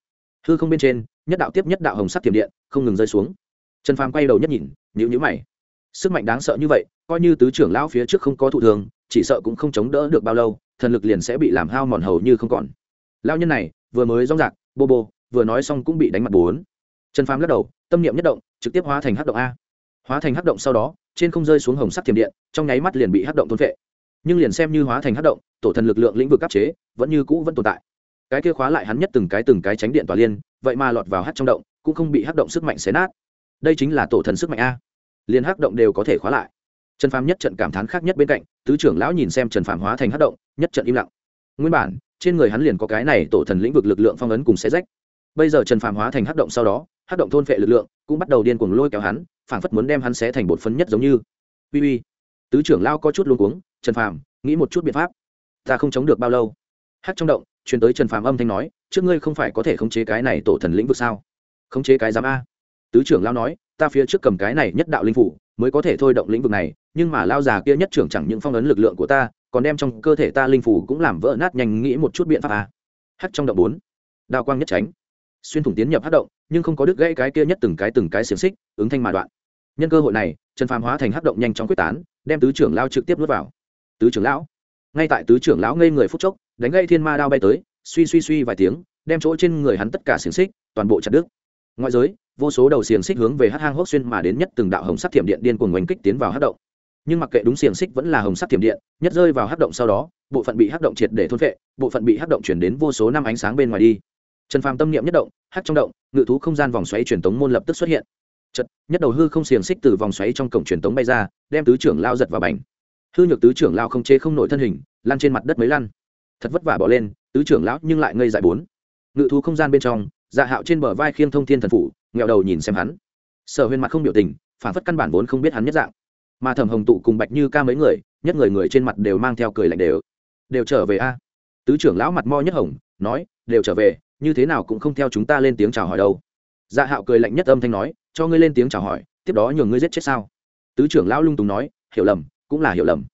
Hư không bên trên, nhất đạo tiếp nhất đạo hồng sắc tiềm điện, không ngừng rơi xuống trần phàm quay đầu nhất nhìn nhữ nhữ mày. Sức mạnh đáng sợ như vậy, coi như tứ trưởng lão phía trước không có thụ thường chỉ sợ cũng không chống đỡ được bao lâu, thần lực liền sẽ bị làm hao mòn hầu như không còn. Lao nhân này, vừa mới rong rạc, bô bô, vừa nói xong cũng bị đánh mặt bốn. Trần phàm lắc đầu, tâm niệm nhất động, trực tiếp hóa thành hắc động a. Hóa thành hắc động sau đó, trên không rơi xuống hồng sắc thiểm điện, trong nháy mắt liền bị hắc động thôn vệ nhưng liền xem như hóa thành hắc động, tổ thần lực lượng lĩnh vực áp chế, vẫn như cũ vẫn tồn tại. Cái kia khóa lại hắn nhất từng cái từng cái tránh điện tỏa liên, vậy mà lọt vào hắc trong động, cũng không bị hắc động sức mạnh xé nát đây chính là tổ thần sức mạnh a. Liền hắc động đều có thể khóa lại. Trần phàm nhất trận cảm thán khác nhất bên cạnh, tứ trưởng lão nhìn xem trần phàm hóa thành hắc động, nhất trận im lặng. Nguyên bản, trên người hắn liền có cái này tổ thần lĩnh vực lực lượng phong ấn cùng xé rách. Bây giờ trần phàm hóa thành hắc động sau đó, hắc động thôn phệ lực lượng cũng bắt đầu điên cuồng lôi kéo hắn, phảng phất muốn đem hắn xé thành bột phấn nhất giống như. Uy uy. Tứ trưởng lao có chút luống cuống, trần phàm, nghĩ một chút biện pháp. Ta không chống được bao lâu. Hắc trong động, truyền tới trần phàm âm thanh nói, trước ngươi không phải có thể khống chế cái này tổ thần lĩnh vực sao? Khống chế cái giám a tứ trưởng lao nói, ta phía trước cầm cái này nhất đạo linh phủ, mới có thể thôi động lĩnh vực này, nhưng mà lao già kia nhất trưởng chẳng những phong ấn lực lượng của ta, còn đem trong cơ thể ta linh phủ cũng làm vỡ nát nhanh nghĩ một chút biện pháp à? Hắt trong động bốn. Đao quang nhất tránh. Xuyên thủng tiến nhập hát động, nhưng không có đứt gãy cái kia nhất từng cái từng cái xiềng xích, ứng thanh mà đoạn. Nhân cơ hội này, trần phàm hóa thành hát động nhanh chóng quyết tán, đem tứ trưởng lao trực tiếp nuốt vào. Tứ trưởng lão? Ngay tại tứ trưởng lão ngây người phút chốc, đánh gây thiên ma đao bay tới, suy suy suy vài tiếng, đem chỗ trên người hắn tất cả xiềng xích toàn bộ chặt đứt ngoại giới, vô số đầu xiềng xích hướng về hát hang hốc xuyên mà đến nhất từng đạo hồng sắc thiểm điện điên cuồng oanh kích tiến vào hát động. Nhưng mặc kệ đúng xiềng xích vẫn là hồng sắc thiểm điện, nhất rơi vào hát động sau đó, bộ phận bị hát động triệt để thôn vệ bộ phận bị hát động chuyển đến vô số năm ánh sáng bên ngoài đi. Trần phàm tâm niệm nhất động hát trong động, ngự thú không gian vòng xoáy truyền tống môn lập tức xuất hiện. Chật nhất đầu hư không xiềng xích từ vòng xoáy trong cổng truyền tống bay ra, đem tứ trưởng lao giật vào bành. Hư nhược tứ trưởng lao không chế không nổi thân hình lan trên mặt đất mấy lăn. Thật vất vả bỏ lên, tứ trưởng lão nhưng lại ngây dại bốn. Ngự thú không gian bên trong dạ hạo trên bờ vai khiêng thông thiên thần phủ nghẹo đầu nhìn xem hắn. Sở huyền mặt không biểu tình, phản phất căn bản vốn không biết hắn nhất dạng. Mà thẩm hồng tụ cùng bạch như ca mấy người, nhất người người trên mặt đều mang theo cười lạnh đều. Đều trở về a? Tứ trưởng lão mặt mo nhất hồng, nói, đều trở về, như thế nào cũng không theo chúng ta lên tiếng chào hỏi đâu. Dạ hạo cười lạnh nhất âm thanh nói, cho ngươi lên tiếng chào hỏi, tiếp đó nhường ngươi giết chết sao? Tứ trưởng lão lung tùng nói, hiểu lầm, cũng là hiểu lầm.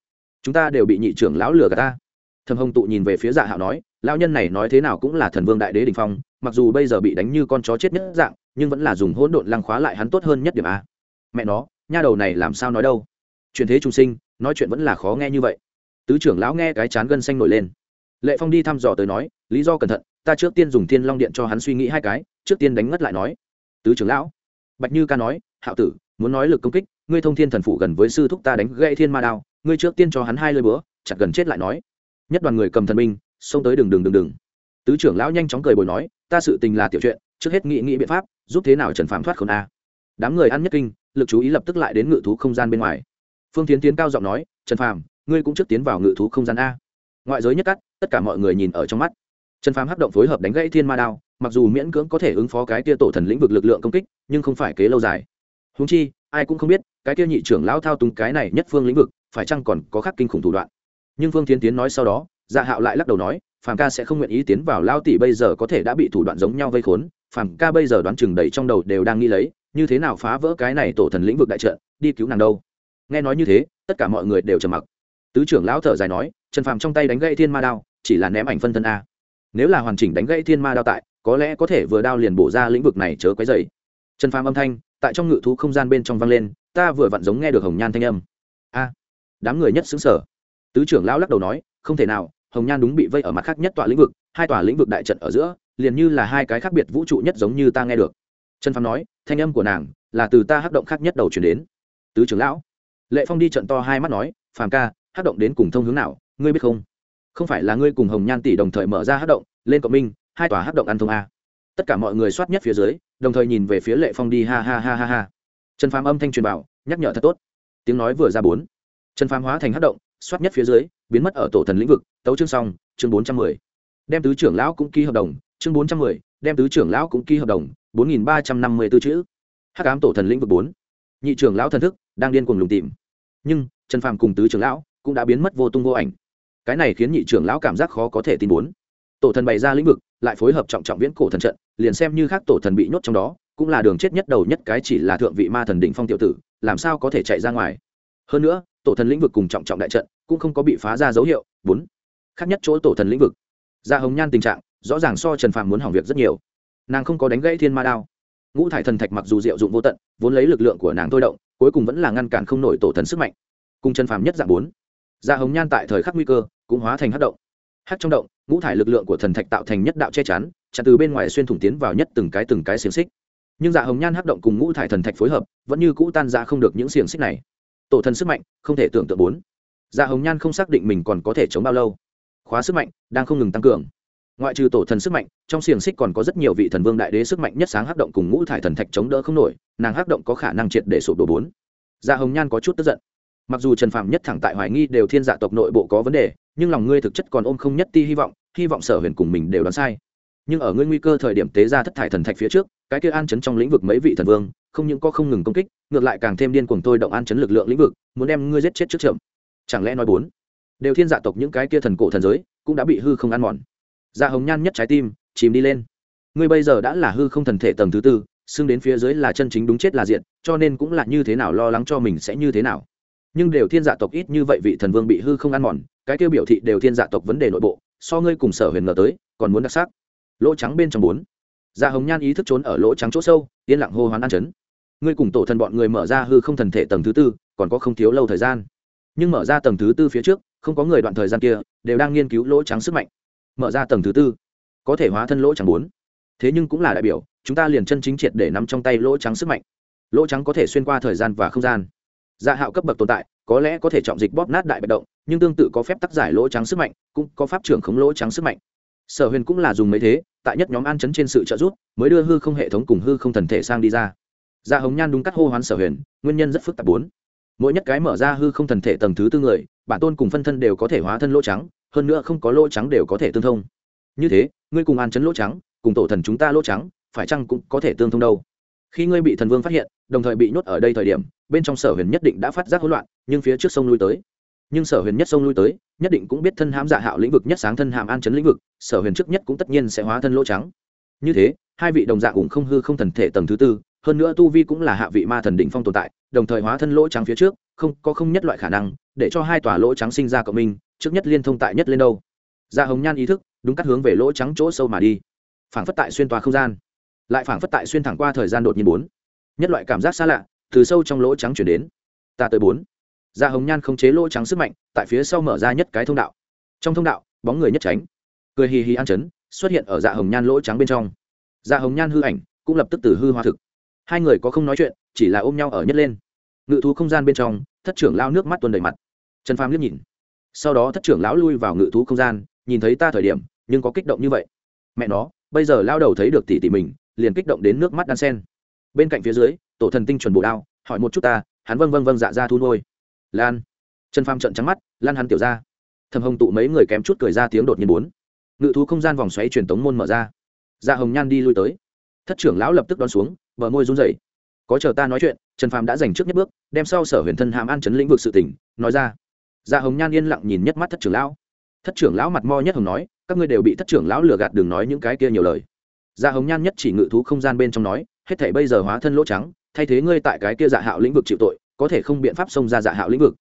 Chúng ta đều bị nhị trưởng lão lừa gạt ta. Thầm hồng tụ nhìn về phía dạ hạo nói, lão nhân này nói thế nào cũng là thần vương đại đế đình phong mặc dù bây giờ bị đánh như con chó chết nhất dạng, nhưng vẫn là dùng hỗn độn lăng khóa lại hắn tốt hơn nhất điểm a. Mẹ nó, nha đầu này làm sao nói đâu? Chuyện thế trung sinh, nói chuyện vẫn là khó nghe như vậy. Tứ trưởng lão nghe cái chán gân xanh nổi lên. Lệ phong đi thăm dò tới nói, lý do cẩn thận, ta trước tiên dùng thiên long điện cho hắn suy nghĩ hai cái, trước tiên đánh ngất lại nói. Tứ trưởng lão, bạch như ca nói, hạo tử, muốn nói lực công kích, ngươi thông thiên thần phủ gần với sư thúc ta đánh gãy thiên ma đao, ngươi trước tiên cho hắn hai lơi bữa chặt gần chết lại nói. Nhất đoàn người cầm thần binh, xông tới đường đường đường đường. Tứ trưởng lão nhanh chóng cười bồi nói ta sự tình là tiểu chuyện, trước hết nghĩ nghĩ biện pháp, giúp thế nào trần phạm thoát khốn a. Đám người ăn nhất kinh, lực chú ý lập tức lại đến ngự thú không gian bên ngoài. Phương tiến tiến cao giọng nói, trần phàm, ngươi cũng trước tiến vào ngự thú không gian a. Ngoại giới nhất cắt, tất cả mọi người nhìn ở trong mắt. Trần phàm hắc động phối hợp đánh gãy thiên ma đao, mặc dù miễn cưỡng có thể ứng phó cái kia tổ thần lĩnh vực lực lượng công kích, nhưng không phải kế lâu dài. Húng chi, ai cũng không biết, cái kia nhị trưởng lão thao túng cái này nhất phương lĩnh vực, phải chăng còn có khắc kinh khủng thủ đoạn. Nhưng phương tiến tiến nói sau đó dạ hạo lại lắc đầu nói phàm ca sẽ không nguyện ý tiến vào lao tỷ bây giờ có thể đã bị thủ đoạn giống nhau vây khốn. Phàm ca bây giờ đoán chừng đầy trong đầu đều đang nghĩ lấy, như thế nào phá vỡ cái này tổ thần lĩnh vực đại trận, đi cứu nàng đâu. Nghe nói như thế, tất cả mọi người đều trầm mặc. Tứ trưởng lão thở dài nói, trần phàm trong tay đánh gãy thiên ma đao, chỉ là ném ảnh phân thân a. Nếu là hoàn chỉnh đánh gãy thiên ma đao tại, có lẽ có thể vừa đao liền bổ ra lĩnh vực này chớ quấy dày trần phàm âm thanh, tại trong ngự thú không gian bên trong vang lên, ta vừa vặn giống nghe được hồng nhan thanh âm. A, đám người nhất xứng sở tứ trưởng lão lắc đầu nói, không thể nào hồng nhan đúng bị vây ở mặt khác nhất tòa lĩnh vực, hai tòa lĩnh vực đại trận ở giữa, liền như là hai cái khác biệt vũ trụ nhất giống như ta nghe được. Trần phàm nói, thanh âm của nàng là từ ta hắc động khác nhất đầu chuyển đến. Tứ trưởng lão, lệ phong đi trận to hai mắt nói, phàm ca, hắc động đến cùng thông hướng nào, ngươi biết không? Không phải là ngươi cùng hồng nhan tỷ đồng thời mở ra hắc động, lên cộng minh, hai tòa hắc động ăn thông a. Tất cả mọi người soát nhất phía dưới, đồng thời nhìn về phía lệ phong đi ha ha ha ha ha. Trần phàm âm thanh truyền bảo, nhắc nhở thật tốt. Tiếng nói vừa ra bốn. Trần phàm hóa thành hắc động soát nhất phía dưới, biến mất ở tổ thần lĩnh vực, tấu chương xong, chương bốn trăm mười. Đem tứ trưởng lão cũng ký hợp đồng, chương bốn trăm mười, đem tứ trưởng lão cũng ký hợp đồng, bốn nghìn ba trăm năm mươi b ố chữ. Hắc ám tổ thần lĩnh vực bốn. Nhị trưởng lão thần thức đang điên cuồng lùng tìm. Nhưng, trần phàm cùng tứ trưởng lão cũng đã biến mất vô tung vô ảnh. Cái này khiến nhị trưởng lão cảm giác khó có thể tin bốn. Tổ thần bày ra lĩnh vực, lại phối hợp trọng trọng viễn cổ thần trận, liền xem như khác tổ thần bị nhốt trong đó, cũng là đường chết nhất đầu nhất cái chỉ là thượng vị ma thần đỉnh phong tiểu tử, làm sao có thể chạy ra ngoài? Hơn nữa tổ thần lĩnh vực cùng trọng trọng đại trận cũng không có bị phá ra dấu hiệu. Bốn, khác nhất chỗ tổ thần lĩnh vực. Ra hồng nhan tình trạng rõ ràng so trần phàm muốn hỏng việc rất nhiều. Nàng không có đánh gãy thiên ma đao. Ngũ thải thần thạch mặc dù diệu dụng vô tận, vốn lấy lực lượng của nàng thôi động, cuối cùng vẫn là ngăn cản không nổi tổ thần sức mạnh. Cùng trần phàm nhất dạng bốn ra hồng nhan tại thời khắc nguy cơ cũng hóa thành hát động. Hát trong động, ngũ thải lực lượng của thần thạch tạo thành nhất đạo che chắn, chặn từ bên ngoài xuyên thủng tiến vào nhất từng cái từng cái xiềng xích. Nhưng dạ hồng nhan hát động cùng ngũ thải thần thạch phối hợp, vẫn như cũ tan ra không được những xiềng xích này tổ thần sức mạnh, không thể tưởng tượng bốn. Dạ hồng nhan không xác định mình còn có thể chống bao lâu. Khóa sức mạnh đang không ngừng tăng cường. Ngoại trừ tổ thần sức mạnh, trong xiềng xích còn có rất nhiều vị thần vương đại đế sức mạnh nhất sáng hắc động cùng ngũ thải thần thạch chống đỡ không nổi, nàng hắc động có khả năng triệt để sụp đổ bốn. Dạ hồng nhan có chút tức giận. Mặc dù trần phạm nhất thẳng tại hoài nghi đều thiên dạ tộc nội bộ có vấn đề, nhưng lòng ngươi thực chất còn ôm không nhất ti hy vọng hy vọng sở huyền cùng mình đều đoán sai. Nhưng ở ngươi nguy cơ thời điểm tế ra thất thải thần thạch phía trước cái kia an chấn trong lĩnh vực mấy vị thần vương, không những có không ngừng công kích, ngược lại càng thêm điên cuồng tôi động an chấn lực lượng lĩnh vực, muốn đem ngươi giết chết trước chậm. Chẳng lẽ nói bốn, đều thiên dạ tộc những cái kia thần cổ thần giới, cũng đã bị hư không ăn mòn. Dạ hồng nhan nhất trái tim, chìm đi lên. Ngươi bây giờ đã là hư không thần thể tầng thứ tư, xưng đến phía dưới là chân chính đúng chết là diện cho nên cũng là như thế nào lo lắng cho mình sẽ như thế nào. Nhưng đều thiên dạ tộc ít như vậy vị thần vương bị hư không ăn mòn, cái tiêu biểu thị đều thiên dạ tộc vấn đề nội bộ, so ngươi cùng sở huyền ngờ tới, còn muốn đặc sắc. Lỗ trắng bên trong bốn dạ hồng nhan ý thức trốn ở lỗ trắng chỗ sâu, yên lặng hô hoán an chấn. Ngươi cùng tổ thần bọn người mở ra hư không thần thể tầng thứ tư, còn có không thiếu lâu thời gian. Nhưng mở ra tầng thứ tư phía trước, không có người đoạn thời gian kia, đều đang nghiên cứu lỗ trắng sức mạnh. Mở ra tầng thứ tư, có thể hóa thân lỗ trắng bốn. Thế nhưng cũng là đại biểu, chúng ta liền chân chính triệt để nắm trong tay lỗ trắng sức mạnh. Lỗ trắng có thể xuyên qua thời gian và không gian. Dạ hạo cấp bậc tồn tại, có lẽ có thể trọng dịch bóp nát đại bạch động, nhưng tương tự có phép tác giải lỗ trắng sức mạnh, cũng có pháp trưởng khống lỗ trắng sức mạnh. Sở huyền cũng là dùng mấy thế tại nhất nhóm an chấn trên sự trợ giúp, mới đưa hư không hệ thống cùng hư không thần thể sang đi ra. Dạ hồng nhan đúng cắt hô hoán sở huyền, nguyên nhân rất phức tạp bốn. Mỗi nhất cái mở ra hư không thần thể tầng thứ tư người, bản tôn cùng phân thân đều có thể hóa thân lỗ trắng, hơn nữa không có lỗ trắng đều có thể tương thông. Như thế, ngươi cùng an chấn lỗ trắng, cùng tổ thần chúng ta lỗ trắng, phải chăng cũng có thể tương thông đâu? Khi ngươi bị thần vương phát hiện, đồng thời bị nhốt ở đây thời điểm, bên trong sở huyền nhất định đã phát giác hỗn loạn, nhưng phía trước sông lui tới nhưng sở huyền nhất sông lui tới, nhất định cũng biết thân hãm dạ hạo lĩnh vực nhất sáng thân hàm an chấn lĩnh vực, sở huyền trước nhất cũng tất nhiên sẽ hóa thân lỗ trắng. Như thế, hai vị đồng dạng cũng không hư không thần thể tầng thứ tư, hơn nữa tu vi cũng là hạ vị ma thần đỉnh phong tồn tại, đồng thời hóa thân lỗ trắng phía trước, không, có không nhất loại khả năng, để cho hai tòa lỗ trắng sinh ra cộng minh, trước nhất liên thông tại nhất lên đâu. Dạ hồng nhan ý thức, đúng cắt hướng về lỗ trắng chỗ sâu mà đi. Phảng phất tại xuyên tòa không gian, lại phảng phất tại xuyên thẳng qua thời gian đột nhiên bốn. Nhất loại cảm giác xa lạ, từ sâu trong lỗ trắng chuyển đến. Ta tới bốn da hồng nhan không chế lỗ trắng sức mạnh, tại phía sau mở ra nhất cái thông đạo. Trong thông đạo, bóng người nhất tránh. Cười hì hì an chấn, xuất hiện ở dạ hồng nhan lỗ trắng bên trong. Dạ hồng nhan hư ảnh cũng lập tức từ hư hoa thực. Hai người có không nói chuyện, chỉ là ôm nhau ở nhất lên. Ngự thú không gian bên trong, thất trưởng lao nước mắt tuần đầy mặt. Trần phàm liếc nhìn. Sau đó thất trưởng lão lui vào ngự thú không gian, nhìn thấy ta thời điểm, nhưng có kích động như vậy. Mẹ nó, bây giờ lao đầu thấy được tỷ tỷ mình, liền kích động đến nước mắt đan sen. Bên cạnh phía dưới, tổ thần tinh chuẩn bộ đao, hỏi một chút ta, hắn vâng vâng vâng dạ ra thu nuôi lan. Trần pham trận trắng mắt, lan hắn tiểu ra. Thầm hồng tụ mấy người kém chút cười ra tiếng đột nhiên bốn. Ngự thú không gian vòng xoáy truyền tống môn mở ra. Dạ hồng nhan đi lui tới. Thất trưởng lão lập tức đón xuống, bờ môi run rẩy. Có chờ ta nói chuyện, trần phàm đã dành trước nhất bước, đem sau sở huyền thân hàm an chấn lĩnh vực sự tỉnh nói ra. Dạ hồng nhan yên lặng nhìn nhất mắt thất trưởng lão. Thất trưởng lão mặt mo nhất hồng nói, các ngươi đều bị thất trưởng lão lừa gạt đừng nói những cái kia nhiều lời. Dạ hồng nhan nhất chỉ ngự thú không gian bên trong nói, hết thể bây giờ hóa thân lỗ trắng, thay thế ngươi tại cái kia dạ hạo lĩnh vực chịu tội có thể không biện pháp xông ra dạ hạo lĩnh vực.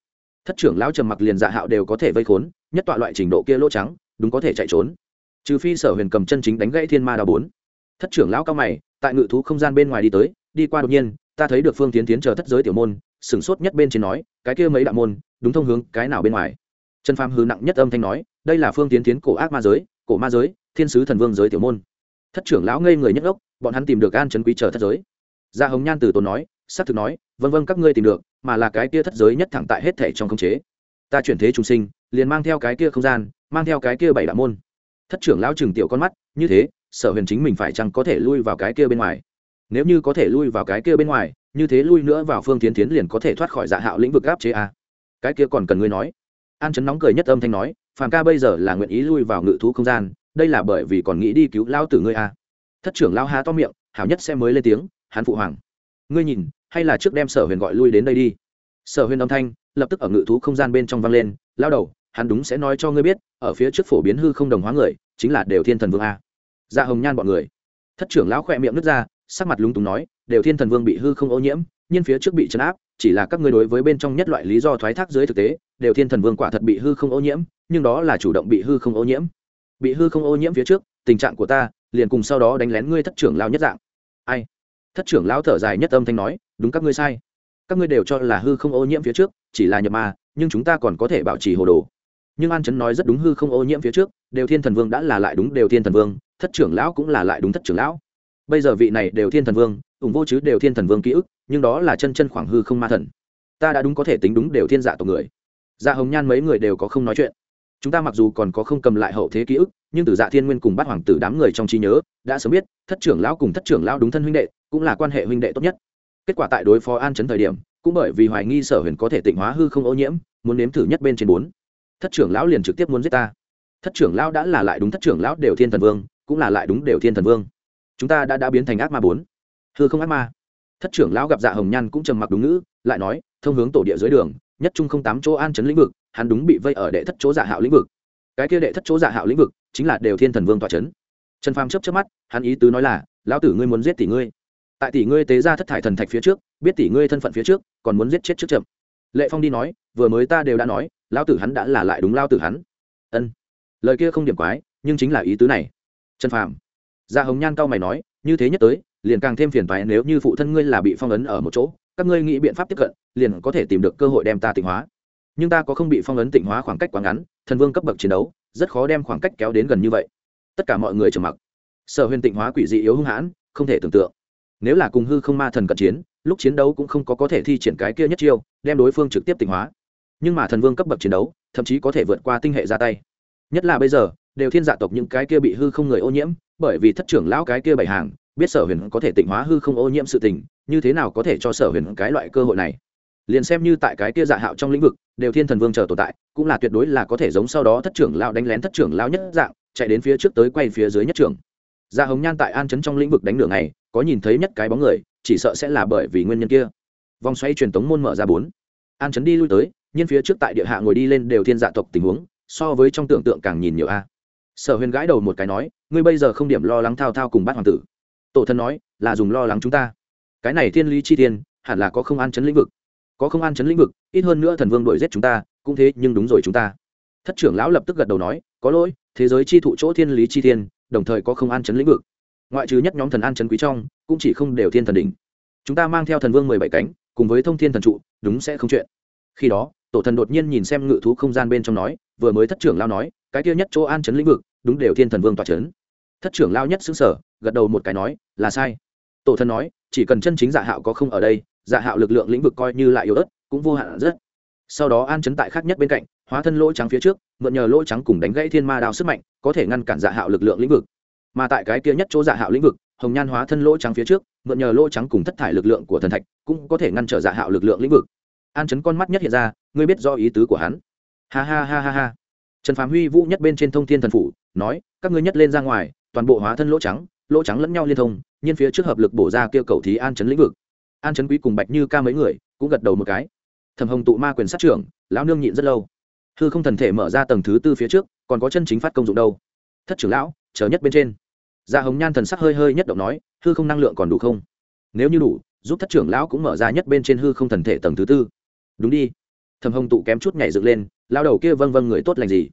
Thất trưởng lão trầm mặc liền dạ hạo đều có thể vây khốn, nhất tọa loại trình độ kia lỗ trắng, đúng có thể chạy trốn. Trừ phi sở huyền cầm chân chính đánh gãy thiên ma đào bốn. Thất trưởng lão cao mày, tại ngự thú không gian bên ngoài đi tới, đi qua đột nhiên, ta thấy được phương tiến tiến chờ thất giới tiểu môn, sửng sốt nhất bên trên nói, cái kia mấy đạo môn, đúng thông hướng cái nào bên ngoài? Trần phàm hư nặng nhất âm thanh nói, đây là phương tiến tiến cổ ác ma giới, cổ ma giới, thiên sứ thần vương giới tiểu môn. Thất trưởng lão ngây người nhất ốc bọn hắn tìm được an trấn quý chờ thất giới. Gia hồng nhan từ tốn nói xác thực nói, vân vân các ngươi tìm được, mà là cái kia thất giới nhất thẳng tại hết thể trong khống chế. Ta chuyển thế trung sinh, liền mang theo cái kia không gian, mang theo cái kia bảy đạo môn. Thất trưởng lão trừng tiểu con mắt, như thế, sở huyền chính mình phải chăng có thể lui vào cái kia bên ngoài? Nếu như có thể lui vào cái kia bên ngoài, như thế lui nữa vào phương tiến tiến liền có thể thoát khỏi dạ hạo lĩnh vực áp chế a. À. cái kia còn cần ngươi nói. An chấn nóng cười nhất âm thanh nói, phàm ca bây giờ là nguyện ý lui vào ngự thú không gian, đây là bởi vì còn nghĩ đi cứu lao tử ngươi a. À. thất trưởng lao há to miệng, hảo nhất sẽ mới lên tiếng hán phụ hoàng. Ngươi nhìn hay là trước đem sở huyền gọi lui đến đây đi? Sở huyền âm thanh lập tức ở ngự thú không gian bên trong vang lên lao đầu, hắn đúng sẽ nói cho ngươi biết, ở phía trước phổ biến hư không đồng hóa người, chính là đều thiên thần vương a. Dạ hồng nhan bọn người. Thất trưởng lão khỏe miệng nứt ra, sắc mặt lúng túng nói, đều thiên thần vương bị hư không ô nhiễm, nhưng phía trước bị chấn áp, chỉ là các ngươi đối với bên trong nhất loại lý do thoái thác dưới thực tế, đều thiên thần vương quả thật bị hư không ô nhiễm, nhưng đó là chủ động bị hư không ô nhiễm. Bị hư không ô nhiễm phía trước, tình trạng của ta liền cùng sau đó đánh lén ngươi thất trưởng lao nhất dạng. Ai? Thất trưởng lão thở dài nhất âm thanh nói đúng các ngươi sai. Các ngươi đều cho là hư không ô nhiễm phía trước, chỉ là nhập ma, nhưng chúng ta còn có thể bảo trì hồ đồ. Nhưng an chấn nói rất đúng hư không ô nhiễm phía trước, đều thiên thần vương đã là lại đúng đều thiên thần vương, thất trưởng lão cũng là lại đúng thất trưởng lão. Bây giờ vị này đều thiên thần vương, ủng vô chứ đều thiên thần vương ký ức, nhưng đó là chân chân khoảng hư không ma thần. Ta đã đúng có thể tính đúng đều thiên giả tộc người. Dạ hồng nhan mấy người đều có không nói chuyện. Chúng ta mặc dù còn có không cầm lại hậu thế ký ức, nhưng từ dạ thiên nguyên cùng bát hoàng tử đám người trong trí nhớ, đã sớm biết, thất trưởng lão cùng thất trưởng lão đúng thân huynh đệ, cũng là quan hệ huynh đệ tốt nhất kết quả tại đối phó an chấn thời điểm, cũng bởi vì hoài nghi sở huyền có thể tịnh hóa hư không ô nhiễm, muốn nếm thử nhất bên trên bốn. Thất trưởng lão liền trực tiếp muốn giết ta. Thất trưởng lão đã là lại đúng thất trưởng lão đều thiên thần vương, cũng là lại đúng đều thiên thần vương. Chúng ta đã đã biến thành ác ma bốn. Hư không ác ma. Thất trưởng lão gặp dạ hồng nhan cũng trầm mặc đúng ngữ, lại nói, thông hướng tổ địa dưới đường, nhất trung không tám chỗ an chấn lĩnh vực, hắn đúng bị vây ở đệ thất chỗ dạ hạo lĩnh vực. Cái kia đệ thất chỗ dạ hạo lĩnh vực, chính là đều thiên thần vương tòa chấn. Trần phàm chấp chấp mắt, hắn ý tứ nói là, lão tử ngươi muốn giết tỷ ngươi tại tỷ ngươi tế ra thất thải thần thạch phía trước, biết tỷ ngươi thân phận phía trước, còn muốn giết chết trước chậm. Lệ phong đi nói, vừa mới ta đều đã nói, lão tử hắn đã là lại đúng lao tử hắn. Ân. Lời kia không điểm quái, nhưng chính là ý tứ này. Trần phàm. Gia hồng nhan cao mày nói, như thế nhất tới, liền càng thêm phiền toái nếu như phụ thân ngươi là bị phong ấn ở một chỗ, các ngươi nghĩ biện pháp tiếp cận, liền có thể tìm được cơ hội đem ta tịnh hóa. Nhưng ta có không bị phong ấn tịnh hóa khoảng cách quá ngắn, thần vương cấp bậc chiến đấu, rất khó đem khoảng cách kéo đến gần như vậy. Tất cả mọi người trầm mặc. Sở huyền tịnh hóa quỷ dị yếu hung hãn, không thể tưởng tượng nếu là cùng hư không ma thần cận chiến, lúc chiến đấu cũng không có có thể thi triển cái kia nhất chiêu, đem đối phương trực tiếp tịnh hóa. Nhưng mà thần vương cấp bậc chiến đấu, thậm chí có thể vượt qua tinh hệ ra tay. Nhất là bây giờ, đều thiên dạ tộc những cái kia bị hư không người ô nhiễm, bởi vì thất trưởng lão cái kia bảy hàng, biết sở huyền có thể tịnh hóa hư không ô nhiễm sự tình, như thế nào có thể cho sở huyền cái loại cơ hội này? Liền xem như tại cái kia dạ hạo trong lĩnh vực, đều thiên thần vương chờ tồn tại, cũng là tuyệt đối là có thể giống sau đó thất trưởng lão đánh lén thất trưởng lão nhất dạng, chạy đến phía trước tới quay phía dưới nhất trưởng. Dạ hồng nhan tại an chấn trong lĩnh vực đánh đường này có nhìn thấy nhất cái bóng người, chỉ sợ sẽ là bởi vì nguyên nhân kia. Vòng xoay truyền tống môn mở ra bốn. An chấn đi lui tới, nhân phía trước tại địa hạ ngồi đi lên đều thiên dạ tộc tình huống, so với trong tưởng tượng càng nhìn nhiều a. Sở huyền gãi đầu một cái nói, ngươi bây giờ không điểm lo lắng thao thao cùng bát hoàng tử. Tổ thân nói, là dùng lo lắng chúng ta. Cái này thiên lý chi tiên, hẳn là có không an chấn lĩnh vực. Có không an chấn lĩnh vực, ít hơn nữa thần vương đuổi giết chúng ta, cũng thế, nhưng đúng rồi chúng ta. Thất trưởng lão lập tức gật đầu nói, có lỗi, thế giới chi thụ chỗ thiên lý chi thiên đồng thời có không an chấn lĩnh vực ngoại trừ nhất nhóm thần an chấn quý trong, cũng chỉ không đều thiên thần đỉnh. Chúng ta mang theo thần vương mười bảy cánh, cùng với thông thiên thần trụ, đúng sẽ không chuyện. Khi đó, tổ thần đột nhiên nhìn xem ngự thú không gian bên trong nói, vừa mới thất trưởng lao nói, cái kia nhất chỗ an chấn lĩnh vực, đúng đều thiên thần vương tọa chấn. Thất trưởng lao nhất xứng sở gật đầu một cái nói, là sai. Tổ thần nói, chỉ cần chân chính dạ hạo có không ở đây dạ hạo lực lượng lĩnh vực coi như lại yếu ớt, cũng vô hạn rất. Sau đó an chấn tại khác nhất bên cạnh, hóa thân lỗ trắng phía trước, mượn nhờ lỗ trắng cùng đánh gãy thiên ma đao sức mạnh, có thể ngăn cản dạ hạo lực lượng lĩnh vực mà tại cái kia nhất chỗ dạ hạo lĩnh vực, hồng nhan hóa thân lỗ trắng phía trước, mượn nhờ lỗ trắng cùng thất thải lực lượng của thần thạch, cũng có thể ngăn trở dạ hạo lực lượng lĩnh vực. An chấn con mắt nhất hiện ra, ngươi biết do ý tứ của hắn. Ha ha ha ha ha. Trần phàm huy vũ nhất bên trên thông thiên thần phủ, nói, các ngươi nhất lên ra ngoài, toàn bộ hóa thân lỗ trắng lỗ trắng lẫn nhau liên thông, nhiên phía trước hợp lực bổ ra kêu cầu thí an chấn lĩnh vực. An chấn quý cùng bạch như ca mấy người, cũng gật đầu một cái. Thầm hồng tụ ma quyền sát trưởng, lão nương nhịn rất lâu. Hư không thần thể mở ra tầng thứ tư phía trước, còn có chân chính phát công dụng đâu? Thất trưởng lão, chờ nhất bên trên. Dạ hồng nhan thần sắc hơi hơi nhất động nói, hư không năng lượng còn đủ không? Nếu như đủ, giúp thất trưởng lão cũng mở ra nhất bên trên hư không thần thể tầng thứ tư. Đúng đi. Thầm hồng tụ kém chút nhảy dựng lên lao đầu kia vâng vâng người tốt lành gì?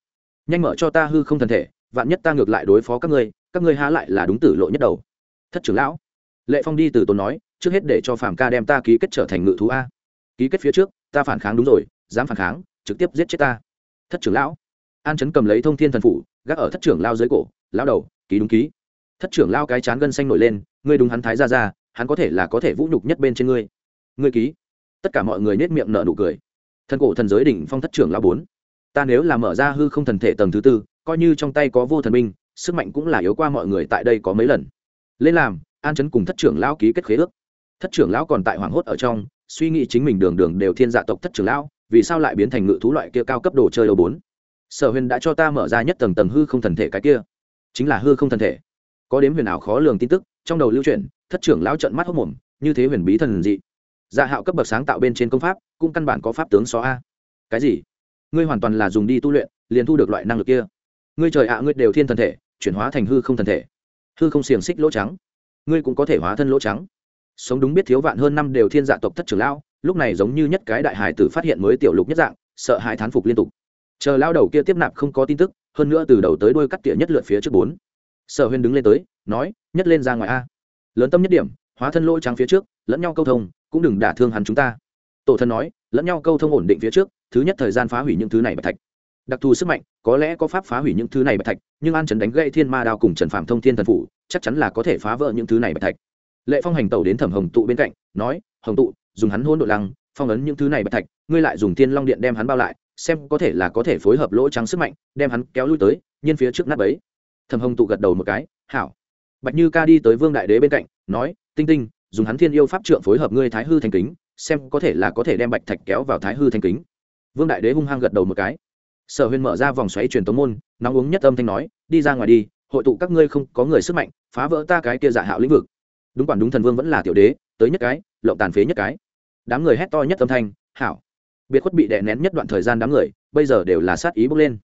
Nhanh mở cho ta hư không thần thể, vạn nhất ta ngược lại đối phó các ngươi các ngươi há lại là đúng tử lộ nhất đầu. Thất trưởng lão. Lệ phong đi từ tốn nói, trước hết để cho phạm ca đem ta ký kết trở thành ngự thú a. Ký kết phía trước, ta phản kháng đúng rồi, dám phản kháng, trực tiếp giết chết ta. Thất trưởng lão. An chấn cầm lấy thông thiên thần phủ gác ở thất trưởng lao dưới cổ, lao đầu, ký đúng ký. Thất trưởng lao cái chán gân xanh nổi lên, ngươi đúng hắn thái ra ra, hắn có thể là có thể vũ nhục nhất bên trên ngươi. Ngươi ký. Tất cả mọi người nết miệng nở nụ cười. Thần cổ thần giới đỉnh phong thất trưởng lao bốn. Ta nếu là mở ra hư không thần thể tầng thứ tư, coi như trong tay có vô thần minh, sức mạnh cũng là yếu qua mọi người tại đây có mấy lần. Lên làm, an chấn cùng thất trưởng lão ký kết khế ước. Thất trưởng lão còn tại hoảng hốt ở trong, suy nghĩ chính mình đường đường đều thiên dạ tộc thất trưởng lão, vì sao lại biến thành ngự thú loại kia cao cấp đồ chơi đầu bốn? Sở huyền đã cho ta mở ra nhất tầng tầng hư không thần thể cái kia. Chính là hư không thần thể. Có đếm huyền ảo khó lường tin tức, trong đầu lưu truyền thất trưởng lão trận mắt hốc mồm, như thế huyền bí thần dị. Dạ hạo cấp bậc sáng tạo bên trên công pháp, cũng căn bản có pháp tướng xó a. Cái gì? Ngươi hoàn toàn là dùng đi tu luyện, liền thu được loại năng lực kia. Ngươi trời ạ, ngươi đều thiên thần thể, chuyển hóa thành hư không thần thể. Hư không xiềng xích lỗ trắng. Ngươi cũng có thể hóa thân lỗ trắng. Sống đúng biết thiếu vạn hơn năm đều thiên dạ tộc thất trưởng lão, lúc này giống như nhất cái đại hải tử phát hiện mới tiểu lục nhất dạng, sợ hãi thán phục liên tục chờ lao đầu kia tiếp nạp không có tin tức, hơn nữa từ đầu tới đuôi cắt tỉa nhất lượt phía trước bốn. Sở huyên đứng lên tới, nói, nhất lên ra ngoài a. Lớn tâm nhất điểm, hóa thân lỗ trắng phía trước, lẫn nhau câu thông, cũng đừng đả thương hắn chúng ta. Tổ thân nói, lẫn nhau câu thông ổn định phía trước, thứ nhất thời gian phá hủy những thứ này bạch thạch. Đặc thù sức mạnh, có lẽ có pháp phá hủy những thứ này bạch thạch, nhưng an trần đánh gây thiên ma đao cùng trần phạm thông thiên thần phủ, chắc chắn là có thể phá vỡ những thứ này bạch thạch. Lệ phong hành tẩu đến thẩm hồng tụ bên cạnh, nói, hồng tụ, dùng hắn hôn đội lăng, phong ấn những thứ này bạch thạch, ngươi lại dùng thiên long điện đem hắn bao lại xem có thể là có thể phối hợp lỗ trắng sức mạnh, đem hắn kéo lui tới, nhiên phía trước nắp ấy thầm hồng tụ gật đầu một cái, hảo. Bạch như ca đi tới vương đại đế bên cạnh, nói, tinh tinh, dùng hắn thiên yêu pháp trượng phối hợp ngươi thái hư thành kính, xem có thể là có thể đem bạch thạch kéo vào thái hư thành kính. Vương đại đế hung hăng gật đầu một cái. Sở huyền mở ra vòng xoáy truyền tống môn, nóng uống nhất âm thanh nói, đi ra ngoài đi, hội tụ các ngươi không có người sức mạnh, phá vỡ ta cái kia giả hạo lĩnh vực. Đúng quản đúng thần vương vẫn là tiểu đế, tới nhất cái, lộng tàn phế nhất cái. Đám người hét to nhất âm thanh, hảo biệt khuất bị đè nén nhất đoạn thời gian đám người, bây giờ đều là sát ý bốc lên.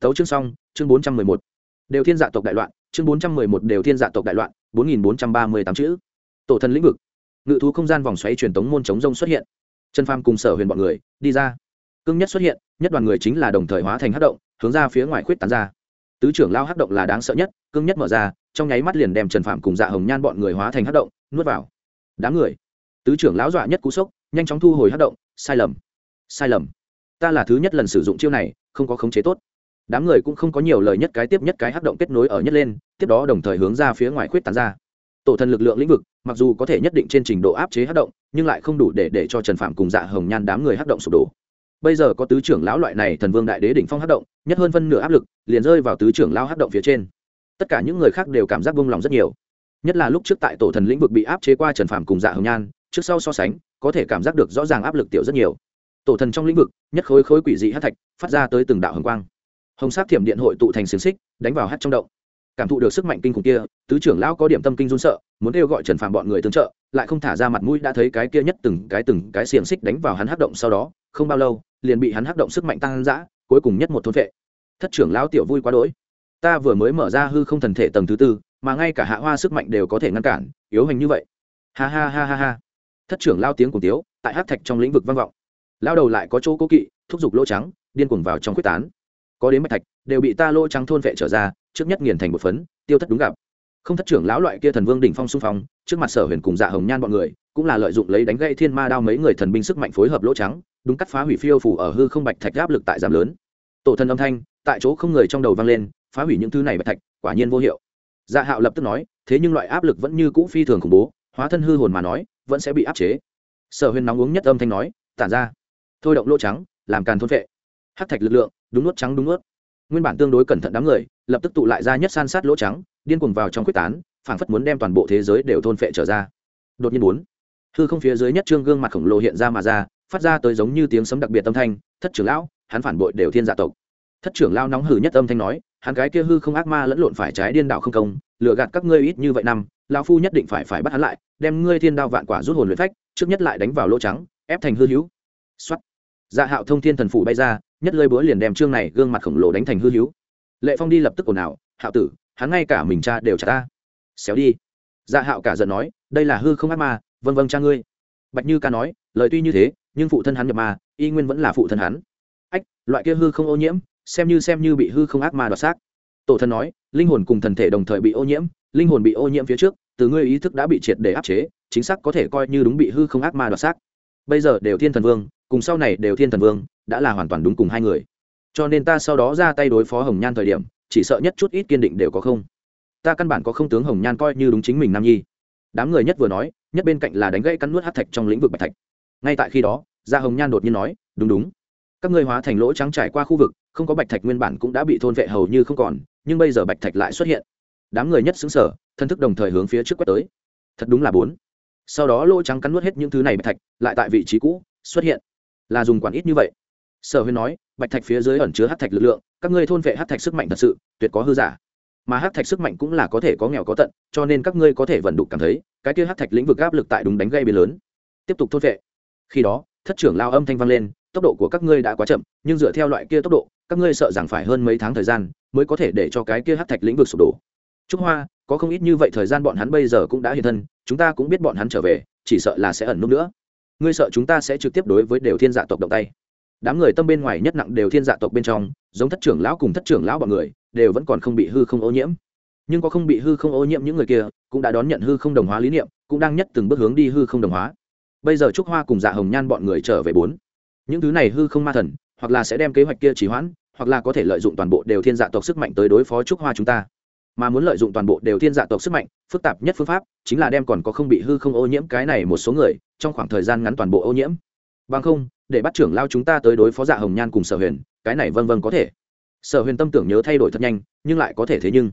Tấu chương xong, chương bốn trăm mười một. Đều thiên dạ tộc đại loạn, chương bốn trăm mười một đều thiên dạ tộc đại loạn, bốn nghìn bốn trăm ba mươi tám chữ. Tổ thần lĩnh vực. Ngự thú không gian vòng xoáy truyền tống môn chống rông xuất hiện. Trần pham cùng sở huyền bọn người đi ra. Cương nhất xuất hiện, nhất đoàn người chính là đồng thời hóa thành hát động, hướng ra phía ngoài khuyết tán ra. Tứ trưởng lao hát động là đáng sợ nhất, cương nhất mở ra, trong nháy mắt liền đem trần phạm cùng dạ hồng nhan bọn người hóa thành hát động, nuốt vào. Đám người. Tứ trưởng lão dọa nhất cú sốc, nhanh chóng thu hồi hát động, sai lầm sai lầm. Ta là thứ nhất lần sử dụng chiêu này, không có khống chế tốt. Đám người cũng không có nhiều lời nhất cái tiếp nhất cái hắc động kết nối ở nhất lên, tiếp đó đồng thời hướng ra phía ngoài khuyết tán ra. Tổ thần lực lượng lĩnh vực, mặc dù có thể nhất định trên trình độ áp chế hắc động, nhưng lại không đủ để để cho trần phạm cùng dạ hồng nhan đám người hắc động sụp đổ. Bây giờ có tứ trưởng lão loại này thần vương đại đế đỉnh phong hắc động, nhất hơn phân nửa áp lực liền rơi vào tứ trưởng lão hắc động phía trên. Tất cả những người khác đều cảm giác vung lòng rất nhiều. Nhất là lúc trước tại tổ thần lĩnh vực bị áp chế qua trần phạm cùng dạ hồng nhan, trước sau so sánh, có thể cảm giác được rõ ràng áp lực tiểu rất nhiều tổ thần trong lĩnh vực, nhất khối khối quỷ dị hát thạch, phát ra tới từng đạo hồng quang. Hồng sát thiểm điện hội tụ thành xiềng xích, đánh vào hát trong động. Cảm thụ được sức mạnh kinh khủng kia, tứ trưởng lão có điểm tâm kinh run sợ, muốn kêu gọi trần phàm bọn người tương trợ, lại không thả ra mặt mũi đã thấy cái kia nhất từng cái từng cái xiềng xích đánh vào hắn hắc động sau đó, không bao lâu, liền bị hắn hắc động sức mạnh tăng dã, cuối cùng nhất một thôn vệ. Thất trưởng lão tiểu vui quá đỗi. Ta vừa mới mở ra hư không thần thể tầng thứ tư, mà ngay cả hạ hoa sức mạnh đều có thể ngăn cản, yếu hành như vậy. Ha ha ha ha ha. Thất trưởng lao tiếng cùng tiếu, tại hát thạch trong lĩnh vực vang vọng lao đầu lại có chỗ cố kỵ, thúc giục lỗ trắng, điên cuồng vào trong quyết tán. Có đến mạch thạch, đều bị ta lỗ trắng thôn vệ trở ra, trước nhất nghiền thành một phấn, tiêu thất đúng gặp. Không thất trưởng lão loại kia thần vương đỉnh phong xung phong, trước mặt sở huyền cùng dạ hồng nhan bọn người, cũng là lợi dụng lấy đánh gây thiên ma đao mấy người thần binh sức mạnh phối hợp lỗ trắng, đúng cắt phá hủy phiêu phủ ở hư không bạch thạch áp lực tại giảm lớn. Tổ thần âm thanh, tại chỗ không người trong đầu vang lên, phá hủy những thứ này bạch thạch, quả nhiên vô hiệu. Dạ hạo lập tức nói, thế nhưng loại áp lực vẫn như cũ phi thường khủng bố, hóa thân hư hồn mà nói, vẫn sẽ bị áp chế. Sở huyền nóng uống nhất âm thanh nói, tản ra thôi động lỗ trắng, làm càn thôn vệ. Hát thạch lực lượng, đúng nuốt trắng đúng nuốt. Nguyên bản tương đối cẩn thận đám người, lập tức tụ lại ra nhất san sát lỗ trắng, điên cuồng vào trong quyết tán, phảng phất muốn đem toàn bộ thế giới đều thôn phệ trở ra. Đột nhiên bốn, hư không phía dưới nhất trương gương mặt khổng lồ hiện ra mà ra, phát ra tới giống như tiếng sấm đặc biệt âm thanh, thất trưởng lão, hắn phản bội đều thiên dạ tộc. Thất trưởng lao nóng hử nhất âm thanh nói, hắn cái kia hư không ác ma lẫn lộn phải trái điên đạo không công, lừa gạt các ngươi ít như vậy năm, lão phu nhất định phải phải bắt hắn lại, đem ngươi thiên đao vạn quả rút hồn luyện phách, trước nhất lại đánh vào lỗ trắng, ép thành hư hữu. Xuất dạ hạo thông thiên thần phủ bay ra, nhất lơi búa liền đem trương này gương mặt khổng lồ đánh thành hư hữu. Lệ phong đi lập tức ồn ào, hạo tử, hắn ngay cả mình cha đều trả ta. Xéo đi. Dạ hạo cả giận nói, đây là hư không ác ma vân vân cha ngươi. Bạch như ca nói, lời tuy như thế, nhưng phụ thân hắn nhập ma, y nguyên vẫn là phụ thân hắn. Ách, loại kia hư không ô nhiễm, xem như xem như bị hư không ác ma đoạt xác. Tổ thân nói, linh hồn cùng thần thể đồng thời bị ô nhiễm, linh hồn bị ô nhiễm phía trước, từ ngươi ý thức đã bị triệt để áp chế, chính xác có thể coi như đúng bị hư không ác ma đoạt xác. Bây giờ đều thiên thần vương cùng sau này đều thiên thần vương, đã là hoàn toàn đúng cùng hai người. Cho nên ta sau đó ra tay đối phó hồng nhan thời điểm, chỉ sợ nhất chút ít kiên định đều có không. Ta căn bản có không tướng hồng nhan coi như đúng chính mình nam nhi. Đám người nhất vừa nói, nhất bên cạnh là đánh gãy cắn nuốt hát thạch trong lĩnh vực bạch thạch. Ngay tại khi đó, gia hồng nhan đột nhiên nói, đúng đúng. Các ngươi hóa thành lỗ trắng trải qua khu vực, không có bạch thạch nguyên bản cũng đã bị thôn vệ hầu như không còn, nhưng bây giờ bạch thạch lại xuất hiện. Đám người nhất xứng sở thân thức đồng thời hướng phía trước quét tới. Thật đúng là bốn. Sau đó lỗ trắng cắn nuốt hết những thứ này bạch thạch, lại tại vị trí cũ, xuất hiện là dùng quản ít như vậy. Sở huyên nói, bạch thạch phía dưới ẩn chứa hát thạch lực lượng, các ngươi thôn vệ hát thạch sức mạnh thật sự, tuyệt có hư giả. Mà hát thạch sức mạnh cũng là có thể có nghèo có tận, cho nên các ngươi có thể vận đục cảm thấy, cái kia hát thạch lĩnh vực áp lực tại đúng đánh gây bề lớn. Tiếp tục thôn vệ. Khi đó, thất trưởng lao âm thanh vang lên, tốc độ của các ngươi đã quá chậm, nhưng dựa theo loại kia tốc độ, các ngươi sợ rằng phải hơn mấy tháng thời gian mới có thể để cho cái kia hát thạch lĩnh vực sụp đổ. Trúc hoa, có không ít như vậy thời gian bọn hắn bây giờ cũng đã hiện thân, chúng ta cũng biết bọn hắn trở về, chỉ sợ là sẽ ẩn nút nữa ngươi sợ chúng ta sẽ trực tiếp đối với đều thiên dạ tộc động tay. Đám người tâm bên ngoài nhất nặng đều thiên dạ tộc bên trong, giống thất trưởng lão cùng thất trưởng lão bọn người, đều vẫn còn không bị hư không ô nhiễm. Nhưng có không bị hư không ô nhiễm những người kia, cũng đã đón nhận hư không đồng hóa lý niệm, cũng đang nhất từng bước hướng đi hư không đồng hóa. Bây giờ trúc hoa cùng dạ hồng nhan bọn người trở về bốn. Những thứ này hư không ma thần, hoặc là sẽ đem kế hoạch kia trì hoãn, hoặc là có thể lợi dụng toàn bộ đều thiên dạ tộc sức mạnh tới đối phó trúc hoa chúng ta. Mà muốn lợi dụng toàn bộ đều thiên dạ tộc sức mạnh, phức tạp nhất phương pháp, chính là đem còn có không bị hư không ô nhiễm cái này một số người trong khoảng thời gian ngắn toàn bộ ô nhiễm. Bằng không, để bắt trưởng lao chúng ta tới đối phó dạ hồng nhan cùng sở huyền, cái này vân vân có thể. Sở huyền tâm tưởng nhớ thay đổi thật nhanh, nhưng lại có thể thế nhưng.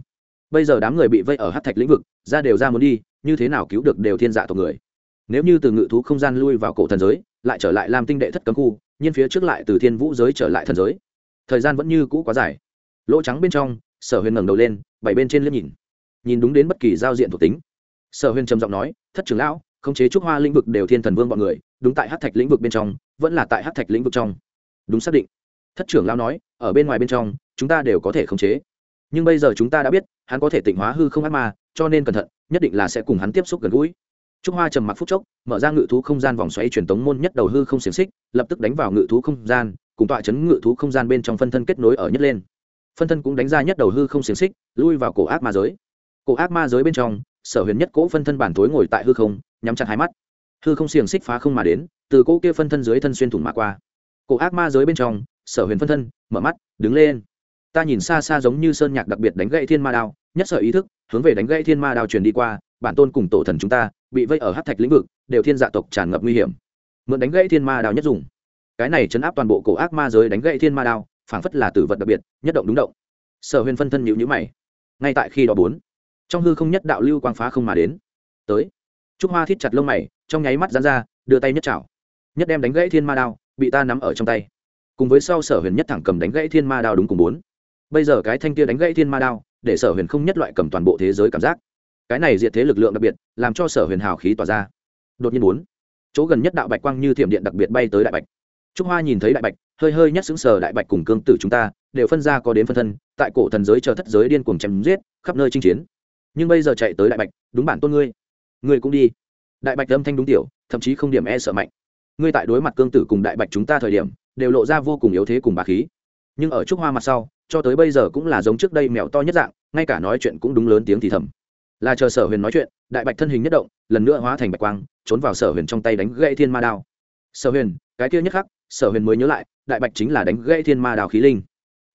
Bây giờ đám người bị vây ở hát thạch lĩnh vực, ra đều ra muốn đi, như thế nào cứu được đều thiên dạ tộc người. Nếu như từ ngự thú không gian lui vào cổ thần giới, lại trở lại làm tinh đệ thất cấm khu, nhưng phía trước lại từ thiên vũ giới trở lại thần giới. Thời gian vẫn như cũ quá dài. Lỗ trắng bên trong, sở huyền ngẩng đầu lên, bảy bên trên liếc nhìn. Nhìn đúng đến bất kỳ giao diện thuộc tính. Sở huyền trầm giọng nói, thất trưởng lão khống chế trúc hoa lĩnh vực đều thiên thần vương bọn người, đúng tại hát thạch lĩnh vực bên trong, vẫn là tại hát thạch lĩnh vực trong. Đúng xác định. Thất trưởng lao nói, ở bên ngoài bên trong, chúng ta đều có thể khống chế. Nhưng bây giờ chúng ta đã biết, hắn có thể tịnh hóa hư không ác ma, cho nên cẩn thận, nhất định là sẽ cùng hắn tiếp xúc gần gũi. Trúc hoa trầm mặc phút chốc, mở ra ngự thú không gian vòng xoáy truyền tống môn nhất đầu hư không xiềng xích, lập tức đánh vào ngự thú không gian, cùng tọa chấn ngự thú không gian bên trong phân thân kết nối ở nhất lên. Phân thân cũng đánh ra nhất đầu hư không xiềng xích, lui vào cổ ác ma giới. Cổ ác ma giới bên trong, sở huyền nhất cỗ phân thân bản tối ngồi tại hư không nhắm chặt hai mắt. Hư không xiềng xích phá không mà đến, từ cỗ kia phân thân dưới thân xuyên thủng mà qua. Cổ ác ma giới bên trong, sở huyền phân thân, mở mắt, đứng lên. Ta nhìn xa xa giống như sơn nhạc đặc biệt đánh gậy thiên ma đao, nhất sở ý thức, hướng về đánh gậy thiên ma đao truyền đi qua, bản tôn cùng tổ thần chúng ta, bị vây ở hát thạch lĩnh vực, đều thiên dạ tộc tràn ngập nguy hiểm. Mượn đánh gãy thiên ma đao nhất dùng. Cái này chấn áp toàn bộ cổ ác ma giới đánh gãy thiên ma đao, phảng phất là tử vật đặc biệt, nhất động đúng động. Sở huyền phân thân nhịu nhữ mày. Ngay tại khi đó bốn, trong hư không nhất đạo lưu quang phá không mà đến. Tới trúc hoa thít chặt lông mày, trong nháy mắt dán ra, đưa tay nhất chảo. Nhất đem đánh gãy thiên ma đao, bị ta nắm ở trong tay. Cùng với sau sở huyền nhất thẳng cầm đánh gãy thiên ma đao đúng cùng bốn. Bây giờ cái thanh kia đánh gãy thiên ma đao, để sở huyền không nhất loại cầm toàn bộ thế giới cảm giác. Cái này diệt thế lực lượng đặc biệt, làm cho sở huyền hào khí tỏa ra. Đột nhiên bốn, chỗ gần nhất đạo bạch quang như thiểm điện đặc biệt bay tới đại bạch. Trúc hoa nhìn thấy đại bạch, hơi hơi nhất xứng sờ đại bạch cùng cương tử chúng ta, đều phân ra có đến phân thân, tại cổ thần giới chờ thất giới điên cuồng chém giết, khắp nơi chinh chiến. Nhưng bây giờ chạy tới đại bạch, đúng bản tôn ngươi ngươi cũng đi. Đại bạch âm thanh đúng tiểu, thậm chí không điểm e sợ mạnh. Ngươi tại đối mặt cương tử cùng đại bạch chúng ta thời điểm, đều lộ ra vô cùng yếu thế cùng bà khí. Nhưng ở trúc hoa mặt sau, cho tới bây giờ cũng là giống trước đây mèo to nhất dạng, ngay cả nói chuyện cũng đúng lớn tiếng thì thầm. Là chờ sở huyền nói chuyện, đại bạch thân hình nhất động, lần nữa hóa thành bạch quang, trốn vào sở huyền trong tay đánh gãy thiên ma đao. Sở huyền, cái kia nhất khắc, sở huyền mới nhớ lại, đại bạch chính là đánh gãy thiên ma đao khí linh.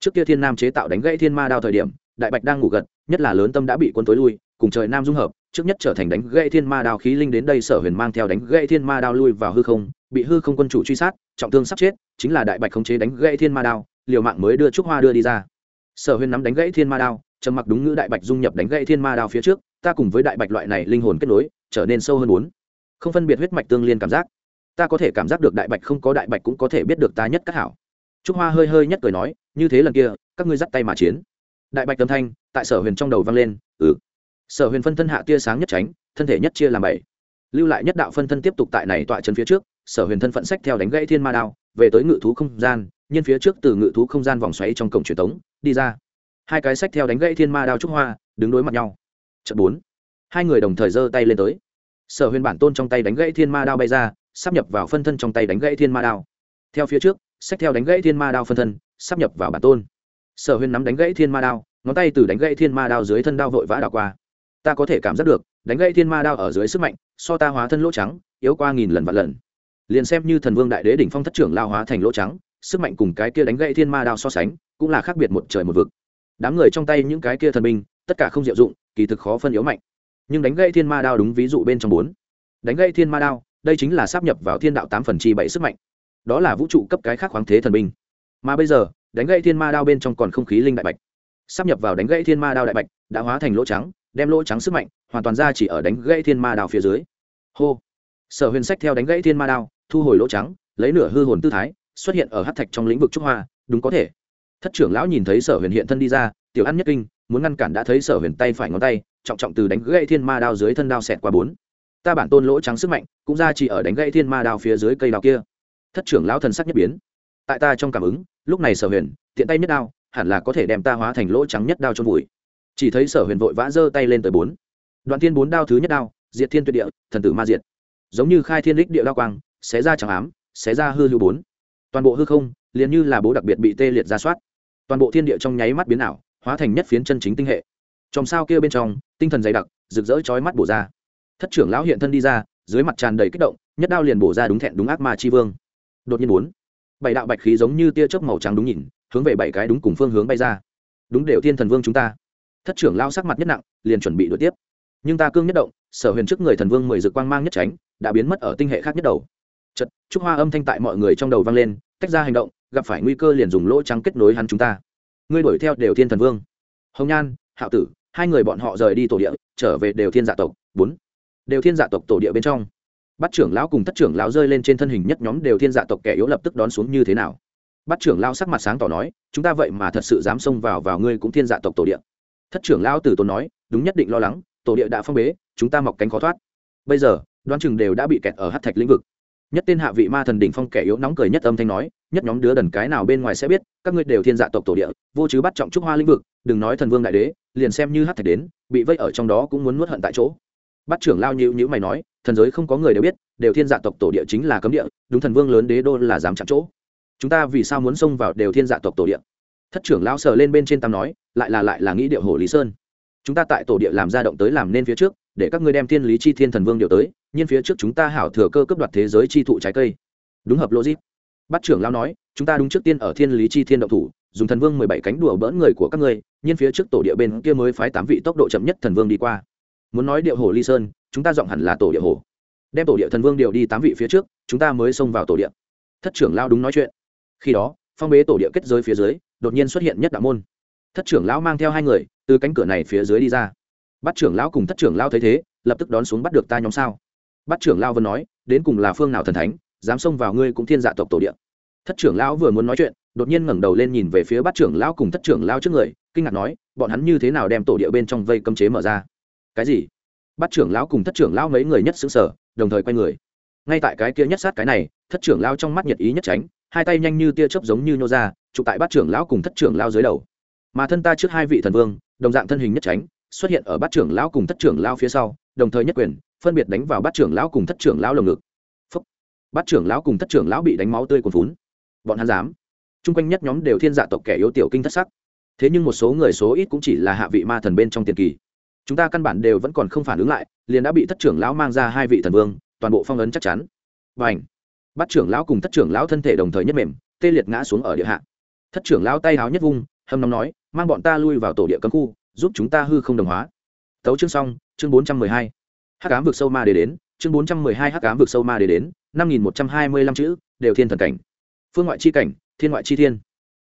Trước kia thiên nam chế tạo đánh gãy thiên ma đao thời điểm, đại bạch đang ngủ gật, nhất là lớn tâm đã bị quân tối lui, cùng trời nam dung hợp trước nhất trở thành đánh gãy thiên ma đao khí linh đến đây sở huyền mang theo đánh gãy thiên ma đao lui vào hư không, bị hư không quân chủ truy sát, trọng thương sắp chết, chính là đại bạch khống chế đánh gãy thiên ma đao, liều mạng mới đưa trúc hoa đưa đi ra. Sở huyền nắm đánh gãy thiên ma đao, trầm mặc đúng ngữ đại bạch dung nhập đánh gãy thiên ma đao phía trước, ta cùng với đại bạch loại này linh hồn kết nối, trở nên sâu hơn bốn. Không phân biệt huyết mạch tương liên cảm giác. Ta có thể cảm giác được đại bạch không có đại bạch cũng có thể biết được ta nhất các hảo. Trúc hoa hơi hơi nhất cười nói, như thế lần kia, các ngươi dắt tay mà chiến. Đại bạch tâm thanh tại sở huyền trong đầu vang lên ừ sở huyền phân thân hạ tia sáng nhất tránh, thân thể nhất chia làm bảy. Lưu lại nhất đạo phân thân tiếp tục tại này tọa chân phía trước, sở huyền thân phận sách theo đánh gãy thiên ma đao, về tới ngự thú không gian, nhân phía trước từ ngự thú không gian vòng xoáy trong cổng truyền tống, đi ra. Hai cái sách theo đánh gãy thiên ma đao trúc hoa, đứng đối mặt nhau. Trận bốn. Hai người đồng thời giơ tay lên tới. Sở huyền bản tôn trong tay đánh gãy thiên ma đao bay ra, sắp nhập vào phân thân trong tay đánh gãy thiên ma đao. Theo phía trước, sách theo đánh gãy thiên ma đao phân thân, sắp nhập vào bản tôn. Sở huyền nắm đánh gãy thiên ma đao, ngón tay từ đánh gãy thiên ma đao dưới thân đao vội vã đảo qua ta có thể cảm giác được, đánh gãy thiên ma đao ở dưới sức mạnh, so ta hóa thân lỗ trắng, yếu qua nghìn lần vạn lần. Liền xem như thần vương đại đế đỉnh phong thất trưởng lao hóa thành lỗ trắng, sức mạnh cùng cái kia đánh gãy thiên ma đao so sánh, cũng là khác biệt một trời một vực. Đám người trong tay những cái kia thần binh, tất cả không diệu dụng, kỳ thực khó phân yếu mạnh. Nhưng đánh gãy thiên ma đao đúng ví dụ bên trong bốn. Đánh gãy thiên ma đao, đây chính là sắp nhập vào thiên đạo tám phần chi bảy sức mạnh. Đó là vũ trụ cấp cái khác khoáng thế thần binh. Mà bây giờ, đánh gãy thiên ma đao bên trong còn không khí linh đại bạch. Sắp nhập vào đánh gãy thiên ma đao đại bạch, đã hóa thành lỗ trắng đem lỗ trắng sức mạnh hoàn toàn ra chỉ ở đánh gãy thiên ma đao phía dưới. Hô. Sở huyền sách theo đánh gãy thiên ma đao, thu hồi lỗ trắng, lấy nửa hư hồn tư thái, xuất hiện ở hát thạch trong lĩnh vực trúc hoa, đúng có thể. Thất trưởng lão nhìn thấy sở huyền hiện thân đi ra, tiểu ăn nhất kinh, muốn ngăn cản đã thấy sở huyền tay phải ngón tay, trọng trọng từ đánh gãy thiên ma đao dưới thân đao xẹt qua bốn. Ta bản tôn lỗ trắng sức mạnh, cũng ra chỉ ở đánh gãy thiên ma đao phía dưới cây đao kia. Thất trưởng lão thần sắc nhất biến. Tại ta trong cảm ứng, lúc này sở huyền, tiện tay nhất đao, hẳn là có thể đem ta hóa thành lỗ trắng nhất đao trong vùi chỉ thấy sở huyền vội vã giơ tay lên tới bốn. Đoạn thiên bốn đao thứ nhất đao, diệt thiên tuyệt địa, thần tử ma diệt. Giống như khai thiên đích địa đao quang, xé ra chẳng ám, xé ra hư hư bốn. Toàn bộ hư không, liền như là bố đặc biệt bị tê liệt ra soát. Toàn bộ thiên địa trong nháy mắt biến ảo, hóa thành nhất phiến chân chính tinh hệ. Trong sao kia bên trong, tinh thần dày đặc, rực rỡ chói mắt bổ ra. Thất trưởng lão hiện thân đi ra, dưới mặt tràn đầy kích động, nhất đao liền bổ ra đúng thẹn đúng ác ma chi vương. Đột nhiên bốn, bảy đạo bạch khí giống như tia chớp màu trắng đúng nhìn, hướng về bảy cái đúng cùng phương hướng bay ra. Đúng đều thiên thần vương chúng ta thất trưởng lao sắc mặt nhất nặng, liền chuẩn bị đuổi tiếp. Nhưng ta cương nhất động, sở huyền trước người thần vương mười dự quang mang nhất tránh, đã biến mất ở tinh hệ khác nhất đầu. Chật trúc hoa âm thanh tại mọi người trong đầu vang lên, tách ra hành động, gặp phải nguy cơ liền dùng lỗ trắng kết nối hắn chúng ta. Ngươi đuổi theo đều thiên thần vương. Hồng nhan, hạo tử, hai người bọn họ rời đi tổ địa, trở về đều thiên dạ tộc. Bốn, đều thiên dạ tộc tổ địa bên trong. Bắt trưởng lão cùng thất trưởng lão rơi lên trên thân hình nhất nhóm đều thiên dạ tộc kẻ yếu lập tức đón xuống như thế nào? Bắt trưởng lão sắc mặt sáng tỏ nói, chúng ta vậy mà thật sự dám xông vào vào ngươi cũng thiên dạ tộc tổ địa thất trưởng lão tử tôn nói, đúng nhất định lo lắng, tổ địa đã phong bế, chúng ta mọc cánh khó thoát. Bây giờ, đoán chừng đều đã bị kẹt ở hát thạch lĩnh vực. Nhất tên hạ vị ma thần đỉnh phong kẻ yếu nóng cười nhất âm thanh nói, nhất nhóm đứa đần cái nào bên ngoài sẽ biết, các ngươi đều thiên dạ tộc tổ địa, vô chứ bắt trọng trúc hoa lĩnh vực, đừng nói thần vương đại đế, liền xem như hát thạch đến, bị vây ở trong đó cũng muốn nuốt hận tại chỗ. Bắt trưởng lao nhữ nhữ mày nói, thần giới không có người đều biết, đều thiên dạ tộc tổ địa chính là cấm địa, đúng thần vương lớn đế đô là dám chạm chỗ. Chúng ta vì sao muốn xông vào đều thiên dạ tộc tổ địa? Thất trưởng lao sờ lên bên trên tam nói, lại là lại là nghĩ điệu hồ lý sơn. Chúng ta tại tổ địa làm ra động tới làm nên phía trước, để các ngươi đem thiên lý chi thiên thần vương điều tới, nhưng phía trước chúng ta hảo thừa cơ cấp đoạt thế giới chi thụ trái cây. Đúng hợp logic. Bắt trưởng lao nói, chúng ta đúng trước tiên ở thiên lý chi thiên động thủ, dùng thần vương mười bảy cánh đùa bỡn người của các ngươi, nhưng phía trước tổ địa bên kia mới phái tám vị tốc độ chậm nhất thần vương đi qua. Muốn nói điệu hồ ly sơn, chúng ta dọn hẳn là tổ địa hồ đem tổ địa thần vương điều đi tám vị phía trước, chúng ta mới xông vào tổ địa. Thất trưởng lao đúng nói chuyện. Khi đó, phong bế tổ địa kết giới phía dưới đột nhiên xuất hiện nhất đạo môn thất trưởng lão mang theo hai người từ cánh cửa này phía dưới đi ra bắt trưởng lão cùng thất trưởng lão thấy thế lập tức đón xuống bắt được ta nhóm sao bắt trưởng lão vân nói đến cùng là phương nào thần thánh dám xông vào ngươi cũng thiên dạ tộc tổ địa thất trưởng lão vừa muốn nói chuyện đột nhiên ngẩng đầu lên nhìn về phía bắt trưởng lão cùng thất trưởng lão trước người kinh ngạc nói bọn hắn như thế nào đem tổ địa bên trong vây cấm chế mở ra cái gì bắt trưởng lão cùng thất trưởng lão mấy người nhất xứng sở đồng thời quay người ngay tại cái kia nhất sát cái này thất trưởng lão trong mắt nhiệt ý nhất tránh hai tay nhanh như tia chớp giống như nhô ra chụp tại bát trưởng lão cùng thất trưởng lao dưới đầu. Mà thân ta trước hai vị thần vương, đồng dạng thân hình nhất tránh, xuất hiện ở bát trưởng lão cùng thất trưởng lao phía sau, đồng thời nhất quyền, phân biệt đánh vào bát trưởng lão cùng thất trưởng lão lồng ngực. Phúc. bát trưởng lão cùng thất trưởng lão bị đánh máu tươi cuồn phún bọn hắn dám. Chung quanh nhất nhóm đều thiên dạ tộc kẻ yếu tiểu kinh thất sắc. Thế nhưng một số người số ít cũng chỉ là hạ vị ma thần bên trong tiền kỳ. Chúng ta căn bản đều vẫn còn không phản ứng lại, liền đã bị thất trưởng lão mang ra hai vị thần vương, toàn bộ phong ấn chắc chắn. Và ảnh bắt trưởng lão cùng thất trưởng lão thân thể đồng thời nhất mềm, tê liệt ngã xuống ở địa hạ. Thất trưởng lão tay háo nhất vung, hâm nóng nói, mang bọn ta lui vào tổ địa cấm khu, giúp chúng ta hư không đồng hóa. Tấu chương xong, chương bốn trăm mười hai. Hắc ám vực sâu ma để đến, chương bốn trăm mười hai hắc ám vực sâu ma để đến, năm nghìn một trăm hai mươi lăm chữ, đều thiên thần cảnh. Phương ngoại chi cảnh, thiên ngoại chi thiên.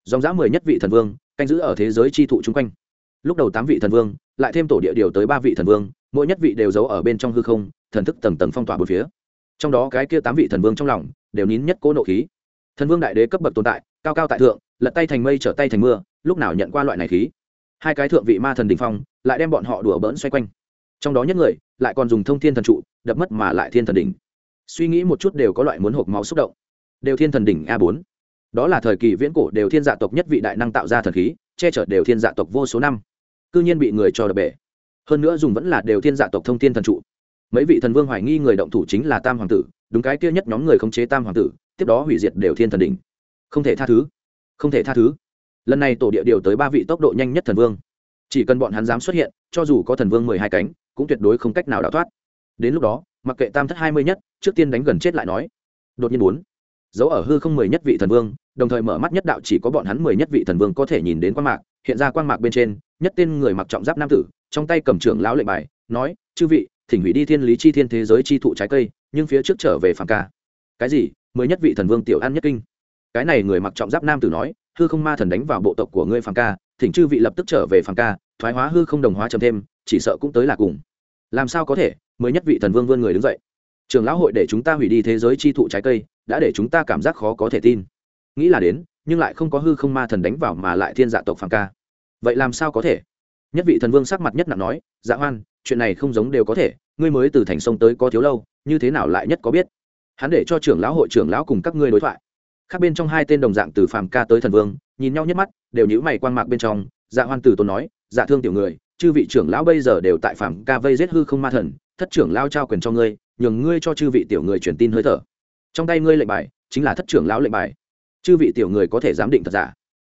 Dòng dã mười nhất vị thần vương, canh giữ ở thế giới chi thụ chung quanh. Lúc đầu tám vị thần vương, lại thêm tổ địa điều tới ba vị thần vương, mỗi nhất vị đều giấu ở bên trong hư không, thần thức tầng tầng phong tỏa bốn phía trong đó cái kia tám vị thần vương trong lòng đều nín nhất cố nộ khí. Thần vương đại đế cấp bậc tồn tại, cao cao tại thượng, lật tay thành mây trở tay thành mưa, lúc nào nhận qua loại này khí? Hai cái thượng vị ma thần đình phong lại đem bọn họ đùa bỡn xoay quanh. Trong đó nhất người lại còn dùng thông thiên thần trụ, đập mất mà lại thiên thần đỉnh. Suy nghĩ một chút đều có loại muốn hộp máu xúc động. Đều thiên thần đỉnh a bốn. Đó là thời kỳ viễn cổ đều thiên dạ tộc nhất vị đại năng tạo ra thần khí, che chở đều thiên dạ tộc vô số năm. Cư nhiên bị người cho đập bể. Hơn nữa dùng vẫn là đều thiên dạ tộc thông thiên thần trụ mấy vị thần vương hoài nghi người động thủ chính là tam hoàng tử, đúng cái kia nhất nhóm người khống chế tam hoàng tử, tiếp đó hủy diệt đều thiên thần đỉnh. Không thể tha thứ. Không thể tha thứ. Lần này tổ địa điều tới ba vị tốc độ nhanh nhất thần vương. Chỉ cần bọn hắn dám xuất hiện, cho dù có thần vương mười hai cánh, cũng tuyệt đối không cách nào đào thoát. Đến lúc đó, mặc kệ tam thất hai mươi nhất, trước tiên đánh gần chết lại nói. Đột nhiên bốn dấu ở hư không mười nhất vị thần vương, đồng thời mở mắt nhất đạo chỉ có bọn hắn mười nhất vị thần vương có thể nhìn đến quan mạc, hiện ra quan mạc bên trên, nhất tên người mặc trọng giáp nam tử, trong tay cầm trưởng lão lệnh bài, nói, chư vị thỉnh hủy đi thiên lý chi thiên thế giới chi thụ trái cây, nhưng phía trước trở về phàm ca. Cái gì? Mới nhất vị thần vương tiểu an nhất kinh. Cái này người mặc trọng giáp nam tử nói, hư không ma thần đánh vào bộ tộc của ngươi phàm ca, thỉnh chư vị lập tức trở về phàm ca, thoái hóa hư không đồng hóa chấm thêm, chỉ sợ cũng tới là cùng. Làm sao có thể? Mới nhất vị thần vương vươn người đứng dậy. Trường lão hội để chúng ta hủy đi thế giới chi thụ trái cây, đã để chúng ta cảm giác khó có thể tin. Nghĩ là đến, nhưng lại không có hư không ma thần đánh vào mà lại thiên dạ tộc phàm ca. Vậy làm sao có thể? Nhất vị thần vương sắc mặt nhất nặng nói dạ hoan chuyện này không giống đều có thể, ngươi mới từ thành sông tới có thiếu lâu, như thế nào lại nhất có biết? Hắn để cho trưởng lão hội trưởng lão cùng các ngươi đối thoại. Khác bên trong hai tên đồng dạng từ phàm ca tới thần vương, nhìn nhau nhất mắt, đều nhữ mày quan mạc bên trong. Dạ hoan từ tôn nói dạ thương tiểu người, chư vị trưởng lão bây giờ đều tại phàm ca vây giết hư không ma thần, thất trưởng lao trao quyền cho ngươi, nhường ngươi cho chư vị tiểu người truyền tin hơi thở. Trong tay ngươi lệnh bài, chính là thất trưởng lão lệnh bài. Chư vị tiểu người có thể giám định thật giả?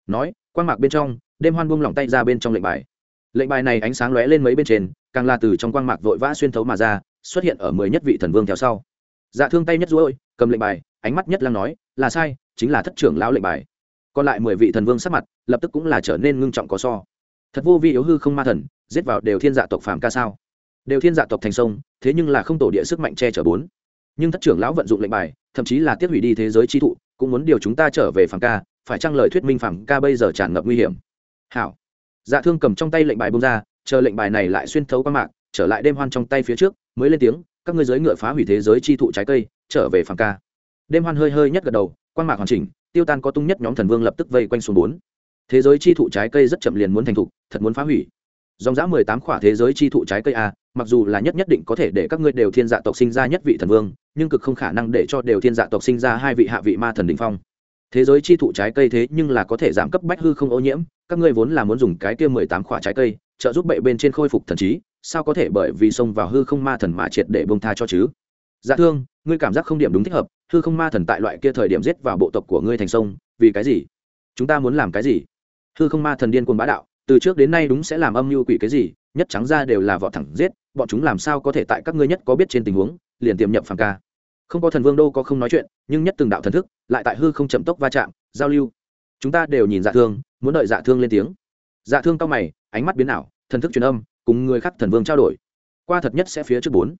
Nói quan mạc bên trong, đêm hoan buông lỏng tay ra bên trong lệnh bài. Lệnh bài này ánh sáng lóe lên mấy bên trên càng là từ trong quang mạc vội vã xuyên thấu mà ra, xuất hiện ở mười nhất vị thần vương theo sau. Dạ thương tay nhất ruôi cầm lệnh bài, ánh mắt nhất lăng nói, là sai, chính là thất trưởng lão lệnh bài. Còn lại mười vị thần vương sắc mặt, lập tức cũng là trở nên ngưng trọng có so. Thật vô vi yếu hư không ma thần, giết vào đều thiên dạ tộc phàm ca sao? Đều thiên dạ tộc thành sông, thế nhưng là không tổ địa sức mạnh che chở bốn. Nhưng thất trưởng lão vận dụng lệnh bài, thậm chí là tiết hủy đi thế giới chi thụ, cũng muốn điều chúng ta trở về phàm ca, phải chăng lời thuyết minh phàm ca bây giờ tràn ngập nguy hiểm? Hảo. Dạ thương cầm trong tay lệnh bài bông ra chờ lệnh bài này lại xuyên thấu qua mạng trở lại đêm hoan trong tay phía trước, mới lên tiếng, các ngươi giới ngựa phá hủy thế giới chi thụ trái cây, trở về phàm ca. Đêm hoan hơi hơi nhất gật đầu quan mạc hoàn chỉnh, tiêu tan có tung nhất nhóm thần vương lập tức vây quanh xuống bốn. Thế giới chi thụ trái cây rất chậm liền muốn thành thục, thật muốn phá hủy. Dòng dã mười tám khỏa thế giới chi thụ trái cây a mặc dù là nhất nhất định có thể để các ngươi đều thiên dạ tộc sinh ra nhất vị thần vương, nhưng cực không khả năng để cho đều thiên dạ tộc sinh ra hai vị hạ vị ma thần đình phong. Thế giới chi thụ trái cây thế nhưng là có thể giảm cấp bách hư không ô nhiễm, các ngươi vốn là muốn dùng cái kia mười tám khỏa trái cây trợ giúp bệ bên trên khôi phục thần trí, sao có thể bởi vì xông vào hư không ma thần mà triệt để bông tha cho chứ? Dạ thương, ngươi cảm giác không điểm đúng thích hợp, hư không ma thần tại loại kia thời điểm giết vào bộ tộc của ngươi thành sông, vì cái gì? Chúng ta muốn làm cái gì? Hư không ma thần điên cuồng bá đạo, từ trước đến nay đúng sẽ làm âm mưu quỷ cái gì, nhất trắng ra đều là vọt thẳng giết, bọn chúng làm sao có thể tại các ngươi nhất có biết trên tình huống, liền tiềm nhập phàm ca. Không có thần vương đâu có không nói chuyện, nhưng nhất từng đạo thần thức lại tại hư không chậm tốc va chạm, giao lưu. Chúng ta đều nhìn dạ thương, muốn đợi dạ thương lên tiếng. Dạ thương cao mày ánh mắt biến ảo, thần thức truyền âm, cùng người khác thần vương trao đổi. Qua thật nhất sẽ phía trước bốn.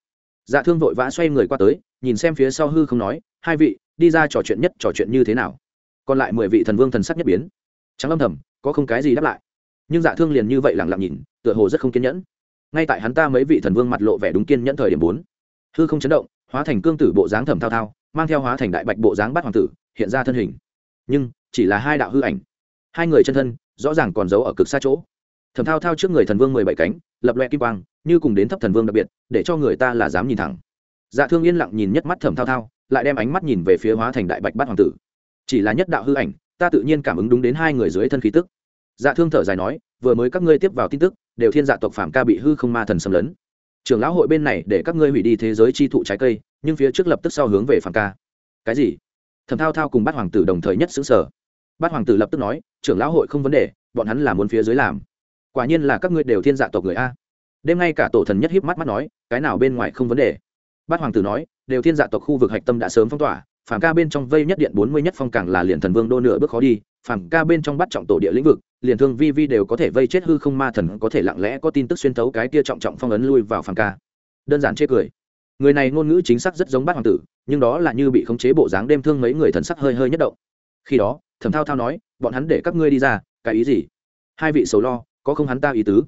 Dạ thương vội vã xoay người qua tới, nhìn xem phía sau hư không nói, hai vị, đi ra trò chuyện nhất, trò chuyện như thế nào? Còn lại mười vị thần vương thần sắc nhất biến. Trắng âm thầm, có không cái gì đáp lại. Nhưng dạ thương liền như vậy lẳng lặng nhìn, tựa hồ rất không kiên nhẫn. Ngay tại hắn ta mấy vị thần vương mặt lộ vẻ đúng kiên nhẫn thời điểm bốn. Hư không chấn động, hóa thành cương tử bộ dáng thầm thao thao, mang theo hóa thành đại bạch bộ dáng bắt hoàng tử, hiện ra thân hình. Nhưng, chỉ là hai đạo hư ảnh. Hai người chân thân, rõ ràng còn giấu ở cực xa chỗ thẩm thao thao trước người thần vương mười bảy cánh, lập loe kim quang, như cùng đến thấp thần vương đặc biệt, để cho người ta là dám nhìn thẳng. Dạ thương yên lặng nhìn nhất mắt thẩm thao thao, lại đem ánh mắt nhìn về phía hóa thành đại bạch bát hoàng tử. Chỉ là nhất đạo hư ảnh, ta tự nhiên cảm ứng đúng đến hai người dưới thân khí tức. Dạ thương thở dài nói, vừa mới các ngươi tiếp vào tin tức, đều thiên dạ tộc phạm ca bị hư không ma thần xâm lấn. Trưởng lão hội bên này để các ngươi hủy đi thế giới chi thụ trái cây, nhưng phía trước lập tức sau hướng về phạm ca. Cái gì? Thẩm thao thao cùng bát hoàng tử đồng thời nhất xứng sở bát hoàng tử lập tức nói, trưởng lão hội không vấn đề, bọn hắn là muốn phía dưới làm quả nhiên là các ngươi đều thiên dạ tộc người a. Đêm nay cả tổ thần nhất hiếp mắt mắt nói, cái nào bên ngoài không vấn đề. Bát hoàng tử nói, đều thiên dạ tộc khu vực hạch tâm đã sớm phong tỏa, phàm ca bên trong vây nhất điện bốn mươi nhất phong càng là liền thần vương đô nửa bước khó đi, phàm ca bên trong bắt trọng tổ địa lĩnh vực, liền thương vi vi đều có thể vây chết hư không ma thần có thể lặng lẽ có tin tức xuyên thấu cái kia trọng trọng phong ấn lui vào phàm ca. Đơn giản chê cười. Người này ngôn ngữ chính xác rất giống bát hoàng tử, nhưng đó là như bị khống chế bộ dáng đêm thương mấy người thần sắc hơi hơi nhất động. Khi đó, thẩm thao thao nói, bọn hắn để các ngươi đi ra, cái ý gì? Hai vị sầu lo có không hắn ta ý tứ.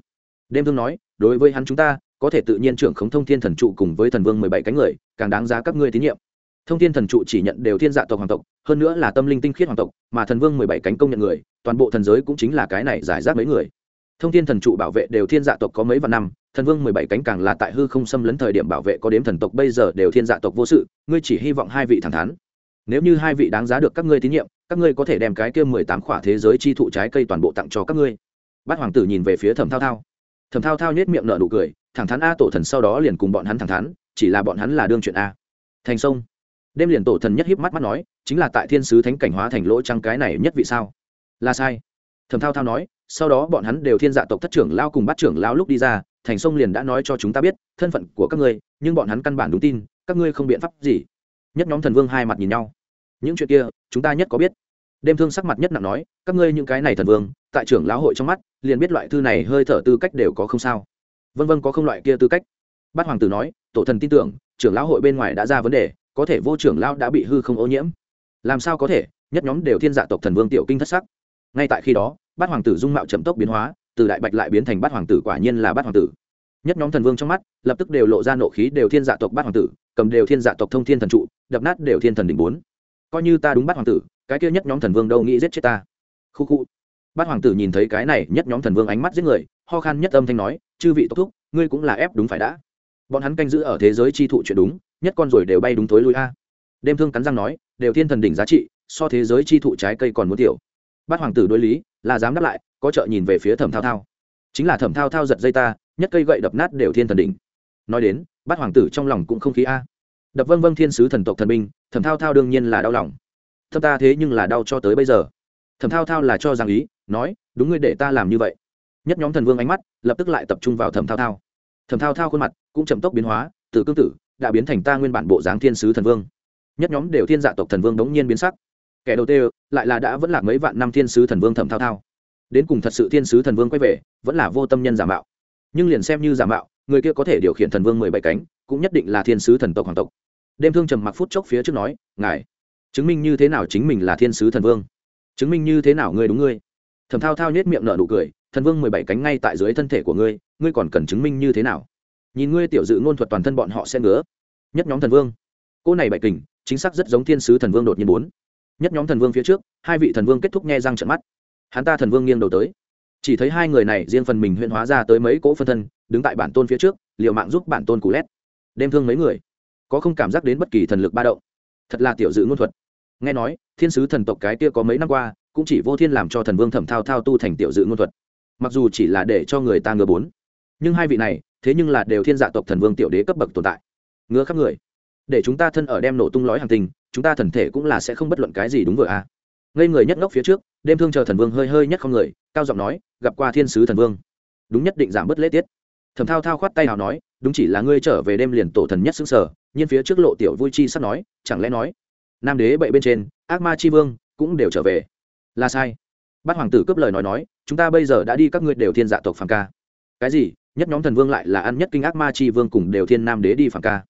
Đêm thương nói, đối với hắn chúng ta, có thể tự nhiên trưởng khống thông thiên thần trụ cùng với thần vương mười bảy cánh người, càng đáng giá các ngươi tín nhiệm. Thông thiên thần trụ chỉ nhận đều thiên dạ tộc hoàng tộc, hơn nữa là tâm linh tinh khiết hoàng tộc, mà thần vương mười bảy cánh công nhận người, toàn bộ thần giới cũng chính là cái này giải rác mấy người. Thông thiên thần trụ bảo vệ đều thiên dạ tộc có mấy vạn năm, thần vương mười bảy cánh càng là tại hư không xâm lấn thời điểm bảo vệ có đếm thần tộc, bây giờ đều thiên dạ tộc vô sự, ngươi chỉ hy vọng hai vị thẳng thắn. Nếu như hai vị đáng giá được các ngươi tín nhiệm, các ngươi có thể đem cái kia mười tám khỏa thế giới chi thụ trái cây toàn bộ tặng cho các ngươi bát hoàng tử nhìn về phía thẩm thao thao. Thẩm thao thao nhét miệng nở nụ cười, thẳng thắn a tổ thần sau đó liền cùng bọn hắn thẳng thắn, chỉ là bọn hắn là đương chuyện a. Thành sông. Đêm liền tổ thần nhất hiếp mắt mắt nói, chính là tại thiên sứ thánh cảnh hóa thành lỗ trăng cái này nhất vị sao? Là sai. Thẩm thao thao nói, sau đó bọn hắn đều thiên dạ tộc thất trưởng lao cùng bắt trưởng lao lúc đi ra, thành sông liền đã nói cho chúng ta biết, thân phận của các ngươi, nhưng bọn hắn căn bản đúng tin, các ngươi không biện pháp gì. Nhất nhóm thần vương hai mặt nhìn nhau. Những chuyện kia, chúng ta nhất có biết đêm thương sắc mặt nhất nặng nói, các ngươi những cái này thần vương, tại trưởng lão hội trong mắt, liền biết loại thư này hơi thở tư cách đều có không sao. Vân vân có không loại kia tư cách. Bát hoàng tử nói, tổ thần tin tưởng, trưởng lão hội bên ngoài đã ra vấn đề, có thể vô trưởng lão đã bị hư không ô nhiễm. Làm sao có thể? Nhất nhóm đều thiên dạ tộc thần vương tiểu kinh thất sắc. Ngay tại khi đó, bát hoàng tử dung mạo chậm tốc biến hóa, từ đại bạch lại biến thành bát hoàng tử quả nhiên là bát hoàng tử. Nhất nhóm thần vương trong mắt, lập tức đều lộ ra nộ khí đều thiên dạ tộc bát hoàng tử, cầm đều thiên dạ tộc thông thiên thần trụ, đập nát đều thiên thần đỉnh bốn. Coi như ta đúng bát hoàng tử cái kia nhất nhóm thần vương đâu nghĩ giết chết ta? Khu khu. Bát hoàng tử nhìn thấy cái này nhất nhóm thần vương ánh mắt giết người, ho khan nhất âm thanh nói, chư vị tốc thúc, ngươi cũng là ép đúng phải đã. Bọn hắn canh giữ ở thế giới chi thụ chuyện đúng, nhất con rồi đều bay đúng tối lui a. Đêm thương cắn răng nói, đều thiên thần đỉnh giá trị, so thế giới chi thụ trái cây còn muốn tiểu. Bát hoàng tử đối lý, là dám đáp lại, có trợ nhìn về phía thẩm thao thao. Chính là thẩm thao thao giật dây ta, nhất cây gậy đập nát đều thiên thần đỉnh. Nói đến, bát hoàng tử trong lòng cũng không khí a. Đập vâng vâng thiên sứ thần tộc thần binh, thẩm thao thao đương nhiên là đau lòng thâm ta thế nhưng là đau cho tới bây giờ. Thẩm thao thao là cho rằng ý, nói, đúng ngươi để ta làm như vậy. Nhất nhóm thần vương ánh mắt lập tức lại tập trung vào thẩm thao thao. Thẩm thao thao khuôn mặt cũng chậm tốc biến hóa từ cương tử, đã biến thành ta nguyên bản bộ dáng thiên sứ thần vương. Nhất nhóm đều thiên dạ tộc thần vương đống nhiên biến sắc. Kẻ đầu tiên lại là đã vẫn là mấy vạn năm thiên sứ thần vương thẩm thao thao. Đến cùng thật sự thiên sứ thần vương quay về, vẫn là vô tâm nhân giả mạo. Nhưng liền xem như giả mạo, người kia có thể điều khiển thần vương mười bảy cánh, cũng nhất định là thiên sứ thần tộc hoàng tộc. Đêm thương trầm mặc phút chốc phía trước nói, ngài chứng minh như thế nào chính mình là thiên sứ thần vương? Chứng minh như thế nào ngươi đúng ngươi? Thẩm thao thao nhét miệng nở nụ cười, thần vương mười bảy cánh ngay tại dưới thân thể của ngươi ngươi còn cần chứng minh như thế nào? Nhìn ngươi tiểu dự ngôn thuật toàn thân bọn họ sẽ ngứa. Nhất nhóm thần vương. Cô này bạch kình, chính xác rất giống thiên sứ thần vương đột nhiên bốn. Nhất nhóm thần vương phía trước, hai vị thần vương kết thúc nghe răng trận mắt. Hắn ta thần vương nghiêng đầu tới. Chỉ thấy hai người này riêng phần mình huyễn hóa ra tới mấy cỗ phân thân, đứng tại bản tôn phía trước liệu mạng giúp bản tôn cú lét. Đêm thương mấy người. Có không cảm giác đến bất kỳ thần lực ba động. Thật là tiểu dự ngôn thuật nghe nói, thiên sứ thần tộc cái kia có mấy năm qua, cũng chỉ vô thiên làm cho thần vương thẩm thao thao tu thành tiểu dự ngôn thuật. Mặc dù chỉ là để cho người ta ngừa bốn, nhưng hai vị này, thế nhưng là đều thiên dạ tộc thần vương tiểu đế cấp bậc tồn tại. Ngứa khắp người. Để chúng ta thân ở đem nổ tung lõi hàng tình chúng ta thần thể cũng là sẽ không bất luận cái gì đúng vừa a à. ngây người nhất ngốc phía trước, đêm thương chờ thần vương hơi hơi nhất không người, cao giọng nói, gặp qua thiên sứ thần vương. Đúng nhất định giảm bớt lễ tiết. Thẩm thao thao khoát tay nào nói, đúng chỉ là ngươi trở về đêm liền tổ thần nhất xứng sở, nhưng phía trước lộ tiểu vui chi sắp nói, chẳng lẽ nói nam đế bậy bên trên, ác ma chi vương cũng đều trở về. Là sai. Bát hoàng tử cướp lời nói nói, chúng ta bây giờ đã đi các ngươi đều thiên dạ tộc phàm ca. Cái gì? Nhất nhóm thần vương lại là ăn nhất kinh ác ma chi vương cùng đều thiên nam đế đi phàm ca.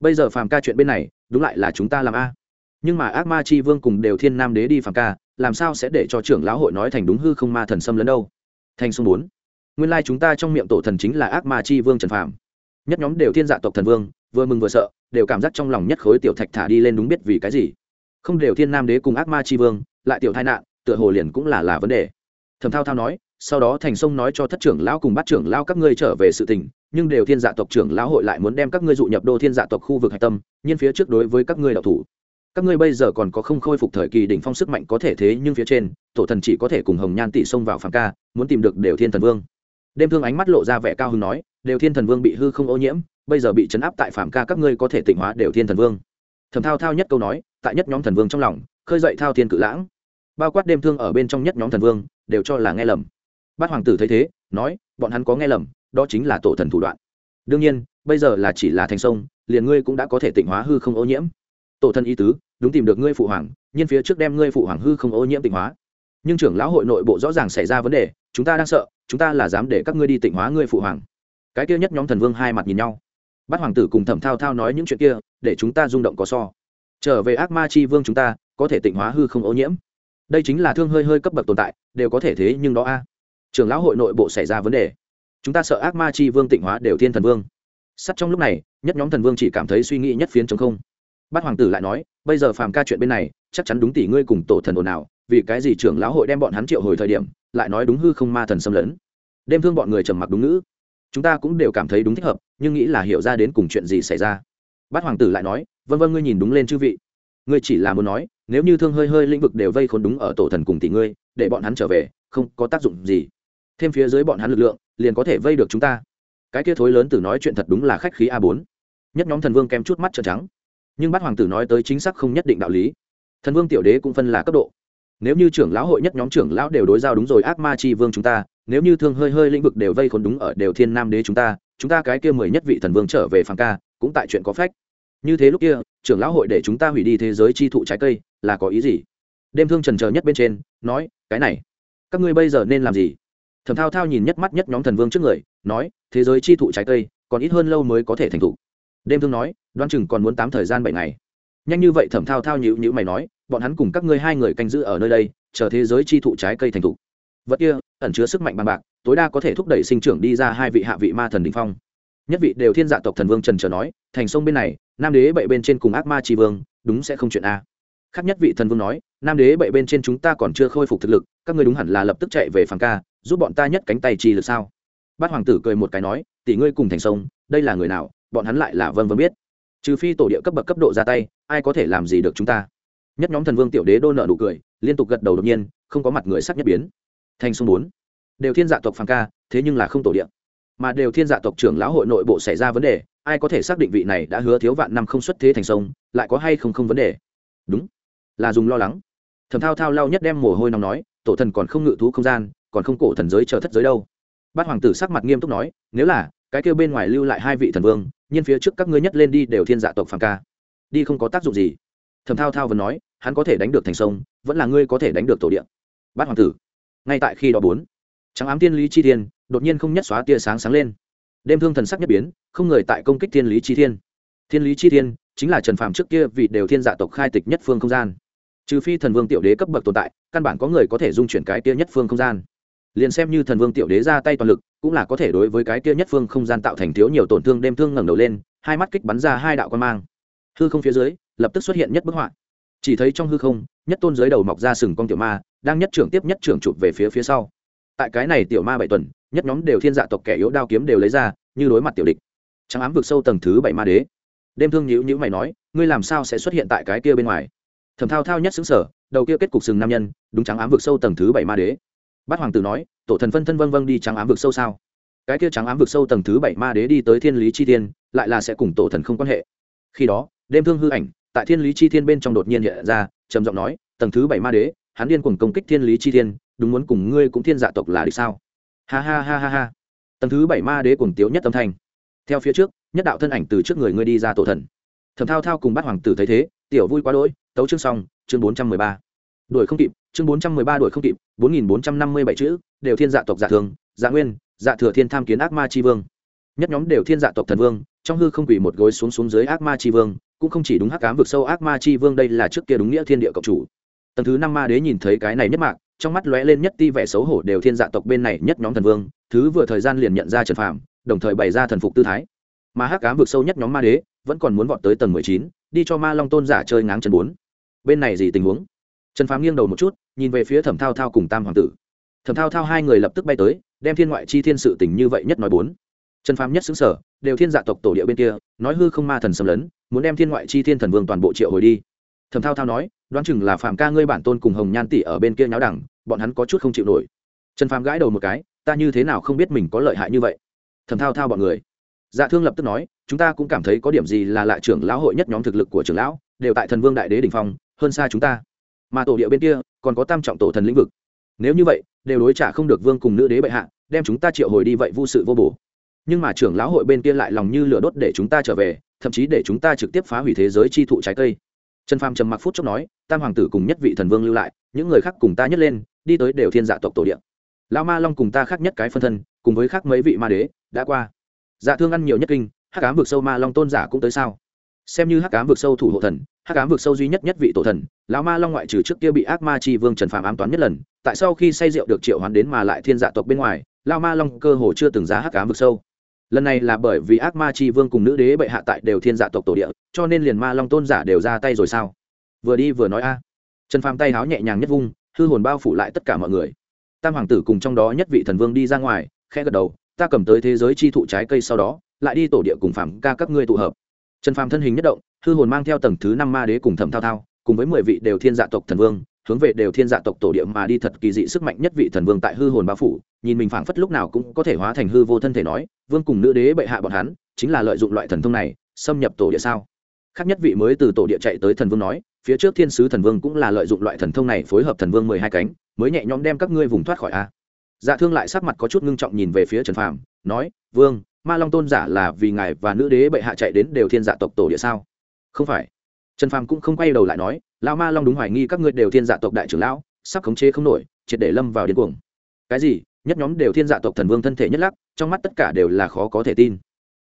Bây giờ phàm ca chuyện bên này, đúng lại là chúng ta làm a. Nhưng mà ác ma chi vương cùng đều thiên nam đế đi phàm ca, làm sao sẽ để cho trưởng lão hội nói thành đúng hư không ma thần xâm lấn đâu? Thành xung bốn. Nguyên lai chúng ta trong miệng tổ thần chính là ác ma chi vương trần phàm. Nhất nhóm đều thiên dạ tộc thần vương, vừa mừng vừa sợ, đều cảm giác trong lòng nhất khối tiểu thạch thả đi lên đúng biết vì cái gì không đều thiên nam đế cùng ác ma chi vương, lại tiểu tai nạn, tựa hồ liền cũng là là vấn đề. Thẩm thao thao nói, sau đó thành sông nói cho thất trưởng lão cùng bắt trưởng lão các ngươi trở về sự tình, nhưng đều thiên dạ tộc trưởng lão hội lại muốn đem các ngươi dụ nhập đô thiên dạ tộc khu vực hạch tâm, nhưng phía trước đối với các ngươi đạo thủ. Các ngươi bây giờ còn có không khôi phục thời kỳ đỉnh phong sức mạnh có thể thế nhưng phía trên, tổ thần chỉ có thể cùng hồng nhan tỷ xông vào phàm ca, muốn tìm được đều thiên thần vương. Đêm thương ánh mắt lộ ra vẻ cao hứng nói, đều thiên thần vương bị hư không ô nhiễm, bây giờ bị chấn áp tại phàm ca các ngươi có thể tịnh hóa đều thiên thần vương. Thầm thao thao nhất câu nói tại nhất nhóm thần vương trong lòng, khơi dậy thao thiên cự lãng. Bao quát đêm thương ở bên trong nhất nhóm thần vương, đều cho là nghe lầm. Bát hoàng tử thấy thế, nói, bọn hắn có nghe lầm, đó chính là tổ thần thủ đoạn. Đương nhiên, bây giờ là chỉ là thành sông, liền ngươi cũng đã có thể tịnh hóa hư không ô nhiễm. Tổ thần ý tứ, đúng tìm được ngươi phụ hoàng nhưng phía trước đem ngươi phụ hoàng hư không ô nhiễm tịnh hóa. Nhưng trưởng lão hội nội bộ rõ ràng xảy ra vấn đề, chúng ta đang sợ, chúng ta là dám để các ngươi đi tịnh hóa ngươi phụ hoàng. Cái kia nhất nhóm thần vương hai mặt nhìn nhau. Bát hoàng tử cùng thẩm thao thao nói những chuyện kia, để chúng ta rung động có so trở về ác ma chi vương chúng ta, có thể tịnh hóa hư không ô nhiễm. Đây chính là thương hơi hơi cấp bậc tồn tại, đều có thể thế nhưng đó a. Trưởng lão hội nội bộ xảy ra vấn đề. Chúng ta sợ ác ma chi vương tịnh hóa đều thiên thần vương. Sắt trong lúc này, nhất nhóm thần vương chỉ cảm thấy suy nghĩ nhất phiến chống không. Bát hoàng tử lại nói, bây giờ phàm ca chuyện bên này, chắc chắn đúng tỷ ngươi cùng tổ thần ồn nào vì cái gì trưởng lão hội đem bọn hắn triệu hồi thời điểm, lại nói đúng hư không ma thần xâm lấn. Đêm thương bọn người trầm mặc đúng ngữ. Chúng ta cũng đều cảm thấy đúng thích hợp, nhưng nghĩ là hiểu ra đến cùng chuyện gì xảy ra. Bát hoàng tử lại nói vân vân ngươi nhìn đúng lên chư vị. Ngươi chỉ là muốn nói, nếu như thương hơi hơi lĩnh vực đều vây khốn đúng ở tổ thần cùng tỷ ngươi, để bọn hắn trở về, không có tác dụng gì. Thêm phía dưới bọn hắn lực lượng, liền có thể vây được chúng ta. Cái kia thối lớn tử nói chuyện thật đúng là khách khí a bốn. Nhất nhóm thần vương kém chút mắt trợn trắng. Nhưng bát hoàng tử nói tới chính xác không nhất định đạo lý. Thần vương tiểu đế cũng phân là cấp độ. Nếu như trưởng lão hội nhất nhóm trưởng lão đều đối giao đúng rồi ác ma chi vương chúng ta, nếu như thương hơi hơi lĩnh vực đều vây khốn đúng ở đều thiên nam đế chúng ta chúng ta cái kia mười nhất vị thần vương trở về phàng ca, cũng tại chuyện có phách như thế lúc kia, trưởng lão hội để chúng ta hủy đi thế giới chi thụ trái cây, là có ý gì? Đêm thương trần chờ nhất bên trên, nói, cái này, các ngươi bây giờ nên làm gì? Thẩm thao thao nhìn nhất mắt nhất nhóm thần vương trước người, nói, thế giới chi thụ trái cây, còn ít hơn lâu mới có thể thành thụ. Đêm thương nói đoan chừng còn muốn tám thời gian bảy ngày. Nhanh như vậy thẩm thao thao nhữ nhữ mày nói, bọn hắn cùng các ngươi hai người canh giữ ở nơi đây, chờ thế giới chi thụ trái cây thành thụ. Vật kia, ẩn chứa sức mạnh bằng bạc, tối đa có thể thúc đẩy sinh trưởng đi ra hai vị hạ vị ma thần đình phong. Nhất vị đều thiên dạ tộc thần vương trần trờ nói, thành sông bên này nam đế bệ bên trên cùng ác ma tri vương, đúng sẽ không chuyện a. Khác nhất vị thần vương nói, nam đế bệ bên trên chúng ta còn chưa khôi phục thực lực, các ngươi đúng hẳn là lập tức chạy về phàng ca, giúp bọn ta nhất cánh tay chi lực sao? Bát hoàng tử cười một cái nói, tỷ ngươi cùng thành sông, đây là người nào, bọn hắn lại là vân vân biết. Trừ phi tổ địa cấp bậc cấp độ ra tay, ai có thể làm gì được chúng ta? Nhất nhóm thần vương tiểu đế đô nợ nụ cười, liên tục gật đầu đột nhiên, không có mặt người sắc nhất biến. Thành sông bốn. Đều thiên dạ tộc phàng ca, thế nhưng là không tổ địa mà đều thiên dạ tộc trưởng lão hội nội bộ xảy ra vấn đề, ai có thể xác định vị này đã hứa thiếu vạn năm không xuất thế thành sông, lại có hay không không vấn đề? Đúng. Là dùng lo lắng. Thầm thao thao lao nhất đem mồ hôi nóng nói, tổ thần còn không ngự thú không gian, còn không cổ thần giới chờ thất giới đâu. Bát hoàng tử sắc mặt nghiêm túc nói, nếu là, cái kêu bên ngoài lưu lại hai vị thần vương nhiên phía trước các ngươi nhất lên đi đều thiên dạ tộc phàm ca. Đi không có tác dụng gì. Thầm thao thao vẫn nói, hắn có thể đánh được thành sông, vẫn là ngươi có thể đánh được tổ điện bát hoàng tử, ngay tại khi đó bốn trắng ám tiên lý chi thiên, đột nhiên không nhất xóa tia sáng sáng lên. Đêm thương thần sắc nhất biến, không người tại công kích thiên lý chi thiên. Thiên lý chi thiên chính là trần phàm trước kia vì đều thiên dạ tộc khai tịch nhất phương không gian. Trừ phi thần vương tiểu đế cấp bậc tồn tại, căn bản có người có thể dung chuyển cái kia nhất phương không gian. Liền xem như thần vương tiểu đế ra tay toàn lực, cũng là có thể đối với cái kia nhất phương không gian tạo thành thiếu nhiều tổn thương đêm thương ngẩng đầu lên, hai mắt kích bắn ra hai đạo quan mang. Hư không phía dưới, lập tức xuất hiện nhất bức họa. Chỉ thấy trong hư không, nhất tôn dưới đầu mọc ra sừng con tiểu ma, đang nhất trưởng tiếp nhất trưởng chụp về phía phía sau tại cái này tiểu ma bảy tuần, nhất nhóm đều thiên dạ tộc kẻ yếu đao kiếm đều lấy ra, như đối mặt tiểu địch. Trắng ám vực sâu tầng thứ bảy ma đế. Đêm thương nhữ nhữ mày nói, ngươi làm sao sẽ xuất hiện tại cái kia bên ngoài? Thầm thao thao nhất xứng sở đầu kia kết cục sừng nam nhân, đúng trắng ám vực sâu tầng thứ bảy ma đế. Bát hoàng tử nói, tổ thần phân thân vân vân đi trắng ám vực sâu sao? Cái kia trắng ám vực sâu tầng thứ bảy ma đế đi tới thiên lý chi thiên, lại là sẽ cùng tổ thần không quan hệ. Khi đó, đêm thương hư ảnh, tại thiên lý chi thiên bên trong đột nhiên hiện ra, trầm giọng nói, tầng thứ bảy ma đế, hắn điên cuồng công kích thiên lý chi thiên đúng muốn cùng ngươi cũng thiên dạ tộc là đi sao? Ha ha ha ha ha. Tầng thứ bảy ma đế cùng tiếu nhất tâm thanh. Theo phía trước, nhất đạo thân ảnh từ trước người ngươi đi ra tổ thần. Thẩm thao thao cùng bắt hoàng tử thấy thế, tiểu vui quá đỗi, tấu chương xong, chương bốn trăm mười ba. Đuổi không kịp, chương bốn trăm mười ba đuổi không kịp, bốn nghìn bốn trăm năm mươi bảy chữ, đều thiên dạ tộc dạ thường dạ nguyên dạ thừa thiên tham kiến ác ma tri vương. Nhất nhóm đều thiên dạ tộc thần vương, trong hư không quỷ một gối xuống xuống dưới ác ma tri vương, cũng không chỉ đúng hắc cám vực sâu ác ma tri vương đây là trước kia đúng nghĩa thiên địa cộng chủ tầng thứ năm ma đế nhìn thấy cái này nhất mạc, trong mắt lóe lên nhất ti vẻ xấu hổ đều thiên dạ tộc bên này nhất nhóm thần vương, thứ vừa thời gian liền nhận ra trần phàm, đồng thời bày ra thần phục tư thái. Mà hắc cám vực sâu nhất nhóm ma đế, vẫn còn muốn vọt tới tầng mười chín, đi cho ma long tôn giả chơi ngáng chân bốn. Bên này gì tình huống? Trần phàm nghiêng đầu một chút, nhìn về phía thẩm thao thao cùng tam hoàng tử. Thẩm thao thao hai người lập tức bay tới, đem thiên ngoại chi thiên sự tình như vậy nhất nói bốn. Trần phàm nhất xứng sở đều thiên dạ tộc tổ địa bên kia, nói hư không ma thần xâm lấn, muốn đem thiên ngoại chi thiên thần vương toàn bộ triệu hồi đi. Thẩm thao thao nói đoán chừng là phạm ca ngươi bản tôn cùng hồng nhan tỷ ở bên kia nháo đẳng, bọn hắn có chút không chịu nổi. Trần phàm gãi đầu một cái, ta như thế nào không biết mình có lợi hại như vậy? Thẩm thao thao bọn người. Dạ thương lập tức nói, chúng ta cũng cảm thấy có điểm gì là lại trưởng lão hội nhất nhóm thực lực của trưởng lão, đều tại thần vương đại đế đình phong, hơn xa chúng ta. Mà tổ địa bên kia, còn có tam trọng tổ thần lĩnh vực. Nếu như vậy, đều đối trả không được vương cùng nữ đế bệ hạ, đem chúng ta triệu hồi đi vậy vô sự vô bổ. Nhưng mà trưởng lão hội bên kia lại lòng như lửa đốt để chúng ta trở về, thậm chí để chúng ta trực tiếp phá hủy thế giới chi thụ trái cây. Trần phàm trầm mặc phút chốc nói tam hoàng tử cùng nhất vị thần vương lưu lại, những người khác cùng ta nhất lên, đi tới đều thiên dạ tộc tổ điện lão ma long cùng ta khác nhất cái phân thân, cùng với khác mấy vị ma đế, đã qua. Dạ thương ăn nhiều nhất kinh, hắc ám vực sâu ma long tôn giả cũng tới sao? Xem như hắc ám vực sâu thủ hộ thần, hắc ám vực sâu duy nhất nhất vị tổ thần, lão ma long ngoại trừ trước kia bị ác ma chi vương trần phàm ám toán nhất lần, tại sau khi say rượu được triệu hoán đến mà lại thiên dạ tộc bên ngoài, lão ma long cơ hồ chưa từng giá hắc ám vực sâu. Lần này là bởi vì ác ma chi vương cùng nữ đế bệ hạ tại đều thiên dạ tộc tổ địa, cho nên liền ma long tôn giả đều ra tay rồi sao? Vừa đi vừa nói a. Trần phàm tay háo nhẹ nhàng nhất vung, hư hồn bao phủ lại tất cả mọi người. Tam hoàng tử cùng trong đó nhất vị thần vương đi ra ngoài, khẽ gật đầu, ta cầm tới thế giới chi thụ trái cây sau đó, lại đi tổ địa cùng phạm ca các ngươi tụ hợp. Trần phàm thân hình nhất động, hư hồn mang theo tầng thứ năm ma đế cùng thẩm thao thao, cùng với mười vị đều thiên dạ tộc thần vương, hướng về đều thiên dạ tộc tổ địa mà đi thật kỳ dị sức mạnh nhất vị thần vương tại hư hồn bao phủ, nhìn mình phảng phất lúc nào cũng có thể hóa thành hư vô thân thể nói, vương cùng nữ đế bệ hạ bọn hắn, chính là lợi dụng loại thần thông này, xâm nhập tổ địa sao? Khác nhất vị mới từ tổ địa chạy tới thần vương nói phía trước thiên sứ thần vương cũng là lợi dụng loại thần thông này phối hợp thần vương mười hai cánh, mới nhẹ nhõm đem các ngươi vùng thoát khỏi a. Dạ thương lại sắc mặt có chút ngưng trọng nhìn về phía trần phàm, nói, vương, ma long tôn giả là vì ngài và nữ đế bệ hạ chạy đến đều thiên dạ tộc tổ địa sao? Không phải. Trần phàm cũng không quay đầu lại nói, lão ma long đúng hoài nghi các ngươi đều thiên dạ tộc đại trưởng lão, sắp khống chế không nổi, triệt để lâm vào điên cuồng. Cái gì? Nhất nhóm đều thiên dạ tộc thần vương thân thể nhất lắc, trong mắt tất cả đều là khó có thể tin.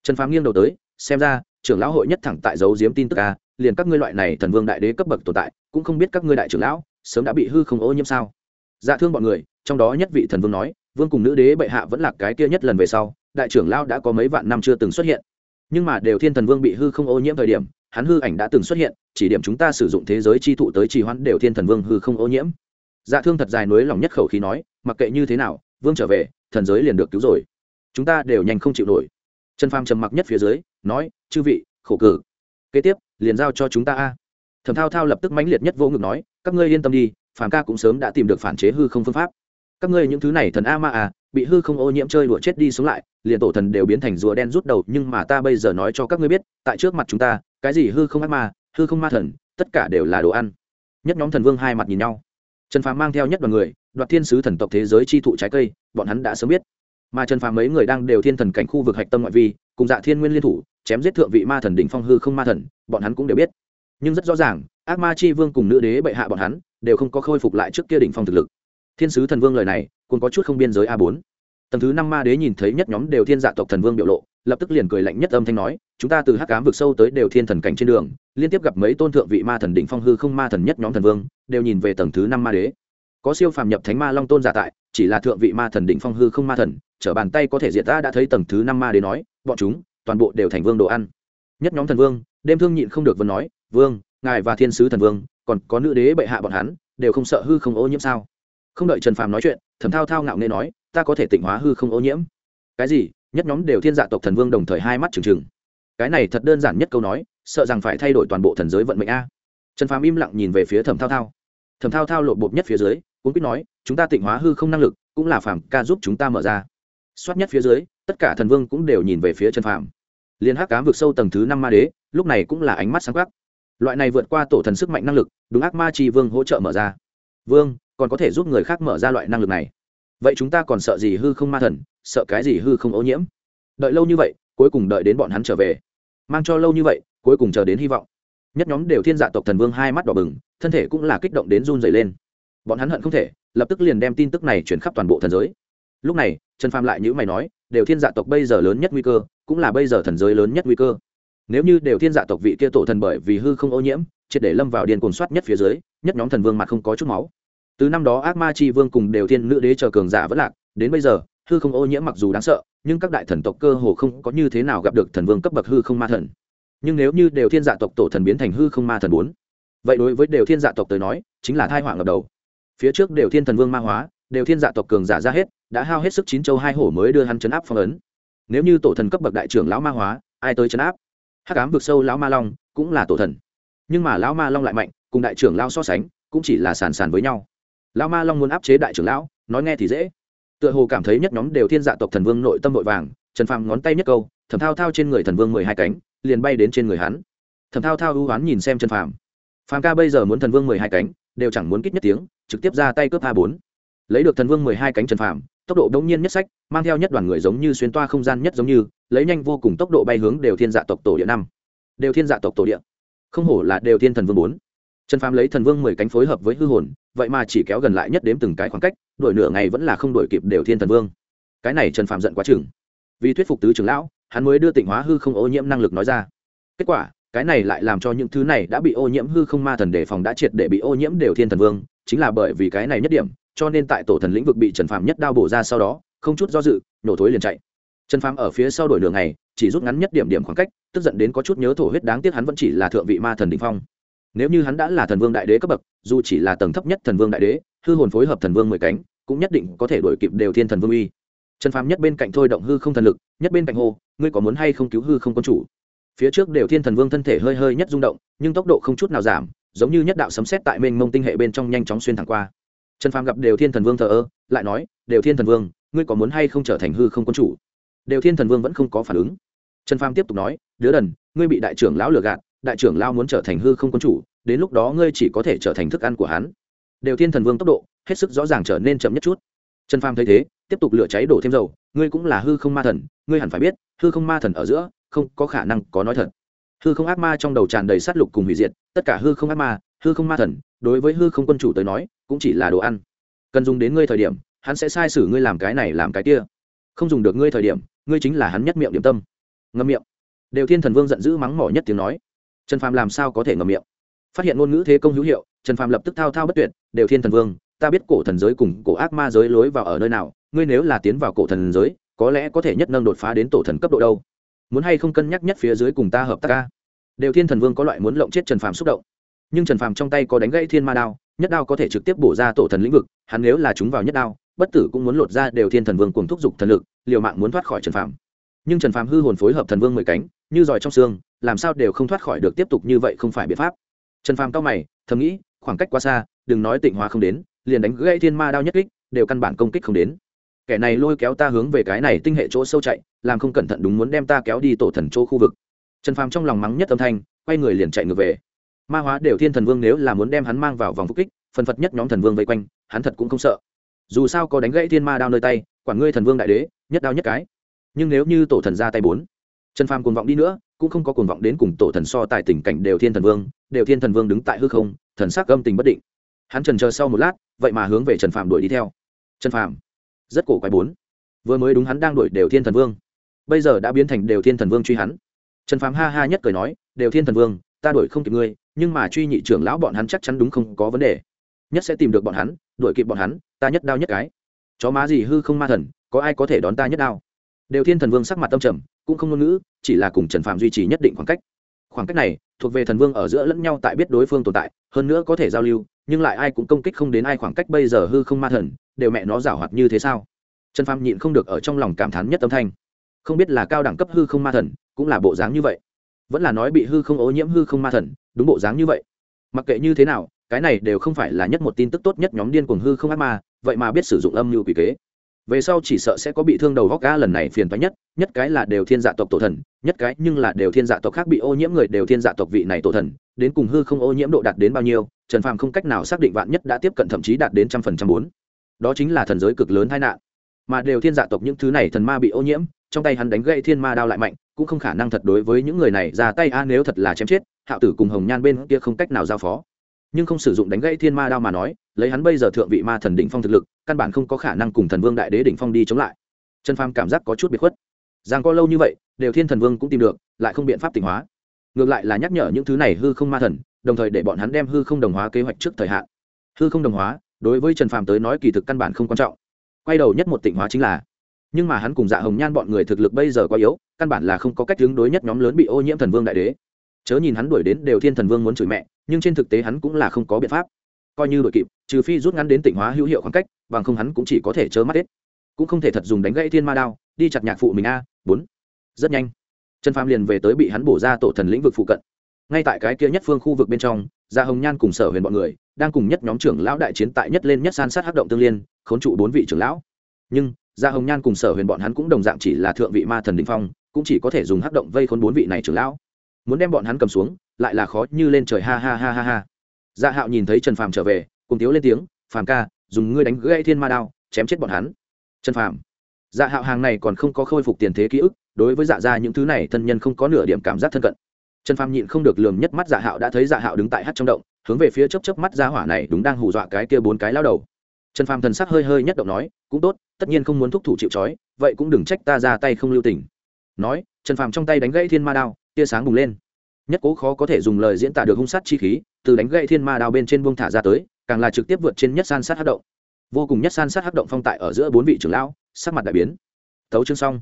Trần phàm nghiêng đầu tới, xem ra, trưởng lão hội nhất thẳng tại giấu giếm tin tức a liền các ngươi loại này thần vương đại đế cấp bậc tồn tại, cũng không biết các ngươi đại trưởng lão sớm đã bị hư không ô nhiễm sao? Dạ thương bọn người, trong đó nhất vị thần vương nói, vương cùng nữ đế bệ hạ vẫn là cái kia nhất lần về sau, đại trưởng lão đã có mấy vạn năm chưa từng xuất hiện. Nhưng mà đều thiên thần vương bị hư không ô nhiễm thời điểm, hắn hư ảnh đã từng xuất hiện, chỉ điểm chúng ta sử dụng thế giới chi thụ tới trì hoãn đều thiên thần vương hư không ô nhiễm. Dạ thương thật dài nối lòng nhất khẩu khí nói, mặc kệ như thế nào, vương trở về, thần giới liền được cứu rồi. Chúng ta đều nhanh không chịu nổi. Trần phàm trầm mặc nhất phía dưới, nói, chư vị, khổ cử kế tiếp liền giao cho chúng ta a. Thẩm thao thao lập tức mãnh liệt nhất vô ngực nói, các ngươi yên tâm đi phản ca cũng sớm đã tìm được phản chế hư không phương pháp. Các ngươi những thứ này thần a ma à bị hư không ô nhiễm chơi đùa chết đi sống lại, liền tổ thần đều biến thành rùa đen rút đầu, nhưng mà ta bây giờ nói cho các ngươi biết, tại trước mặt chúng ta, cái gì hư không ác ma, hư không ma thần, tất cả đều là đồ ăn. Nhất nhóm thần vương hai mặt nhìn nhau. Trần phàm mang theo nhất đoàn người, đoạt thiên sứ thần tộc thế giới chi thụ trái cây, bọn hắn đã sớm biết. Mà trần phàm mấy người đang đều thiên thần cảnh khu vực hạch tâm ngoại vi, cùng dạ thiên nguyên liên thủ chém giết thượng vị ma thần đỉnh phong hư không ma thần, bọn hắn cũng đều biết. Nhưng rất rõ ràng, ác ma chi vương cùng nữ đế bệ hạ bọn hắn đều không có khôi phục lại trước kia đỉnh phong thực lực. Thiên sứ thần vương lời này, cũng có chút không biên giới a bốn. Tầng thứ năm ma đế nhìn thấy nhất nhóm đều thiên dạ tộc thần vương biểu lộ, lập tức liền cười lạnh nhất âm thanh nói, chúng ta từ hắc ám vực sâu tới đều thiên thần cảnh trên đường, liên tiếp gặp mấy tôn thượng vị ma thần đỉnh phong hư không ma thần nhất nhóm thần vương, đều nhìn về tầng thứ năm ma đế. Có siêu phàm nhập thánh ma long tôn giả tại, chỉ là thượng vị ma thần đỉnh phong hư không ma thần, trở bàn tay có thể diệt ta đã thấy tầng thứ năm ma đế nói, bọn chúng toàn bộ đều thành vương đồ ăn. Nhất nhóm thần vương, đêm thương nhịn không được vẫn nói, vương, ngài và thiên sứ thần vương, còn có nữ đế bệ hạ bọn hắn, đều không sợ hư không ô nhiễm sao? Không đợi trần phàm nói chuyện, thẩm thao thao ngạo nghê nói, ta có thể tịnh hóa hư không ô nhiễm. Cái gì? Nhất nhóm đều thiên dạ tộc thần vương đồng thời hai mắt trừng trừng. Cái này thật đơn giản nhất câu nói, sợ rằng phải thay đổi toàn bộ thần giới vận mệnh a. Trần phàm im lặng nhìn về phía thẩm thao thao. Thẩm thao thao lộn bột nhất phía dưới cũng biết nói, chúng ta tịnh hóa hư không năng lực, cũng là phàm ca giúp chúng ta mở ra. Xoát nhất phía dưới tất cả thần vương cũng đều nhìn về phía trần phàm. Liên hắc cám vượt sâu tầng thứ năm ma đế, lúc này cũng là ánh mắt sáng khắc loại này vượt qua tổ thần sức mạnh năng lực, đúng ác ma chi vương hỗ trợ mở ra. Vương, còn có thể giúp người khác mở ra loại năng lực này. Vậy chúng ta còn sợ gì hư không ma thần, sợ cái gì hư không ô nhiễm? Đợi lâu như vậy, cuối cùng đợi đến bọn hắn trở về. Mang cho lâu như vậy, cuối cùng chờ đến hy vọng. Nhất nhóm đều thiên dạ tộc thần vương hai mắt đỏ bừng, thân thể cũng là kích động đến run dày lên. Bọn hắn hận không thể, lập tức liền đem tin tức này chuyển khắp toàn bộ thần giới. Lúc này, trần phàm lại nhữ mày nói đều thiên dạ tộc bây giờ lớn nhất nguy cơ, cũng là bây giờ thần giới lớn nhất nguy cơ. Nếu như đều thiên dạ tộc vị kia tổ thần bởi vì hư không ô nhiễm, triệt để lâm vào điên cồn soát nhất phía dưới, nhất nhóm thần vương mặt không có chút máu. Từ năm đó ác ma chi vương cùng đều thiên nữ đế chờ cường giả vẫn lạc, đến bây giờ, hư không ô nhiễm mặc dù đáng sợ, nhưng các đại thần tộc cơ hồ không có như thế nào gặp được thần vương cấp bậc hư không ma thần. Nhưng nếu như đều thiên dạ tộc tổ thần biến thành hư không ma thần bốn, vậy đối với đều thiên dạ tộc tới nói, chính là thai họa ngập đầu. Phía trước đều thiên thần vương ma hóa, đều thiên dạ tộc cường giả ra hết đã hao hết sức chín châu hai hổ mới đưa hắn chấn áp phong ấn. Nếu như tổ thần cấp bậc đại trưởng lão ma hóa, ai tới chấn áp? Hắc ám vực sâu lão ma long cũng là tổ thần. Nhưng mà lão ma long lại mạnh, cùng đại trưởng lão so sánh, cũng chỉ là sàn sàn với nhau. Lão ma long muốn áp chế đại trưởng lão, nói nghe thì dễ. Tựa hồ cảm thấy nhất nhóm đều thiên dạ tộc thần vương nội tâm nội vàng, trần phàm ngón tay nhất câu thẩm thao thao trên người thần vương mười hai cánh, liền bay đến trên người hắn. Thẩm thao thao ưu hoán nhìn xem trần phàm. Phàm ca bây giờ muốn thần vương mười hai cánh, đều chẳng muốn kích nhất tiếng, trực tiếp ra tay cướp a bốn lấy được thần vương mười hai cánh trần phàm, tốc độ đống nhiên nhất sách, mang theo nhất đoàn người giống như xuyên toa không gian nhất giống như, lấy nhanh vô cùng tốc độ bay hướng đều thiên dạ tộc tổ địa năm. Đều thiên dạ tộc tổ địa. Không hổ là đều thiên thần vương bốn. Trần phàm lấy thần vương mười cánh phối hợp với hư hồn, vậy mà chỉ kéo gần lại nhất đếm từng cái khoảng cách đổi nửa ngày vẫn là không đổi kịp đều thiên thần vương. Cái này trần phàm giận quá chừng. Vì thuyết phục tứ trưởng lão, hắn mới đưa tịnh hóa hư không ô nhiễm năng lực nói ra. Kết quả, cái này lại làm cho những thứ này đã bị ô nhiễm hư không ma thần đề phòng đã triệt để bị ô nhiễm đều thiên thần vương, chính là bởi vì cái này nhất điểm cho nên tại tổ thần lĩnh vực bị trần phàm nhất đao bổ ra sau đó, không chút do dự, nổ thối liền chạy. Trần phàm ở phía sau đổi đường này chỉ rút ngắn nhất điểm điểm khoảng cách, tức giận đến có chút nhớ thổ huyết đáng tiếc hắn vẫn chỉ là thượng vị ma thần đình phong. Nếu như hắn đã là thần vương đại đế cấp bậc, dù chỉ là tầng thấp nhất thần vương đại đế, hư hồn phối hợp thần vương mười cánh, cũng nhất định có thể đổi kịp đều thiên thần vương uy. Trần phàm nhất bên cạnh thôi động hư không thần lực, nhất bên cạnh hồ ngươi có muốn hay không cứu hư không quân chủ? Phía trước đều thiên thần vương thân thể hơi hơi nhất rung động, nhưng tốc độ không chút nào giảm, giống như nhất đạo sấm xét tại mênh mông tinh hệ bên trong nhanh chóng xuyên thẳng qua trần phàm gặp đều thiên thần vương thờ ơ, lại nói, đều thiên thần vương, ngươi có muốn hay không trở thành hư không quân chủ? Đều thiên thần vương vẫn không có phản ứng. Trần phàm tiếp tục nói, đứa đần, ngươi bị đại trưởng lão lừa gạt, đại trưởng lão muốn trở thành hư không quân chủ, đến lúc đó ngươi chỉ có thể trở thành thức ăn của hắn. Đều thiên thần vương tốc độ, hết sức rõ ràng trở nên chậm nhất chút. Trần phàm thấy thế, tiếp tục lửa cháy đổ thêm dầu, ngươi cũng là hư không ma thần, ngươi hẳn phải biết, hư không ma thần ở giữa, không có khả năng có nói thật. Hư không ác ma trong đầu tràn đầy sát lục cùng hủy diệt, tất cả hư không ác ma hư không ma thần, đối với hư không quân chủ tới nói, cũng chỉ là đồ ăn. Cần dùng đến ngươi thời điểm, hắn sẽ sai sử ngươi làm cái này làm cái kia. Không dùng được ngươi thời điểm, ngươi chính là hắn nhất miệng điểm tâm. Ngâm miệng. Đều thiên thần vương giận dữ mắng mỏ nhất tiếng nói. Trần phàm làm sao có thể ngậm miệng? Phát hiện ngôn ngữ thế công hữu hiệu, trần phàm lập tức thao thao bất tuyệt, đều thiên thần vương, ta biết cổ thần giới cùng cổ ác ma giới lối vào ở nơi nào, ngươi nếu là tiến vào cổ thần giới, có lẽ có thể nhất nâng đột phá đến tổ thần cấp độ đâu. Muốn hay không cân nhắc nhất phía dưới cùng ta hợp tác ca đều thiên thần vương có loại muốn lộng chết trần phàm xúc động nhưng trần phàm trong tay có đánh gãy thiên ma đao, nhất đao có thể trực tiếp bổ ra tổ thần lĩnh vực, hắn nếu là chúng vào nhất đao, bất tử cũng muốn lột ra đều thiên thần vương cùng thúc giục thần lực, liều mạng muốn thoát khỏi trần phàm. Nhưng trần phàm hư hồn phối hợp thần vương mười cánh, như giỏi trong xương, làm sao đều không thoát khỏi được tiếp tục như vậy không phải biện pháp. Trần phàm cao mày, thầm nghĩ, khoảng cách quá xa, đừng nói tịnh hóa không đến, liền đánh gãy thiên ma đao nhất kích, đều căn bản công kích không đến. Kẻ này lôi kéo ta hướng về cái này tinh hệ chỗ sâu chạy, làm không cẩn thận đúng muốn đem ta kéo đi tổ thần chỗ khu vực. Trần phàm trong lòng mắng nhất âm thanh, quay người liền chạy ngược về ma hóa đều thiên thần vương nếu là muốn đem hắn mang vào vòng phúc kích, phần phật nhất nhóm thần vương vây quanh, hắn thật cũng không sợ. Dù sao có đánh gãy thiên ma đao nơi tay, quản ngươi thần vương đại đế, nhất đao nhất cái. Nhưng nếu như tổ thần ra tay bốn, trần phàm cuồng vọng đi nữa, cũng không có cuồng vọng đến cùng tổ thần so tài tình cảnh đều thiên thần vương, đều thiên thần vương đứng tại hư không, thần sắc âm tình bất định. Hắn trần chờ sau một lát, vậy mà hướng về trần phàm đuổi đi theo. Trần phàm, rất cổ quái bốn. Vừa mới đúng hắn đang đuổi đều thiên thần vương. Bây giờ đã biến thành đều thiên thần vương truy hắn. Trần phàm ha ha nhất cười nói, đều thiên thần vương ta đuổi không kịp ngươi, nhưng mà truy nhị trưởng lão bọn hắn chắc chắn đúng không có vấn đề. Nhất sẽ tìm được bọn hắn, đuổi kịp bọn hắn, ta nhất đao nhất cái. Chó má gì hư không ma thần, có ai có thể đón ta nhất đao? Đều thiên thần vương sắc mặt tâm trầm, cũng không ngôn ngữ, chỉ là cùng trần phạm duy trì nhất định khoảng cách. Khoảng cách này, thuộc về thần vương ở giữa lẫn nhau tại biết đối phương tồn tại, hơn nữa có thể giao lưu, nhưng lại ai cũng công kích không đến ai khoảng cách bây giờ hư không ma thần, đều mẹ nó giảo hoạt như thế sao? Trần phạm nhịn không được ở trong lòng cảm thán nhất âm thanh. Không biết là cao đẳng cấp hư không ma thần, cũng là bộ dáng như vậy vẫn là nói bị hư không ô nhiễm, hư không ma thần, đúng bộ dáng như vậy. Mặc kệ như thế nào, cái này đều không phải là nhất một tin tức tốt nhất nhóm điên cuồng hư không ác ma, vậy mà biết sử dụng âm mưu quỷ kế. Về sau chỉ sợ sẽ có bị thương đầu góc ga lần này phiền toái nhất nhất cái là đều thiên dạ tộc tổ thần, nhất cái nhưng là đều thiên dạ tộc khác bị ô nhiễm người đều thiên dạ tộc vị này tổ thần, đến cùng hư không ô nhiễm độ đạt đến bao nhiêu, trần phàm không cách nào xác định vạn nhất đã tiếp cận thậm chí đạt đến trăm phần trăm bốn. Đó chính là thần giới cực lớn tai nạn. Mà đều thiên dạ tộc những thứ này thần ma bị ô nhiễm trong tay hắn đánh gậy thiên ma đao lại mạnh, cũng không khả năng thật đối với những người này ra tay. A, nếu thật là chém chết, hạo tử cùng hồng nhan bên kia không cách nào giao phó. Nhưng không sử dụng đánh gãy thiên ma đao mà nói, lấy hắn bây giờ thượng vị ma thần đỉnh phong thực lực, căn bản không có khả năng cùng thần vương đại đế đỉnh phong đi chống lại. Trần phàm cảm giác có chút biệt khuất. Rằng có lâu như vậy, đều thiên thần vương cũng tìm được, lại không biện pháp tỉnh hóa. Ngược lại là nhắc nhở những thứ này hư không ma thần, đồng thời để bọn hắn đem hư không đồng hóa kế hoạch trước thời hạn. Hư không đồng hóa, đối với trần phàm tới nói kỳ thực căn bản không quan trọng. Quay đầu nhất một tỉnh hóa chính là nhưng mà hắn cùng dạ hồng nhan bọn người thực lực bây giờ quá yếu, căn bản là không có cách hướng đối nhất nhóm lớn bị ô nhiễm thần vương đại đế. Chớ nhìn hắn đuổi đến đều thiên thần vương muốn chửi mẹ, nhưng trên thực tế hắn cũng là không có biện pháp. Coi như đội kịp, trừ phi rút ngắn đến tỉnh hóa hữu hiệu khoảng cách, bằng không hắn cũng chỉ có thể chớ mắt hết. Cũng không thể thật dùng đánh gãy thiên ma đao, đi chặt nhạc phụ mình a, bốn. Rất nhanh, trần phàm liền về tới bị hắn bổ ra tổ thần lĩnh vực phụ cận. Ngay tại cái kia nhất phương khu vực bên trong gia hồng nhan cùng sở huyền bọn người đang cùng nhất nhóm trưởng lão đại chiến tại nhất lên nhất san sát hắc động tương liên, khốn trụ bốn vị trưởng lão nhưng, gia hồng nhan cùng sở huyền bọn hắn cũng đồng dạng chỉ là thượng vị ma thần đình phong, cũng chỉ có thể dùng hắc động vây khốn bốn vị này trưởng lão. Muốn đem bọn hắn cầm xuống, lại là khó như lên trời, ha ha ha ha ha. Dạ hạo nhìn thấy trần phàm trở về, cùng tiếu lên tiếng, phàm ca, dùng ngươi đánh gãy thiên ma đao, chém chết bọn hắn. Trần phàm. Dạ hạo hàng này còn không có khôi phục tiền thế ký ức, đối với dạ gia những thứ này thân nhân không có nửa điểm cảm giác thân cận. Trần phàm nhịn không được lường nhất mắt dạ hạo đã thấy dạ hạo đứng tại hát trong động, hướng về phía chấp chấp mắt ra hỏa này đúng đang hù dọa cái kia bốn cái lao đầu trần phàm thần sắc hơi hơi nhất động nói, cũng tốt, tất nhiên không muốn thúc thủ chịu trói, vậy cũng đừng trách ta ra tay không lưu tình. Nói, trần phàm trong tay đánh gãy thiên ma đao, tia sáng bùng lên. Nhất cố khó có thể dùng lời diễn tả được hung sát chi khí, từ đánh gãy thiên ma đao bên trên buông thả ra tới, càng là trực tiếp vượt trên nhất san sát hát động. Vô cùng nhất san sát hát động phong tại ở giữa bốn vị trưởng lão, sắc mặt đại biến. Tấu chương xong.